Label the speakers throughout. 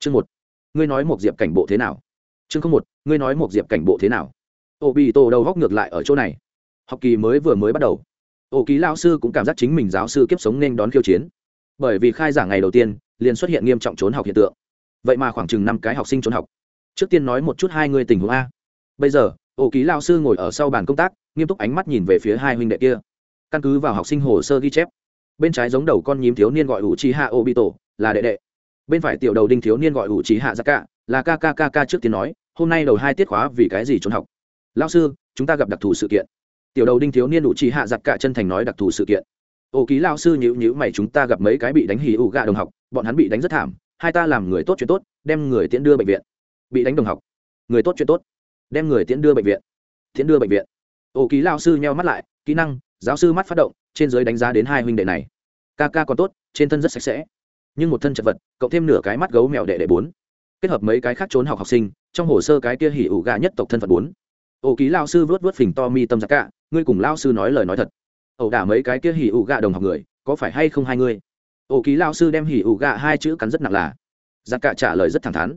Speaker 1: chương một. Ngươi nói một diệp cảnh bộ thế nào? Chương không một. Ngươi nói một diệp cảnh bộ thế nào? Ô bị tổ đầu góc ngược lại ở chỗ này. Học kỳ mới vừa mới bắt đầu. Ô ký lao sư cũng cảm giác chính mình giáo sư kiếp sống nên đón khiêu chiến. Bởi vì khai giảng ngày đầu tiên, liền xuất hiện nghiêm trọng trốn học hiện tượng. Vậy mà khoảng chừng năm cái học sinh trốn học. Trước tiên nói một chút hai người tình huống a. Bây giờ ô ký lao sư ngồi ở sau bàn công tác, nghiêm túc ánh mắt nhìn về phía hai huynh đệ kia. Căn cứ vào học sinh hồ sơ ghi chép, bên trái giống đầu con nhím thiếu niên gọi ủ Chi hạ ô bị tổ là đệ đệ bên phải tiểu đầu đinh thiếu niên gọi ủ trí hạ ra cả, là kkkk trước tiên nói, hôm nay đầu hai tiết khóa vì cái gì trốn học? Lao sư, chúng ta gặp đặc thù sự kiện. Tiểu đầu đinh thiếu niên ủ trí hạ giặc cả chân thành nói đặc thù sự kiện. Ô ký lao sư nhữ nhữ mày chúng ta gặp mấy cái bị đánh hì ủ gạ đồng học, bọn hắn bị đánh rất thảm, hai ta làm người tốt chuyện tốt, đem người tiễn đưa bệnh viện. Bị đánh đồng học? Người tốt chuyện tốt, đem người tiễn đưa bệnh viện, tiễn đưa bệnh viện. Ô ký lao sư nheo mắt lại, kỹ năng, giáo sư mắt phát động, trên giới đánh giá đến hai huynh đệ này. Ca ca còn tốt, trên thân rất sạch sẽ nhưng một thân chật vật, cộng thêm nửa cái mắt gấu mèo đệ đệ bốn. Kết hợp mấy cái khác trốn học học sinh, trong hồ sơ cái kia hỉ ủ gà nhất tộc thân phận bốn. Ổ ký lao sư vớt vớt phình to mi tâm giặc cả, ngươi cùng lao sư nói lời nói thật. Ẩu đả mấy cái kia hỉ ủ gà đồng học người, có phải hay không hai ngươi? Ổ ký lao sư đem hỉ ủ gà hai chữ cắn rất nặng là. Giặc cả trả lời rất thẳng thắn.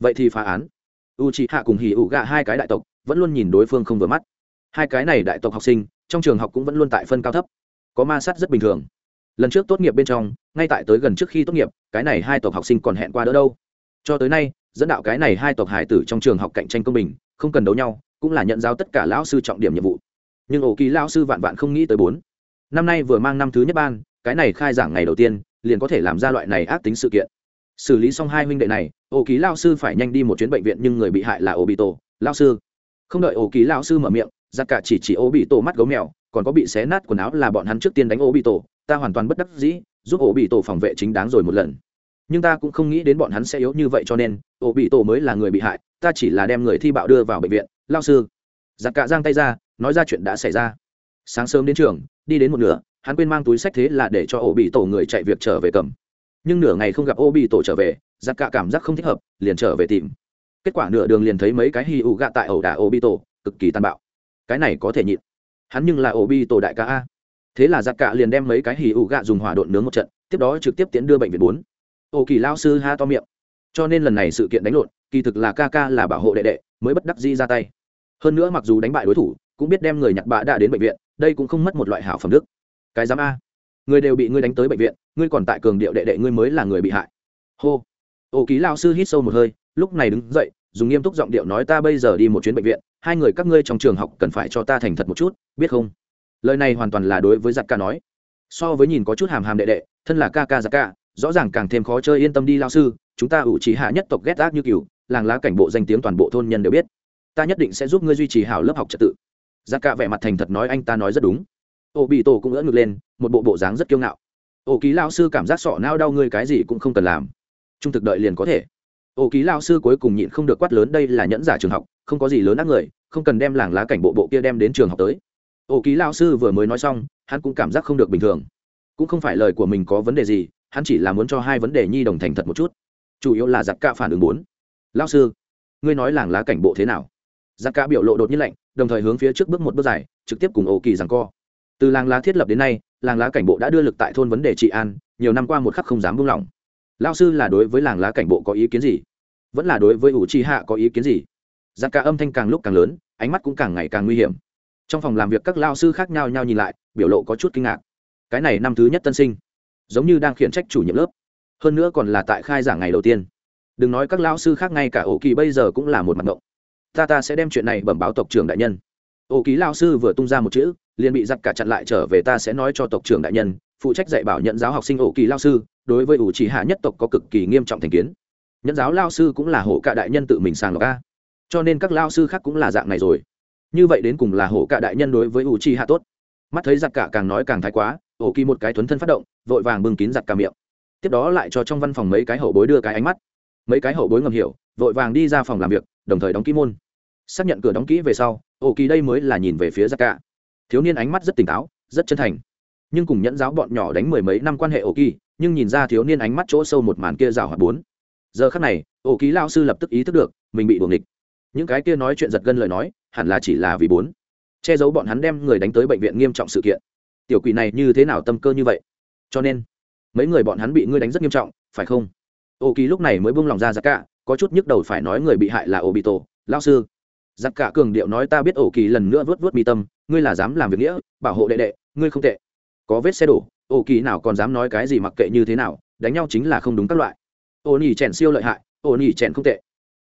Speaker 1: Vậy thì phá án. U chị hạ cùng hỉ ủ gà hai cái đại tộc, vẫn luôn nhìn đối phương không vừa mắt. Hai cái này đại tộc học sinh, trong trường học cũng vẫn luôn tại phân cao thấp. Có ma sát rất bình thường lần trước tốt nghiệp bên trong, ngay tại tới gần trước khi tốt nghiệp, cái này hai tộc học sinh còn hẹn qua đỡ đâu. Cho tới nay, dẫn đạo cái này hai tộc hải tử trong trường học cạnh tranh công bình, không cần đấu nhau, cũng là nhận giao tất cả lão sư trọng điểm nhiệm vụ. Nhưng ổ kỳ lão sư vạn vạn không nghĩ tới bốn. Năm nay vừa mang năm thứ nhất ban, cái này khai giảng ngày đầu tiên, liền có thể làm ra loại này ác tính sự kiện. Xử lý xong hai huynh đệ này, ổ ký lão sư phải nhanh đi một chuyến bệnh viện nhưng người bị hại là ổ bị tổ, lão sư. Không đợi ổ ký lão sư mở miệng, giặc cả chỉ chỉ ổ bị tổ mắt gấu mèo, còn có bị xé nát quần áo là bọn hắn trước tiên đánh ổ bị tổ ta hoàn toàn bất đắc dĩ, giúp ổ bị tổ phòng vệ chính đáng rồi một lần. Nhưng ta cũng không nghĩ đến bọn hắn sẽ yếu như vậy cho nên, ổ bị tổ mới là người bị hại, ta chỉ là đem người thi bạo đưa vào bệnh viện. Lao sư, giặc cả giang tay ra, nói ra chuyện đã xảy ra. Sáng sớm đến trường, đi đến một nửa, hắn quên mang túi sách thế là để cho ổ bị tổ người chạy việc trở về cầm. Nhưng nửa ngày không gặp ổ bị tổ trở về, giặc cả cảm giác không thích hợp, liền trở về tìm. Kết quả nửa đường liền thấy mấy cái hi ủ gạ tại ổ đả ổ bị tổ, cực kỳ tàn bạo. Cái này có thể nhịn. Hắn nhưng là ổ bị tổ đại ca a thế là giặc cạ liền đem mấy cái hì ủ gạ dùng hỏa độn nướng một trận, tiếp đó trực tiếp tiến đưa bệnh viện bốn. Ô kỳ lao sư ha to miệng. Cho nên lần này sự kiện đánh lộn, kỳ thực là ca ca là bảo hộ đệ đệ, mới bất đắc di ra tay. Hơn nữa mặc dù đánh bại đối thủ, cũng biết đem người nhặt bạ đã đến bệnh viện, đây cũng không mất một loại hảo phẩm đức. Cái giám a. Người đều bị ngươi đánh tới bệnh viện, ngươi còn tại cường điệu đệ đệ ngươi mới là người bị hại. Hô. Ô ký lao sư hít sâu một hơi, lúc này đứng dậy, dùng nghiêm túc giọng điệu nói ta bây giờ đi một chuyến bệnh viện, hai người các ngươi trong trường học cần phải cho ta thành thật một chút, biết không? Lời này hoàn toàn là đối với giặc ca nói. So với nhìn có chút hàm hàm đệ đệ, thân là ca ca giặc ca rõ ràng càng thêm khó chơi yên tâm đi lao sư, chúng ta ủ trí hạ nhất tộc ghét ác như cừu làng lá cảnh bộ danh tiếng toàn bộ thôn nhân đều biết. Ta nhất định sẽ giúp ngươi duy trì hảo lớp học trật tự. Giặc ca vẻ mặt thành thật nói anh ta nói rất đúng. Ô bị tổ cũng ỡ ngực lên, một bộ bộ dáng rất kiêu ngạo. Ô ký lao sư cảm giác sọ nao đau ngươi cái gì cũng không cần làm. Trung thực đợi liền có thể. Ô ký lao sư cuối cùng nhịn không được quát lớn, đây là nhẫn giả trường học, không có gì lớn ác người, không cần đem làng lá cảnh bộ bộ kia đem đến trường học tới. Ổ ký lao sư vừa mới nói xong, hắn cũng cảm giác không được bình thường. Cũng không phải lời của mình có vấn đề gì, hắn chỉ là muốn cho hai vấn đề nhi đồng thành thật một chút. Chủ yếu là giặc ca phản ứng bốn. Lao sư, ngươi nói làng lá cảnh bộ thế nào? Giặc ca biểu lộ đột nhiên lạnh, đồng thời hướng phía trước bước một bước dài, trực tiếp cùng ổ kỳ rằng co. Từ làng lá thiết lập đến nay, làng lá cảnh bộ đã đưa lực tại thôn vấn đề trị an, nhiều năm qua một khắc không dám buông lỏng. Lao sư là đối với làng lá cảnh bộ có ý kiến gì? Vẫn là đối với ủ tri hạ có ý kiến gì? Giặc ca âm thanh càng lúc càng lớn, ánh mắt cũng càng ngày càng nguy hiểm trong phòng làm việc các lao sư khác nhau nhau nhìn lại, biểu lộ có chút kinh ngạc. Cái này năm thứ nhất tân sinh, giống như đang khiển trách chủ nhiệm lớp. Hơn nữa còn là tại khai giảng ngày đầu tiên. Đừng nói các lao sư khác ngay cả ổ kỳ bây giờ cũng là một mặt động ta ta sẽ đem chuyện này bẩm báo tộc trưởng đại nhân. Ổ ký lao sư vừa tung ra một chữ, liền bị giặt cả chặn lại trở về ta sẽ nói cho tộc trưởng đại nhân, phụ trách dạy bảo nhận giáo học sinh ổ kỳ lao sư, đối với ủ chỉ hạ nhất tộc có cực kỳ nghiêm trọng thành kiến. Nhận giáo lao sư cũng là hộ cả đại nhân tự mình sàng lọc ca cho nên các lao sư khác cũng là dạng này rồi như vậy đến cùng là hổ cả đại nhân đối với ủ chi hạ tốt. Mắt thấy giặc cả càng nói càng thái quá ổ kỳ một cái thuấn thân phát động, vội vàng bưng kín giặc cả miệng. Tiếp đó lại cho trong văn phòng mấy cái hậu bối đưa cái ánh mắt. Mấy cái hậu bối ngầm hiểu, vội vàng đi ra phòng làm việc, đồng thời đóng kỹ môn. Xác nhận cửa đóng kỹ về sau ổ kỳ đây mới là nhìn về phía giặc cả. Thiếu niên ánh mắt rất tỉnh táo, rất chân thành. Nhưng cùng nhẫn giáo bọn nhỏ đánh mười mấy năm quan hệ ổ kỳ, nhưng nhìn ra thiếu niên ánh mắt chỗ sâu một màn kia rào hoạt bốn. Giờ khắc này ổ ký lao sư lập tức ý thức được, mình bị buồng địch những cái kia nói chuyện giật gân lời nói, hẳn là chỉ là vì bốn. Che giấu bọn hắn đem người đánh tới bệnh viện nghiêm trọng sự kiện. Tiểu quỷ này như thế nào tâm cơ như vậy? Cho nên, mấy người bọn hắn bị ngươi đánh rất nghiêm trọng, phải không? Ô kỳ lúc này mới buông lòng ra giặc cả, có chút nhức đầu phải nói người bị hại là ô bị tổ lao sư. Giặc cả cường điệu nói ta biết ổ kỳ lần nữa vớt vớt mi tâm, ngươi là dám làm việc nghĩa, bảo hộ đệ đệ, ngươi không tệ. Có vết xe đổ ổ kỳ nào còn dám nói cái gì mặc kệ như thế nào, đánh nhau chính là không đúng các loại. Ô nhỉ chèn siêu lợi hại, ô nhỉ chèn không tệ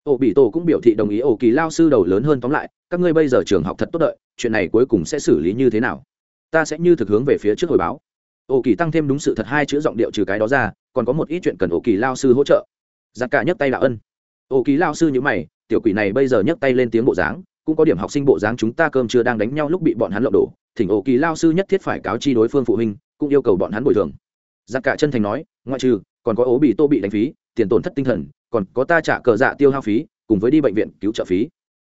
Speaker 1: ổ bị tổ cũng biểu thị đồng ý ổ kỳ lao sư đầu lớn hơn tóm lại, các ngươi bây giờ trường học thật tốt đợi, chuyện này cuối cùng sẽ xử lý như thế nào? Ta sẽ như thực hướng về phía trước hồi báo. Ổ kỳ tăng thêm đúng sự thật hai chữ giọng điệu trừ cái đó ra, còn có một ít chuyện cần ổ kỳ lao sư hỗ trợ. Giặc cả nhấc tay đạo ân. Ổ kỳ lao sư như mày, tiểu quỷ này bây giờ nhấc tay lên tiếng bộ dáng, cũng có điểm học sinh bộ dáng chúng ta cơm chưa đang đánh nhau lúc bị bọn hắn lộng đổ, thỉnh ổ kỳ lao sư nhất thiết phải cáo chi đối phương phụ huynh, cũng yêu cầu bọn hắn bồi thường. Giặc cả chân thành nói, ngoại trừ còn có ố bị tô bị đánh phí, tiền tổn thất tinh thần, còn có ta trả cờ dạ tiêu hao phí, cùng với đi bệnh viện cứu trợ phí.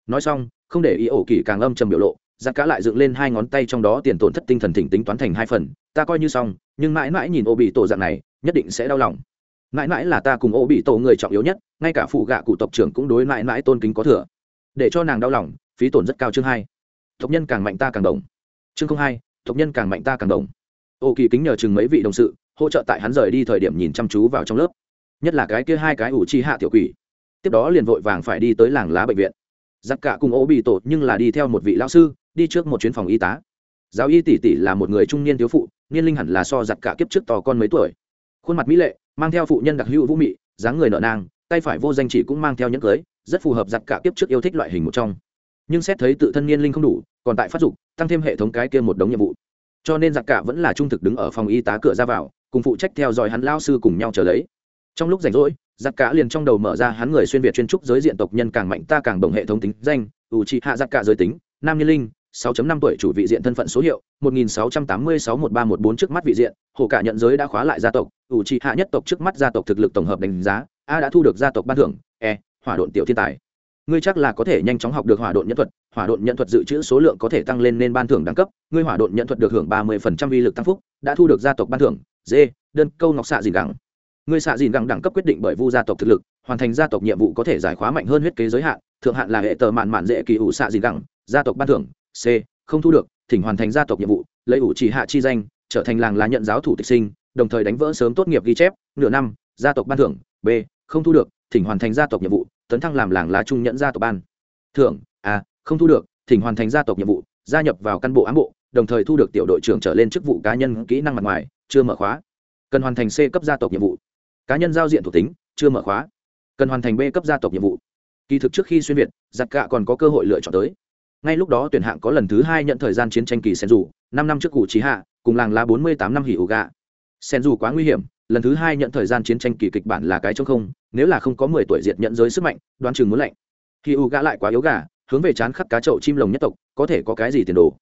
Speaker 1: Nói xong, không để ý ổ kỳ càng âm trầm biểu lộ giặc cả lại dựng lên hai ngón tay trong đó tiền tổn thất tinh thần thỉnh tính toán thành hai phần. Ta coi như xong, nhưng mãi mãi nhìn ô bị tổ dạng này, nhất định sẽ đau lòng. Mãi mãi là ta cùng ô bị tổ người trọng yếu nhất, ngay cả phụ gạ cụ tộc trưởng cũng đối mãi mãi tôn kính có thừa. Để cho nàng đau lòng, phí tổn rất cao chương hai. Tộc nhân càng mạnh ta càng đồng. Chương không hai, tộc nhân càng mạnh ta càng đồng. Ô kỳ kính nhờ chừng mấy vị đồng sự hỗ trợ tại hắn rời đi thời điểm nhìn chăm chú vào trong lớp. Nhất là cái kia hai cái ủ chi hạ tiểu quỷ. Tiếp đó liền vội vàng phải đi tới làng lá bệnh viện. Giặc cả cùng ố bị tổ nhưng là đi theo một vị lão sư, đi trước một chuyến phòng y tá. Giáo y tỷ tỷ là một người trung niên thiếu phụ, niên linh hẳn là so giặc cả kiếp trước to con mấy tuổi. Khuôn mặt mỹ lệ, mang theo phụ nhân đặc hữu vũ mị, dáng người nợ nang, tay phải vô danh chỉ cũng mang theo nhẫn cưới, rất phù hợp giặc cả kiếp trước yêu thích loại hình một trong. Nhưng xét thấy tự thân niên linh không đủ, còn tại phát dục, tăng thêm hệ thống cái kia một đống nhiệm vụ. Cho nên giặc cả vẫn là trung thực đứng ở phòng y tá cửa ra vào cùng phụ trách theo dõi hắn lao sư cùng nhau trở lấy. Trong lúc rảnh rỗi, giặc cả liền trong đầu mở ra hắn người xuyên việt chuyên trúc giới diện tộc nhân càng mạnh ta càng đồng hệ thống tính danh, ủ trị hạ giặc cả giới tính, nam nhân linh 6.5 tuổi chủ vị diện thân phận số hiệu 16861314 trước mắt vị diện, hồ cả nhận giới đã khóa lại gia tộc, ủ trị hạ nhất tộc trước mắt gia tộc thực lực tổng hợp đánh giá, a đã thu được gia tộc ban thưởng e hỏa độn tiểu thiên tài. Ngươi chắc là có thể nhanh chóng học được hỏa độn nhân thuật, hỏa độn nhân thuật dự trữ số lượng có thể tăng lên nên ban thưởng đẳng cấp, ngươi hỏa độn nhân thuật được hưởng 30% uy lực tăng phúc, đã thu được gia tộc ban thưởng d, đơn câu ngọc xạ dìn gẳng. Người xạ dìn gẳng đẳng cấp quyết định bởi vu gia tộc thực lực, hoàn thành gia tộc nhiệm vụ có thể giải khóa mạnh hơn huyết kế giới hạn, thượng hạn là hệ tờ mạn mạn dễ kỳ ủ xạ dìn gẳng, gia tộc ban thưởng, c, không thu được, thỉnh hoàn thành gia tộc nhiệm vụ, lấy ủ chỉ hạ chi danh, trở thành làng là nhận giáo thủ tịch sinh, đồng thời đánh vỡ sớm tốt nghiệp ghi chép, nửa năm, gia tộc ban thưởng, b, không thu được, thỉnh hoàn thành gia tộc nhiệm vụ, tấn thăng làm làng lá trung nhận gia tộc ban. Thưởng a không thu được, thỉnh hoàn thành gia tộc nhiệm vụ, gia nhập vào căn bộ ám bộ đồng thời thu được tiểu đội trưởng trở lên chức vụ cá nhân kỹ năng mặt ngoài, chưa mở khóa. Cần hoàn thành c cấp gia tộc nhiệm vụ. Cá nhân giao diện thuộc tính, chưa mở khóa. Cần hoàn thành b cấp gia tộc nhiệm vụ. Kỳ thực trước khi xuyên việt, giặc cạ còn có cơ hội lựa chọn tới. Ngay lúc đó tuyển hạng có lần thứ hai nhận thời gian chiến tranh kỳ sen dù năm năm trước cụ trí hạ, cùng làng lá bốn mươi tám năm hỉ ủ gạ. Sen dù quá nguy hiểm, lần thứ hai nhận thời gian chiến tranh kỳ kịch bản là cái chống không, nếu là không có mười tuổi diệt nhận giới sức mạnh, đoán chừng muốn lạnh. Hỉ ủ gạ lại quá yếu gà, hướng về chán khắc cá chậu chim lồng nhất tộc, có thể có cái gì tiền đồ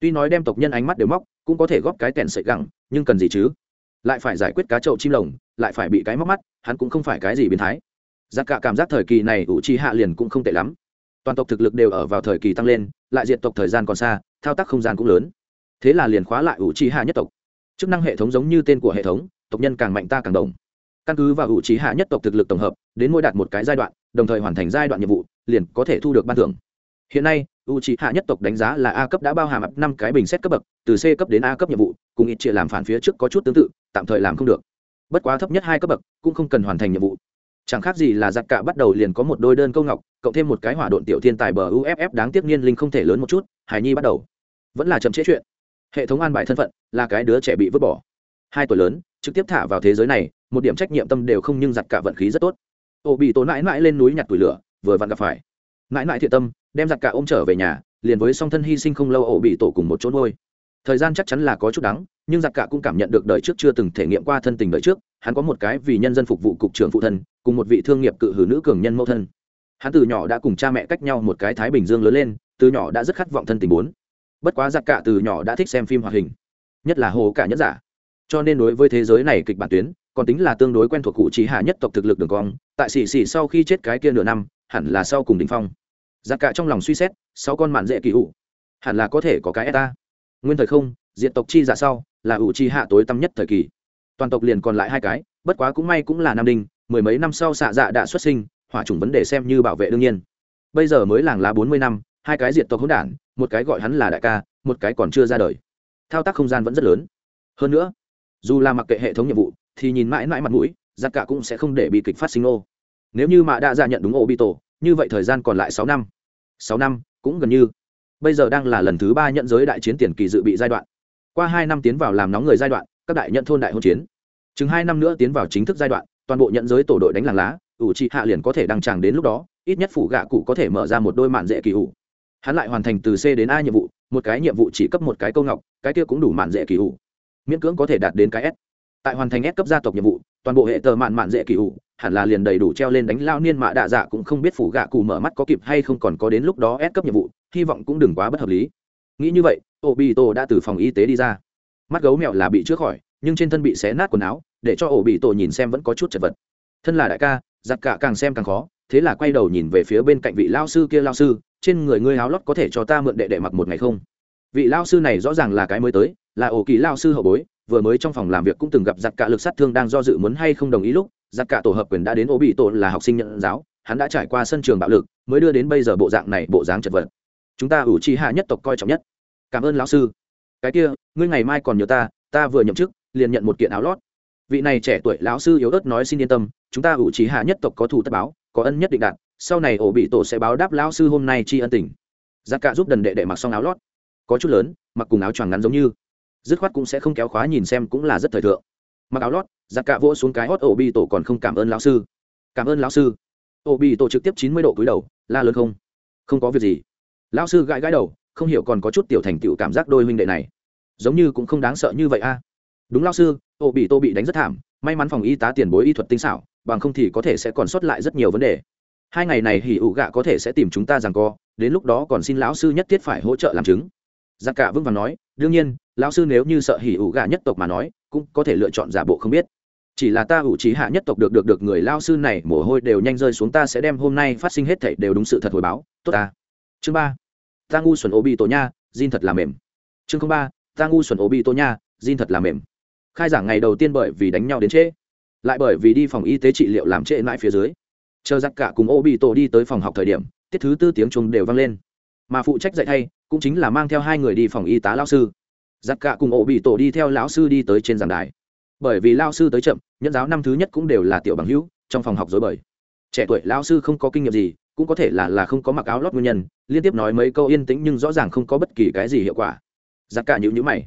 Speaker 1: tuy nói đem tộc nhân ánh mắt đều móc, cũng có thể góp cái tèn sợi gẳng, nhưng cần gì chứ? Lại phải giải quyết cá trậu chim lồng, lại phải bị cái móc mắt, hắn cũng không phải cái gì biến thái. Giặc cả cảm giác thời kỳ này ủ chi hạ liền cũng không tệ lắm. Toàn tộc thực lực đều ở vào thời kỳ tăng lên, lại diện tộc thời gian còn xa, thao tác không gian cũng lớn. Thế là liền khóa lại ủ chi hạ nhất tộc. Chức năng hệ thống giống như tên của hệ thống, tộc nhân càng mạnh ta càng đồng. Căn cứ vào ủ trí hạ nhất tộc thực lực tổng hợp, đến mỗi đạt một cái giai đoạn, đồng thời hoàn thành giai đoạn nhiệm vụ, liền có thể thu được ban thưởng. Hiện nay u trí hạ nhất tộc đánh giá là a cấp đã bao hàm năm cái bình xét cấp bậc, từ c cấp đến a cấp nhiệm vụ, cùng ít chia làm phản phía trước có chút tương tự, tạm thời làm không được. Bất quá thấp nhất hai cấp bậc, cũng không cần hoàn thành nhiệm vụ. Chẳng khác gì là giặc cả bắt đầu liền có một đôi đơn câu ngọc, cộng thêm một cái hỏa độn tiểu thiên tài bờ uff đáng tiếc niên linh không thể lớn một chút hải nhi bắt đầu. Vẫn là chậm chế chuyện. Hệ thống an bài thân phận, là cái đứa trẻ bị vứt bỏ. Hai tuổi lớn, trực tiếp thả vào thế giới này, một điểm trách nhiệm tâm đều không nhưng giặt cả vận khí rất tốt. Ô bị tổ mãi mãi lên núi nhặt tủi lửa, vừa vặn gặp phải mãi mãi thiện tâm, đem giặt cả ôm trở về nhà, liền với song thân hy sinh không lâu ổ bị tổ cùng một chỗ ngôi thời gian chắc chắn là có chút đắng, nhưng giặc cả cũng cảm nhận được đời trước chưa từng thể nghiệm qua thân tình đời trước, hắn có một cái vì nhân dân phục vụ cục trưởng phụ thân, cùng một vị thương nghiệp cự hử nữ cường nhân mẫu thân. Hắn từ nhỏ đã cùng cha mẹ cách nhau một cái thái bình dương lớn lên, từ nhỏ đã rất khát vọng thân tình bốn. Bất quá giặc cả từ nhỏ đã thích xem phim hoạt hình, nhất là hồ cả nhất giả. Cho nên đối với thế giới này kịch bản tuyến, còn tính là tương đối quen thuộc cụ trí hạ nhất tộc thực lực đường cong, tại xì xì sau khi chết cái kia nửa năm, hẳn là sau cùng đ ỉ n h phong giặc cả trong lòng suy xét sáu con mạn dễ kỳ ủ, hẳn là có thể có cái eta. Nguyên thời không diện tộc chi giả sau là ủ chi hạ tối tăm nhất thời kỳ. Toàn tộc liền còn lại hai cái bất quá cũng may cũng là nam đinh mười mấy năm sau xạ dạ đã xuất sinh hỏa chủng vấn đề xem như bảo vệ đương nhiên. Bây giờ mới làng lá bốn mươi năm hai cái diện tộc hỗn đản một cái gọi hắn là đại ca một cái còn chưa ra đời. Thao tác không gian vẫn rất lớn. Hơn nữa dù là mặc kệ hệ thống nhiệm vụ thì nhìn mãi mãi mặt mũi giặc cả cũng sẽ không để bị kịch phát sinh ô. Nếu như mạ đã ra nhận đúng ô bị tổ như vậy thời gian còn lại sáu năm. Sáu năm, cũng gần như. Bây giờ đang là lần thứ ba nhận giới đại chiến tiền kỳ dự bị giai đoạn. Qua hai năm tiến vào làm nóng người giai đoạn, các đại nhận thôn đại hôn chiến. Chừng hai năm nữa tiến vào chính thức giai đoạn, toàn bộ nhận giới tổ đội đánh làng lá, ủ trị hạ liền có thể đăng tràng đến lúc đó, ít nhất phủ gạ cụ có thể mở ra một đôi mạn dễ kỳ ủ. Hắn lại hoàn thành từ c đến a nhiệm vụ, một cái nhiệm vụ chỉ cấp một cái câu ngọc, cái kia cũng đủ mạn dễ kỳ ủ. Miễn cưỡng có thể đạt đến cái s. Tại hoàn thành s cấp gia tộc nhiệm vụ, toàn bộ hệ tờ mạn mạn dễ kỳ ủ hẳn là liền đầy đủ treo lên đánh lao niên mạ đạ dạ cũng không biết phủ gạ cụ mở mắt có kịp hay không còn có đến lúc đó ép cấp nhiệm vụ, hy vọng cũng đừng quá bất hợp lý. Nghĩ như vậy ô bị tổ đã từ phòng y tế đi ra. Mắt gấu mẹo là bị chữa khỏi, nhưng trên thân bị xé nát quần áo, để cho ổ bị tổ nhìn xem vẫn có chút chật vật. Thân là đại ca, giặc cả càng xem càng khó, thế là quay đầu nhìn về phía bên cạnh vị lao sư kia lao sư, trên người ngươi háo lót có thể cho ta mượn đệ đệ mặc một ngày không? Vị lao sư này rõ ràng là cái mới tới, là ổ kỳ lao sư hậu bối, vừa mới trong phòng làm việc cũng từng gặp giặc cả lực sát thương đang do dự muốn hay không đồng ý lúc giặc cả tổ hợp quyền đã đến ổ bị tổ là học sinh nhận giáo, hắn đã trải qua sân trường bạo lực, mới đưa đến bây giờ bộ dạng này, bộ dáng chật vật. Chúng ta ủ trì hạ nhất tộc coi trọng nhất. Cảm ơn lão sư. Cái kia, ngươi ngày mai còn nhớ ta ta vừa nhậm chức, liền nhận một kiện áo lót. Vị này trẻ tuổi lão sư yếu ớt nói xin yên tâm, chúng ta ủ trì hạ nhất tộc có thù tất báo, có ân nhất định đạt, sau này ổ bị tổ sẽ báo đáp lão sư hôm nay tri ân tình. Giặc cả giúp đần đệ đệ mặc xong áo lót. Có chút lớn, mặc cùng áo choàng ngắn giống như. Dứt khoát cũng sẽ không kéo khóa nhìn xem cũng là rất thời thượng. Mặc áo lót giặc cả vỗ xuống cái hót ổ bị tổ còn không cảm ơn lão sư. Cảm ơn lão sư. Ổ bị tổ trực tiếp chín mươi độ cúi đầu, la lớn không. Không có việc gì. Lão sư gãi gãi đầu, không hiểu còn có chút tiểu thành tựu cảm giác đôi huynh đệ này. Giống như cũng không đáng sợ như vậy a. Đúng lão sư ổ bị tô bị đánh rất thảm, may mắn phòng y tá tiền bối y thuật tinh xảo, bằng không thì có thể sẽ còn sót lại rất nhiều vấn đề. Hai ngày này hỉ ủ gạ có thể sẽ tìm chúng ta rằng co, đến lúc đó còn xin lão sư nhất thiết phải hỗ trợ làm chứng. Giặc cả vững vàng nói, đương nhiên, lão sư nếu như sợ hỉ ủ gạ nhất tộc mà nói, cũng có thể lựa chọn giả bộ không biết chỉ là ta ủ trí hạ nhất tộc được được được người lao sư này, mồ hôi đều nhanh rơi xuống, ta sẽ đem hôm nay phát sinh hết thảy đều đúng sự thật hồi báo. Tốt ta. Chương ba. Ta ngu xuẩn ố bị tổ nha Jin thật là mềm. Chương ba. Ta ngu xuẩn ố bị tổ nha Jin thật là mềm. Khai giảng ngày đầu tiên bởi vì đánh nhau đến trễ, lại bởi vì đi phòng y tế trị liệu làm trễ mãi phía dưới. Chờ giặc cả cùng ô bị tổ đi tới phòng học thời điểm, tiết thứ tư tiếng chuông đều vang lên. Mà phụ trách dạy thay cũng chính là mang theo hai người đi phòng y tá lao sư. Giặc cả cùng ô bị tổ đi theo lão sư đi tới trên giảng đài bởi vì lao sư tới chậm nhân giáo năm thứ nhất cũng đều là tiểu bằng hữu, trong phòng học dối bời. Trẻ tuổi lao sư không có kinh nghiệm gì, cũng có thể là là không có mặc áo lót nguyên nhân, liên tiếp nói mấy câu yên tĩnh nhưng rõ ràng không có bất kỳ cái gì hiệu quả. Giặc cả nhữ nhữ mày.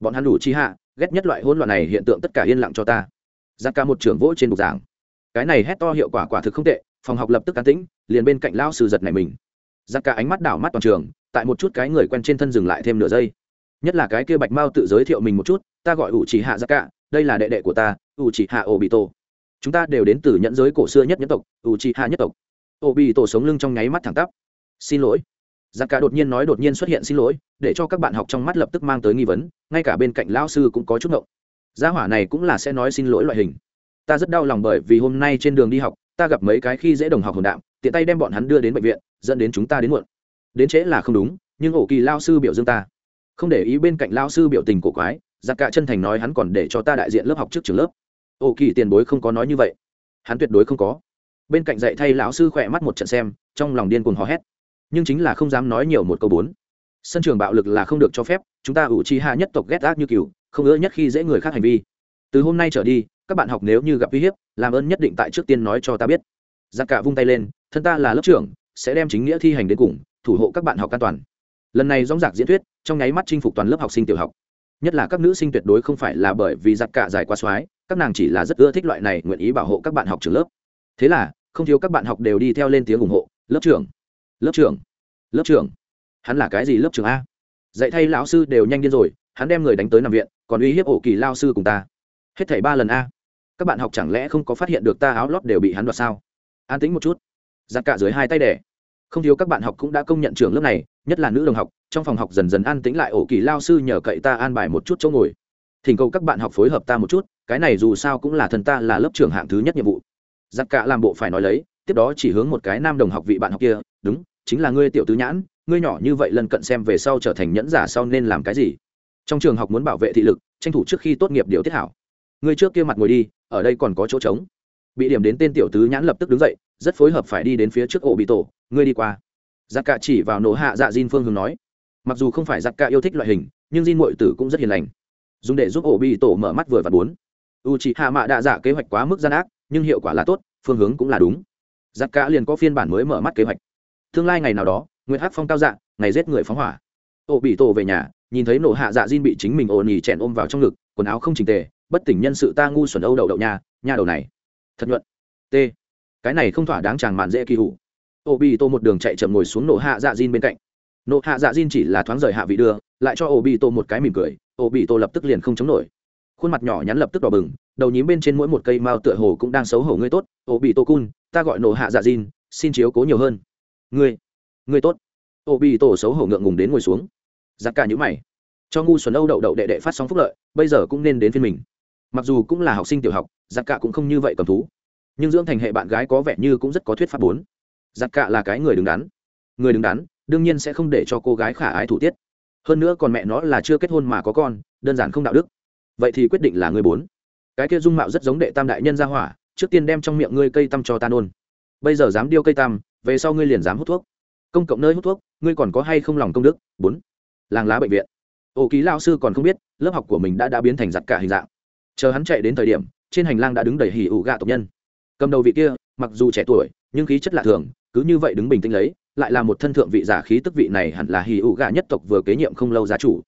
Speaker 1: Bọn hắn đủ chi hạ, ghét nhất loại hỗn loạn này hiện tượng tất cả yên lặng cho ta. Giặc cả một trưởng vỗ trên bục giảng. Cái này hét to hiệu quả quả thực không tệ, phòng học lập tức cán tĩnh, liền bên cạnh lao sư giật này mình. Giặc cả ánh mắt đảo mắt toàn trường, tại một chút cái người quen trên thân dừng lại thêm nửa giây. Nhất là cái kia bạch mao tự giới thiệu mình một chút, ta gọi ủ chỉ hạ giặc cả đây là đệ đệ của ta u chỉ hạ ổ bị tổ chúng ta đều đến từ nhẫn giới cổ xưa nhất nhất tộc u chỉ hạ nhất tộc. Ổ bị tổ sống lưng trong nháy mắt thẳng tắp. Xin lỗi. Giặc cả đột nhiên nói đột nhiên xuất hiện xin lỗi, để cho các bạn học trong mắt lập tức mang tới nghi vấn, ngay cả bên cạnh lao sư cũng có chút ngộng. Gia hỏa này cũng là sẽ nói xin lỗi loại hình. Ta rất đau lòng bởi vì hôm nay trên đường đi học, ta gặp mấy cái khi dễ đồng học hồn đạm, tiện tay đem bọn hắn đưa đến bệnh viện, dẫn đến chúng ta đến muộn. Đến trễ là không đúng, nhưng ổ kỳ lao sư biểu dương ta. Không để ý bên cạnh lao sư biểu tình cổ quái giặc cả chân thành nói hắn còn để cho ta đại diện lớp học trước trường lớp. Ô kỳ tiền bối không có nói như vậy. Hắn tuyệt đối không có. Bên cạnh dạy thay lão sư khỏe mắt một trận xem, trong lòng điên cuồng hò hét. Nhưng chính là không dám nói nhiều một câu bốn. Sân trường bạo lực là không được cho phép, chúng ta ủ chi hạ nhất tộc ghét ác như cừu, không ưa nhất khi dễ người khác hành vi. Từ hôm nay trở đi, các bạn học nếu như gặp uy hiếp, làm ơn nhất định tại trước tiên nói cho ta biết. Giặc cả vung tay lên, thân ta là lớp trưởng, sẽ đem chính nghĩa thi hành đến cùng, thủ hộ các bạn học an toàn. Lần này dóng Giặc diễn thuyết, trong nháy mắt chinh phục toàn lớp học sinh tiểu học nhất là các nữ sinh tuyệt đối không phải là bởi vì giặt cả dài quá soái, các nàng chỉ là rất ưa thích loại này nguyện ý bảo hộ các bạn học trường lớp. Thế là, không thiếu các bạn học đều đi theo lên tiếng ủng hộ, lớp trưởng lớp trưởng lớp trưởng. Hắn là cái gì lớp trưởng a? Dạy thay lão sư đều nhanh điên rồi, hắn đem người đánh tới nằm viện, còn uy hiếp ổ kỳ lao sư cùng ta. Hết thảy ba lần a. Các bạn học chẳng lẽ không có phát hiện được ta áo lót đều bị hắn đoạt sao? An tính một chút. Giặt cả dưới hai tay đẻ. Không thiếu các bạn học cũng đã công nhận trường lớp này, nhất là nữ đồng học trong phòng học dần dần an tĩnh lại, ổ kỳ lao sư nhờ cậy ta an bài một chút chỗ ngồi. Thỉnh cầu các bạn học phối hợp ta một chút, cái này dù sao cũng là thần ta là lớp trưởng hạng thứ nhất nhiệm vụ. Giặc cả làm bộ phải nói lấy, tiếp đó chỉ hướng một cái nam đồng học vị bạn học kia, đúng, chính là ngươi tiểu tứ nhãn, ngươi nhỏ như vậy lần cận xem về sau trở thành nhẫn giả sau nên làm cái gì? Trong trường học muốn bảo vệ thị lực, tranh thủ trước khi tốt nghiệp điều tiết hảo. Ngươi trước kia mặt ngồi đi, ở đây còn có chỗ trống. Bị điểm đến tên tiểu tứ nhãn lập tức đứng dậy, rất phối hợp phải đi đến phía trước ổ bị tổ, ngươi đi qua. Giặc Cả chỉ vào nổ hạ dạ diên phương hướng nói mặc dù không phải giặc cạ yêu thích loại hình, nhưng diên mội tử cũng rất hiền lành. Dùng để giúp ổ bị tổ mở mắt vừa và bốn. U c hạ mạ đạ dạ kế hoạch quá mức gian ác, nhưng hiệu quả là tốt, phương hướng cũng là đúng. Giặc ca liền có phiên bản mới mở mắt kế hoạch. Tương lai ngày nào đó nguyễn hắc phong cao dạ ngày giết người phóng hỏa. Ổ bị tổ về nhà, nhìn thấy nổ hạ dạ diên bị chính mình ồn ỉ chèn ôm vào trong ngực, quần áo không trình tề, bất tỉnh nhân sự ta ngu xuẩn âu đậu đậu nhà nhà đầu này. Thật nhuận. T. Cái này không thỏa đáng chàng mạn dễ kỳ hủ. Ô bị tổ một đường chạy chậm ngồi xuống nổ hạ dạ diên bên cạnh nộ hạ dạ diên chỉ là thoáng rời hạ vị đưa, lại cho ổ bị tổ một cái mỉm cười ổ bị tổ lập tức liền không chống nổi. Khuôn mặt nhỏ nhắn lập tức đỏ bừng, đầu nhím bên trên mỗi một cây mao tựa hồ cũng đang xấu hổ ngươi tốt ổ bị tổ cun, ta gọi nộ hạ dạ diên xin chiếu cố nhiều hơn. Ngươi ngươi tốt. Ổ bị tổ xấu hổ ngượng ngùng đến ngồi xuống. Giặc cả những mày. Cho ngu xuẩn âu đậu đậu đệ đệ phát sóng phúc lợi, bây giờ cũng nên đến phiên mình. Mặc dù cũng là học sinh tiểu học, giặc cả cũng không như vậy cầm thú. Nhưng dưỡng thành hệ bạn gái có vẻ như cũng rất có thuyết pháp bốn. Giặc cả là cái người đứng đắn. Người đứng đắn đương nhiên sẽ không để cho cô gái khả ái thủ tiết. Hơn nữa còn mẹ nó là chưa kết hôn mà có con, đơn giản không đạo đức. Vậy thì quyết định là người bốn. Cái kia dung mạo rất giống đệ tam đại nhân gia hỏa, trước tiên đem trong miệng ngươi cây tăm cho ta nôn. Bây giờ dám điêu cây tăm, về sau ngươi liền dám hút thuốc. Công cộng nơi hút thuốc, ngươi còn có hay không lòng công đức? Bốn. Làng lá bệnh viện. Ổ ký lao sư còn không biết, lớp học của mình đã đã biến thành giặt cả hình dạng. Chờ hắn chạy đến thời điểm, trên hành lang đã đứng đầy hỉ ủ gạ tộc nhân. Cầm đầu vị kia, mặc dù trẻ tuổi, nhưng khí chất lạ thường, cứ như vậy đứng bình tĩnh lấy lại là một thân thượng vị giả khí tức vị này hẳn là hỉ ụ gạ nhất tộc vừa kế nhiệm không lâu gia chủ.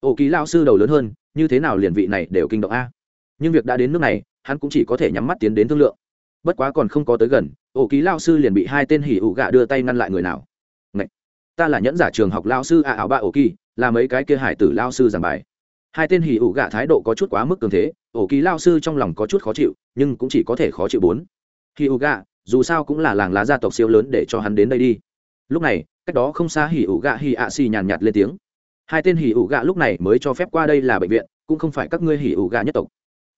Speaker 1: Ổ ký lao sư đầu lớn hơn, như thế nào liền vị này đều kinh động a? Nhưng việc đã đến nước này, hắn cũng chỉ có thể nhắm mắt tiến đến thương lượng. Bất quá còn không có tới gần ổ ký lao sư liền bị hai tên hỉ ụ gạ đưa tay ngăn lại người nào. Ngậy! ta là nhẫn giả trường học lao sư a ảo ba ổ kỳ là mấy cái kia hải tử lao sư giảng bài. Hai tên hỉ ụ gạ thái độ có chút quá mức cường thế ổ ký lao sư trong lòng có chút khó chịu, nhưng cũng chỉ có thể khó chịu bốn. Hỉ ụ gạ, dù sao cũng là làng lá gia tộc siêu lớn để cho hắn đến đây đi lúc này, cách đó không xa hỉ ủ gạ hỉ ạ xì nhàn nhạt lên tiếng. Hai tên hỉ ủ gạ lúc này mới cho phép qua đây là bệnh viện, cũng không phải các ngươi hỉ ủ gạ nhất tộc.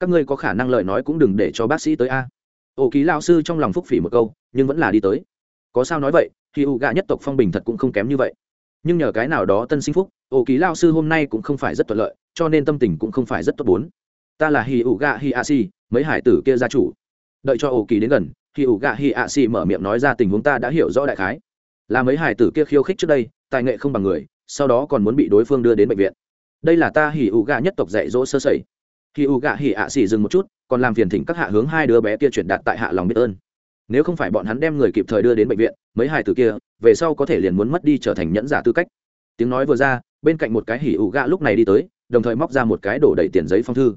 Speaker 1: Các ngươi có khả năng lời nói cũng đừng để cho bác sĩ tới a. Ổ ký lao sư trong lòng phúc phỉ một câu, nhưng vẫn là đi tới. Có sao nói vậy, hỉ ủ gạ nhất tộc phong bình thật cũng không kém như vậy. Nhưng nhờ cái nào đó tân sinh phúc ổ ký lao sư hôm nay cũng không phải rất thuận lợi, cho nên tâm tình cũng không phải rất tốt bốn. Ta là hỉ ủ gạ hỉ ạ si mấy hải tử kia gia chủ. Đợi cho ổ kỳ đến gần, hỉ ủ gạ hỉ ạ si mở miệng nói ra tình huống ta đã hiểu rõ đại khái là mấy hải tử kia khiêu khích trước đây, tài nghệ không bằng người, sau đó còn muốn bị đối phương đưa đến bệnh viện. Đây là ta hỉ ủ gạ nhất tộc dạy dỗ sơ sẩy. Hỉ ủ gạ hỉ ạ xỉ dừng một chút, còn làm phiền thỉnh các hạ hướng hai đứa bé kia chuyển đạt tại hạ lòng biết ơn. Nếu không phải bọn hắn đem người kịp thời đưa đến bệnh viện, mấy hải tử kia, về sau có thể liền muốn mất đi trở thành nhẫn giả tư cách. Tiếng nói vừa ra, bên cạnh một cái hỉ ủ gạ lúc này đi tới, đồng thời móc ra một cái đổ đầy tiền giấy phong thư.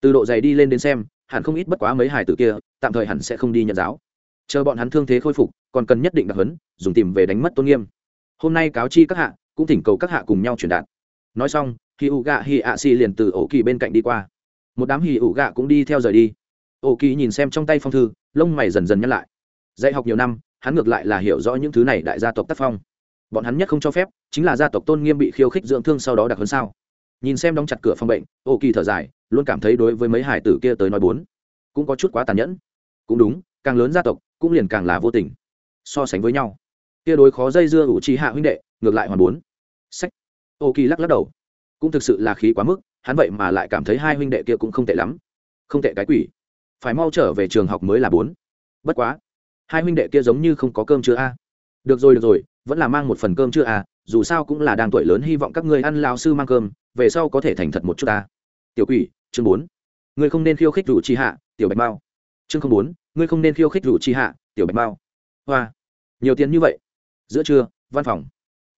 Speaker 1: Từ độ dày đi lên đến xem, hẳn không ít bất quá mấy hải tử kia, tạm thời hẳn sẽ không đi nhận giáo. Chờ bọn hắn thương thế khôi phục còn cần nhất định đặc hấn dùng tìm về đánh mất tôn nghiêm. Hôm nay cáo chi các hạ, cũng thỉnh cầu các hạ cùng nhau truyền đạt. Nói xong hì ủ gạ hì ạ xì liền từ ổ kỳ bên cạnh đi qua. Một đám hì ủ gạ cũng đi theo rời đi. Ổ kỳ nhìn xem trong tay phong thư, lông mày dần dần nhăn lại. Dạy học nhiều năm, hắn ngược lại là hiểu rõ những thứ này đại gia tộc tác phong. Bọn hắn nhất không cho phép, chính là gia tộc tôn nghiêm bị khiêu khích dưỡng thương sau đó đặc hơn sao? Nhìn xem đóng chặt cửa phòng bệnh ô kỳ thở dài, luôn cảm thấy đối với mấy hải tử kia tới nói bốn, cũng có chút quá tàn nhẫn. Cũng đúng, càng lớn gia tộc, cũng liền càng là vô tình so sánh với nhau. Kia đối khó dây dưa ủ trì hạ huynh đệ, ngược lại hoàn bốn. Sách. Ô kỳ lắc lắc đầu. Cũng thực sự là khí quá mức, hắn vậy mà lại cảm thấy hai huynh đệ kia cũng không tệ lắm. Không tệ cái quỷ. Phải mau trở về trường học mới là bốn. Bất quá, hai huynh đệ kia giống như không có cơm chưa a. Được rồi được rồi, vẫn là mang một phần cơm chưa à dù sao cũng là đang tuổi lớn, hy vọng các ngươi ăn lao sư mang cơm, về sau có thể thành thật một chút ta. Tiểu quỷ, chương bốn. Ngươi không nên khiêu khích rủ chi hạ, tiểu bạch mao. Chương không bốn, ngươi không nên khiêu khích rủ chi hạ, tiểu bạch mao hoa. Nhiều tiền như vậy. Giữa trưa, văn phòng.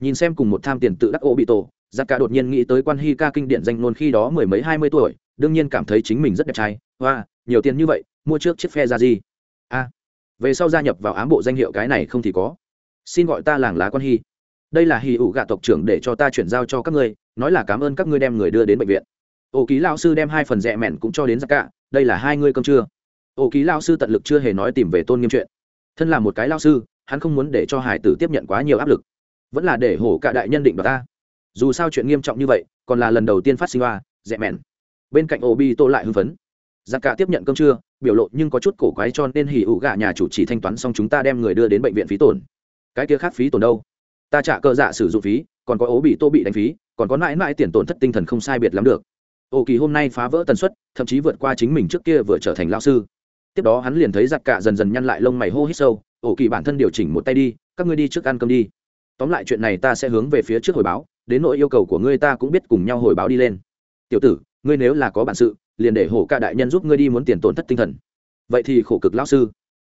Speaker 1: Nhìn xem cùng một tham tiền tự đắc ô bị tổ giặc cả đột nhiên nghĩ tới quan hi ca kinh điển danh nôn khi đó mười mấy, hai mươi tuổi, đương nhiên cảm thấy chính mình rất đẹp trai. Hoa, nhiều tiền như vậy, mua trước chiếc phe ra gì a. Về sau gia nhập vào ám bộ danh hiệu cái này không thì có. Xin gọi ta làng lá quan hi. Đây là hì ủ gạ tộc trưởng để cho ta chuyển giao cho các ngươi, nói là cảm ơn các ngươi đem người đưa đến bệnh viện. Ô ký lao sư đem hai phần rẽ mẹn cũng cho đến giặc cả, đây là hai ngươi cơm trưa. Ô ký lao sư tận lực chưa hề nói tìm về tôn nghiêm chuyện thân là một cái lao sư, hắn không muốn để cho hải tử tiếp nhận quá nhiều áp lực, vẫn là để hổ cả đại nhân định đoạt ta. Dù sao chuyện nghiêm trọng như vậy, còn là lần đầu tiên phát sinh hoa dẹ mẹn. Bên cạnh ổ bi tô lại hưng phấn. Giặc cả tiếp nhận cơm trưa, biểu lộ nhưng có chút cổ quái cho nên hỉ ủ gạ nhà chủ chỉ thanh toán xong chúng ta đem người đưa đến bệnh viện phí tổn. Cái kia khác phí tổn đâu? Ta trả cơ dạ sử dụng phí, còn có ố bị tô bị đánh phí, còn có mãi mãi tiền tổn thất tinh thần không sai biệt lắm được. Ô kỳ hôm nay phá vỡ tần suất, thậm chí vượt qua chính mình trước kia vừa trở thành lao sư tiếp đó hắn liền thấy giặc cạ dần dần nhăn lại lông mày hô hít sâu, ổ kỳ bản thân điều chỉnh một tay đi, các ngươi đi trước ăn cơm đi. Tóm lại chuyện này ta sẽ hướng về phía trước hồi báo, đến nội yêu cầu của ngươi ta cũng biết cùng nhau hồi báo đi lên. Tiểu tử, ngươi nếu là có bản sự, liền để hổ cả đại nhân giúp ngươi đi muốn tiền tổn thất tinh thần. Vậy thì khổ cực lão sư.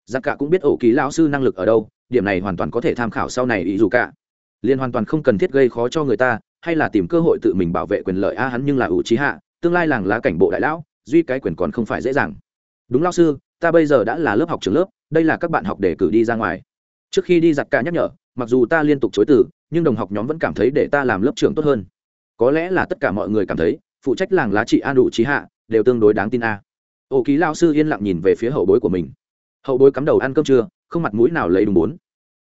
Speaker 1: Giặc cạ cũng biết ổ kỳ lão sư năng lực ở đâu, điểm này hoàn toàn có thể tham khảo sau này ý dù cả. Liền hoàn toàn không cần thiết gây khó cho người ta, hay là tìm cơ hội tự mình bảo vệ quyền lợi a hắn nhưng là ủ trí hạ, tương lai làng lá cảnh bộ đại lão, duy cái quyền còn không phải dễ dàng. Đúng lao sư ta bây giờ đã là lớp học trường lớp, đây là các bạn học để cử đi ra ngoài. Trước khi đi giặt ca nhắc nhở, mặc dù ta liên tục chối từ, nhưng đồng học nhóm vẫn cảm thấy để ta làm lớp trưởng tốt hơn. Có lẽ là tất cả mọi người cảm thấy, phụ trách làng lá trị an đủ trí hạ, đều tương đối đáng tin a. Ổ ký lao sư yên lặng nhìn về phía hậu bối của mình. Hậu bối cắm đầu ăn cơm trưa, không mặt mũi nào lấy đúng bốn.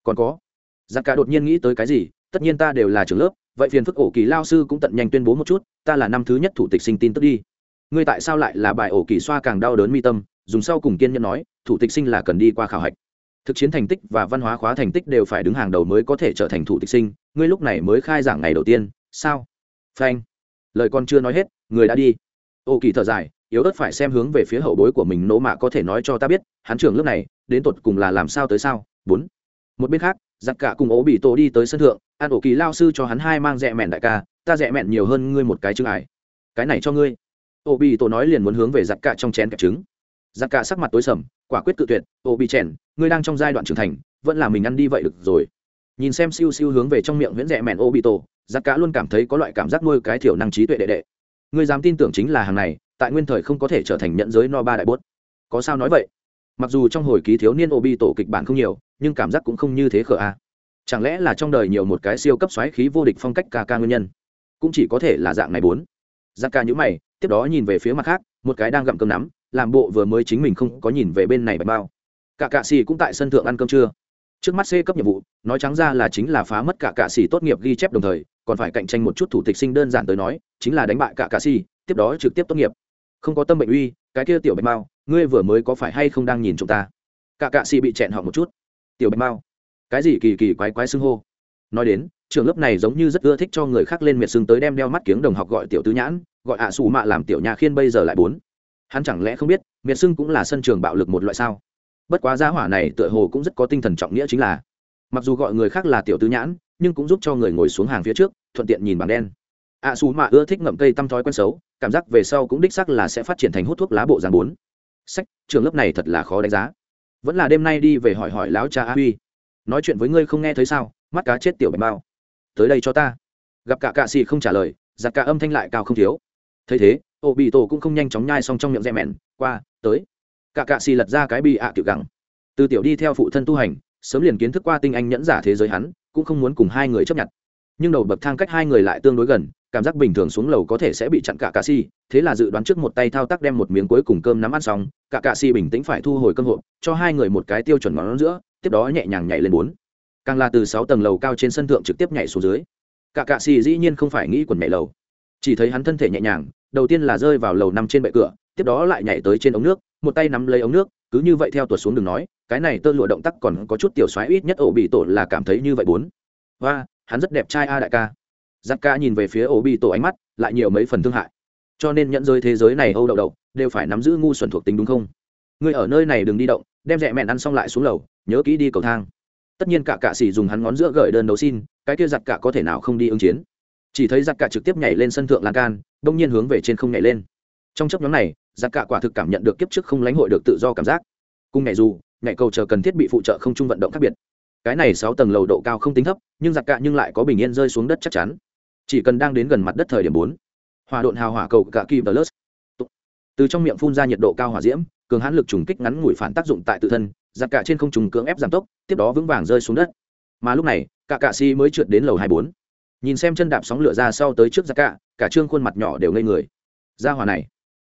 Speaker 1: Còn có giặc cả đột nhiên nghĩ tới cái gì, tất nhiên ta đều là trường lớp, vậy phiền phức ổ kỳ lao sư cũng tận nhanh tuyên bố một chút, ta là năm thứ nhất thủ tịch sinh tin tức đi. Ngươi tại sao lại là bài ổ kỳ xoa càng đau đớn mi tâm? Dùng sau cùng kiên nhẫn nói, thủ tịch sinh là cần đi qua khảo hạch. Thực chiến thành tích và văn hóa khóa thành tích đều phải đứng hàng đầu mới có thể trở thành thủ tịch sinh. Ngươi lúc này mới khai giảng ngày đầu tiên, sao? Phanh. Lời con chưa nói hết, người đã đi. Ô kỳ thở dài, yếu ớt phải xem hướng về phía hậu bối của mình, nỗ mạ có thể nói cho ta biết, hắn trưởng lớp này, đến tột cùng là làm sao tới sao? Bốn. Một bên khác, giặc cả cùng ố bị tổ đi tới sân thượng, an ổ kỳ lao sư cho hắn hai mang rẽ mẹn đại ca, ta rẽ mẹn nhiều hơn ngươi một cái chưng ải cái này cho ngươi. Ổ bị tổ nói liền muốn hướng về giặc cả trong chén kẹp trứng giặc cả sắc mặt tối sầm, quả quyết tự tuyệt, ô, bị chèn, ngươi đang trong giai đoạn trưởng thành, vẫn là mình ăn đi vậy được rồi. Nhìn xem siêu siêu hướng về trong miệng huyễn rẽ mẹn ô bị tổ giặc cả luôn cảm thấy có loại cảm giác nuôi cái thiểu năng trí tuệ đệ đệ. Ngươi dám tin tưởng chính là hàng này, tại nguyên thời không có thể trở thành nhận giới no ba đại bốt. Có sao nói vậy? Mặc dù trong hồi ký thiếu niên ô bị tổ kịch bản không nhiều, nhưng cảm giác cũng không như thế khờ a. Chẳng lẽ là trong đời nhiều một cái siêu cấp xoáy khí vô địch phong cách ca ca nguyên nhân? Cũng chỉ có thể là dạng này bốn. Giặc ca nhữ mày, tiếp đó nhìn về phía mặt khác, một cái đang gặm cơm nắm làm bộ vừa mới chính mình không có nhìn về bên này bạch bao. Cả cạ xì cũng tại sân thượng ăn cơm trưa. Trước mắt c cấp nhiệm vụ, nói trắng ra là chính là phá mất cả cạ xì tốt nghiệp ghi chép đồng thời, còn phải cạnh tranh một chút thủ tịch sinh đơn giản tới nói, chính là đánh bại cả cạ xì, tiếp đó trực tiếp tốt nghiệp. Không có tâm bệnh uy, cái kia tiểu bạch bao, ngươi vừa mới có phải hay không đang nhìn chúng ta? Cả cạ xì bị chẹn họ một chút. Tiểu bạch bao, cái gì kỳ kỳ quái quái xưng hô? Nói đến, trường lớp này giống như rất ưa thích cho người khác lên miệt xưng tới đem đeo mắt kiếng đồng học gọi tiểu tứ nhãn, gọi ạ à xù mạ làm tiểu nhà khiên bây giờ lại bốn hắn chẳng lẽ không biết, miệt sưng cũng là sân trường bạo lực một loại sao? Bất quá giá hỏa này tựa hồ cũng rất có tinh thần trọng nghĩa chính là, mặc dù gọi người khác là tiểu tứ nhãn, nhưng cũng giúp cho người ngồi xuống hàng phía trước, thuận tiện nhìn bảng đen. Ạ à xù mạ ưa thích ngậm cây tăm thói quen xấu, cảm giác về sau cũng đích sắc là sẽ phát triển thành hút thuốc lá bộ dàn bốn. Sách, trường lớp này thật là khó đánh giá. Vẫn là đêm nay đi về hỏi hỏi láo cha a huy. Nói chuyện với ngươi không nghe thấy sao, mắt cá chết tiểu bạch bao. Tới đây cho ta. Gặp cả cạ xì không trả lời giặt cả âm thanh lại cao không thiếu thấy thế ô bị tổ cũng không nhanh chóng nhai xong trong miệng rẽ mẹn, qua, tới. Cả cạ xì lật ra cái bị ạ tiểu gẳng. Từ tiểu đi theo phụ thân tu hành, sớm liền kiến thức qua tinh anh nhẫn giả thế giới hắn, cũng không muốn cùng hai người chấp nhận. Nhưng đầu bậc thang cách hai người lại tương đối gần, cảm giác bình thường xuống lầu có thể sẽ bị chặn cả cạ xì, thế là dự đoán trước một tay thao tác đem một miếng cuối cùng cơm nắm ăn xong, cả cạ xì bình tĩnh phải thu hồi cơm hộp, cho hai người một cái tiêu chuẩn ngón giữa, tiếp đó nhẹ nhàng nhảy lên bốn. Càng là từ sáu tầng lầu cao trên sân thượng trực tiếp nhảy xuống dưới. Cả cạ xì dĩ nhiên không phải nghĩ quần nhảy lầu chỉ thấy hắn thân thể nhẹ nhàng, đầu tiên là rơi vào lầu năm trên bệ cửa, tiếp đó lại nhảy tới trên ống nước, một tay nắm lấy ống nước, cứ như vậy theo tuột xuống đường nói, cái này tơ lụa động tác còn có chút tiểu xoáy ít nhất ổ bị tổ là cảm thấy như vậy bốn. Và hắn rất đẹp trai a đại ca. Giặc ca nhìn về phía ổ bị tổ ánh mắt, lại nhiều mấy phần thương hại. Cho nên nhận rơi thế giới này âu đậu đậu đều phải nắm giữ ngu xuẩn thuộc tính đúng không? Ngươi ở nơi này đừng đi động, đem rẻ mẹn ăn xong lại xuống lầu, nhớ kỹ đi cầu thang. Tất nhiên cả cạ xỉ dùng hắn ngón giữa gởi đơn đấu xin, cái kia giặc cả có thể nào không đi ứng chiến? Chỉ thấy giặc cả trực tiếp nhảy lên sân thượng lan can, đông nhiên hướng về trên không nhảy lên. Trong chấp nhóm này, giặc cả quả thực cảm nhận được kiếp trước không lãnh hội được tự do cảm giác. Cung nhảy dù, nhảy cầu chờ cần thiết bị phụ trợ không chung vận động khác biệt. Cái này sáu tầng lầu độ cao không tính thấp, nhưng giặc cả nhưng lại có bình yên rơi xuống đất chắc chắn. Chỉ cần đang đến gần mặt đất thời điểm bốn, hòa độn hào hỏa cầu cả kim và lớt. Từ trong miệng phun ra nhiệt độ cao hỏa diễm, cường hãn lực trùng kích ngắn ngủi phản tác dụng tại tự thân, giặc cả trên không trùng cưỡng ép giảm tốc, tiếp đó vững vàng rơi xuống đất. Mà lúc này, cả cạ si mới trượt đến lầu hai bốn nhìn xem chân đạp sóng lửa ra sau tới trước giặc cả cả trương khuôn mặt nhỏ đều ngây người. Ra hòa này,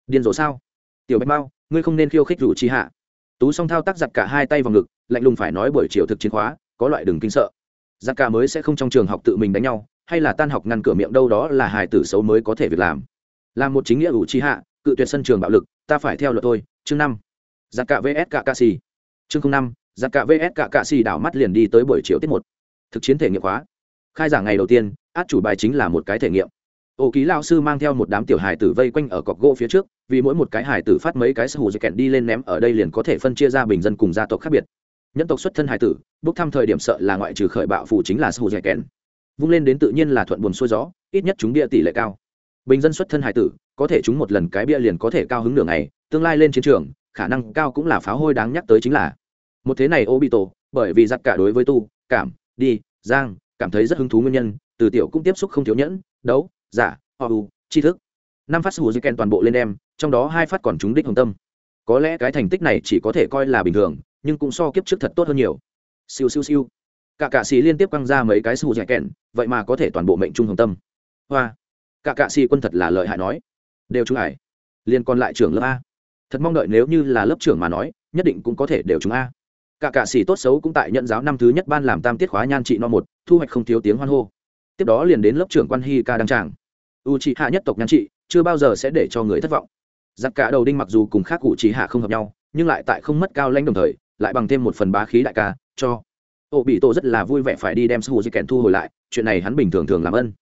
Speaker 1: điên rồ sao? Tiểu bạch bao ngươi không nên khiêu khích rủ chi hạ. Tú song thao tác giặc cả hai tay vào ngực, lạnh lùng phải nói buổi chiều thực chiến khóa, có loại đừng kinh sợ. Giặc cả mới sẽ không trong trường học tự mình đánh nhau, hay là tan học ngăn cửa miệng đâu đó là hài tử xấu mới có thể việc làm. Làm một chính nghĩa rủ chi hạ, cự tuyệt sân trường bạo lực, ta phải theo luật thôi. chương năm. Giặc cả vs cả ca xì. Chương năm giặc cả vs cả ca xì đảo mắt liền đi tới buổi chiều tiết một. Thực chiến thể nghiệm khóa. Khai giảng ngày đầu tiên át chủ bài chính là một cái thể nghiệm. Ô ký lao sư mang theo một đám tiểu hài tử vây quanh ở cọc gỗ phía trước, vì mỗi một cái hài tử phát mấy cái sở hữu dây kẹn đi lên ném ở đây liền có thể phân chia ra bình dân cùng gia tộc khác biệt. Nhân tộc xuất thân hài tử bốc thăm thời điểm sợ là ngoại trừ khởi bạo phủ chính là sở hữu dây kẹn vung lên đến tự nhiên là thuận buồn xuôi gió, ít nhất chúng bia tỷ lệ cao. Bình dân xuất thân hài tử, có thể chúng một lần cái bia liền có thể cao hứng nửa ngày, tương lai lên chiến trường, khả năng cao cũng là pháo hôi đáng nhắc tới chính là. Một thế này ô bị tổ bởi vì giặc cả đối với tu, cảm, đi, giang, cảm thấy rất hứng thú nguyên nhân từ tiểu cũng tiếp xúc không thiếu nhẫn, đấu, giả, họ u tri thức. Năm phát sù kèn toàn bộ lên đem trong đó hai phát còn trúng đích hồng tâm. Có lẽ cái thành tích này chỉ có thể coi là bình thường, nhưng cũng so kiếp trước thật tốt hơn nhiều. Siêu siêu siêu. Cả cạ xì liên tiếp căng ra mấy cái sù dẻ kèn, vậy mà có thể toàn bộ mệnh trung hồng tâm. Hoa. Cả cạ xì quân thật là lợi hại nói. Đều trúng hải liên còn lại trưởng lớp a. Thật mong đợi nếu như là lớp trưởng mà nói, nhất định cũng có thể đều chúng a. Cả cạ xì tốt xấu cũng tại nhận giáo năm thứ nhất ban làm tam tiết khóa nhan trị no một, thu hoạch không thiếu tiếng hoan hô tiếp đó liền đến lớp trưởng quan hi ca đăng tràng. U trị hạ nhất tộc nhan trị, chưa bao giờ sẽ để cho người thất vọng. Giặc cả đầu đinh mặc dù cùng khác cụ trị hạ không hợp nhau, nhưng lại tại không mất cao lãnh đồng thời, lại bằng thêm một phần bá khí đại ca, cho. Ô bị tổ rất là vui vẻ phải đi đem sư hù di kèn thu hồi lại, chuyện này hắn bình thường thường làm ân.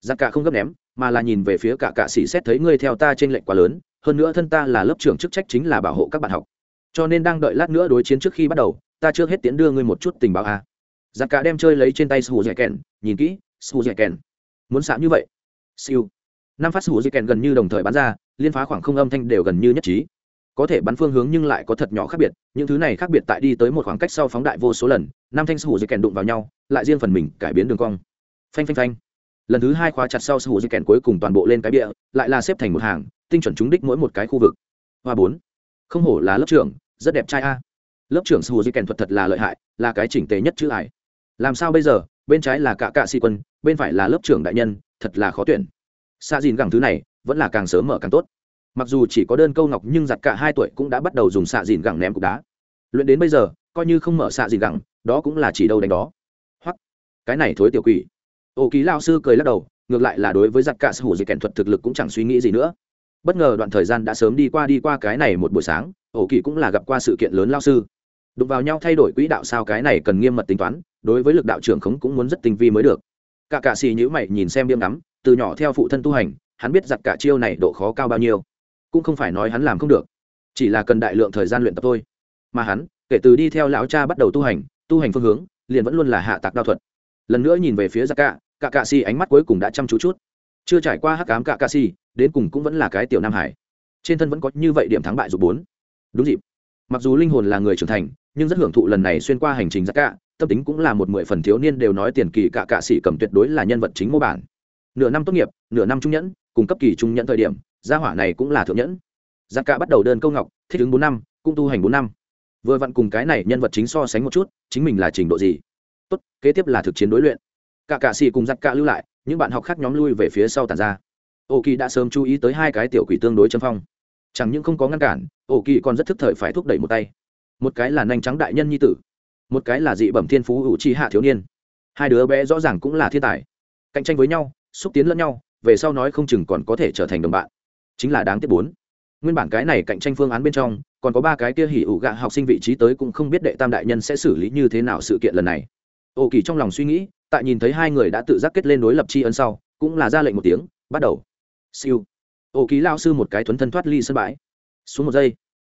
Speaker 1: Giặc cả không gấp ném, mà là nhìn về phía cả cạ sĩ xét thấy ngươi theo ta trên lệnh quá lớn, hơn nữa thân ta là lớp trưởng chức trách chính là bảo hộ các bạn học. Cho nên đang đợi lát nữa đối chiến trước khi bắt đầu, ta trước hết tiến đưa ngươi một chút tình báo a. Giặc cả đem chơi lấy trên tay sư hù di kèn, nhìn kỹ su hù kèn. Muốn sạm như vậy? Siêu. Năm phát su hù kèn gần như đồng thời bắn ra liên phá khoảng không âm thanh đều gần như nhất trí. Có thể bắn phương hướng nhưng lại có thật nhỏ khác biệt những thứ này khác biệt tại đi tới một khoảng cách sau phóng đại vô số lần năm thanh su hù kèn đụng vào nhau lại riêng phần mình cải biến đường cong. Phanh phanh phanh. Lần thứ hai khóa chặt sau su hù kèn cuối cùng toàn bộ lên cái bệ, lại là xếp thành một hàng tinh chuẩn trúng đích mỗi một cái khu vực. Hoa bốn. Không hổ là lớp trưởng rất đẹp trai a. Lớp trưởng su hù kèn thuật thật là lợi hại là cái chỉnh tề nhất chữ ải. Làm sao bây giờ? Bên trái là cả cạ sĩ quân, bên phải là lớp trưởng đại nhân, thật là khó tuyển. Xa dìn gẳng thứ này, vẫn là càng sớm mở càng tốt. Mặc dù chỉ có đơn câu ngọc nhưng giặt cả hai tuổi cũng đã bắt đầu dùng xạ dìn gẳng ném cục đá. Luyện đến bây giờ, coi như không mở xạ dìn gẳng, đó cũng là chỉ đâu đánh đó. Hoặc cái này thối tiểu quỷ. Ô ký lao sư cười lắc đầu, ngược lại là đối với giặt cả sở hữu dị kèn thuật thực lực cũng chẳng suy nghĩ gì nữa. Bất ngờ đoạn thời gian đã sớm đi qua đi qua cái này một buổi sáng ổ kỳ cũng là gặp qua sự kiện lớn lao sư đụng vào nhau thay đổi quỹ đạo sao cái này cần nghiêm mật tính toán, đối với lực đạo trưởng khống cũng muốn rất tinh vi mới được. Cả cạ xì nhữ mày nhìn xem biêm ngắm, từ nhỏ theo phụ thân tu hành, hắn biết giặt cả chiêu này độ khó cao bao nhiêu. Cũng không phải nói hắn làm không được, chỉ là cần đại lượng thời gian luyện tập thôi. Mà hắn, kể từ đi theo lão cha bắt đầu tu hành tu hành phương hướng, liền vẫn luôn là hạ tạc đao thuật. Lần nữa nhìn về phía giặc cạ cạ cạ xì ánh mắt cuối cùng đã chăm chú chút. Chưa trải qua hắc cám cạ cạ xì, đến cùng cũng vẫn là cái tiểu nam hải. Trên thân vẫn có như vậy điểm thắng bại dù bốn. Đúng dịp. Mặc dù linh hồn là người trưởng thành nhưng rất hưởng thụ lần này xuyên qua hành trình giặc cạ, tâm tính cũng là một mười phần thiếu niên đều nói tiền kỳ cạ cạ sĩ cầm tuyệt đối là nhân vật chính mô bản. Nửa năm tốt nghiệp, nửa năm trung nhẫn, cùng cấp kỳ trung nhẫn thời điểm, gia hỏa này cũng là thượng nhẫn. G cạ cả bắt đầu đơn câu ngọc, thích ứng bốn năm, cũng tu hành bốn năm. Vừa vặn cùng cái này nhân vật chính so sánh một chút, chính mình là trình độ gì? Tốt, kế tiếp là thực chiến đối luyện. Cả cạ sĩ cùng giặc cạ lưu lại, những bạn học khác nhóm lui về phía sau tàn ra. Ô kỳ đã sớm chú ý tới hai cái tiểu quỷ tương đối châm phong. Chẳng những không có ngăn cản ô kỳ còn rất thức thời phải thúc đẩy một tay một cái là nhanh trắng đại nhân nhi tử, một cái là dị bẩm thiên phú ủ tri hạ thiếu niên. Hai đứa bé rõ ràng cũng là thiên tài. Cạnh tranh với nhau, xúc tiến lẫn nhau, về sau nói không chừng còn có thể trở thành đồng bạn. Chính là đáng tiếc bốn. Nguyên bản cái này cạnh tranh phương án bên trong, còn có ba cái kia hỉ ủ gạ học sinh vị trí tới cũng không biết đệ tam đại nhân sẽ xử lý như thế nào sự kiện lần này. Ô kỳ trong lòng suy nghĩ, tại nhìn thấy hai người đã tự giác kết lên đối lập tri ân sau, cũng là ra lệnh một tiếng, bắt đầu. Siêu. Ô kỳ lao sư một cái thuấn thân thoát ly sân bãi. Xuống một giây.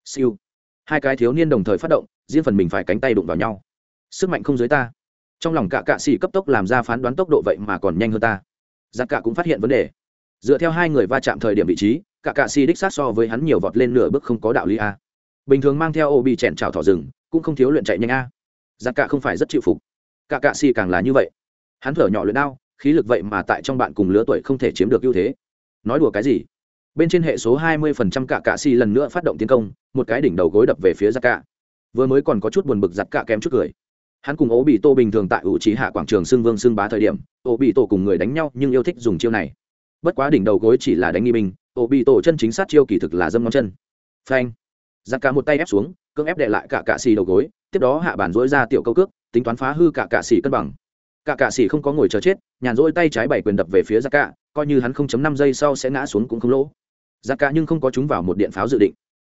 Speaker 1: Siêu hai cái thiếu niên đồng thời phát động, riêng phần mình phải cánh tay đụng vào nhau. Sức mạnh không dưới ta. Trong lòng cả cạ xỉ cấp tốc làm ra phán đoán tốc độ vậy mà còn nhanh hơn ta. Giặc cả cũng phát hiện vấn đề. Dựa theo hai người va chạm thời điểm vị trí, cả cạ si đích sát so với hắn nhiều vọt lên nửa bước không có đạo lý a. Bình thường mang theo ô bị chèn trào thỏ rừng, cũng không thiếu luyện chạy nhanh a. Giặc cả không phải rất chịu phục. Cả cạ si càng là như vậy. Hắn thở nhỏ luyện đao, khí lực vậy mà tại trong bạn cùng lứa tuổi không thể chiếm được ưu thế. Nói đùa cái gì? Bên trên hệ số 20% cả cạ xì lần nữa phát động tiến công, một cái đỉnh đầu gối đập về phía giặc cạ. Vừa mới còn có chút buồn bực giặc cạ kém chút cười. Hắn cùng ố bị tô bình thường tại ủ trí hạ quảng trường xưng vương xưng bá thời điểm ố bị tổ cùng người đánh nhau nhưng yêu thích dùng chiêu này. Bất quá đỉnh đầu gối chỉ là đánh nghi binh ố bị tổ chân chính sát chiêu kỳ thực là dâm ngón chân. Phanh. Giặc cạ một tay ép xuống, cưỡng ép đệ lại cả cạ xì đầu gối, tiếp đó hạ bản dỗi ra tiểu câu cước, tính toán phá hư cả cạ xì cân bằng. Cả cạ xì không có ngồi chờ chết, nhàn dỗi tay trái bảy quyền đập về phía giặc cạ, coi như hắn không chấm năm giây sau sẽ ngã xuống cũng không lỗ giặc cả nhưng không có chúng vào một điện pháo dự định.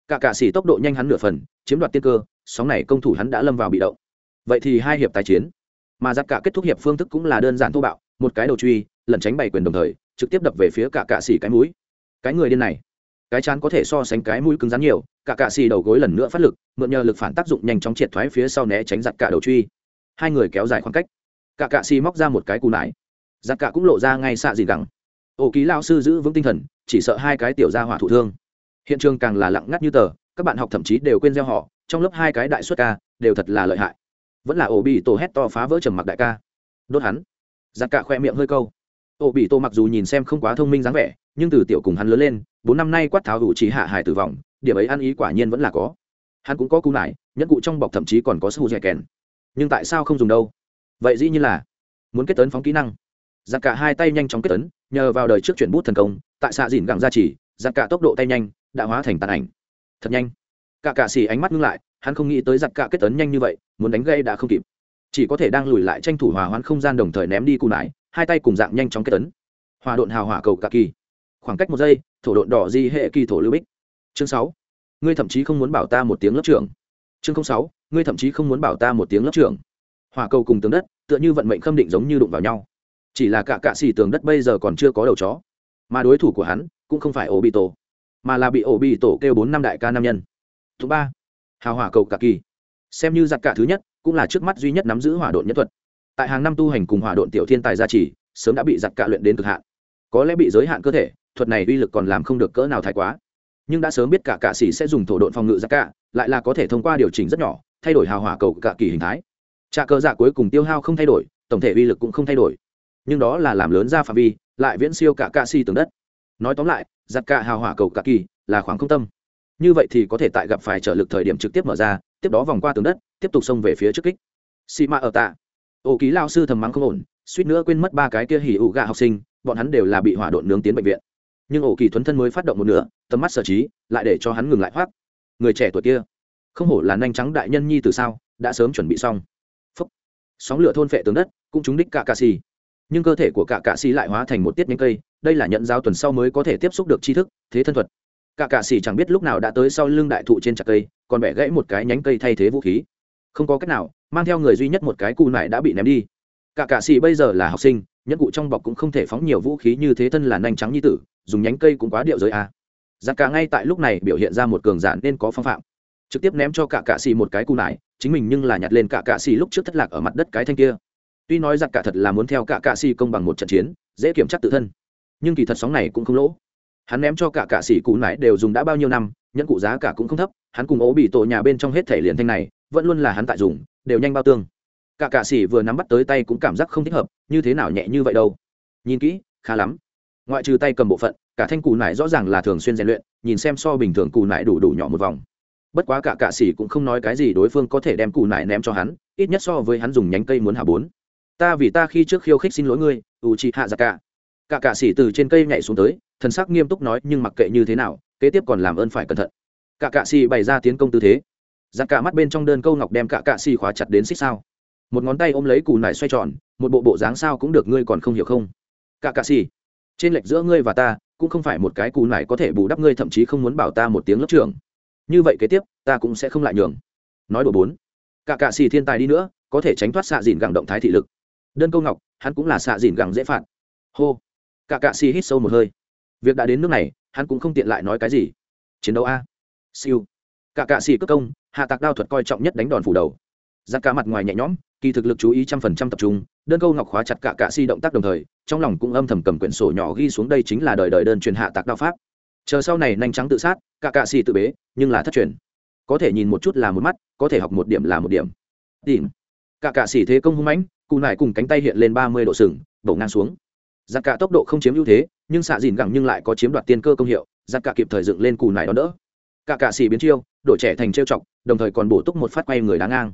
Speaker 1: Cả cạ xì tốc độ nhanh hắn nửa phần, chiếm đoạt tiên cơ, sóng này công thủ hắn đã lâm vào bị động. Vậy thì hai hiệp tài chiến. Mà giặc cả kết thúc hiệp phương thức cũng là đơn giản thô bạo, một cái đầu truy, lẩn tránh bảy quyền đồng thời, trực tiếp đập về phía cả cạ xỉ cái mũi. Cái người điên này, cái chán có thể so sánh cái mũi cứng rắn nhiều, cả cạ xì đầu gối lần nữa phát lực, mượn nhờ lực phản tác dụng nhanh chóng triệt thoái phía sau né tránh giặt cả đầu truy. Hai người kéo dài khoảng cách. Cả cạ xì móc ra một cái cù nải. Giặt cả cũng lộ ra ngay xạ gì gẳng ổ ký lao sư giữ vững tinh thần, chỉ sợ hai cái tiểu gia hỏa thụ thương. Hiện trường càng là lặng ngắt như tờ, các bạn học thậm chí đều quên gieo họ, trong lớp hai cái đại xuất ca, đều thật là lợi hại. Vẫn là ổ bị tổ hét to phá vỡ trầm mặc đại ca. Đốt hắn. Giặc cả khoe miệng hơi câu. Ổ bị tổ mặc dù nhìn xem không quá thông minh dáng vẻ, nhưng từ tiểu cùng hắn lớn lên, bốn năm nay quát tháo đủ trí hạ hải tử vong điểm ấy ăn ý quả nhiên vẫn là có. Hắn cũng có cung lại nhẫn cụ trong bọc thậm chí còn có su dẻ kèn. Nhưng tại sao không dùng đâu? Vậy dĩ như là muốn kết tấn phóng kỹ năng giặc cả hai tay nhanh chóng kết tấn nhờ vào đời trước chuyển bút thần công, tại xạ dìn gẳng ra chỉ giặc cả tốc độ tay nhanh đã hóa thành tàn ảnh. Thật nhanh. Cả cả xì ánh mắt ngưng lại, hắn không nghĩ tới giặc cả kết tấn nhanh như vậy, muốn đánh gây đã không kịp. Chỉ có thể đang lùi lại tranh thủ hòa hoãn không gian đồng thời ném đi cù nải hai tay cùng dạng nhanh chóng kết tấn hòa độn hào hỏa cầu cả kỳ. Khoảng cách một giây, thổ độn đỏ di hệ kỳ thổ lưu bích. Chương sáu. Ngươi thậm chí không muốn bảo ta một tiếng lớp trưởng. Chương sáu. Ngươi thậm chí không muốn bảo ta một tiếng lớp trưởng. Hỏa cầu cùng tướng đất, tựa như vận mệnh khâm định giống như đụng vào nhau chỉ là cả cạ xỉ tường đất bây giờ còn chưa có đầu chó. Mà đối thủ của hắn cũng không phải ổ bị tổ mà là bị ổ bị tổ kêu bốn năm đại ca nam nhân. Thứ ba, hào hỏa cầu cả kỳ. Xem như giặc cả thứ nhất, cũng là trước mắt duy nhất nắm giữ hỏa độn nhất thuật. Tại hàng năm tu hành cùng hỏa độn tiểu thiên tài gia trì, sớm đã bị giặc cả luyện đến cực hạn. Có lẽ bị giới hạn cơ thể, thuật này uy lực còn làm không được cỡ nào thái quá. Nhưng đã sớm biết cả cạ sĩ sẽ dùng thổ độn phòng ngự giặc cả, lại là có thể thông qua điều chỉnh rất nhỏ, thay đổi hào hỏa cầu cả kỳ hình thái. Trà cơ dạ cuối cùng tiêu hao không thay đổi, tổng thể uy lực cũng không thay đổi nhưng đó là làm lớn ra phạm vi, lại viễn siêu cả cạ si tường đất. Nói tóm lại, giặt cả hào hỏa cầu cả kỳ là khoảng không tâm. Như vậy thì có thể tại gặp phải trợ lực thời điểm trực tiếp mở ra, tiếp đó vòng qua tường đất, tiếp tục xông về phía trước kích. Xì mạ ở tạ. Ô ký lao sư thầm mắng không ổn, suýt nữa quên mất ba cái kia hỉ ủ gạ học sinh, bọn hắn đều là bị hỏa độn nướng tiến bệnh viện. Nhưng ổ kỳ thuấn thân mới phát động một nửa, tầm mắt sở trí, lại để cho hắn ngừng lại hoác người trẻ tuổi kia, không hổ là nhanh trắng đại nhân nhi từ sao, đã sớm chuẩn bị xong. Phúc. sóng lửa thôn phệ tường đất, cũng trúng đích cả ca xì nhưng cơ thể của cả cạ xì lại hóa thành một tiết nhánh cây, đây là nhận giáo tuần sau mới có thể tiếp xúc được tri thức, thế thân thuật. Cả cạ xì chẳng biết lúc nào đã tới sau lưng đại thụ trên chặt cây, còn bẻ gãy một cái nhánh cây thay thế vũ khí. Không có cách nào, mang theo người duy nhất một cái cù nải đã bị ném đi. Cả cạ xì bây giờ là học sinh, nhẫn cụ trong bọc cũng không thể phóng nhiều vũ khí như thế thân là nhanh trắng như tử, dùng nhánh cây cũng quá điệu giới a à. giặc cả ngay tại lúc này biểu hiện ra một cường giả nên có phong phạm. Trực tiếp ném cho cả cạ xì một cái cù nải, chính mình nhưng là nhặt lên cả cạ xì lúc trước thất lạc ở mặt đất cái thanh kia tuy nói giặc cả thật là muốn theo cả cạ xì công bằng một trận chiến, dễ kiểm chắc tự thân. Nhưng kỳ thật sóng này cũng không lỗ. Hắn ném cho cả cạ xì cụ nải đều dùng đã bao nhiêu năm, nhẫn cụ giá cả cũng không thấp, hắn cùng ố bị tổ nhà bên trong hết thể liền thanh này, vẫn luôn là hắn tại dùng, đều nhanh bao tương. Cả cạ xì vừa nắm bắt tới tay cũng cảm giác không thích hợp, như thế nào nhẹ như vậy đâu. Nhìn kỹ, khá lắm. Ngoại trừ tay cầm bộ phận, cả thanh cụ nải rõ ràng là thường xuyên rèn luyện, nhìn xem so bình thường cụ nải đủ đủ nhỏ một vòng. Bất quá cả cạ xỉ cũng không nói cái gì đối phương có thể đem cụ nải ném cho hắn, ít nhất so với hắn dùng nhánh cây muốn hạ bốn ta vì ta khi trước khiêu khích xin lỗi ngươi u chị hạ ra cả. Cả cạ xỉ từ trên cây nhảy xuống tới, thần sắc nghiêm túc nói, nhưng mặc kệ như thế nào, kế tiếp còn làm ơn phải cẩn thận. Cả cạ xỉ bày ra tiến công tư thế. Giặc cả mắt bên trong đơn câu ngọc đem cả cạ xỉ khóa chặt đến xích sao. Một ngón tay ôm lấy cù nải xoay tròn, một bộ bộ dáng sao cũng được ngươi còn không hiểu không? Cả cạ xỉ trên lệch giữa ngươi và ta, cũng không phải một cái cù nải có thể bù đắp ngươi, thậm chí không muốn bảo ta một tiếng lớp trưởng. Như vậy kế tiếp, ta cũng sẽ không lại nhường. Nói đồ bốn. Cả cạ xỉ thiên tài đi nữa, có thể tránh thoát xạ dìn gẳng động thái thị lực đơn câu ngọc, hắn cũng là xạ dìn gẳng dễ phạt. Hô. Cả cạ xì hít sâu một hơi. Việc đã đến nước này, hắn cũng không tiện lại nói cái gì. Chiến đấu a. Siêu. Cả cạ xì cất công, hạ tạc đao thuật coi trọng nhất đánh đòn phủ đầu. Giặc cả mặt ngoài nhẹ nhõm, kỳ thực lực chú ý trăm phần trăm tập trung, đơn câu ngọc khóa chặt cả cạ Si động tác đồng thời, trong lòng cũng âm thầm cầm quyển sổ nhỏ ghi xuống đây chính là đời đời đơn truyền hạ tạc đao pháp. Chờ sau này nhanh trắng tự sát, cả cạ Si tự bế, nhưng là thất truyền. Có thể nhìn một chút là một mắt, có thể học một điểm là một điểm. Tìm. Cả cạ Si thế công hung mãnh cụ nải cùng cánh tay hiện lên ba mươi độ sừng, đổ ngang xuống. Giặc cả tốc độ không chiếm ưu thế, nhưng xạ dìn gẳng nhưng lại có chiếm đoạt tiên cơ công hiệu, giặc cả kịp thời dựng lên cù nải đón đỡ. Cả cạ xì biến chiêu, đổi trẻ thành trêu chọc, đồng thời còn bổ túc một phát quay người đáng ngang.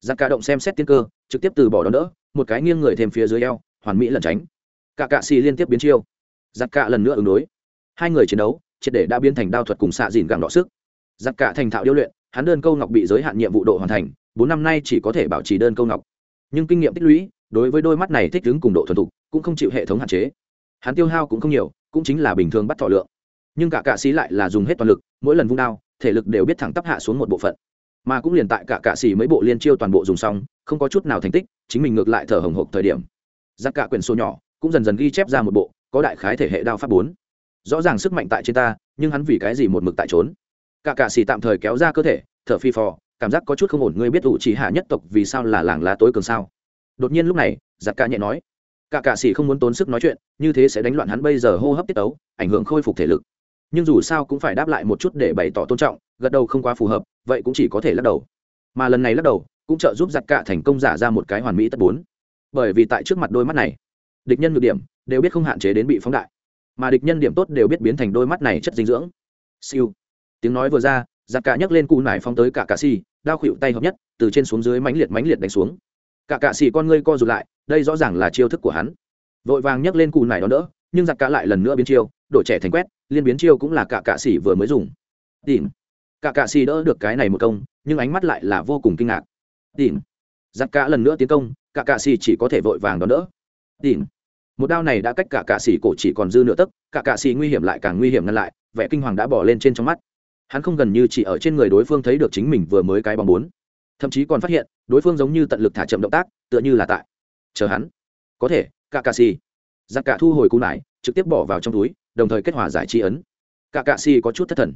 Speaker 1: Giặc cả động xem xét tiên cơ, trực tiếp từ bỏ đón đỡ, một cái nghiêng người thêm phía dưới eo, hoàn mỹ lẩn tránh. Cả cạ xì liên tiếp biến chiêu. Giặc cả lần nữa ứng đối. Hai người chiến đấu, triệt để đã biến thành đao thuật cùng xạ dìn gẳng đọ sức. Giặc cả thành thạo điêu luyện, hắn đơn câu ngọc bị giới hạn nhiệm vụ độ hoàn thành, bốn năm nay chỉ có thể bảo trì đơn câu ngọc nhưng kinh nghiệm tích lũy, đối với đôi mắt này thích ứng cùng độ thuần thục, cũng không chịu hệ thống hạn chế. Hắn tiêu hao cũng không nhiều, cũng chính là bình thường bắt thọ lượng. Nhưng cả cạ sĩ lại là dùng hết toàn lực, mỗi lần vung đao, thể lực đều biết thẳng tắp hạ xuống một bộ phận. Mà cũng liền tại cả cạ sĩ mấy bộ liên chiêu toàn bộ dùng xong, không có chút nào thành tích, chính mình ngược lại thở hồng hộc thời điểm. Giặc cả quyển số nhỏ, cũng dần dần ghi chép ra một bộ, có đại khái thể hệ đao pháp bốn. Rõ ràng sức mạnh tại trên ta, nhưng hắn vì cái gì một mực tại trốn? Cả cạ sĩ tạm thời kéo ra cơ thể, thở phi phò cảm giác có chút không ổn, ngươi biết ủ chỉ hạ nhất tộc vì sao là làng lá tối cường sao? Đột nhiên lúc này, giặc ca nhẹ nói, cả cạ sĩ không muốn tốn sức nói chuyện, như thế sẽ đánh loạn hắn bây giờ hô hấp tiết tấu, ảnh hưởng khôi phục thể lực. Nhưng dù sao cũng phải đáp lại một chút để bày tỏ tôn trọng, gật đầu không quá phù hợp, vậy cũng chỉ có thể lắc đầu. Mà lần này lắc đầu, cũng trợ giúp giặc cạ thành công giả ra một cái hoàn mỹ tất bốn. Bởi vì tại trước mặt đôi mắt này, địch nhân nhược điểm đều biết không hạn chế đến bị phóng đại, mà địch nhân điểm tốt đều biết biến thành đôi mắt này chất dinh dưỡng. Siêu. Tiếng nói vừa ra giặc cạ nhấc lên cụ nải phóng tới cả cạ xì, đao khuỵu tay hợp nhất, từ trên xuống dưới mánh liệt mánh liệt đánh xuống. Cả cạ xì con ngươi co rụt lại, đây rõ ràng là chiêu thức của hắn. Vội vàng nhấc lên cụ nải đón đỡ, nhưng giặc cạ lại lần nữa biến chiêu, đổi trẻ thành quét, liên biến chiêu cũng là cả cạ xì vừa mới dùng. Tìm. Cả cạ xì đỡ được cái này một công, nhưng ánh mắt lại là vô cùng kinh ngạc. Tìm. Giặc cạ lần nữa tiến công, cả cạ xì chỉ có thể vội vàng đón đỡ. Tìm. Một đao này đã cách cả cạ xì cổ chỉ còn dư nửa tấc, cả cạ xì nguy hiểm lại càng nguy hiểm ngăn lại, vẻ kinh hoàng đã bỏ lên trên trong mắt hắn không gần như chỉ ở trên người đối phương thấy được chính mình vừa mới cái bóng bốn. Thậm chí còn phát hiện, đối phương giống như tận lực thả chậm động tác, tựa như là tại chờ hắn. Có thể cả cạ xì giặc cả thu hồi cung lại trực tiếp bỏ vào trong túi, đồng thời kết hòa giải trí ấn. Cả cạ xì có chút thất thần.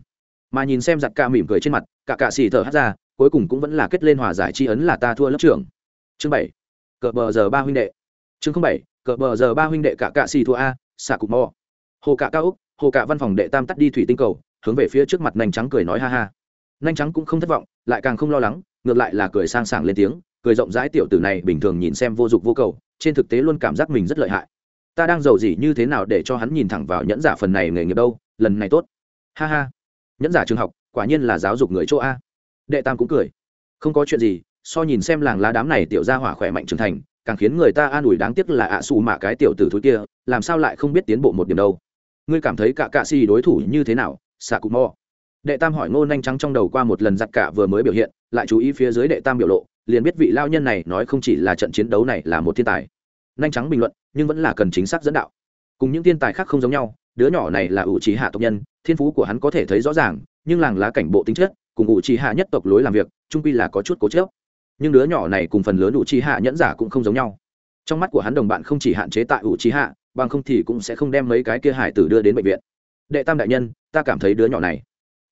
Speaker 1: Mà nhìn xem giặc ca mỉm cười trên mặt cả cạ xì thở hắt ra, cuối cùng cũng vẫn là kết lên hòa giải trí ấn là ta thua lớp trưởng. Chương bảy. Cờ bờ giờ ba huynh đệ. Chương không bảy. Cờ bờ giờ ba huynh đệ cả cạ xì thua a xạ cục mò hồ cạ cao úc hồ cạ văn phòng đệ tam tắt đi thủy tinh cầu hướng về phía trước mặt nanh trắng cười nói ha ha. Nanh trắng cũng không thất vọng, lại càng không lo lắng, ngược lại là cười sang sảng lên tiếng, cười rộng rãi tiểu tử này bình thường nhìn xem vô dụng vô cầu, trên thực tế luôn cảm giác mình rất lợi hại. Ta đang giàu gì như thế nào để cho hắn nhìn thẳng vào nhẫn giả phần này nghề nghiệp đâu, lần này tốt. Ha ha. Nhẫn giả trường học, quả nhiên là giáo dục người chỗ a. Đệ tam cũng cười. Không có chuyện gì, so nhìn xem làng lá đám này tiểu ra hỏa khỏe mạnh trưởng thành, càng khiến người ta an ủi đáng tiếc là ạ à xù mạ cái tiểu tử thúi kia, làm sao lại không biết tiến bộ một điểm đâu. Ngươi cảm thấy cả cạ xì đối thủ như thế nào? Xạ cụ mò. Đệ tam hỏi ngô nhanh trắng trong đầu qua một lần giặc cả vừa mới biểu hiện, lại chú ý phía dưới đệ tam biểu lộ, liền biết vị lao nhân này nói không chỉ là trận chiến đấu này là một thiên tài. Nhanh trắng bình luận, nhưng vẫn là cần chính xác dẫn đạo. Cùng những thiên tài khác không giống nhau, đứa nhỏ này là ủ trí hạ tộc nhân, thiên phú của hắn có thể thấy rõ ràng, nhưng làng lá cảnh bộ tính chất, cùng ủ trí hạ nhất tộc lối làm việc, trung pi là có chút cố chớp nhưng đứa nhỏ này cùng phần lớn ủ trí hạ nhẫn giả cũng không giống nhau. Trong mắt của hắn đồng bạn không chỉ hạn chế tại ủ trí hạ, bằng không thì cũng sẽ không đem mấy cái kia hải tử đưa đến bệnh viện đệ tam đại nhân, ta cảm thấy đứa nhỏ này,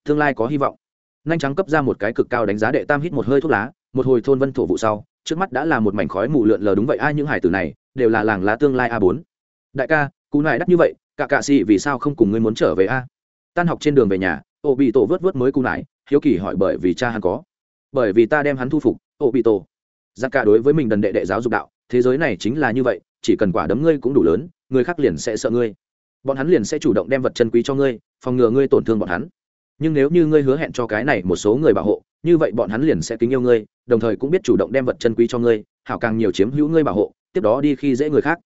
Speaker 1: tương lai có hy vọng. Nhanh trắng cấp ra một cái cực cao đánh giá đệ tam hít một hơi thuốc lá, một hồi thôn vân thổ vụ sau, trước mắt đã là một mảnh khói mù lượn lờ đúng vậy, ai những hải tử này, đều là làng lá tương lai a bốn. Đại ca, cú này đắt như vậy, cả cạ xì vì sao không cùng ngươi muốn trở về a? Tan học trên đường về nhà, ô bị tổ vớt vớt mới cú nải hiếu kỳ hỏi bởi vì cha hắn có. Bởi vì ta đem hắn thu phục, ô bị tổ. Giặc cả đối với mình đần đệ đệ giáo dục đạo, thế giới này chính là như vậy, chỉ cần quả đấm ngươi cũng đủ lớn, người khác liền sẽ sợ ngươi bọn hắn liền sẽ chủ động đem vật chân quý cho ngươi, phòng ngừa ngươi tổn thương bọn hắn. Nhưng nếu như ngươi hứa hẹn cho cái này một số người bảo hộ, như vậy bọn hắn liền sẽ kính yêu ngươi, đồng thời cũng biết chủ động đem vật chân quý cho ngươi, hảo càng nhiều chiếm hữu ngươi bảo hộ, tiếp đó đi khi dễ người khác.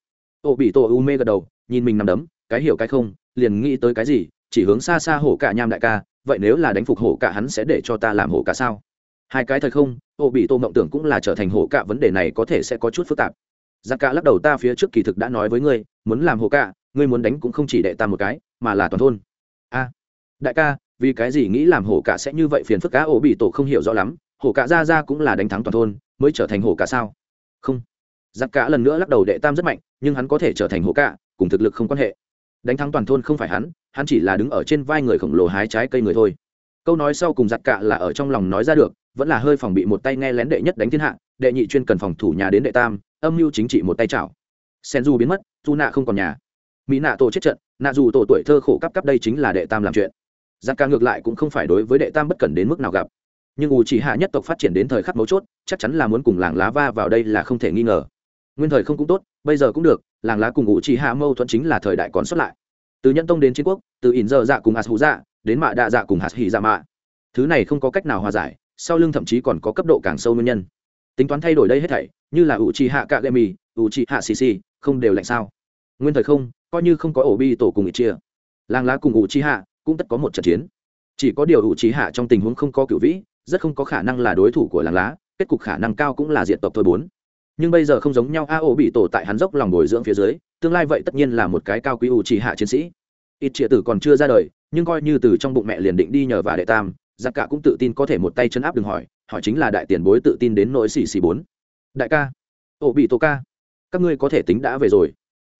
Speaker 1: Ô bị tổ u mê gật đầu, nhìn mình nằm đấm, cái hiểu cái không, liền nghĩ tới cái gì, chỉ hướng xa xa hổ cả nham đại ca, vậy nếu là đánh phục hổ cả hắn sẽ để cho ta làm hổ cả sao? Hai cái thời không, ô bị tô mộng tưởng cũng là trở thành hổ cả vấn đề này có thể sẽ có chút phức tạp. Giặc cả lắc đầu ta phía trước kỳ thực đã nói với ngươi, muốn làm hổ cả ngươi muốn đánh cũng không chỉ đệ tam một cái, mà là toàn thôn. A, đại ca, vì cái gì nghĩ làm hổ cả sẽ như vậy phiền phức cá ổ bị tổ không hiểu rõ lắm, hổ cả ra ra cũng là đánh thắng toàn thôn, mới trở thành hổ cả sao? Không. Giặc cả lần nữa lắc đầu đệ tam rất mạnh, nhưng hắn có thể trở thành hổ cả, cùng thực lực không quan hệ. Đánh thắng toàn thôn không phải hắn hắn chỉ là đứng ở trên vai người khổng lồ hái trái cây người thôi. Câu nói sau cùng giặc cả là ở trong lòng nói ra được, vẫn là hơi phòng bị một tay nghe lén đệ nhất đánh thiên hạ, đệ nhị chuyên cần phòng thủ nhà đến đệ tam, âm mưu chính trị một tay chảo. Sen du biến mất du nạ không còn nhà mỹ nạ tổ chết trận, nạ dù tổ tuổi thơ khổ cấp cấp đây chính là đệ tam làm chuyện. Giặc ca ngược lại cũng không phải đối với đệ tam bất cần đến mức nào gặp. Nhưng ủ chỉ hạ nhất tộc phát triển đến thời khắc mấu chốt, chắc chắn là muốn cùng làng lá va vào đây là không thể nghi ngờ. Nguyên thời không cũng tốt, bây giờ cũng được, làng lá cùng ủ chỉ hạ mâu thuẫn chính là thời đại còn xuất lại. Từ nhân tông đến chiến quốc, từ ỉn dơ dạ cùng hạt hữu dạ đến mạ đạ dạ cùng hạt hỉ dạ mạ. Thứ này không có cách nào hòa giải, sau lưng thậm chí còn có cấp độ càng sâu nguyên nhân. Tính toán thay đổi đây hết thảy, như là ủ trì hạ cạ lệ mì ủ trì hạ xì xì, không đều lạnh sao. Nguyên thời không coi như không có ổ bi tổ cùng ít chia. Làng lá cùng ủ trí hạ cũng tất có một trận chiến. Chỉ có điều ủ trí hạ trong tình huống không có cựu vĩ, rất không có khả năng là đối thủ của làng lá, kết cục khả năng cao cũng là diện tộc thôi bốn. Nhưng bây giờ không giống nhau, a ổ bị tổ tại hắn dốc lòng bồi dưỡng phía dưới, tương lai vậy tất nhiên là một cái cao quý ủ trí hạ chiến sĩ. Ít trịa tử còn chưa ra đời, nhưng coi như từ trong bụng mẹ liền định đi nhờ và đệ tam, giặc cả cũng tự tin có thể một tay chân áp đừng hỏi hỏi chính là đại tiền bối tự tin đến nỗi xì xì bốn. Đại ca, ổ bị tổ ca, các ngươi có thể tính đã về rồi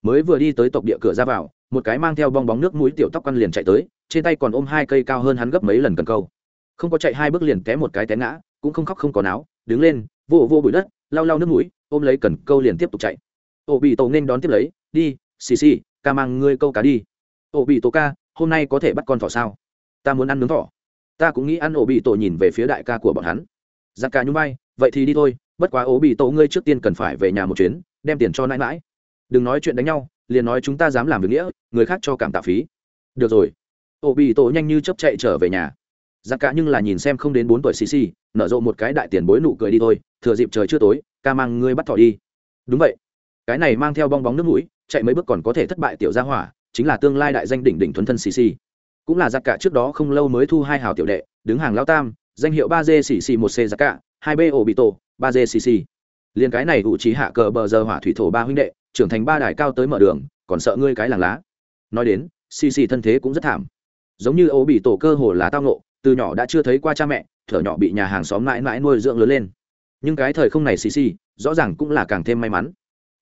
Speaker 1: mới vừa đi tới tộc địa cửa ra vào, một cái mang theo bong bóng nước mũi tiểu tóc căn liền chạy tới, trên tay còn ôm hai cây cao hơn hắn gấp mấy lần cần câu. Không có chạy hai bước liền té một cái té ngã, cũng không khóc không có náo, đứng lên, vô vô bụi đất, lau lau nước mũi, ôm lấy cần câu liền tiếp tục chạy. Ổ bị tổ nên đón tiếp lấy, đi, xì xì, ca mang ngươi câu cá đi. Ổ bị tổ ca, hôm nay có thể bắt con thỏ sao? Ta muốn ăn nướng thỏ. Ta cũng nghĩ ăn ổ bị tổ nhìn về phía đại ca của bọn hắn. Giặc ca nhún vai, vậy thì đi thôi, bất quá ổ bị tổ ngươi trước tiên cần phải về nhà một chuyến, đem tiền cho nãi mãi đừng nói chuyện đánh nhau, liền nói chúng ta dám làm việc nghĩa, người khác cho cảm tạ phí. Được rồi. Ổ bị tổ nhanh như chấp chạy trở về nhà. Giặc cả nhưng là nhìn xem không đến bốn tuổi xì xì nở rộ một cái đại tiền bối nụ cười đi thôi, thừa dịp trời chưa tối, ca mang ngươi bắt thỏ đi. Đúng vậy. Cái này mang theo bong bóng nước mũi, chạy mấy bước còn có thể thất bại tiểu gia hỏa, chính là tương lai đại danh đỉnh đỉnh thuần thân xì xì cũng là giặc cả trước đó không lâu mới thu hai hào tiểu đệ, đứng hàng lao tam, danh hiệu ba d xì xì một c giặc cả, hai b ổ bị tổ ba d xì xì liền cái này ủ trí hạ cờ bờ giờ hỏa thủy thổ ba huynh đệ, trưởng thành ba đài cao tới mở đường, còn sợ ngươi cái làng lá. Nói đến, xì xì thân thế cũng rất thảm. Giống như ấu bị tổ cơ hồ là tao nộ từ nhỏ đã chưa thấy qua cha mẹ, thở nhỏ bị nhà hàng xóm mãi mãi nuôi dưỡng lớn lên. Nhưng cái thời không này xì xì, rõ ràng cũng là càng thêm may mắn.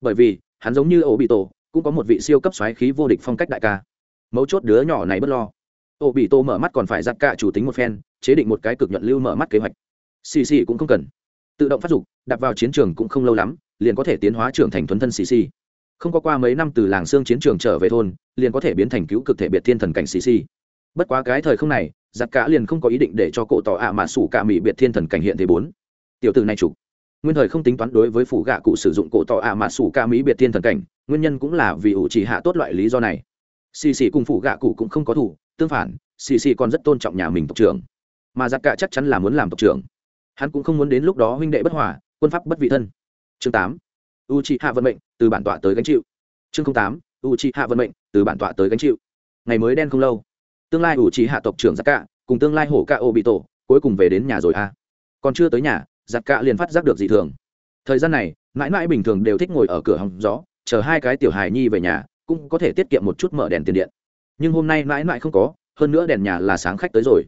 Speaker 1: Bởi vì, hắn giống như ấu bị tổ, cũng có một vị siêu cấp xoáy khí vô địch phong cách đại ca. Mấu chốt đứa nhỏ này bất lo. Ổ bị tổ mở mắt còn phải giặt cả chủ tính một phen, chế định một cái cực nhuận lưu mở mắt kế hoạch. Xì xì cũng không cần tự động phát dục đặt vào chiến trường cũng không lâu lắm, liền có thể tiến hóa trưởng thành thuần thân xì xì. Không có qua mấy năm từ làng xương chiến trường trở về thôn, liền có thể biến thành cứu cực thể biệt thiên thần cảnh xì xì. Bất quá cái thời không này, giặc cả liền không có ý định để cho cổ tỏ ạ mà sủ cả mỹ biệt thiên thần cảnh hiện thế bốn. Tiểu tử này chủ, nguyên thời không tính toán đối với phủ gạ cụ sử dụng cổ tỏ ạ mà sủ ca mỹ biệt thiên thần cảnh, nguyên nhân cũng là vì ủ chỉ hạ tốt loại lý do này. Xì xì cùng phủ gạ cụ cũng không có thủ tương phản, xì xì còn rất tôn trọng nhà mình tộc trưởng. Mà giặc cả chắc chắn là muốn làm tộc trưởng hắn cũng không muốn đến lúc đó huynh đệ bất hòa, quân pháp bất vị thân. Chương tám u c hạ vận mệnh từ bản tọa tới gánh chịu. Chương tám u c hạ vận mệnh từ bản tọa tới gánh chịu. Ngày mới đen không lâu, tương lai u c hạ tộc trưởng giặc cạ cùng tương lai hổ ca ô bị tổ cuối cùng về đến nhà rồi à. còn chưa tới nhà, giặc cạ liền phát giác được dị thường. Thời gian này, mãi mãi bình thường đều thích ngồi ở cửa hòng gió, chờ hai cái tiểu hài nhi về nhà, cũng có thể tiết kiệm một chút mở đèn tiền điện. Nhưng hôm nay mãi mãi không có, hơn nữa đèn nhà là sáng khách tới rồi.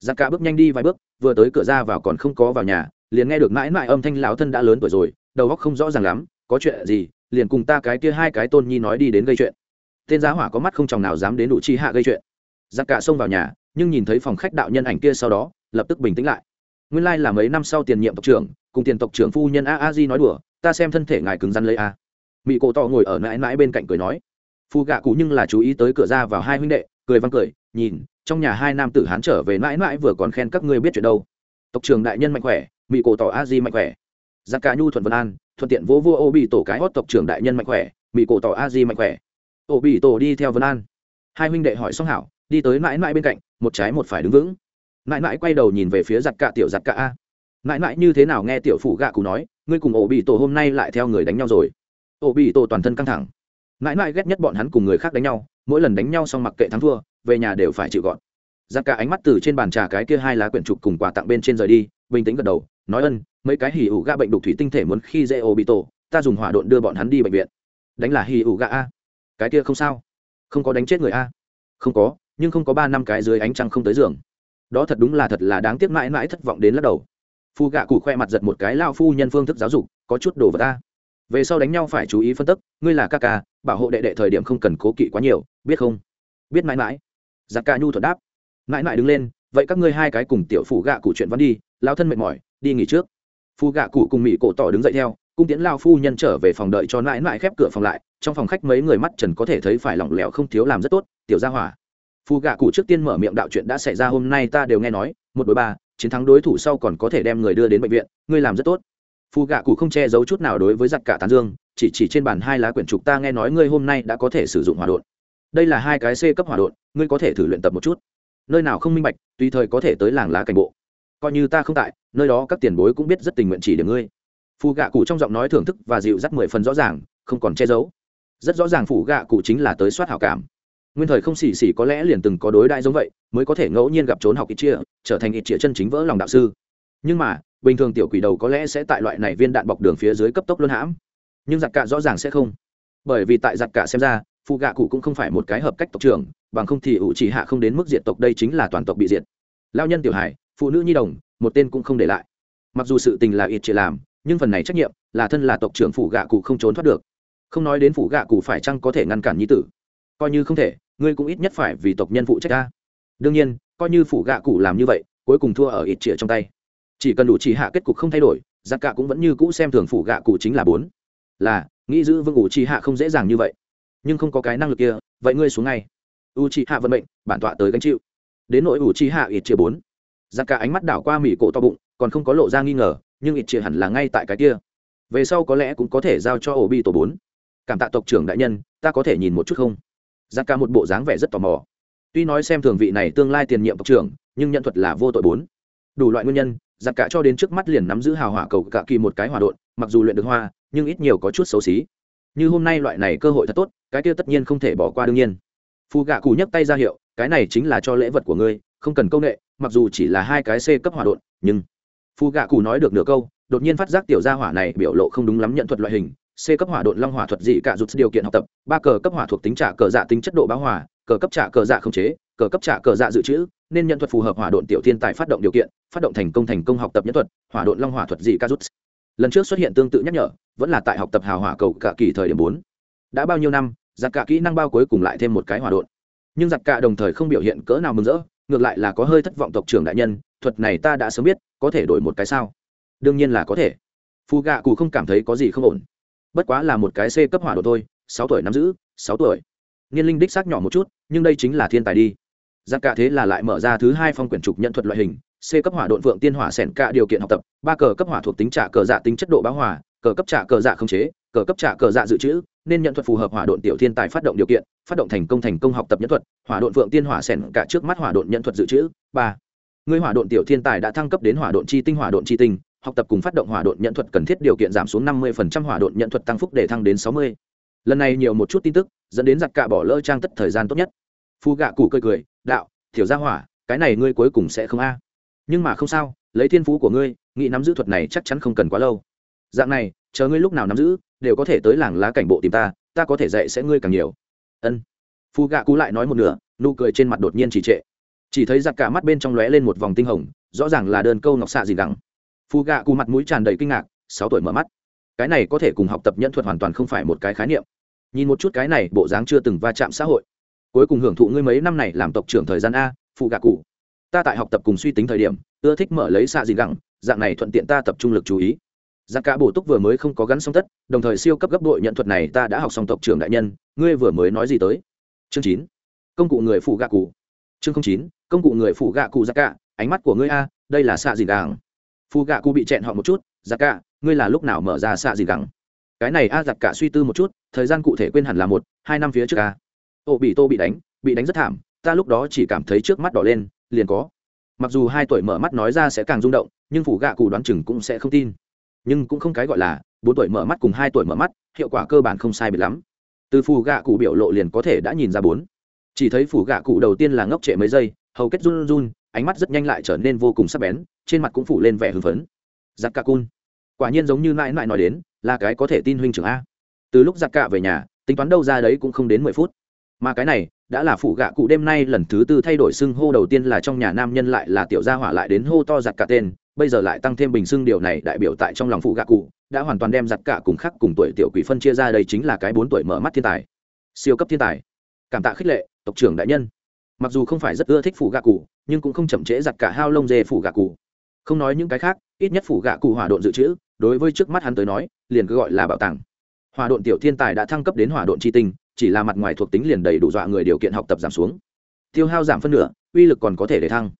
Speaker 1: Giặc cạ bước nhanh đi vài bước vừa tới cửa ra vào còn không có vào nhà, liền nghe được mãi mãi âm thanh lão thân đã lớn tuổi rồi, đầu óc không rõ ràng lắm, có chuyện gì, liền cùng ta cái kia hai cái tôn nhi nói đi đến gây chuyện. Tên giá hỏa có mắt không chồng nào dám đến đủ chi hạ gây chuyện. Giặc cả xông vào nhà, nhưng nhìn thấy phòng khách đạo nhân ảnh kia sau đó, lập tức bình tĩnh lại. Nguyên lai là mấy năm sau tiền nhiệm tộc trưởng, cùng tiền tộc trưởng phu nhân a a di nói đùa, ta xem thân thể ngài cứng rắn lấy a. Mỹ cổ tỏ ngồi ở mãi mãi bên cạnh cười nói phu gạ cụ nhưng là chú ý tới cửa ra vào hai huynh đệ, cười văng cười, nhìn, trong nhà hai nam tử hán trở về mãi mãi vừa còn khen các ngươi biết chuyện đâu. Tộc trưởng đại nhân mạnh khỏe mỹ cổ tỏ a di mạnh khỏe. Giặc cả nhu thuận vân an, thuận tiện vỗ vô ô bị tổ cái hót tộc trưởng đại nhân mạnh khỏe mỹ cổ tỏ a di mạnh khỏe. Ô bị tổ đi theo vân an. Hai huynh đệ hỏi xong hảo, đi tới mãi mãi bên cạnh, một trái một phải đứng vững. Mãi mãi quay đầu nhìn về phía giặc cả tiểu giặc cả a. Mãi mãi như thế nào nghe tiểu phủ gạ cụ nói, ngươi cùng ổ bị tổ hôm nay lại theo người đánh nhau rồi. Ổ bị tổ toàn thân căng thẳng mãi mãi ghét nhất bọn hắn cùng người khác đánh nhau, mỗi lần đánh nhau xong mặc kệ thắng thua, về nhà đều phải chịu gọn. Giặc cả ánh mắt từ trên bàn trà cái kia hai lá quyển trục cùng quà tặng bên trên rời đi, bình tĩnh gật đầu, nói ân, mấy cái hỉ ủ gạ bệnh đục thủy tinh thể muốn khi dễ ô bị tổ ta dùng hỏa độn đưa bọn hắn đi bệnh viện. Đánh là hỉ ủ gạ a? Cái kia không sao. Không có đánh chết người a? Không có, nhưng không có ba năm cái dưới ánh trăng không tới giường. Đó thật đúng là thật là đáng tiếc mãi mãi thất vọng đến lắc đầu. Phu gạ cụ khoe mặt giật một cái lao phu nhân phương thức giáo dục, có chút đồ vật ta về sau đánh nhau phải chú ý phân tức, ngươi là ca ca bảo hộ đệ đệ thời điểm không cần cố kỵ quá nhiều, biết không? Biết mãi mãi. Giặc ca nhu thuật đáp. Mãi mãi đứng lên, vậy các ngươi hai cái cùng tiểu phủ gạ cụ chuyện văn đi lao thân mệt mỏi, đi nghỉ trước. Phu gạ cụ cùng mỹ cổ tỏ đứng dậy theo, cung tiễn lao phu nhân trở về phòng đợi cho mãi mãi khép cửa phòng lại, trong phòng khách mấy người mắt trần có thể thấy phải lỏng lẻo không thiếu làm rất tốt, tiểu gia hỏa. Phù gạ cụ trước tiên mở miệng đạo chuyện đã xảy ra hôm nay ta đều nghe nói, một đối ba, chiến thắng đối thủ sau còn có thể đem người đưa đến bệnh viện, ngươi làm rất tốt. Phù gạ cụ không che giấu chút nào đối với giặc cả tán dương chỉ chỉ trên bàn hai lá quyển trục ta nghe nói ngươi hôm nay đã có thể sử dụng hỏa đột đây là hai cái c cấp hỏa đột ngươi có thể thử luyện tập một chút. Nơi nào không minh bạch, tùy thời có thể tới làng lá cảnh bộ. Coi như ta không tại, nơi đó các tiền bối cũng biết rất tình nguyện chỉ điểm ngươi. Phù gạ cụ trong giọng nói thưởng thức và dịu dắt mười phần rõ ràng, không còn che giấu. Rất rõ ràng phù gạ cụ chính là tới soát hảo cảm. Nguyên thời không xì xì có lẽ liền từng có đối đại giống vậy, mới có thể ngẫu nhiên gặp trốn học ít chia trở thành ít chia chân chính vỡ lòng đạo sư. Nhưng mà, bình thường tiểu quỷ đầu có lẽ sẽ tại loại này viên đạn bọc đường phía dưới cấp tốc luân hãm nhưng giặc cả rõ ràng sẽ không. Bởi vì tại giặc cả xem ra, phụ gạ cụ cũng không phải một cái hợp cách tộc trưởng, bằng không thì ủ chỉ hạ không đến mức diệt tộc đây chính là toàn tộc bị diệt. Lao nhân tiểu hải, phụ nữ nhi đồng, một tên cũng không để lại. Mặc dù sự tình là ít chỉ làm, nhưng phần này trách nhiệm là thân là tộc trưởng phụ gạ cụ không trốn thoát được. Không nói đến phụ gạ cụ phải chăng có thể ngăn cản nhi tử? Coi như không thể, ngươi cũng ít nhất phải vì tộc nhân phụ trách ta. Đương nhiên, coi như phụ gạ cụ làm như vậy, cuối cùng thua ở ít chĩa trong tay. Chỉ cần đủ chỉ hạ kết cục không thay đổi, giặc cả cũng vẫn như cũ xem thường phụ gạ cụ chính là bốn là, nghĩ giữ vương ủ trì hạ không dễ dàng như vậy. Nhưng không có cái năng lực kia, vậy ngươi xuống ngay. U trì hạ vận mệnh, bản tọa tới gánh chịu. Đến nỗi ủ trì hạ ít chia bốn. Giặc cả ánh mắt đảo qua mỹ cổ to bụng, còn không có lộ ra nghi ngờ, nhưng ít chia hẳn là ngay tại cái kia. Về sau có lẽ cũng có thể giao cho ổ bi tổ bốn. Cảm tạ tộc trưởng đại nhân, ta có thể nhìn một chút không? Giặc cả một bộ dáng vẻ rất tò mò. Tuy nói xem thường vị này tương lai tiền nhiệm tộc trưởng, nhưng nhận thuật là vô tội bốn. Đủ loại nguyên nhân, giặc cả cho đến trước mắt liền nắm giữ hào hỏa cầu cả kỳ một cái hỏa độn, mặc dù luyện được hoa nhưng ít nhiều có chút xấu xí. Như hôm nay loại này cơ hội thật tốt cái kia tất nhiên không thể bỏ qua đương nhiên. Phù gạ cù nhấc tay ra hiệu cái này chính là cho lễ vật của ngươi không cần công nghệ mặc dù chỉ là hai cái c cấp hỏa đột, nhưng phù gạ cù nói được nửa câu đột nhiên phát giác tiểu gia hỏa này biểu lộ không đúng lắm nhận thuật loại hình c cấp hỏa đột long hỏa thuật dị cả rụt điều kiện học tập ba cờ cấp hỏa thuộc tính trả cờ dạ tính chất độ báo hỏa cờ cấp trả cờ dạ không chế cờ cấp trả cờ dạ dự trữ nên nhận thuật phù hợp hỏa độn tiểu thiên tài phát động điều kiện phát động thành công thành công học tập nhân thuật hỏa độn long hỏa thuật dị ca rút lần trước xuất hiện tương tự nhắc nhở, vẫn là tại học tập hào hỏa cầu cả kỳ thời điểm bốn. Đã bao nhiêu năm giặc cả kỹ năng bao cuối cùng lại thêm một cái hỏa đột. nhưng giặc cả đồng thời không biểu hiện cỡ nào mừng rỡ, ngược lại là có hơi thất vọng tộc trưởng đại nhân, thuật này ta đã sớm biết, có thể đổi một cái sao? Đương nhiên là có thể. Phù gạ cụ không cảm thấy có gì không ổn. Bất quá là một cái c cấp hỏa đột thôi, sáu tuổi nắm giữ, sáu tuổi. Niên linh đích xác nhỏ một chút, nhưng đây chính là thiên tài đi. Giặc cả thế là lại mở ra thứ hai phong quyển trục nhận thuật loại hình c cấp hỏa độn vượng tiên hỏa sẻn cả điều kiện học tập, ba cờ cấp hỏa thuộc tính trả cờ dạ tính chất độ báo hỏa cờ cấp trả cờ dạ không chế, cờ cấp trả cờ dạ dự trữ, nên nhận thuật phù hợp hỏa độn tiểu thiên tài phát động điều kiện, phát động thành công thành công học tập nhân thuật, hỏa độn vượng tiên hỏa sẻn cả trước mắt hỏa độn nhận thuật dự trữ, ba. Người hỏa độn tiểu thiên tài đã thăng cấp đến hỏa độn chi tinh, hỏa độn chi tinh, học tập cùng phát động hỏa độn nhận thuật cần thiết điều kiện giảm xuống năm mươi hỏa độn nhận thuật tăng phúc để thăng đến sáu mươi. Lần này nhiều một chút tin tức, dẫn đến giặc cả bỏ lỡ trang tất thời gian tốt nhất. Phu gạ cụ cười cười, đạo thiểu gia hỏa, cái này ngươi cuối cùng sẽ không a nhưng mà không sao, lấy thiên phú của ngươi, nghĩ nắm giữ thuật này chắc chắn không cần quá lâu. Dạng này, chờ ngươi lúc nào nắm giữ, đều có thể tới làng lá cảnh bộ tìm ta ta có thể dạy sẽ ngươi càng nhiều. Ân. Phu gạ cú lại nói một nửa, nụ cười trên mặt đột nhiên chỉ trệ. Chỉ thấy giặc cả mắt bên trong lóe lên một vòng tinh hồng, rõ ràng là đơn câu ngọc xạ gì đắng phu gạ cú mặt mũi tràn đầy kinh ngạc, sáu tuổi mở mắt. Cái này có thể cùng học tập nhân thuật hoàn toàn không phải một cái khái niệm. Nhìn một chút cái này, bộ dáng chưa từng va chạm xã hội. Cuối cùng hưởng thụ ngươi mấy năm này làm tộc trưởng thời gian a phụ gạ cụ ta tại học tập cùng suy tính thời điểm, ưa thích mở lấy xạ gì gẳng, dạng này thuận tiện ta tập trung lực chú ý. G i cả bổ túc vừa mới không có gắn song tất đồng thời siêu cấp gấp đội nhận thuật này ta đã học xong tộc trưởng đại nhân, ngươi vừa mới nói gì tới? Chương chín. Công cụ người phụ gạ cụ. Chương chín, công cụ người phụ gạ cụ g cả, ánh mắt của ngươi a, đây là xạ gì gẳng. Phụ gạ cụ bị chẹn họ một chút g cả, ngươi là lúc nào mở ra xạ gì gẳng? Cái này a giặc cả suy tư một chút, thời gian cụ thể quên hẳn là một, hai năm phía trước a. Ô, bị tô bị đánh bị đánh rất thảm, ta lúc đó chỉ cảm thấy trước mắt đỏ lên liền có. Mặc dù hai tuổi mở mắt nói ra sẽ càng rung động, nhưng phủ gạ cụ đoán chừng cũng sẽ không tin. Nhưng cũng không cái gọi là, bốn tuổi mở mắt cùng hai tuổi mở mắt, hiệu quả cơ bản không sai biệt lắm. Từ phủ gạ cụ biểu lộ liền có thể đã nhìn ra bốn. Chỉ thấy phủ gạ cụ đầu tiên là ngốc trệ mấy giây, hầu kết run run, ánh mắt rất nhanh lại trở nên vô cùng sắc bén, trên mặt cũng phủ lên vẻ hưng phấn. Giặc cà cun quả nhiên giống như mãi mãi nói đến, là cái có thể tin huynh trưởng a. Từ lúc giặc cạ về nhà, tính toán đâu ra đấy cũng không đến mười phút mà cái này đã là phụ gạ cụ đêm nay lần thứ tư thay đổi xưng hô đầu tiên là trong nhà nam nhân lại là tiểu gia hỏa lại đến hô to giặt cả tên, bây giờ lại tăng thêm bình xưng điều này đại biểu tại trong lòng phụ gạ cụ, đã hoàn toàn đem giặt cả cùng khác cùng tuổi tiểu quỷ phân chia ra đây chính là cái bốn tuổi mở mắt thiên tài. Siêu cấp thiên tài. Cảm tạ khích lệ, tộc trưởng đại nhân. Mặc dù không phải rất ưa thích phụ gạ cụ, nhưng cũng không chậm trễ giặt cả hao lông dê phụ gạ cụ. Không nói những cái khác, ít nhất phụ gạ cụ hỏa độn dự trữ, đối với trước mắt hắn tới nói, liền cứ gọi là bảo tàng. Hỏa độn tiểu thiên tài đã thăng cấp đến hỏa độn tri tinh chỉ là mặt ngoài thuộc tính liền đầy đủ dọa người điều kiện học tập giảm xuống. Tiêu hao giảm phân nửa, uy lực còn có thể để thăng.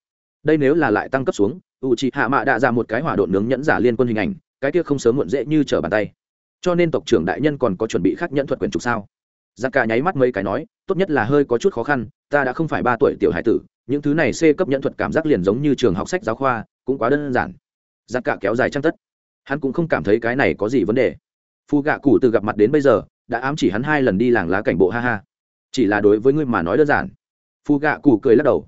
Speaker 1: Đây nếu là lại tăng cấp xuống u c hạ mạ đã ra dạ một cái hỏa độn nướng nhẫn giả liên quân hình ảnh, cái kia không sớm muộn dễ như trở bàn tay. Cho nên tộc trưởng đại nhân còn có chuẩn bị khác nhẫn thuật quyền trục sao? G i cả nháy mắt mấy cái nói, tốt nhất là hơi có chút khó khăn, ta đã không phải ba tuổi tiểu hải tử, những thứ này c cấp nhẫn thuật cảm giác liền giống như trường học sách giáo khoa, cũng quá đơn giản. G i cả kéo dài trăng tất. Hắn cũng không cảm thấy cái này có gì vấn đề. Phu gạ cụ từ gặp mặt đến bây giờ đã ám chỉ hắn hai lần đi làng lá cảnh bộ ha ha. Chỉ là đối với ngươi mà nói đơn giản. Phu gạ cụ cười lắc đầu.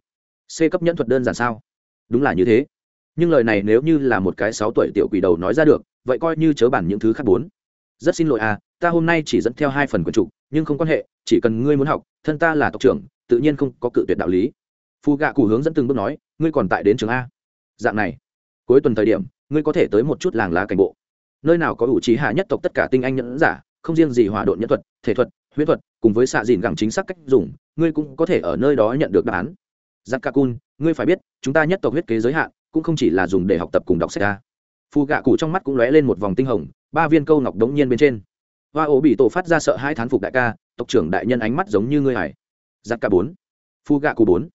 Speaker 1: C cấp nhẫn thuật đơn giản sao? Đúng là như thế. Nhưng lời này nếu như là một cái sáu tuổi tiểu quỷ đầu nói ra được, vậy coi như chớ bản những thứ khác bốn. Rất xin lỗi à ta hôm nay chỉ dẫn theo hai phần quần trục nhưng không quan hệ, chỉ cần ngươi muốn học, thân ta là tộc trưởng, tự nhiên không có cự tuyệt đạo lý. Phu gạ cụ hướng dẫn từng bước nói, ngươi còn tại đến trường a. Dạng này. Cuối tuần thời điểm, ngươi có thể tới một chút làng lá cảnh bộ. Nơi nào có ủ trí hạ nhất tộc tất cả tinh anh nhẫn giả không riêng gì hỏa độn nhân thuật, thể thuật huyết thuật, cùng với xạ dìn gẳng chính xác cách dùng, ngươi cũng có thể ở nơi đó nhận được đáp án. Giặc ca cun, ngươi phải biết, chúng ta nhất tộc huyết kế giới hạn, cũng không chỉ là dùng để học tập cùng đọc sách ca phù gạ cụ trong mắt cũng lóe lên một vòng tinh hồng, ba viên câu ngọc đống nhiên bên trên. Hoa ổ bị tổ phát ra sợ hai thán phục đại ca, tộc trưởng đại nhân ánh mắt giống như ngươi hải giặc ca bốn. Phu gạ cụ bốn.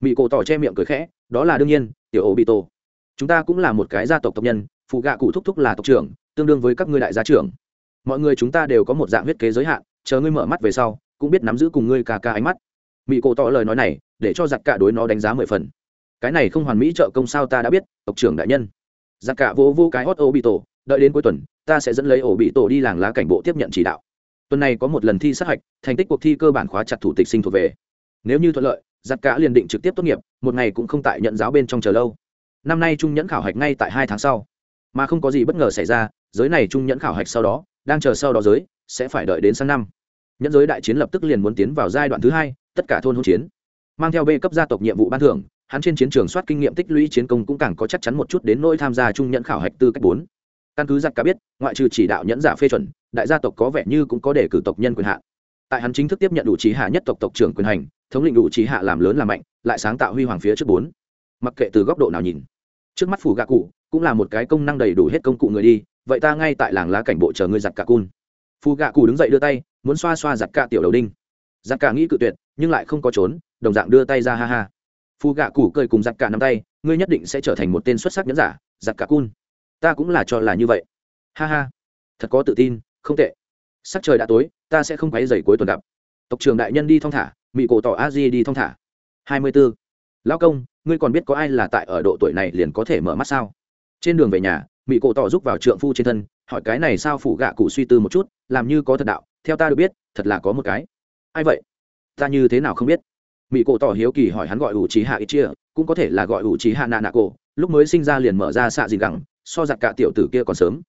Speaker 1: Mỹ cổ tỏ che miệng cười khẽ, đó là đương nhiên, tiểu ổ bị tổ. Chúng ta cũng là một cái gia tộc tộc nhân phù gạ cụ thúc thúc là tộc trưởng, tương đương với các ngươi đại gia trưởng mọi người chúng ta đều có một dạng huyết kế giới hạn, chờ ngươi mở mắt về sau, cũng biết nắm giữ cùng ngươi ca ca ánh mắt. Mỹ cổ tỏ lời nói này, để cho giặc cả đối nó đánh giá mười phần. Cái này không hoàn mỹ trợ công sao ta đã biết, tộc trưởng đại nhân. Giặc cả vô vô cái hot ô bị tổ đợi đến cuối tuần, ta sẽ dẫn lấy ổ bị tổ đi làng lá cảnh bộ tiếp nhận chỉ đạo. Tuần này có một lần thi sát hạch, thành tích cuộc thi cơ bản khóa chặt thủ tịch sinh thuộc về. Nếu như thuận lợi, giặc cả liền định trực tiếp tốt nghiệp, một ngày cũng không tại nhận giáo bên trong chờ lâu. Năm nay trung nhẫn khảo hạch ngay tại hai tháng sau. Mà không có gì bất ngờ xảy ra, giới này trung nhẫn khảo hạch sau đó đang chờ sau đó giới, sẽ phải đợi đến sang năm. Nhẫn giới đại chiến lập tức liền muốn tiến vào giai đoạn thứ hai, tất cả thôn hỗn chiến. Mang theo b cấp gia tộc nhiệm vụ ban thưởng, hắn trên chiến trường soát kinh nghiệm tích lũy chiến công cũng càng có chắc chắn một chút đến nỗi tham gia trung nhẫn khảo hạch tư cách bốn. Căn cứ giặc cả biết, ngoại trừ chỉ đạo nhẫn giả phê chuẩn, đại gia tộc có vẻ như cũng có để cử tộc nhân quyền hạn tại hắn chính thức tiếp nhận đủ trí hạ nhất tộc tộc trưởng quyền hành, thống lĩnh đủ trí hạ làm lớn làm mạnh, lại sáng tạo huy hoàng phía trước bốn. Mặc kệ từ góc độ nào nhìn, trước mắt phủ gạ cụ cũng là một cái công năng đầy đủ hết công cụ người đi vậy ta ngay tại làng lá cảnh bộ chờ ngươi giặt cả cun. Phù gạ cụ đứng dậy đưa tay, muốn xoa xoa giặt cả tiểu đầu đinh. Giặt cả nghĩ cự tuyệt, nhưng lại không có trốn, đồng dạng đưa tay ra ha ha. Phù gạ cụ cười cùng giặt cả nắm tay, ngươi nhất định sẽ trở thành một tên xuất sắc nhẫn giả, giặt cả cun. Ta cũng là cho là như vậy. Ha ha. Thật có tự tin, không tệ. Sắc trời đã tối, ta sẽ không quấy dày cuối tuần gặp. Tộc trưởng đại nhân đi thong thả, mị cổ tỏ a di đi thong thả. Hai mươi b ố lão công, ngươi còn biết có ai là tại ở độ tuổi này liền có thể mở mắt sao? Trên đường về nhà mỹ cổ tỏ giúp vào trượng phu trên thân, hỏi cái này sao phủ gạ cụ suy tư một chút, làm như có thật đạo, theo ta được biết, thật là có một cái. Ai vậy? Ta như thế nào không biết? Mỹ cổ tỏ hiếu kỳ hỏi hắn gọi ủ trí hạ ít chia, cũng có thể là gọi ủ trí hạ nạ nạ cổ, lúc mới sinh ra liền mở ra xạ gì gẳng, so giặc cả tiểu tử kia còn sớm.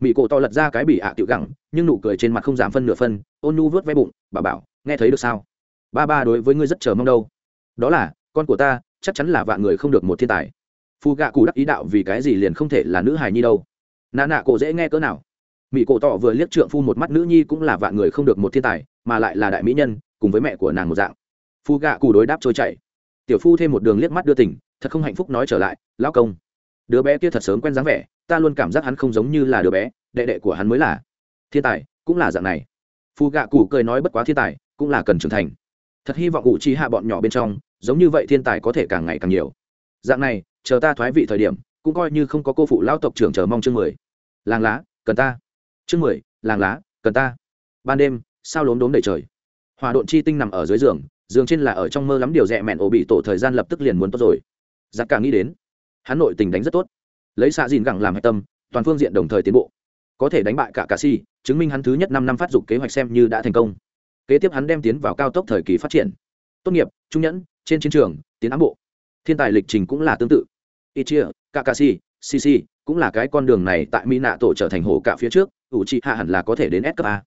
Speaker 1: Mỹ cổ tỏ lật ra cái bị ạ tiểu gẳng, nhưng nụ cười trên mặt không giảm phân nửa phân, ôn nu vớt ve bụng, bà bảo, nghe thấy được sao? Ba ba đối với ngươi rất chờ mong đâu. Đó là, con của ta, chắc chắn là vạn người không được một thiên tài phù gạ cụ đắc ý đạo vì cái gì liền không thể là nữ hài nhi đâu. Nà nạ cổ dễ nghe cỡ nào. Mỹ cổ tỏ vừa liếc trượng phu một mắt nữ nhi cũng là vạn người không được một thiên tài, mà lại là đại mỹ nhân, cùng với mẹ của nàng một dạng. Phu gạ cụ đối đáp trôi chảy. Tiểu phu thêm một đường liếc mắt đưa tỉnh thật không hạnh phúc nói trở lại, lão công, đứa bé kia thật sớm quen dáng vẻ, ta luôn cảm giác hắn không giống như là đứa bé, đệ đệ của hắn mới là thiên tài, cũng là dạng này. Phu gạ cụ cười nói bất quá thiên tài, cũng là cần trưởng thành. Thật hy vọng ủ chi hạ bọn nhỏ bên trong, giống như vậy thiên tài có thể càng ngày càng nhiều. Dạng này chờ ta thoái vị thời điểm, cũng coi như không có cô phụ lao tộc trưởng chờ mong chương mười. Làng lá, cần ta. Chương mười, làng lá, cần ta. Ban đêm, sao lốm đốm đầy trời? Hòa độn chi tinh nằm ở dưới giường giường trên là ở trong mơ lắm điều rẽ mẹn ổ bị tổ thời gian lập tức liền muốn tốt rồi. Giặc cả nghĩ đến, hắn nội tình đánh rất tốt. Lấy xạ dìn gẳng làm hạch tâm, toàn phương diện đồng thời tiến bộ. Có thể đánh bại cả cà si, chứng minh hắn thứ nhất năm năm phát dục kế hoạch xem như đã thành công. Kế tiếp hắn đem tiến vào cao tốc thời kỳ phát triển. Tốt nghiệp, trung nhẫn, trên chiến trường, tiến ám bộ. Thiên tài lịch trình cũng là tương tự ichia, kakashi cc cũng là cái con đường này tại mỹ nạ tổ trở thành hổ cả phía trước ủ trị hạ hẳn là có thể đến s cấp a.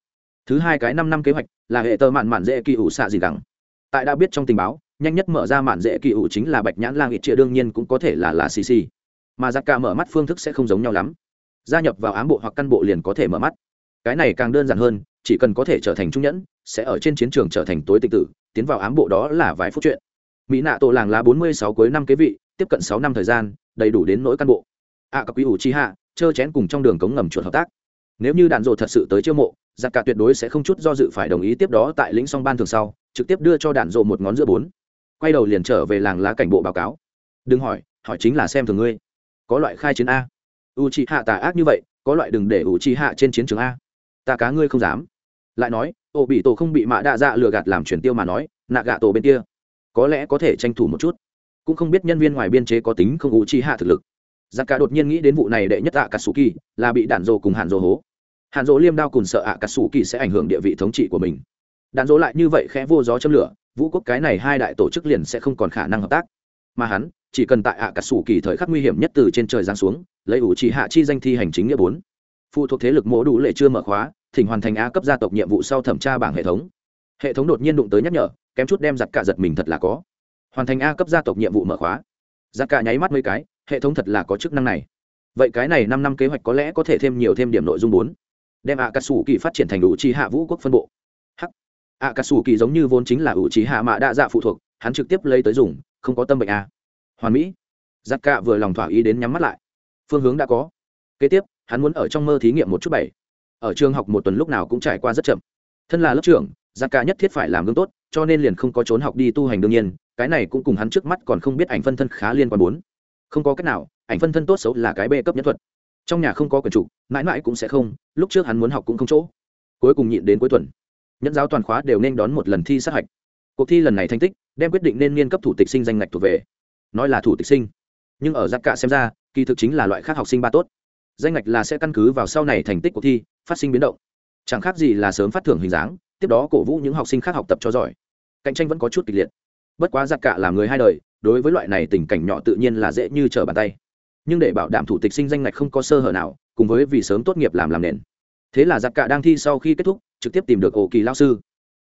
Speaker 1: Thứ hai cái năm năm kế hoạch là hệ tơ mạn mạn dễ kỳ ủ xạ gì gẳng. Tại đã biết trong tình báo, nhanh nhất mở ra mạn dễ kỳ ủ chính là bạch nhãn lang ít chia đương nhiên cũng có thể là là cc mà giặc cả mở mắt phương thức sẽ không giống nhau lắm. Gia nhập vào ám bộ hoặc căn bộ liền có thể mở mắt. Cái này càng đơn giản hơn, chỉ cần có thể trở thành trung nhẫn, sẽ ở trên chiến trường trở thành tối tịch tử, tiến vào ám bộ đó là vài phút chuyện. Mỹ nạ tổ làng lá bốn mươi sáu cuối năm kế vị tiếp cận sáu năm thời gian đầy đủ đến nỗi căn bộ. Ạ à, các quý ủ chi hạ chơ chén cùng trong đường cống ngầm chuột hợp tác. Nếu như đạn dộ thật sự tới chiêu mộ giặc cả tuyệt đối sẽ không chút do dự phải đồng ý tiếp đó tại lĩnh song ban thường sau trực tiếp đưa cho đạn dộ một ngón giữa bốn. Quay đầu liền trở về làng lá cảnh bộ báo cáo. Đừng hỏi hỏi chính là xem thường ngươi. Có loại khai chiến a. U chi hạ tà ác như vậy có loại đừng để u chi hạ trên chiến trường a. Ta cá ngươi không dám. Lại nói ô bị tổ không bị mạ đạ dạ lừa gạt làm chuyển tiêu mà nói nạ gạ tổ bên kia có lẽ có thể tranh thủ một chút cũng không biết nhân viên ngoài biên chế có tính không ủ chi hạ thực lực. Giặc cả đột nhiên nghĩ đến vụ này đệ nhất ạ cà sù kỳ là bị đạn dồ cùng Hàn dồ hố. Hàn Dỗ liêm đao cùng sợ ạ cà sù kỳ sẽ ảnh hưởng địa vị thống trị của mình. Đạn Dỗ lại như vậy khẽ vô gió châm lửa, vũ quốc cái này hai đại tổ chức liền sẽ không còn khả năng hợp tác. Mà hắn, chỉ cần tại ạ cà sù kỳ thời khắc nguy hiểm nhất từ trên trời giáng xuống, lấy ủ chỉ hạ chi danh thi hành chính nghĩa bốn. Phụ thuộc thế lực mỗ đủ lệ chưa mở khóa, thỉnh hoàn thành a cấp gia tộc nhiệm vụ sau thẩm tra bảng hệ thống. Hệ thống đột nhiên đụng tới nhắc nhở, kém chút đem giặt cả giật mình thật là có hoàn thành a cấp gia tộc nhiệm vụ mở khóa. Giá cả nháy mắt mấy cái, hệ thống thật là có chức năng này. Vậy cái này năm năm kế hoạch có lẽ có thể thêm nhiều thêm điểm nội dung bốn. Đem a cà sủ kỳ phát triển thành ủ trí hạ vũ quốc phân bộ. H a cà sủ kỳ giống như vốn chính là ủ trí hạ mạ đa dạ phụ thuộc, hắn trực tiếp lấy tới dùng, không có tâm bệnh a. Hoàn mỹ. Giặc cả vừa lòng thỏa ý đến nhắm mắt lại. Phương hướng đã có. Kế tiếp, hắn muốn ở trong mơ thí nghiệm một chút bảy. Ở trường học một tuần lúc nào cũng trải qua rất chậm. Thân là lớp trưởng giặc cả nhất thiết phải làm gương tốt cho nên liền không có trốn học đi tu hành đương nhiên, cái này cũng cùng hắn trước mắt còn không biết ảnh phân thân khá liên quan bốn. Không có cách nào, ảnh phân thân tốt xấu là cái bê cấp nhất thuật. Trong nhà không có quyền chủ, mãi mãi cũng sẽ không, lúc trước hắn muốn học cũng không chỗ. Cuối cùng nhịn đến cuối tuần, nhẫn giáo toàn khóa đều nên đón một lần thi sát hạch. Cuộc thi lần này thành tích, đem quyết định nên niên cấp thủ tịch sinh danh ngạch thuộc về. Nói là thủ tịch sinh, nhưng ở giặc cả xem ra, kỳ thực chính là loại khác học sinh ba tốt. Danh ngạch là sẽ căn cứ vào sau này thành tích cuộc thi, phát sinh biến động. Chẳng khác gì là sớm phát thưởng hình dáng tiếp đó cổ vũ những học sinh khác học tập cho giỏi. Cạnh tranh vẫn có chút kịch liệt. Bất quá giặc cả là người hai đời, đối với loại này tình cảnh nhỏ tự nhiên là dễ như trở bàn tay. Nhưng để bảo đảm thủ tịch sinh danh ngạch không có sơ hở nào, cùng với vì sớm tốt nghiệp làm làm nền. Thế là giặc cả đang thi sau khi kết thúc, trực tiếp tìm được ổ kỳ lao sư.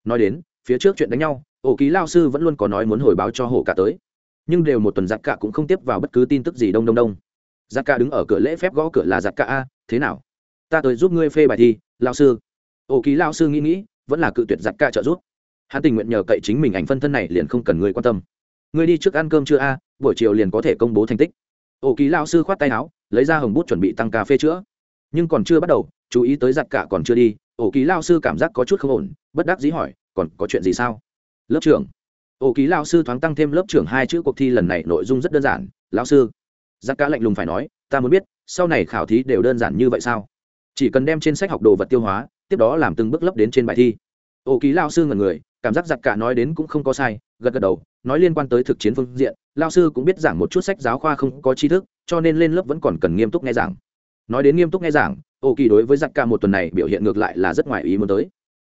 Speaker 1: Nói đến, phía trước chuyện đánh nhau, ổ kỳ lao sư vẫn luôn có nói muốn hồi báo cho hổ cả tới. Nhưng đều một tuần giặc cả cũng không tiếp vào bất cứ tin tức gì đông đông đông. Giặc cả đứng ở cửa lễ phép gõ cửa là giặc cả a, thế nào? Ta tới giúp ngươi phê bài thi, lao sư. Ổ kỳ lao sư nghĩ nghĩ vẫn là cự tuyệt giặc cả trợ giúp. Hắn tình nguyện nhờ cậy chính mình ảnh phân thân này liền không cần người quan tâm. Ngươi đi trước ăn cơm chưa a? Buổi chiều liền có thể công bố thành tích. Ổ kỳ lao sư khoát tay áo, lấy ra hồng bút chuẩn bị tăng cà phê chữa. Nhưng còn chưa bắt đầu, chú ý tới giặc cả còn chưa đi ổ kỳ lao sư cảm giác có chút không ổn, bất đắc dĩ hỏi, còn có chuyện gì sao? Lớp trưởng. Ổ kỳ lao sư thoáng tăng thêm lớp trưởng hai chữ cuộc thi lần này nội dung rất đơn giản lao sư. Giặc cả lạnh lùng phải nói, ta muốn biết, sau này khảo thí đều đơn giản như vậy sao? Chỉ cần đem trên sách học đồ vật tiêu hóa tiếp đó làm từng bước lấp đến trên bài thi. Ô kỳ lao sư ngần người, cảm giác giặc cả nói đến cũng không có sai, gật gật đầu, nói liên quan tới thực chiến phương diện, lao sư cũng biết giảng một chút sách giáo khoa không có tri thức, cho nên lên lớp vẫn còn cần nghiêm túc nghe giảng. Nói đến nghiêm túc nghe giảng, ô kỳ đối với giặc cả một tuần này biểu hiện ngược lại là rất ngoài ý muốn tới.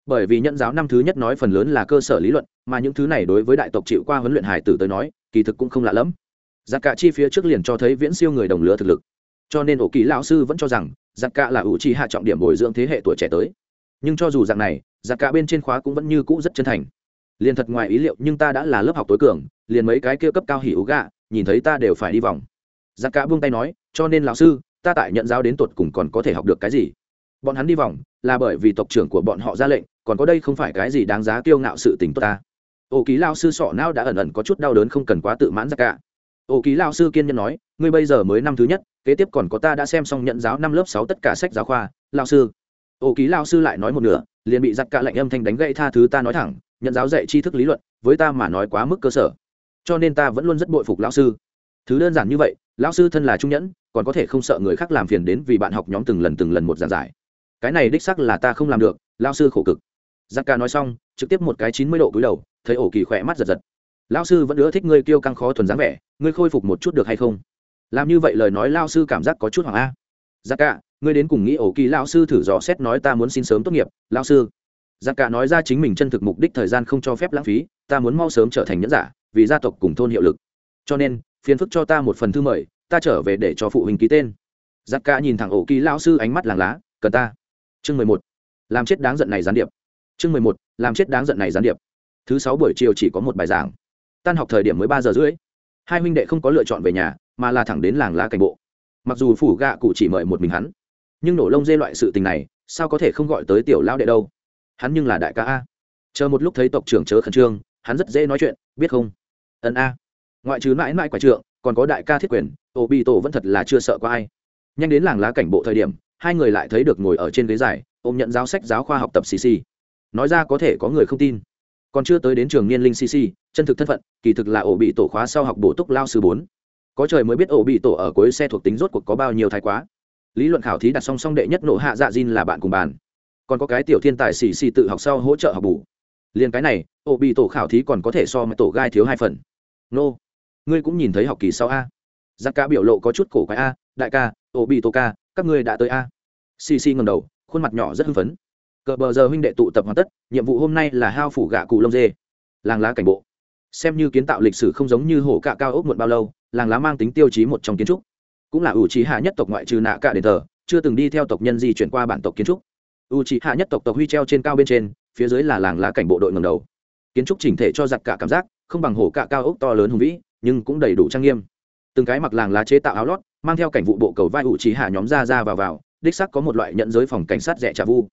Speaker 1: Bởi vì nhận giáo năm thứ nhất nói phần lớn là cơ sở lý luận, mà những thứ này đối với đại tộc chịu qua huấn luyện hải tử tới nói, kỳ thực cũng không lạ lẫm. Giặc cả chi phía trước liền cho thấy viễn siêu người đồng lứa thực lực. Cho nên ổ kỳ lão sư vẫn cho rằng, giặc cả là ủ chi hạ trọng điểm bồi dưỡng thế hệ tuổi trẻ tới nhưng cho dù dạng này giặc cả bên trên khóa cũng vẫn như cũ rất chân thành. Liền thật ngoài ý liệu, nhưng ta đã là lớp học tối cường, liền mấy cái kia cấp cao hỉ ú gạ, nhìn thấy ta đều phải đi vòng. Giặc cả buông tay nói, cho nên lão sư, ta tại nhận giáo đến tột cùng còn có thể học được cái gì? Bọn hắn đi vòng, là bởi vì tộc trưởng của bọn họ ra lệnh, còn có đây không phải cái gì đáng giá kiêu ngạo sự tình tốt ta. Ô ký lao sư sọ não đã ẩn ẩn có chút đau đớn không cần quá tự mãn giặc cả. Ô ký lao sư kiên nhẫn nói, ngươi bây giờ mới năm thứ nhất, kế tiếp còn có ta đã xem xong nhận giáo năm lớp sáu tất cả sách giáo khoa. Lao sư ô ký lao sư lại nói một nửa, liền bị giặt cả lệnh âm thanh đánh gậy tha thứ ta nói thẳng, nhận giáo dạy tri thức lý luận, với ta mà nói quá mức cơ sở. Cho nên ta vẫn luôn rất bội phục lão sư. Thứ đơn giản như vậy, lão sư thân là trung nhẫn, còn có thể không sợ người khác làm phiền đến vì bạn học nhóm từng lần từng lần một giảng giải. Cái này đích sắc là ta không làm được, lão sư khổ cực. Giặc ca nói xong, trực tiếp một cái chín mươi độ cúi đầu, thấy ổ kỳ khỏe mắt giật giật. Lão sư vẫn ưa thích ngươi kêu căng khó thuần dáng vẻ, ngươi khôi phục một chút được hay không? Làm như vậy lời nói lao sư cảm giác có chút hoàng a. Giặc ca ngươi đến cùng nghĩ ổ kỳ lão sư thử dò xét nói ta muốn xin sớm tốt nghiệp, lão sư. Giặc Cả nói ra chính mình chân thực mục đích thời gian không cho phép lãng phí, ta muốn mau sớm trở thành nhẫn giả, vì gia tộc cùng thôn hiệu lực. Cho nên, phiền phức cho ta một phần thư mời, ta trở về để cho phụ huynh ký tên. Giặc Cả nhìn thẳng ổ kỳ lão sư ánh mắt làng lá, cần ta. Chương mười một. Làm chết đáng giận này gián điệp. Chương mười một. Làm chết đáng giận này gián điệp. Thứ sáu buổi chiều chỉ có một bài giảng. Tan học thời điểm mới ba giờ rưỡi. Hai huynh đệ không có lựa chọn về nhà, mà là thẳng đến làng lá cảnh bộ. Mặc dù phủ gạ cụ chỉ mời một mình hắn nhưng nổ lông dê loại sự tình này, sao có thể không gọi tới tiểu lao đệ đâu? Hắn nhưng là đại ca a. Chờ một lúc thấy tộc trưởng chớ khẩn trương, hắn rất dễ nói chuyện, biết không? Ân a. Ngoại trừ mãi mãi quả trượng, còn có đại ca thiết quyền tổ bị tổ vẫn thật là chưa sợ có ai. Nhanh đến làng lá cảnh bộ thời điểm, hai người lại thấy được ngồi ở trên ghế dài, ôm nhận giáo sách giáo khoa học tập cc nói ra có thể có người không tin. Còn chưa tới đến trường niên linh cc chân thực thân phận, kỳ thực là ổ bị tổ khóa sau học bổ túc lao sư bốn. Có trời mới biết ổ bị tổ ở cuối xe thuộc tính rốt cuộc có bao nhiêu thái quá lý luận khảo thí đặt song song đệ nhất nộ hạ dạ diên là bạn cùng bàn. Còn có cái tiểu thiên tài xì xì tự học sau hỗ trợ học bù. Liền cái này ổ bị tổ khảo thí còn có thể so với tổ gai thiếu hai phần. Nô, ngươi cũng nhìn thấy học kỳ sau a. Giặc ca biểu lộ có chút cổ quái a, đại ca ổ bị tổ ca, các ngươi đã tới a. Xì xì ngầm đầu, khuôn mặt nhỏ rất hưng phấn. Cờ bờ giờ huynh đệ tụ tập hoàn tất, nhiệm vụ hôm nay là hao phủ gạ cụ lông dê. Làng lá cảnh bộ. Xem như kiến tạo lịch sử không giống như hổ cạ cao ốc muộn bao lâu, làng lá mang tính tiêu chí một trong kiến trúc cũng là ủ trí hạ nhất tộc ngoại trừ nạ cả đền thờ, chưa từng đi theo tộc nhân di chuyển qua bản tộc kiến trúc. U trí hạ nhất tộc tộc huy treo trên cao bên trên, phía dưới là làng lá cảnh bộ đội ngầm đầu. Kiến trúc chỉnh thể cho giặc cả cảm giác, không bằng hổ cạ cao ốc to lớn hùng vĩ, nhưng cũng đầy đủ trang nghiêm. Từng cái mặc làng lá chế tạo áo lót, mang theo cảnh vụ bộ cầu vai ủ trí hạ nhóm ra ra vào vào, đích sắc có một loại nhận giới phòng cảnh sát rẻ trà vu.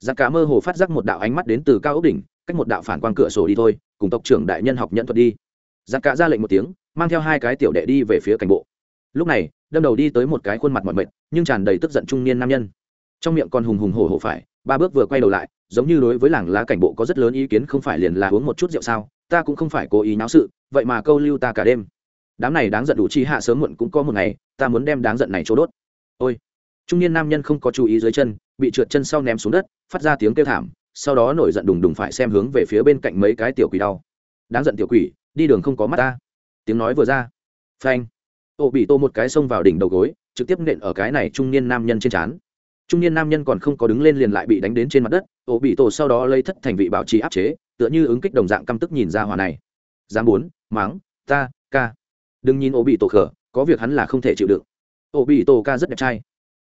Speaker 1: Giặc cả mơ hồ phát giác một đạo ánh mắt đến từ cao ốc đỉnh, cách một đạo phản quang cửa sổ đi thôi, cùng tộc trưởng đại nhân học nhận thuật đi. Giặc cả ra lệnh một tiếng, mang theo hai cái tiểu đệ đi về phía cảnh bộ. Lúc này đâm đầu đi tới một cái khuôn mặt mọi mệt, nhưng tràn đầy tức giận trung niên nam nhân. Trong miệng còn hùng hùng hổ hổ phải, ba bước vừa quay đầu lại, giống như đối với làng lá cảnh bộ có rất lớn ý kiến không phải liền là uống một chút rượu sao, ta cũng không phải cố ý náo sự, vậy mà câu lưu ta cả đêm. Đám này đáng giận đủ chi hạ sớm muộn cũng có một ngày, ta muốn đem đáng giận này chỗ đốt. Ôi! Trung niên nam nhân không có chú ý dưới chân, bị trượt chân sau ném xuống đất, phát ra tiếng kêu thảm, sau đó nổi giận đùng đùng phải xem hướng về phía bên cạnh mấy cái tiểu quỷ đau. Đáng giận tiểu quỷ, đi đường không có mắt ta. Tiếng nói vừa ra. Phanh! Ô bị tô một cái xông vào đỉnh đầu gối, trực tiếp nện ở cái này trung niên nam nhân trên trán. Trung niên nam nhân còn không có đứng lên liền lại bị đánh đến trên mặt đất ô bị tổ sau đó lấy thất thành vị bảo trì áp chế, tựa như ứng kích đồng dạng căm tức nhìn ra hòa này. Dám bốn máng ta, ca. Đừng nhìn ô bị tổ khở có việc hắn là không thể chịu đựng. Ô bị tổ ca rất đẹp trai.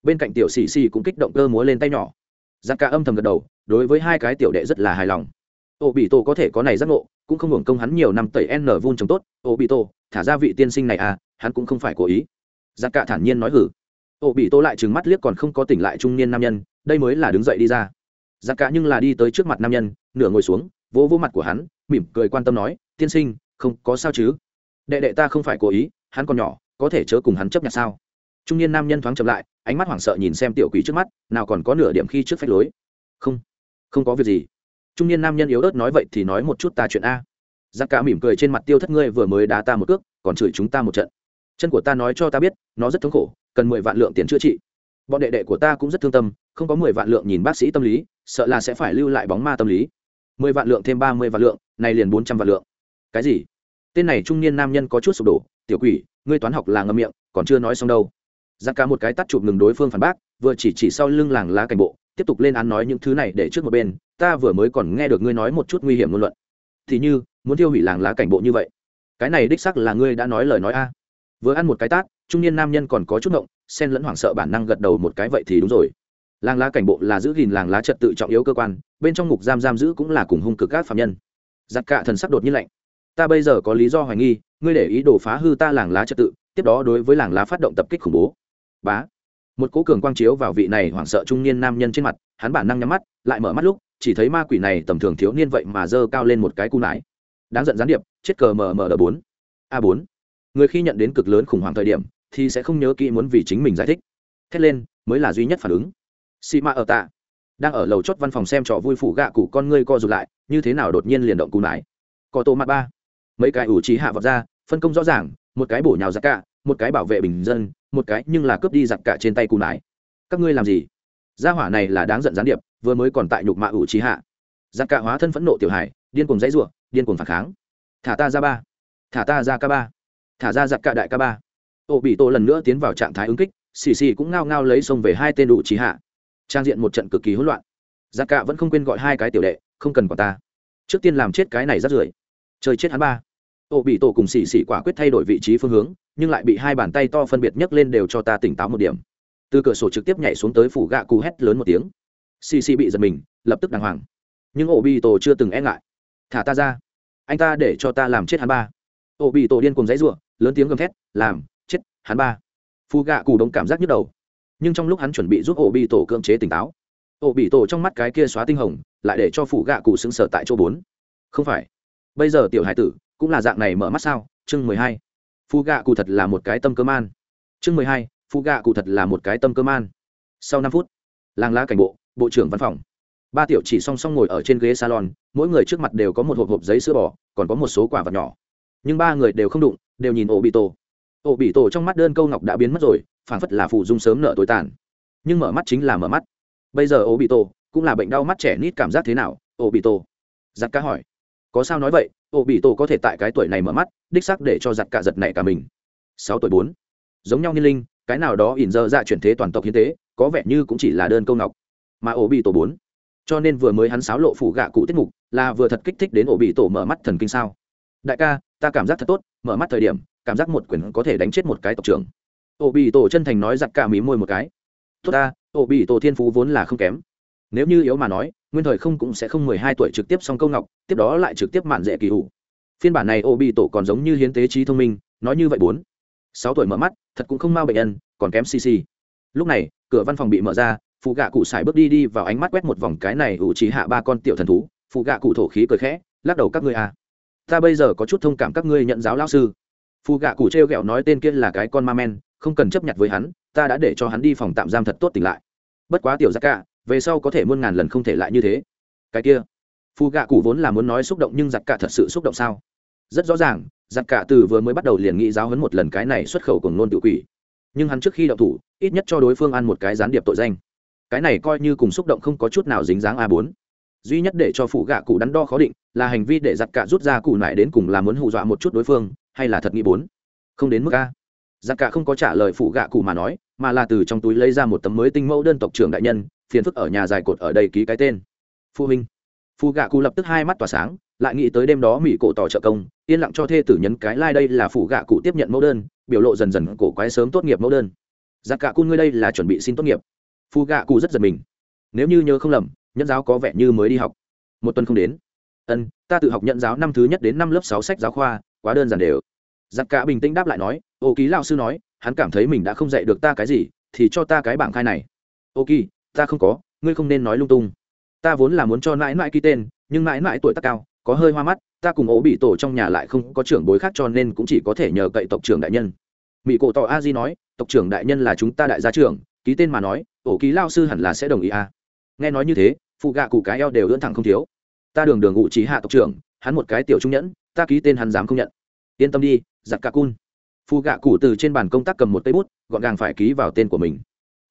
Speaker 1: Bên cạnh tiểu xì xì cũng kích động cơ múa lên tay nhỏ. Giặc ca âm thầm gật đầu, đối với hai cái tiểu đệ rất là hài lòng. Ô bị tổ có thể có này giác ngộ cũng không hưởng công hắn nhiều năm tẩy n vun trồng tốt. Ô bị tổ thả ra vị tiên sinh này à hắn cũng không phải cố ý. Giặc cạ thản nhiên nói hử. Ô bị tổ lại trừng mắt liếc còn không có tỉnh lại trung niên nam nhân, đây mới là đứng dậy đi ra. Giặc cạ nhưng là đi tới trước mặt nam nhân, nửa ngồi xuống, vỗ vỗ mặt của hắn, mỉm cười quan tâm nói, tiên sinh, không có sao chứ? Đệ đệ ta không phải cố ý, hắn còn nhỏ, có thể chớ cùng hắn chấp nhận sao? Trung niên nam nhân thoáng chậm lại, ánh mắt hoảng sợ nhìn xem tiểu quỷ trước mắt, nào còn có nửa điểm khi trước phách lối? Không không có việc gì trung niên nam nhân yếu ớt nói vậy thì nói một chút ta chuyện a. Giặc cả mỉm cười trên mặt tiêu thất ngươi vừa mới đá ta một cước, còn chửi chúng ta một trận. Chân của ta nói cho ta biết, nó rất thống khổ, cần mười vạn lượng tiền chữa trị. Bọn đệ đệ của ta cũng rất thương tâm, không có mười vạn lượng nhìn bác sĩ tâm lý, sợ là sẽ phải lưu lại bóng ma tâm lý. Mười vạn lượng thêm ba mươi vạn lượng này liền bốn trăm vạn lượng. Cái gì? Tên này trung niên nam nhân có chút sụp đổ, tiểu quỷ, ngươi toán học là ngâm miệng, còn chưa nói xong đâu. Ra cả một cái tắt chụp ngừng đối phương phản bác, vừa chỉ chỉ sau lưng làng lá cảnh bộ tiếp tục lên án nói những thứ này để trước một bên ta vừa mới còn nghe được ngươi nói một chút nguy hiểm ngôn luận. Thì như muốn tiêu hủy làng lá cảnh bộ như vậy. Cái này đích sắc là ngươi đã nói lời nói a. Vừa ăn một cái tát trung niên nam nhân còn có chút động, xen lẫn hoảng sợ bản năng gật đầu một cái vậy thì đúng rồi. Làng lá cảnh bộ là giữ gìn làng lá trật tự trọng yếu cơ quan bên trong ngục giam giam giữ cũng là cùng hung cực các phạm nhân. Giặc cả thần sắc đột nhiên lạnh. Ta bây giờ có lý do hoài nghi ngươi để ý đồ phá hư ta làng lá trật tự tiếp đó đối với làng lá phát động tập kích khủng bố. Bá một cố cường quang chiếu vào vị này hoảng sợ trung niên nam nhân trên mặt, hắn bản năng nhắm mắt, lại mở mắt lúc, chỉ thấy ma quỷ này tầm thường thiếu niên vậy mà dơ cao lên một cái cung nải. Đáng giận gián điệp, chết cờ mờ mờ bốn. A bốn. Người khi nhận đến cực lớn khủng hoảng thời điểm, thì sẽ không nhớ kỹ muốn vì chính mình giải thích. Thét lên, mới là duy nhất phản ứng. Xị mạ ở tạ. Đang ở lầu chót văn phòng xem trò vui phủ gạ cụ con ngươi co rụt lại, như thế nào đột nhiên liền động cù nải. Có tô mặt ba. Mấy cái ủ trí hạ vọt ra, phân công rõ ràng, một cái bổ nhào ra cả một cái bảo vệ bình dân, một cái nhưng là cướp đi giặc cả trên tay cù nải. Các ngươi làm gì? Gia hỏa này là đáng giận gián điệp, vừa mới còn tại nhục mạ ủ trí hạ. Giặc cả hóa thân phẫn nộ tiểu hải điên cùng dãy ruộng điên cùng phản kháng. Thả ta ra ba. Thả ta ra ca ba. Thả ra giặc cả đại ca ba. Ô bị tổ lần nữa tiến vào trạng thái ứng kích, xì xì cũng ngao ngao lấy xông về hai tên ủ trí hạ. Trang diện một trận cực kỳ hỗn loạn. Giặc cả vẫn không quên gọi hai cái tiểu đệ, không cần quả ta. Trước tiên làm chết cái này rắt rưởi. Chơi chết hắn ba. Ô bị tổ cùng xì xì quả quyết thay đổi vị trí phương hướng nhưng lại bị hai bàn tay to phân biệt nhấc lên đều cho ta tỉnh táo một điểm. Từ cửa sổ trực tiếp nhảy xuống tới phủ gạ cù hét lớn một tiếng. Xì xì bị giật mình, lập tức đàng hoàng. Nhưng ổ bị tổ chưa từng e ngại. Thả ta ra. Anh ta để cho ta làm chết hắn ba. Ổ bị tổ điên cùng dãy ộ lớn tiếng gầm thét, làm, chết, hắn ba. Phù gạ cù đống cảm giác nhức đầu. Nhưng trong lúc hắn chuẩn bị giúp ổ bị tổ cưỡng chế tỉnh táo ổ bị tổ trong mắt cái kia xóa tinh hồng, lại để cho phủ gạ cụ xứng sở tại chỗ bốn. Không phải. Bây giờ tiểu hải tử, cũng là dạng này mở mắt sao? Chương mười hai phụ gạ cụ thật là một cái tâm cơ man. Chương mười hai phụ gạ cụ thật là một cái tâm cơ man. Sau năm phút, làng lá cảnh bộ bộ trưởng văn phòng. Ba tiểu chỉ song song ngồi ở trên ghế salon, mỗi người trước mặt đều có một hộp hộp giấy sữa bò, còn có một số quả vật nhỏ. Nhưng ba người đều không đụng, đều nhìn ổ bị tổ ổ bị tổ trong mắt đơn câu ngọc đã biến mất rồi, phảng phất là phụ dung sớm nợ tối tàn. Nhưng mở mắt chính là mở mắt. Bây giờ ổ bị tổ cũng là bệnh đau mắt trẻ nít cảm giác thế nào ổ bị tổ giặc cá hỏi. Có sao nói vậy Ô bị tổ có thể tại cái tuổi này mở mắt, đích sắc để cho giặt cả giật này cả mình. Sáu tuổi bốn. Giống nhau như linh, cái nào đó ỉn dơ dạ chuyển thế toàn tộc hiến tế, có vẻ như cũng chỉ là đơn câu ngọc. Mà ổ bị tổ bốn. Cho nên vừa mới hắn sáo lộ phủ gạ cụ tiết mục, là vừa thật kích thích đến ổ bị tổ mở mắt thần kinh sao. Đại ca, ta cảm giác thật tốt, mở mắt thời điểm, cảm giác một quyền có thể đánh chết một cái tộc trưởng. Ổ bị tổ chân thành nói giặt cả mí môi một cái. Tốt ta ổ bị tổ thiên phú vốn là không kém. Nếu như yếu mà nói nguyên thời không cũng sẽ không mười hai tuổi trực tiếp xong câu ngọc, tiếp đó lại trực tiếp mạn dễ kỳ ủ phiên bản này ô bị tổ còn giống như hiến tế trí thông minh, nói như vậy bốn. Sáu tuổi mở mắt, thật cũng không mau bệnh nhân, còn kém cc lúc này, cửa văn phòng bị mở ra, phụ gạ cụ sải bước đi đi vào ánh mắt quét một vòng cái này ủ trí hạ ba con tiểu thần thú, phụ gạ cụ thổ khí cười khẽ, lắc đầu các ngươi à. ta bây giờ có chút thông cảm các ngươi nhận giáo lao sư. Phụ gạ cụ t r nói tên kia là cái con ma men, không cần chấp nhận với hắn, ta đã để cho hắn đi phòng tạm giam thật tốt tỉnh lại. Bất quá tiểu giác cả về sau có thể muôn ngàn lần không thể lại như thế. Cái kia phù gạ cụ vốn là muốn nói xúc động nhưng giặc cả thật sự xúc động sao? Rất rõ ràng, giặc cả từ vừa mới bắt đầu liền nghĩ giáo hấn một lần cái này xuất khẩu cùng nôn tự quỷ. Nhưng hắn trước khi động thủ, ít nhất cho đối phương ăn một cái gián điệp tội danh. Cái này coi như cùng xúc động không có chút nào dính dáng a bốn. Duy nhất để cho phụ gạ cụ đắn đo khó định là hành vi để giặt cả rút ra cụ nại đến cùng là muốn hù dọa một chút đối phương, hay là thật nghĩ bốn? Không đến mức a giặc cả không có trả lời phụ gạ cụ mà nói, mà là từ trong túi lấy ra một tấm mới tinh mẫu đơn tộc trưởng đại nhân, phiền phức ở nhà dài cột ở đây ký cái tên. Phụ huynh. Phụ gạ cụ lập tức hai mắt tỏa sáng, lại nghĩ tới đêm đó mỹ cổ tỏ trợ công, yên lặng cho thê tử nhấn cái lai、like、đây là phụ gạ cụ tiếp nhận mẫu đơn, biểu lộ dần dần cổ quái sớm tốt nghiệp mẫu đơn. Giặc cả cun ngươi đây là chuẩn bị xin tốt nghiệp. Phụ gạ cụ rất giật mình. Nếu như nhớ không lầm nhân giáo có vẻ như mới đi học. Một tuần không đến. Ân, ta tự học nhận giáo năm thứ nhất đến năm lớp sáu sách giáo khoa, quá đơn giản đều giặc cả bình tĩnh đáp lại nói, ô ký lao sư nói, hắn cảm thấy mình đã không dạy được ta cái gì, thì cho ta cái bảng khai này. Ô kỳ ta không có, ngươi không nên nói lung tung. Ta vốn là muốn cho mãi mãi ký tên, nhưng mãi mãi tuổi tác cao, có hơi hoa mắt, ta cùng ố bị tổ trong nhà lại không có trưởng bối khác cho nên cũng chỉ có thể nhờ cậy tộc trưởng đại nhân. Mỹ cổ tỏ a di nói, tộc trưởng đại nhân là chúng ta đại gia trưởng, ký tên mà nói ổ ký lao sư hẳn là sẽ đồng ý a. Nghe nói như thế, phụ gạ cụ cái eo đều ưỡn thẳng không thiếu. Ta đường đường ngụ trí hạ tộc trưởng, hắn một cái tiểu trung nhẫn, ta ký tên hắn dám không nhận yên tâm đi, giặc cả cun. Phu gạ cụ từ trên bàn công tác cầm một tay bút, gọn gàng phải ký vào tên của mình.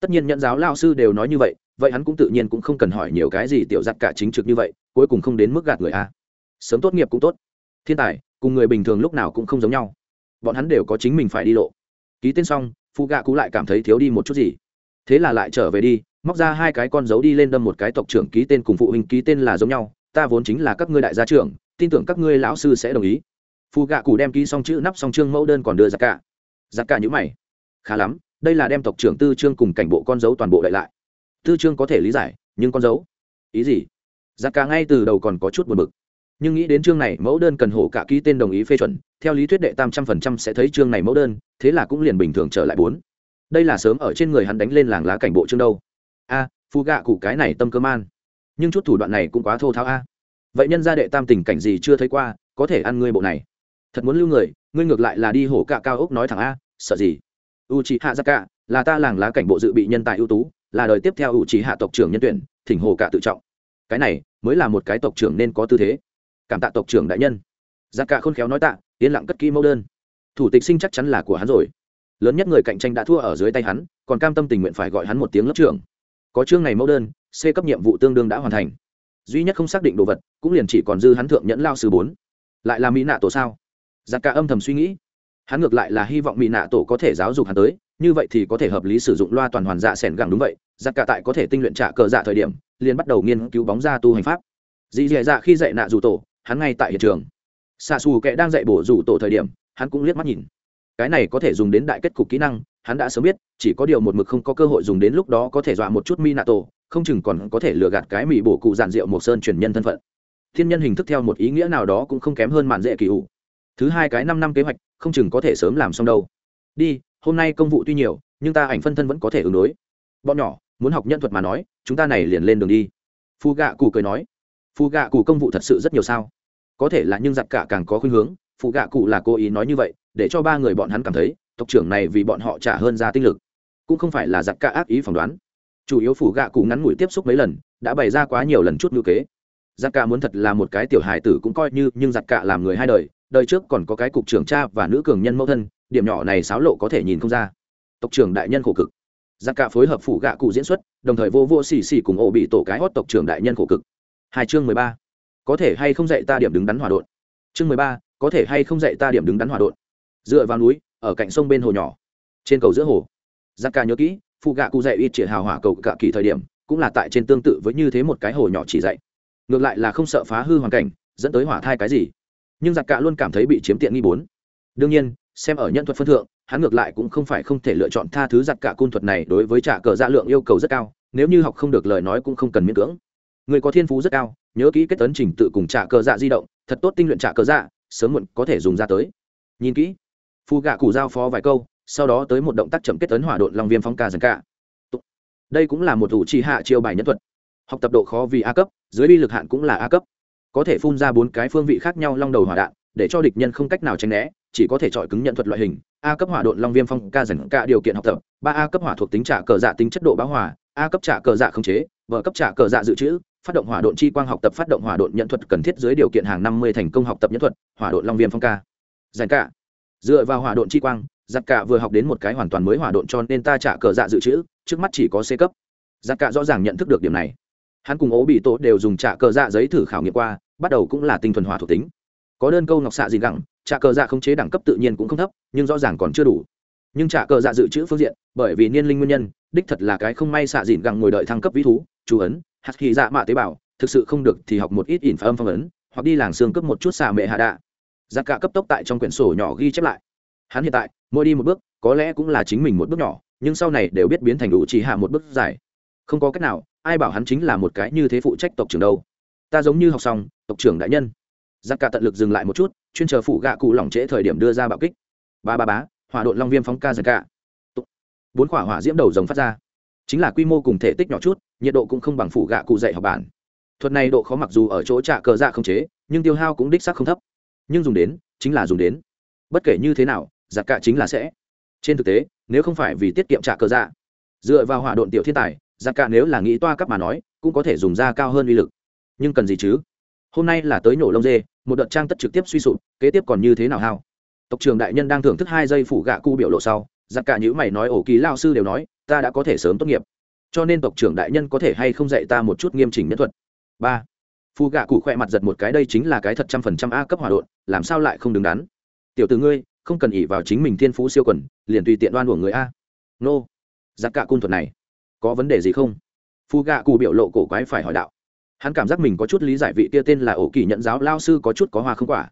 Speaker 1: Tất nhiên nhận giáo lao sư đều nói như vậy vậy hắn cũng tự nhiên cũng không cần hỏi nhiều cái gì tiểu giặc cả chính trực như vậy, cuối cùng không đến mức gạt người a. Sớm tốt nghiệp cũng tốt. Thiên tài, cùng người bình thường lúc nào cũng không giống nhau. Bọn hắn đều có chính mình phải đi lộ. Ký tên xong phụ gạ cụ lại cảm thấy thiếu đi một chút gì. Thế là lại trở về đi, móc ra hai cái con dấu đi lên đâm một cái tộc trưởng ký tên cùng phụ huynh ký tên là giống nhau, ta vốn chính là các ngươi đại gia trưởng, tin tưởng các ngươi lão sư sẽ đồng ý phù gạ cụ đem ký xong chữ nắp xong chương mẫu đơn còn đưa ra cả. Ra cả những mày. Khá lắm đây là đem tộc trưởng tư trương cùng cảnh bộ con dấu toàn bộ đại lại. Tư trương có thể lý giải nhưng con dấu? Ý gì? Ra cả ngay từ đầu còn có chút buồn bực. Nhưng nghĩ đến chương này mẫu đơn cần hổ cả ký tên đồng ý phê chuẩn theo lý thuyết đệ tam trăm phần trăm sẽ thấy chương này mẫu đơn thế là cũng liền bình thường trở lại bốn. Đây là sớm ở trên người hắn đánh lên làng lá cảnh bộ chương đâu. A à, phu gạ cụ cái này tâm cơ man. Nhưng chút thủ đoạn này cũng quá thô tháo a. Vậy nhân gia đệ tam tình cảnh gì chưa thấy qua có thể ăn ngươi bộ này thật muốn lưu người, ngươi ngược lại là đi hổ cạ cao ốc nói thẳng a, sợ gì? U c hạ gia cạ là ta làng lá cảnh bộ dự bị nhân tài ưu tú, là đời tiếp theo u c hạ tộc trưởng nhân tuyển, thỉnh hồ cạ tự trọng. Cái này mới là một cái tộc trưởng nên có tư thế. Cảm tạ tộc trưởng đại nhân. Gia cạ khôn khéo nói tạ, yên lặng cất kỹ mẫu đơn. Thủ tịch sinh chắc chắn là của hắn rồi. Lớn nhất người cạnh tranh đã thua ở dưới tay hắn, còn cam tâm tình nguyện phải gọi hắn một tiếng lớp trưởng. Có chương này mẫu đơn, c cấp nhiệm vụ tương đương đã hoàn thành. Duy nhất không xác định đồ vật, cũng liền chỉ còn dư hắn thượng nhẫn lao sư bốn. Lại là mỹ nạ tổ sao? Giặc cả âm thầm suy nghĩ. Hắn ngược lại là hy vọng mỹ nạ tổ có thể giáo dục hắn tới, như vậy thì có thể hợp lý sử dụng loa toàn hoàn dạ sẻn gẳng đúng vậy, giặc cả tại có thể tinh luyện trả cờ dạ thời điểm, liền bắt đầu nghiên cứu bóng ra tu hành pháp. Dì dì dạ khi dạy nạ dù tổ, hắn ngay tại hiện trường. Xạ xù kệ đang dạy bổ rủ tổ thời điểm, hắn cũng liếc mắt nhìn. Cái này có thể dùng đến đại kết cục kỹ năng, hắn đã sớm biết, chỉ có điều một mực không có cơ hội dùng đến lúc đó có thể dọa một chút mi nạ tổ, không chừng còn có thể lừa gạt cái mỹ bổ cụ giản rượu một sơn truyền nhân thân phận. Thiên nhân hình thức theo một ý nghĩa nào đó cũng không kém hơn mạn dễ kỳ ủ thứ hai cái năm năm kế hoạch, không chừng có thể sớm làm xong đâu. Đi, hôm nay công vụ tuy nhiều, nhưng ta ảnh phân thân vẫn có thể ứng đối. Bọn nhỏ, muốn học nhân thuật mà nói, chúng ta này liền lên đường đi. Phu gạ cụ cười nói. Phu gạ cụ công vụ thật sự rất nhiều sao? Có thể là nhưng giặc cả càng có khuynh hướng phù gạ cụ là cố ý nói như vậy, để cho ba người bọn hắn cảm thấy, tộc trưởng này vì bọn họ trả hơn ra tinh lực. Cũng không phải là giặc cả ác ý phỏng đoán. Chủ yếu phủ gạ cụ ngắn ngủi tiếp xúc mấy lần, đã bày ra quá nhiều lần chút ngữ kế. Giặc cả muốn thật là một cái tiểu hài tử cũng coi như, nhưng giặc cả làm người hai đời đời trước còn có cái cục trưởng cha và nữ cường nhân mẫu thân, điểm nhỏ này xáo lộ có thể nhìn không ra. Tộc trưởng đại nhân khổ cực. Giặc cả phối hợp phủ gạ cụ diễn xuất, đồng thời vô vô xì xì cùng ổ bị tổ cái hót tộc trưởng đại nhân khổ cực. Hai chương mười ba. Có thể hay không dạy ta điểm đứng đắn hòa đột chương mười ba, có thể hay không dạy ta điểm đứng đắn hòa đột dựa vào núi, ở cạnh sông bên hồ nhỏ. Trên cầu giữa hồ. Giặc cả nhớ kỹ phụ gạ cụ dạy ít triệt hào hỏa cầu cả kỳ thời điểm, cũng là tại trên tương tự với như thế một cái hồ nhỏ chỉ dạy. Ngược lại là không sợ phá hư hoàn cảnh, dẫn tới hỏa thai cái gì? Nhưng giặc cạ luôn cảm thấy bị chiếm tiện nghi bốn. Đương nhiên, xem ở nhân thuật phân thượng, hắn ngược lại cũng không phải không thể lựa chọn tha thứ giặc cạ cung thuật này đối với trả cờ dạ lượng yêu cầu rất cao, nếu như học không được lời nói cũng không cần miễn cưỡng. Người có thiên phú rất cao, nhớ kỹ kết tấn trình tự cùng trả cờ dạ di động, thật tốt tinh luyện trả cờ dạ sớm muộn có thể dùng ra tới. Nhìn kỹ, phu gạ cụ giao phó vài câu, sau đó tới một động tác chậm kết tấn hỏa độn long viêm phóng ca dần cả. Đây cũng là một thủ trì hạ chiêu bài nhân thuật. Học tập độ khó vì a cấp, dưới bi lực hạn cũng là a cấp có thể phun ra bốn cái phương vị khác nhau long đầu hỏa đạn, để cho địch nhân không cách nào tránh né, chỉ có thể chọi cứng nhận thuật loại hình, a cấp hỏa độn long viêm phong ca dần cả điều kiện học tập, ba a cấp hỏa thuộc tính trả cờ dạ tính chất độ bão hòa, a cấp trả cờ dạ khống chế vợ cấp trả cờ dạ dự trữ, phát động hỏa độn chi quang học tập phát động hỏa độn nhận thuật cần thiết dưới điều kiện hàng năm mươi thành công học tập nhân thuật, hỏa độn long viêm phong ca. Dành cả. Dựa vào hỏa độn chi quang giặc cả vừa học đến một cái hoàn toàn mới hỏa độn cho nên ta trả cờ dạ dự trữ, trước mắt chỉ có c cấp. Giặc cả rõ ràng nhận thức được điểm này. Hắn cùng ố bị tổ đều dùng trả cờ dạ giấy thử khảo nghiệm qua bắt đầu cũng là tinh thuần hỏa thuộc tính. Có đơn câu ngọc xạ gì gẳng trả cờ dạ khống chế đẳng cấp tự nhiên cũng không thấp, nhưng rõ ràng còn chưa đủ. Nhưng trả cờ dạ dự trữ phương diện, bởi vì niên linh nguyên nhân, đích thật là cái không may xạ dịn gẳng ngồi đợi thăng cấp vĩ thú, chú ấn, hạt khí dạ mạ tế bào, thực sự không được thì học một ít ỉn phá âm phong ấn, hoặc đi làng xương cấp một chút xạ mệ hạ đạ. Giá cả cấp tốc tại trong quyển sổ nhỏ ghi chép lại. Hắn hiện tại, mỗi đi một bước, có lẽ cũng là chính mình một bước nhỏ, nhưng sau này đều biết biến thành đủ chỉ hạ một bước dài. Không có cách nào, ai bảo hắn chính là một cái như thế phụ trách tộc trưởng đâu ta giống như học xong, tộc trưởng đại nhân. Giặc cả tận lực dừng lại một chút, chuyên chờ phụ gạ cụ lỏng trễ thời điểm đưa ra bạo kích. Ba ba bá hỏa độn long viêm phóng ca giặc cả bốn quả hỏa diễm đầu rồng phát ra. Chính là quy mô cùng thể tích nhỏ chút, nhiệt độ cũng không bằng phụ gạ cụ dạy học bản. Thuật này độ khó mặc dù ở chỗ trạ cờ dạ không chế, nhưng tiêu hao cũng đích xác không thấp. Nhưng dùng đến, chính là dùng đến. Bất kể như thế nào, giặc cả chính là sẽ. Trên thực tế, nếu không phải vì tiết kiệm trả cờ dạ dựa vào hỏa độn tiểu thiên tài, giặc cả nếu là nghĩ toa cấp mà nói, cũng có thể dùng ra cao hơn uy lực nhưng cần gì chứ? Hôm nay là tới nổ lông dê, một đợt trang tất trực tiếp suy sụp, kế tiếp còn như thế nào hao? Tộc trưởng đại nhân đang thưởng thức hai giây phủ gạ cu biểu lộ sau, giặc cả những mày nói ổ kỳ lao sư đều nói, ta đã có thể sớm tốt nghiệp. Cho nên tộc trưởng đại nhân có thể hay không dạy ta một chút nghiêm chỉnh nhất thuật? Ba. Phù gạ cụ khoe mặt giật một cái, đây chính là cái thật trăm phần trăm a cấp hỏa độn, làm sao lại không đứng đắn? Tiểu từ ngươi, không cần ỉ vào chính mình thiên phú siêu quần, liền tùy tiện đoan của người a. Nô. Giặc cả cung thuật này, có vấn đề gì không? Phù gạ cụ biểu lộ cổ quái phải hỏi đạo hắn cảm giác mình có chút lý giải vị kia tên là ổ kỳ nhận giáo lao sư có chút có hoa không quả.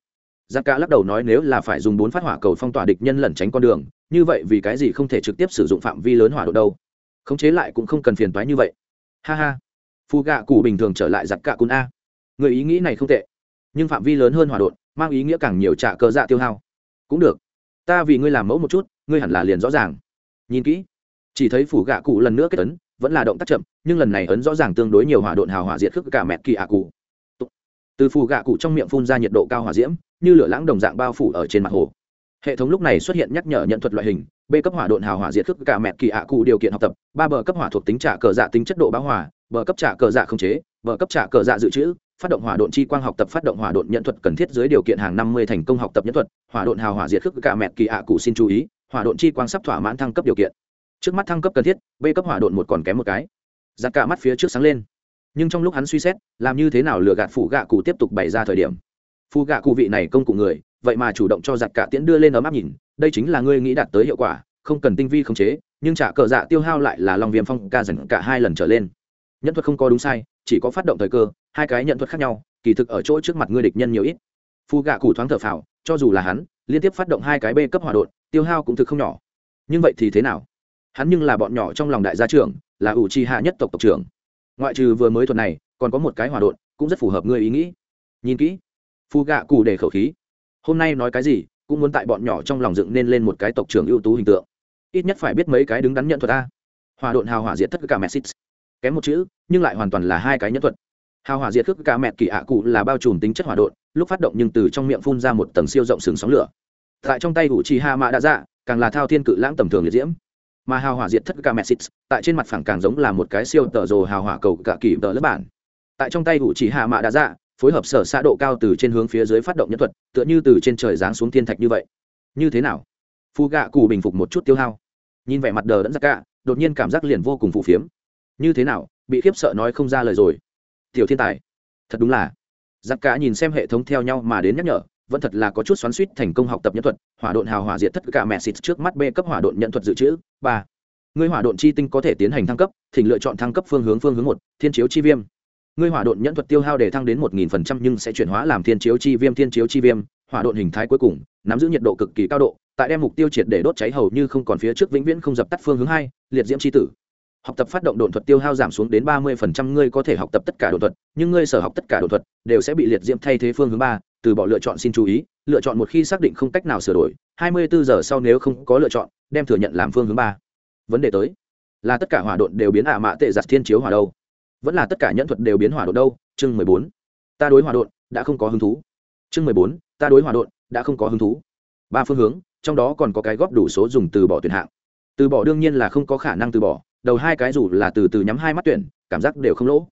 Speaker 1: Giặc cả lắc đầu nói nếu là phải dùng bốn phát hỏa cầu phong tỏa địch nhân lẩn tránh con đường, như vậy vì cái gì không thể trực tiếp sử dụng phạm vi lớn hỏa độ đâu? Khống chế lại cũng không cần phiền toái như vậy. Ha ha. Phù gạ cụ bình thường trở lại giặc cả cún a. Người ý nghĩ này không tệ. Nhưng phạm vi lớn hơn hỏa độn mang ý nghĩa càng nhiều trả cơ dạ tiêu hao. Cũng được. Ta vì ngươi làm mẫu một chút, ngươi hẳn là liền rõ ràng. Nhìn kỹ. Chỉ thấy phủ gạ cụ lần nữa kết tấn vẫn là động tác chậm, nhưng lần này ấn rõ ràng tương đối nhiều hỏa độn hào hỏa diệt khước cả mẹ kỳ ạ cụ. Từ phù gạ cụ trong miệng phun ra nhiệt độ cao hỏa diễm, như lửa lãng đồng dạng bao phủ ở trên mặt hồ. Hệ thống lúc này xuất hiện nhắc nhở nhận thuật loại hình, b cấp hỏa độn hào hỏa diệt khước cả mẹ kỳ ạ cụ điều kiện học tập, ba bờ cấp hỏa thuộc tính trả cờ dạ tính chất độ bão hỏa bờ cấp trả cờ dạ không chế bờ cấp trả cờ dạ dự trữ, phát động hỏa độn chi quang học tập phát động hỏa độn nhận thuật cần thiết dưới điều kiện hàng năm mươi thành công học tập nhân thuật, hỏa độn hào hỏa diệt khước cả mẹ kỳ ạ cụ xin chú ý, hỏa độn chi quang sắp thỏa mãn thăng cấp điều kiện trước mắt thăng cấp cần thiết, b cấp hỏa độn một còn kém một cái. Giặc cả mắt phía trước sáng lên. Nhưng trong lúc hắn suy xét, làm như thế nào lừa gạt phụ gạ cụ tiếp tục bày ra thời điểm? Phụ gạ cụ vị này công cụ người, vậy mà chủ động cho giặc cả tiễn đưa lên ấm áp nhìn, đây chính là ngươi nghĩ đạt tới hiệu quả, không cần tinh vi khống chế, nhưng trả cờ dạ tiêu hao lại là lòng viêm phong, ca dần cả hai lần trở lên. Nhân thuật không có đúng sai, chỉ có phát động thời cơ, hai cái nhận thuật khác nhau, kỳ thực ở chỗ trước mặt ngươi địch nhân nhiều ít. Phu gạ cụ thoáng thở phào, cho dù là hắn, liên tiếp phát động hai cái b cấp hỏa đột tiêu hao cũng thực không nhỏ. Nhưng vậy thì thế nào? Hắn nhưng là bọn nhỏ trong lòng đại gia trưởng, là ủ trì hạ nhất tộc tộc trưởng. Ngoại trừ vừa mới thuật này, còn có một cái hòa đột cũng rất phù hợp ngươi ý nghĩ. Nhìn kỹ. Phu gạ cụ để khẩu khí. Hôm nay nói cái gì, cũng muốn tại bọn nhỏ trong lòng dựng nên lên một cái tộc trưởng ưu tú hình tượng. Ít nhất phải biết mấy cái đứng đắn nhận thuật ta hòa độn hào hỏa diệt tất cả mẹ xít kém một chữ, nhưng lại hoàn toàn là hai cái nhân thuật. Hào hỏa diệt khước cả mẹ kỳ ạ cụ là bao trùm tính chất hỏa độn, lúc phát động nhưng từ trong miệng phun ra một tầng siêu rộng sừng sóng lửa. Tại trong tay ủ trì hạ mạ đã dạ càng là thao thiên cự lãng tầm thường liệt diễm mà hào hỏa diệt thất ca mẹ xít tại trên mặt phẳng càng giống là một cái siêu tờ rồ hào hỏa cầu cả kỳ tờ lớp bản. Tại trong tay ủ chỉ hạ mạ đã dạ phối hợp sở xã độ cao từ trên hướng phía dưới phát động nhân thuật, tựa như từ trên trời giáng xuống thiên thạch như vậy. Như thế nào? Phu gạ cụ bình phục một chút tiêu hao. Nhìn vẻ mặt đờ đẫn ra cả đột nhiên cảm giác liền vô cùng phù phiếm. Như thế nào, bị khiếp sợ nói không ra lời rồi. Tiểu thiên tài, thật đúng là. Giặc cả nhìn xem hệ thống theo nhau mà đến nhắc nhở vẫn thật là có chút xoắn suýt thành công học tập nhân thuật, hỏa độn hào hỏa diệt tất cả mẹ xịt trước mắt b cấp hỏa độn nhận thuật dự trữ, ba. Người hỏa độn chi tinh có thể tiến hành thăng cấp, thỉnh lựa chọn thăng cấp phương hướng phương hướng một, thiên chiếu chi viêm. Người hỏa độn nhận thuật tiêu hao để thăng đến một nghìn phần trăm nhưng sẽ chuyển hóa làm thiên chiếu chi viêm, thiên chiếu chi viêm. Hỏa độn hình thái cuối cùng, nắm giữ nhiệt độ cực kỳ cao độ, tại đem mục tiêu triệt để đốt cháy hầu như không còn phía trước vĩnh viễn không dập tắt phương hướng hai, liệt diễm c h i tử. Học tập phát động đột thuật tiêu hao giảm xuống đến ba mươi phần trăm, ngươi có thể học tập tất cả đột thuật, nhưng ngươi sở học tất cả đột thuật, đều sẽ bị liệt diễm thay thế phương hướng ba từ bỏ lựa chọn xin chú ý, lựa chọn một khi xác định không cách nào sửa đổi, hai mươi bốn giờ sau nếu không có lựa chọn, đem thừa nhận làm phương hướng ba. Vấn đề tới, là tất cả hỏa đột đều biến ả mạ tệ giặt thiên chiếu hỏa đâu? Vẫn là tất cả nhẫn thuật đều biến hỏa đột đâu? Chương mười bốn. Ta đối hỏa đột đã không có hứng thú. Chương mười bốn. Ta đối hỏa đột đã không có hứng thú. Ba phương hướng, trong đó còn có cái góp đủ số dùng từ bỏ tuyển hạng. Từ bỏ đương nhiên là không có khả năng từ bỏ, đầu hai cái dù là từ từ nhắm hai mắt tuyển, cảm giác đều không lỗ.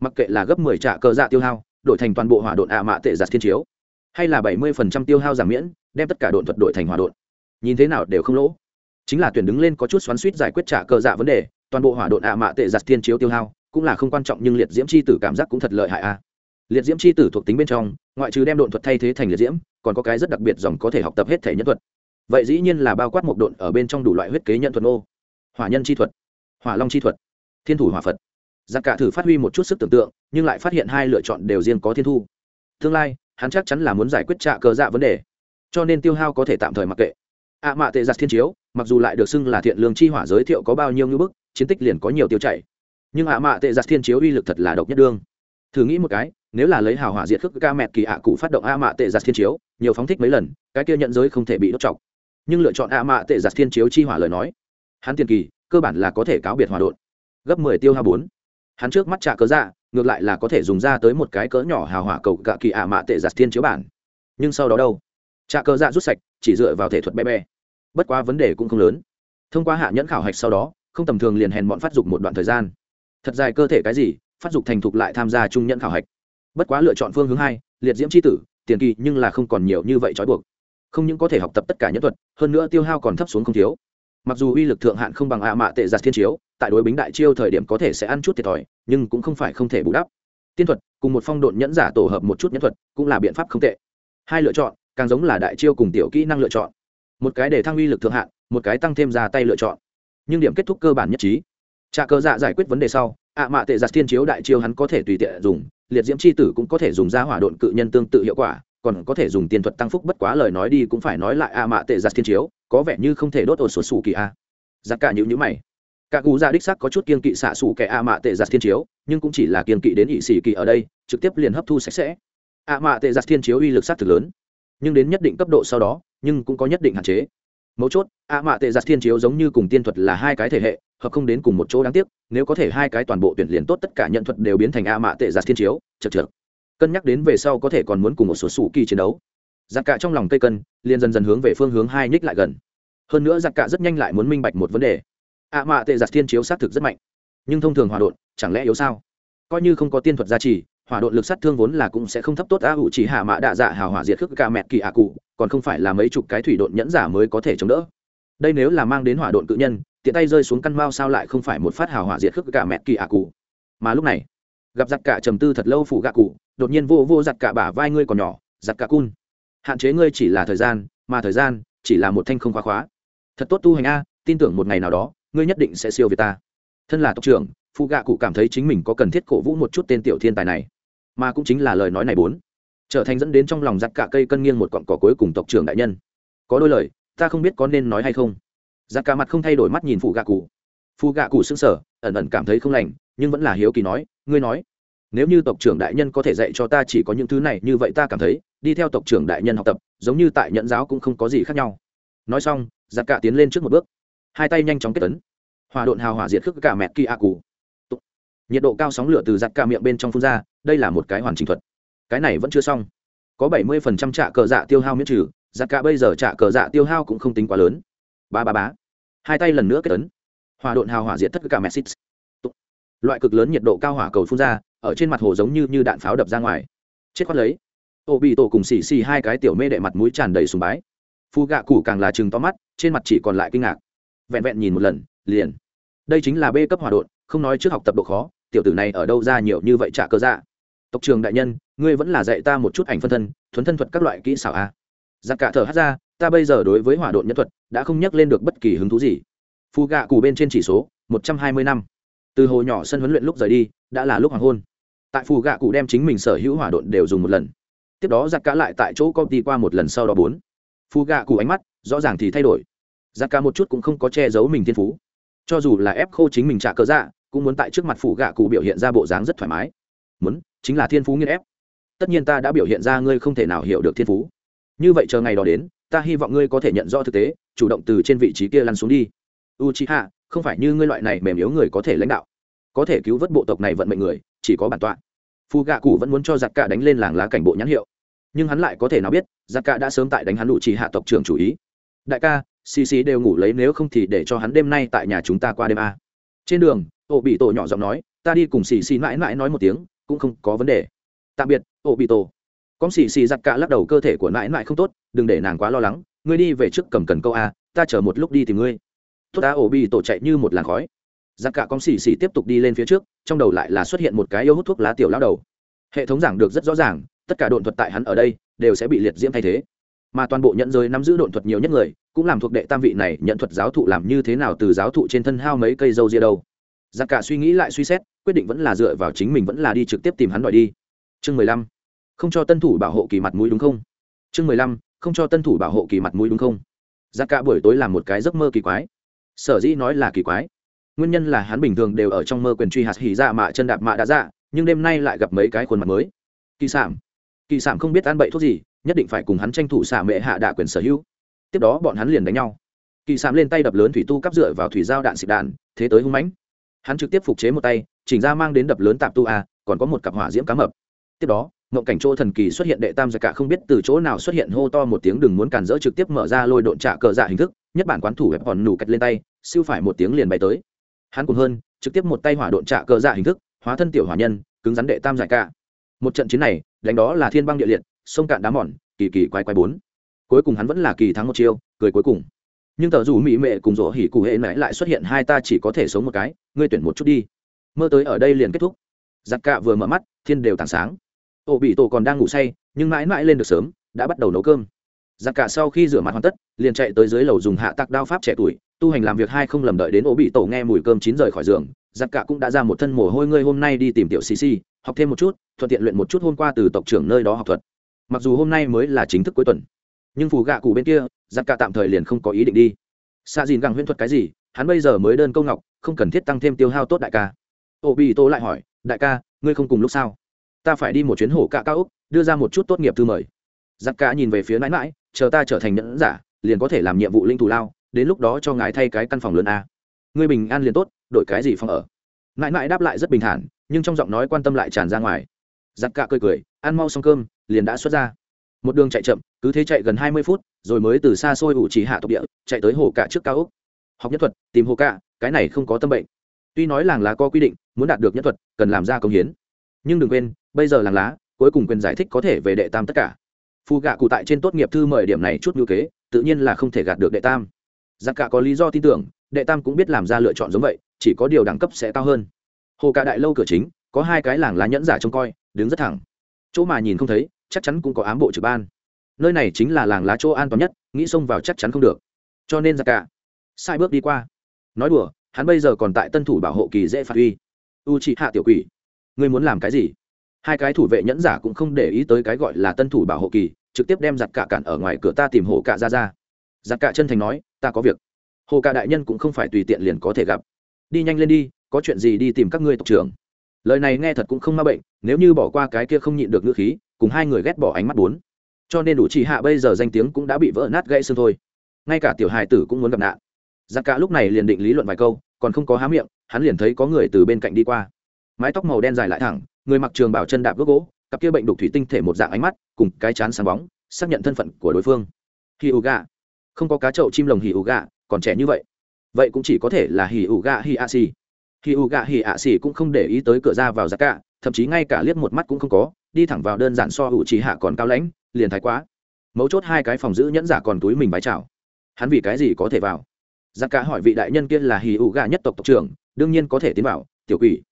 Speaker 1: Mặc kệ là gấp mười trả cờ dạ tiêu hao, đổi thành toàn bộ hỏa độn ạ mạ tệ giặt thiên chiếu hay là bảy mươi phần trăm tiêu hao giảm miễn, đem tất cả độn thuật đổi thành hỏa độn. Nhìn thế nào đều không lỗ. Chính là tuyển đứng lên có chút xoắn suýt giải quyết trả cờ dạ vấn đề, toàn bộ hỏa độn ạ mạ tệ giặt thiên chiếu tiêu hao, cũng là không quan trọng nhưng liệt diễm c h i tử cảm giác cũng thật lợi hại a. Liệt diễm c h i tử thuộc tính bên trong, ngoại trừ đem độn thuật thay thế thành liệt diễm, còn có cái rất đặc biệt dòng có thể học tập hết thể nhân thuật. Vậy dĩ nhiên là bao quát một độn ở bên trong đủ loại huyết kế nhận thuật ô. Hỏa nhân chi thuật, hỏa long chi thuật, thiên thủ hỏa phật. Giặc cả thử phát huy một chút sức tưởng tượng, nhưng lại phát hiện hai lựa chọn đều riêng có thiên thu. Tương lai hắn chắc chắn là muốn giải quyết trạ cờ dạ vấn đề. Cho nên tiêu hao có thể tạm thời mặc kệ. Ạ mạ tệ giặt thiên chiếu, mặc dù lại được xưng là thiện lương chi hỏa giới thiệu có bao nhiêu ngưỡng bức, chiến tích liền có nhiều tiêu chảy. Nhưng ạ mạ tệ giặt thiên chiếu uy lực thật là độc nhất đương. Thử nghĩ một cái, nếu là lấy hào hỏa diệt khước ca mẹt kỳ ạ cụ phát động ạ mạ tệ giặt thiên chiếu, nhiều phóng thích mấy lần, cái kia nhận giới không thể bị đốt chọc. Nhưng lựa chọn ạ mạ tệ giặt thiên chiếu chi hỏa lời nói, hắn tiền kỳ, cơ bản là có thể cáo biệt hòa đột gấp mười tiêu hao bốn. Hắn trước mắt trả cớ dạ ngược lại là có thể dùng ra tới một cái cỡ nhỏ hào hỏa cầu gạ kỳ ạ mạ tệ giặt thiên chiếu bản. Nhưng sau đó đâu? Trà cơ dạ rút sạch, chỉ dựa vào thể thuật bé bé. Bất quá vấn đề cũng không lớn. Thông qua hạ nhẫn khảo hạch sau đó, không tầm thường liền hèn bọn phát dục một đoạn thời gian. Thật dài cơ thể cái gì, phát dục thành thục lại tham gia trung nhẫn khảo hạch. Bất quá lựa chọn phương hướng hai, liệt diễm c h i tử, tiền kỳ nhưng là không còn nhiều như vậy trói buộc. Không những có thể học tập tất cả nhẫn thuật, hơn nữa tiêu hao còn thấp xuống không thiếu mặc dù uy lực thượng hạn không bằng ạ mạ tệ giặt thiên chiếu, tại đối bính đại chiêu thời điểm có thể sẽ ăn chút thiệt thòi, nhưng cũng không phải không thể bù đắp. Tiên thuật, cùng một phong độn nhẫn giả tổ hợp một chút nhẫn thuật, cũng là biện pháp không tệ. Hai lựa chọn, càng giống là đại chiêu cùng tiểu kỹ năng lựa chọn. Một cái để thăng uy lực thượng hạn, một cái tăng thêm ra tay lựa chọn. Nhưng điểm kết thúc cơ bản nhất trí. Trà cơ dạ giải quyết vấn đề sau, ạ mạ tệ giặt thiên chiếu đại chiêu hắn có thể tùy tiện dùng, liệt diễm c h i tử cũng có thể dùng ra hỏa độn cự nhân tương tự hiệu quả, còn có thể dùng tiền thuật tăng phúc bất quá lời nói đi cũng phải nói lại ạ mạ tệ giặt thiên chiếu có vẻ như không thể đốt ổ sột sủ kỳ a. Giặc cả những nhữ mày. Cả cú ra dạ đích sắc có chút kiên kỵ xạ sủ kẻ a mạ tệ giặt thiên chiếu, nhưng cũng chỉ là kiên kỵ đến ỵ sĩ kỳ ở đây, trực tiếp liền hấp thu sạch sẽ. A mạ tệ giặt thiên chiếu uy lực s á t thực lớn, nhưng đến nhất định cấp độ sau đó, nhưng cũng có nhất định hạn chế. Mấu chốt a mạ tệ giặt thiên chiếu giống như cùng tiên thuật là hai cái thể hệ, hợp không đến cùng một chỗ đáng tiếc, nếu có thể hai cái toàn bộ tuyển liền tốt tất cả nhận thuật đều biến thành a mạ tệ giặt thiên chiếu, chật chật cân nhắc đến về sau có thể còn muốn cùng một số sủ kỳ chiến đấu giặc cả trong lòng cây cân, liền dần dần hướng về phương hướng hai nhích lại gần. Hơn nữa giặc cả rất nhanh lại muốn minh bạch một vấn đề. Ạ mạ tệ giặc thiên chiếu sát thực rất mạnh. Nhưng thông thường hòa đột chẳng lẽ yếu sao? Coi như không có tiên thuật gia trì, hỏa đột lực sát thương vốn là cũng sẽ không thấp tốt a hữu chỉ hạ mạ đạ dạ hào hỏa diệt khước ca mẹt kỳ ạ cụ, còn không phải là mấy chục cái thủy đột nhẫn giả mới có thể chống đỡ. Đây nếu là mang đến hỏa đột cự nhân, tiện tay rơi xuống căn mao sao lại không phải một phát hào hỏa diệt khước ca mẹt kỳ ạ cụ? Mà lúc này, gặp giặc cả trầm tư thật lâu phủ gạ cụ, đột nhiên vô vô giặc cả bả vai ngươi còn nhỏ, giặc cả cun hạn chế ngươi chỉ là thời gian, mà thời gian chỉ là một thanh không khóa khóa. Thật tốt tu hành a, tin tưởng một ngày nào đó, ngươi nhất định sẽ siêu việt ta. Thân là tộc trưởng phụ gạ cụ cảm thấy chính mình có cần thiết cổ vũ một chút tên tiểu thiên tài này. Mà cũng chính là lời nói này bốn. Trở thành dẫn đến trong lòng giặt cả cây cân nghiêng một cọn cỏ cuối cùng tộc trưởng đại nhân. Có đôi lời, ta không biết có nên nói hay không. Giặt cả mặt không thay đổi mắt nhìn phụ gạ cụ. Phụ gạ cụ sững sờ, ẩn ẩn cảm thấy không lành, nhưng vẫn là hiếu kỳ nói, ngươi nói, nếu như tộc trưởng đại nhân có thể dạy cho ta chỉ có những thứ này như vậy ta cảm thấy đi theo tộc trưởng đại nhân học tập, giống như tại nhận giáo cũng không có gì khác nhau. Nói xong, giặc cạ tiến lên trước một bước. Hai tay nhanh chóng kết tấn hòa độn hào hỏa diệt khước cả mẹ kỳ a cụ nhiệt độ cao sóng lửa từ giặc cạ miệng bên trong phun ra, đây là một cái hoàn chỉnh thuật. Cái này vẫn chưa xong. Có bảy mươi phần trăm trạ cờ dạ tiêu hao miễn trừ, giặc cạ bây giờ trạ cờ dạ tiêu hao cũng không tính quá lớn. Ba ba bá hai tay lần nữa kết tấn hòa độn hào hỏa diệt tất cả mẹ xít. Loại cực lớn nhiệt độ cao hỏa cầu phun ra, ở trên mặt hồ giống như như đạn pháo đập ra ngoài. Chết khoát lấy ô bị tổ cùng xì xì hai cái tiểu mê đệ mặt mũi tràn đầy sùng bái. Phu gạ cụ càng là chừng to mắt, trên mặt chỉ còn lại kinh ngạc. Vẹn vẹn nhìn một lần, liền. Đây chính là b cấp hỏa đột không nói trước học tập độ khó, tiểu tử này ở đâu ra nhiều như vậy trả cơ dạ? Tộc trường đại nhân, ngươi vẫn là dạy ta một chút ảnh phân thân, thuấn thân thuật các loại kỹ xảo a. Giặc cả thở hát ra, ta bây giờ đối với hỏa độn nhân thuật, đã không nhắc lên được bất kỳ hứng thú gì. Phu gạ cù bên trên chỉ số, một trăm hai mươi năm. Từ hồ nhỏ sân huấn luyện lúc rời đi, đã là lúc hoàng hôn. Tại phù gạ cụ đem chính mình sở hữu hỏa độn đều dùng một lần tiếp đó giặc cá lại tại chỗ công ty qua một lần sau đó bốn. Phù gạ cụ ánh mắt, rõ ràng thì thay đổi. Giặc cá một chút cũng không có che giấu mình thiên phú. Cho dù là ép khô chính mình trả cớ dạ cũng muốn tại trước mặt phù gạ cụ biểu hiện ra bộ dáng rất thoải mái. Muốn, chính là thiên phú nghiên ép. Tất nhiên ta đã biểu hiện ra ngươi không thể nào hiểu được thiên phú. Như vậy chờ ngày đó đến, ta hy vọng ngươi có thể nhận rõ thực tế, chủ động từ trên vị trí kia lăn xuống đi. U c h i h a không phải như ngươi loại này mềm yếu người có thể lãnh đạo. Có thể cứu vớt bộ tộc này vận mệnh người, chỉ có bản tọa. Phù gạ cụ vẫn muốn cho giặc cả đánh lên làng lá cảnh bộ nhãn hiệu nhưng hắn lại có thể nào biết, giặc cả đã sớm tại đánh hắn đủ trì hạ tộc trưởng chủ ý. Đại ca, xì xì đều ngủ lấy nếu không thì để cho hắn đêm nay tại nhà chúng ta qua đêm a. Trên đường, ổ bị tổ nhỏ giọng nói, ta đi cùng xì xì mãi mãi nói một tiếng, cũng không có vấn đề. Tạm biệt, ổ bị tổ. Con xì xì giặt cả lắc đầu, cơ thể của mãi mãi không tốt, đừng để nàng quá lo lắng, ngươi đi về trước cầm cần câu a, ta chờ một lúc đi tìm ngươi. Tốt ta, ổ bị tổ chạy như một làn khói. Giặc cả con xì xì tiếp tục đi lên phía trước, trong đầu lại là xuất hiện một cái yêu hút thuốc lá tiểu lao đầu. Hệ thống giảng được rất rõ ràng tất cả độn thuật tại hắn ở đây đều sẽ bị liệt diễm thay thế. Mà toàn bộ nhận giới nắm giữ độn thuật nhiều nhất người, cũng làm thuộc đệ tam vị này nhận thuật giáo thụ làm như thế nào từ giáo thụ trên thân hao mấy cây dâu ria đâu. Giặc cả suy nghĩ lại suy xét, quyết định vẫn là dựa vào chính mình vẫn là đi trực tiếp tìm hắn đòi đi. Chương mười lăm. Không cho tân thủ bảo hộ kỳ mặt mũi đúng không? Chương mười lăm. Không cho tân thủ bảo hộ kỳ mặt mũi đúng không? Giặc cả buổi tối làm một cái giấc mơ kỳ quái. Sở dĩ nói là kỳ quái. Nguyên nhân là hắn bình thường đều ở trong mơ quyền truy hạt hỉ dạ mạ chân đạp mạ đã dạ nhưng đêm nay lại gặp mấy cái khuôn mặt mới. Kỳ sản kỳ sản không biết ăn bậy thuốc gì, nhất định phải cùng hắn tranh thủ xả mệ hạ đạ quyền sở hữu. Tiếp đó bọn hắn liền đánh nhau. Kỳ sản lên tay đập lớn thủy tu cắp dựa vào thủy giao đạn xịt đạn, thế tới hung mãnh. Hắn trực tiếp phục chế một tay, chỉnh ra mang đến đập lớn tạp tu a, còn có một cặp hỏa diễm cá mập. Tiếp đó, ngộng cảnh chỗ thần kỳ xuất hiện đệ tam giải cả không biết từ chỗ nào xuất hiện hô to một tiếng đừng muốn cản rỡ trực tiếp mở ra lôi độn trạ cờ dạ hình thức, nhất bản quán thủ hẹp hòn nủ cạch lên tay, siêu phải một tiếng liền bay tới. Hắn cùng hơn, trực tiếp một tay hỏa độn trạ cờ dạ hình thức, hóa thân tiểu hỏa nhân, cứng rắn đệ tam giải cả. Một trận chiến này đánh đó là thiên băng địa liệt, sông cạn đá mòn, kỳ kỳ quái quái bốn. Cuối cùng hắn vẫn là kỳ thắng một chiêu, cười cuối cùng. Nhưng tờ dù mỹ mệ cùng rỗ hỉ cụ hệ mẹ lại xuất hiện hai ta chỉ có thể sống một cái, ngươi tuyển một chút đi. Mơ tới ở đây liền kết thúc. Giặc cạ vừa mở mắt, thiên đều tảng sáng. Ổ bị tổ còn đang ngủ say, nhưng mãi mãi lên được sớm, đã bắt đầu nấu cơm. Giặc cạ sau khi rửa mặt hoàn tất, liền chạy tới dưới lầu dùng hạ tạc đao pháp trẻ tuổi, tu hành làm việc hai không lầm đợi đến ổ bị tổ nghe mùi cơm chín rời khỏi giường giặc cạ cũng đã ra một thân mồ hôi ngươi hôm nay đi tìm tiểu xì xì, học thêm một chút, thuận tiện luyện một chút hôm qua từ tộc trưởng nơi đó học thuật. Mặc dù hôm nay mới là chính thức cuối tuần, nhưng phù gạ cụ bên kia, giặc cạ tạm thời liền không có ý định đi. Xa dìn gẳng huyễn thuật cái gì, hắn bây giờ mới đơn câu ngọc, không cần thiết tăng thêm tiêu hao tốt đại ca. Ô bị tô lại hỏi, đại ca, ngươi không cùng lúc sao? Ta phải đi một chuyến hổ cạ cao úc đưa ra một chút tốt nghiệp thư mời. Giặc cạ nhìn về phía mãi mãi chờ ta trở thành nhẫn giả, liền có thể làm nhiệm vụ linh thù lao, đến lúc đó cho ngài thay cái căn phòng lớn a. Ngươi bình an liền tốt đổi cái gì phòng ở? Mãi mãi đáp lại rất bình thản, nhưng trong giọng nói quan tâm lại tràn ra ngoài. Giặc cạ cười cười, ăn mau xong cơm, liền đã xuất ra. Một đường chạy chậm, cứ thế chạy gần hai mươi phút, rồi mới từ xa xôi ủ trì hạ tộc địa, chạy tới hồ cạ trước cao úc học nhất thuật, tìm hồ cạ, cái này không có tâm bệnh. Tuy nói làng lá có quy định, muốn đạt được nhất thuật, cần làm ra công hiến. Nhưng đừng quên, bây giờ làng lá, cuối cùng quyền giải thích có thể về đệ tam tất cả. Phù gạ cụ tại trên tốt nghiệp thư mời điểm này chút ngữ kế, tự nhiên là không thể gạt được đệ tam. Giặc cả có lý do tin tưởng, đệ tam cũng biết làm ra lựa chọn giống vậy chỉ có điều đẳng cấp sẽ cao hơn. Hồ cả đại lâu cửa chính, có hai cái làng lá nhẫn giả trông coi, đứng rất thẳng. Chỗ mà nhìn không thấy, chắc chắn cũng có ám bộ trực ban. Nơi này chính là làng lá chỗ an toàn nhất, nghĩ xông vào chắc chắn không được. Cho nên ra cả, sai bước đi qua. Nói đùa, hắn bây giờ còn tại tân thủ bảo hộ kỳ dễ phạt uy. U chị hạ tiểu quỷ, ngươi muốn làm cái gì? Hai cái thủ vệ nhẫn giả cũng không để ý tới cái gọi là tân thủ bảo hộ kỳ, trực tiếp đem giặt cả cản ở ngoài cửa ta tìm hồ cạ ra ra. Giặt cả chân thành nói, ta có việc. Hồ cạ đại nhân cũng không phải tùy tiện liền có thể gặp đi nhanh lên đi, có chuyện gì đi tìm các ngươi tộc trưởng. Lời này nghe thật cũng không ma bệnh, nếu như bỏ qua cái kia không nhịn được ngữ khí, cùng hai người ghét bỏ ánh mắt bốn. Cho nên đủ chỉ hạ bây giờ danh tiếng cũng đã bị vỡ nát gãy xương thôi. Ngay cả tiểu hài tử cũng muốn gặp nạn. Giặc cả lúc này liền định lý luận vài câu, còn không có há miệng, hắn liền thấy có người từ bên cạnh đi qua. Mái tóc màu đen dài lại thẳng, người mặc trường bảo chân đạp gốc gỗ, cặp kia bệnh đục thủy tinh thể một dạng ánh mắt, cùng cái chán sáng bóng, xác nhận thân phận của đối phương. Hì ụ gà. Không có cá chậu chim lồng hì ụ gà, còn trẻ như vậy vậy cũng chỉ có thể là hì ủ gạ hì a xì. Hì ủ gạ hì a xì cũng không để ý tới cửa ra vào giặc cả, thậm chí ngay cả liếc một mắt cũng không có, đi thẳng vào đơn giản so ủ chỉ hạ còn cao lãnh, liền thái quá. Mấu chốt hai cái phòng giữ nhẫn giả còn túi mình vái chào. Hắn vì cái gì có thể vào? Giặc cả hỏi vị đại nhân kia là hì ủ gạ nhất tộc tộc trưởng, đương nhiên có thể tiến vào, tiểu quỷ.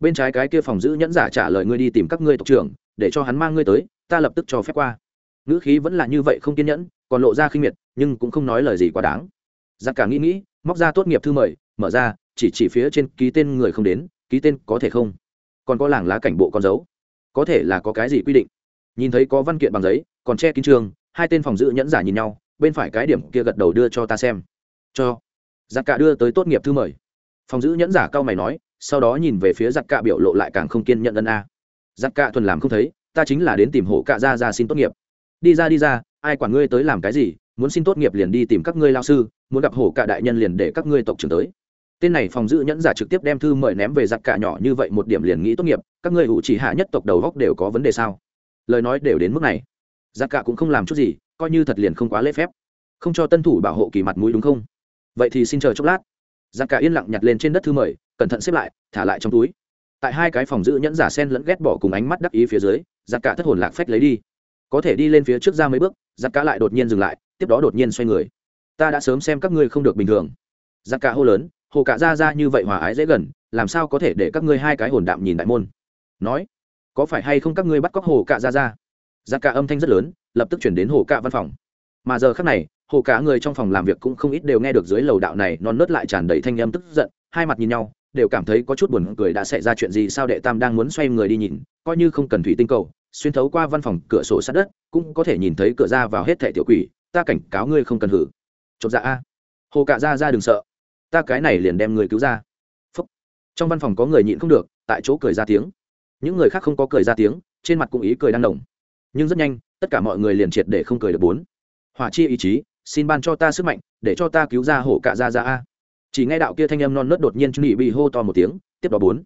Speaker 1: Bên trái cái kia phòng giữ nhẫn giả trả lời ngươi đi tìm các ngươi tộc trưởng, để cho hắn mang ngươi tới, ta lập tức cho phép qua. Ngữ khí vẫn là như vậy không kiên nhẫn, còn lộ ra khinh miệt, nhưng cũng không nói lời gì quá đáng. Giặc cả nghĩ nghĩ móc ra tốt nghiệp thư mời, mở ra, chỉ chỉ phía trên, ký tên người không đến, ký tên có thể không? Còn có làng lá cảnh bộ con dấu. Có thể là có cái gì quy định? Nhìn thấy có văn kiện bằng giấy, còn che kín trường, hai tên phòng giữ nhẫn giả nhìn nhau, bên phải cái điểm kia gật đầu đưa cho ta xem. Cho. Giặc cả đưa tới tốt nghiệp thư mời. Phòng giữ nhẫn giả cao mày nói, sau đó nhìn về phía giặc cạ biểu lộ lại càng không kiên nhận ân a. Giặc cạ thuần làm không thấy, ta chính là đến tìm hộ cạ ra ra xin tốt nghiệp. Đi ra đi ra, ai quản ngươi tới làm cái gì? Muốn xin tốt nghiệp liền đi tìm các ngươi lao sư, muốn gặp hổ cả đại nhân liền để các ngươi tộc trưởng tới. Tên này phòng giữ nhẫn giả trực tiếp đem thư mời ném về giặc cả nhỏ như vậy một điểm liền nghĩ tốt nghiệp, các ngươi hữu chỉ hạ nhất tộc đầu góc đều có vấn đề sao? Lời nói đều đến mức này. Giặc cả cũng không làm chút gì, coi như thật liền không quá lễ phép. Không cho tân thủ bảo hộ kỳ mặt mũi đúng không? Vậy thì xin chờ chốc lát. Giặc cả yên lặng nhặt lên trên đất thư mời, cẩn thận xếp lại, thả lại trong túi. Tại hai cái phòng giữ nhẫn giả sen lẫn ghét bỏ cùng ánh mắt đắc ý phía dưới, giặc cả thất hồn lạc phách lấy đi có thể đi lên phía trước ra mấy bước, giặc cả lại đột nhiên dừng lại, tiếp đó đột nhiên xoay người. Ta đã sớm xem các ngươi không được bình thường. Giặc cả hô lớn, hồ cả ra ra như vậy hòa ái dễ gần, làm sao có thể để các ngươi hai cái hồn đạm nhìn đại môn? Nói, có phải hay không các ngươi bắt cóc hồ cả ra ra? Giặc cả âm thanh rất lớn, lập tức chuyển đến hồ cả văn phòng. Mà giờ khác này, hồ cả người trong phòng làm việc cũng không ít đều nghe được dưới lầu đạo này non nớt lại tràn đầy thanh âm tức giận, hai mặt nhìn nhau, đều cảm thấy có chút buồn cười đã xảy ra chuyện gì sao đệ tam đang muốn xoay người đi nhìn, coi như không cần thủy tinh cầu xuyên thấu qua văn phòng cửa sổ sát đất, cũng có thể nhìn thấy cửa ra vào hết thẻ tiểu quỷ, ta cảnh cáo ngươi không cần hử. Chột dạ a. Hồ cạ ra ra đừng sợ. Ta cái này liền đem người cứu ra. Phúc. trong văn phòng có người nhịn không được, tại chỗ cười ra tiếng. Những người khác không có cười ra tiếng, trên mặt cũng ý cười đang nồng nhưng rất nhanh, tất cả mọi người liền triệt để không cười được bốn. Hỏa chi ý chí, xin ban cho ta sức mạnh, để cho ta cứu ra hổ cạ ra ra a. Chỉ nghe đạo kia thanh âm non nớt đột nhiên chuẩn bị hô to một tiếng, tiếp đó bốn.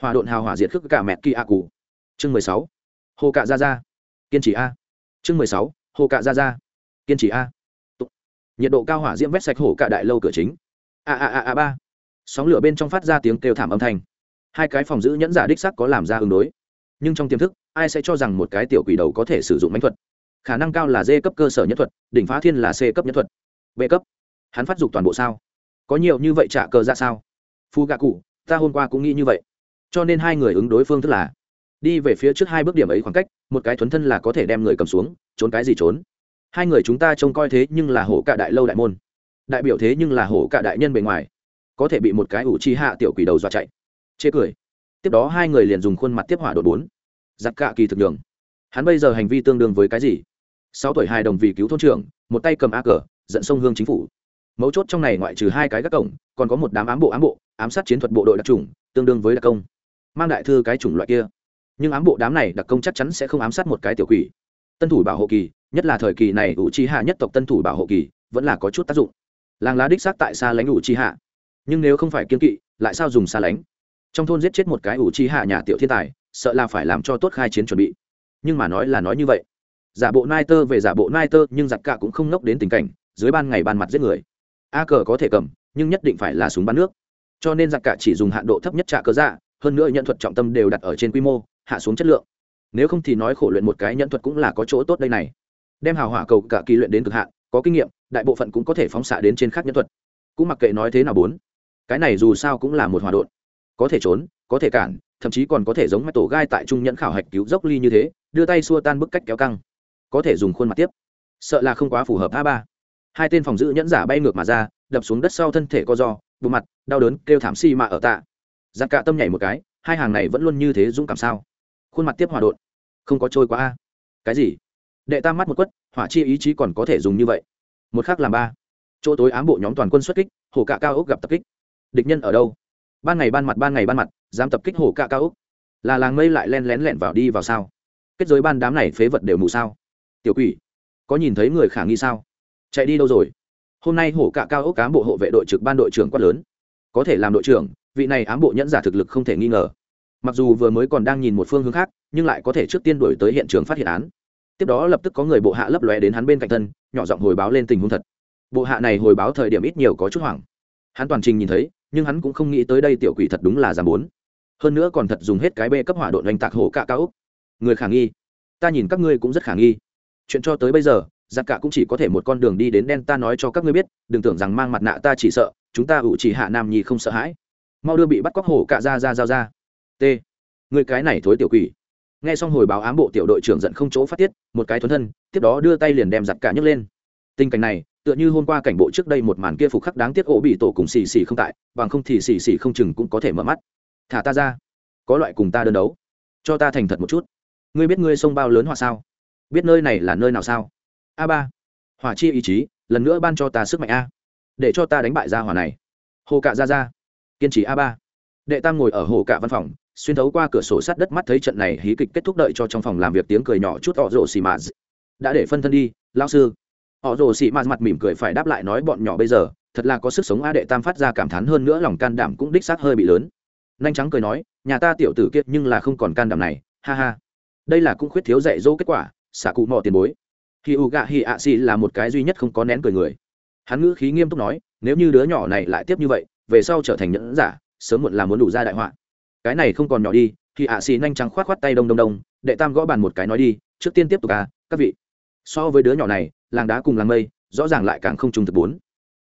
Speaker 1: Hòa độn hào hỏa diệt khước cả mẹ kỳ a cụ. Chương mười sáu hồ cạ ra ra kiên trì a. Chương mười sáu, hồ cạ ra ra kiên trì a. Nhiệt độ cao hỏa diễm vét sạch hổ cạ đại lâu cửa chính. A a a a ba. Sóng lửa bên trong phát ra tiếng kêu thảm âm thanh. Hai cái phòng giữ nhẫn giả đích sắc có làm ra ứng đối. Nhưng trong tiềm thức, ai sẽ cho rằng một cái tiểu quỷ đầu có thể sử dụng mánh thuật? Khả năng cao là d cấp cơ sở nhất thuật, đỉnh phá thiên là c cấp nhất thuật. B cấp. Hắn phát dục toàn bộ sao? Có nhiều như vậy trả cờ ra sao? Phu gạ cụ, ta hôm qua cũng nghĩ như vậy. Cho nên hai người ứng đối phương thức là đi về phía trước hai bước điểm ấy khoảng cách, một cái thuấn thân là có thể đem người cầm xuống, trốn cái gì trốn? Hai người chúng ta trông coi thế nhưng là hổ cả đại lâu đại môn. Đại biểu thế nhưng là hổ cả đại nhân bề ngoài. Có thể bị một cái ủ chi hạ tiểu quỷ đầu dọa chạy. Chê cười. Tiếp đó hai người liền dùng khuôn mặt tiếp hỏa đột bốn. Giặc cạ kỳ thực đường hắn bây giờ hành vi tương đương với cái gì? Sáu tuổi hai đồng vì cứu thôn trưởng, một tay cầm a cờ, dẫn sông hương chính phủ. Mấu chốt trong này ngoại trừ hai cái các cổng, còn có một đám ám bộ ám bộ, ám sát chiến thuật bộ đội đặc trùng tương đương với đặc công. Mang đại thư cái chủng loại kia nhưng ám bộ đám này đặc công chắc chắn sẽ không ám sát một cái tiểu quỷ. Tân thủ bảo hộ kỳ, nhất là thời kỳ này ủ chi hạ nhất tộc tân thủ bảo hộ kỳ, vẫn là có chút tác dụng. Làng lá đích xác tại xa lánh ủ chi hạ nhưng nếu không phải kiên kỵ, lại sao dùng xa lánh? Trong thôn giết chết một cái ủ chi hạ nhà tiểu thiên tài, sợ là phải làm cho tốt khai chiến chuẩn bị. Nhưng mà nói là nói như vậy. Giả bộ nai tơ về giả bộ nai tơ, nhưng giặc cả cũng không ngốc đến tình cảnh, dưới ban ngày ban mặt giết người. A cờ có thể cầm, nhưng nhất định phải là súng bắn nước. Cho nên giặc cả chỉ dùng hạn độ thấp nhất trả cơ dạ hơn nữa nhận thuật trọng tâm đều đặt ở trên quy mô hạ xuống chất lượng. Nếu không thì nói khổ luyện một cái nhẫn thuật cũng là có chỗ tốt đây này. Đem hào hỏa cầu cả kỳ luyện đến cực hạn, có kinh nghiệm, đại bộ phận cũng có thể phóng xạ đến trên khác nhẫn thuật. Cũng mặc kệ nói thế nào bốn, cái này dù sao cũng là một hòa đột có thể trốn, có thể cản, thậm chí còn có thể giống mắt tổ gai tại trung nhẫn khảo hạch cứu dốc ly như thế, đưa tay xua tan bức cách kéo căng. Có thể dùng khuôn mặt tiếp. Sợ là không quá phù hợp a ba. Hai tên phòng giữ nhẫn giả bay ngược mà ra, đập xuống đất sau thân thể co do bộ mặt, đau đớn, kêu thảm si mà ở tạ. Giặc cả tâm nhảy một cái, hai hàng này vẫn luôn như thế dũng cảm sao? Khuôn mặt tiếp hòa đột không có trôi qua a. Cái gì? Đệ tam mắt một quất, hỏa chi ý chí còn có thể dùng như vậy. Một khác làm ba. Chỗ tối ám bộ nhóm toàn quân xuất kích hồ cạ cao ốc gặp tập kích. Địch nhân ở đâu? Ban ngày ban mặt, ban ngày ban mặt, dám tập kích hồ cạ cao ốc. Là làng mây lại len lén lẹn vào đi vào sao? Kết giới ban đám này phế vật đều mù sao? Tiểu quỷ, có nhìn thấy người khả nghi sao? Chạy đi đâu rồi? Hôm nay hổ cạ cao ốc cán bộ hộ vệ đội trực ban đội trưởng quát lớn. Có thể làm đội trưởng, vị này ám bộ nhẫn giả thực lực không thể nghi ngờ mặc dù vừa mới còn đang nhìn một phương hướng khác, nhưng lại có thể trước tiên đổi tới hiện trường phát hiện án. Tiếp đó lập tức có người bộ hạ lấp lóe đến hắn bên cạnh thân, nhỏ giọng hồi báo lên tình huống thật. Bộ hạ này hồi báo thời điểm ít nhiều có chút hoảng. Hắn toàn trình nhìn thấy, nhưng hắn cũng không nghĩ tới đây tiểu quỷ thật đúng là giảm bốn. Hơn nữa còn thật dùng hết cái bê cấp hỏa độn oanh tạc hổ cạ cao úc. Người khả nghi. Ta nhìn các ngươi cũng rất khả nghi. Chuyện cho tới bây giờ, giặc cả cũng chỉ có thể một con đường đi đến đen ta nói cho các ngươi biết, đừng tưởng rằng mang mặt nạ ta chỉ sợ, chúng ta ủ chỉ hạ nam nhi không sợ hãi. Mau đưa bị bắt cóc hổ cạ ra ra giao ra t. Người cái này thối tiểu quỷ. Nghe xong hồi báo ám bộ tiểu đội trưởng giận không chỗ phát tiết, một cái thuấn thân, tiếp đó đưa tay liền đem giặt cả nhấc lên. Tình cảnh này, tựa như hôm qua cảnh bộ trước đây một màn kia phục khắc đáng tiếc ổ bị tổ cùng xì xì không tại, bằng không thì xì xì không chừng cũng có thể mở mắt. Thả ta ra. Có loại cùng ta đơn đấu. Cho ta thành thật một chút. Ngươi biết ngươi sông bao lớn hỏa sao? Biết nơi này là nơi nào sao? A ba. Hỏa chi ý chí, lần nữa ban cho ta sức mạnh a. Để cho ta đánh bại ra hỏa này. Hồ cạ ra ra kiên trì a ba. Đệ tam ngồi ở hồ cạ văn phòng xuyên thấu qua cửa sổ sát đất mắt thấy trận này hí kịch kết thúc đợi cho trong phòng làm việc tiếng cười nhỏ chút, họ rồ xì mạt. Đã để phân thân đi lao sư. Họ rồ xì mạt mặt mỉm cười phải đáp lại nói bọn nhỏ bây giờ, thật là có sức sống a đệ tam phát ra cảm thán hơn nữa lòng can đảm cũng đích xác hơi bị lớn. Nhanh trắng cười nói, nhà ta tiểu tử kiệt nhưng là không còn can đảm này, ha ha. Đây là cũng khuyết thiếu dạy dỗ kết quả, xả cụ mò tiền bối. Khi u gạ hi ạ xì là một cái duy nhất không có nén cười người. Hắn ngữ khí nghiêm túc nói, nếu như đứa nhỏ này lại tiếp như vậy, về sau trở thành nhẫn giả, sớm muộn là muốn đủ ra đại họa cái này không còn nhỏ đi, thì ạ xì nhanh trắng khoát khoát tay đông đông đông, đệ tam gõ bàn một cái nói đi, trước tiên tiếp tục à các vị. So với đứa nhỏ này, làng đá cùng làng mây, rõ ràng lại càng không trùng thực bốn.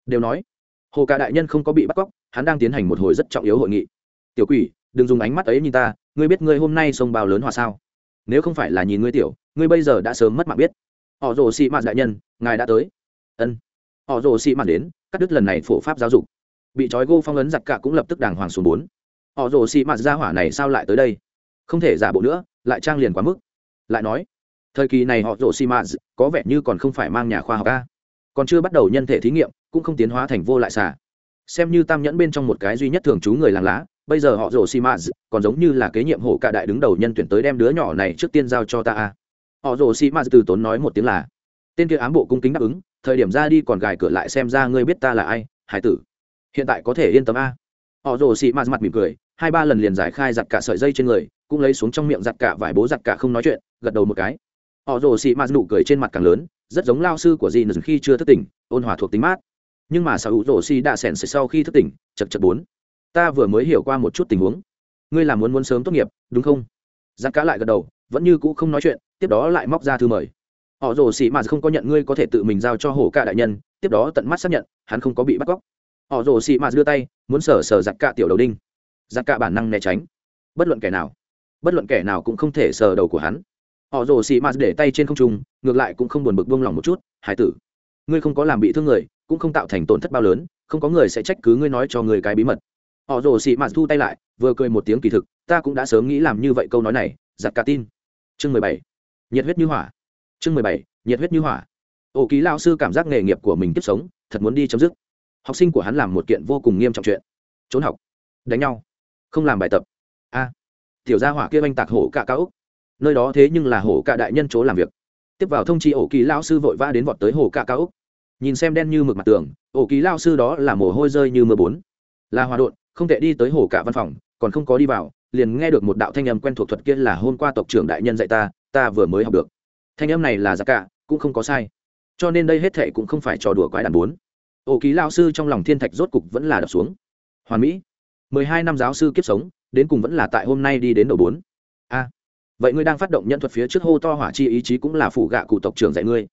Speaker 1: Đều nói, hồ cả đại nhân không có bị bắt cóc, hắn đang tiến hành một hồi rất trọng yếu hội nghị. Tiểu quỷ, đừng dùng ánh mắt ấy nhìn ta, ngươi biết ngươi hôm nay sông bao lớn hòa sao? Nếu không phải là nhìn ngươi tiểu, ngươi bây giờ đã sớm mất mạng biết. Họ rồ xị mạn đại nhân, ngài đã tới. Ân. Họ rồ xị mạn đến, cắt đứt lần này phổ pháp giáo dục. Bị trói gô phong ấn giặc cả cũng lập tức đàng hoàng xuống bốn họ rồ xị mạt ra hỏa này sao lại tới đây? Không thể giả bộ nữa, lại trang liền quá mức. Lại nói, thời kỳ này họ rồ xị mạt có vẻ như còn không phải mang nhà khoa học ca còn chưa bắt đầu nhân thể thí nghiệm, cũng không tiến hóa thành vô lại xả xem như tam nhẫn bên trong một cái duy nhất thường trú người làng lá, bây giờ họ rồ xi mạt còn giống như là kế nhiệm hổ cả đại đứng đầu nhân tuyển tới đem đứa nhỏ này trước tiên giao cho ta họ rồ xi mạt từ tốn nói một tiếng là, tên kia ám bộ cung kính đáp ứng, thời điểm ra đi còn gài cửa lại xem ra ngươi biết ta là ai, hải tử. Hiện tại có thể yên tâm a. Họ rồ xị mạt mặt mỉm cười hai ba lần liền giải khai giặt cả sợi dây trên người, cũng lấy xuống trong miệng giặt cả vải bố giặt cả không nói chuyện, gật đầu một cái. Họ rồ xị mạt nụ cười trên mặt càng lớn, rất giống lao sư của dì khi chưa thức tỉnh, ôn hòa thuộc tính mát. Nhưng mà sao hữu rồ xi đã sèn sau khi thức tỉnh, chật chật bốn. Ta vừa mới hiểu qua một chút tình huống. Ngươi làm muốn muốn sớm tốt nghiệp, đúng không? Giặt cả lại gật đầu, vẫn như cũ không nói chuyện, tiếp đó lại móc ra thư mời. Họ rồ xị mà không có nhận ngươi có thể tự mình giao cho hổ Cả đại nhân, tiếp đó tận mắt xác nhận, hắn không có bị bắt cóc. Họ rồ xị mà đưa tay, muốn sờ sờ giặt cả tiểu đầu đinh giặc cả bản năng né tránh. Bất luận kẻ nào, bất luận kẻ nào cũng không thể sờ đầu của hắn. Họ rồ xì mà để tay trên không trung, ngược lại cũng không buồn bực buông lòng một chút, hải tử, ngươi không có làm bị thương người, cũng không tạo thành tổn thất bao lớn, không có người sẽ trách cứ ngươi nói cho người cái bí mật. Họ rồ xì mạt thu tay lại, vừa cười một tiếng kỳ thực, ta cũng đã sớm nghĩ làm như vậy câu nói này giặt cả tin. Chương mười bảy, nhiệt huyết như hỏa. Chương mười bảy, nhiệt huyết như hỏa. Ổ ký lao sư cảm giác nghề nghiệp của mình tiếp sống, thật muốn đi chấm dứt. Học sinh của hắn làm một kiện vô cùng nghiêm trọng chuyện. Trốn học. Đánh nhau không làm bài tập. A, tiểu gia hỏa kia oanh tạc hổ cả cao úc. Nơi đó thế nhưng là hổ cả đại nhân chỗ làm việc. Tiếp vào thông chi ổ kỳ lao sư vội vã đến vọt tới hồ cả cao úc. Nhìn xem đen như mực mặt tường, ổ kỳ lao sư đó là mồ hôi rơi như mưa bốn. Là hòa đột không thể đi tới hồ cả văn phòng, còn không có đi vào, liền nghe được một đạo thanh âm quen thuộc thuật kia là hôm qua tộc trưởng đại nhân dạy ta ta vừa mới học được. Thanh âm này là giá cả, cũng không có sai. Cho nên đây hết thệ cũng không phải trò đùa quái đàn bốn. Ổ ký lao sư trong lòng thiên thạch rốt cục vẫn là đập xuống. Hoàn mỹ mười hai năm giáo sư kiếp sống, đến cùng vẫn là tại hôm nay đi đến đầu bốn. A, vậy ngươi đang phát động nhân thuật phía trước hô to hỏa chi ý chí cũng là phủ gạ cụ tộc trưởng dạy ngươi.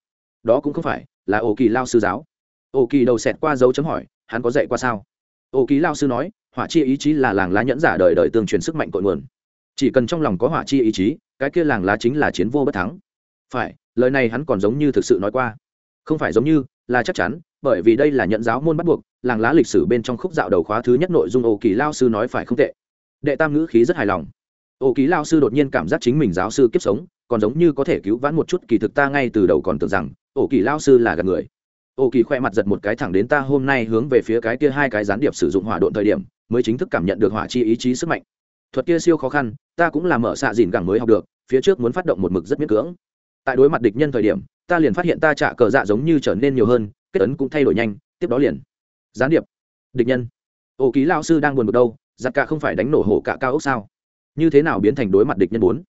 Speaker 1: Đó cũng không phải, là ổ kỳ lao sư giáo. Ổ kỳ đầu xẹt qua dấu chấm hỏi, hắn có dạy qua sao? Ổ kỳ lao sư nói, hỏa chi ý chí là làng lá nhẫn giả đời đời tương truyền sức mạnh cội nguồn. Chỉ cần trong lòng có hỏa chi ý chí, cái kia làng lá chính là chiến vô bất thắng. Phải, lời này hắn còn giống như thực sự nói qua. Không phải giống như, là chắc chắn, bởi vì đây là nhận giáo môn bắt buộc làng lá lịch sử bên trong khúc dạo đầu khóa thứ nhất nội dung ô kỳ lao sư nói phải không tệ. Đệ tam ngữ khí rất hài lòng. Ô kỳ lao sư đột nhiên cảm giác chính mình giáo sư kiếp sống, còn giống như có thể cứu vãn một chút kỳ thực ta ngay từ đầu còn tưởng rằng ô kỳ lao sư là gạt người. Ô kỳ khoe mặt giật một cái thẳng đến ta hôm nay hướng về phía cái kia hai cái gián điệp sử dụng hỏa độn thời điểm, mới chính thức cảm nhận được hỏa chi ý chí sức mạnh. Thuật kia siêu khó khăn, ta cũng làm mở xạ dìn gẳng mới học được, phía trước muốn phát động một mực rất miễn cưỡng. Tại đối mặt địch nhân thời điểm, ta liền phát hiện ta trả cờ dạ giống như trở nên nhiều hơn, kết ấn cũng thay đổi nhanh, tiếp đó liền gián điệp. Địch nhân. Ổ ký lao sư đang buồn bực đâu, giặc cả không phải đánh nổ hổ cả cao ốc sao? Như thế nào biến thành đối mặt địch nhân bốn?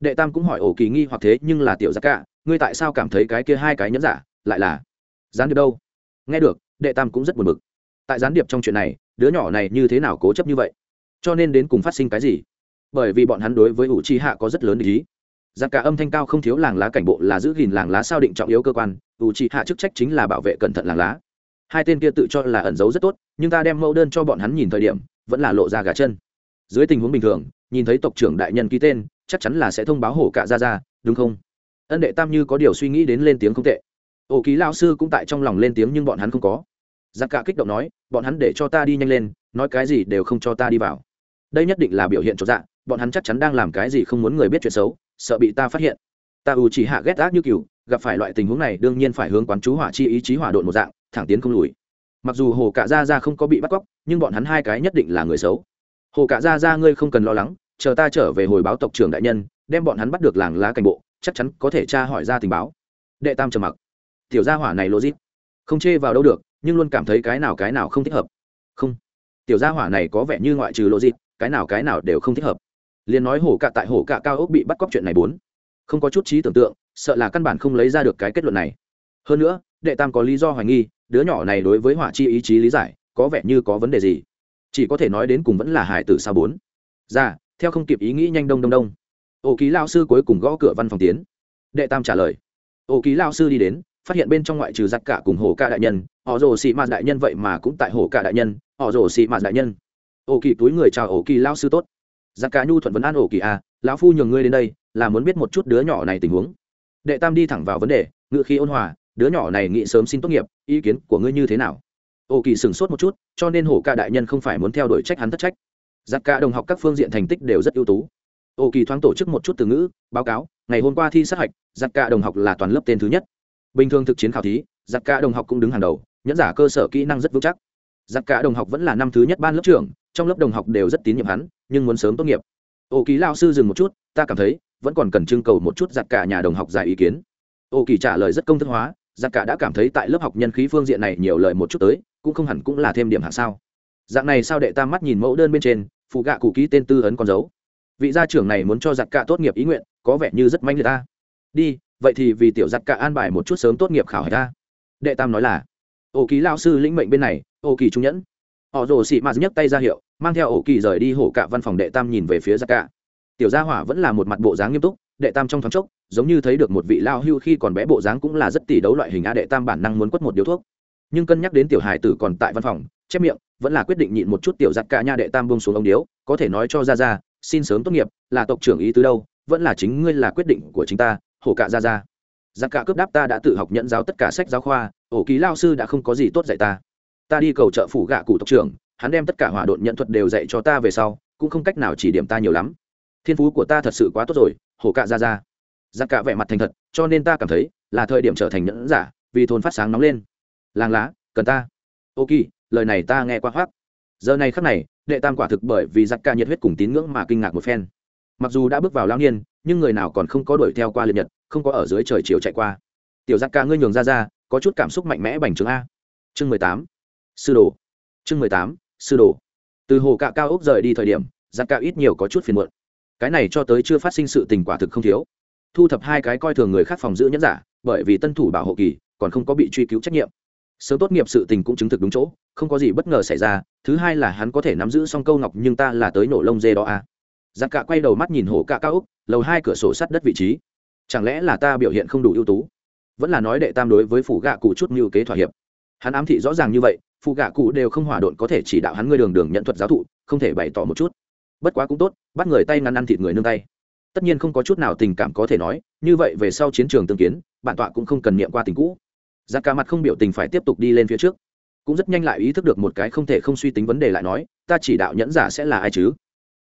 Speaker 1: Đệ tam cũng hỏi ổ kỳ nghi hoặc thế, nhưng là tiểu giặc cả, ngươi tại sao cảm thấy cái kia hai cái nhẫn giả, lại là gián điệp đâu? Nghe được, đệ tam cũng rất buồn bực. Tại gián điệp trong chuyện này, đứa nhỏ này như thế nào cố chấp như vậy? Cho nên đến cùng phát sinh cái gì? Bởi vì bọn hắn đối với ủ chi hạ có rất lớn ý. Giặc cả âm thanh cao không thiếu làng lá cảnh bộ là giữ gìn làng lá sao định trọng yếu cơ quan, ủ chi hạ chức trách chính là bảo vệ cẩn thận làng lá hai tên kia tự cho là ẩn giấu rất tốt, nhưng ta đem mẫu đơn cho bọn hắn nhìn thời điểm, vẫn là lộ ra gà chân. Dưới tình huống bình thường, nhìn thấy tộc trưởng đại nhân ký tên, chắc chắn là sẽ thông báo hổ cả ra ra, đúng không? Ân đệ tam như có điều suy nghĩ đến lên tiếng không tệ. Ổ ký lao sư cũng tại trong lòng lên tiếng nhưng bọn hắn không có. Giặc cả kích động nói, bọn hắn để cho ta đi nhanh lên, nói cái gì đều không cho ta đi vào. Đây nhất định là biểu hiện cho dạ bọn hắn chắc chắn đang làm cái gì không muốn người biết chuyện xấu, sợ bị ta phát hiện. Ta ù chỉ hạ ghét ác như cừu, gặp phải loại tình huống này đương nhiên phải hướng quán chú hỏa chi ý chí hỏa độn một dạng thẳng tiến không lùi. Mặc dù hồ cả ra ra không có bị bắt cóc, nhưng bọn hắn hai cái nhất định là người xấu. Hồ cả ra ra ngươi không cần lo lắng, chờ ta trở về hồi báo tộc trưởng đại nhân, đem bọn hắn bắt được làng lá cảnh bộ, chắc chắn có thể tra hỏi ra tình báo. Đệ tam trầm mặc. Tiểu gia hỏa này logic, không chê vào đâu được, nhưng luôn cảm thấy cái nào cái nào không thích hợp. Không. Tiểu gia hỏa này có vẻ như ngoại trừ logic, cái nào cái nào đều không thích hợp. Liền nói hổ cạ tại hổ cạ cao ốc bị bắt cóc chuyện này bốn. Không có chút trí tưởng tượng, sợ là căn bản không lấy ra được cái kết luận này. Hơn nữa đệ tam có lý do hoài nghi, đứa nhỏ này đối với hỏa chi ý chí lý giải, có vẻ như có vấn đề gì? Chỉ có thể nói đến cùng vẫn là hải tử sao bốn. Ra theo không kịp ý nghĩ nhanh đông đông đông. Ô ký lao sư cuối cùng gõ cửa văn phòng tiến. Đệ tam trả lời. Ô ký lao sư đi đến, phát hiện bên trong ngoại trừ giặc cả cùng hồ ca đại nhân, họ rồ xị mạt đại nhân vậy mà cũng tại hồ ca đại nhân, họ rồ xị mạt đại nhân. Ô kỳ túi người chào ô kỳ lao sư tốt. Giặc cả nhu thuận vấn an ô kỳ à lão phu nhường ngươi đến đây, là muốn biết một chút đứa nhỏ này tình huống. Đệ tam đi thẳng vào vấn đề, ngựa khí ôn hòa đứa nhỏ này nghĩ sớm xin tốt nghiệp, ý kiến của ngươi như thế nào? Ô kỳ sửng sốt một chút, cho nên hổ ca đại nhân không phải muốn theo đuổi trách hắn thất trách. Giặc cả đồng học các phương diện thành tích đều rất ưu tú. Ô kỳ thoáng tổ chức một chút từ ngữ, báo cáo, ngày hôm qua thi sát hạch, giặc cả đồng học là toàn lớp tên thứ nhất. Bình thường thực chiến khảo thí, giặc cả đồng học cũng đứng hàng đầu, nhẫn giả cơ sở kỹ năng rất vững chắc. Giặc cả đồng học vẫn là năm thứ nhất ban lớp trưởng, trong lớp đồng học đều rất tín nhiệm hắn, nhưng muốn sớm tốt nghiệp. Ô kỳ lao sư dừng một chút, ta cảm thấy, vẫn còn cần trưng cầu một chút giặc cả nhà đồng học giải ý kiến. Ô kỳ trả lời rất công thức hóa giặc cả đã cảm thấy tại lớp học nhân khí phương diện này nhiều lời một chút tới, cũng không hẳn cũng là thêm điểm hạng sao. Dạng này sao đệ tam mắt nhìn mẫu đơn bên trên, phụ gạ cụ ký tên tư ấn con dấu. Vị gia trưởng này muốn cho giặc cả tốt nghiệp ý nguyện, có vẻ như rất manh người ta. Đi, vậy thì vì tiểu giặc cả an bài một chút sớm tốt nghiệp khảo hạch ta. Đệ tam nói là ổ ký lao sư lĩnh mệnh bên này ổ kỳ trung nhẫn. Họ rồ xị mạt nhấc tay ra hiệu, mang theo ổ kỳ rời đi hổ cả văn phòng đệ tam nhìn về phía giặc cả tiểu gia hỏa vẫn là một mặt bộ dáng nghiêm túc, đệ tam trong thoáng chốc, giống như thấy được một vị lao hưu khi còn bé bộ dáng cũng là rất tỷ đấu loại hình a đệ tam bản năng muốn quất một điếu thuốc. Nhưng cân nhắc đến tiểu hải tử còn tại văn phòng, chép miệng, vẫn là quyết định nhịn một chút tiểu giặt cả nha đệ tam bông xuống ông điếu, có thể nói cho ra ra xin sớm tốt nghiệp, là tộc trưởng ý tứ đâu, vẫn là chính ngươi là quyết định của chính ta, hổ cạ ra ra giặc cả cướp đáp, ta đã tự học nhận giáo tất cả sách giáo khoa, ổ ký lao sư đã không có gì tốt dạy ta. Ta đi cầu trợ phủ gạ cụ tộc trưởng, hắn đem tất cả hỏa độn nhận thuật đều dạy cho ta về sau, cũng không cách nào chỉ điểm ta nhiều lắm thiên phú của ta thật sự quá tốt rồi, hổ cạ ra ra. Giặc cả vẻ mặt thành thật, cho nên ta cảm thấy là thời điểm trở thành nhẫn giả, vì thôn phát sáng nóng lên. Làng lá, cần ta. Ok lời này ta nghe qua hoác giờ này khắc này, đệ tam quả thực bởi vì giặc ca nhiệt huyết cùng tín ngưỡng mà kinh ngạc một phen. Mặc dù đã bước vào lao niên, nhưng người nào còn không có đuổi theo qua liệt nhật, không có ở dưới trời chiều chạy qua. Tiểu giặc ca ngươi nhường ra ra, có chút cảm xúc mạnh mẽ bành trướng a. Chương mười tám. Sư đồ. Chương mười tám, sư đồ. Từ hồ cạ cao ốc rời đi thời điểm, giặc ca ít nhiều có chút phiền muộn cái này cho tới chưa phát sinh sự tình quả thực không thiếu. Thu thập hai cái coi thường người khác phòng giữ nhẫn giả, bởi vì tân thủ bảo hộ kỳ, còn không có bị truy cứu trách nhiệm. Sớm tốt nghiệp sự tình cũng chứng thực đúng chỗ, không có gì bất ngờ xảy ra, thứ hai là hắn có thể nắm giữ xong câu ngọc nhưng ta là tới nổ lông dê đó à. giặc cạ quay đầu mắt nhìn hổ cạ cao úc, lầu hai cửa sổ sắt đất vị trí. Chẳng lẽ là ta biểu hiện không đủ ưu tú? Vẫn là nói đệ tam đối với phủ gạ cụ chút như kế thỏa hiệp. Hắn ám thị rõ ràng như vậy phụ gạ cụ đều không hòa độn có thể chỉ đạo hắn ngươi đường đường nhận thuật giáo thụ, không thể bày tỏ một chút bất quá cũng tốt, bắt người tay ngăn ăn thịt người nương tay. Tất nhiên không có chút nào tình cảm có thể nói, như vậy về sau chiến trường tương kiến, bản tọa cũng không cần niệm qua tình cũ. Giặc cả mặt không biểu tình phải tiếp tục đi lên phía trước. Cũng rất nhanh lại ý thức được một cái không thể không suy tính vấn đề lại nói, ta chỉ đạo nhẫn giả sẽ là ai chứ?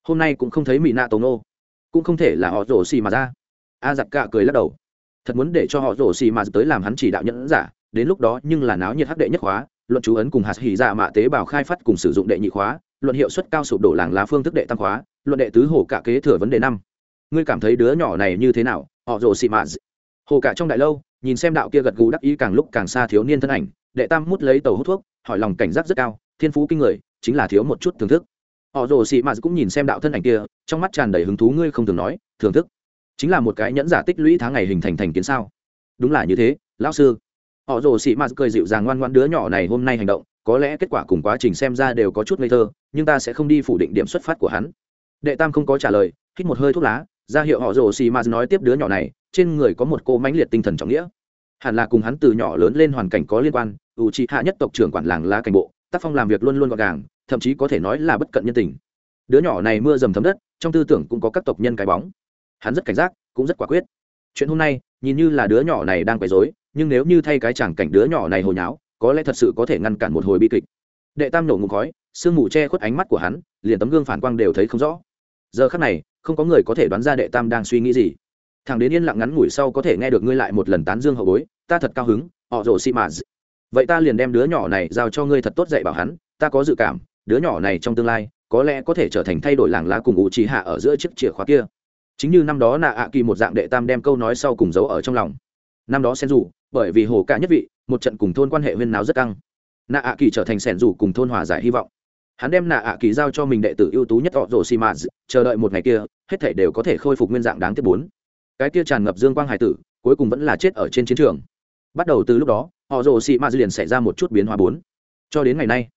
Speaker 1: Hôm nay cũng không thấy mỹ na tống nô. Cũng không thể là họ rổ xì mà ra. A giặc cả cười lắc đầu. Thật muốn để cho họ rổ xì mà tới làm hắn chỉ đạo nhẫn giả, đến lúc đó nhưng là náo nhiệt hắc đệ nhất khóa, luận chú ấn cùng hạt hỉ dạ mạ tế bào khai phát cùng sử dụng đệ nhị khóa luận hiệu suất cao sụp đổ làng lá phương thức đệ tam khóa, luận đệ tứ hồ cả kế thừa vấn đề năm. Ngươi cảm thấy đứa nhỏ này như thế nào? Họ rồ xị mạ hồ cả trong đại lâu, nhìn xem đạo kia gật gù đắc ý càng lúc càng xa thiếu niên thân ảnh, đệ tam mút lấy tàu hút thuốc, hỏi lòng cảnh giác rất cao, thiên phú kinh người, chính là thiếu một chút thưởng thức. Họ rồ xị mạ cũng nhìn xem đạo thân ảnh kia, trong mắt tràn đầy hứng thú ngươi không thường nói, thưởng thức. Chính là một cái nhẫn giả tích lũy tháng ngày hình thành thành kiến sao? Đúng là như thế, lão sư. Họ rồ xị mạ cười dịu dàng ngoan ngoan đứa nhỏ này hôm nay hành động có lẽ kết quả cùng quá trình xem ra đều có chút ngây thơ, nhưng ta sẽ không đi phủ định điểm xuất phát của hắn. Đệ tam không có trả lời, hít một hơi thuốc lá, ra hiệu họ rồ xì m nói tiếp đứa nhỏ này, trên người có một cô mãnh liệt tinh thần trọng nghĩa. Hẳn là cùng hắn từ nhỏ lớn lên hoàn cảnh có liên quan ủ trị hạ nhất tộc trưởng quản làng lá cảnh bộ, tác phong làm việc luôn luôn gọn gàng, thậm chí có thể nói là bất cận nhân tình. Đứa nhỏ này mưa dầm thấm đất, trong tư tưởng cũng có các tộc nhân cái bóng. Hắn rất cảnh giác, cũng rất quả quyết. Chuyện hôm nay, nhìn như là đứa nhỏ này đang quấy dối nhưng nếu như thay cái chẳng cảnh đứa nhỏ này hồi nháo có lẽ thật sự có thể ngăn cản một hồi bi kịch. Đệ tam nổ ngụm khói, sương mù che khuất ánh mắt của hắn, liền tấm gương phản quang đều thấy không rõ. Giờ khắc này, không có người có thể đoán ra đệ tam đang suy nghĩ gì. Thằng đến yên lặng ngắn ngủi sau có thể nghe được ngươi lại một lần tán dương hậu bối, ta thật cao hứng, họ rồ xị mà vậy ta liền đem đứa nhỏ này giao cho ngươi thật tốt dạy bảo hắn, ta có dự cảm, đứa nhỏ này trong tương lai, có lẽ có thể trở thành thay đổi làng lá cùng ủ trì hạ ở giữa chiếc chìa khóa kia. Chính như năm đó nạ ạ kỳ một dạng đệ tam đem câu nói sau cùng giấu ở trong lòng. Năm đó sen dù bởi vì hồ cả nhất vị một trận cùng thôn quan hệ huyên náo rất căng. Nạ ạ kỳ trở thành sẻn rủ cùng thôn hòa giải hy vọng. Hắn đem nạ ạ kỳ giao cho mình đệ tử ưu tú nhất họ rồ xì mạt chờ đợi một ngày kia, hết thể đều có thể khôi phục nguyên dạng đáng tiếc bốn. Cái kia tràn ngập dương quang hải tử, cuối cùng vẫn là chết ở trên chiến trường. Bắt đầu từ lúc đó họ rồ xị ma liền xảy ra một chút biến hóa bốn. Cho đến ngày nay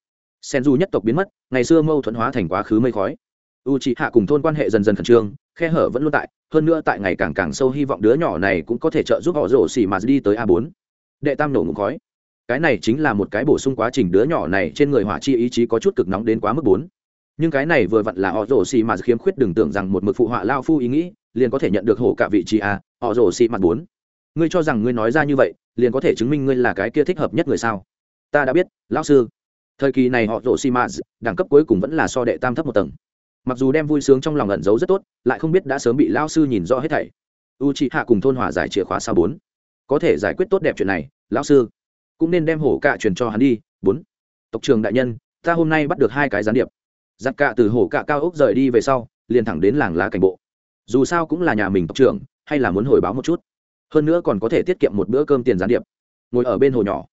Speaker 1: sen du nhất tộc biến mất, ngày xưa mâu thuẫn hóa thành quá khứ mây khói. U chị hạ cùng thôn quan hệ dần dần khẩn trương, khe hở vẫn luôn tại, hơn nữa tại ngày càng càng sâu hy vọng đứa nhỏ này cũng có thể trợ giúp họ rồ xì mà đi tới a bốn đệ tam nổ ngụm khói. Cái này chính là một cái bổ sung quá trình đứa nhỏ này trên người hỏa chi ý chí có chút cực nóng đến quá mức bốn. Nhưng cái này vừa vặn là họ rổ xì mà khiếm khuyết đừng tưởng rằng một mực phụ họa lao phu ý nghĩ, liền có thể nhận được hổ cả vị trí a họ rổ xì mặt bốn. Ngươi cho rằng ngươi nói ra như vậy, liền có thể chứng minh ngươi là cái kia thích hợp nhất người sao? Ta đã biết, lão sư. Thời kỳ này họ rổ xì mà đẳng cấp cuối cùng vẫn là so đệ tam thấp một tầng. Mặc dù đem vui sướng trong lòng ẩn giấu rất tốt, lại không biết đã sớm bị lao sư nhìn rõ hết thảy. U chị hạ cùng thôn hòa giải chìa khóa sao bốn có thể giải quyết tốt đẹp chuyện này, lão sư. Cũng nên đem hổ cạ truyền cho hắn đi, bốn. Tộc trường đại nhân, ta hôm nay bắt được hai cái gián điệp. Giặc cạ từ hổ cạ cao ốc rời đi về sau, liền thẳng đến làng lá cảnh bộ. Dù sao cũng là nhà mình tộc trưởng, hay là muốn hồi báo một chút. Hơn nữa còn có thể tiết kiệm một bữa cơm tiền gián điệp. Ngồi ở bên hồ nhỏ,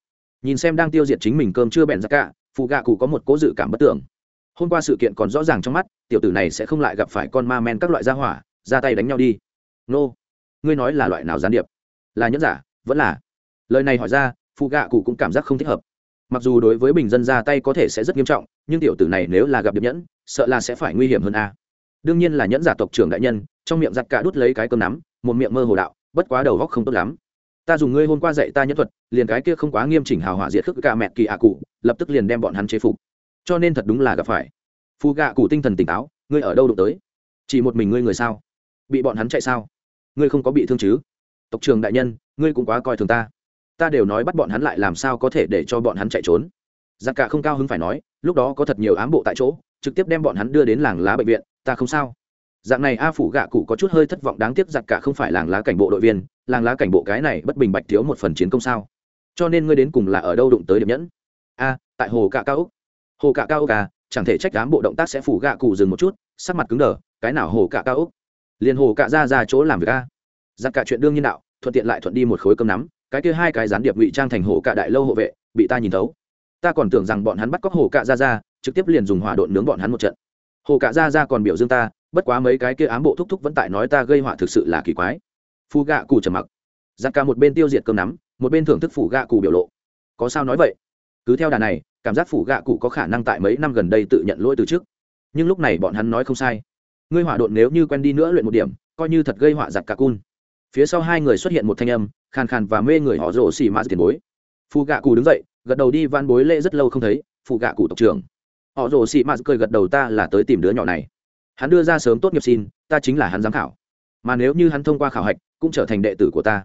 Speaker 1: nhìn xem đang tiêu diệt chính mình cơm chưa bèn giặc cạ phụ gạ cụ có một cố dự cảm bất tưởng. Hôm qua sự kiện còn rõ ràng trong mắt, tiểu tử này sẽ không lại gặp phải con ma men các loại gia hỏa, ra tay đánh nhau đi. Nô, ngươi nói là loại nào gián điệp? Là nhẫn giả? Vẫn là. Lời này hỏi ra phụ gạ cụ cũng cảm giác không thích hợp. Mặc dù đối với bình dân ra tay có thể sẽ rất nghiêm trọng, nhưng tiểu tử này nếu là gặp điệp nhẫn, sợ là sẽ phải nguy hiểm hơn a. Đương nhiên là nhẫn giả tộc trưởng đại nhân, trong miệng giặt cả đút lấy cái cơm nắm, một miệng mơ hồ đạo, bất quá đầu góc không tốt lắm. Ta dùng ngươi hôm qua dạy ta nhẫn thuật, liền cái kia không quá nghiêm chỉnh hào hỏa diệt khước cả mẹ kỳ ạ cụ, lập tức liền đem bọn hắn chế phục. Cho nên thật đúng là gặp phải. Phụ gạ cụ tinh thần tỉnh táo, ngươi ở đâu đụng tới? Chỉ một mình ngươi người sao? Bị bọn hắn chạy sao? Ngươi không có bị thương chứ? Tộc trường đại nhân ngươi cũng quá coi thường ta. Ta đều nói bắt bọn hắn lại làm sao có thể để cho bọn hắn chạy trốn. Giặc cả không cao hứng phải nói, lúc đó có thật nhiều ám bộ tại chỗ, trực tiếp đem bọn hắn đưa đến làng lá bệnh viện, ta không sao. Dạng này a phủ gạ cụ có chút hơi thất vọng đáng tiếc giặc cả không phải làng lá cảnh bộ đội viên, làng lá cảnh bộ cái này bất bình bạch thiếu một phần chiến công sao. Cho nên ngươi đến cùng là ở đâu đụng tới điểm nhẫn? A, tại hồ cạ cao úc hồ cạ cao úc à chẳng thể trách đám bộ động tác sẽ phủ gạ cụ dừng một chút, sắc mặt cứng đờ, cái nào hồ cạ cao úc liền hồ cạ ra ra chỗ làm việc a. Giặc cả chuyện đương nhiên đạo thuận tiện lại thuận đi một khối cơm nắm, cái kia hai cái gián điệp ngụy trang thành hổ cạ đại lâu hộ vệ, bị ta nhìn thấu. Ta còn tưởng rằng bọn hắn bắt cóc hổ cạ ra ra, trực tiếp liền dùng hỏa độn nướng bọn hắn một trận. Hổ cạ ra ra còn biểu dương ta, bất quá mấy cái kia ám bộ thúc thúc vẫn tại nói ta gây họa thực sự là kỳ quái. Phu gạ cụ trầm mặc. Giặc cả một bên tiêu diệt cơm nắm, một bên thưởng thức phủ gạ cụ biểu lộ. Có sao nói vậy? Cứ theo đà này, cảm giác phủ gạ cụ có khả năng tại mấy năm gần đây tự nhận lỗi từ trước. Nhưng lúc này bọn hắn nói không sai. Ngươi hỏa độn nếu như quen đi nữa luyện một điểm, coi như thật gây họa giặc cả cun phía sau hai người xuất hiện một thanh âm, khàn khàn và mê người họ rổ xì mã tiền bối. Phù gạ cụ đứng dậy, gật đầu đi van bối lễ rất lâu không thấy, phù gạ cụ tộc trưởng. Họ rổ xì mã cười gật đầu ta là tới tìm đứa nhỏ này. Hắn đưa ra sớm tốt nghiệp xin, ta chính là hắn giám khảo. Mà nếu như hắn thông qua khảo hạch, cũng trở thành đệ tử của ta.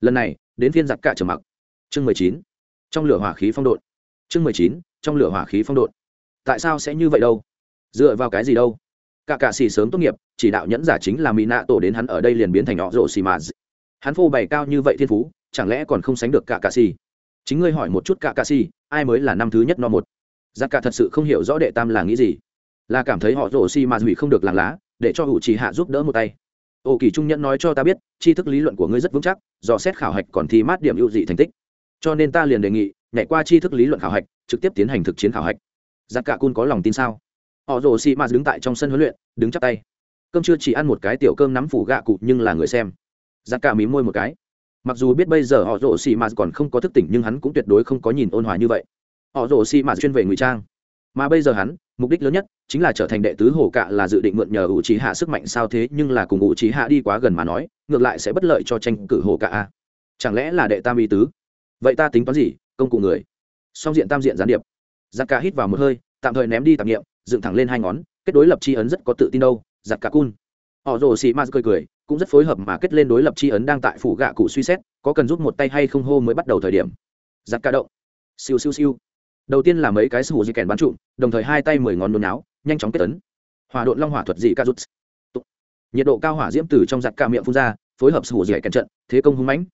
Speaker 1: Lần này, đến phiên giặc cả trở mặc. Chương mười chín. Trong lửa hỏa khí phong độn. Chương mười chín, trong lửa hỏa khí phong độn. Tại sao sẽ như vậy đâu? Dựa vào cái gì đâu? Cả cạ xì sớm tốt nghiệp, chỉ đạo nhẫn giả chính là mỹ nạ tổ đến hắn ở đây liền biến thành họ rộ xì mà hắn phô bày cao như vậy thiên phú, chẳng lẽ còn không sánh được cả cạ xì? Chính ngươi hỏi một chút cả cạ xì, ai mới là năm thứ nhất no một? Giặc cả thật sự không hiểu rõ đệ tam là nghĩ gì. Là cảm thấy họ rộ xì mà hủy không được làng lá, để cho hữu trí hạ giúp đỡ một tay. Ô kỳ trung nhẫn nói cho ta biết, tri thức lý luận của ngươi rất vững chắc do xét khảo hạch còn thi mát điểm ưu dị thành tích. Cho nên ta liền đề nghị, nhảy qua tri thức lý luận khảo hạch, trực tiếp tiến hành thực chiến khảo hạch. Giặc cả cun có lòng tin sao? Họ rồ xì mạt đứng tại trong sân huấn luyện, đứng chắp tay. Cơm chưa chỉ ăn một cái tiểu cơm nắm phủ gạ cụ nhưng là người xem. Giặc cả mí môi một cái. Mặc dù biết bây giờ họ rồ xì mạt còn không có thức tỉnh nhưng hắn cũng tuyệt đối không có nhìn ôn hòa như vậy. Họ rồ xì mạt chuyên về ngụy trang. Mà bây giờ hắn, mục đích lớn nhất chính là trở thành đệ tứ hổ cạ là dự định mượn nhờ ủ trí hạ sức mạnh sao thế nhưng là cùng ủ trí hạ đi quá gần mà nói, ngược lại sẽ bất lợi cho tranh cử hổ cạ a. Chẳng lẽ là đệ tam y tứ? Vậy ta tính toán gì, công cụ người? Song diện tam diện gián điệp. Giặc cả hít vào một hơi, tạm thời ném đi tạp nghiệm dựng thẳng lên hai ngón, kết đối lập chi ấn rất có tự tin đâu giặc cả cun. Họ rồ xì ma cười cười, cũng rất phối hợp mà kết lên đối lập chi ấn đang tại phủ gạ cụ suy xét, có cần giúp một tay hay không hô mới bắt đầu thời điểm. Giặc cả động. Siêu siêu siêu. Đầu tiên là mấy cái sư hù di kèn bắn trụm đồng thời hai tay mười ngón nôn áo nhanh chóng kết tấn. Hòa đội long hỏa thuật dị ca rút. Nhiệt độ cao hỏa diễm từ trong giặc cả miệng phun ra, phối hợp sư hù di kèn trận, thế công hung mãnh.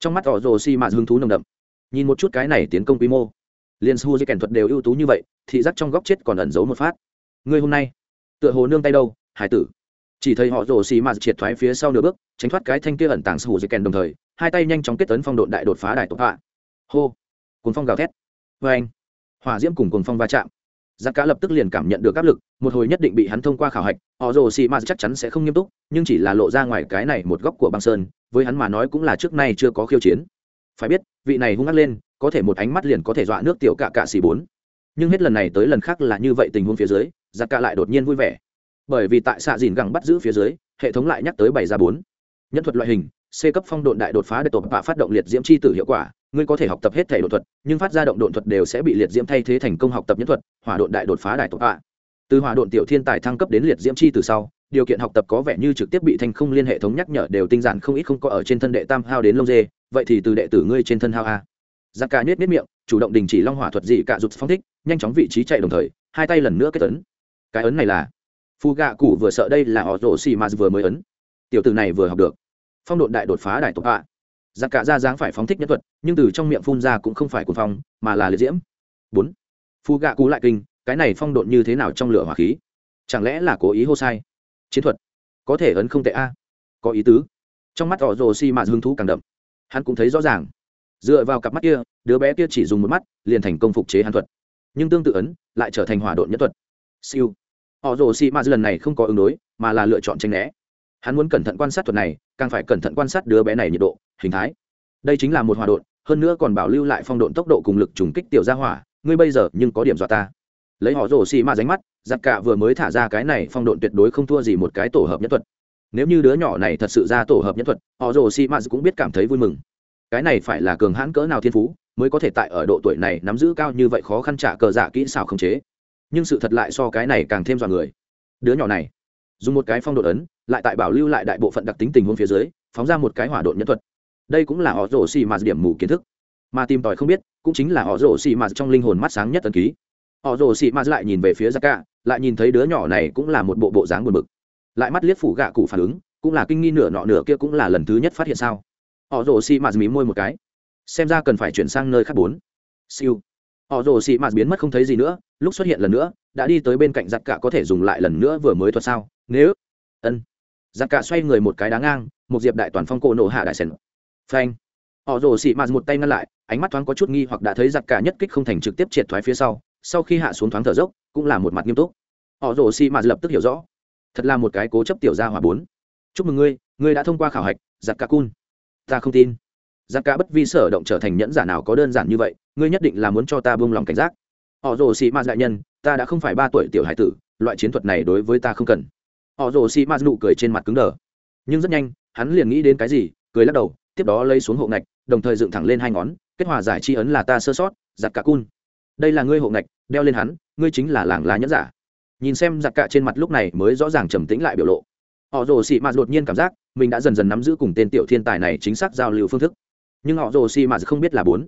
Speaker 1: Trong mắt họ rồ xì mạ hứng thú nồng đậm. Nhìn một chút cái này tiến công quy mô liền su hù di kèn thuật đều ưu tú như vậy, thị giác trong góc chết còn ẩn giấu một phát. Ngươi hôm nay, tựa hồ nương tay đâu, hải tử? Chỉ thấy họ rồ xì mà triệt thoái phía sau nửa bước, tránh thoát cái thanh kia ẩn tàng su hù di kèn đồng thời, hai tay nhanh chóng kết tấn phong độn đại đột phá đài tộc hạ. Hô! Cuốn phong gào thét. Vê anh, hỏa diễm cùng cuốn phong va chạm. Giặc cả lập tức liền cảm nhận được áp lực, một hồi nhất định bị hắn thông qua khảo hạch, họ rồ xì ma chắc chắn sẽ không nghiêm túc, nhưng chỉ là lộ ra ngoài cái này một góc của băng sơn, với hắn mà nói cũng là trước nay chưa có khiêu chiến. Phải biết, vị này hung ác lên có thể một ánh mắt liền có thể dọa nước tiểu cạ cạ xì bốn. Nhưng hết lần này tới lần khác là như vậy tình huống phía dưới, giặc cạ lại đột nhiên vui vẻ. Bởi vì tại xạ dìn gẳng bắt giữ phía dưới, hệ thống lại nhắc tới bảy ra bốn. Nhân thuật loại hình, c cấp phong độn đại đột phá để tổ bạ phát động liệt diễm c h i tử hiệu quả, ngươi có thể học tập hết thể đột thuật, nhưng phát ra động độn thuật đều sẽ bị liệt diễm thay thế thành công học tập nhân thuật, hỏa độn đại đột phá đại tổ bạ từ hỏa độn tiểu thiên tài thăng cấp đến liệt diễm c h i từ sau, điều kiện học tập có vẻ như trực tiếp bị thành không liên hệ thống nhắc nhở đều tinh giản không ít không có ở trên thân đệ tam hao đến lông dê, vậy thì từ đệ tử ngươi trên thân hao a giặc ca nhét miết miệng, chủ động đình chỉ long hỏa thuật dị cả rụt phong thích, nhanh chóng vị trí chạy đồng thời, hai tay lần nữa kết ấn. cái ấn này là phu gạ cụ vừa sợ đây là họ rổ xì mà vừa mới ấn. Tiểu từ này vừa học được. Phong độn đại đột phá đại tộc hạ giặc cả ra dáng phải phóng thích nhất thuật, nhưng từ trong miệng phun ra cũng không phải cuồng phong, mà là liệt diễm. Bốn. Phu gạ cụ lại kinh, cái này phong độn như thế nào trong lửa hỏa khí? Chẳng lẽ là cố ý hô sai? Chiến thuật. Có thể ấn không tệ a. Có ý tứ. Trong mắt họ rồ si mạt hứng thú càng đậm. Hắn cũng thấy rõ ràng dựa vào cặp mắt kia, đứa bé kia chỉ dùng một mắt, liền thành công phục chế hàn thuật. Nhưng tương tự ấn, lại trở thành hỏa độn nhất thuật. Siêu. Họ rồ xi ma lần này không có ứng đối, mà là lựa chọn tranh né. Hắn muốn cẩn thận quan sát thuật này, càng phải cẩn thận quan sát đứa bé này nhiệt độ, hình thái. Đây chính là một hòa độn, hơn nữa còn bảo lưu lại phong độn tốc độ cùng lực trùng kích tiểu gia hỏa, ngươi bây giờ nhưng có điểm dọa ta. Lấy họ rồ xì ma ránh mắt, giặc cả vừa mới thả ra cái này phong độn tuyệt đối không thua gì một cái tổ hợp nhất thuật. Nếu như đứa nhỏ này thật sự ra tổ hợp nhất thuật, họ rồ xì ma cũng biết cảm thấy vui mừng cái này phải là cường hãn cỡ nào thiên phú, mới có thể tại ở độ tuổi này nắm giữ cao như vậy khó khăn trả cờ dạ kỹ xảo khống chế. Nhưng sự thật lại so cái này càng thêm dọa người. Đứa nhỏ này, dùng một cái phong độ ấn, lại tại bảo lưu lại đại bộ phận đặc tính tình huống phía dưới, phóng ra một cái hỏa độn nhân thuật. Đây cũng là họ rổ xì mà điểm mù kiến thức. Mà tìm tòi không biết, cũng chính là họ rổ xì mà trong linh hồn mắt sáng nhất tần ký. Họ rổ xì mà lại nhìn về phía giặc cả lại nhìn thấy đứa nhỏ này cũng là một bộ bộ dáng buồn bực. Lại mắt liếc phủ gạ cụ phản ứng, cũng là kinh nghi nửa nọ nửa kia cũng là lần thứ nhất phát hiện sao họ rồ xì mạt mí môi một cái. Xem ra cần phải chuyển sang nơi khác bốn. Siêu. Họ rồ xì mạt biến mất không thấy gì nữa, lúc xuất hiện lần nữa, đã đi tới bên cạnh giặc cả có thể dùng lại lần nữa vừa mới thuật sao? Nếu. Ân. Giặc cả xoay người một cái đá ngang, một diệp đại toàn phong cổ nổ hạ đại sèn phanh. Họ rồ xì mạt một tay ngăn lại, ánh mắt thoáng có chút nghi hoặc đã thấy giặc cả nhất kích không thành trực tiếp triệt thoái phía sau sau khi hạ xuống thoáng thở dốc, cũng là một mặt nghiêm túc. Họ rồ xì mạt lập tức hiểu rõ. Thật là một cái cố chấp tiểu gia hỏa bốn. Chúc mừng ngươi ngươi đã thông qua khảo hạch, giặc cả cun ta không tin. Giặc cả bất vi sở động trở thành nhẫn giả nào có đơn giản như vậy, ngươi nhất định là muốn cho ta buông lòng cảnh giác. Họ rồ xì ma đại nhân, ta đã không phải ba tuổi tiểu hải tử, loại chiến thuật này đối với ta không cần. Họ rồ xì ma nụ cười trên mặt cứng đờ. Nhưng rất nhanh, hắn liền nghĩ đến cái gì, cười lắc đầu, tiếp đó lấy xuống hộ ngạch, đồng thời dựng thẳng lên hai ngón, kết hòa giải chi ấn là ta sơ sót giặc cả cun. Đây là ngươi hộ ngạch, đeo lên hắn, ngươi chính là làng lá nhẫn giả. Nhìn xem giặc cả trên mặt lúc này mới rõ ràng trầm tĩnh lại biểu lộ họ rồ xị mạt đột nhiên cảm giác mình đã dần dần nắm giữ cùng tên tiểu thiên tài này chính xác giao lưu phương thức. Nhưng họ rồ xị mạt không biết là bốn.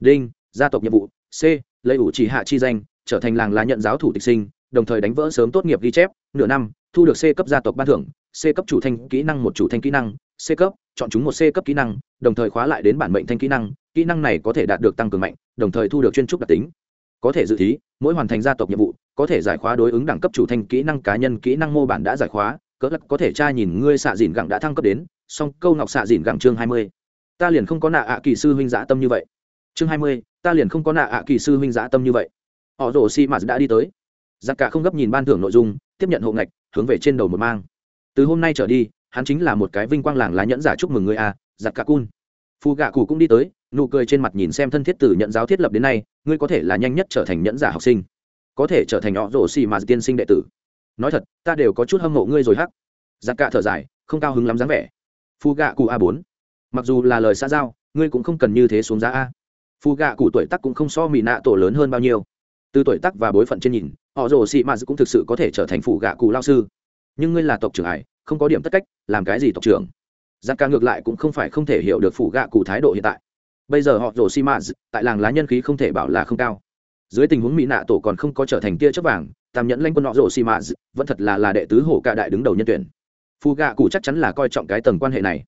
Speaker 1: Đinh, gia tộc nhiệm vụ. C, lấy ủ chỉ hạ chi danh, trở thành làng lá nhận giáo thủ tịch sinh, đồng thời đánh vỡ sớm tốt nghiệp ghi chép, nửa năm, thu được c cấp gia tộc ban thưởng, c cấp chủ thanh kỹ năng một chủ thanh kỹ năng, c cấp, chọn chúng một c cấp kỹ năng, đồng thời khóa lại đến bản mệnh thanh kỹ năng kỹ năng này có thể đạt được tăng cường mạnh, đồng thời thu được chuyên trúc đặc tính. Có thể dự thí, mỗi hoàn thành gia tộc nhiệm vụ, có thể giải khóa đối ứng đẳng cấp chủ thanh kỹ năng cá nhân kỹ năng mô bản đã giải khóa cỡ lắc có thể tra nhìn ngươi xạ dìn gẳng đã thăng cấp đến song câu ngọc xạ dìn gẳng chương hai mươi. Ta liền không có nạ ạ kỳ sư huynh dã tâm như vậy. Chương hai mươi ta liền không có nạ ạ kỳ sư huynh dã tâm như vậy. Họ rổ xi mạt đã đi tới. Giặc cả không gấp nhìn ban thưởng nội dung tiếp nhận hộ ngạch hướng về trên đầu một mang. Từ hôm nay trở đi hắn chính là một cái vinh quang làng lá nhẫn giả chúc mừng người a à, giặc cả cun. Phù gạ cụ cũng đi tới nụ cười trên mặt nhìn xem thân thiết tử nhận giáo thiết lập đến nay ngươi có thể là nhanh nhất trở thành nhẫn giả học sinh. Có thể trở thành họ rổ xì mạt tiên sinh đệ tử nói thật, ta đều có chút hâm mộ ngươi rồi hắc. Giặc cả thở dài, không cao hứng lắm dáng vẻ. Phu gạ cụ a bốn. Mặc dù là lời xã giao, ngươi cũng không cần như thế xuống giá a. Phu gạ cụ tuổi tắc cũng không so mỹ nạ tổ lớn hơn bao nhiêu. Từ tuổi tắc và bối phận trên nhìn, họ rồ xị mạt cũng thực sự có thể trở thành phụ gạ cụ lao sư. Nhưng ngươi là tộc trưởng ải, không có điểm tất cách, làm cái gì tộc trưởng? Giặc ca ngược lại cũng không phải không thể hiểu được phụ gạ cụ thái độ hiện tại. Bây giờ họ rồ xị mạt tại làng lá nhân khí không thể bảo là không cao. Dưới tình huống mỹ nạ tổ còn không có trở thành tia chấp vàng tam nhẫn lanh quân họ rổ xì mã vẫn thật là là đệ tứ hổ cả đại đứng đầu nhân tuyển. Phụ gạ cụ chắc chắn là coi trọng cái tầng quan hệ này.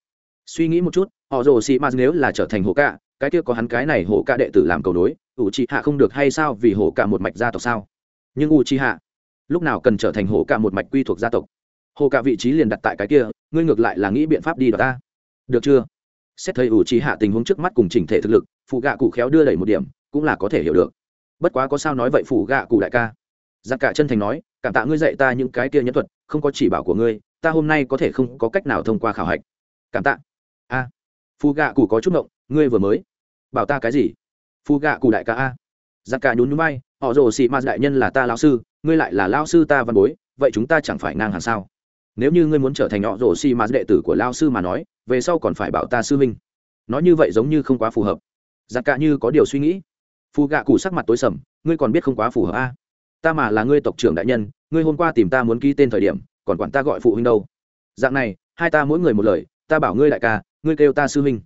Speaker 1: Suy nghĩ một chút, họ rồ xì mạt nếu là trở thành hổ cạ cái kia có hắn cái này hổ cạ đệ tử làm cầu nối ủ trì hạ không được hay sao vì hổ cạ một mạch gia tộc sao? Nhưng u chi hạ, lúc nào cần trở thành hổ cả một mạch quy thuộc gia tộc? Hổ cả vị trí liền đặt tại cái kia, ngươi ngược lại là nghĩ biện pháp đi đ ta. Được chưa? Xét thấy ủ chi hạ tình huống trước mắt cùng chỉnh thể thực lực phụ gạ cụ khéo đưa đẩy một điểm, cũng là có thể hiểu được. Bất quá có sao nói vậy phụ gạ cụ đại ca? Giặc cả chân thành nói, cảm tạ ngươi dạy ta những cái kia nhẫn thuật, không có chỉ bảo của ngươi, ta hôm nay có thể không có cách nào thông qua khảo hạch. Cảm tạ. A. À. phù gạ cụ có chút ngộng, ngươi vừa mới bảo ta cái gì? Phù gạ cụ đại ca a. Giặc cả nhún nhún bay họ rồ xị ma đại nhân là ta lão sư, ngươi lại là lão sư ta văn bối, vậy chúng ta chẳng phải ngang hàng sao? Nếu như ngươi muốn trở thành họ rồ xị ma đệ tử của lão sư mà nói, về sau còn phải bảo ta sư minh nói như vậy giống như không quá phù hợp. Giặc cả như có điều suy nghĩ. Phù gạ cụ sắc mặt tối sầm, ngươi còn biết không quá phù hợp a? Ta mà là ngươi tộc trưởng đại nhân, ngươi hôm qua tìm ta muốn ký tên thời điểm, còn quản ta gọi phụ huynh đâu. Dạng này, hai ta mỗi người một lời, ta bảo ngươi đại ca, ngươi kêu ta sư huynh.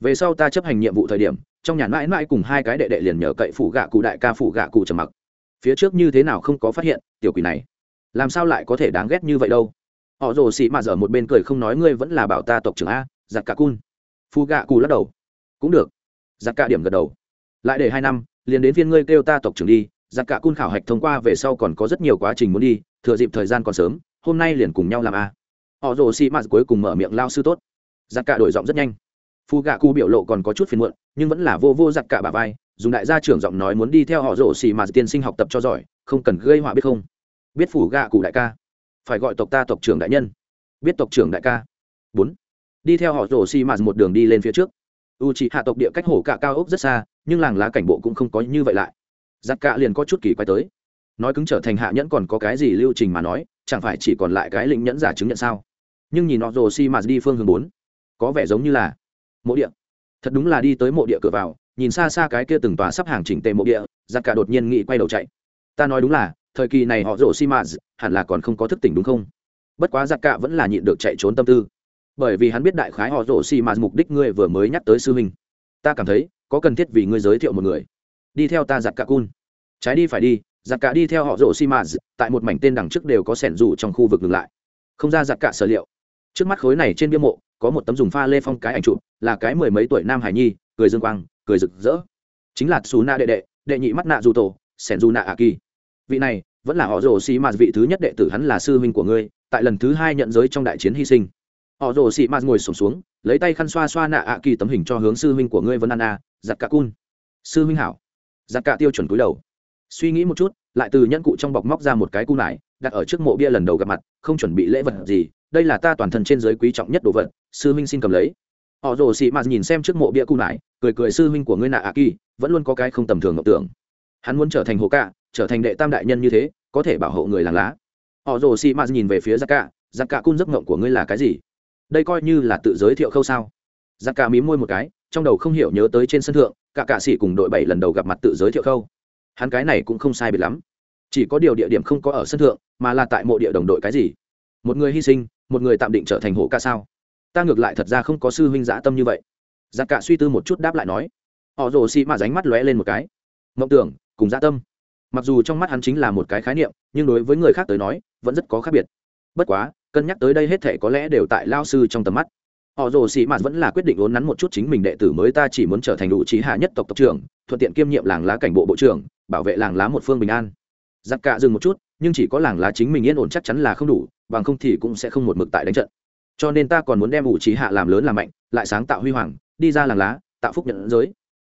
Speaker 1: Về sau ta chấp hành nhiệm vụ thời điểm, trong nhà mãi mãi cùng hai cái đệ đệ liền nhờ cậy phụ gạ cụ đại ca phụ gạ cụ trầm mặc. Phía trước như thế nào không có phát hiện, tiểu quỷ này, làm sao lại có thể đáng ghét như vậy đâu? Họ rồ xị mà dở một bên cười không nói ngươi vẫn là bảo ta tộc trưởng a giặc cả cun. Phụ gạ cụ lắc đầu. Cũng được. Giặc cả điểm gật đầu. Lại để hai năm, liền đến phiên ngươi kêu ta tộc trưởng đi giặc cả cun khảo hạch thông qua về sau còn có rất nhiều quá trình muốn đi, thừa dịp thời gian còn sớm, hôm nay liền cùng nhau làm a. Họ rồ xị mạt cuối cùng mở miệng lao sư tốt. Giặc cả đổi giọng rất nhanh. Phu gạ cu biểu lộ còn có chút phiền muộn, nhưng vẫn là vô vô giặc cả bà vai, dùng đại gia trưởng giọng nói muốn đi theo họ rồ xị mạt tiên sinh học tập cho giỏi, không cần gây họa biết không? Biết phủ gạ cụ đại ca. Phải gọi tộc ta tộc trưởng đại nhân. Biết tộc trưởng đại ca. Bốn. Đi theo họ rồ xị mạt một đường đi lên phía trước. U chỉ hạ tộc địa cách hổ cạ cao ốc rất xa, nhưng làng lá cảnh bộ cũng không có như vậy lại giặc cạ liền có chút kỳ quay tới. Nói cứng trở thành hạ nhẫn còn có cái gì lưu trình mà nói, chẳng phải chỉ còn lại cái lĩnh nhẫn giả chứng nhận sao? Nhưng nhìn họ rồ si mà đi phương hướng bốn, có vẻ giống như là mộ địa. Thật đúng là đi tới mộ địa cửa vào, nhìn xa xa cái kia từng tòa sắp hàng chỉnh tề mộ địa giặc cả đột nhiên nghị quay đầu chạy. Ta nói đúng là, thời kỳ này họ rồ si mà hẳn là còn không có thức tỉnh đúng không? Bất quá giặc cả vẫn là nhịn được chạy trốn tâm tư. Bởi vì hắn biết đại khái họ rồ si mà mục đích ngươi vừa mới nhắc tới sư huynh. Ta cảm thấy, có cần thiết vì ngươi giới thiệu một người đi theo ta giặt cả cun. Trái đi phải đi, giặt cả đi theo họ rồ xi mãs tại một mảnh tên đằng trước đều có sẻn rủ trong khu vực ngừng lại. Không ra giặt cả sở liệu. Trước mắt khối này trên bia mộ, có một tấm dùng pha lê phong cái ảnh chụp, là cái mười mấy tuổi nam hải nhi, cười dương quang, cười rực rỡ. Chính là xù na đệ đệ đệ nhị mắt nạ dù tổ, sẻn dù nạ a kỳ. Vị này, vẫn là họ rồ xi mã vị thứ nhất đệ tử hắn là sư huynh của ngươi, tại lần thứ hai nhận giới trong đại chiến hy sinh. Họ rồ xi mạt ngồi sổm xuống, lấy tay khăn xoa xoa nạ a kỳ tấm hình cho hướng sư huynh của ngươi vân an a giặc cả cun. Sư huynh hảo giặc cả tiêu chuẩn cúi đầu. Suy nghĩ một chút, lại từ nhẫn cụ trong bọc móc ra một cái cung lại đặt ở trước mộ bia lần đầu gặp mặt, không chuẩn bị lễ vật gì, đây là ta toàn thân trên giới quý trọng nhất đồ vật, sư Minh xin cầm lấy. Họ rồ xị mạt nhìn xem trước mộ bia cung lại cười cười sư huynh của ngươi nạ ạ kỳ, vẫn luôn có cái không tầm thường ngọc tưởng. Hắn muốn trở thành hồ cạ, trở thành đệ tam đại nhân như thế, có thể bảo hộ người làng lá. Họ rồ xị mạt nhìn về phía giặc cả giặc cả cung giấc ngộng của ngươi là cái gì? Đây coi như là tự giới thiệu khâu sao? Giặc cả mím môi một cái, trong đầu không hiểu nhớ tới trên sân thượng cả cạ sĩ cùng đội bảy lần đầu gặp mặt tự giới thiệu khâu. Hắn cái này cũng không sai biệt lắm. Chỉ có điều địa điểm không có ở sân thượng, mà là tại mộ địa đồng đội cái gì? Một người hy sinh, một người tạm định trở thành hộ ca sao? Ta ngược lại thật ra không có sư huynh dã tâm như vậy. Giặc cả suy tư một chút đáp lại nói. Họ rồ xị mà ránh mắt lóe lên một cái. Mộng tưởng, cùng dã tâm. Mặc dù trong mắt hắn chính là một cái khái niệm, nhưng đối với người khác tới nói, vẫn rất có khác biệt. Bất quá, cân nhắc tới đây hết thể có lẽ đều tại lao sư trong tầm mắt họ rồ xì mạt vẫn là quyết định ốn nắn một chút chính mình đệ tử mới ta chỉ muốn trở thành đủ trí hạ nhất tộc tộc trưởng, thuận tiện kiêm nhiệm làng lá cảnh bộ bộ trưởng, bảo vệ làng lá một phương bình an. Giặc cạ dừng một chút, nhưng chỉ có làng lá chính mình yên ổn chắc chắn là không đủ, bằng không thì cũng sẽ không một mực tại đánh trận. Cho nên ta còn muốn đem ủ trí hạ làm lớn làm mạnh, lại sáng tạo huy hoàng, đi ra làng lá, tạo phúc nhận giới.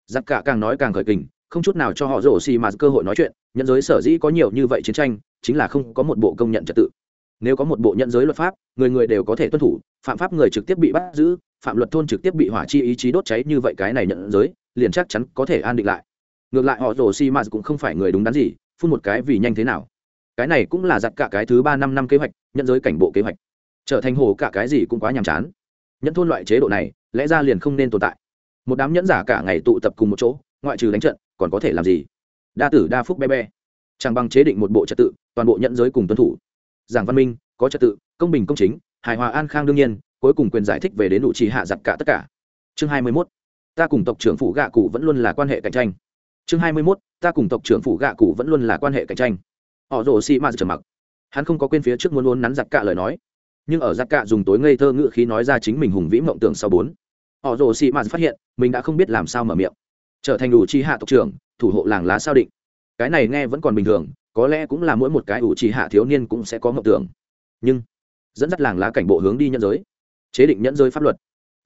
Speaker 1: Giặc cạ càng nói càng khởi kình, không chút nào cho họ rổ xì mà cơ hội nói chuyện, nhận giới sở dĩ có nhiều như vậy chiến tranh, chính là không có một bộ công nhận trật tự nếu có một bộ nhận giới luật pháp, người người đều có thể tuân thủ, phạm pháp người trực tiếp bị bắt giữ, phạm luật thôn trực tiếp bị hỏa chi ý chí đốt cháy như vậy cái này nhận giới, liền chắc chắn có thể an định lại. Ngược lại họ rồ si maz cũng không phải người đúng đắn gì, phun một cái vì nhanh thế nào. Cái này cũng là giặt cả cái thứ ba năm năm kế hoạch, nhận giới cảnh bộ kế hoạch. Trở thành hồ cả cái gì cũng quá nhàm chán. Nhận thôn loại chế độ này, lẽ ra liền không nên tồn tại. Một đám nhẫn giả cả ngày tụ tập cùng một chỗ, ngoại trừ đánh trận, còn có thể làm gì? Đa tử đa phúc be be. chẳng bằng chế định một bộ trật tự, toàn bộ nhận giới cùng tuân thủ giảng văn minh, có trật tự, công bình công chính, hài hòa an khang đương nhiên, cuối cùng quyền giải thích về đến đủ trì hạ giặc cả tất cả. Chương hai mươi 21. ta cùng tộc trưởng phủ gạ cụ vẫn luôn là quan hệ cạnh tranh. Chương hai mươi 21. ta cùng tộc trưởng phủ gạ cụ vẫn luôn là quan hệ cạnh tranh. Họ rồ xì ma trầm mặc. Hắn không có quên phía trước muốn luôn nắn giặc cả lời nói. Nhưng ở giặc cả dùng tối ngây thơ ngữ khí nói ra chính mình hùng vĩ mộng tưởng sau bốn. Họ rồ xì ma phát hiện, mình đã không biết làm sao mở miệng. Trở thành đủ chi hạ tộc trưởng, thủ hộ làng lá sao định. Cái này nghe vẫn còn bình thường có lẽ cũng là mỗi một cái ủ trì hạ thiếu niên cũng sẽ có mộng tưởng. Nhưng dẫn dắt làng lá cảnh bộ hướng đi nhân giới chế định nhẫn giới pháp luật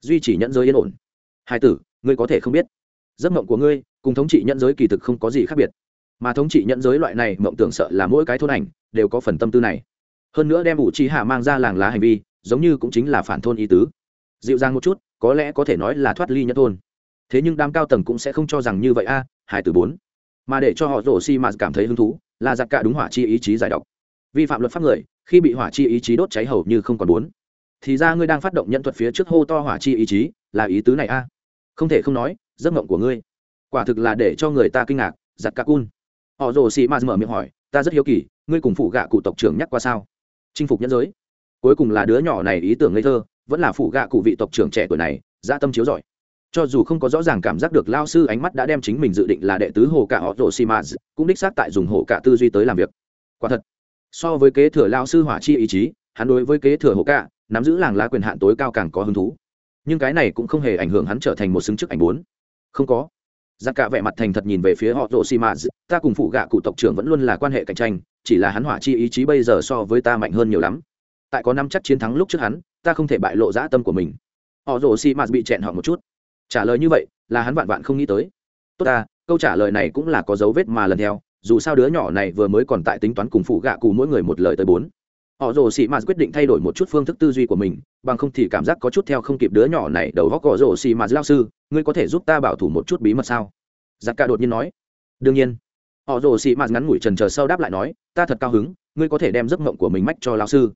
Speaker 1: duy trì nhẫn giới yên ổn. Hai tử ngươi có thể không biết giấc mộng của ngươi cùng thống trị nhẫn giới kỳ thực không có gì khác biệt. Mà thống trị nhẫn giới loại này mộng tưởng sợ là mỗi cái thôn ảnh đều có phần tâm tư này. Hơn nữa đem ủ trì hạ mang ra làng lá hành vi giống như cũng chính là phản thôn ý tứ. Dịu dàng một chút có lẽ có thể nói là thoát ly nhất thôn. Thế nhưng đám cao tầng cũng sẽ không cho rằng như vậy a à, hai từ bốn. Mà để cho họ rổ xi mà cảm thấy hứng thú là giặc cả đúng hỏa chi ý chí giải độc. Vi phạm luật pháp người, khi bị hỏa chi ý chí đốt cháy hầu như không còn bốn thì ra ngươi đang phát động nhân thuật phía trước hô to hỏa chi ý chí, là ý tứ này a. Không thể không nói, giấc mộng của ngươi, quả thực là để cho người ta kinh ngạc giặc cả cun. Họ rồ xì ma mở miệng hỏi, ta rất hiếu kỳ, ngươi cùng phụ gạ cụ tộc trưởng nhắc qua sao? Chinh phục nhân giới. Cuối cùng là đứa nhỏ này ý tưởng ngây thơ, vẫn là phụ gạ cụ vị tộc trưởng trẻ tuổi này dạ tâm chiếu giỏi cho dù không có rõ ràng cảm giác được lao sư ánh mắt đã đem chính mình dự định là đệ tứ hồ cả họ rồ xì ma cũng đích xác tại dùng hồ cả tư duy tới làm việc. Quả thật, so với kế thừa lao sư hỏa chi ý chí, hắn đối với kế thừa hồ cả, nắm giữ làng lá quyền hạn tối cao càng có hứng thú. Nhưng cái này cũng không hề ảnh hưởng hắn trở thành một xứng chức ảnh bốn. Không có. Giặc cả vẻ mặt thành thật nhìn về phía họ rồ xì mã ta cùng phụ gạ cụ tộc trưởng vẫn luôn là quan hệ cạnh tranh, chỉ là hắn hỏa chi ý chí bây giờ so với ta mạnh hơn nhiều lắm. Tại có năm chắc chiến thắng lúc trước hắn, ta không thể bại lộ dã tâm của mình. Họ rồ xì mã bị chẹn họ một chút trả lời như vậy, là hắn vạn vạn không nghĩ tới. Tốt ta, câu trả lời này cũng là có dấu vết mà lần theo, dù sao đứa nhỏ này vừa mới còn tại tính toán cùng phụ gạ cù mỗi người một lời tới bốn. Họ rồ xì mạt quyết định thay đổi một chút phương thức tư duy của mình, bằng không thì cảm giác có chút theo không kịp đứa nhỏ này đầu góc họ rồ xì mạt lao sư, ngươi có thể giúp ta bảo thủ một chút bí mật sao? Giặc ca đột nhiên nói. Đương nhiên. Họ rồ xì mạt ngắn ngủi trần chờ sau đáp lại nói, ta thật cao hứng, ngươi có thể đem giấc mộng của mình mách cho lao sư.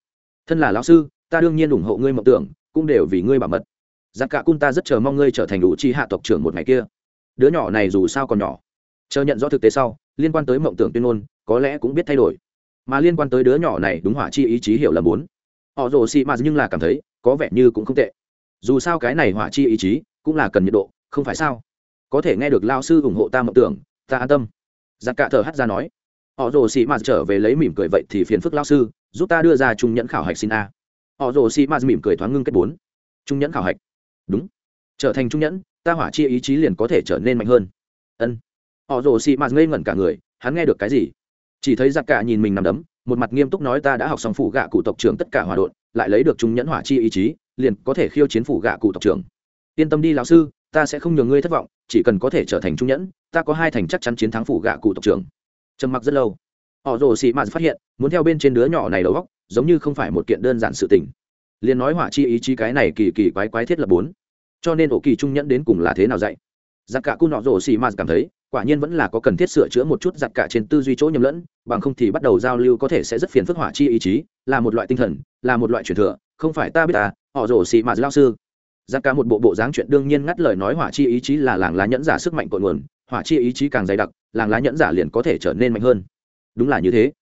Speaker 1: Thân là lao sư, ta đương nhiên ủng hộ ngươi mộng tưởng, cũng đều vì ngươi bảo mật giặc cả cun ta rất chờ mong ngươi trở thành đủ chi hạ tộc trưởng một ngày kia. Đứa nhỏ này dù sao còn nhỏ. Chờ nhận rõ thực tế sau, liên quan tới mộng tưởng tuyên ngôn, có lẽ cũng biết thay đổi. Mà liên quan tới đứa nhỏ này đúng hỏa chi ý chí hiểu là muốn. họ rồ xị mà nhưng là cảm thấy, có vẻ như cũng không tệ. Dù sao cái này hỏa chi ý chí cũng là cần nhiệt độ, không phải sao? Có thể nghe được lao sư ủng hộ ta mộng tưởng, ta an tâm. Giặc cả thở hắt ra nói. Họ rồ xị mà trở về lấy mỉm cười vậy thì phiền phức lao sư, giúp ta đưa ra trung nhẫn khảo hạch xin a. Họ rồ xị mà mỉm cười thoáng ngưng kết bốn. Trung nhẫn khảo hạch đúng. Trở thành trung nhẫn, ta hỏa chi ý chí liền có thể trở nên mạnh hơn. Ân. Họ rồ xị mạt ngây ngẩn cả người, hắn nghe được cái gì? Chỉ thấy giặc cả nhìn mình nằm đấm, một mặt nghiêm túc nói ta đã học xong phủ gạ cụ tộc trưởng tất cả hòa đột lại lấy được trung nhẫn hỏa chi ý chí, liền có thể khiêu chiến phủ gạ cụ tộc trưởng. Yên tâm đi lão sư, ta sẽ không nhường ngươi thất vọng, chỉ cần có thể trở thành trung nhẫn, ta có hai thành chắc chắn chiến thắng phủ gạ cụ tộc trưởng. Trầm mặc rất lâu. Họ rồ xị mạt phát hiện, muốn theo bên trên đứa nhỏ này đầu góc giống như không phải một kiện đơn giản sự tình liền nói hỏa chi ý chí cái này kỳ kỳ quái quái thiết lập bốn. Cho nên ổ kỳ trung nhẫn đến cùng là thế nào dạy? Giặc cả cung nọ rổ xì mạt cảm thấy, quả nhiên vẫn là có cần thiết sửa chữa một chút giặc cả trên tư duy chỗ nhầm lẫn, bằng không thì bắt đầu giao lưu có thể sẽ rất phiền phức hỏa chi ý chí, là một loại tinh thần, là một loại truyền thừa, không phải ta biết ta họ rổ xì mạt lao sư. Giặc cả một bộ bộ dáng chuyện đương nhiên ngắt lời nói hỏa chi ý chí là làng lá nhẫn giả sức mạnh cội nguồn hỏa chi ý chí càng dày đặc, làng lá nhẫn giả liền có thể trở nên mạnh hơn. Đúng là như thế.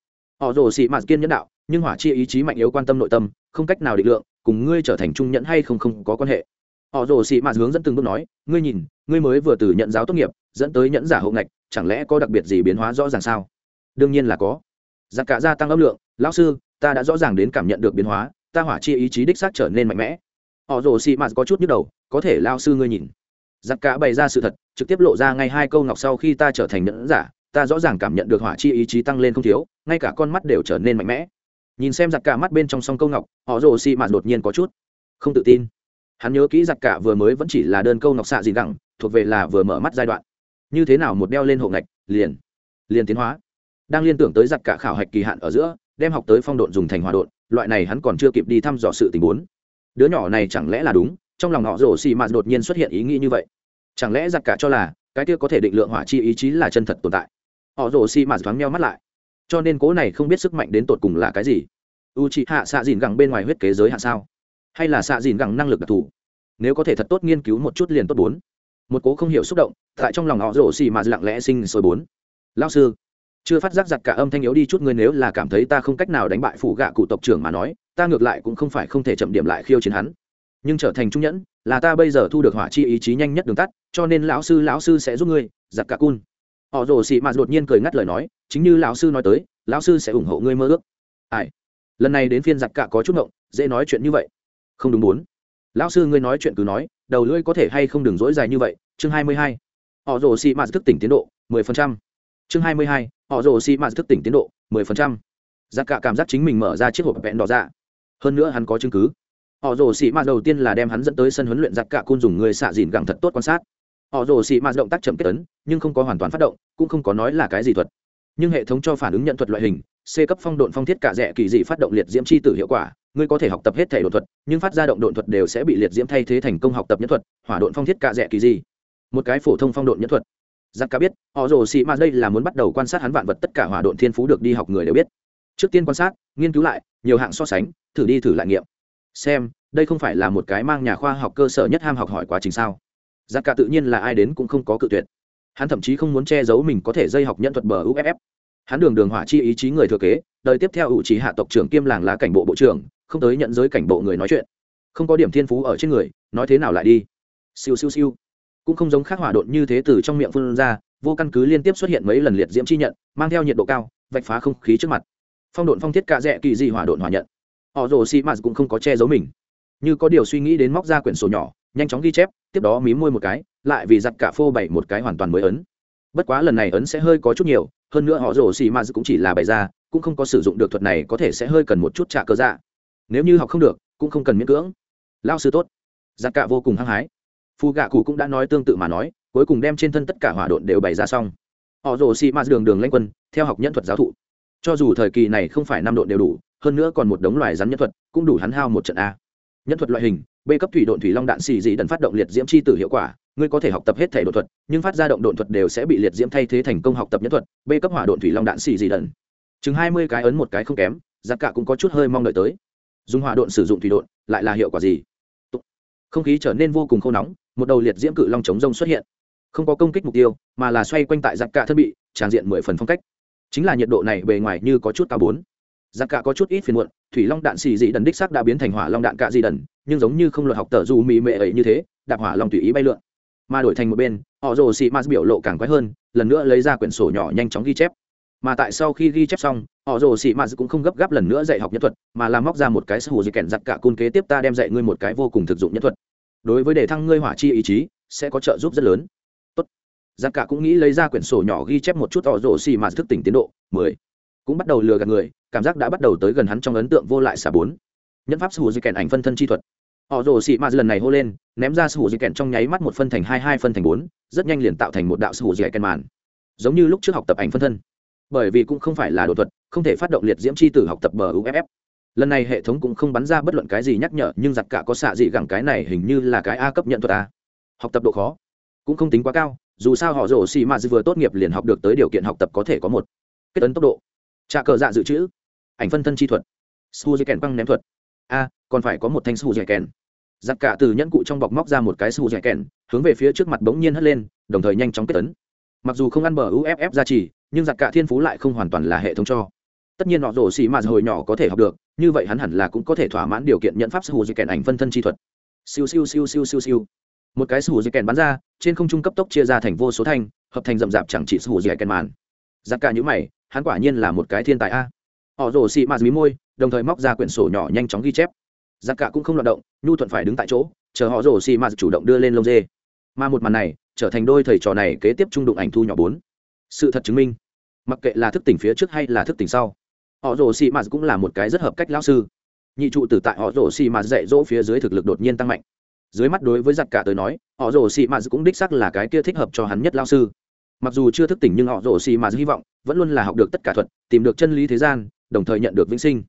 Speaker 1: Họ rồ xì mạt kiên nhẫn đạo, nhưng hỏa chi ý chí mạnh yếu quan tâm nội tâm không cách nào định lượng, cùng ngươi trở thành trung nhẫn hay không không có quan hệ. Họ rồ xì mạt hướng dẫn từng bước nói, ngươi nhìn, ngươi mới vừa từ nhận giáo tốt nghiệp, dẫn tới nhẫn giả hậu ngạch, chẳng lẽ có đặc biệt gì biến hóa rõ ràng sao? Đương nhiên là có. Giặc cả gia tăng âm lượng, lão sư, ta đã rõ ràng đến cảm nhận được biến hóa, ta hỏa chi ý chí đích xác trở nên mạnh mẽ. Họ rồ xì mạt có chút nhức đầu, có thể lao sư ngươi nhìn. Giặc cả bày ra sự thật, trực tiếp lộ ra ngay hai câu ngọc sau khi ta trở thành nhẫn giả, ta rõ ràng cảm nhận được hỏa chi ý chí tăng lên không thiếu, ngay cả con mắt đều trở nên mạnh mẽ nhìn xem giặc cả mắt bên trong song câu ngọc, họ rồ xì mạt đột nhiên có chút không tự tin. Hắn nhớ kỹ giặc cả vừa mới vẫn chỉ là đơn câu ngọc xạ gì gẳng, thuộc về là vừa mở mắt giai đoạn. Như thế nào một đeo lên hộ ngạch, liền liền tiến hóa. Đang liên tưởng tới giặc cả khảo hạch kỳ hạn ở giữa, đem học tới phong độn dùng thành hòa độn, loại này hắn còn chưa kịp đi thăm dò sự tình huống đứa nhỏ này chẳng lẽ là đúng? Trong lòng họ rồ xì mạt đột nhiên xuất hiện ý nghĩ như vậy. Chẳng lẽ giặc cả cho là cái kia có thể định lượng hỏa chi ý chí là chân thật tồn tại? Họ rồ xì mạt thoáng meo mắt lại cho nên cố này không biết sức mạnh đến tột cùng là cái gì? U chị hạ xạ dìn gẳng bên ngoài huyết kế giới hạ sao? Hay là xạ dìn gẳng năng lực đặc thù? Nếu có thể thật tốt nghiên cứu một chút liền tốt bốn. Một cố không hiểu xúc động, tại trong lòng họ rổ xì mà lặng lẽ sinh sôi bốn. Lao sư, chưa phát giác giặt cả âm thanh yếu đi chút ngươi nếu là cảm thấy ta không cách nào đánh bại phủ gạ cụ tộc trưởng mà nói, ta ngược lại cũng không phải không thể chậm điểm lại khiêu chiến hắn. Nhưng trở thành trung nhẫn, là ta bây giờ thu được hỏa chi ý chí nhanh nhất đường tắt, cho nên lão sư lão sư sẽ giúp ngươi giặt cả cun họ rồ xì mà đột nhiên cười ngắt lời nói, chính như lão sư nói tới, lão sư sẽ ủng hộ ngươi mơ ước. Ai? Lần này đến phiên giặc cả có chút ngộng, dễ nói chuyện như vậy. Không đúng bốn. Lão sư ngươi nói chuyện cứ nói, đầu lưỡi có thể hay không đừng dỗi dài như vậy, chương hai mươi hai. Họ rồ xì mạt thức tỉnh tiến độ, mười phần trăm. Chương hai mươi hai, họ rồ xì mạt thức tỉnh tiến độ, mười phần trăm. Giặc cả cảm giác chính mình mở ra chiếc hộp vẹn đỏ ra hơn nữa hắn có chứng cứ. Họ rồ xì mạt đầu tiên là đem hắn dẫn tới sân huấn luyện giặc cả côn dùng người xạ dìn gẳng thật tốt quan sát họ rồ xì mạt động tác chậm kết tấn nhưng không có hoàn toàn phát động, cũng không có nói là cái gì thuật. Nhưng hệ thống cho phản ứng nhận thuật loại hình, c cấp phong độn phong thiết cả rẻ kỳ dị phát động liệt diễm c h i tử hiệu quả, ngươi có thể học tập hết thể đột thuật, nhưng phát ra động độn thuật đều sẽ bị liệt diễm thay thế thành công học tập nhất thuật, hỏa độn phong thiết cả rẻ kỳ dị. Một cái phổ thông phong độn nhất thuật. Giặc ca biết, họ rồ xì ma đây là muốn bắt đầu quan sát hắn vạn vật tất cả hỏa độn thiên phú được đi học người đều biết. Trước tiên quan sát, nghiên cứu lại, nhiều hạng so sánh, thử đi thử lại nghiệm. Xem, đây không phải là một cái mang nhà khoa học cơ sở nhất ham học hỏi quá trình sao? Giặc cả tự nhiên là ai đến cũng không có cự tuyệt. Hắn thậm chí không muốn che giấu mình có thể dây học nhân thuật bờ uff hắn đường đường hỏa chi ý chí người thừa kế, đời tiếp theo ủ trí hạ tộc trưởng kiêm làng lá cảnh bộ bộ trưởng, không tới nhận giới cảnh bộ người nói chuyện. Không có điểm thiên phú ở trên người, nói thế nào lại đi? Siêu siêu siêu. Cũng không giống khác hỏa độn như thế từ trong miệng phun ra, vô căn cứ liên tiếp xuất hiện mấy lần liệt diễm chi nhận, mang theo nhiệt độ cao, vạch phá không khí trước mặt. Phong độn phong thiết cạ rẽ kỳ dị hỏa độn hỏa nhận. Họ rồ xị mạt cũng không có che giấu mình. Như có điều suy nghĩ đến móc ra quyển sổ nhỏ nhanh chóng ghi chép, tiếp đó mím môi một cái, lại vì giặt cả phô bày một cái hoàn toàn mới ấn. Bất quá lần này ấn sẽ hơi có chút nhiều, hơn nữa họ rổ xì ma cũng chỉ là bày ra, cũng không có sử dụng được thuật này có thể sẽ hơi cần một chút trả cơ dạ. Nếu như học không được, cũng không cần miễn cưỡng. Lao sư tốt. Giặt cả vô cùng hăng hái. Phù gạ cụ cũng đã nói tương tự mà nói, cuối cùng đem trên thân tất cả hỏa độn đều bày ra xong. Họ rồ xì ma đường đường lanh quân, theo học nhân thuật giáo thụ. Cho dù thời kỳ này không phải năm độn đều đủ, hơn nữa còn một đống loài rắn nhân thuật, cũng đủ hắn hao một trận a nhân thuật loại hình, b cấp thủy độn thủy long đạn xì dị đần phát động liệt diễm c h i tử hiệu quả, ngươi có thể học tập hết thể đột thuật, nhưng phát ra động đột thuật đều sẽ bị liệt diễm thay thế thành công học tập nhân thuật, b cấp hỏa độn thủy long đạn xì dị đần. Chừng hai mươi cái ấn một cái không kém, giặc cả cũng có chút hơi mong đợi tới. Dùng hỏa độn sử dụng thủy độn, lại là hiệu quả gì? Không khí trở nên vô cùng khô nóng, một đầu liệt diễm cự long chống rông xuất hiện. Không có công kích mục tiêu, mà là xoay quanh tại giặc cả thân bị, tràn diện mười phần phong cách. Chính là nhiệt độ này bề ngoài như có chút cao bốn. Giặc cả có chút ít phiền muộn thủy long đạn xì dị đần đích sắc đã biến thành hỏa long đạn cạ dị đần, nhưng giống như không luật học tờ dù mì mệ ấy như thế, đạp hỏa long tùy ý bay lượn. Mà đổi thành một bên, họ rồ xì ma biểu lộ càng quái hơn, lần nữa lấy ra quyển sổ nhỏ nhanh chóng ghi chép. Mà tại sau khi ghi chép xong, họ rồ xì ma cũng không gấp gáp lần nữa dạy học nhân thuật, mà làm móc ra một cái sủ dị kèn giặc cả cun kế tiếp ta đem dạy ngươi một cái vô cùng thực dụng nhân thuật. Đối với đề thăng ngươi hỏa chi ý chí, sẽ có trợ giúp rất lớn. Tốt. Giặc cả cũng nghĩ lấy ra quyển sổ nhỏ ghi chép một chút họ rồ xì ma thức tỉnh tiến độ. Mười cũng bắt đầu lừa gạt người, cảm giác đã bắt đầu tới gần hắn trong ấn tượng vô lại xả bốn. Nhân pháp sù di kèn ảnh phân thân chi thuật. Họ rồ xị mạt lần này hô lên, ném ra sù di kèn trong nháy mắt một phân thành hai hai phân thành bốn, rất nhanh liền tạo thành một đạo sù di kèn màn. Giống như lúc trước học tập ảnh phân thân. Bởi vì cũng không phải là đồ thuật, không thể phát động liệt diễm c h i tử học tập bờ uff lần này hệ thống cũng không bắn ra bất luận cái gì nhắc nhở, nhưng giặc cả có xạ dị gẳng cái này hình như là cái a cấp nhận thuật a. Học tập độ khó cũng không tính quá cao, dù sao họ rồ xì mạt vừa tốt nghiệp liền học được tới điều kiện học tập có thể có một. Kết ấn tốc độ trà cờ dạ dự trữ. Ảnh phân thân chi thuật. Su dây kèn băng ném thuật. A, còn phải có một thanh su dây kèn. Giặc cả từ nhẫn cụ trong bọc móc ra một cái su dây kèn, hướng về phía trước mặt bỗng nhiên hất lên, đồng thời nhanh chóng kết tấn. Mặc dù không ăn bờ uff ra chỉ, nhưng giặc cả thiên phú lại không hoàn toàn là hệ thống cho. Tất nhiên họ rổ xì mà hồi nhỏ có thể học được, như vậy hắn hẳn là cũng có thể thỏa mãn điều kiện nhận pháp su dây kèn ảnh phân thân chi thuật. Siêu siêu siêu siêu siêu siêu. Một cái su dây kèn bắn ra, trên không trung cấp tốc chia ra thành vô số thanh, hợp thành rậm rạp chẳng chỉ su dây kèn màn. Giặc cả những mày hắn quả nhiên là một cái thiên tài a. Họ rồ xị mạt mí môi, đồng thời móc ra quyển sổ nhỏ nhanh chóng ghi chép. Giặc cả cũng không loạt động, nhu thuận phải đứng tại chỗ, chờ họ rồ xị mạt chủ động đưa lên lông dê. Mà một màn này, trở thành đôi thầy trò này kế tiếp trung đụng ảnh thu nhỏ bốn. Sự thật chứng minh, mặc kệ là thức tỉnh phía trước hay là thức tỉnh sau, họ rồ xị mạt cũng là một cái rất hợp cách lão sư. Nhị trụ tử tại họ rồ xị mạt dạy dỗ phía dưới thực lực đột nhiên tăng mạnh. Dưới mắt đối với giặc cả tới nói, họ rồ xị mạt cũng đích sắc là cái kia thích hợp cho hắn nhất lão sư mặc dù chưa thức tỉnh nhưng họ rổ xì mà hy vọng vẫn luôn là học được tất cả thuật, tìm được chân lý thế gian, đồng thời nhận được vĩnh sinh.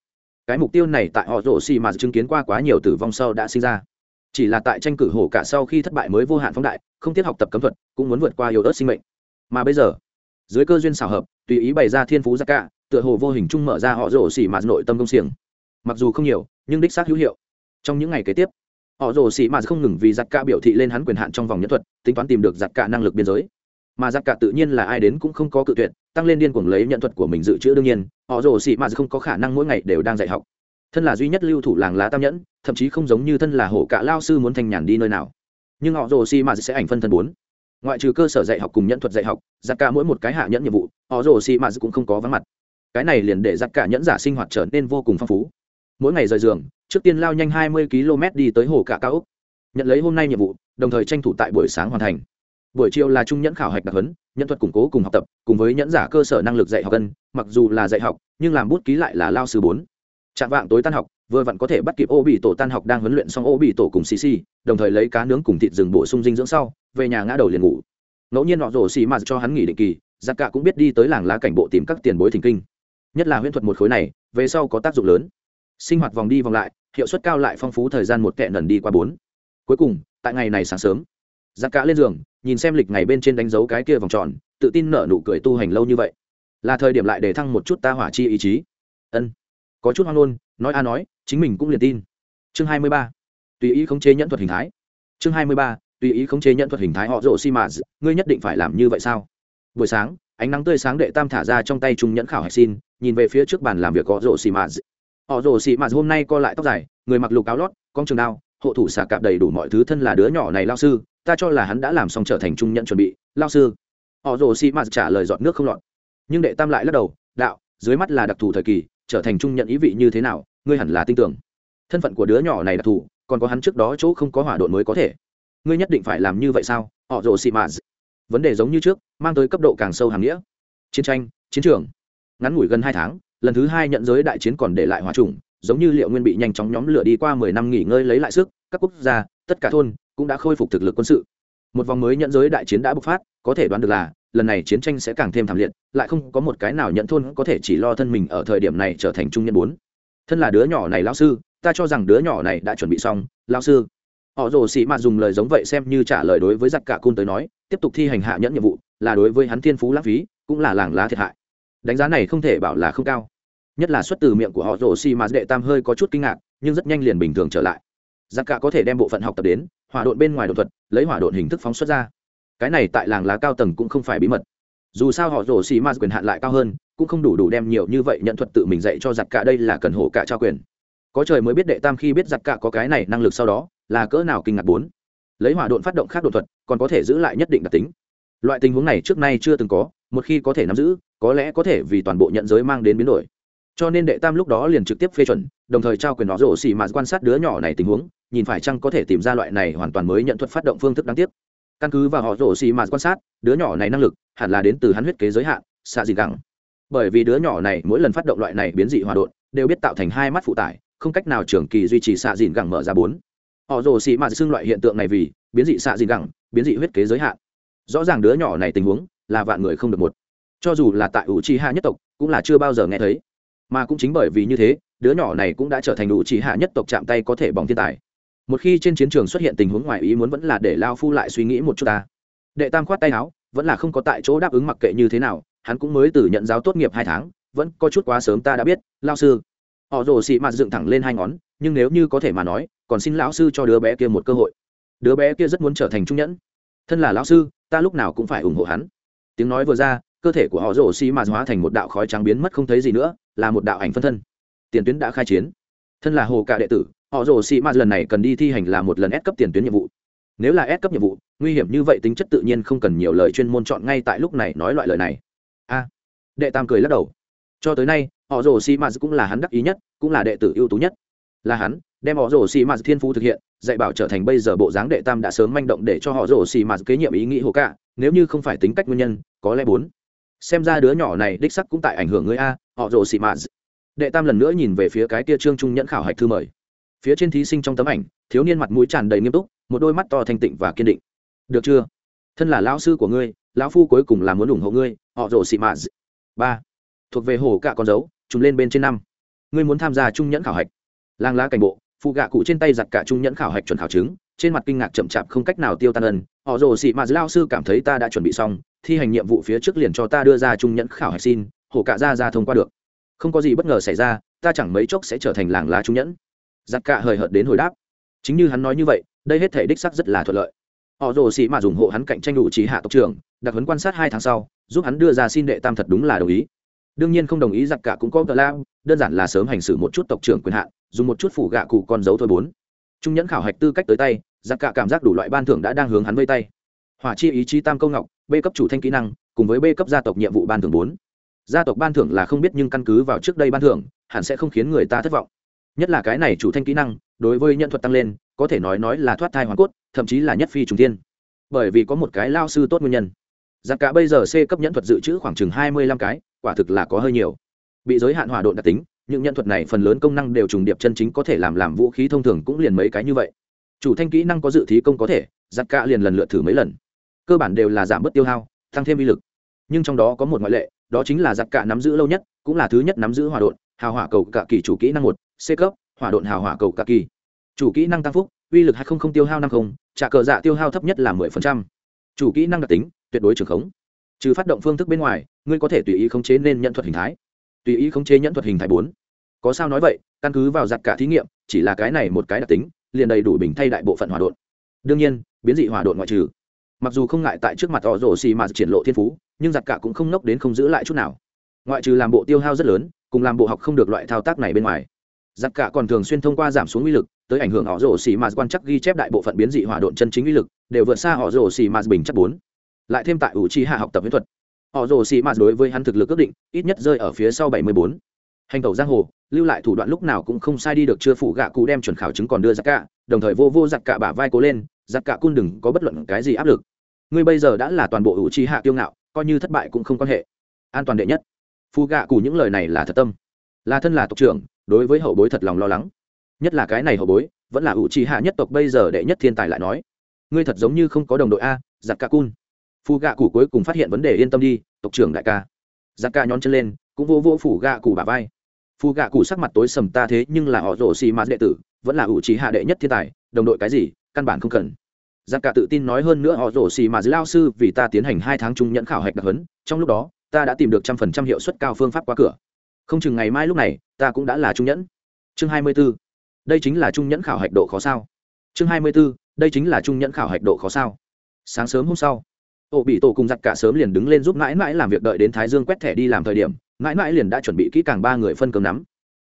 Speaker 1: Cái mục tiêu này tại họ rổ xì mà chứng kiến qua quá nhiều tử vong sau đã sinh ra. Chỉ là tại tranh cử hổ cả sau khi thất bại mới vô hạn phóng đại, không tiếc học tập cấm thuật, cũng muốn vượt qua yếu ớt sinh mệnh. Mà bây giờ, dưới cơ duyên xảo hợp, tùy ý bày ra thiên phú ra cả, tựa hồ vô hình chung mở ra họ rổ xì mà nội tâm công xiềng. Mặc dù không nhiều, nhưng đích xác hữu hiệu. Trong những ngày kế tiếp, họ rồ xì mà không ngừng vì giặc ca biểu thị lên hắn quyền hạn trong vòng nhân thuật, tính toán tìm được giặc ca năng lực biên giới mà giặc cả tự nhiên là ai đến cũng không có cự tuyệt, tăng lên điên cuồng lấy nhận thuật của mình dự trữ đương nhiên, họ rồ xị mà không có khả năng mỗi ngày đều đang dạy học. Thân là duy nhất lưu thủ làng lá tam nhẫn, thậm chí không giống như thân là hổ cả lao sư muốn thanh nhàn đi nơi nào. Nhưng họ rồ xị mà sẽ ảnh phân thân bốn. Ngoại trừ cơ sở dạy học cùng nhận thuật dạy học, giặc cả mỗi một cái hạ nhẫn nhiệm vụ, họ rồ xị mà cũng không có vắng mặt. Cái này liền để giặc cả nhẫn giả sinh hoạt trở nên vô cùng phong phú. Mỗi ngày rời giường, trước tiên lao nhanh hai mươi km đi tới hồ cả cao úc nhận lấy hôm nay nhiệm vụ, đồng thời tranh thủ tại buổi sáng hoàn thành buổi chiều là trung nhẫn khảo hạch đặc huấn nhân thuật củng cố cùng học tập, cùng với nhẫn giả cơ sở năng lực dạy học cân mặc dù là dạy học, nhưng làm bút ký lại là lao sư bốn. Trạng vạng tối tan học, vừa vặn có thể bắt kịp ô bị tổ tan học đang huấn luyện xong ô bị tổ cùng xì xì, đồng thời lấy cá nướng cùng thịt rừng bổ sung dinh dưỡng sau, về nhà ngã đầu liền ngủ. Ngẫu nhiên họ rổ xì mà cho hắn nghỉ định kỳ giặc cả cũng biết đi tới làng lá cảnh bộ tìm các tiền bối thỉnh kinh. Nhất là huyễn thuật một khối này, về sau có tác dụng lớn. Sinh hoạt vòng đi vòng lại, hiệu suất cao lại phong phú thời gian một kẹ nần đi qua bốn. Cuối cùng, tại ngày này sáng sớm giặc cả lên giường nhìn xem lịch ngày bên trên đánh dấu cái kia vòng tròn, tự tin nở nụ cười tu hành lâu như vậy. Là thời điểm lại để thăng một chút ta hỏa chi ý chí. Ân. Có chút hoang ngôn nói a nói, chính mình cũng liền tin. Chương hai mươi ba. Tùy ý khống chế nhẫn thuật hình thái. Chương hai mươi ba. Tùy ý khống chế nhẫn thuật hình thái họ rồ xi mà ngươi nhất định phải làm như vậy sao? Buổi sáng, ánh nắng tươi sáng đệ tam thả ra trong tay trung nhẫn khảo hạch xin, nhìn về phía trước bàn làm việc họ rồ xi mà họ rồ si mà hôm nay co lại tóc dài, người mặc lục áo lót, con trường đao hộ thủ xà cạp đầy đủ mọi thứ thân là đứa nhỏ này lao sư, ta cho là hắn đã làm xong trở thành trung nhận chuẩn bị, lao sư. Họ rồ xì mạt trả lời dọn nước không lọt. Nhưng đệ tam lại lắc đầu, đạo, dưới mắt là đặc thù thời kỳ, trở thành trung nhận ý vị như thế nào, ngươi hẳn là tin tưởng. Thân phận của đứa nhỏ này đặc thù, còn có hắn trước đó chỗ không có hỏa độn mới có thể. Ngươi nhất định phải làm như vậy sao? Họ rồ xì mạt. Vấn đề giống như trước, mang tới cấp độ càng sâu hàng nghĩa. Chiến tranh, chiến trường. Ngắn ngủi gần hai tháng, lần thứ hai nhận giới đại chiến còn để lại hòa trùng giống như liệu nguyên bị nhanh chóng nhóm lửa đi qua mười năm nghỉ ngơi lấy lại sức, các quốc gia, tất cả thôn cũng đã khôi phục thực lực quân sự. Một vòng mới nhận giới đại chiến đã bộc phát, có thể đoán được là, lần này chiến tranh sẽ càng thêm thảm liệt, lại không có một cái nào nhận thôn có thể chỉ lo thân mình ở thời điểm này trở thành trung nhân bốn. Thân là đứa nhỏ này lão sư, ta cho rằng đứa nhỏ này đã chuẩn bị xong, lão sư. Họ rồ sĩ mà dùng lời giống vậy xem như trả lời đối với giặc cả cun tới nói, tiếp tục thi hành hạ nhẫn nhiệm vụ, là đối với hắn thiên phú lãng phí, cũng là làng lá thiệt hại. Đánh giá này không thể bảo là không cao nhất là xuất từ miệng của họ rồ xi mà đệ tam hơi có chút kinh ngạc, nhưng rất nhanh liền bình thường trở lại. Giặc cả có thể đem bộ phận học tập đến, hỏa độn bên ngoài đột thuật, lấy hỏa độn hình thức phóng xuất ra. Cái này tại làng lá cao tầng cũng không phải bí mật. Dù sao họ rồ xi mà quyền hạn lại cao hơn, cũng không đủ đủ đem nhiều như vậy nhận thuật tự mình dạy cho giặc cả đây là cần hổ cả trao quyền. Có trời mới biết đệ tam khi biết giặc cả có cái này năng lực sau đó, là cỡ nào kinh ngạc bốn. Lấy hỏa độn phát động khác đột thuật, còn có thể giữ lại nhất định đặc tính. Loại tình huống này trước nay chưa từng có, một khi có thể nắm giữ, có lẽ có thể vì toàn bộ nhận giới mang đến biến đổi cho nên đệ tam lúc đó liền trực tiếp phê chuẩn, đồng thời trao quyền nó rổ xì mà quan sát đứa nhỏ này tình huống, nhìn phải chăng có thể tìm ra loại này hoàn toàn mới nhận thuật phát động phương thức đáng tiếc. Căn cứ vào họ rổ xì mà quan sát, đứa nhỏ này năng lực hẳn là đến từ hắn huyết kế giới hạn, xạ dị gẳng. Bởi vì đứa nhỏ này mỗi lần phát động loại này biến dị hòa đột đều biết tạo thành hai mắt phụ tải, không cách nào trường kỳ duy trì xạ dịn gẳng mở ra bốn. Họ rồ xì mà xưng loại hiện tượng này vì biến dị xạ dịn gẳng, biến dị huyết kế giới hạn. Rõ ràng đứa nhỏ này tình huống là vạn người không được một. Cho dù là tại ủ chi hạ nhất tộc, cũng là chưa bao giờ nghe thấy mà cũng chính bởi vì như thế, đứa nhỏ này cũng đã trở thành đủ chỉ hạ nhất tộc chạm tay có thể bỏng thiên tài. Một khi trên chiến trường xuất hiện tình huống ngoài ý muốn vẫn là để lao phu lại suy nghĩ một chút ta. Đệ tam khoát tay áo, vẫn là không có tại chỗ đáp ứng mặc kệ như thế nào, hắn cũng mới từ nhận giáo tốt nghiệp hai tháng, vẫn có chút quá sớm ta đã biết, lao sư. Họ rồ xị mạt dựng thẳng lên hai ngón, nhưng nếu như có thể mà nói, còn xin lão sư cho đứa bé kia một cơ hội. Đứa bé kia rất muốn trở thành trung nhẫn. Thân là lão sư, ta lúc nào cũng phải ủng hộ hắn. Tiếng nói vừa ra cơ thể của họ rổ xi mà hóa thành một đạo khói trắng biến mất không thấy gì nữa, là một đạo ảnh phân thân. Tiền tuyến đã khai chiến. Thân là hồ cả đệ tử, họ rổ xi mà lần này cần đi thi hành là một lần ép cấp tiền tuyến nhiệm vụ. Nếu là ép cấp nhiệm vụ, nguy hiểm như vậy tính chất tự nhiên không cần nhiều lời chuyên môn chọn ngay tại lúc này nói loại lời này. A. Đệ tam cười lắc đầu. Cho tới nay, họ rổ xi mà cũng là hắn đắc ý nhất, cũng là đệ tử ưu tú nhất. Là hắn, đem họ rổ xi mà thiên phú thực hiện, dạy bảo trở thành bây giờ bộ dáng đệ tam đã sớm manh động để cho họ rổ xi mà kế nhiệm ý nghĩ hồ cả nếu như không phải tính cách nguyên nhân, có lẽ bốn xem ra đứa nhỏ này đích sắc cũng tại ảnh hưởng người a, họ rồ xị mạ đệ tam lần nữa nhìn về phía cái kia trương trung nhẫn khảo hạch thư mời. Phía trên thí sinh trong tấm ảnh, thiếu niên mặt mũi tràn đầy nghiêm túc, một đôi mắt to thanh tịnh và kiên định. Được chưa? Thân là lão sư của ngươi, lão phu cuối cùng là muốn ủng hộ ngươi, họ rồ xị mạ ba. Thuộc về hồ cả con dấu chúng lên bên trên năm. Ngươi muốn tham gia trung nhẫn khảo hạch. Lang lá cảnh bộ, phụ gạ cụ trên tay giặt cả trung nhẫn khảo hạch chuẩn khảo chứng, trên mặt kinh ngạc chậm chạp không cách nào tiêu tan ân. Họ rồ xị mạ lao sư cảm thấy ta đã chuẩn bị xong thi hành nhiệm vụ phía trước liền cho ta đưa ra trung nhẫn khảo hạch xin, hổ cạ ra ra thông qua được. Không có gì bất ngờ xảy ra, ta chẳng mấy chốc sẽ trở thành làng lá trung nhẫn. Giặc cạ hời hợt đến hồi đáp. Chính như hắn nói như vậy, đây hết thể đích sắc rất là thuận lợi. Họ rồ xị mà dùng hộ hắn cạnh tranh đủ trí hạ tộc trưởng, đặc huấn quan sát hai tháng sau, giúp hắn đưa ra xin đệ tam thật đúng là đồng ý. Đương nhiên không đồng ý giặc cả cũng có tờ lao đơn giản là sớm hành xử một chút tộc trưởng quyền hạn, dùng một chút phủ gạ cụ con dấu thôi bốn. Trung nhẫn khảo hạch tư cách tới tay, giặc cả cảm giác đủ loại ban thưởng đã đang hướng hắn vây tay. Hỏa chi ý chí tam câu ngọc b cấp chủ thanh kỹ năng, cùng với b cấp gia tộc nhiệm vụ ban thưởng bốn. Gia tộc ban thưởng là không biết nhưng căn cứ vào trước đây ban thưởng, hẳn sẽ không khiến người ta thất vọng. Nhất là cái này chủ thanh kỹ năng, đối với nhân thuật tăng lên, có thể nói nói là thoát thai hoàn cốt, thậm chí là nhất phi trùng tiên bởi vì có một cái lao sư tốt nguyên nhân. Giặc cả bây giờ c cấp nhẫn thuật dự trữ khoảng chừng hai mươi lăm cái, quả thực là có hơi nhiều. Bị giới hạn hỏa độn đặc tính, những nhân thuật này phần lớn công năng đều trùng điệp chân chính có thể làm làm vũ khí thông thường cũng liền mấy cái như vậy. Chủ thanh kỹ năng có dự thí công có thể, giặc cả liền lần lượt thử mấy lần cơ bản đều là giảm bớt tiêu hao tăng thêm uy lực. Nhưng trong đó có một ngoại lệ đó chính là giặc cạ nắm giữ lâu nhất cũng là thứ nhất nắm giữ hỏa độn hào hỏa cầu cạ kỳ chủ kỹ năng một c cấp hỏa độn hào hỏa cầu cạ kỳ. Chủ kỹ năng tăng phúc uy lực hai không không tiêu hao năm không trả cờ dạ tiêu hao thấp nhất là mười phần trăm. Chủ kỹ năng đặc tính tuyệt đối trường khống. Trừ phát động phương thức bên ngoài ngươi có thể tùy ý khống chế nên nhận thuật hình thái. Tùy ý khống chế nhận thuật hình thái bốn. Có sao nói vậy căn cứ vào giặc cả thí nghiệm chỉ là cái này một cái đặc tính liền đầy đủ bình thay đại bộ phận hỏa đột, đương nhiên biến dị hỏa đột ngoại trừ mặc dù không ngại tại trước mặt họ rổ xì mà triển lộ thiên phú, nhưng giặc cả cũng không nốc đến không giữ lại chút nào. Ngoại trừ làm bộ tiêu hao rất lớn, cùng làm bộ học không được loại thao tác này bên ngoài. Giặc cả còn thường xuyên thông qua giảm xuống uy lực, tới ảnh hưởng họ rổ xì mà quan chắc ghi chép đại bộ phận biến dị hỏa độn chân chính uy lực, đều vượt xa họ rổ xì mà bình chắc bốn. Lại thêm tại ủ chi hạ học tập viễn thuật. Họ rồ xì mạt đối với hắn thực lực ước định, ít nhất rơi ở phía sau bảy mươi bốn. Hành tẩu giang hồ, lưu lại thủ đoạn lúc nào cũng không sai đi được, chưa phủ gạ cụ đem chuẩn khảo chứng còn đưa giặc cả, đồng thời vô vô giặc cả bả vai cố lên giặc cả cun đừng có bất luận cái gì áp lực. Ngươi bây giờ đã là toàn bộ hữu chi hạ tiêu ngạo, coi như thất bại cũng không quan hệ. An toàn đệ nhất. Phu gạ cù những lời này là thật tâm. Là thân là tộc trưởng, đối với hậu bối thật lòng lo lắng. Nhất là cái này hậu bối, vẫn là hữu chi hạ nhất tộc bây giờ đệ nhất thiên tài lại nói. Ngươi thật giống như không có đồng đội a, giặc cả cun phu gạ cù cuối cùng phát hiện vấn đề yên tâm đi, tộc trưởng đại ca. Giặc ca nhón chân lên, cũng vô vô phủ gạ cù bà vai. Phu gạ cụ sắc mặt tối sầm ta thế nhưng là họ rổ xì mạt đệ tử, vẫn là ủ trí hạ đệ nhất thiên tài, đồng đội cái gì căn bản không cần. Giặc cả tự tin nói hơn nữa, họ rổ xì mà dưới lao sư vì ta tiến hành hai tháng trung nhẫn khảo hạch đặc hấn trong lúc đó, ta đã tìm được trăm phần trăm hiệu suất cao phương pháp qua cửa. Không chừng ngày mai lúc này, ta cũng đã là trung nhẫn. Chương hai mươi b ố đây chính là trung nhẫn khảo hạch độ khó sao? Chương hai mươi b ố đây chính là trung nhẫn khảo hạch độ khó sao? Sáng sớm hôm sau ổ bị tổ cùng giặc cả sớm liền đứng lên giúp mãi mãi làm việc đợi đến thái dương quét thẻ đi làm thời điểm, mãi mãi liền đã chuẩn bị kỹ càng ba người phân cơm nắm.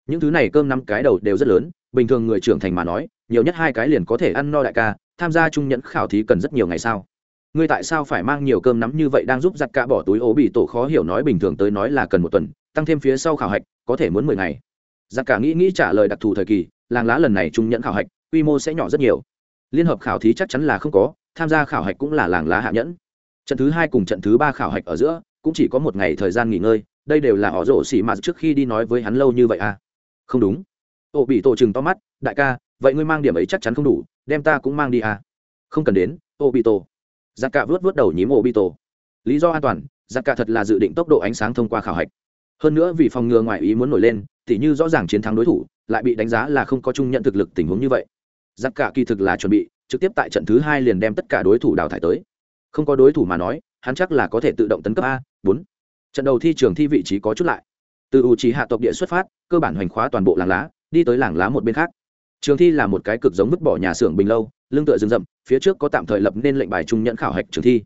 Speaker 1: Những thứ này cơm năm cái đầu đều rất lớn, bình thường người trưởng thành mà nói nhiều nhất hai cái liền có thể ăn no đại ca, tham gia trung nhẫn khảo thí cần rất nhiều ngày sao? Ngươi tại sao phải mang nhiều cơm nắm như vậy đang giúp giặt cả bỏ túi ố bị tổ khó hiểu nói bình thường tới nói là cần một tuần, tăng thêm phía sau khảo hạch, có thể muốn mười ngày. Giặt cả nghĩ nghĩ trả lời đặc thù thời kỳ, làng lá lần này trung nhẫn khảo hạch, quy mô sẽ nhỏ rất nhiều. Liên hợp khảo thí chắc chắn là không có, tham gia khảo hạch cũng là làng lá hạ nhẫn. Trận thứ hai cùng trận thứ ba khảo hạch ở giữa, cũng chỉ có một ngày thời gian nghỉ ngơi, đây đều là họ rổ xỉ mạt trước khi đi nói với hắn lâu như vậy à? Không đúng. Ô bị tổ chừng to mắt, đại ca vậy ngươi mang điểm ấy chắc chắn không đủ, đem ta cũng mang đi à? Không cần đến ô bị tổ giặc cạ vớt vớt đầu nhím ô bị tổ lý do an toàn, giặc cạ thật là dự định tốc độ ánh sáng thông qua khảo hạch. Hơn nữa vì phòng ngừa ngoại ý muốn nổi lên thì như rõ ràng chiến thắng đối thủ, lại bị đánh giá là không có chung nhận thực lực tình huống như vậy. Giặc cạ kỳ thực là chuẩn bị, trực tiếp tại trận thứ hai liền đem tất cả đối thủ đào thải tới. Không có đối thủ mà nói, hắn chắc là có thể tự động tấn cấp a, bốn. Trận đầu thi trường thi vị trí có chút lại. Từ u trì hạ tộc địa xuất phát, cơ bản hoành khóa toàn bộ làng lá, đi tới làng lá một bên khác trường thi là một cái cực giống vứt bỏ nhà xưởng bình lâu, lưng tựa rừng rậm, phía trước có tạm thời lập nên lệnh bài trung nhận khảo hạch trường thi.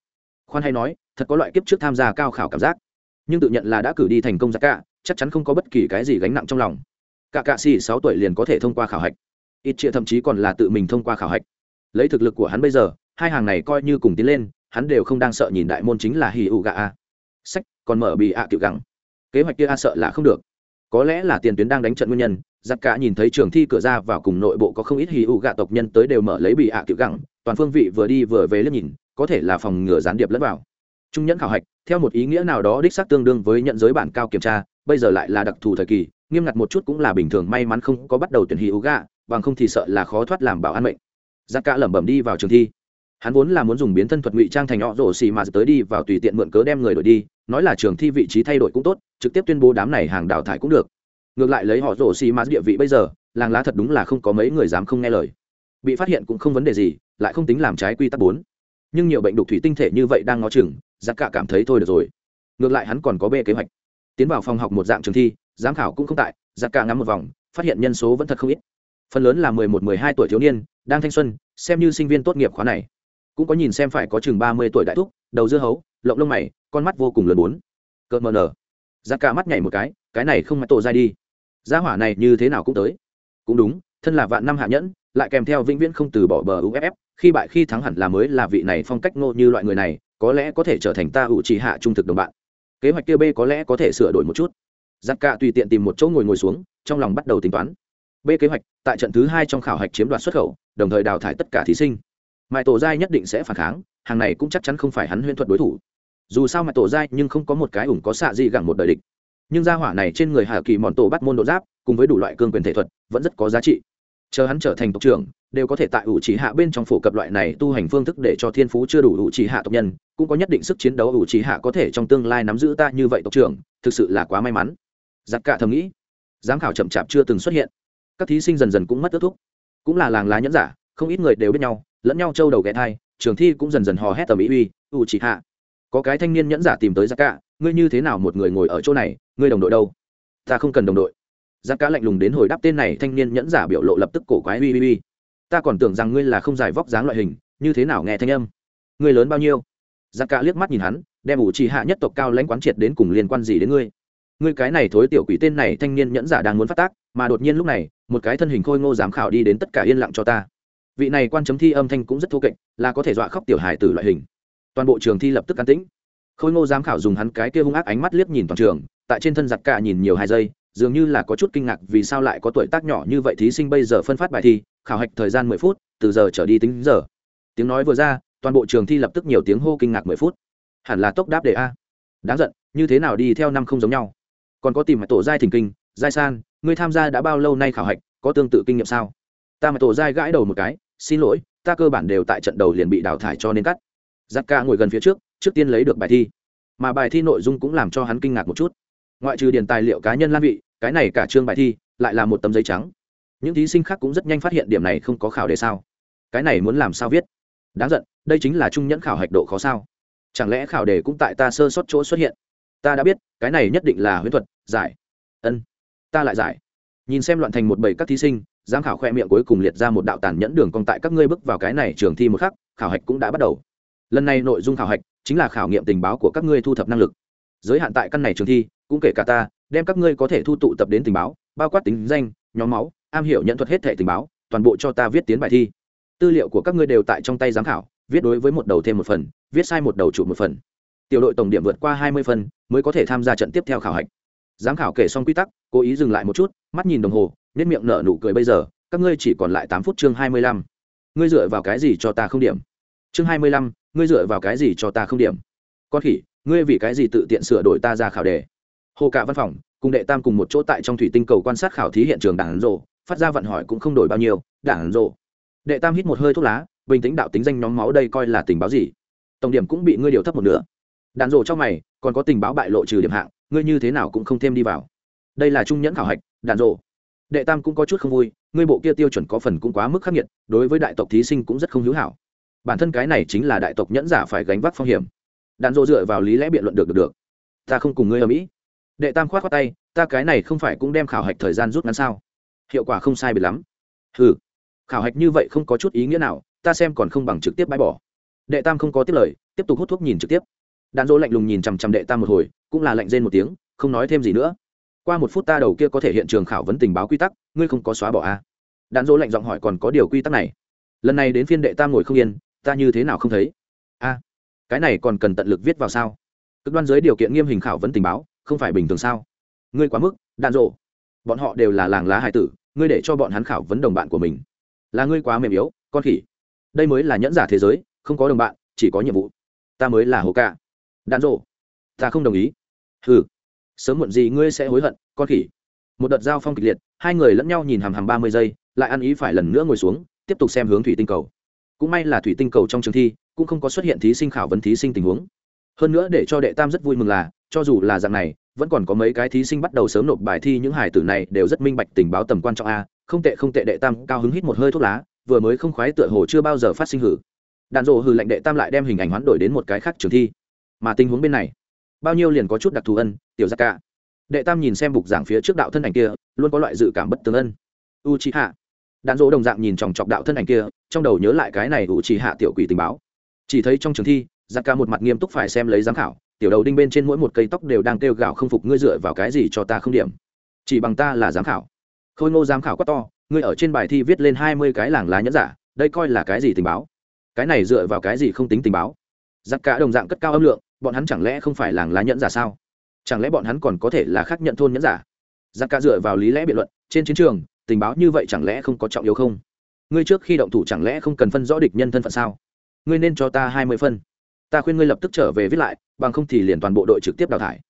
Speaker 1: Khoan hay nói, thật có loại kiếp trước tham gia cao khảo cảm giác. Nhưng tự nhận là đã cử đi thành công ra cả, chắc chắn không có bất kỳ cái gì gánh nặng trong lòng. Cả cạ xì sáu tuổi liền có thể thông qua khảo hạch. Ít chia thậm chí còn là tự mình thông qua khảo hạch. Lấy thực lực của hắn bây giờ, hai hàng này coi như cùng tiến lên, hắn đều không đang sợ nhìn đại môn chính là hì ụ gà a. Sách, còn mở bị ạ à cựu gẳng. Kế hoạch kia a sợ là không được. Có lẽ là tiền tuyến đang đánh trận nguyên nhân giặc cả nhìn thấy trường thi cửa ra vào cùng nội bộ có không ít hì ụ gạ tộc nhân tới đều mở lấy bị ạ à cựu gẳng, toàn phương vị vừa đi vừa về liếc nhìn, có thể là phòng ngừa gián điệp lẫn vào. Trung nhẫn khảo hạch, theo một ý nghĩa nào đó đích xác tương đương với nhận giới bản cao kiểm tra, bây giờ lại là đặc thù thời kỳ, nghiêm ngặt một chút cũng là bình thường, may mắn không có bắt đầu tuyển hì ụ gạ, bằng không thì sợ là khó thoát làm bảo an mệnh. Giặc cả lẩm bẩm đi vào trường thi. Hắn vốn là muốn dùng biến thân thuật ngụy trang thành họ rổ xì mà tới đi vào tùy tiện mượn cớ đem người đổi đi, nói là trường thi vị trí thay đổi cũng tốt, trực tiếp tuyên bố đám này hàng đào thải cũng được ngược lại lấy họ rổ xì mạt địa vị bây giờ, làng lá thật đúng là không có mấy người dám không nghe lời. Bị phát hiện cũng không vấn đề gì, lại không tính làm trái quy tắc bốn. Nhưng nhiều bệnh đục thủy tinh thể như vậy đang ngó chừng, giặc cả cảm thấy thôi được rồi. Ngược lại hắn còn có bê kế hoạch. Tiến vào phòng học một dạng trường thi, giám khảo cũng không tại, giặc cả ngắm một vòng, phát hiện nhân số vẫn thật không ít. Phần lớn là mười một, mười hai tuổi thiếu niên, đang thanh xuân, xem như sinh viên tốt nghiệp khóa này. Cũng có nhìn xem phải có chừng ba mươi tuổi đại thúc, đầu dưa hấu, lộng lông mày, con mắt vô cùng lớn bốn. Cợt mờ nở. Giá cả mắt nhảy một cái cái này không mãi tổ ra đi gia hỏa này như thế nào cũng tới. Cũng đúng, thân là vạn năm hạ nhẫn, lại kèm theo vĩnh viễn không từ bỏ bờ uff khi bại khi thắng hẳn là mới là vị này phong cách ngô như loại người này, có lẽ có thể trở thành ta ủ trì hạ trung thực đồng bạn. Kế hoạch kia b có lẽ có thể sửa đổi một chút. Giặc cạ tùy tiện tìm một chỗ ngồi ngồi xuống, trong lòng bắt đầu tính toán. B kế hoạch, tại trận thứ hai trong khảo hạch chiếm đoạt xuất khẩu, đồng thời đào thải tất cả thí sinh. Mãi tổ giai nhất định sẽ phản kháng, hàng này cũng chắc chắn không phải hắn huyễn thuật đối thủ. Dù sao mãi tổ giai nhưng không có một cái ủng có xạ gì gẳng một đời địch nhưng gia hỏa này trên người hà kỳ mòn tổ bắt môn độ giáp, cùng với đủ loại cương quyền thể thuật, vẫn rất có giá trị. Chờ hắn trở thành tộc trưởng, đều có thể tại ủ chỉ hạ bên trong phổ cập loại này tu hành phương thức để cho thiên phú chưa đủ ủ chỉ hạ tộc nhân, cũng có nhất định sức chiến đấu ủ chỉ hạ có thể trong tương lai nắm giữ ta như vậy tộc trưởng, thực sự là quá may mắn. Giặc cả thầm nghĩ, giám khảo chậm chạp chưa từng xuất hiện. Các thí sinh dần dần cũng mất ước thúc. Cũng là làng lá nhẫn giả, không ít người đều biết nhau, lẫn nhau trâu đầu ghé thai, trường thi cũng dần dần hò hét tầm ý uy, ủ chỉ hạ. Có cái thanh niên nhẫn giả tìm tới giặc cả ngươi như thế nào một người ngồi ở chỗ này, ngươi đồng đội đâu? Ta không cần đồng đội. Giác cả lạnh lùng đến hồi đáp tên này thanh niên nhẫn giả biểu lộ lập tức cổ quái uy uy uy. Ta còn tưởng rằng ngươi là không dài vóc dáng loại hình, như thế nào nghe thanh âm? Ngươi lớn bao nhiêu? Giác cả liếc mắt nhìn hắn, đem ủ trì hạ nhất tộc cao lãnh quán triệt đến cùng liên quan gì đến ngươi? Ngươi cái này thối tiểu quỷ tên này thanh niên nhẫn giả đang muốn phát tác, mà đột nhiên lúc này, một cái thân hình khôi ngô giám khảo đi đến tất cả yên lặng cho ta. Vị này quan chấm thi âm thanh cũng rất thô kệch, là có thể dọa khóc tiểu hài từ loại hình. Toàn bộ trường thi lập tức an tĩnh khôi ngô giám khảo dùng hắn cái kia hung ác ánh mắt liếc nhìn toàn trường, tại trên thân giặt cả nhìn nhiều hai giây, dường như là có chút kinh ngạc vì sao lại có tuổi tác nhỏ như vậy thí sinh bây giờ phân phát bài thi, khảo hạch thời gian mười phút, từ giờ trở đi tính giờ. Tiếng nói vừa ra, toàn bộ trường thi lập tức nhiều tiếng hô kinh ngạc mười phút. Hẳn là tốc đáp đề a. Đáng giận, như thế nào đi theo năm không giống nhau? Còn có tìm mặt tổ giai thỉnh kinh, giai san, ngươi tham gia đã bao lâu nay khảo hạch, có tương tự kinh nghiệm sao? Ta mặt tổ giai gãi đầu một cái, xin lỗi, ta cơ bản đều tại trận đầu liền bị đào thải cho nên cắt. Giặc ca ngồi gần phía trước trước tiên lấy được bài thi. Mà bài thi nội dung cũng làm cho hắn kinh ngạc một chút. Ngoại trừ điền tài liệu cá nhân lan vị, cái này cả chương bài thi lại là một tấm giấy trắng. Những thí sinh khác cũng rất nhanh phát hiện điểm này không có khảo đề sao. Cái này muốn làm sao viết? Đáng giận, đây chính là trung nhẫn khảo hạch độ khó sao? Chẳng lẽ khảo đề cũng tại ta sơ sót chỗ xuất hiện? Ta đã biết, cái này nhất định là huyễn thuật, giải. Ân, ta lại giải. Nhìn xem loạn thành một bầy các thí sinh, giám khảo khoe miệng cuối cùng liệt ra một đạo tàn nhẫn đường cong tại các ngươi bước vào cái này trường thi một khắc, khảo hạch cũng đã bắt đầu. Lần này nội dung khảo hạch chính là khảo nghiệm tình báo của các ngươi thu thập năng lực. Giới hạn tại căn này trường thi, cũng kể cả ta, đem các ngươi có thể thu tụ tập đến tình báo, bao quát tính danh, nhóm máu, am hiểu nhận thuật hết thẻ tình báo, toàn bộ cho ta viết tiến bài thi. Tư liệu của các ngươi đều tại trong tay giám khảo, viết đối với một đầu thêm một phần, viết sai một đầu chủ một phần. Tiểu đội tổng điểm vượt qua hai mươi phần, mới có thể tham gia trận tiếp theo khảo hạch. Giám khảo kể xong quy tắc, cố ý dừng lại một chút, mắt nhìn đồng hồ nếp miệng nở nụ cười bây giờ, các ngươi chỉ còn lại tám phút chương hai mươi lăm. Ngươi dựa vào cái gì cho ta không điểm? Chương hai mươi lăm, ngươi dựa vào cái gì cho ta không điểm? Con khỉ, ngươi vì cái gì tự tiện sửa đổi ta ra khảo đề? Hồ cả văn phòng, cùng đệ tam cùng một chỗ tại trong thủy tinh cầu quan sát khảo thí hiện trường đảng rộ, phát ra vận hỏi cũng không đổi bao nhiêu, đảng rộ. Đệ tam hít một hơi thuốc lá, bình tĩnh đạo tính danh nhóm máu đây coi là tình báo gì? Tổng điểm cũng bị ngươi điều thấp một nửa. Đạn rộ trong mày, còn có tình báo bại lộ trừ điểm hạng, ngươi như thế nào cũng không thêm đi vào. Đây là trung nhẫn khảo hạch đạn rộ. Đệ tam cũng có chút không vui, ngươi bộ kia tiêu chuẩn có phần cũng quá mức khắc nghiệt, đối với đại tộc thí sinh cũng rất không hữu hảo bản thân cái này chính là đại tộc nhẫn giả phải gánh vác phong hiểm. Đạn dỗ dựa vào lý lẽ biện luận được được được. Ta không cùng ngươi ở mỹ. Đệ tam khoát khoát tay, ta cái này không phải cũng đem khảo hạch thời gian rút ngắn sao? Hiệu quả không sai biệt lắm. Ừ khảo hạch như vậy không có chút ý nghĩa nào, ta xem còn không bằng trực tiếp bãi bỏ. Đệ tam không có tiếp lời, tiếp tục hút thuốc nhìn trực tiếp. Đạn dỗ lạnh lùng nhìn chằm chằm đệ tam một hồi, cũng là lạnh rên một tiếng, không nói thêm gì nữa. Qua một phút ta đầu kia có thể hiện trường khảo vấn tình báo quy tắc, ngươi không có xóa bỏ à? đạn dỗ lạnh giọng hỏi còn có điều quy tắc này. Lần này đến phiên đệ tam ngồi không yên ta như thế nào không thấy? A, cái này còn cần tận lực viết vào sao? Cực đoan dưới điều kiện nghiêm hình khảo vấn tình báo, không phải bình thường sao? Ngươi quá mức, đạn rộ. Bọn họ đều là làng lá hải tử, ngươi để cho bọn hắn khảo vấn đồng bạn của mình. Là ngươi quá mềm yếu, con khỉ. Đây mới là nhẫn giả thế giới, không có đồng bạn, chỉ có nhiệm vụ. Ta mới là hồ ca. Đạn rộ. Ta không đồng ý. Ừ sớm muộn gì ngươi sẽ hối hận, con khỉ. Một đợt giao phong kịch liệt, hai người lẫn nhau nhìn hàm hàm ba mươi giây, lại ăn ý phải lần nữa ngồi xuống, tiếp tục xem hướng thủy tinh cầu cũng may là thủy tinh cầu trong trường thi, cũng không có xuất hiện thí sinh khảo vấn thí sinh tình huống. Hơn nữa để cho đệ tam rất vui mừng là, cho dù là dạng này, vẫn còn có mấy cái thí sinh bắt đầu sớm nộp bài thi, những hải tử này đều rất minh bạch tình báo tầm quan trọng a, không tệ không tệ, đệ tam cao hứng hít một hơi thuốc lá, vừa mới không khoái tựa hồ chưa bao giờ phát sinh hử. Đàn rộ hử lệnh đệ tam lại đem hình ảnh hoán đổi đến một cái khác trường thi. Mà tình huống bên này, bao nhiêu liền có chút đặc thù ân, tiểu gia cả. đệ tam nhìn xem bục giảng phía trước đạo thân ảnh kia, luôn có loại dự cảm bất tường ân. U trí hạ đàn rộ đồng dạng nhìn chòng chọc đạo thân ảnh kia trong đầu nhớ lại cái này ủ chỉ hạ tiểu quỷ tình báo. Chỉ thấy trong trường thi gia ca một mặt nghiêm túc phải xem lấy giám khảo, tiểu đầu đinh bên trên mỗi một cây tóc đều đang kêu gào không phục ngươi dựa vào cái gì cho ta không điểm. Chỉ bằng ta là giám khảo. Khôi ngô giám khảo quá to, ngươi ở trên bài thi viết lên hai mươi cái làng lá nhẫn giả, đây coi là cái gì tình báo? Cái này dựa vào cái gì không tính tình báo? Giặc cả đồng dạng cất cao âm lượng, bọn hắn chẳng lẽ không phải làng lá nhẫn giả sao? Chẳng lẽ bọn hắn còn có thể là khác nhận thôn nhẫn giả? Giặc cả dựa vào lý lẽ biện luận, trên chiến trường, tình báo như vậy chẳng lẽ không có trọng yếu không? Ngươi trước khi động thủ chẳng lẽ không cần phân rõ địch nhân thân phận sao? Ngươi nên cho ta hai mươi phân. Ta khuyên ngươi lập tức trở về viết lại, bằng không thì liền toàn bộ đội trực tiếp đào thải.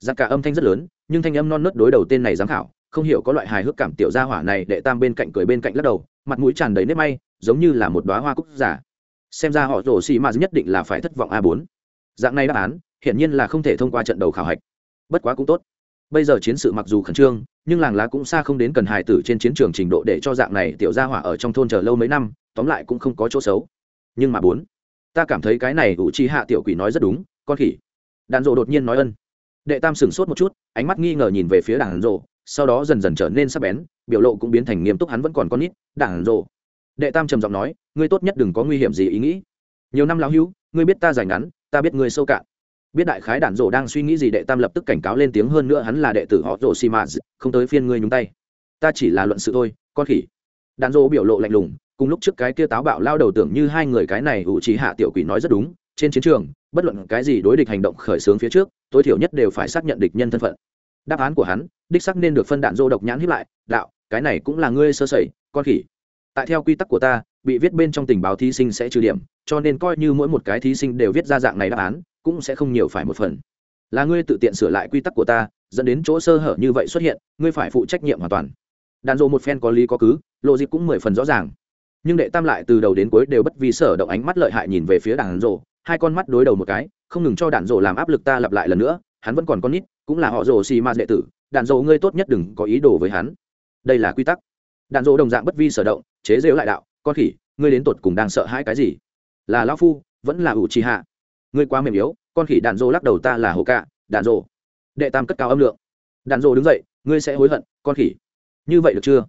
Speaker 1: Giặc cả âm thanh rất lớn, nhưng thanh âm non nớt đối đầu tên này giám khảo, không hiểu có loại hài hước cảm tiểu gia hỏa này đệ tam bên cạnh cười bên cạnh lắc đầu, mặt mũi tràn đầy nếp may, giống như là một đoá hoa cúc giả. Xem ra họ rổ xì m nhất định là phải thất vọng a bốn. Dạng này đáp án, hiển nhiên là không thể thông qua trận đầu khảo hạch. Bất quá cũng tốt bây giờ chiến sự mặc dù khẩn trương, nhưng làng lá cũng xa không đến cần hài tử trên chiến trường trình độ để cho dạng này tiểu gia hỏa ở trong thôn chờ lâu mấy năm, tóm lại cũng không có chỗ xấu. Nhưng mà bốn, ta cảm thấy cái này ủ chi hạ tiểu quỷ nói rất đúng, con khỉ. Đàn rộ đột nhiên nói ân. Đệ tam sửng sốt một chút, ánh mắt nghi ngờ nhìn về phía đàn rộ sau đó dần dần trở nên sắc bén, biểu lộ cũng biến thành nghiêm túc hắn vẫn còn con nít đàn rộ đệ tam trầm giọng nói, ngươi tốt nhất đừng có nguy hiểm gì ý nghĩ. Nhiều năm lão hữu, ngươi biết ta dài ngắn, ta biết ngươi sâu cạn biết đại khái đản rổ đang suy nghĩ gì đệ tam lập tức cảnh cáo lên tiếng hơn nữa hắn là đệ tử họ rổ xì mạt không tới phiên ngươi nhúng tay. Ta chỉ là luận sự thôi, con khỉ. Đản rổ biểu lộ lạnh lùng, cùng lúc trước cái kia táo bạo lao đầu tưởng như hai người cái này ủ trí hạ tiểu quỷ nói rất đúng, trên chiến trường, bất luận cái gì đối địch hành động khởi xướng phía trước, tối thiểu nhất đều phải xác nhận địch nhân thân phận. Đáp án của hắn, đích sắc nên được phân đạn dô độc nhãn hiếp lại, đạo, cái này cũng là ngươi sơ sẩy, con khỉ. Tại theo quy tắc của ta, bị viết bên trong tình báo thí sinh sẽ trừ điểm, cho nên coi như mỗi một cái thí sinh đều viết ra dạng này đáp án cũng sẽ không nhiều phải một phần. Là ngươi tự tiện sửa lại quy tắc của ta, dẫn đến chỗ sơ hở như vậy xuất hiện, ngươi phải phụ trách nhiệm hoàn toàn. Đàn dộ một phen có lý có cứ, lộ dịp cũng mười phần rõ ràng. Nhưng đệ tam lại từ đầu đến cuối đều bất vì sở động ánh mắt lợi hại nhìn về phía đàn rộ, hai con mắt đối đầu một cái, không ngừng cho đàn rộ làm áp lực ta lặp lại lần nữa, hắn vẫn còn con nít, cũng là họ rồ xì ma đệ tử, đàn rộ ngươi tốt nhất đừng có ý đồ với hắn. Đây là quy tắc. Đàn rộ đồng dạng bất vi sở động, chế rêu lại đạo, con khỉ, ngươi đến tột cùng đang sợ hãi cái gì? Là lão phu, vẫn là ủ trì hạ? Ngươi quá mềm yếu, con khỉ đạn dô lắc đầu ta là hồ cạ, đạn dô đệ tam cất cao âm lượng. Đạn dô đứng dậy, ngươi sẽ hối hận, con khỉ. Như vậy được chưa?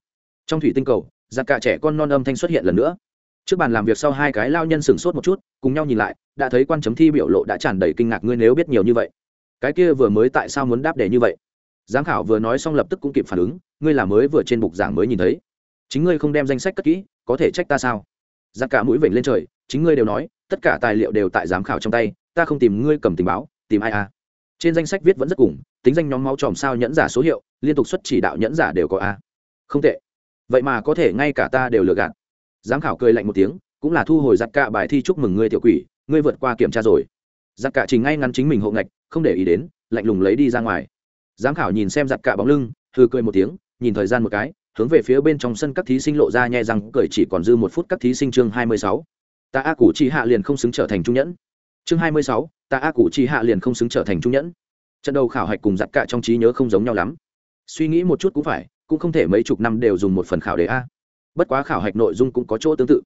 Speaker 1: Trong thủy tinh cầu, giặc cả trẻ con non âm thanh xuất hiện lần nữa. Trước bàn làm việc sau hai cái lao nhân sửng sốt một chút, cùng nhau nhìn lại, đã thấy quan chấm thi biểu lộ đã tràn đầy kinh ngạc ngươi nếu biết nhiều như vậy. Cái kia vừa mới tại sao muốn đáp để như vậy? Giám khảo vừa nói xong lập tức cũng kịp phản ứng, ngươi là mới vừa trên bục giảng mới nhìn thấy. Chính ngươi không đem danh sách cất kỹ, có thể trách ta sao? Giặc cả mũi vểnh lên trời, chính ngươi đều nói tất cả tài liệu đều tại giám khảo trong tay, ta không tìm ngươi cầm tình báo, tìm ai à? Trên danh sách viết vẫn rất cùng, tính danh nhóm máu tròm sao nhẫn giả số hiệu, liên tục xuất chỉ đạo nhẫn giả đều có a. Không tệ. Vậy mà có thể ngay cả ta đều lừa gạt. Giám khảo cười lạnh một tiếng, cũng là thu hồi giặc cả bài thi chúc mừng ngươi tiểu quỷ, ngươi vượt qua kiểm tra rồi. Giặc cả chỉ ngay ngắn chính mình hộ ngạch, không để ý đến, lạnh lùng lấy đi ra ngoài. Giám khảo nhìn xem giặc cả bóng lưng thư cười một tiếng, nhìn thời gian một cái, hướng về phía bên trong sân các thí sinh lộ ra nhẹ rằng cười chỉ còn dư một phút các thí sinh chương hai mươi sáu ta a cụ chi hạ liền không xứng trở thành trung nhẫn. Chương hai mươi sáu ta a cụ chi hạ liền không xứng trở thành trung nhẫn. Trận đầu khảo hạch cùng giặt cả trong trí nhớ không giống nhau lắm. Suy nghĩ một chút cũng phải, cũng không thể mấy chục năm đều dùng một phần khảo đề a. Bất quá khảo hạch nội dung cũng có chỗ tương tự.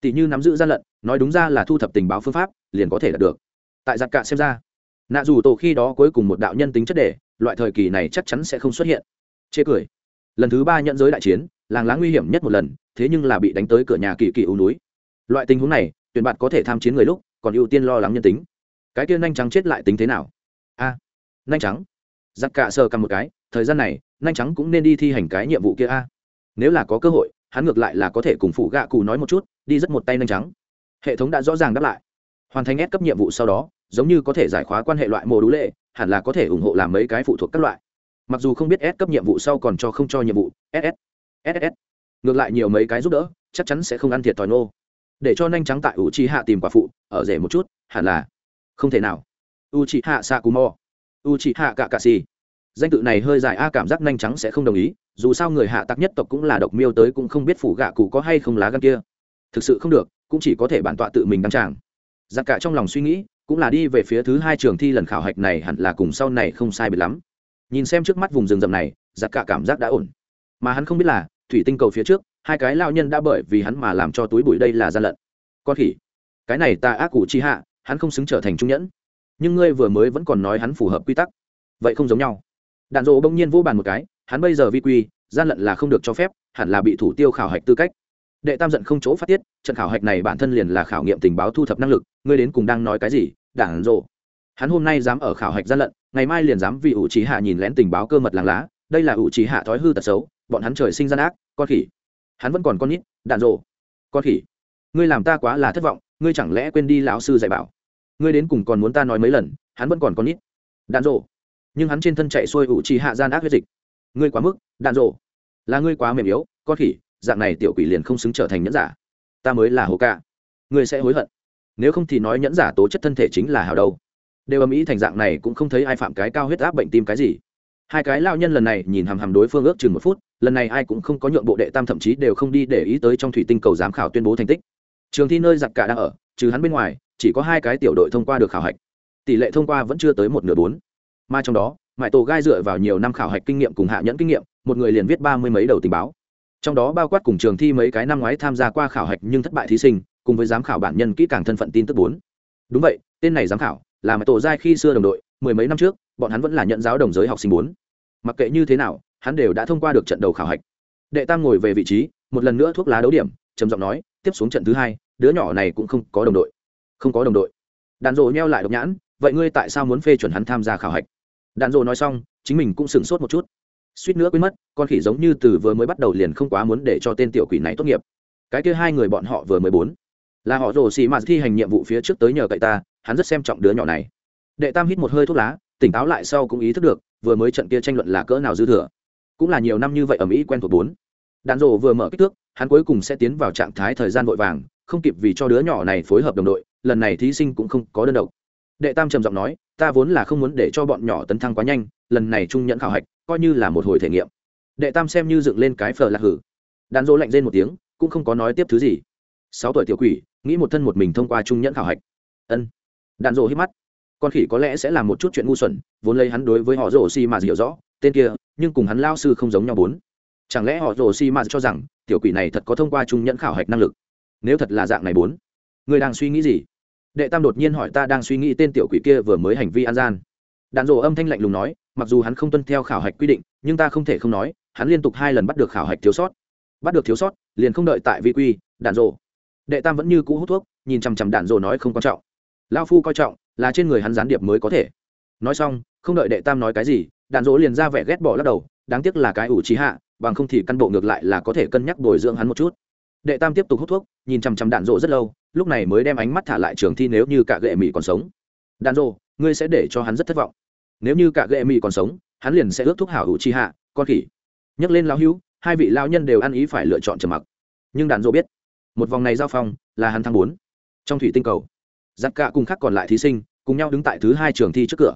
Speaker 1: Tỷ như nắm giữ gian lận, nói đúng ra là thu thập tình báo phương pháp, liền có thể đạt được. Tại giặt cạ xem ra, nạ dù tổ khi đó cuối cùng một đạo nhân tính chất đề, loại thời kỳ này chắc chắn sẽ không xuất hiện. Chê cười. Lần thứ ba nhận giới đại chiến, làng lá nguy hiểm nhất một lần, thế nhưng là bị đánh tới cửa nhà kỳ kỳ ưu núi loại tình huống này tuyển bạn có thể tham chiến người lúc còn ưu tiên lo lắng nhân tính. Cái kia nhanh trắng chết lại tính thế nào? A à, nhanh trắng. Giặc cạ sờ cầm một cái thời gian này nhanh trắng cũng nên đi thi hành cái nhiệm vụ kia a. Nếu là có cơ hội hắn ngược lại là có thể cùng phụ gạ cụ nói một chút đi rất một tay nhanh trắng. Hệ thống đã rõ ràng đáp lại. Hoàn thành ép cấp nhiệm vụ sau đó giống như có thể giải khóa quan hệ loại mồ đũ lệ hẳn là có thể ủng hộ làm mấy cái phụ thuộc các loại. Mặc dù không biết ép cấp nhiệm vụ sau còn cho không cho nhiệm vụ ss ss ngược lại nhiều mấy cái giúp đỡ chắc chắn sẽ không ăn thiệt thòi nô để cho nhanh trắng tại u chi hạ tìm quả phụ, ở rể một chút, hẳn là không thể nào. U chi hạ sa cù mò u chi hạ cả cà xì danh tự này hơi dài, a cảm giác nhanh trắng sẽ không đồng ý, dù sao người hạ tắc nhất tộc cũng là độc miêu tới cũng không biết phủ gạ cụ có hay không lá gan kia. Thực sự không được, cũng chỉ có thể bản tọa tự mình đăng tràng. Giặc cả trong lòng suy nghĩ, cũng là đi về phía thứ hai trường thi lần khảo hạch này hẳn là cùng sau này không sai biệt lắm. Nhìn xem trước mắt vùng rừng rậm này, giặc cả cảm giác đã ổn. Mà hắn không biết là, thủy tinh cầu phía trước hai cái lao nhân đã bởi vì hắn mà làm cho túi bụi đây là gian lận. Con khỉ, cái này ta ác cụ chi hạ, hắn không xứng trở thành trung nhẫn. Nhưng ngươi vừa mới vẫn còn nói hắn phù hợp quy tắc. Vậy không giống nhau. Đạn dỗ bỗng nhiên vô bàn một cái, hắn bây giờ vi quy, gian lận là không được cho phép, hẳn là bị thủ tiêu khảo hạch tư cách. Đệ tam giận không chỗ phát tiết, trận khảo hạch này bản thân liền là khảo nghiệm tình báo thu thập năng lực, ngươi đến cùng đang nói cái gì Đản rộ hắn hôm nay dám ở khảo hạch gian lận, ngày mai liền dám vì ủ trí hạ nhìn lén tình báo cơ mật làng lá, đây là ủ trí hạ thói hư tật xấu, bọn hắn trời sinh gian ác, con khỉ hắn vẫn còn con nít, đạn rộ con khỉ, ngươi làm ta quá là thất vọng, ngươi chẳng lẽ quên đi lão sư dạy bảo? Ngươi đến cùng còn muốn ta nói mấy lần, hắn vẫn còn con nít. Đạn rộ nhưng hắn trên thân chạy xuôi ủ trì hạ gian ác huyết dịch. Ngươi quá mức, đạn rộ là ngươi quá mềm yếu, con khỉ, dạng này tiểu quỷ liền không xứng trở thành nhẫn giả. Ta mới là hồ ca. Ngươi sẽ hối hận. Nếu không thì nói nhẫn giả tố chất thân thể chính là hào đâu. Đều âm ý thành dạng này cũng không thấy ai phạm cái cao huyết áp bệnh tim cái gì hai cái lao nhân lần này nhìn hằm hằm đối phương ước chừng một phút, lần này ai cũng không có nhượng bộ đệ tam thậm chí đều không đi để ý tới trong thủy tinh cầu giám khảo tuyên bố thành tích. Trường thi nơi giặc cả đang ở, trừ hắn bên ngoài, chỉ có hai cái tiểu đội thông qua được khảo hạch. Tỷ lệ thông qua vẫn chưa tới một nửa bốn. Mà trong đó mãi tổ gai dựa vào nhiều năm khảo hạch kinh nghiệm cùng hạ nhẫn kinh nghiệm, một người liền viết ba mươi mấy đầu tình báo. Trong đó bao quát cùng trường thi mấy cái năm ngoái tham gia qua khảo hạch nhưng thất bại thí sinh, cùng với giám khảo bản nhân kỹ càng thân phận tin tức bốn. Đúng vậy, tên này giám khảo là mãi tổ gai khi xưa đồng đội, mười mấy năm trước, bọn hắn vẫn là nhận giáo đồng giới học sinh bốn mặc kệ như thế nào, hắn đều đã thông qua được trận đầu khảo hạch. Đệ tam ngồi về vị trí, một lần nữa thuốc lá đấu điểm, trầm giọng nói, tiếp xuống trận thứ hai, đứa nhỏ này cũng không có đồng đội. Không có đồng đội. Đàn rộ nheo lại độc nhãn, vậy ngươi tại sao muốn phê chuẩn hắn tham gia khảo hạch? Đàn rộ nói xong, chính mình cũng sửng sốt một chút. Suýt nữa quên mất, con khỉ giống như từ vừa mới bắt đầu liền không quá muốn để cho tên tiểu quỷ này tốt nghiệp. Cái kia hai người bọn họ vừa mới bốn. Là họ rồ xì mà thi hành nhiệm vụ phía trước tới nhờ cậy ta, hắn rất xem trọng đứa nhỏ này. Đệ tam hít một hơi thuốc lá tỉnh táo lại sau cũng ý thức được, vừa mới trận kia tranh luận là cỡ nào dư thừa. Cũng là nhiều năm như vậy ở mỹ quen thuộc bốn. Đạn rổ vừa mở kích thước, hắn cuối cùng sẽ tiến vào trạng thái thời gian vội vàng, không kịp vì cho đứa nhỏ này phối hợp đồng đội, lần này thí sinh cũng không có đơn độc. Đệ tam trầm giọng nói, ta vốn là không muốn để cho bọn nhỏ tấn thăng quá nhanh, lần này trung nhận khảo hạch, coi như là một hồi thể nghiệm. Đệ tam xem như dựng lên cái phờ lạc hử. Đàn dỗ lạnh rên một tiếng, cũng không có nói tiếp thứ gì. Sáu tuổi tiểu quỷ, nghĩ một thân một mình thông qua trung nhẫn khảo hạch. Ân. Đàn dỗ hít mắt con khỉ có lẽ sẽ làm một chút chuyện ngu xuẩn, vốn lấy hắn đối với họ rổ xi mà hiểu rõ, tên kia, nhưng cùng hắn lao sư không giống nhau bốn. Chẳng lẽ họ rổ xi mà cho rằng, tiểu quỷ này thật có thông qua trung nhẫn khảo hạch năng lực? Nếu thật là dạng này bốn, người đang suy nghĩ gì? Đệ tam đột nhiên hỏi ta đang suy nghĩ tên tiểu quỷ kia vừa mới hành vi an gian. Đàn rổ âm thanh lạnh lùng nói, mặc dù hắn không tuân theo khảo hạch quy định, nhưng ta không thể không nói, hắn liên tục hai lần bắt được khảo hạch thiếu sót. Bắt được thiếu sót, liền không đợi tại vi quy đàn rồ đệ tam vẫn như cũ hút thuốc, nhìn chằm chằm đàn rồ nói không quan trọng. Lao phu coi trọng là trên người hắn gián điệp mới có thể. Nói xong không đợi đệ tam nói cái gì đàn dỗ liền ra vẻ ghét bỏ lắc đầu đáng tiếc là cái ủ trí hạ bằng không thì căn bộ ngược lại là có thể cân nhắc bồi dưỡng hắn một chút. Đệ tam tiếp tục hút thuốc nhìn chằm chằm đạn dỗ rất lâu lúc này mới đem ánh mắt thả lại trường thi nếu như cả gệ mỹ còn sống. Đạn dỗ, ngươi sẽ để cho hắn rất thất vọng. Nếu như cả gệ mỹ còn sống hắn liền sẽ ước thuốc hảo ủ trí hạ con khỉ. Nhắc lên lão hữu hai vị lao nhân đều ăn ý phải lựa chọn trầm mặc. Nhưng đạn dỗ biết một vòng này giao phong là hắn thăng bốn. Trong thủy tinh cầu giặc cả cùng khác còn lại thí sinh, cùng nhau đứng tại thứ hai trường thi trước cửa.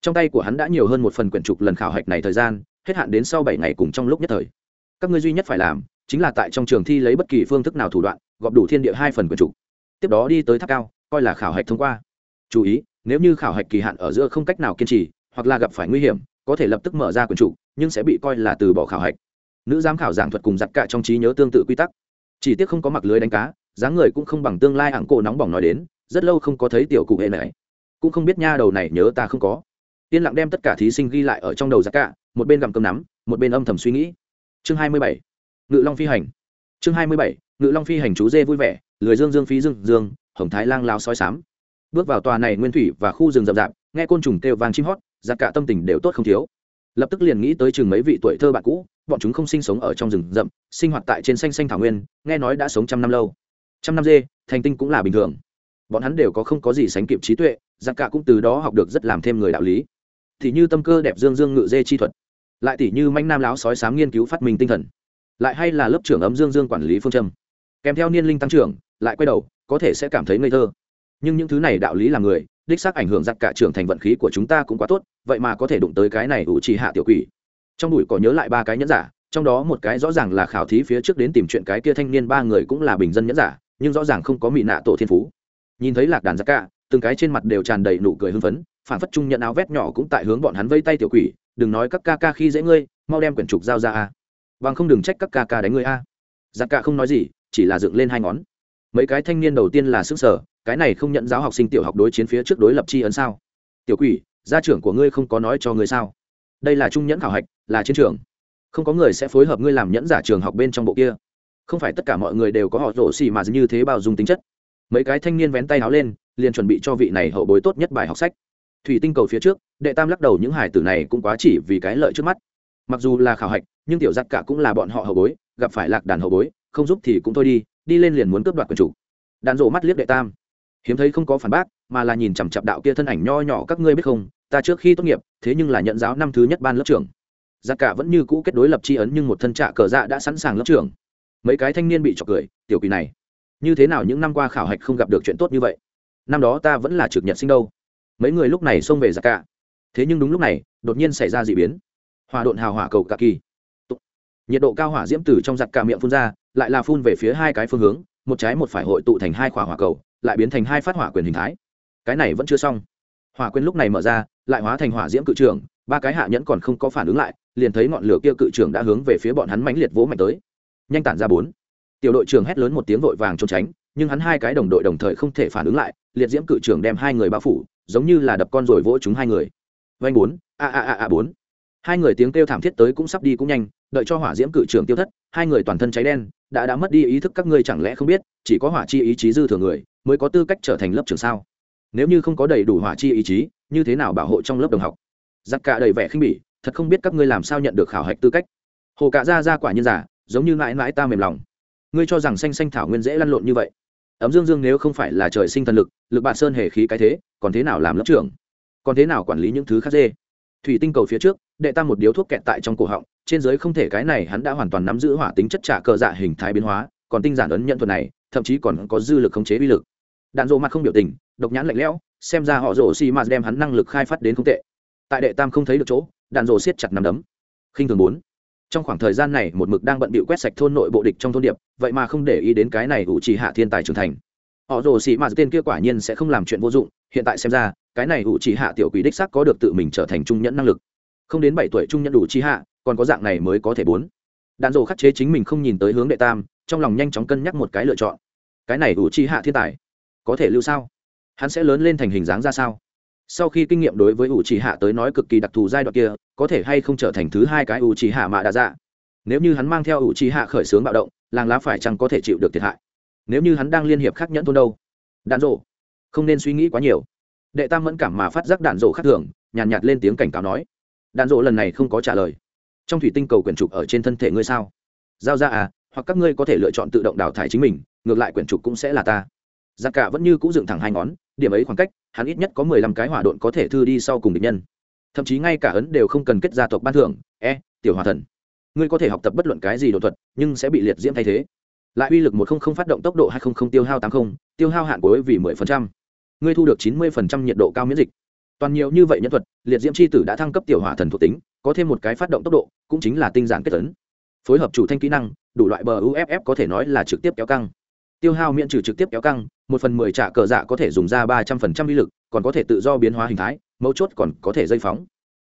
Speaker 1: Trong tay của hắn đã nhiều hơn một phần quyển trục lần khảo hạch này thời gian, hết hạn đến sau bảy ngày cùng trong lúc nhất thời. Các ngươi duy nhất phải làm, chính là tại trong trường thi lấy bất kỳ phương thức nào thủ đoạn, gọp đủ thiên địa hai phần quyển trục. Tiếp đó đi tới tháp cao, coi là khảo hạch thông qua. Chú ý, nếu như khảo hạch kỳ hạn ở giữa không cách nào kiên trì, hoặc là gặp phải nguy hiểm, có thể lập tức mở ra quyển trục, nhưng sẽ bị coi là từ bỏ khảo hạch. Nữ giám khảo giảng thuật cùng giặc cả trong trí nhớ tương tự quy tắc. Chỉ tiếc không có mặc lưới đánh cá, dáng người cũng không bằng tương lai ảng cổ nóng bỏng nói đến rất lâu không có thấy tiểu cụ hệ này. Cũng không biết nha đầu này nhớ ta không có. Yên lặng đem tất cả thí sinh ghi lại ở trong đầu giặc cả, một bên gặm cơm nắm, một bên âm thầm suy nghĩ. Chương hai mươi bảy, ngự long phi hành. Chương hai mươi bảy, ngự long phi hành chú dê vui vẻ, lười dương dương phí dương dương, hồng thái lang lao soi sám. Bước vào tòa này nguyên thủy và khu rừng rậm rạp, nghe côn trùng kêu vàng chim hót, giặc cả tâm tình đều tốt không thiếu. Lập tức liền nghĩ tới chừng mấy vị tuổi thơ bạn cũ, bọn chúng không sinh sống ở trong rừng rậm, sinh hoạt tại trên xanh xanh thảo nguyên, nghe nói đã sống trăm năm lâu. Trăm năm dê, thành tinh cũng là bình thường bọn hắn đều có không có gì sánh kịp trí tuệ, giặc cả cũng từ đó học được rất làm thêm người đạo lý. Thì như tâm cơ đẹp dương dương ngự dê chi thuật, lại tỷ như manh nam láo sói sám nghiên cứu phát minh tinh thần, lại hay là lớp trưởng ấm dương dương quản lý phương châm. Kèm theo niên linh tăng trưởng, lại quay đầu, có thể sẽ cảm thấy ngây thơ. Nhưng những thứ này đạo lý là người, đích xác ảnh hưởng giặc cả trưởng thành vận khí của chúng ta cũng quá tốt, vậy mà có thể đụng tới cái này ủ trì hạ tiểu quỷ. Trong đùi có nhớ lại ba cái nhẫn giả, trong đó một cái rõ ràng là khảo thí phía trước đến tìm chuyện cái kia thanh niên ba người cũng là bình dân nhẫn giả, nhưng rõ ràng không có mỹ nạ tổ thiên phú nhìn thấy lạc đàn giặc cả, từng cái trên mặt đều tràn đầy nụ cười hưng phấn, phản phất trung nhận áo vét nhỏ cũng tại hướng bọn hắn vây tay tiểu quỷ, đừng nói các ca ca khi dễ ngươi, mau đem quyển trục giao ra a. Bằng không đừng trách các ca ca đánh ngươi a. Giặc cả không nói gì, chỉ là dựng lên hai ngón. Mấy cái thanh niên đầu tiên là xứ sở cái này không nhận giáo học sinh tiểu học đối chiến phía trước đối lập chi ấn sao? Tiểu quỷ, gia trưởng của ngươi không có nói cho ngươi sao? Đây là trung nhẫn khảo hạch, là chiến trường. Không có người sẽ phối hợp ngươi làm nhẫn giả trường học bên trong bộ kia. Không phải tất cả mọi người đều có họ rổ xì mà như thế bao dung tính chất mấy cái thanh niên vén tay áo lên, liền chuẩn bị cho vị này hậu bối tốt nhất bài học sách. Thủy tinh cầu phía trước, đệ tam lắc đầu những hải tử này cũng quá chỉ vì cái lợi trước mắt. Mặc dù là khảo hạch, nhưng tiểu giặc cả cũng là bọn họ hậu bối, gặp phải lạc đàn hậu bối, không giúp thì cũng thôi đi đi lên liền muốn cướp đoạt quần chủ. Đàn rộ mắt liếc đệ tam. Hiếm thấy không có phản bác, mà là nhìn chằm chặp đạo kia thân ảnh nho nhỏ các ngươi biết không, ta trước khi tốt nghiệp, thế nhưng là nhận giáo năm thứ nhất ban lớp trưởng. Giặc cả vẫn như cũ kết đối lập tri ấn nhưng một thân trạ cờ dạ đã sẵn sàng lớp trưởng. Mấy cái thanh niên bị trọc cười, tiểu quỷ này như thế nào những năm qua khảo hạch không gặp được chuyện tốt như vậy? Năm đó ta vẫn là trực nhật sinh đâu. Mấy người lúc này xông về giặc cả. Thế nhưng đúng lúc này, đột nhiên xảy ra d ị biến. Hòa độn hào hỏa cầu cả kỳ. Nhiệt độ cao hỏa diễm từ trong giặc cả miệng phun ra, lại là phun về phía hai cái phương hướng, một trái một phải hội tụ thành hai khỏa hỏa cầu, lại biến thành hai phát hỏa quyền hình thái. Cái này vẫn chưa xong. Hỏa quyền lúc này mở ra, lại hóa thành hỏa diễm cự trưởng, ba cái hạ nhẫn còn không có phản ứng lại, liền thấy ngọn lửa kia cự trưởng đã hướng về phía bọn hắn mãnh liệt vỗ mạnh tới. Nhanh tản ra bốn tiểu đội trưởng hét lớn một tiếng vội vàng trốn tránh, nhưng hắn hai cái đồng đội đồng thời không thể phản ứng lại, liệt diễm cự trưởng đem hai người bao phủ, giống như là đập con rồi vỗ chúng hai người. Vanh bốn, a a a a bốn. Hai người tiếng kêu thảm thiết tới cũng sắp đi cũng nhanh, đợi cho hỏa diễm cự trưởng tiêu thất, hai người toàn thân cháy đen, đã đã mất đi ý thức các ngươi chẳng lẽ không biết, chỉ có hỏa chi ý chí dư thừa người, mới có tư cách trở thành lớp trưởng sao? Nếu như không có đầy đủ hỏa chi ý chí, như thế nào bảo hộ trong lớp đồng học? Giặc cả đầy vẻ khinh bỉ, thật không biết các ngươi làm sao nhận được khảo hạch tư cách. Hồ cả ra ra quả nhân giả, giống như mãi mãi ta mềm lòng ngươi cho rằng xanh xanh thảo nguyên dễ lăn lộn như vậy. Ấm dương dương nếu không phải là trời sinh thần lực lực bạn sơn hề khí cái thế, còn thế nào làm lớp trưởng? Còn thế nào quản lý những thứ khác dê? Thủy tinh cầu phía trước, đệ tam một điếu thuốc kẹt tại trong cổ họng, trên giới không thể cái này hắn đã hoàn toàn nắm giữ hỏa tính chất trả cờ dạ hình thái biến hóa, còn tinh giản ấn nhận thuật này, thậm chí còn có dư lực khống chế uy lực. Đạn dộ mặt không biểu tình, độc nhãn lạnh lẽo, xem ra họ rổ xi m đem hắn năng lực khai phát đến không tệ. Tại đệ tam không thấy được chỗ, đạn dộ siết chặt nằm đấm. Khinh thường bốn trong khoảng thời gian này, một mực đang bận bịu quét sạch thôn nội bộ địch trong thôn điệp, vậy mà không để ý đến cái này ủ trì hạ thiên tài trưởng thành. Họ rồ xì mà tên kia quả nhiên sẽ không làm chuyện vô dụng, hiện tại xem ra, cái này ủ trì hạ tiểu quỷ đích sắc có được tự mình trở thành trung nhẫn năng lực. Không đến bảy tuổi trung nhẫn đủ chi hạ, còn có dạng này mới có thể bốn. Đạn dồ khắc chế chính mình không nhìn tới hướng đệ tam, trong lòng nhanh chóng cân nhắc một cái lựa chọn. Cái này ủ chi hạ thiên tài, có thể lưu sao? Hắn sẽ lớn lên thành hình dáng ra sao? Sau khi kinh nghiệm đối với ủ trì hạ tới nói cực kỳ đặc thù giai đoạn kia có thể hay không trở thành thứ hai cái ủ trì hạ mạ đa dạ nếu như hắn mang theo ủ trì hạ khởi xướng bạo động làng lá phải chăng có thể chịu được thiệt hại? Nếu như hắn đang liên hiệp khắc nhẫn thôn đâu? Đạn rộ không nên suy nghĩ quá nhiều. Đệ tam mẫn cảm mà phát giác đạn rộ khác thường nhàn nhạt, nhạt lên tiếng cảnh cáo nói. Đạn rộ lần này không có trả lời. Trong thủy tinh cầu quyển trục ở trên thân thể ngươi sao? Giao ra à hoặc các ngươi có thể lựa chọn tự động đào thải chính mình ngược lại quyển trục cũng sẽ là ta giặc cả vẫn như c ũ dựng thẳng hai ngón, điểm ấy khoảng cách, hắn ít nhất có mười lăm cái hỏa độn có thể thư đi sau cùng địch nhân. Thậm chí ngay cả ấn đều không cần kết gia tộc ban thưởng e tiểu hòa thần, ngươi có thể học tập bất luận cái gì đột thuật, nhưng sẽ bị liệt diễm thay thế. Lại uy lực một không không phát động tốc độ hai không không tiêu hao tám không, tiêu hao hạn cuối vì mười phần trăm. Ngươi thu được chín mươi phần trăm nhiệt độ cao miễn dịch. Toàn nhiều như vậy nhân thuật, liệt diễm c h i tử đã thăng cấp tiểu hỏa thần thuộc tính, có thêm một cái phát động tốc độ, cũng chính là tinh giản kết tấn phối hợp chủ thanh kỹ năng, đủ loại bờ uff có thể nói là trực tiếp kéo căng. Tiêu hao miễn trừ trực tiếp kéo căng một phần mười trả cờ dạ có thể dùng ra ba trăm phần trăm uy lực, còn có thể tự do biến hóa hình thái, mấu chốt còn có thể dây phóng.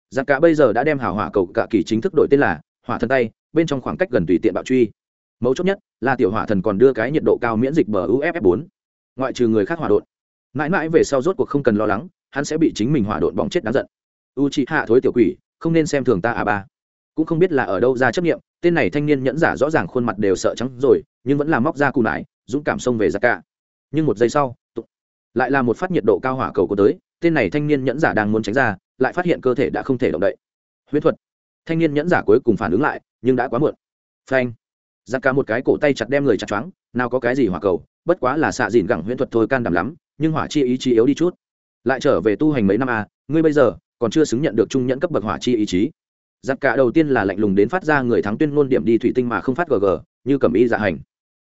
Speaker 1: Giặc cả bây giờ đã đem hào hỏa cầu cả kỳ chính thức đổi tên là hỏa thần tay, bên trong khoảng cách gần tùy tiện bạo truy. Mấu chốt nhất là tiểu hỏa thần còn đưa cái nhiệt độ cao miễn dịch bờ uff bốn. Ngoại trừ người khác hỏa đột mãi mãi về sau rốt cuộc không cần lo lắng, hắn sẽ bị chính mình hỏa đột bỏng chết đáng giận. U chị hạ thối tiểu quỷ, không nên xem thường ta à ba. Cũng không biết là ở đâu ra chấp nghiệm tên này thanh niên nhẫn giả rõ ràng khuôn mặt đều sợ trắng rồi, nhưng vẫn là móc ra cù nải, dũng cảm xông về giặc cả nhưng một giây sau tụ, lại là một phát nhiệt độ cao hỏa cầu có tới tên này thanh niên nhẫn giả đang muốn tránh ra lại phát hiện cơ thể đã không thể động đậy. Huyết thuật. Thanh niên nhẫn giả cuối cùng phản ứng lại nhưng đã quá muộn. Phanh. Giặc cả một cái cổ tay chặt đem người chặt choáng nào có cái gì hỏa cầu bất quá là xạ dìn gẳng huyễn thuật thôi can đảm lắm nhưng hỏa chi ý chí yếu đi chút. Lại trở về tu hành mấy năm à ngươi bây giờ còn chưa xứng nhận được trung nhẫn cấp bậc hỏa chi ý chí. Giặc cả đầu tiên là lạnh lùng đến phát ra người thắng tuyên ngôn điểm đi thủy tinh mà không phát gg như cầm ý dạ hành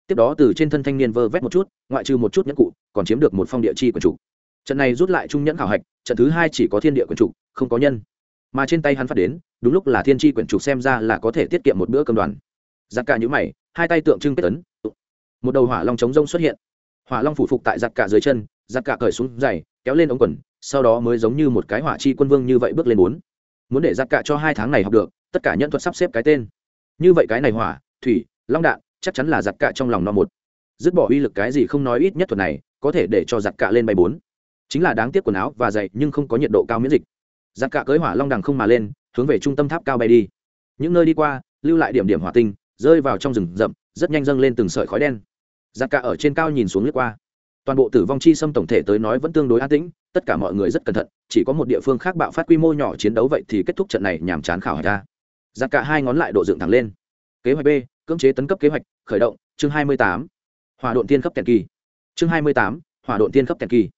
Speaker 1: tiếp đó từ trên thân thanh niên vơ vét một chút, ngoại trừ một chút nhẫn cụ, còn chiếm được một phong địa chi quần chủ. Trận này rút lại trung nhẫn khảo hạch, trận thứ hai chỉ có thiên địa quần chủ, không có nhân. Mà trên tay hắn phát đến, đúng lúc là thiên tri quyển trục xem ra là có thể tiết kiệm một bữa cơm đoàn. Giặc cả nhữ mày, hai tay tượng trưng kết tấn một đầu hỏa long chống rông xuất hiện. Hỏa long phủ phục tại giặc cả dưới chân, giặc cả cởi xuống giày, kéo lên ống quần, sau đó mới giống như một cái hỏa chi quân vương như vậy bước lên bốn. Muốn để giặc cả cho hai tháng này học được, tất cả nhân thuật sắp xếp cái tên. Như vậy cái này hỏa, thủy, long đạn chắc chắn là giặt cạ trong lòng no một. Dứt bỏ uy lực cái gì không nói ít nhất thuật này, có thể để cho giặt cạ lên bay bốn. Chính là đáng tiếc quần áo và giày nhưng không có nhiệt độ cao miễn dịch. Giặt cạ cưới hỏa long đằng không mà lên, hướng về trung tâm tháp cao bay đi. Những nơi đi qua, lưu lại điểm điểm hỏa tinh, rơi vào trong rừng rậm, rất nhanh dâng lên từng sợi khói đen. Giặt cạ ở trên cao nhìn xuống lướt qua. Toàn bộ tử vong chi xâm tổng thể tới nói vẫn tương đối an tĩnh, tất cả mọi người rất cẩn thận, chỉ có một địa phương khác bạo phát quy mô nhỏ chiến đấu vậy thì kết thúc trận này nhàm chán khảo hỏi ra. Giặt cả hai ngón lại độ dựng thẳng lên. Kế hoạch b cưỡng chế tấn cấp kế hoạch, khởi động, chương hai mươi tám, hỏa độn tiên cấp tiền kỳ. Chương hai mươi tám, hỏa độn tiên cấp tiền kỳ.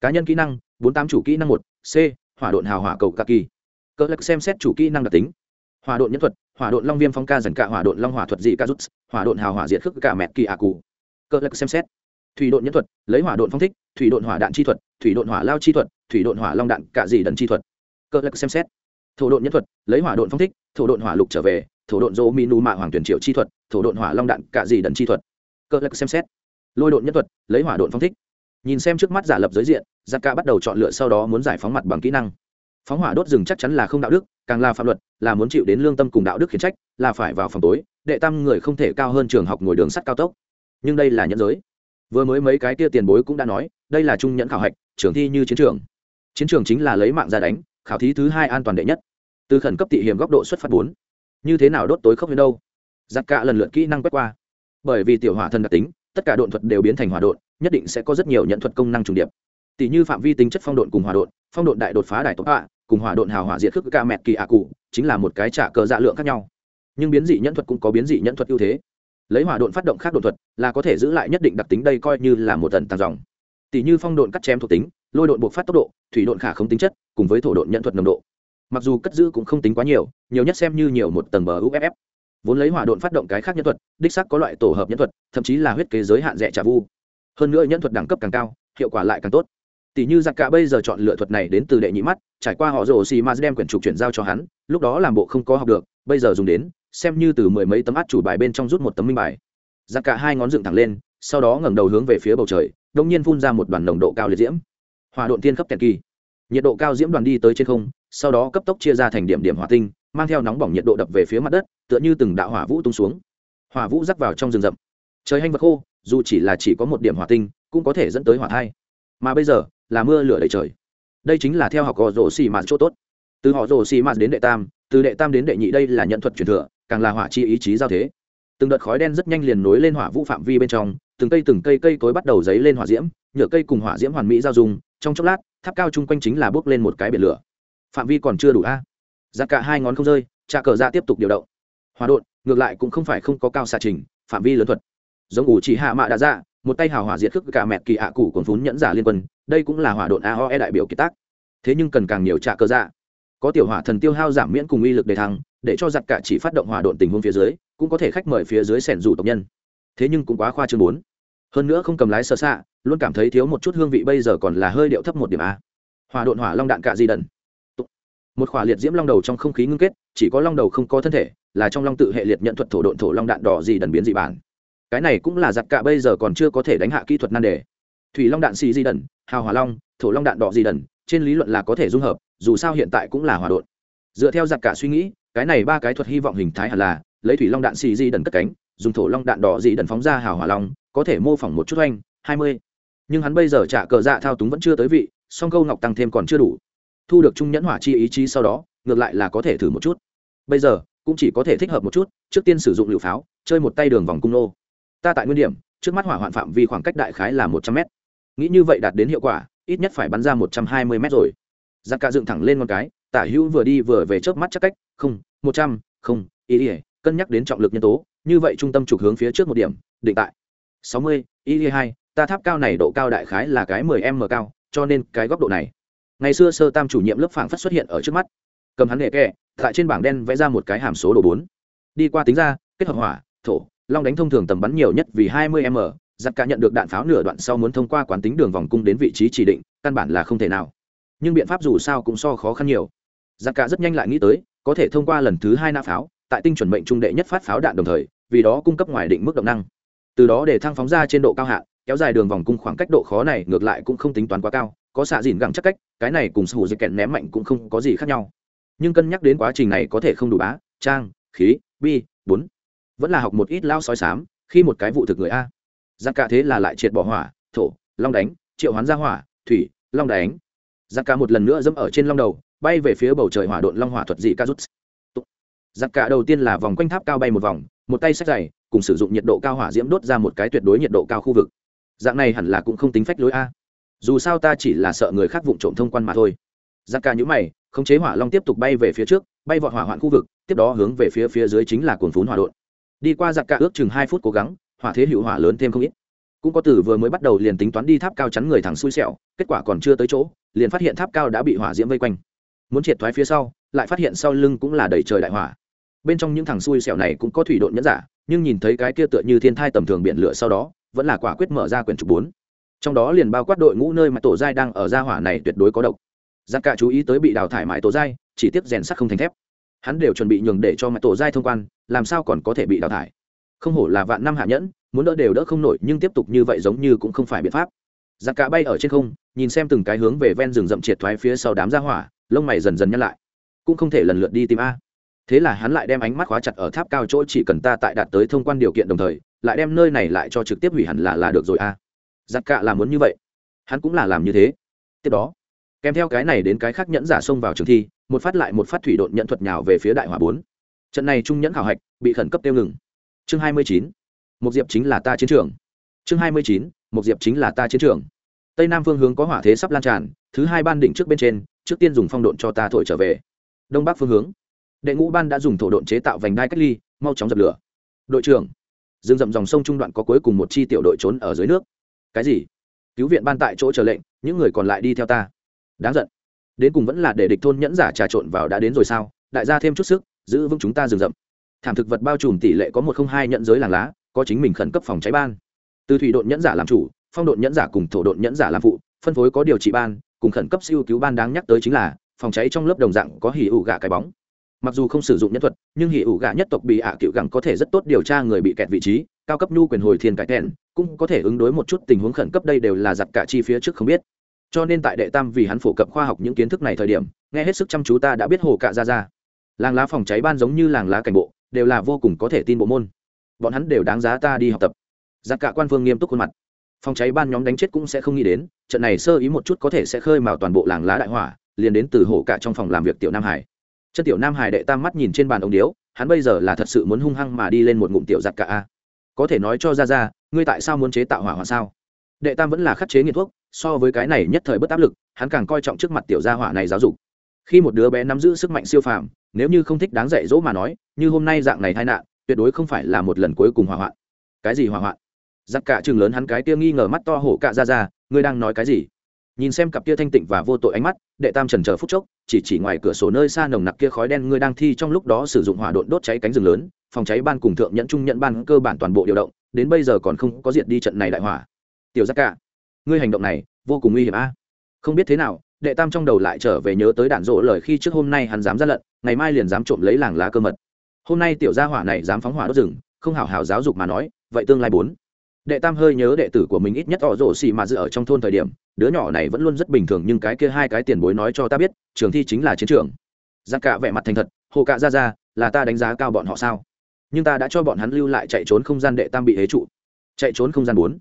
Speaker 1: Cá nhân kỹ năng, bốn tám chủ kỹ năng một, c, hỏa độn hào hỏa cầu ca kỳ. Cỡ lực xem xét chủ kỹ năng đặc tính. Hỏa độn nhân thuật, hỏa độn long viêm phong ca dần cả hỏa độn long hỏa thuật dị ca rút, hỏa độn hào hỏa diệt khước cả mẹ kỳ ạ cụ. Cỡ lực xem xét. Thủy độn nhân thuật, lấy hỏa độn phong thích, thủy độn hỏa đạn chi thuật, thủy độn hỏa lao chi thuật, thủy độn hỏa long đạn cả dị đần chi thuật. Cỡ lực xem xét. Thổ độn nhân thuật, lấy hỏa độn phong thích, thổ độn hỏa lục trở về thổ độn dỗ mỹ nụ mạ hoàng tuyển triệu chi thuật, thổ độn hỏa long đạn cạ gì đần chi thuật. Cơ lắc xem xét. Lôi độn nhất thuật, lấy hỏa độn phong thích. Nhìn xem trước mắt giả lập giới diện, giặc cả bắt đầu chọn lựa sau đó muốn giải phóng mặt bằng kỹ năng. Phóng hỏa đốt rừng chắc chắn là không đạo đức, càng là phạm luật, là muốn chịu đến lương tâm cùng đạo đức khiển trách, là phải vào phòng tối, đệ tam người không thể cao hơn trường học ngồi đường sắt cao tốc. Nhưng đây là nhẫn giới. Vừa mới mấy cái tia tiền bối cũng đã nói, đây là trung nhẫn khảo hạch, trường thi như chiến trường. Chiến trường chính là lấy mạng ra đánh, khảo thí thứ hai an toàn đệ nhất. Từ khẩn cấp tị hiểm góc độ xuất phát bốn như thế nào đốt tối khốc đến đâu? Giặc cả lần lượt kỹ năng quét qua. Bởi vì tiểu hỏa thần đặc tính, tất cả độn thuật đều biến thành hỏa độn, nhất định sẽ có rất nhiều nhận thuật công năng trùng điệp. Tỷ như phạm vi tính chất phong độn cùng hỏa độn, phong độn đại đột phá đại tốc hạ, cùng hỏa độn hào hỏa diệt khước ca mẹt kỳ ạ cụ, chính là một cái trả cờ dạ lượng khác nhau. Nhưng biến dị nhẫn thuật cũng có biến dị nhẫn thuật ưu thế. Lấy hỏa độn phát động khác độn thuật là có thể giữ lại nhất định đặc tính đây coi như là một tần tàng dòng. Tỷ như phong độn cắt chém thuộc tính, lôi độn buộc phát tốc độ, thủy độn khả không tính chất, cùng với thổ độn nhận thuật nồng độ mặc dù cất giữ cũng không tính quá nhiều nhiều nhất xem như nhiều một tầng bờ uff vốn lấy hỏa độn phát động cái khác nhân thuật, đích sắc có loại tổ hợp nhân thuật, thậm chí là huyết kế giới hạn rẻ trả vu. Hơn nữa nhân thuật đẳng cấp càng cao, hiệu quả lại càng tốt. Tỷ như giặc cả bây giờ chọn lựa thuật này đến từ đệ nhị mắt, trải qua họ rồ xì ma đem quyển trục chuyển giao cho hắn, lúc đó làm bộ không có học được, bây giờ dùng đến, xem như từ mười mấy tấm át chủ bài bên trong rút một tấm minh bài. Giặc cả hai ngón dựng thẳng lên, sau đó ngẩng đầu hướng về phía bầu trời đông nhiên phun ra một đoàn nồng độ cao liệt diễm. Hòa độn tiên cấp kẹt kỳ. Nhiệt độ cao diễm đoàn đi tới trên không sau đó cấp tốc chia ra thành điểm điểm hỏa tinh mang theo nóng bỏng nhiệt độ đập về phía mặt đất tựa như từng đạo hỏa vũ tung xuống. Hỏa vũ rắc vào trong rừng rậm. Trời hanh vật khô dù chỉ là chỉ có một điểm hỏa tinh cũng có thể dẫn tới hỏa thai. Mà bây giờ là mưa lửa đầy trời. Đây chính là theo học họ rổ xì mạt chỗ tốt. Từ họ rổ xì mạt đến đệ tam từ đệ tam đến đệ nhị đây là nhận thuật truyền thừa càng là hỏa chi ý chí giao thế. Từng đợt khói đen rất nhanh liền nối lên hỏa vũ phạm vi bên trong từng cây từng cây cây cối bắt đầu dấy lên hỏa diễm nhựa cây cùng hỏa diễm hoàn mỹ giao dung, trong chốc lát tháp cao chung quanh chính là bước lên một cái biển lửa phạm vi còn chưa đủ a. Giá cả hai ngón không rơi trà cờ ra tiếp tục điều động. Hòa đột ngược lại cũng không phải không có cao xạ trình, phạm vi lớn thuật. Giống ủ chỉ hạ mạ đã ra dạ, một tay hào hỏa diệt khước cả mẹt kỳ hạ cụ còn vốn nhẫn giả liên quân, đây cũng là hỏa độn aoe đại biểu kiệt tác. Thế nhưng cần càng nhiều trà cơ dạ. Có tiểu hỏa thần tiêu hao giảm miễn cùng uy lực đề thăng để cho giặc cả chỉ phát động hỏa đột tình huống phía dưới, cũng có thể khách mời phía dưới sẻn rủ tộc nhân. Thế nhưng cũng quá khoa chương bốn. Hơn nữa không cầm lái sơ xạ, luôn cảm thấy thiếu một chút hương vị bây giờ còn là hơi điệu thấp một điểm a. Hỏa đột hỏa long đạn cạ di đần một khỏa liệt diễm long đầu trong không khí ngưng kết, chỉ có long đầu không có thân thể, là trong long tự hệ liệt nhận thuật thổ độn thổ long đạn đỏ gì đần biến dị bản. Cái này cũng là giặc cả bây giờ còn chưa có thể đánh hạ kỹ thuật nan đề. Thủy long đạn xì di đần, hào hỏa long, thổ long đạn đỏ di đần, trên lý luận là có thể dung hợp, dù sao hiện tại cũng là hòa độn. Dựa theo giặc cả suy nghĩ, cái này ba cái thuật hy vọng hình thái hẳn là, lấy thủy long đạn xì di đần cất cánh, dùng thổ long đạn đỏ di đần phóng ra hào hỏa long, có thể mô phỏng một chút oanh, hai mươi. Nhưng hắn bây giờ trả cờ dạ thao túng vẫn chưa tới vị, song câu ngọc tăng thêm còn chưa đủ thu được trung nhẫn hỏa chi ý chí sau đó, ngược lại là có thể thử một chút. Bây giờ, cũng chỉ có thể thích hợp một chút, trước tiên sử dụng lựu pháo, chơi một tay đường vòng cung nô. Ta tại nguyên điểm, trước mắt hỏa hoạn phạm vi khoảng cách đại khái là một trăm mét. Nghĩ như vậy đạt đến hiệu quả, ít nhất phải bắn ra một trăm hai mươi mét rồi. Giặc cả dựng thẳng lên con cái, tả hữu vừa đi vừa về trước mắt chắc cách, không, một trăm, không, ý ỉa cân nhắc đến trọng lực nhân tố, như vậy trung tâm trục hướng phía trước một điểm, định tại sáu mươi, ý ỉa hai, ta tháp cao này độ cao đại khái là cái mười m cao, cho nên cái góc độ này ngày xưa sơ tam chủ nhiệm lớp phảng phất xuất hiện ở trước mắt. Cầm hắn nghệ kẹ tại trên bảng đen vẽ ra một cái hàm số đồ bốn. Đi qua tính ra kết hợp hỏa thổ long đánh thông thường tầm bắn nhiều nhất vì 20 m giặc cả nhận được đạn pháo nửa đoạn sau muốn thông qua quán tính đường vòng cung đến vị trí chỉ định căn bản là không thể nào. Nhưng biện pháp dù sao cũng so khó khăn nhiều. Giặc cả rất nhanh lại nghĩ tới có thể thông qua lần thứ hai nã pháo tại tinh chuẩn mệnh trung đệ nhất phát pháo đạn đồng thời vì đó cung cấp ngoài định mức động năng. Từ đó để thăng phóng ra trên độ cao hạ, kéo dài đường vòng cung khoảng cách độ khó này ngược lại cũng không tính toán quá cao có xạ dìn gẳng chắc cách, cái này cùng sủ dịch kẹn ném mạnh cũng không có gì khác nhau. Nhưng cân nhắc đến quá trình này có thể không đủ bá, trang, khí, bi, bốn. Vẫn là học một ít lao sói sám khi một cái vụ thực người a. Giặc cả thế là lại triệt bỏ hỏa, thổ, long đánh, triệu hoán ra hỏa, thủy, long đánh. Giặc cả một lần nữa dẫm ở trên long đầu, bay về phía bầu trời hỏa độn long hỏa thuật dị ca rút. Giặc cả đầu tiên là vòng quanh tháp cao bay một vòng, một tay sách dày cùng sử dụng nhiệt độ cao hỏa diễm đốt ra một cái tuyệt đối nhiệt độ cao khu vực. Dạng này hẳn là cũng không tính phách lối a dù sao ta chỉ là sợ người khác vụng trộm thông quan mà thôi. Giặc ca nhữ mày, khống chế hỏa long tiếp tục bay về phía trước, bay vọt hỏa hoạn khu vực, tiếp đó hướng về phía phía dưới chính là cuồn phún hỏa đột. đi qua giặc ca ước chừng hai phút cố gắng, hỏa thế hữu hỏa lớn thêm không ít. Cũng có từ vừa mới bắt đầu liền tính toán đi tháp cao chắn người thẳng xui xẻo, kết quả còn chưa tới chỗ, liền phát hiện tháp cao đã bị hỏa diễm vây quanh. Muốn triệt thoái phía sau, lại phát hiện sau lưng cũng là đầy trời đại hỏa. Bên trong những thằng xui xẻo này cũng có thủy độn nhẫn giả, nhưng nhìn thấy cái kia tựa như thiên thai tầm thường biển lửa sau đó, vẫn là quả quyết mở ra quyển trục bốn trong đó liền bao quát đội ngũ nơi mà tổ giai đang ở gia hỏa này tuyệt đối có độc. Giặc cả chú ý tới bị đào thải mãi tổ giai, chỉ tiếp rèn sắt không thành thép. Hắn đều chuẩn bị nhường để cho mãi tổ giai thông quan, làm sao còn có thể bị đào thải? Không hổ là vạn năm hạ nhẫn, muốn đỡ đều đỡ không nổi, nhưng tiếp tục như vậy giống như cũng không phải biện pháp. Giặc cả bay ở trên không, nhìn xem từng cái hướng về ven rừng rậm triệt thoái phía sau đám ra hỏa, lông mày dần dần nhăn lại. Cũng không thể lần lượt đi tìm a. Thế là hắn lại đem ánh mắt khóa chặt ở tháp cao chỗ chỉ cần ta tại đạt tới thông quan điều kiện đồng thời, lại đem nơi này lại cho trực tiếp hủy hẳn là là được rồi a giặc cả là muốn như vậy. Hắn cũng là làm như thế. Tiếp đó, kèm theo cái này đến cái khác nhẫn giả xông vào trường thi, một phát lại một phát thủy độn nhận thuật nhào về phía đại hỏa bốn. Trận này trung nhẫn khảo hạch, bị khẩn cấp tiêu ngừng. Chương hai mươi chín một diệp chính là ta chiến trường. Chương hai mươi chín một diệp chính là ta chiến trường. Tây nam phương hướng có hỏa thế sắp lan tràn, thứ hai ban đỉnh trước bên trên, trước tiên dùng phong độn cho ta thổi trở về. Đông bắc phương hướng, đệ ngũ ban đã dùng thổ độn chế tạo vành đai cách ly, mau chóng dập lửa. Đội trưởng dương dậm dòng sông trung đoạn có cuối cùng một chi tiểu đội trốn ở dưới nước cái gì? Cứu viện ban tại chỗ chờ lệnh, những người còn lại đi theo ta. Đáng giận. Đến cùng vẫn là để địch thôn nhẫn giả trà trộn vào đã đến rồi sao? Đại gia thêm chút sức, giữ vững chúng ta rừng rậm. Thảm thực vật bao trùm tỷ lệ có một không hai nhận giới làng lá, có chính mình khẩn cấp phòng cháy ban. Từ thủy độn nhẫn giả làm chủ, phong độn nhẫn giả cùng thổ độn nhẫn giả làm phụ, phân phối có điều trị ban, cùng khẩn cấp siêu cứu ban đáng nhắc tới chính là, phòng cháy trong lớp đồng dạng có hỉ ủ gạ cái bóng mặc dù không sử dụng nhân thuật, nhưng hỉ ủ gạ nhất tộc bị ạ à cựu gẳng có thể rất tốt điều tra người bị kẹt vị trí, cao cấp nhu quyền hồi thiên cải thẹn cũng có thể ứng đối một chút tình huống khẩn cấp đây đều là giặc cả chi phía trước không biết. Cho nên tại đệ tam vì hắn phổ cập khoa học những kiến thức này thời điểm, nghe hết sức chăm chú ta đã biết hồ cạ ra ra. Làng lá phòng cháy ban giống như làng lá cảnh bộ, đều là vô cùng có thể tin bộ môn. Bọn hắn đều đáng giá ta đi học tập. Giặc cả quan phương nghiêm túc khuôn mặt. Phòng cháy ban nhóm đánh chết cũng sẽ không nghĩ đến, trận này sơ ý một chút có thể sẽ khơi mào toàn bộ làng lá đại hỏa, liền đến từ hồ cạ trong phòng làm việc tiểu nam hải chân tiểu nam hải đệ tam mắt nhìn trên bàn ống điếu, hắn bây giờ là thật sự muốn hung hăng mà đi lên một ngụm tiểu giặc cả a. Có thể nói cho ra ra ngươi tại sao muốn chế tạo hỏa hoạn sao? Đệ tam vẫn là khắc chế nghiện thuốc, so với cái này nhất thời bất áp lực, hắn càng coi trọng trước mặt tiểu gia hỏa này giáo dục. Khi một đứa bé nắm giữ sức mạnh siêu phàm, nếu như không thích đáng dạy dỗ mà nói, như hôm nay dạng này tai nạn, tuyệt đối không phải là một lần cuối cùng hỏa hoạn. Cái gì hỏa hoạn? Giặc cả chừng lớn hắn cái kia nghi ngờ mắt to hổ cạ ra ra ngươi đang nói cái gì? Nhìn xem cặp kia thanh tịnh và vô tội ánh mắt, đệ tam trần chờ phút chốc, chỉ chỉ ngoài cửa sổ nơi xa nồng nặc kia khói đen ngươi đang thi trong lúc đó sử dụng hỏa độn đốt cháy cánh rừng lớn, phòng cháy ban cùng thượng nhẫn trung nhận ban cơ bản toàn bộ điều động, đến bây giờ còn không có diệt đi trận này đại hỏa. Tiểu giác cả, ngươi hành động này vô cùng nguy hiểm a. Không biết thế nào, đệ tam trong đầu lại trở về nhớ tới đạn rộ lời khi trước hôm nay hắn dám ra lận, ngày mai liền dám trộm lấy làng lá cơ mật. Hôm nay tiểu gia hỏa này dám phóng hỏa đốt rừng, không hảo hảo giáo dục mà nói, vậy tương lai bốn. Đệ tam hơi nhớ đệ tử của mình ít nhất tỏ rổ xì mà dự ở trong thôn thời điểm đứa nhỏ này vẫn luôn rất bình thường nhưng cái kia hai cái tiền bối nói cho ta biết, trường thi chính là chiến trường. Giác cả vẻ mặt thành thật, hồ cạ ra ra, là ta đánh giá cao bọn họ sao? Nhưng ta đã cho bọn hắn lưu lại chạy trốn không gian đệ tam bị hế trụ. Chạy trốn không gian bốn?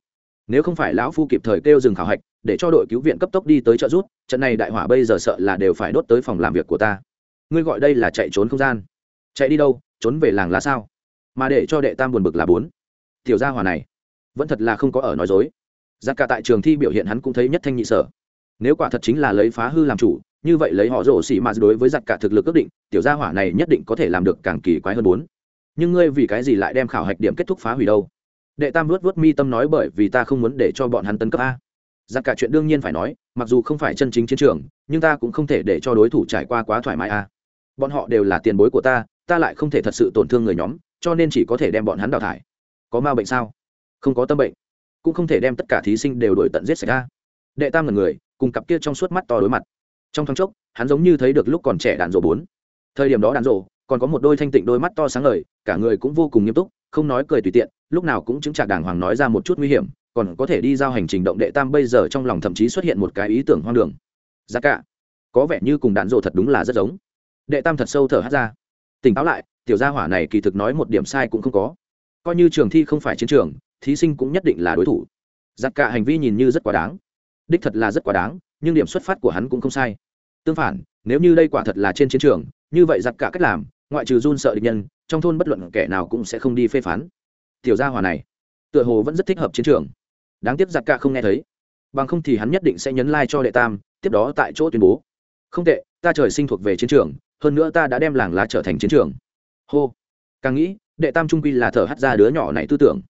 Speaker 1: Nếu không phải lão phu kịp thời kêu dừng khảo hạch, để cho đội cứu viện cấp tốc đi tới trợ rút trận này đại hỏa bây giờ sợ là đều phải đốt tới phòng làm việc của ta. Ngươi gọi đây là chạy trốn không gian? Chạy đi đâu, trốn về làng lá sao? Mà để cho đệ tam buồn bực là bốn. Tiểu gia hỏa này, vẫn thật là không có ở nói dối giặc cả tại trường thi biểu hiện hắn cũng thấy nhất thanh nhị sở. Nếu quả thật chính là lấy phá hư làm chủ, như vậy lấy họ rổ xỉ mà đối với giặc cả thực lực ước định, tiểu gia hỏa này nhất định có thể làm được càng kỳ quái hơn bốn. Nhưng ngươi vì cái gì lại đem khảo hạch điểm kết thúc phá hủy đâu? Đệ tam vớt vớt mi tâm nói bởi vì ta không muốn để cho bọn hắn tấn cấp a. Giặc cả chuyện đương nhiên phải nói, mặc dù không phải chân chính chiến trường, nhưng ta cũng không thể để cho đối thủ trải qua quá thoải mái a. Bọn họ đều là tiền bối của ta ta lại không thể thật sự tổn thương người nhóm, cho nên chỉ có thể đem bọn hắn đào thải. Có ma bệnh sao? Không có tâm bệnh cũng không thể đem tất cả thí sinh đều đổi tận giết sạch ra. Đệ tam là người, cùng cặp kia trong suốt mắt to đối mặt. Trong thoáng chốc, hắn giống như thấy được lúc còn trẻ đạn rổ bốn. Thời điểm đó đạn rổ, còn có một đôi thanh tịnh đôi mắt to sáng ngời, cả người cũng vô cùng nghiêm túc, không nói cười tùy tiện, lúc nào cũng chứng trả đàng hoàng nói ra một chút nguy hiểm, còn có thể đi giao hành trình động đệ tam bây giờ trong lòng thậm chí xuất hiện một cái ý tưởng hoang đường. Giá cả, có vẻ như cùng đạn rổ thật đúng là rất giống. Đệ tam thật sâu thở hát ra. Tỉnh táo lại, tiểu gia hỏa này kỳ thực nói một điểm sai cũng không có. Coi như trường thi không phải chiến trường thí sinh cũng nhất định là đối thủ. Giặc cả hành vi nhìn như rất quá đáng. Đích thật là rất quá đáng, nhưng điểm xuất phát của hắn cũng không sai. Tương phản, nếu như đây quả thật là trên chiến trường, như vậy giặc cả cách làm, ngoại trừ run sợ địch nhân, trong thôn bất luận kẻ nào cũng sẽ không đi phê phán. Tiểu gia hòa này, tựa hồ vẫn rất thích hợp chiến trường. Đáng tiếc giặc cả không nghe thấy. Bằng không thì hắn nhất định sẽ nhấn like cho đệ tam, tiếp đó tại chỗ tuyên bố. Không tệ, ta trời sinh thuộc về chiến trường, hơn nữa ta đã đem làng lá trở thành chiến trường. Hô. Càng nghĩ, đệ tam trung quy là thở hắt ra đứa nhỏ này tư tưởng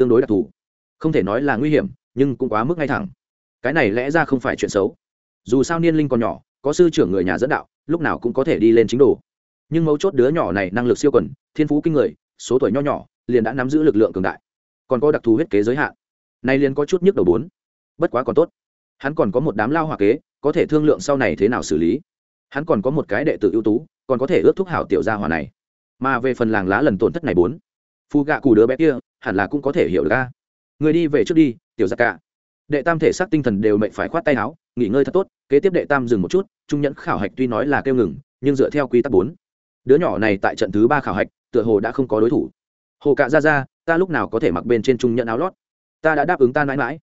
Speaker 1: tương đối đặc thù. Không thể nói là nguy hiểm, nhưng cũng quá mức ngay thẳng. Cái này lẽ ra không phải chuyện xấu. Dù sao niên linh còn nhỏ, có sư trưởng người nhà dẫn đạo, lúc nào cũng có thể đi lên chính đồ. Nhưng mấu chốt đứa nhỏ này năng lực siêu quần, thiên phú kinh người, số tuổi nho nhỏ, liền đã nắm giữ lực lượng cường đại. Còn có đặc thù huyết kế giới hạn. Nay liền có chút nhức đầu bốn. Bất quá còn tốt. Hắn còn có một đám lao hòa kế, có thể thương lượng sau này thế nào xử lý. Hắn còn có một cái đệ tử ưu tú, còn có thể ước thúc hảo tiểu gia hòa này. Mà về phần làng lá lần tổn thất này bốn, phu gạ cù đứa bé kia hẳn là cũng có thể hiểu được a. Người đi về trước đi, tiểu gia cả. Đệ tam thể xác tinh thần đều mệnh phải khoát tay áo, nghỉ ngơi thật tốt, kế tiếp đệ tam dừng một chút, trung nhẫn khảo hạch tuy nói là kêu ngừng, nhưng dựa theo quy tắc bốn. Đứa nhỏ này tại trận thứ ba khảo hạch, tựa hồ đã không có đối thủ. Hồ cạ ra ra ta lúc nào có thể mặc bên trên trung nhẫn áo lót? Ta đã đáp ứng ta mãi mãi.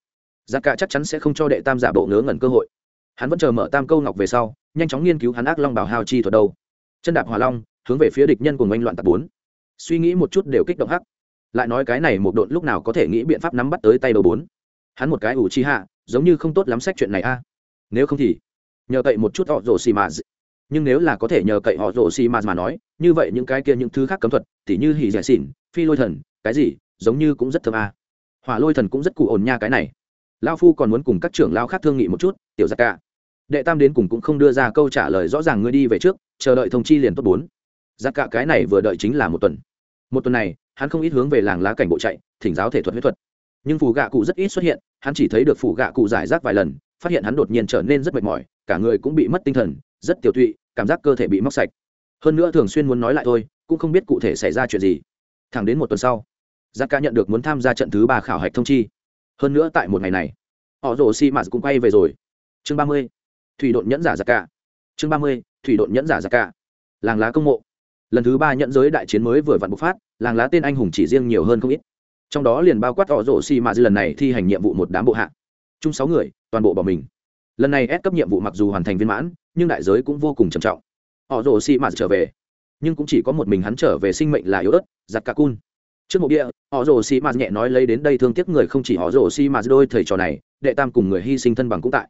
Speaker 1: Giặc cả chắc chắn sẽ không cho đệ tam giả bộ ngớ ngẩn cơ hội. Hắn vẫn chờ mở tam câu ngọc về sau, nhanh chóng nghiên cứu hắn ác long bảo hao chi thuật đâu. Chân đạp hỏa long, hướng về phía địch nhân cùng oanh loạn tập bốn. Suy nghĩ một chút đều kích động hắc lại nói cái này một độn lúc nào có thể nghĩ biện pháp nắm bắt tới tay đầu bốn. Hắn một cái ủ chi hạ, giống như không tốt lắm sách chuyện này a. Nếu không thì, nhờ cậy một chút họ rổ xì mà nhưng nếu là có thể nhờ cậy họ rổ xì mà mà nói, như vậy những cái kia những thứ khác cấm thuật, tỉ như hỉ dẻ xỉn, phi lôi thần, cái gì, giống như cũng rất thơm a. Hỏa lôi thần cũng rất cụ ổn nha cái này. Lao phu còn muốn cùng các trưởng lao khác thương nghị một chút, tiểu giác ca đệ tam đến cùng cũng không đưa ra câu trả lời rõ ràng ngươi đi về trước, chờ đợi thông chi liền tốt bốn. Giặc cả cái này vừa đợi chính là một tuần một tuần này, hắn không ít hướng về làng lá cảnh bộ chạy, thỉnh giáo thể thuật huyết thuật. Nhưng phù gạ cụ rất ít xuất hiện, hắn chỉ thấy được phù gạ cụ giải rác vài lần, phát hiện hắn đột nhiên trở nên rất mệt mỏi, cả người cũng bị mất tinh thần, rất tiểu tụy, cảm giác cơ thể bị móc sạch. Hơn nữa thường xuyên muốn nói lại thôi, cũng không biết cụ thể xảy ra chuyện gì. Thẳng đến một tuần sau giặc cả nhận được muốn tham gia trận thứ ba khảo hạch thông chi. Hơn nữa tại một ngày này, họ rồ xi mạt cũng quay về rồi. Chương ba mươi, thủy độn nhẫn giả giặc cả chương ba mươi, thủy độn nhẫn giả giặc cả làng lá công mộ lần thứ ba nhận giới đại chiến mới vừa vặn bộc phát, làng lá tên anh hùng chỉ riêng nhiều hơn không ít. Trong đó liền bao quát họ rổ xi dư lần này thi hành nhiệm vụ một đám bộ hạ. Chung sáu người, toàn bộ bỏ mình. Lần này ép cấp nhiệm vụ mặc dù hoàn thành viên mãn, nhưng đại giới cũng vô cùng trầm trọng. Họ rổ xi mạ trở về. Nhưng cũng chỉ có một mình hắn trở về sinh mệnh là yếu ớt, giặc cả cun. Trước mộ địa, họ rồ xi mạt nhẹ nói lấy đến đây thương tiếc người không chỉ họ rồ xi mạt đôi thầy trò này, đệ tam cùng người hy sinh thân bằng cũng tại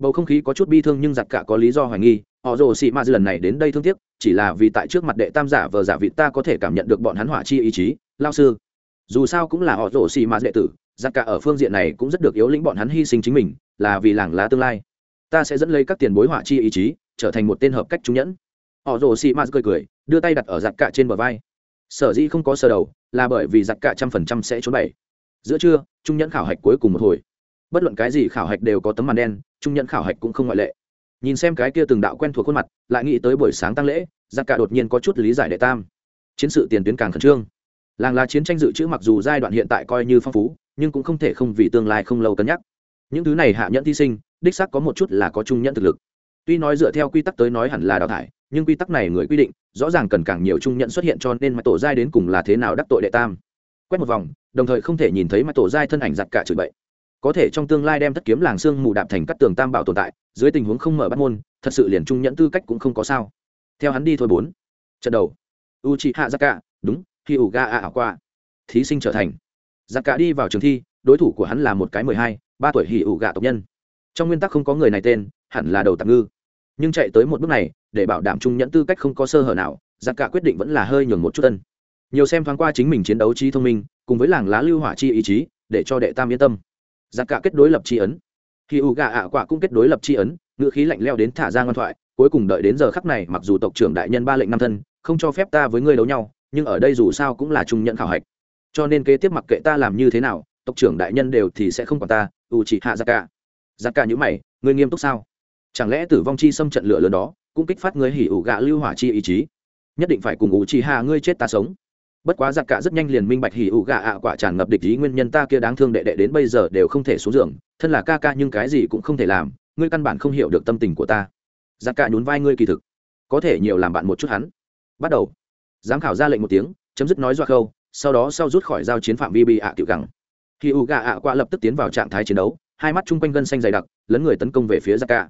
Speaker 1: bầu không khí có chút bi thương nhưng giặc cả có lý do hoài nghi, họ rồ xị ma lần này đến đây thương tiếc, chỉ là vì tại trước mặt đệ tam giả vờ giả vị ta có thể cảm nhận được bọn hắn hỏa chi ý chí, lao sư. Dù sao cũng là họ rồ xị ma đệ tử, giặc cả ở phương diện này cũng rất được yếu lĩnh bọn hắn hy sinh chính mình, là vì làng lá tương lai. Ta sẽ dẫn lấy các tiền bối hỏa chi ý chí, trở thành một tên hợp cách trung nhẫn. Họ rồ xị ma cười cười, đưa tay đặt ở giặc cả trên bờ vai. Sở dĩ không có sơ đầu, là bởi vì giặc cả trăm phần trăm sẽ trốn bảy giữa trưa trung nhẫn khảo hạch cuối cùng một hồi bất luận cái gì khảo hạch đều có tấm màn đen, trung nhận khảo hạch cũng không ngoại lệ. Nhìn xem cái kia từng đạo quen thuộc khuôn mặt, lại nghĩ tới buổi sáng tăng lễ, giặc cả đột nhiên có chút lý giải đệ tam. Chiến sự tiền tuyến càng khẩn trương. Làng là chiến tranh dự trữ mặc dù giai đoạn hiện tại coi như phong phú, nhưng cũng không thể không vì tương lai không lâu cân nhắc. Những thứ này hạ nhẫn thi sinh, đích xác có một chút là có trung nhẫn thực lực. Tuy nói dựa theo quy tắc tới nói hẳn là đào thải, nhưng quy tắc này người quy định, rõ ràng cần càng nhiều trung nhận xuất hiện cho nên mà tổ giai đến cùng là thế nào đắc tội đệ tam. Quét một vòng, đồng thời không thể nhìn thấy mà tổ giai thân ảnh giặt cả chửi bậy có thể trong tương lai đem thất kiếm làng xương mù đạp thành các tường tam bảo tồn tại, dưới tình huống không mở bắt môn, thật sự liền trung nhẫn tư cách cũng không có sao. Theo hắn đi thôi bốn. Trận đầu. U chị hạ giác cả đúng khi ủ ga ạ qua thí sinh trở thành. Giác cả đi vào trường thi, đối thủ của hắn là một cái mười hai, ba tuổi hỉ ủ gạ tộc nhân. Trong nguyên tắc không có người này tên, hẳn là đầu tạm ngư. Nhưng chạy tới một bước này, để bảo đảm trung nhẫn tư cách không có sơ hở nào giặc cả quyết định vẫn là hơi nhường một chút tân nhiều xem thoáng qua chính mình chiến đấu trí thông minh, cùng với làng lá lưu hỏa chi ý chí, để cho đệ tam yên tâm giặc cả kết đối lập chi ấn. Khi u gà ạ quả cũng kết đối lập chi ấn, ngữ khí lạnh leo đến thả ra ngoan thoại, cuối cùng đợi đến giờ khắc này mặc dù tộc trưởng đại nhân ba lệnh năm thân, không cho phép ta với ngươi đấu nhau, nhưng ở đây dù sao cũng là trung nhận khảo hạch. Cho nên kế tiếp mặc kệ ta làm như thế nào, tộc trưởng đại nhân đều thì sẽ không còn ta, u chỉ hạ giặc cả. Giặc cả nhữ mày, ngươi nghiêm túc sao? Chẳng lẽ tử vong chi xâm trận lửa lớn đó, cũng kích phát ngươi hỉ ủ gạ lưu hỏa chi ý chí? Nhất định phải cùng u chi hà ngươi chết ta sống bất quá giặc cả rất nhanh liền minh bạch hỉ ủ gạ ạ quả tràn ngập địch ý nguyên nhân ta kia đáng thương đệ đệ đến bây giờ đều không thể xuống giường, thân là ca ca nhưng cái gì cũng không thể làm, ngươi căn bản không hiểu được tâm tình của ta. Giặc cả nhún vai ngươi kỳ thực, có thể nhiều làm bạn một chút hắn. Bắt đầu. Giám khảo ra lệnh một tiếng, chấm dứt nói doa khâu, sau đó sau rút khỏi giao chiến phạm vi bị ạ tiểu gẳng. Khi u gạ ạ quả lập tức tiến vào trạng thái chiến đấu, hai mắt chung quanh gân xanh dày đặc, lấn người tấn công về phía giặc cả.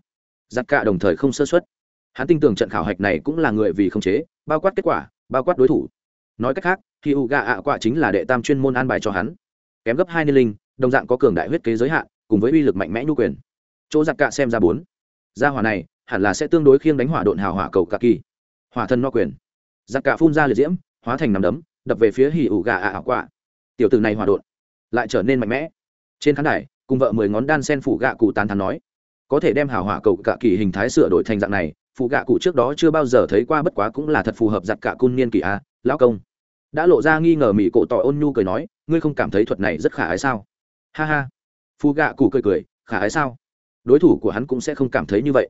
Speaker 1: Giặc cả đồng thời không sơ xuất hắn tin tưởng trận khảo hạch này cũng là người vì không chế, bao quát kết quả, bao quát đối thủ nói cách khác khi u gà ạ quạ chính là đệ tam chuyên môn an bài cho hắn. Kém gấp hai niên linh, đồng dạng có cường đại huyết kế giới hạn, cùng với uy lực mạnh mẽ nhu quyền. Chỗ giặc cạ xem ra bốn. Gia hỏa này, hẳn là sẽ tương đối khiêng đánh hỏa độn hào hỏa cầu cả kỳ. Hỏa thân no quyền. Giặc cạ phun ra liệt diễm, hóa thành nằm đấm, đập về phía hỉ ủ gà ạ quạ tiểu tử này hỏa độn, lại trở nên mạnh mẽ. Trên khán đài, cùng vợ mười ngón đan sen phủ gạ cụ tán thán nói, có thể đem hào hỏa cầu cạ kỳ hình thái sửa đổi thành dạng này phụ gạ cụ trước đó chưa bao giờ thấy qua bất quá cũng là thật phù hợp giặt cả cun niên kỳ a, lão công đã lộ ra nghi ngờ mỹ cổ tỏ ôn nhu cười nói, ngươi không cảm thấy thuật này rất khả ái sao? Ha ha. Phù gạ cụ cười cười, khả ái sao? Đối thủ của hắn cũng sẽ không cảm thấy như vậy.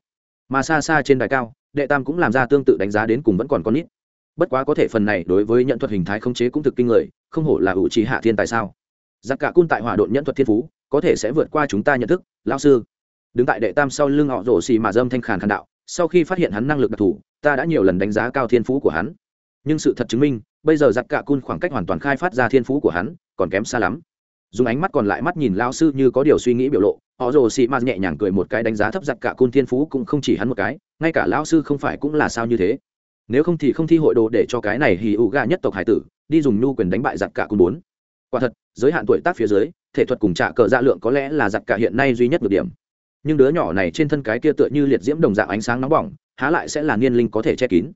Speaker 1: Mà xa xa trên đài cao, đệ tam cũng làm ra tương tự đánh giá đến cùng vẫn còn con nít. Bất quá có thể phần này đối với nhận thuật hình thái khống chế cũng thực kinh người, không hổ là ủ trì hạ thiên tại sao? Giặc cả cun tại hỏa độn nhận thuật thiên phú, có thể sẽ vượt qua chúng ta nhận thức lao sư. Đứng tại đệ tam sau lưng họ rổ xì mà dâm thanh khàn khàn đạo, sau khi phát hiện hắn năng lực đặc thù, ta đã nhiều lần đánh giá cao thiên phú của hắn nhưng sự thật chứng minh, bây giờ giặc cạ cun khoảng cách hoàn toàn khai phát ra thiên phú của hắn, còn kém xa lắm. Dùng ánh mắt còn lại mắt nhìn lao sư như có điều suy nghĩ biểu lộ, họ rồ xì m nhẹ nhàng cười một cái đánh giá thấp giặc cả cun thiên phú cũng không chỉ hắn một cái, ngay cả lao sư không phải cũng là sao như thế. Nếu không thì không thi hội đồ để cho cái này hì ụ gà nhất tộc hải tử, đi dùng nhu quyền đánh bại giặc cả cun bốn. Quả thật, giới hạn tuổi tác phía dưới, thể thuật cùng trả cờ dạ lượng có lẽ là giặc cả hiện nay duy nhất được điểm. Nhưng đứa nhỏ này trên thân cái kia tựa như liệt diễm đồng dạng ánh sáng nóng bỏng, há lại sẽ là niên linh có thể che kín.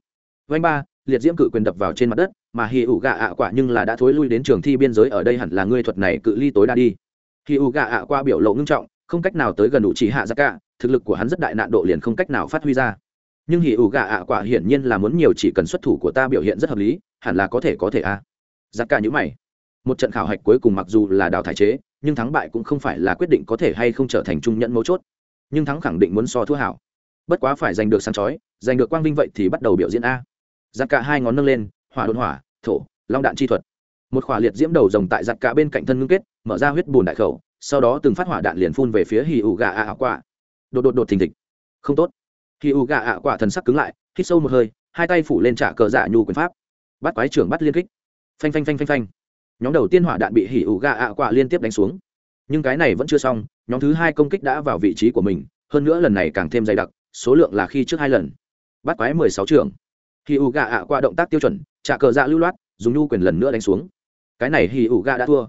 Speaker 1: Vanh ba liệt diễm cự quyền đập vào trên mặt đất, mà hì ủ gạ ạ quả nhưng là đã thối lui đến trường thi biên giới ở đây hẳn là ngươi thuật này cự ly tối đa đi. Hì ủ gạ ạ qua biểu lộ ngưng trọng, không cách nào tới gần đủ chỉ hạ ra cả, thực lực của hắn rất đại nạn độ liền không cách nào phát huy ra. Nhưng hì ủ gạ ạ quả hiển nhiên là muốn nhiều chỉ cần xuất thủ của ta biểu hiện rất hợp lý, hẳn là có thể có thể a. À. cả nhữ mày. Một trận khảo hạch cuối cùng mặc dù là đào thải chế, nhưng thắng bại cũng không phải là quyết định có thể hay không trở thành trung nhận mấu chốt. Nhưng thắng khẳng định muốn so thua hảo. Bất quá phải giành được sáng chói, giành được quang vinh vậy thì bắt đầu biểu diễn a giặc cả hai ngón nâng lên, hỏa đồn hỏa, thổ, long đạn chi thuật. Một khỏa liệt diễm đầu rồng tại giặc cả bên cạnh thân ngưng kết, mở ra huyết bùn đại khẩu, sau đó từng phát hỏa đạn liền phun về phía hì ủ gà ạ à quả. Đột đột đột thình thịch. Không tốt. Hì ủ gà ạ quả thần sắc cứng lại, hít sâu một hơi, hai tay phủ lên trả cờ dạ nhu quyền pháp. Bắt quái trưởng bắt liên kích. Phanh phanh phanh phanh phanh. Nhóm đầu tiên hỏa đạn bị hỉ ủ gà ạ quả liên tiếp đánh xuống. Nhưng cái này vẫn chưa xong, nhóm thứ hai công kích đã vào vị trí của mình, hơn nữa lần này càng thêm dày đặc, số lượng là khi trước hai lần. Bắt quái mười sáu trưởng hì ủ gà ạ qua động tác tiêu chuẩn trả cờ dạ lưu loát dùng nhu quyền lần nữa đánh xuống. Cái này hì ủ gà đã thua.